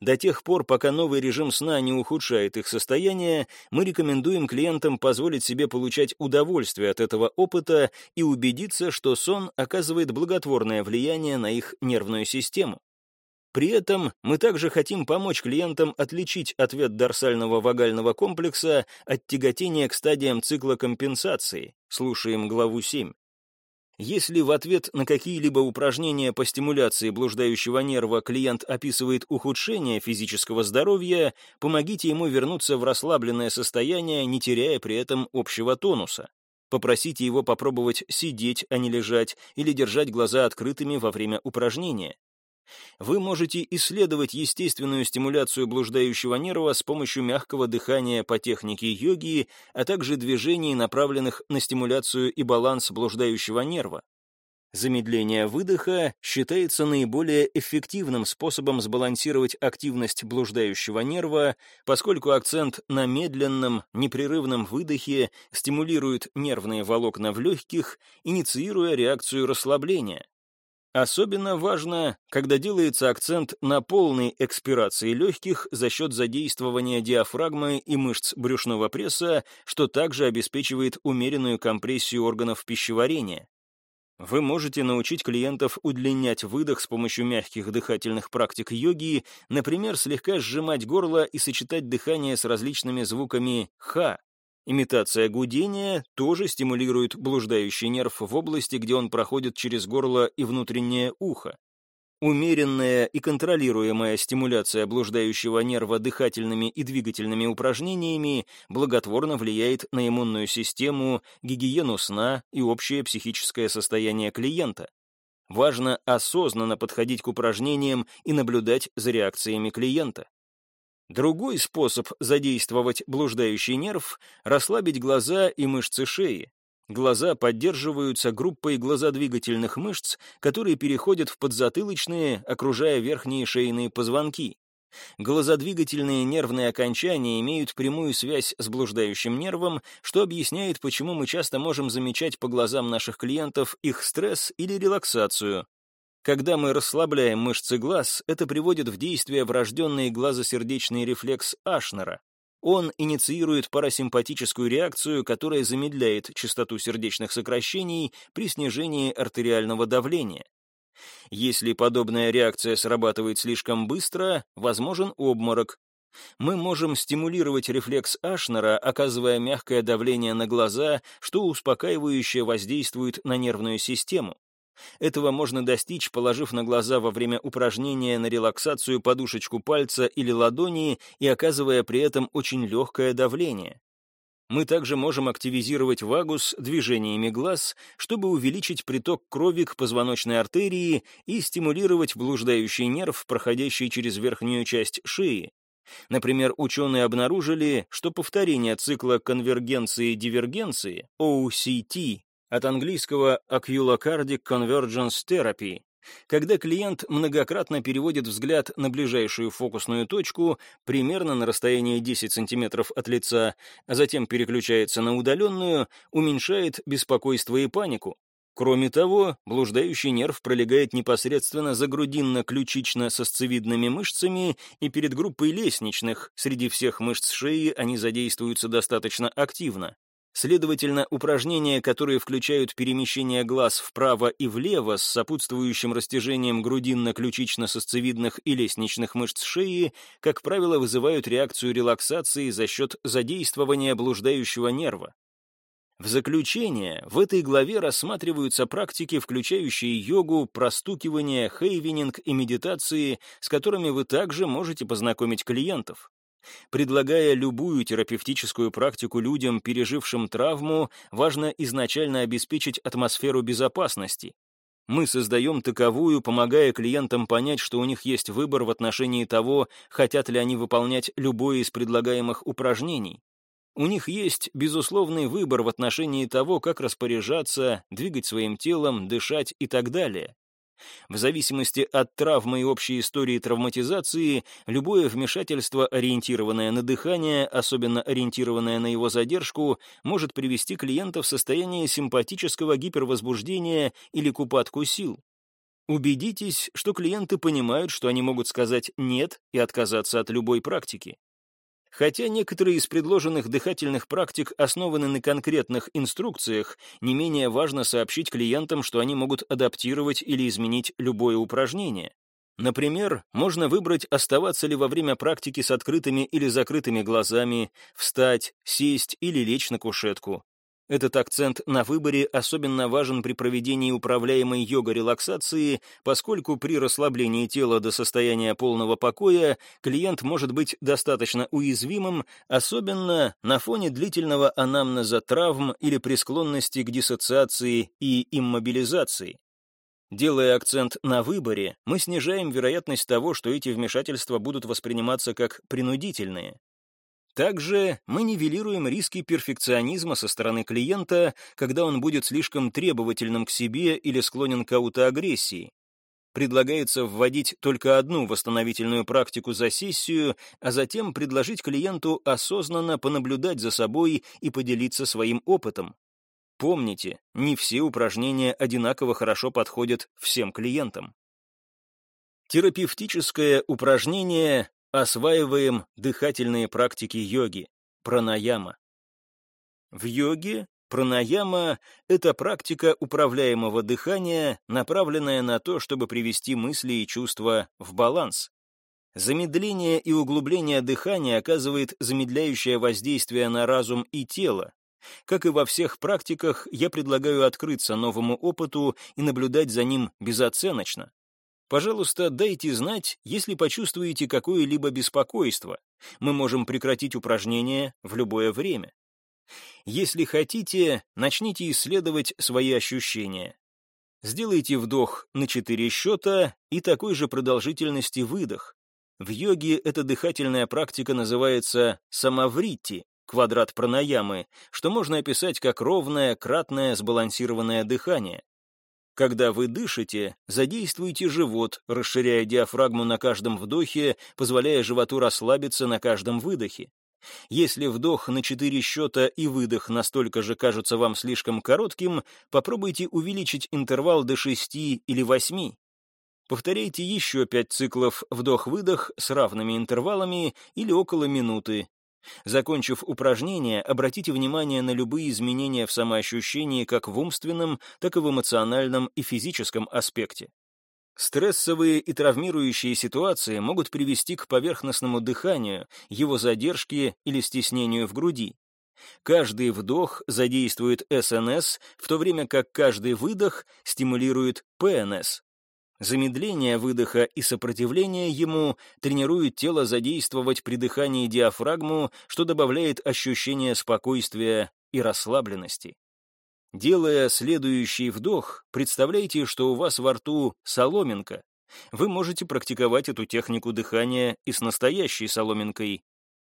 До тех пор, пока новый режим сна не ухудшает их состояние, мы рекомендуем клиентам позволить себе получать удовольствие от этого опыта и убедиться, что сон оказывает благотворное влияние на их нервную систему. При этом мы также хотим помочь клиентам отличить ответ дорсального вагального комплекса от тяготения к стадиям цикла компенсации. Слушаем главу 7. Если в ответ на какие-либо упражнения по стимуляции блуждающего нерва клиент описывает ухудшение физического здоровья, помогите ему вернуться в расслабленное состояние, не теряя при этом общего тонуса. Попросите его попробовать сидеть, а не лежать, или держать глаза открытыми во время упражнения. Вы можете исследовать естественную стимуляцию блуждающего нерва с помощью мягкого дыхания по технике йоги, а также движений, направленных на стимуляцию и баланс блуждающего нерва. Замедление выдоха считается наиболее эффективным способом сбалансировать активность блуждающего нерва, поскольку акцент на медленном, непрерывном выдохе стимулирует нервные волокна в легких, инициируя реакцию расслабления. Особенно важно, когда делается акцент на полной экспирации легких за счет задействования диафрагмы и мышц брюшного пресса, что также обеспечивает умеренную компрессию органов пищеварения. Вы можете научить клиентов удлинять выдох с помощью мягких дыхательных практик йоги, например, слегка сжимать горло и сочетать дыхание с различными звуками «ха», Имитация гудения тоже стимулирует блуждающий нерв в области, где он проходит через горло и внутреннее ухо. Умеренная и контролируемая стимуляция блуждающего нерва дыхательными и двигательными упражнениями благотворно влияет на иммунную систему, гигиену сна и общее психическое состояние клиента. Важно осознанно подходить к упражнениям и наблюдать за реакциями клиента. Другой способ задействовать блуждающий нерв — расслабить глаза и мышцы шеи. Глаза поддерживаются группой глазодвигательных мышц, которые переходят в подзатылочные, окружая верхние шейные позвонки. Глазодвигательные нервные окончания имеют прямую связь с блуждающим нервом, что объясняет, почему мы часто можем замечать по глазам наших клиентов их стресс или релаксацию. Когда мы расслабляем мышцы глаз, это приводит в действие врожденный глазосердечный рефлекс Ашнера. Он инициирует парасимпатическую реакцию, которая замедляет частоту сердечных сокращений при снижении артериального давления. Если подобная реакция срабатывает слишком быстро, возможен обморок. Мы можем стимулировать рефлекс Ашнера, оказывая мягкое давление на глаза, что успокаивающе воздействует на нервную систему. Этого можно достичь, положив на глаза во время упражнения на релаксацию подушечку пальца или ладони и оказывая при этом очень легкое давление. Мы также можем активизировать вагус движениями глаз, чтобы увеличить приток крови к позвоночной артерии и стимулировать блуждающий нерв, проходящий через верхнюю часть шеи. Например, ученые обнаружили, что повторение цикла конвергенции-дивергенции, OCT, от английского Oculocardic Convergence Therapy, когда клиент многократно переводит взгляд на ближайшую фокусную точку, примерно на расстоянии 10 см от лица, а затем переключается на удаленную, уменьшает беспокойство и панику. Кроме того, блуждающий нерв пролегает непосредственно за грудинно-ключично-сосцевидными мышцами, и перед группой лестничных, среди всех мышц шеи они задействуются достаточно активно. Следовательно, упражнения, которые включают перемещение глаз вправо и влево с сопутствующим растяжением грудинно-ключично-сосцевидных и лестничных мышц шеи, как правило, вызывают реакцию релаксации за счет задействования блуждающего нерва. В заключение, в этой главе рассматриваются практики, включающие йогу, простукивание, хейвенинг и медитации, с которыми вы также можете познакомить клиентов. Предлагая любую терапевтическую практику людям, пережившим травму, важно изначально обеспечить атмосферу безопасности. Мы создаем таковую, помогая клиентам понять, что у них есть выбор в отношении того, хотят ли они выполнять любое из предлагаемых упражнений. У них есть безусловный выбор в отношении того, как распоряжаться, двигать своим телом, дышать и так далее. В зависимости от травмы и общей истории травматизации, любое вмешательство, ориентированное на дыхание, особенно ориентированное на его задержку, может привести клиента в состояние симпатического гипервозбуждения или к упадку сил. Убедитесь, что клиенты понимают, что они могут сказать «нет» и отказаться от любой практики. Хотя некоторые из предложенных дыхательных практик основаны на конкретных инструкциях, не менее важно сообщить клиентам, что они могут адаптировать или изменить любое упражнение. Например, можно выбрать, оставаться ли во время практики с открытыми или закрытыми глазами, встать, сесть или лечь на кушетку. Этот акцент на выборе особенно важен при проведении управляемой йога-релаксации, поскольку при расслаблении тела до состояния полного покоя клиент может быть достаточно уязвимым, особенно на фоне длительного анамнеза травм или при склонности к диссоциации и иммобилизации. Делая акцент на выборе, мы снижаем вероятность того, что эти вмешательства будут восприниматься как принудительные. Также мы нивелируем риски перфекционизма со стороны клиента, когда он будет слишком требовательным к себе или склонен к аутоагрессии. Предлагается вводить только одну восстановительную практику за сессию, а затем предложить клиенту осознанно понаблюдать за собой и поделиться своим опытом. Помните, не все упражнения одинаково хорошо подходят всем клиентам. Терапевтическое упражнение Осваиваем дыхательные практики йоги, пранаяма. В йоге пранаяма — это практика управляемого дыхания, направленная на то, чтобы привести мысли и чувства в баланс. Замедление и углубление дыхания оказывает замедляющее воздействие на разум и тело. Как и во всех практиках, я предлагаю открыться новому опыту и наблюдать за ним безоценочно. Пожалуйста, дайте знать, если почувствуете какое-либо беспокойство. Мы можем прекратить упражнение в любое время. Если хотите, начните исследовать свои ощущения. Сделайте вдох на 4 счета и такой же продолжительности выдох. В йоге эта дыхательная практика называется самавритти, квадрат пранаямы, что можно описать как ровное, кратное, сбалансированное дыхание. Когда вы дышите, задействуйте живот, расширяя диафрагму на каждом вдохе, позволяя животу расслабиться на каждом выдохе. Если вдох на 4 счета и выдох настолько же кажутся вам слишком коротким, попробуйте увеличить интервал до 6 или 8. Повторяйте еще 5 циклов вдох-выдох с равными интервалами или около минуты, Закончив упражнение, обратите внимание на любые изменения в самоощущении как в умственном, так и в эмоциональном и физическом аспекте. Стрессовые и травмирующие ситуации могут привести к поверхностному дыханию, его задержке или стеснению в груди. Каждый вдох задействует СНС, в то время как каждый выдох стимулирует ПНС. Замедление выдоха и сопротивление ему тренируют тело задействовать при дыхании диафрагму, что добавляет ощущение спокойствия и расслабленности. Делая следующий вдох, представляйте, что у вас во рту соломинка. Вы можете практиковать эту технику дыхания и с настоящей соломинкой.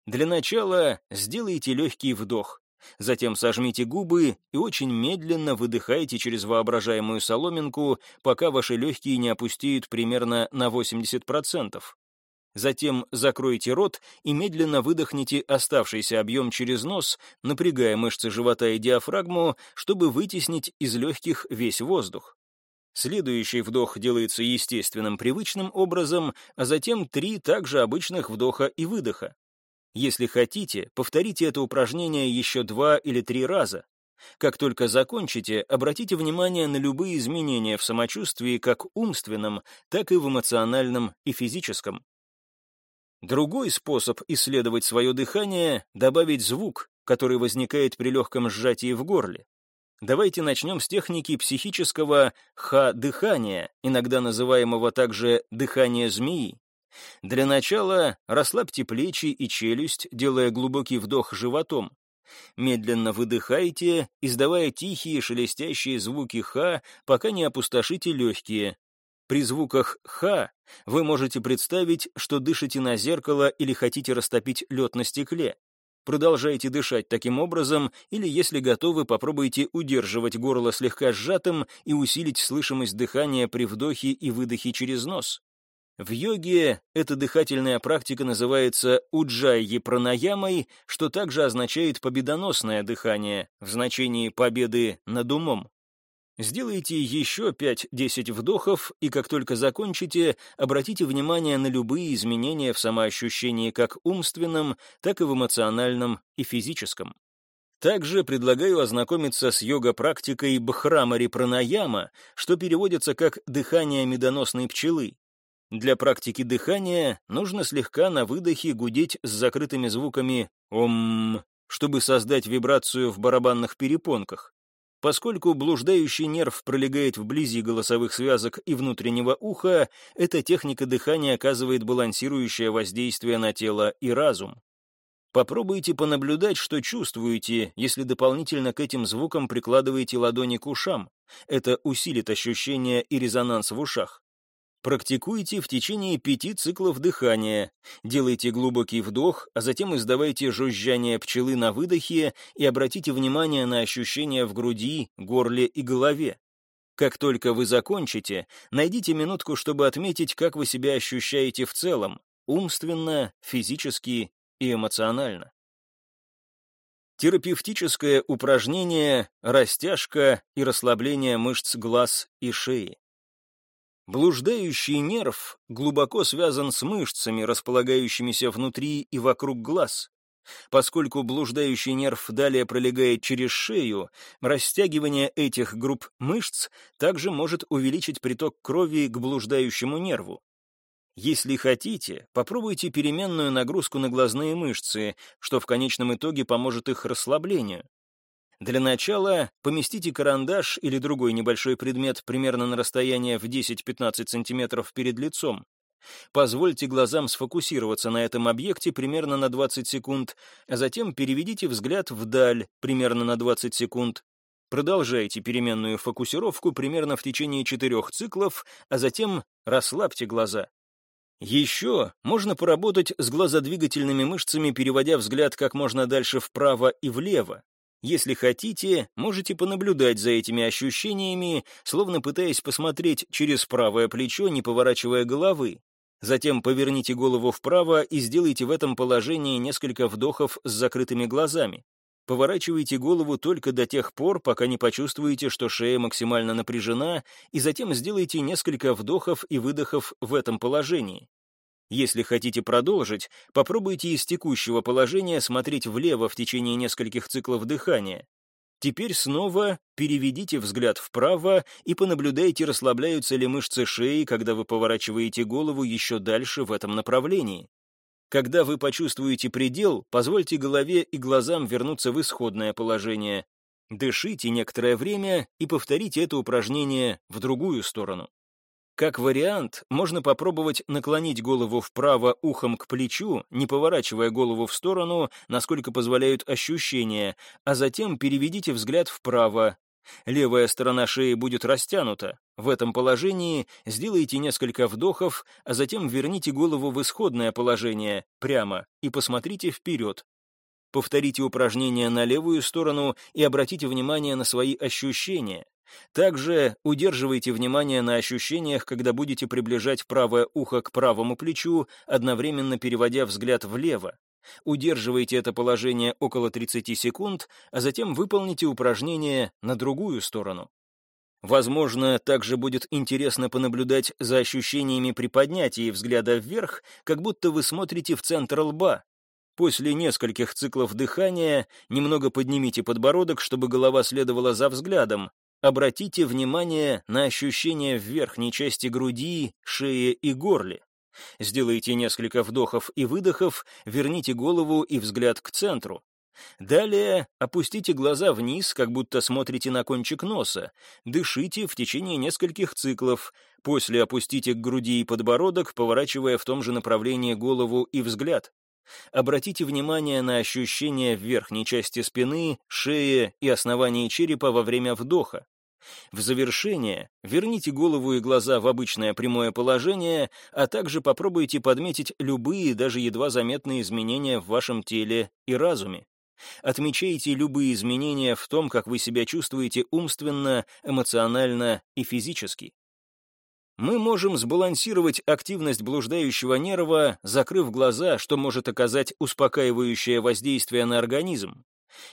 Для начала сделайте легкий вдох. Затем сожмите губы и очень медленно выдыхайте через воображаемую соломинку, пока ваши легкие не опустеют примерно на 80%. Затем закройте рот и медленно выдохните оставшийся объем через нос, напрягая мышцы живота и диафрагму, чтобы вытеснить из легких весь воздух. Следующий вдох делается естественным привычным образом, а затем три также обычных вдоха и выдоха. Если хотите, повторите это упражнение еще два или три раза. Как только закончите, обратите внимание на любые изменения в самочувствии как умственном, так и в эмоциональном и физическом. Другой способ исследовать свое дыхание — добавить звук, который возникает при легком сжатии в горле. Давайте начнем с техники психического ха-дыхания, иногда называемого также дыхание змеи. Для начала расслабьте плечи и челюсть, делая глубокий вдох животом. Медленно выдыхайте, издавая тихие шелестящие звуки «ха», пока не опустошите легкие. При звуках «ха» вы можете представить, что дышите на зеркало или хотите растопить лед на стекле. Продолжайте дышать таким образом, или, если готовы, попробуйте удерживать горло слегка сжатым и усилить слышимость дыхания при вдохе и выдохе через нос. В йоге эта дыхательная практика называется уджайи пранаямой, что также означает победоносное дыхание в значении победы над умом. Сделайте еще 5-10 вдохов, и как только закончите, обратите внимание на любые изменения в самоощущении как умственном, так и в эмоциональном и физическом. Также предлагаю ознакомиться с йога-практикой Бхрамари Пранаяма, что переводится как «дыхание медоносной пчелы», для практики дыхания нужно слегка на выдохе гудеть с закрытыми звуками «ом», чтобы создать вибрацию в барабанных перепонках. Поскольку блуждающий нерв пролегает вблизи голосовых связок и внутреннего уха, эта техника дыхания оказывает балансирующее воздействие на тело и разум. Попробуйте понаблюдать, что чувствуете, если дополнительно к этим звукам прикладываете ладони к ушам. Это усилит ощущение и резонанс в ушах. Практикуйте в течение пяти циклов дыхания. Делайте глубокий вдох, а затем издавайте жужжание пчелы на выдохе и обратите внимание на ощущения в груди, горле и голове. Как только вы закончите, найдите минутку, чтобы отметить, как вы себя ощущаете в целом, умственно, физически и эмоционально. Терапевтическое упражнение «Растяжка и расслабление мышц глаз и шеи». Блуждающий нерв глубоко связан с мышцами, располагающимися внутри и вокруг глаз. Поскольку блуждающий нерв далее пролегает через шею, растягивание этих групп мышц также может увеличить приток крови к блуждающему нерву. Если хотите, попробуйте переменную нагрузку на глазные мышцы, что в конечном итоге поможет их расслаблению. Для начала поместите карандаш или другой небольшой предмет примерно на расстояние в 10-15 см перед лицом. Позвольте глазам сфокусироваться на этом объекте примерно на 20 секунд, а затем переведите взгляд вдаль примерно на 20 секунд. Продолжайте переменную фокусировку примерно в течение четырех циклов, а затем расслабьте глаза. Еще можно поработать с глазодвигательными мышцами, переводя взгляд как можно дальше вправо и влево. Если хотите, можете понаблюдать за этими ощущениями, словно пытаясь посмотреть через правое плечо, не поворачивая головы. Затем поверните голову вправо и сделайте в этом положении несколько вдохов с закрытыми глазами. Поворачивайте голову только до тех пор, пока не почувствуете, что шея максимально напряжена, и затем сделайте несколько вдохов и выдохов в этом положении. Если хотите продолжить, попробуйте из текущего положения смотреть влево в течение нескольких циклов дыхания. Теперь снова переведите взгляд вправо и понаблюдайте, расслабляются ли мышцы шеи, когда вы поворачиваете голову еще дальше в этом направлении. Когда вы почувствуете предел, позвольте голове и глазам вернуться в исходное положение. Дышите некоторое время и повторите это упражнение в другую сторону. Как вариант, можно попробовать наклонить голову вправо ухом к плечу, не поворачивая голову в сторону, насколько позволяют ощущения, а затем переведите взгляд вправо. Левая сторона шеи будет растянута. В этом положении сделайте несколько вдохов, а затем верните голову в исходное положение, прямо, и посмотрите вперед. Повторите упражнение на левую сторону и обратите внимание на свои ощущения. Также удерживайте внимание на ощущениях, когда будете приближать правое ухо к правому плечу, одновременно переводя взгляд влево. Удерживайте это положение около 30 секунд, а затем выполните упражнение на другую сторону. Возможно, также будет интересно понаблюдать за ощущениями при поднятии взгляда вверх, как будто вы смотрите в центр лба. После нескольких циклов дыхания немного поднимите подбородок, чтобы голова следовала за взглядом, Обратите внимание на ощущения в верхней части груди, шее и горле. Сделайте несколько вдохов и выдохов, верните голову и взгляд к центру. Далее опустите глаза вниз, как будто смотрите на кончик носа. Дышите в течение нескольких циклов. После опустите к груди и подбородок, поворачивая в том же направлении голову и взгляд. Обратите внимание на ощущения в верхней части спины, шее и основании черепа во время вдоха. В завершение верните голову и глаза в обычное прямое положение, а также попробуйте подметить любые, даже едва заметные изменения в вашем теле и разуме. Отмечайте любые изменения в том, как вы себя чувствуете умственно, эмоционально и физически мы можем сбалансировать активность блуждающего нерва, закрыв глаза, что может оказать успокаивающее воздействие на организм.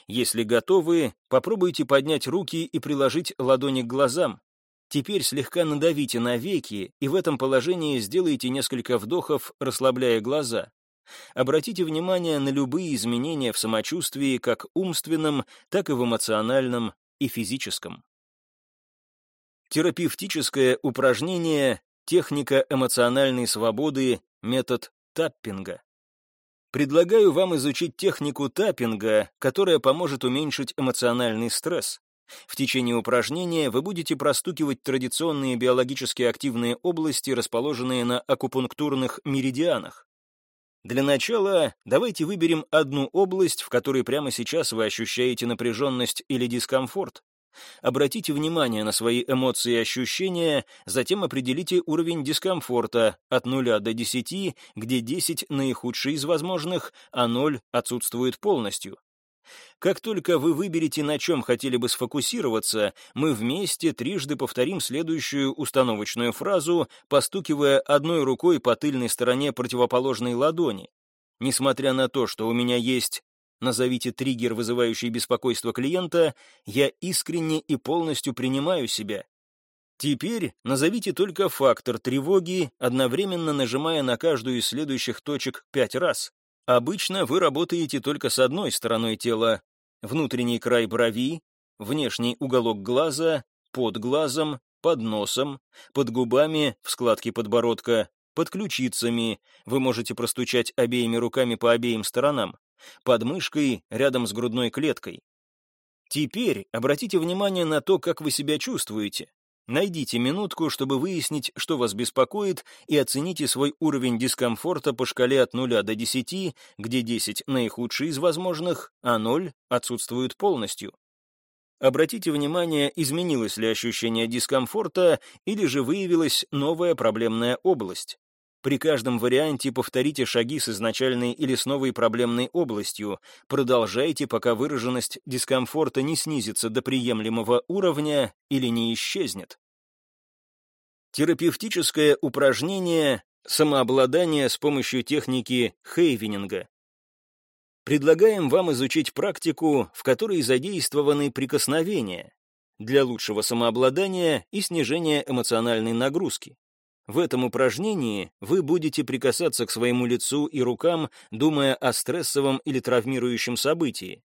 Если готовы, попробуйте поднять руки и приложить ладони к глазам. Теперь слегка надавите на веки, и в этом положении сделайте несколько вдохов, расслабляя глаза. Обратите внимание на любые изменения в самочувствии, как умственном, так и в эмоциональном и физическом. Терапевтическое упражнение «Техника эмоциональной свободы. Метод таппинга». Предлагаю вам изучить технику таппинга, которая поможет уменьшить эмоциональный стресс. В течение упражнения вы будете простукивать традиционные биологически активные области, расположенные на акупунктурных меридианах. Для начала давайте выберем одну область, в которой прямо сейчас вы ощущаете напряженность или дискомфорт. Обратите внимание на свои эмоции и ощущения, затем определите уровень дискомфорта от 0 до 10, где 10 наихудший из возможных, а 0 отсутствует полностью. Как только вы выберете, на чем хотели бы сфокусироваться, мы вместе трижды повторим следующую установочную фразу, постукивая одной рукой по тыльной стороне противоположной ладони. Несмотря на то, что у меня есть назовите триггер, вызывающий беспокойство клиента, я искренне и полностью принимаю себя. Теперь назовите только фактор тревоги, одновременно нажимая на каждую из следующих точек пять раз. Обычно вы работаете только с одной стороной тела. Внутренний край брови, внешний уголок глаза, под глазом, под носом, под губами, в складке подбородка, под ключицами. Вы можете простучать обеими руками по обеим сторонам под мышкой, рядом с грудной клеткой. Теперь обратите внимание на то, как вы себя чувствуете. Найдите минутку, чтобы выяснить, что вас беспокоит, и оцените свой уровень дискомфорта по шкале от 0 до 10, где 10 наихудший из возможных, а 0 отсутствует полностью. Обратите внимание, изменилось ли ощущение дискомфорта или же выявилась новая проблемная область. При каждом варианте повторите шаги с изначальной или с новой проблемной областью. Продолжайте, пока выраженность дискомфорта не снизится до приемлемого уровня или не исчезнет. Терапевтическое упражнение «Самообладание с помощью техники Хейвенинга». Предлагаем вам изучить практику, в которой задействованы прикосновения для лучшего самообладания и снижения эмоциональной нагрузки. В этом упражнении вы будете прикасаться к своему лицу и рукам, думая о стрессовом или травмирующем событии.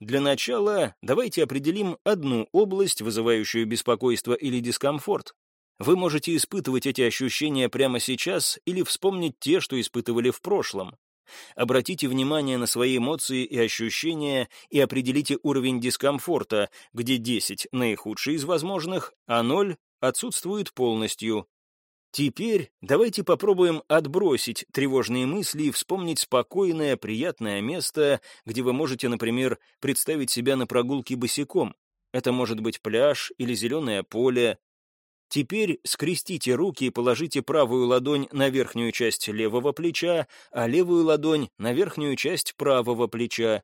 Для начала давайте определим одну область, вызывающую беспокойство или дискомфорт. Вы можете испытывать эти ощущения прямо сейчас или вспомнить те, что испытывали в прошлом. Обратите внимание на свои эмоции и ощущения и определите уровень дискомфорта, где 10 наихудший из возможных, а 0 отсутствует полностью, Теперь давайте попробуем отбросить тревожные мысли и вспомнить спокойное, приятное место, где вы можете, например, представить себя на прогулке босиком. Это может быть пляж или зеленое поле. Теперь скрестите руки и положите правую ладонь на верхнюю часть левого плеча, а левую ладонь на верхнюю часть правого плеча.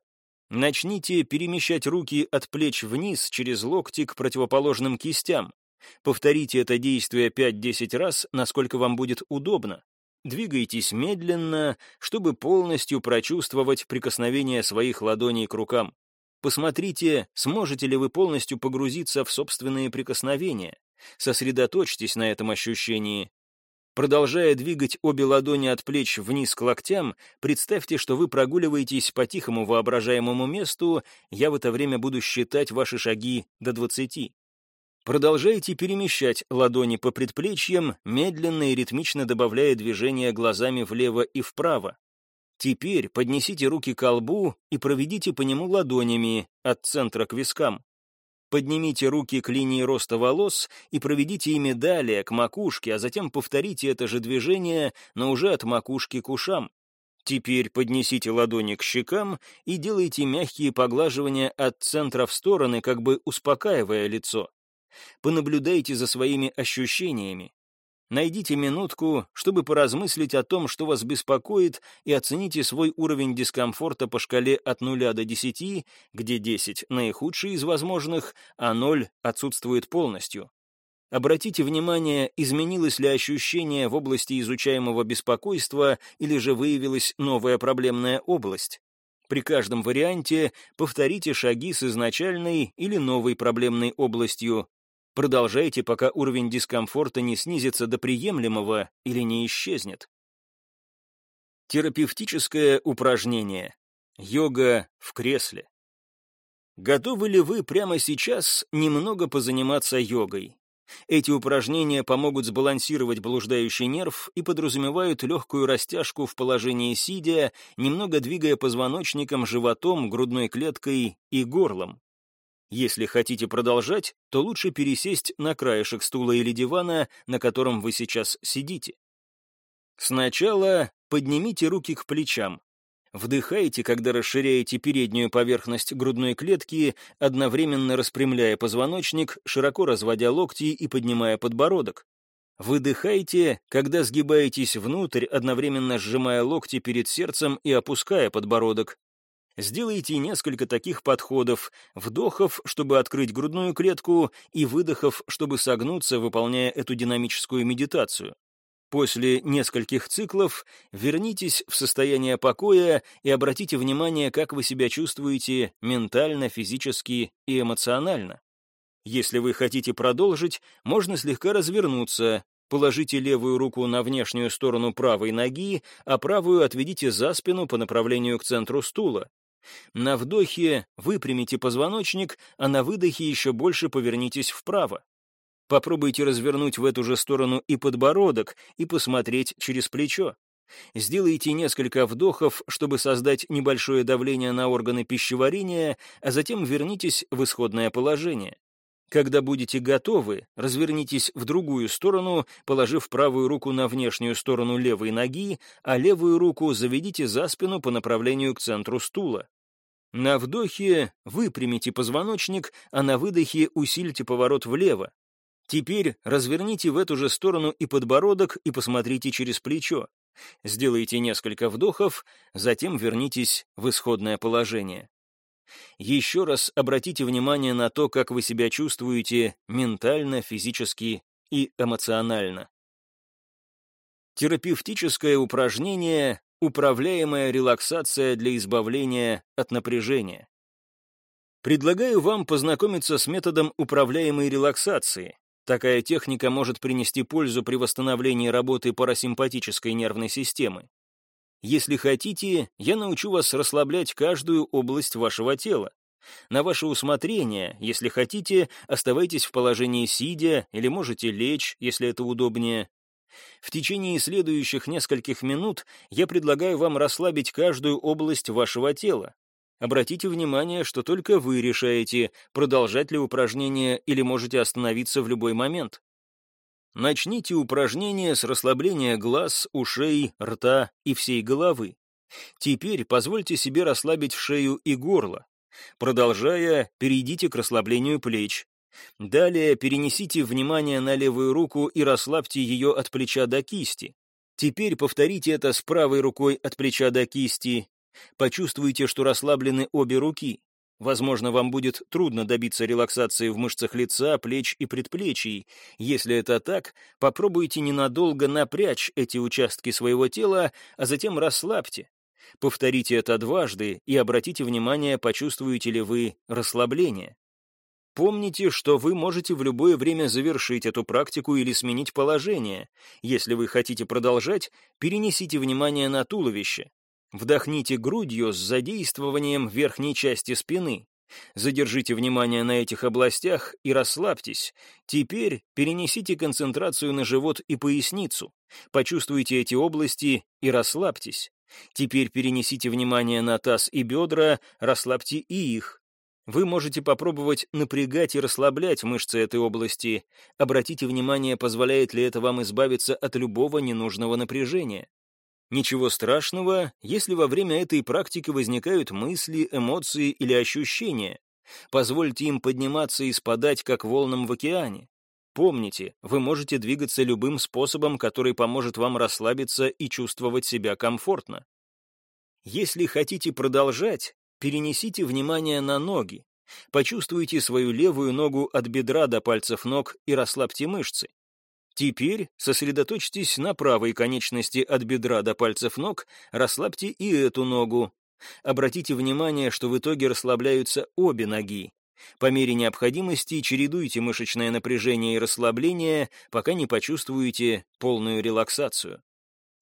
Начните перемещать руки от плеч вниз через локти к противоположным кистям. Повторите это действие 5-10 раз, насколько вам будет удобно. Двигайтесь медленно, чтобы полностью прочувствовать прикосновение своих ладоней к рукам. Посмотрите, сможете ли вы полностью погрузиться в собственные прикосновения. Сосредоточьтесь на этом ощущении. Продолжая двигать обе ладони от плеч вниз к локтям, представьте, что вы прогуливаетесь по тихому воображаемому месту, я в это время буду считать ваши шаги до 20. Продолжайте перемещать ладони по предплечьям, медленно и ритмично добавляя движения глазами влево и вправо. Теперь поднесите руки к лбу и проведите по нему ладонями от центра к вискам. Поднимите руки к линии роста волос и проведите ими далее, к макушке, а затем повторите это же движение, но уже от макушки к ушам. Теперь поднесите ладони к щекам и делайте мягкие поглаживания от центра в стороны, как бы успокаивая лицо. Понаблюдайте за своими ощущениями. Найдите минутку, чтобы поразмыслить о том, что вас беспокоит, и оцените свой уровень дискомфорта по шкале от 0 до 10, где 10 — наихудший из возможных, а 0 отсутствует полностью. Обратите внимание, изменилось ли ощущение в области изучаемого беспокойства или же выявилась новая проблемная область. При каждом варианте повторите шаги с изначальной или новой проблемной областью, Продолжайте, пока уровень дискомфорта не снизится до приемлемого или не исчезнет. Терапевтическое упражнение. Йога в кресле. Готовы ли вы прямо сейчас немного позаниматься йогой? Эти упражнения помогут сбалансировать блуждающий нерв и подразумевают легкую растяжку в положении сидя, немного двигая позвоночником, животом, грудной клеткой и горлом. Если хотите продолжать, то лучше пересесть на краешек стула или дивана, на котором вы сейчас сидите. Сначала поднимите руки к плечам. Вдыхайте, когда расширяете переднюю поверхность грудной клетки, одновременно распрямляя позвоночник, широко разводя локти и поднимая подбородок. Выдыхайте, когда сгибаетесь внутрь, одновременно сжимая локти перед сердцем и опуская подбородок. Сделайте несколько таких подходов, вдохов, чтобы открыть грудную клетку, и выдохов, чтобы согнуться, выполняя эту динамическую медитацию. После нескольких циклов вернитесь в состояние покоя и обратите внимание, как вы себя чувствуете ментально, физически и эмоционально. Если вы хотите продолжить, можно слегка развернуться, Положите левую руку на внешнюю сторону правой ноги, а правую отведите за спину по направлению к центру стула. На вдохе выпрямите позвоночник, а на выдохе еще больше повернитесь вправо. Попробуйте развернуть в эту же сторону и подбородок, и посмотреть через плечо. Сделайте несколько вдохов, чтобы создать небольшое давление на органы пищеварения, а затем вернитесь в исходное положение. Когда будете готовы, развернитесь в другую сторону, положив правую руку на внешнюю сторону левой ноги, а левую руку заведите за спину по направлению к центру стула. На вдохе выпрямите позвоночник, а на выдохе усильте поворот влево. Теперь разверните в эту же сторону и подбородок и посмотрите через плечо. Сделайте несколько вдохов, затем вернитесь в исходное положение. Еще раз обратите внимание на то, как вы себя чувствуете ментально, физически и эмоционально. Терапевтическое упражнение «Управляемая релаксация для избавления от напряжения». Предлагаю вам познакомиться с методом управляемой релаксации. Такая техника может принести пользу при восстановлении работы парасимпатической нервной системы. Если хотите, я научу вас расслаблять каждую область вашего тела. На ваше усмотрение, если хотите, оставайтесь в положении сидя или можете лечь, если это удобнее. В течение следующих нескольких минут я предлагаю вам расслабить каждую область вашего тела. Обратите внимание, что только вы решаете, продолжать ли упражнение или можете остановиться в любой момент. Начните упражнение с расслабления глаз, ушей, рта и всей головы. Теперь позвольте себе расслабить шею и горло. Продолжая, перейдите к расслаблению плеч. Далее перенесите внимание на левую руку и расслабьте ее от плеча до кисти. Теперь повторите это с правой рукой от плеча до кисти. Почувствуйте, что расслаблены обе руки. Возможно, вам будет трудно добиться релаксации в мышцах лица, плеч и предплечий. Если это так, попробуйте ненадолго напрячь эти участки своего тела, а затем расслабьте. Повторите это дважды и обратите внимание, почувствуете ли вы расслабление. Помните, что вы можете в любое время завершить эту практику или сменить положение. Если вы хотите продолжать, перенесите внимание на туловище. Вдохните грудью с задействованием верхней части спины. Задержите внимание на этих областях и расслабьтесь. Теперь перенесите концентрацию на живот и поясницу. Почувствуйте эти области и расслабьтесь. Теперь перенесите внимание на таз и бедра, расслабьте и их. Вы можете попробовать напрягать и расслаблять мышцы этой области. Обратите внимание, позволяет ли это вам избавиться от любого ненужного напряжения. Ничего страшного, если во время этой практики возникают мысли, эмоции или ощущения. Позвольте им подниматься и спадать, как волнам в океане. Помните, вы можете двигаться любым способом, который поможет вам расслабиться и чувствовать себя комфортно. Если хотите продолжать, перенесите внимание на ноги. Почувствуйте свою левую ногу от бедра до пальцев ног и расслабьте мышцы. Теперь сосредоточьтесь на правой конечности от бедра до пальцев ног, расслабьте и эту ногу. Обратите внимание, что в итоге расслабляются обе ноги. По мере необходимости чередуйте мышечное напряжение и расслабление, пока не почувствуете полную релаксацию.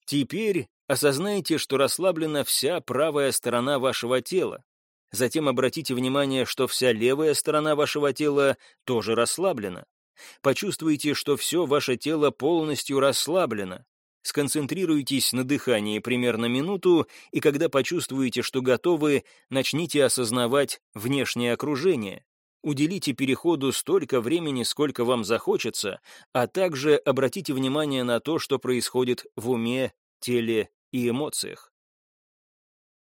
Теперь осознайте, что расслаблена вся правая сторона вашего тела. Затем обратите внимание, что вся левая сторона вашего тела тоже расслаблена. Почувствуйте, что все ваше тело полностью расслаблено. Сконцентрируйтесь на дыхании примерно минуту, и когда почувствуете, что готовы, начните осознавать внешнее окружение. Уделите переходу столько времени, сколько вам захочется, а также обратите внимание на то, что происходит в уме, теле и эмоциях.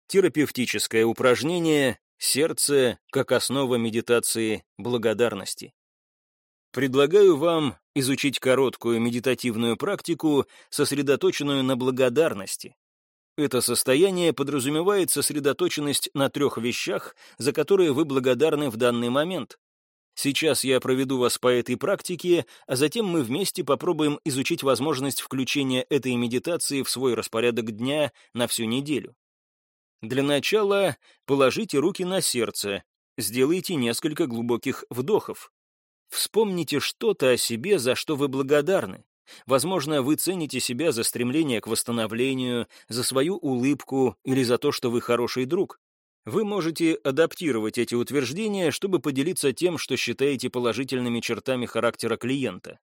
Терапевтическое упражнение «Сердце как основа медитации благодарности». Предлагаю вам изучить короткую медитативную практику, сосредоточенную на благодарности. Это состояние подразумевает сосредоточенность на трех вещах, за которые вы благодарны в данный момент. Сейчас я проведу вас по этой практике, а затем мы вместе попробуем изучить возможность включения этой медитации в свой распорядок дня на всю неделю. Для начала положите руки на сердце, сделайте несколько глубоких вдохов. Вспомните что-то о себе, за что вы благодарны. Возможно, вы цените себя за стремление к восстановлению, за свою улыбку или за то, что вы хороший друг. Вы можете адаптировать эти утверждения, чтобы поделиться тем, что считаете положительными чертами характера клиента.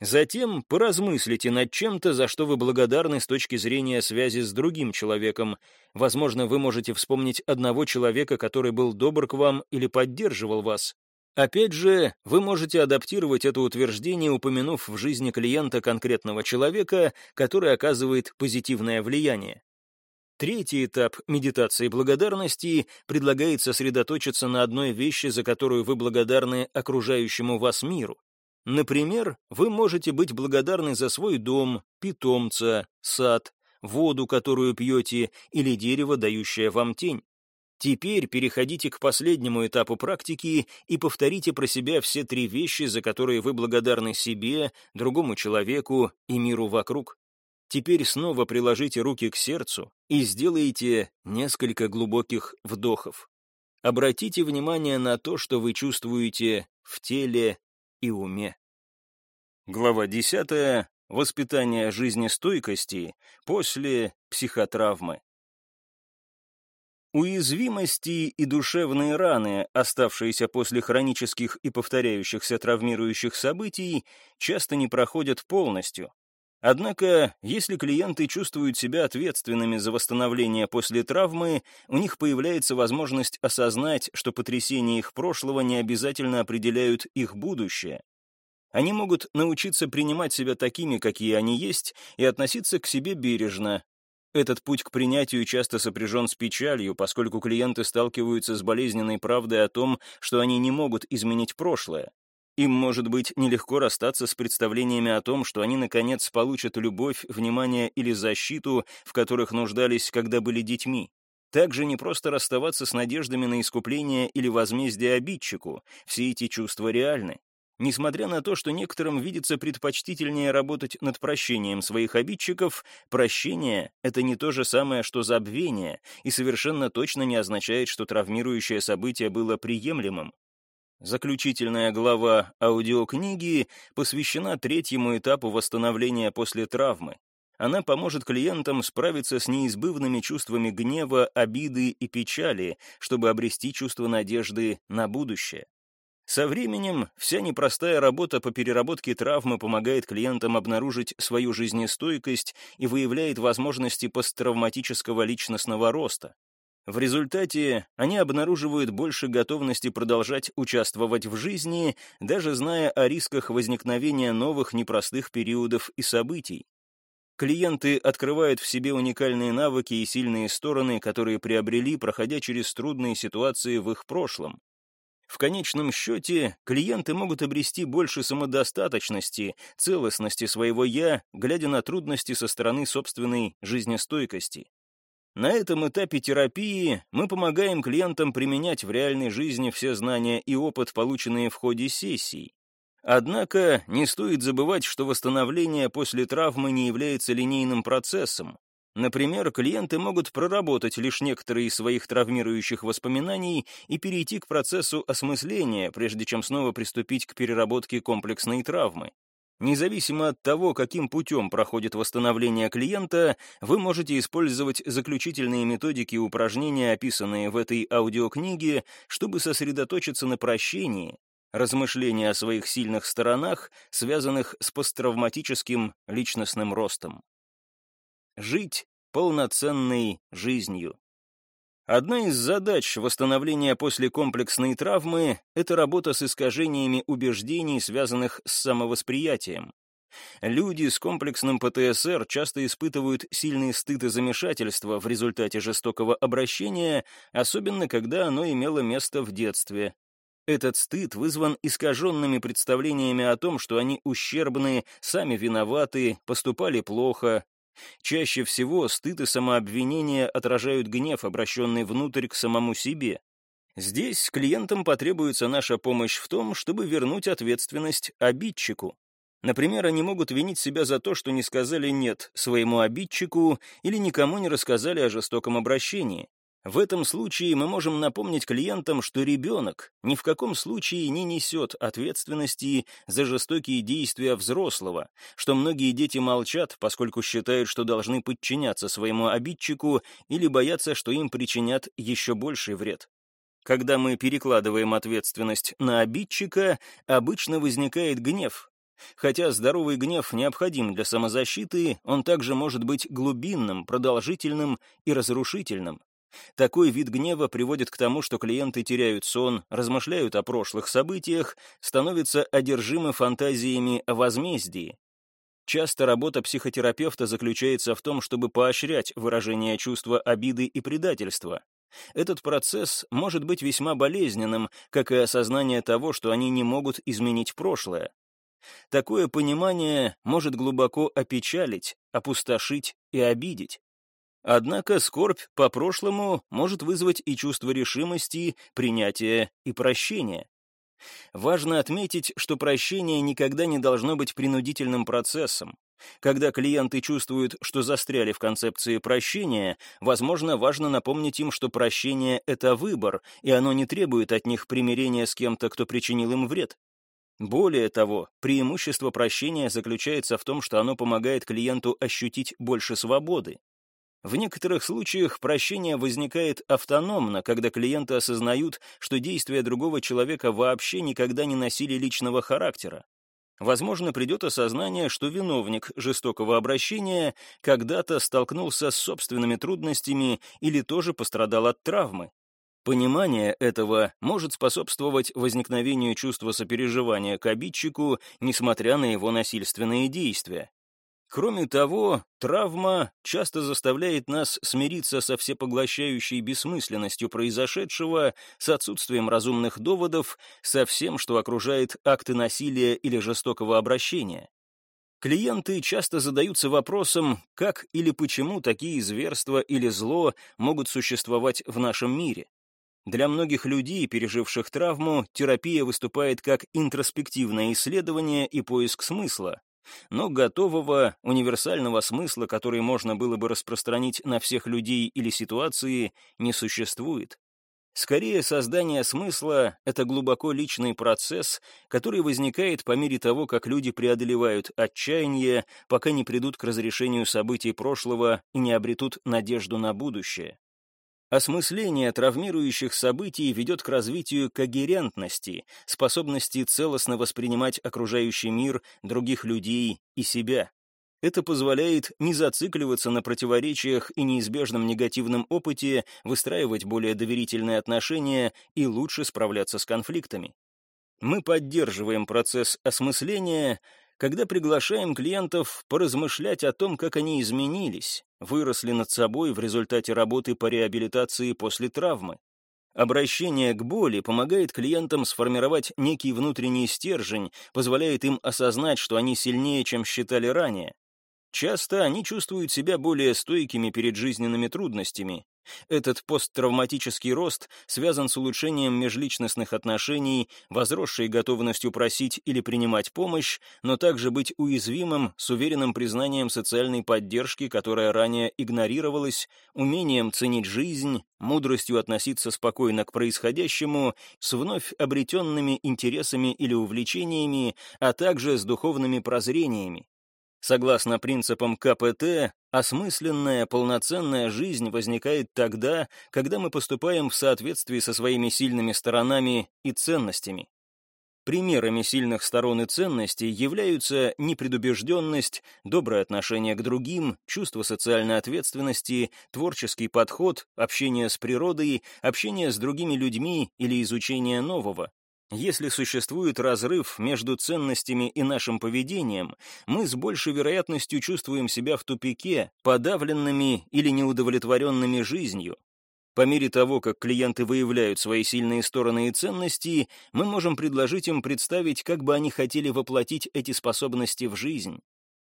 Затем поразмыслите над чем-то, за что вы благодарны с точки зрения связи с другим человеком. Возможно, вы можете вспомнить одного человека, который был добр к вам или поддерживал вас. Опять же, вы можете адаптировать это утверждение, упомянув в жизни клиента конкретного человека, который оказывает позитивное влияние. Третий этап медитации благодарности предлагает сосредоточиться на одной вещи, за которую вы благодарны окружающему вас миру. Например, вы можете быть благодарны за свой дом, питомца, сад, воду, которую пьете, или дерево, дающее вам тень. Теперь переходите к последнему этапу практики и повторите про себя все три вещи, за которые вы благодарны себе, другому человеку и миру вокруг. Теперь снова приложите руки к сердцу и сделайте несколько глубоких вдохов. Обратите внимание на то, что вы чувствуете в теле и уме. Глава 10. Воспитание жизнестойкости после психотравмы. Уязвимости и душевные раны, оставшиеся после хронических и повторяющихся травмирующих событий, часто не проходят полностью. Однако, если клиенты чувствуют себя ответственными за восстановление после травмы, у них появляется возможность осознать, что потрясения их прошлого не обязательно определяют их будущее. Они могут научиться принимать себя такими, какие они есть, и относиться к себе бережно. Этот путь к принятию часто сопряжен с печалью, поскольку клиенты сталкиваются с болезненной правдой о том, что они не могут изменить прошлое. Им может быть нелегко расстаться с представлениями о том, что они, наконец, получат любовь, внимание или защиту, в которых нуждались, когда были детьми. Также не просто расставаться с надеждами на искупление или возмездие обидчику, все эти чувства реальны. Несмотря на то, что некоторым видится предпочтительнее работать над прощением своих обидчиков, прощение — это не то же самое, что забвение, и совершенно точно не означает, что травмирующее событие было приемлемым. Заключительная глава аудиокниги посвящена третьему этапу восстановления после травмы. Она поможет клиентам справиться с неизбывными чувствами гнева, обиды и печали, чтобы обрести чувство надежды на будущее. Со временем вся непростая работа по переработке травмы помогает клиентам обнаружить свою жизнестойкость и выявляет возможности посттравматического личностного роста. В результате они обнаруживают больше готовности продолжать участвовать в жизни, даже зная о рисках возникновения новых непростых периодов и событий. Клиенты открывают в себе уникальные навыки и сильные стороны, которые приобрели, проходя через трудные ситуации в их прошлом. В конечном счете, клиенты могут обрести больше самодостаточности, целостности своего «я», глядя на трудности со стороны собственной жизнестойкости. На этом этапе терапии мы помогаем клиентам применять в реальной жизни все знания и опыт, полученные в ходе сессий. Однако не стоит забывать, что восстановление после травмы не является линейным процессом. Например, клиенты могут проработать лишь некоторые из своих травмирующих воспоминаний и перейти к процессу осмысления, прежде чем снова приступить к переработке комплексной травмы. Независимо от того, каким путем проходит восстановление клиента, вы можете использовать заключительные методики и упражнения, описанные в этой аудиокниге, чтобы сосредоточиться на прощении, размышления о своих сильных сторонах, связанных с посттравматическим личностным ростом. Жить полноценной жизнью. Одна из задач восстановления после комплексной травмы — это работа с искажениями убеждений, связанных с самовосприятием. Люди с комплексным ПТСР часто испытывают сильный стыд и замешательство в результате жестокого обращения, особенно когда оно имело место в детстве. Этот стыд вызван искаженными представлениями о том, что они ущербны, сами виноваты, поступали плохо, Чаще всего стыд и самообвинение отражают гнев, обращенный внутрь к самому себе. Здесь клиентам потребуется наша помощь в том, чтобы вернуть ответственность обидчику. Например, они могут винить себя за то, что не сказали «нет» своему обидчику или никому не рассказали о жестоком обращении. В этом случае мы можем напомнить клиентам, что ребенок ни в каком случае не несет ответственности за жестокие действия взрослого, что многие дети молчат, поскольку считают, что должны подчиняться своему обидчику или боятся, что им причинят еще больший вред. Когда мы перекладываем ответственность на обидчика, обычно возникает гнев, Хотя здоровый гнев необходим для самозащиты, он также может быть глубинным, продолжительным и разрушительным. Такой вид гнева приводит к тому, что клиенты теряют сон, размышляют о прошлых событиях, становятся одержимы фантазиями о возмездии. Часто работа психотерапевта заключается в том, чтобы поощрять выражение чувства обиды и предательства. Этот процесс может быть весьма болезненным, как и осознание того, что они не могут изменить прошлое. Такое понимание может глубоко опечалить, опустошить и обидеть. Однако скорбь по прошлому может вызвать и чувство решимости, принятия и прощения. Важно отметить, что прощение никогда не должно быть принудительным процессом. Когда клиенты чувствуют, что застряли в концепции прощения, возможно, важно напомнить им, что прощение — это выбор, и оно не требует от них примирения с кем-то, кто причинил им вред. Более того, преимущество прощения заключается в том, что оно помогает клиенту ощутить больше свободы. В некоторых случаях прощение возникает автономно, когда клиенты осознают, что действия другого человека вообще никогда не носили личного характера. Возможно, придет осознание, что виновник жестокого обращения когда-то столкнулся с собственными трудностями или тоже пострадал от травмы. Понимание этого может способствовать возникновению чувства сопереживания к обидчику, несмотря на его насильственные действия. Кроме того, травма часто заставляет нас смириться со всепоглощающей бессмысленностью произошедшего, с отсутствием разумных доводов, со всем, что окружает акты насилия или жестокого обращения. Клиенты часто задаются вопросом, как или почему такие зверства или зло могут существовать в нашем мире. Для многих людей, переживших травму, терапия выступает как интроспективное исследование и поиск смысла, но готового, универсального смысла, который можно было бы распространить на всех людей или ситуации, не существует. Скорее, создание смысла — это глубоко личный процесс, который возникает по мере того, как люди преодолевают отчаяние, пока не придут к разрешению событий прошлого и не обретут надежду на будущее. Осмысление травмирующих событий ведет к развитию когерентности, способности целостно воспринимать окружающий мир, других людей и себя. Это позволяет не зацикливаться на противоречиях и неизбежном негативном опыте, выстраивать более доверительные отношения и лучше справляться с конфликтами. Мы поддерживаем процесс осмысления, когда приглашаем клиентов поразмышлять о том, как они изменились, выросли над собой в результате работы по реабилитации после травмы. Обращение к боли помогает клиентам сформировать некий внутренний стержень, позволяет им осознать, что они сильнее, чем считали ранее. Часто они чувствуют себя более стойкими перед жизненными трудностями, этот посттравматический рост связан с улучшением межличностных отношений, возросшей готовностью просить или принимать помощь, но также быть уязвимым с уверенным признанием социальной поддержки, которая ранее игнорировалась, умением ценить жизнь, мудростью относиться спокойно к происходящему, с вновь обретенными интересами или увлечениями, а также с духовными прозрениями. Согласно принципам КПТ, осмысленная, полноценная жизнь возникает тогда, когда мы поступаем в соответствии со своими сильными сторонами и ценностями. Примерами сильных сторон и ценностей являются непредубежденность, доброе отношение к другим, чувство социальной ответственности, творческий подход, общение с природой, общение с другими людьми или изучение нового. Если существует разрыв между ценностями и нашим поведением, мы с большей вероятностью чувствуем себя в тупике, подавленными или неудовлетворенными жизнью. По мере того, как клиенты выявляют свои сильные стороны и ценности, мы можем предложить им представить, как бы они хотели воплотить эти способности в жизнь.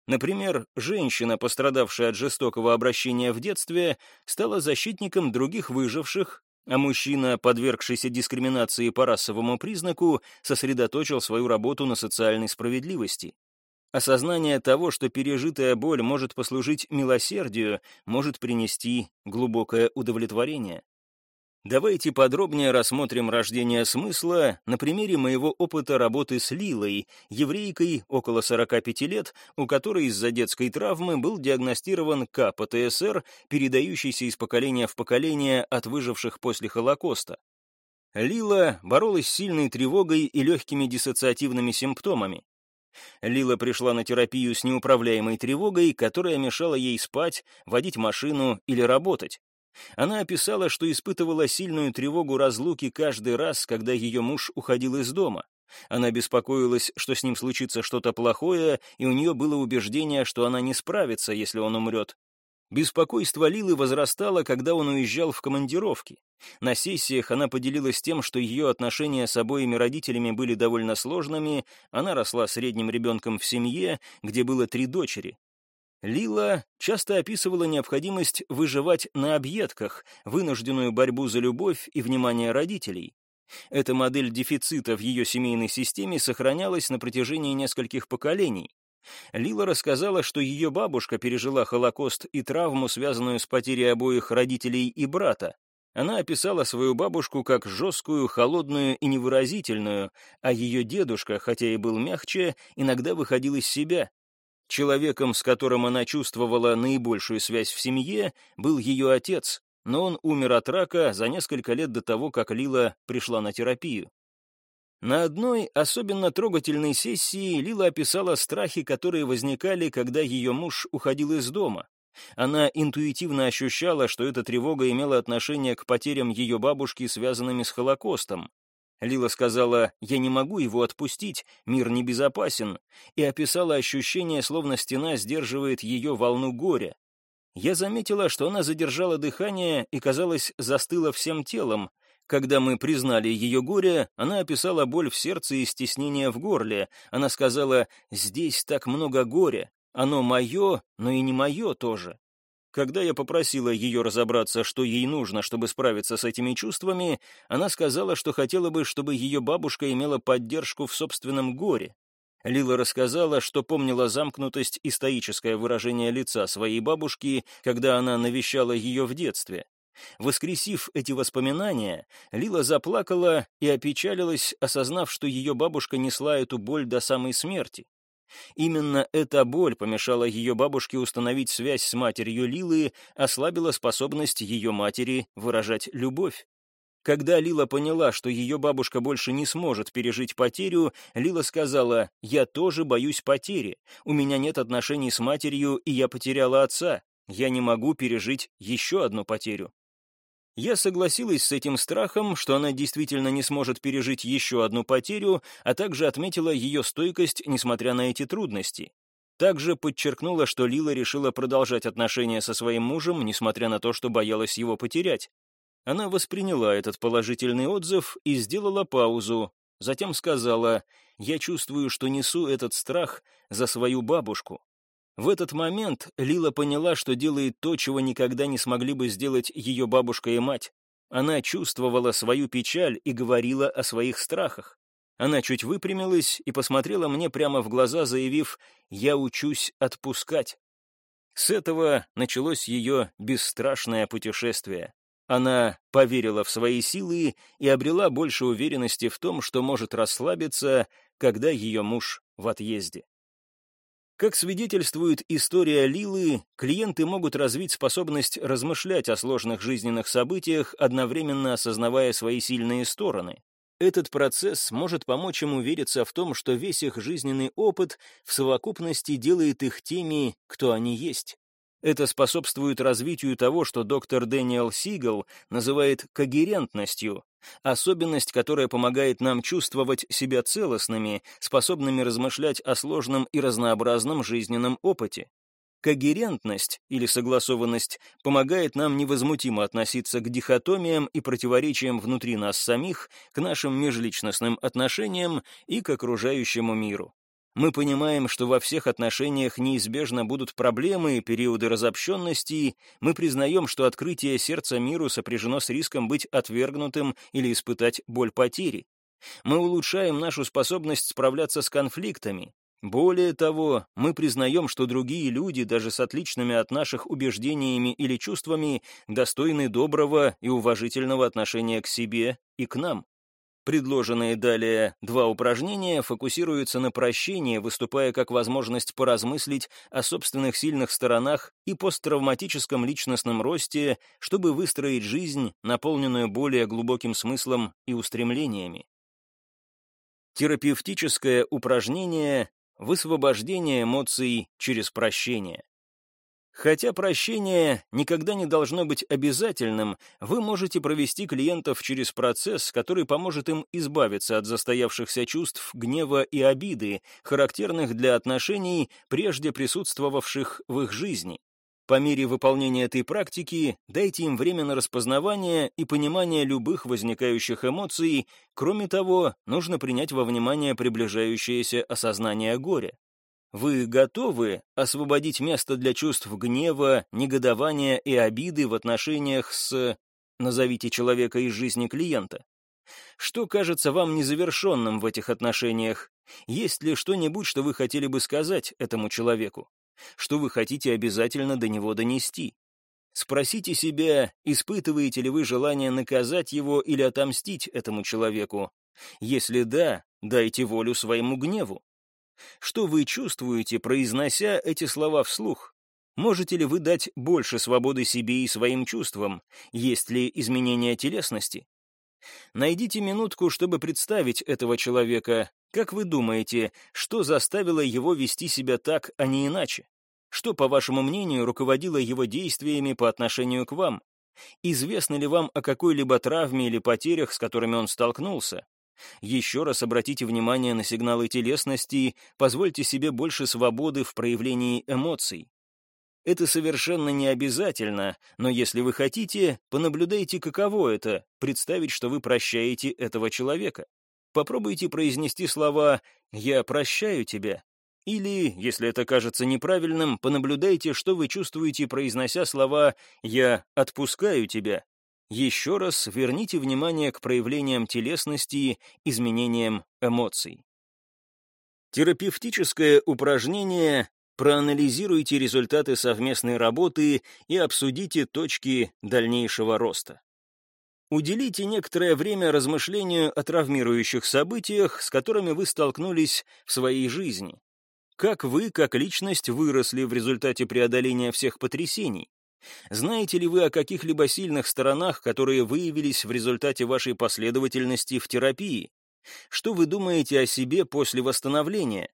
Например, женщина, пострадавшая от жестокого обращения в детстве, стала защитником других выживших а мужчина, подвергшийся дискриминации по расовому признаку, сосредоточил свою работу на социальной справедливости. Осознание того, что пережитая боль может послужить милосердию, может принести глубокое удовлетворение. Давайте подробнее рассмотрим рождение смысла на примере моего опыта работы с Лилой, еврейкой около 45 лет, у которой из-за детской травмы был диагностирован КПТСР, передающийся из поколения в поколение от выживших после Холокоста. Лила боролась с сильной тревогой и легкими диссоциативными симптомами. Лила пришла на терапию с неуправляемой тревогой, которая мешала ей спать, водить машину или работать. Она описала, что испытывала сильную тревогу разлуки каждый раз, когда ее муж уходил из дома. Она беспокоилась, что с ним случится что-то плохое, и у нее было убеждение, что она не справится, если он умрет. Беспокойство Лилы возрастало, когда он уезжал в командировки. На сессиях она поделилась тем, что ее отношения с обоими родителями были довольно сложными, она росла средним ребенком в семье, где было три дочери. Лила часто описывала необходимость выживать на объедках, вынужденную борьбу за любовь и внимание родителей. Эта модель дефицита в ее семейной системе сохранялась на протяжении нескольких поколений. Лила рассказала, что ее бабушка пережила Холокост и травму, связанную с потерей обоих родителей и брата. Она описала свою бабушку как жесткую, холодную и невыразительную, а ее дедушка, хотя и был мягче, иногда выходил из себя. Человеком, с которым она чувствовала наибольшую связь в семье, был ее отец, но он умер от рака за несколько лет до того, как Лила пришла на терапию. На одной особенно трогательной сессии Лила описала страхи, которые возникали, когда ее муж уходил из дома. Она интуитивно ощущала, что эта тревога имела отношение к потерям ее бабушки, связанными с Холокостом. Лила сказала «Я не могу его отпустить, мир небезопасен», и описала ощущение, словно стена сдерживает ее волну горя. Я заметила, что она задержала дыхание и, казалось, застыла всем телом. Когда мы признали ее горе, она описала боль в сердце и стеснение в горле. Она сказала «Здесь так много горя. Оно мое, но и не мое тоже». Когда я попросила ее разобраться, что ей нужно, чтобы справиться с этими чувствами, она сказала, что хотела бы, чтобы ее бабушка имела поддержку в собственном горе. Лила рассказала, что помнила замкнутость и стоическое выражение лица своей бабушки, когда она навещала ее в детстве. Воскресив эти воспоминания, Лила заплакала и опечалилась, осознав, что ее бабушка несла эту боль до самой смерти. Именно эта боль помешала ее бабушке установить связь с матерью Лилы, ослабила способность ее матери выражать любовь. Когда Лила поняла, что ее бабушка больше не сможет пережить потерю, Лила сказала, «Я тоже боюсь потери. У меня нет отношений с матерью, и я потеряла отца. Я не могу пережить еще одну потерю». Я согласилась с этим страхом, что она действительно не сможет пережить еще одну потерю, а также отметила ее стойкость, несмотря на эти трудности. Также подчеркнула, что Лила решила продолжать отношения со своим мужем, несмотря на то, что боялась его потерять. Она восприняла этот положительный отзыв и сделала паузу, затем сказала, «Я чувствую, что несу этот страх за свою бабушку. В этот момент Лила поняла, что делает то, чего никогда не смогли бы сделать ее бабушка и мать. Она чувствовала свою печаль и говорила о своих страхах. Она чуть выпрямилась и посмотрела мне прямо в глаза, заявив «Я учусь отпускать». С этого началось ее бесстрашное путешествие. Она поверила в свои силы и обрела больше уверенности в том, что может расслабиться, когда ее муж в отъезде. Как свидетельствует история Лилы, клиенты могут развить способность размышлять о сложных жизненных событиях, одновременно осознавая свои сильные стороны. Этот процесс может помочь им увериться в том, что весь их жизненный опыт в совокупности делает их теми, кто они есть. Это способствует развитию того, что доктор Дэниел Сигал называет когерентностью, особенность, которая помогает нам чувствовать себя целостными, способными размышлять о сложном и разнообразном жизненном опыте. Когерентность или согласованность помогает нам невозмутимо относиться к дихотомиям и противоречиям внутри нас самих, к нашим межличностным отношениям и к окружающему миру. Мы понимаем, что во всех отношениях неизбежно будут проблемы и периоды разобщенности, мы признаем, что открытие сердца миру сопряжено с риском быть отвергнутым или испытать боль потери. Мы улучшаем нашу способность справляться с конфликтами. Более того, мы признаем, что другие люди, даже с отличными от наших убеждениями или чувствами, достойны доброго и уважительного отношения к себе и к нам. Предложенные далее два упражнения фокусируются на прощении, выступая как возможность поразмыслить о собственных сильных сторонах и посттравматическом личностном росте, чтобы выстроить жизнь, наполненную более глубоким смыслом и устремлениями. Терапевтическое упражнение высвобождение эмоций через прощение. Хотя прощение никогда не должно быть обязательным, вы можете провести клиентов через процесс, который поможет им избавиться от застоявшихся чувств гнева и обиды, характерных для отношений, прежде присутствовавших в их жизни. По мере выполнения этой практики дайте им время на распознавание и понимание любых возникающих эмоций, кроме того, нужно принять во внимание приближающееся осознание горя. Вы готовы освободить место для чувств гнева, негодования и обиды в отношениях с... Назовите человека из жизни клиента. Что кажется вам незавершенным в этих отношениях? Есть ли что-нибудь, что вы хотели бы сказать этому человеку? Что вы хотите обязательно до него донести? Спросите себя, испытываете ли вы желание наказать его или отомстить этому человеку. Если да, дайте волю своему гневу. Что вы чувствуете, произнося эти слова вслух? Можете ли вы дать больше свободы себе и своим чувствам? Есть ли изменения телесности? Найдите минутку, чтобы представить этого человека. Как вы думаете, что заставило его вести себя так, а не иначе? Что, по вашему мнению, руководило его действиями по отношению к вам? Известно ли вам о какой-либо травме или потерях, с которыми он столкнулся? Еще раз обратите внимание на сигналы телесности, позвольте себе больше свободы в проявлении эмоций. Это совершенно не обязательно, но если вы хотите, понаблюдайте, каково это — представить, что вы прощаете этого человека. Попробуйте произнести слова «я прощаю тебя». Или, если это кажется неправильным, понаблюдайте, что вы чувствуете, произнося слова «я отпускаю тебя». Еще раз верните внимание к проявлениям телесности, изменениям эмоций. Терапевтическое упражнение проанализируйте результаты совместной работы и обсудите точки дальнейшего роста. Уделите некоторое время размышлению о травмирующих событиях, с которыми вы столкнулись в своей жизни. Как вы, как личность, выросли в результате преодоления всех потрясений? Знаете ли вы о каких-либо сильных сторонах, которые выявились в результате вашей последовательности в терапии? Что вы думаете о себе после восстановления?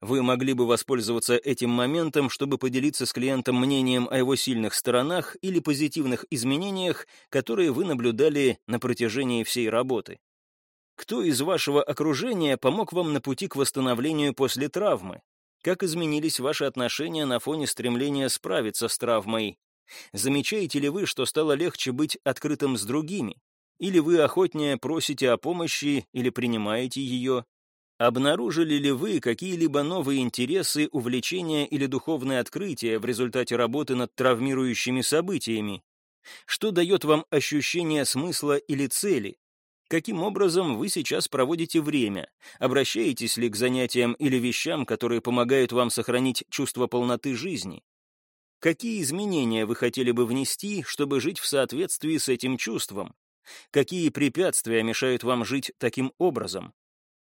Вы могли бы воспользоваться этим моментом, чтобы поделиться с клиентом мнением о его сильных сторонах или позитивных изменениях, которые вы наблюдали на протяжении всей работы. Кто из вашего окружения помог вам на пути к восстановлению после травмы? Как изменились ваши отношения на фоне стремления справиться с травмой? Замечаете ли вы, что стало легче быть открытым с другими? Или вы охотнее просите о помощи или принимаете ее? Обнаружили ли вы какие-либо новые интересы, увлечения или духовные открытия в результате работы над травмирующими событиями? Что дает вам ощущение смысла или цели? Каким образом вы сейчас проводите время? Обращаетесь ли к занятиям или вещам, которые помогают вам сохранить чувство полноты жизни? Какие изменения вы хотели бы внести, чтобы жить в соответствии с этим чувством? Какие препятствия мешают вам жить таким образом?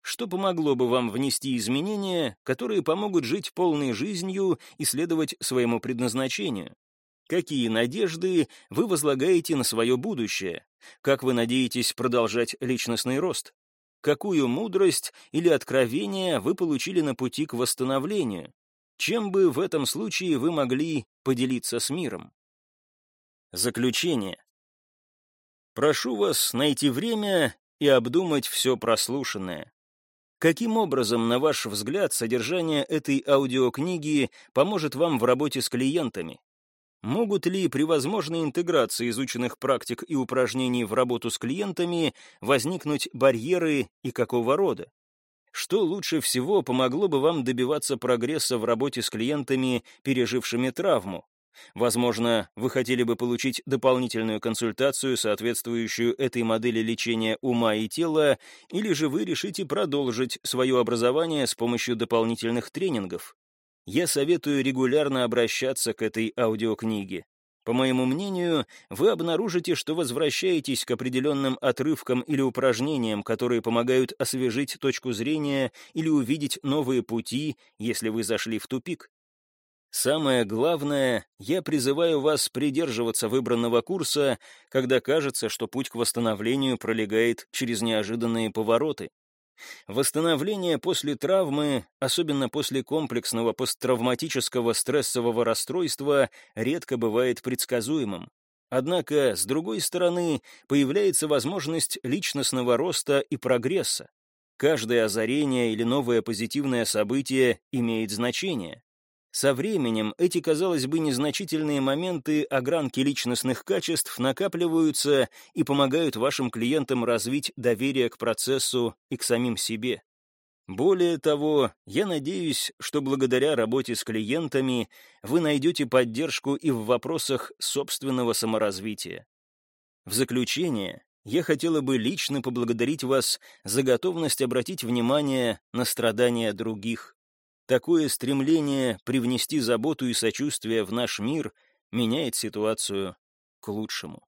Что помогло бы вам внести изменения, которые помогут жить полной жизнью и следовать своему предназначению? Какие надежды вы возлагаете на свое будущее? Как вы надеетесь продолжать личностный рост? Какую мудрость или откровение вы получили на пути к восстановлению? Чем бы в этом случае вы могли поделиться с миром? Заключение. Прошу вас найти время и обдумать все прослушанное. Каким образом, на ваш взгляд, содержание этой аудиокниги поможет вам в работе с клиентами? Могут ли при возможной интеграции изученных практик и упражнений в работу с клиентами возникнуть барьеры и какого рода? Что лучше всего помогло бы вам добиваться прогресса в работе с клиентами, пережившими травму? Возможно, вы хотели бы получить дополнительную консультацию, соответствующую этой модели лечения ума и тела, или же вы решите продолжить свое образование с помощью дополнительных тренингов. Я советую регулярно обращаться к этой аудиокниге. По моему мнению, вы обнаружите, что возвращаетесь к определенным отрывкам или упражнениям, которые помогают освежить точку зрения или увидеть новые пути, если вы зашли в тупик. Самое главное, я призываю вас придерживаться выбранного курса, когда кажется, что путь к восстановлению пролегает через неожиданные повороты. Восстановление после травмы, особенно после комплексного посттравматического стрессового расстройства, редко бывает предсказуемым. Однако, с другой стороны, появляется возможность личностного роста и прогресса. Каждое озарение или новое позитивное событие имеет значение. Со временем эти, казалось бы, незначительные моменты огранки личностных качеств накапливаются и помогают вашим клиентам развить доверие к процессу и к самим себе. Более того, я надеюсь, что благодаря работе с клиентами вы найдете поддержку и в вопросах собственного саморазвития. В заключение, я хотела бы лично поблагодарить вас за готовность обратить внимание на страдания других. Такое стремление привнести заботу и сочувствие в наш мир меняет ситуацию к лучшему.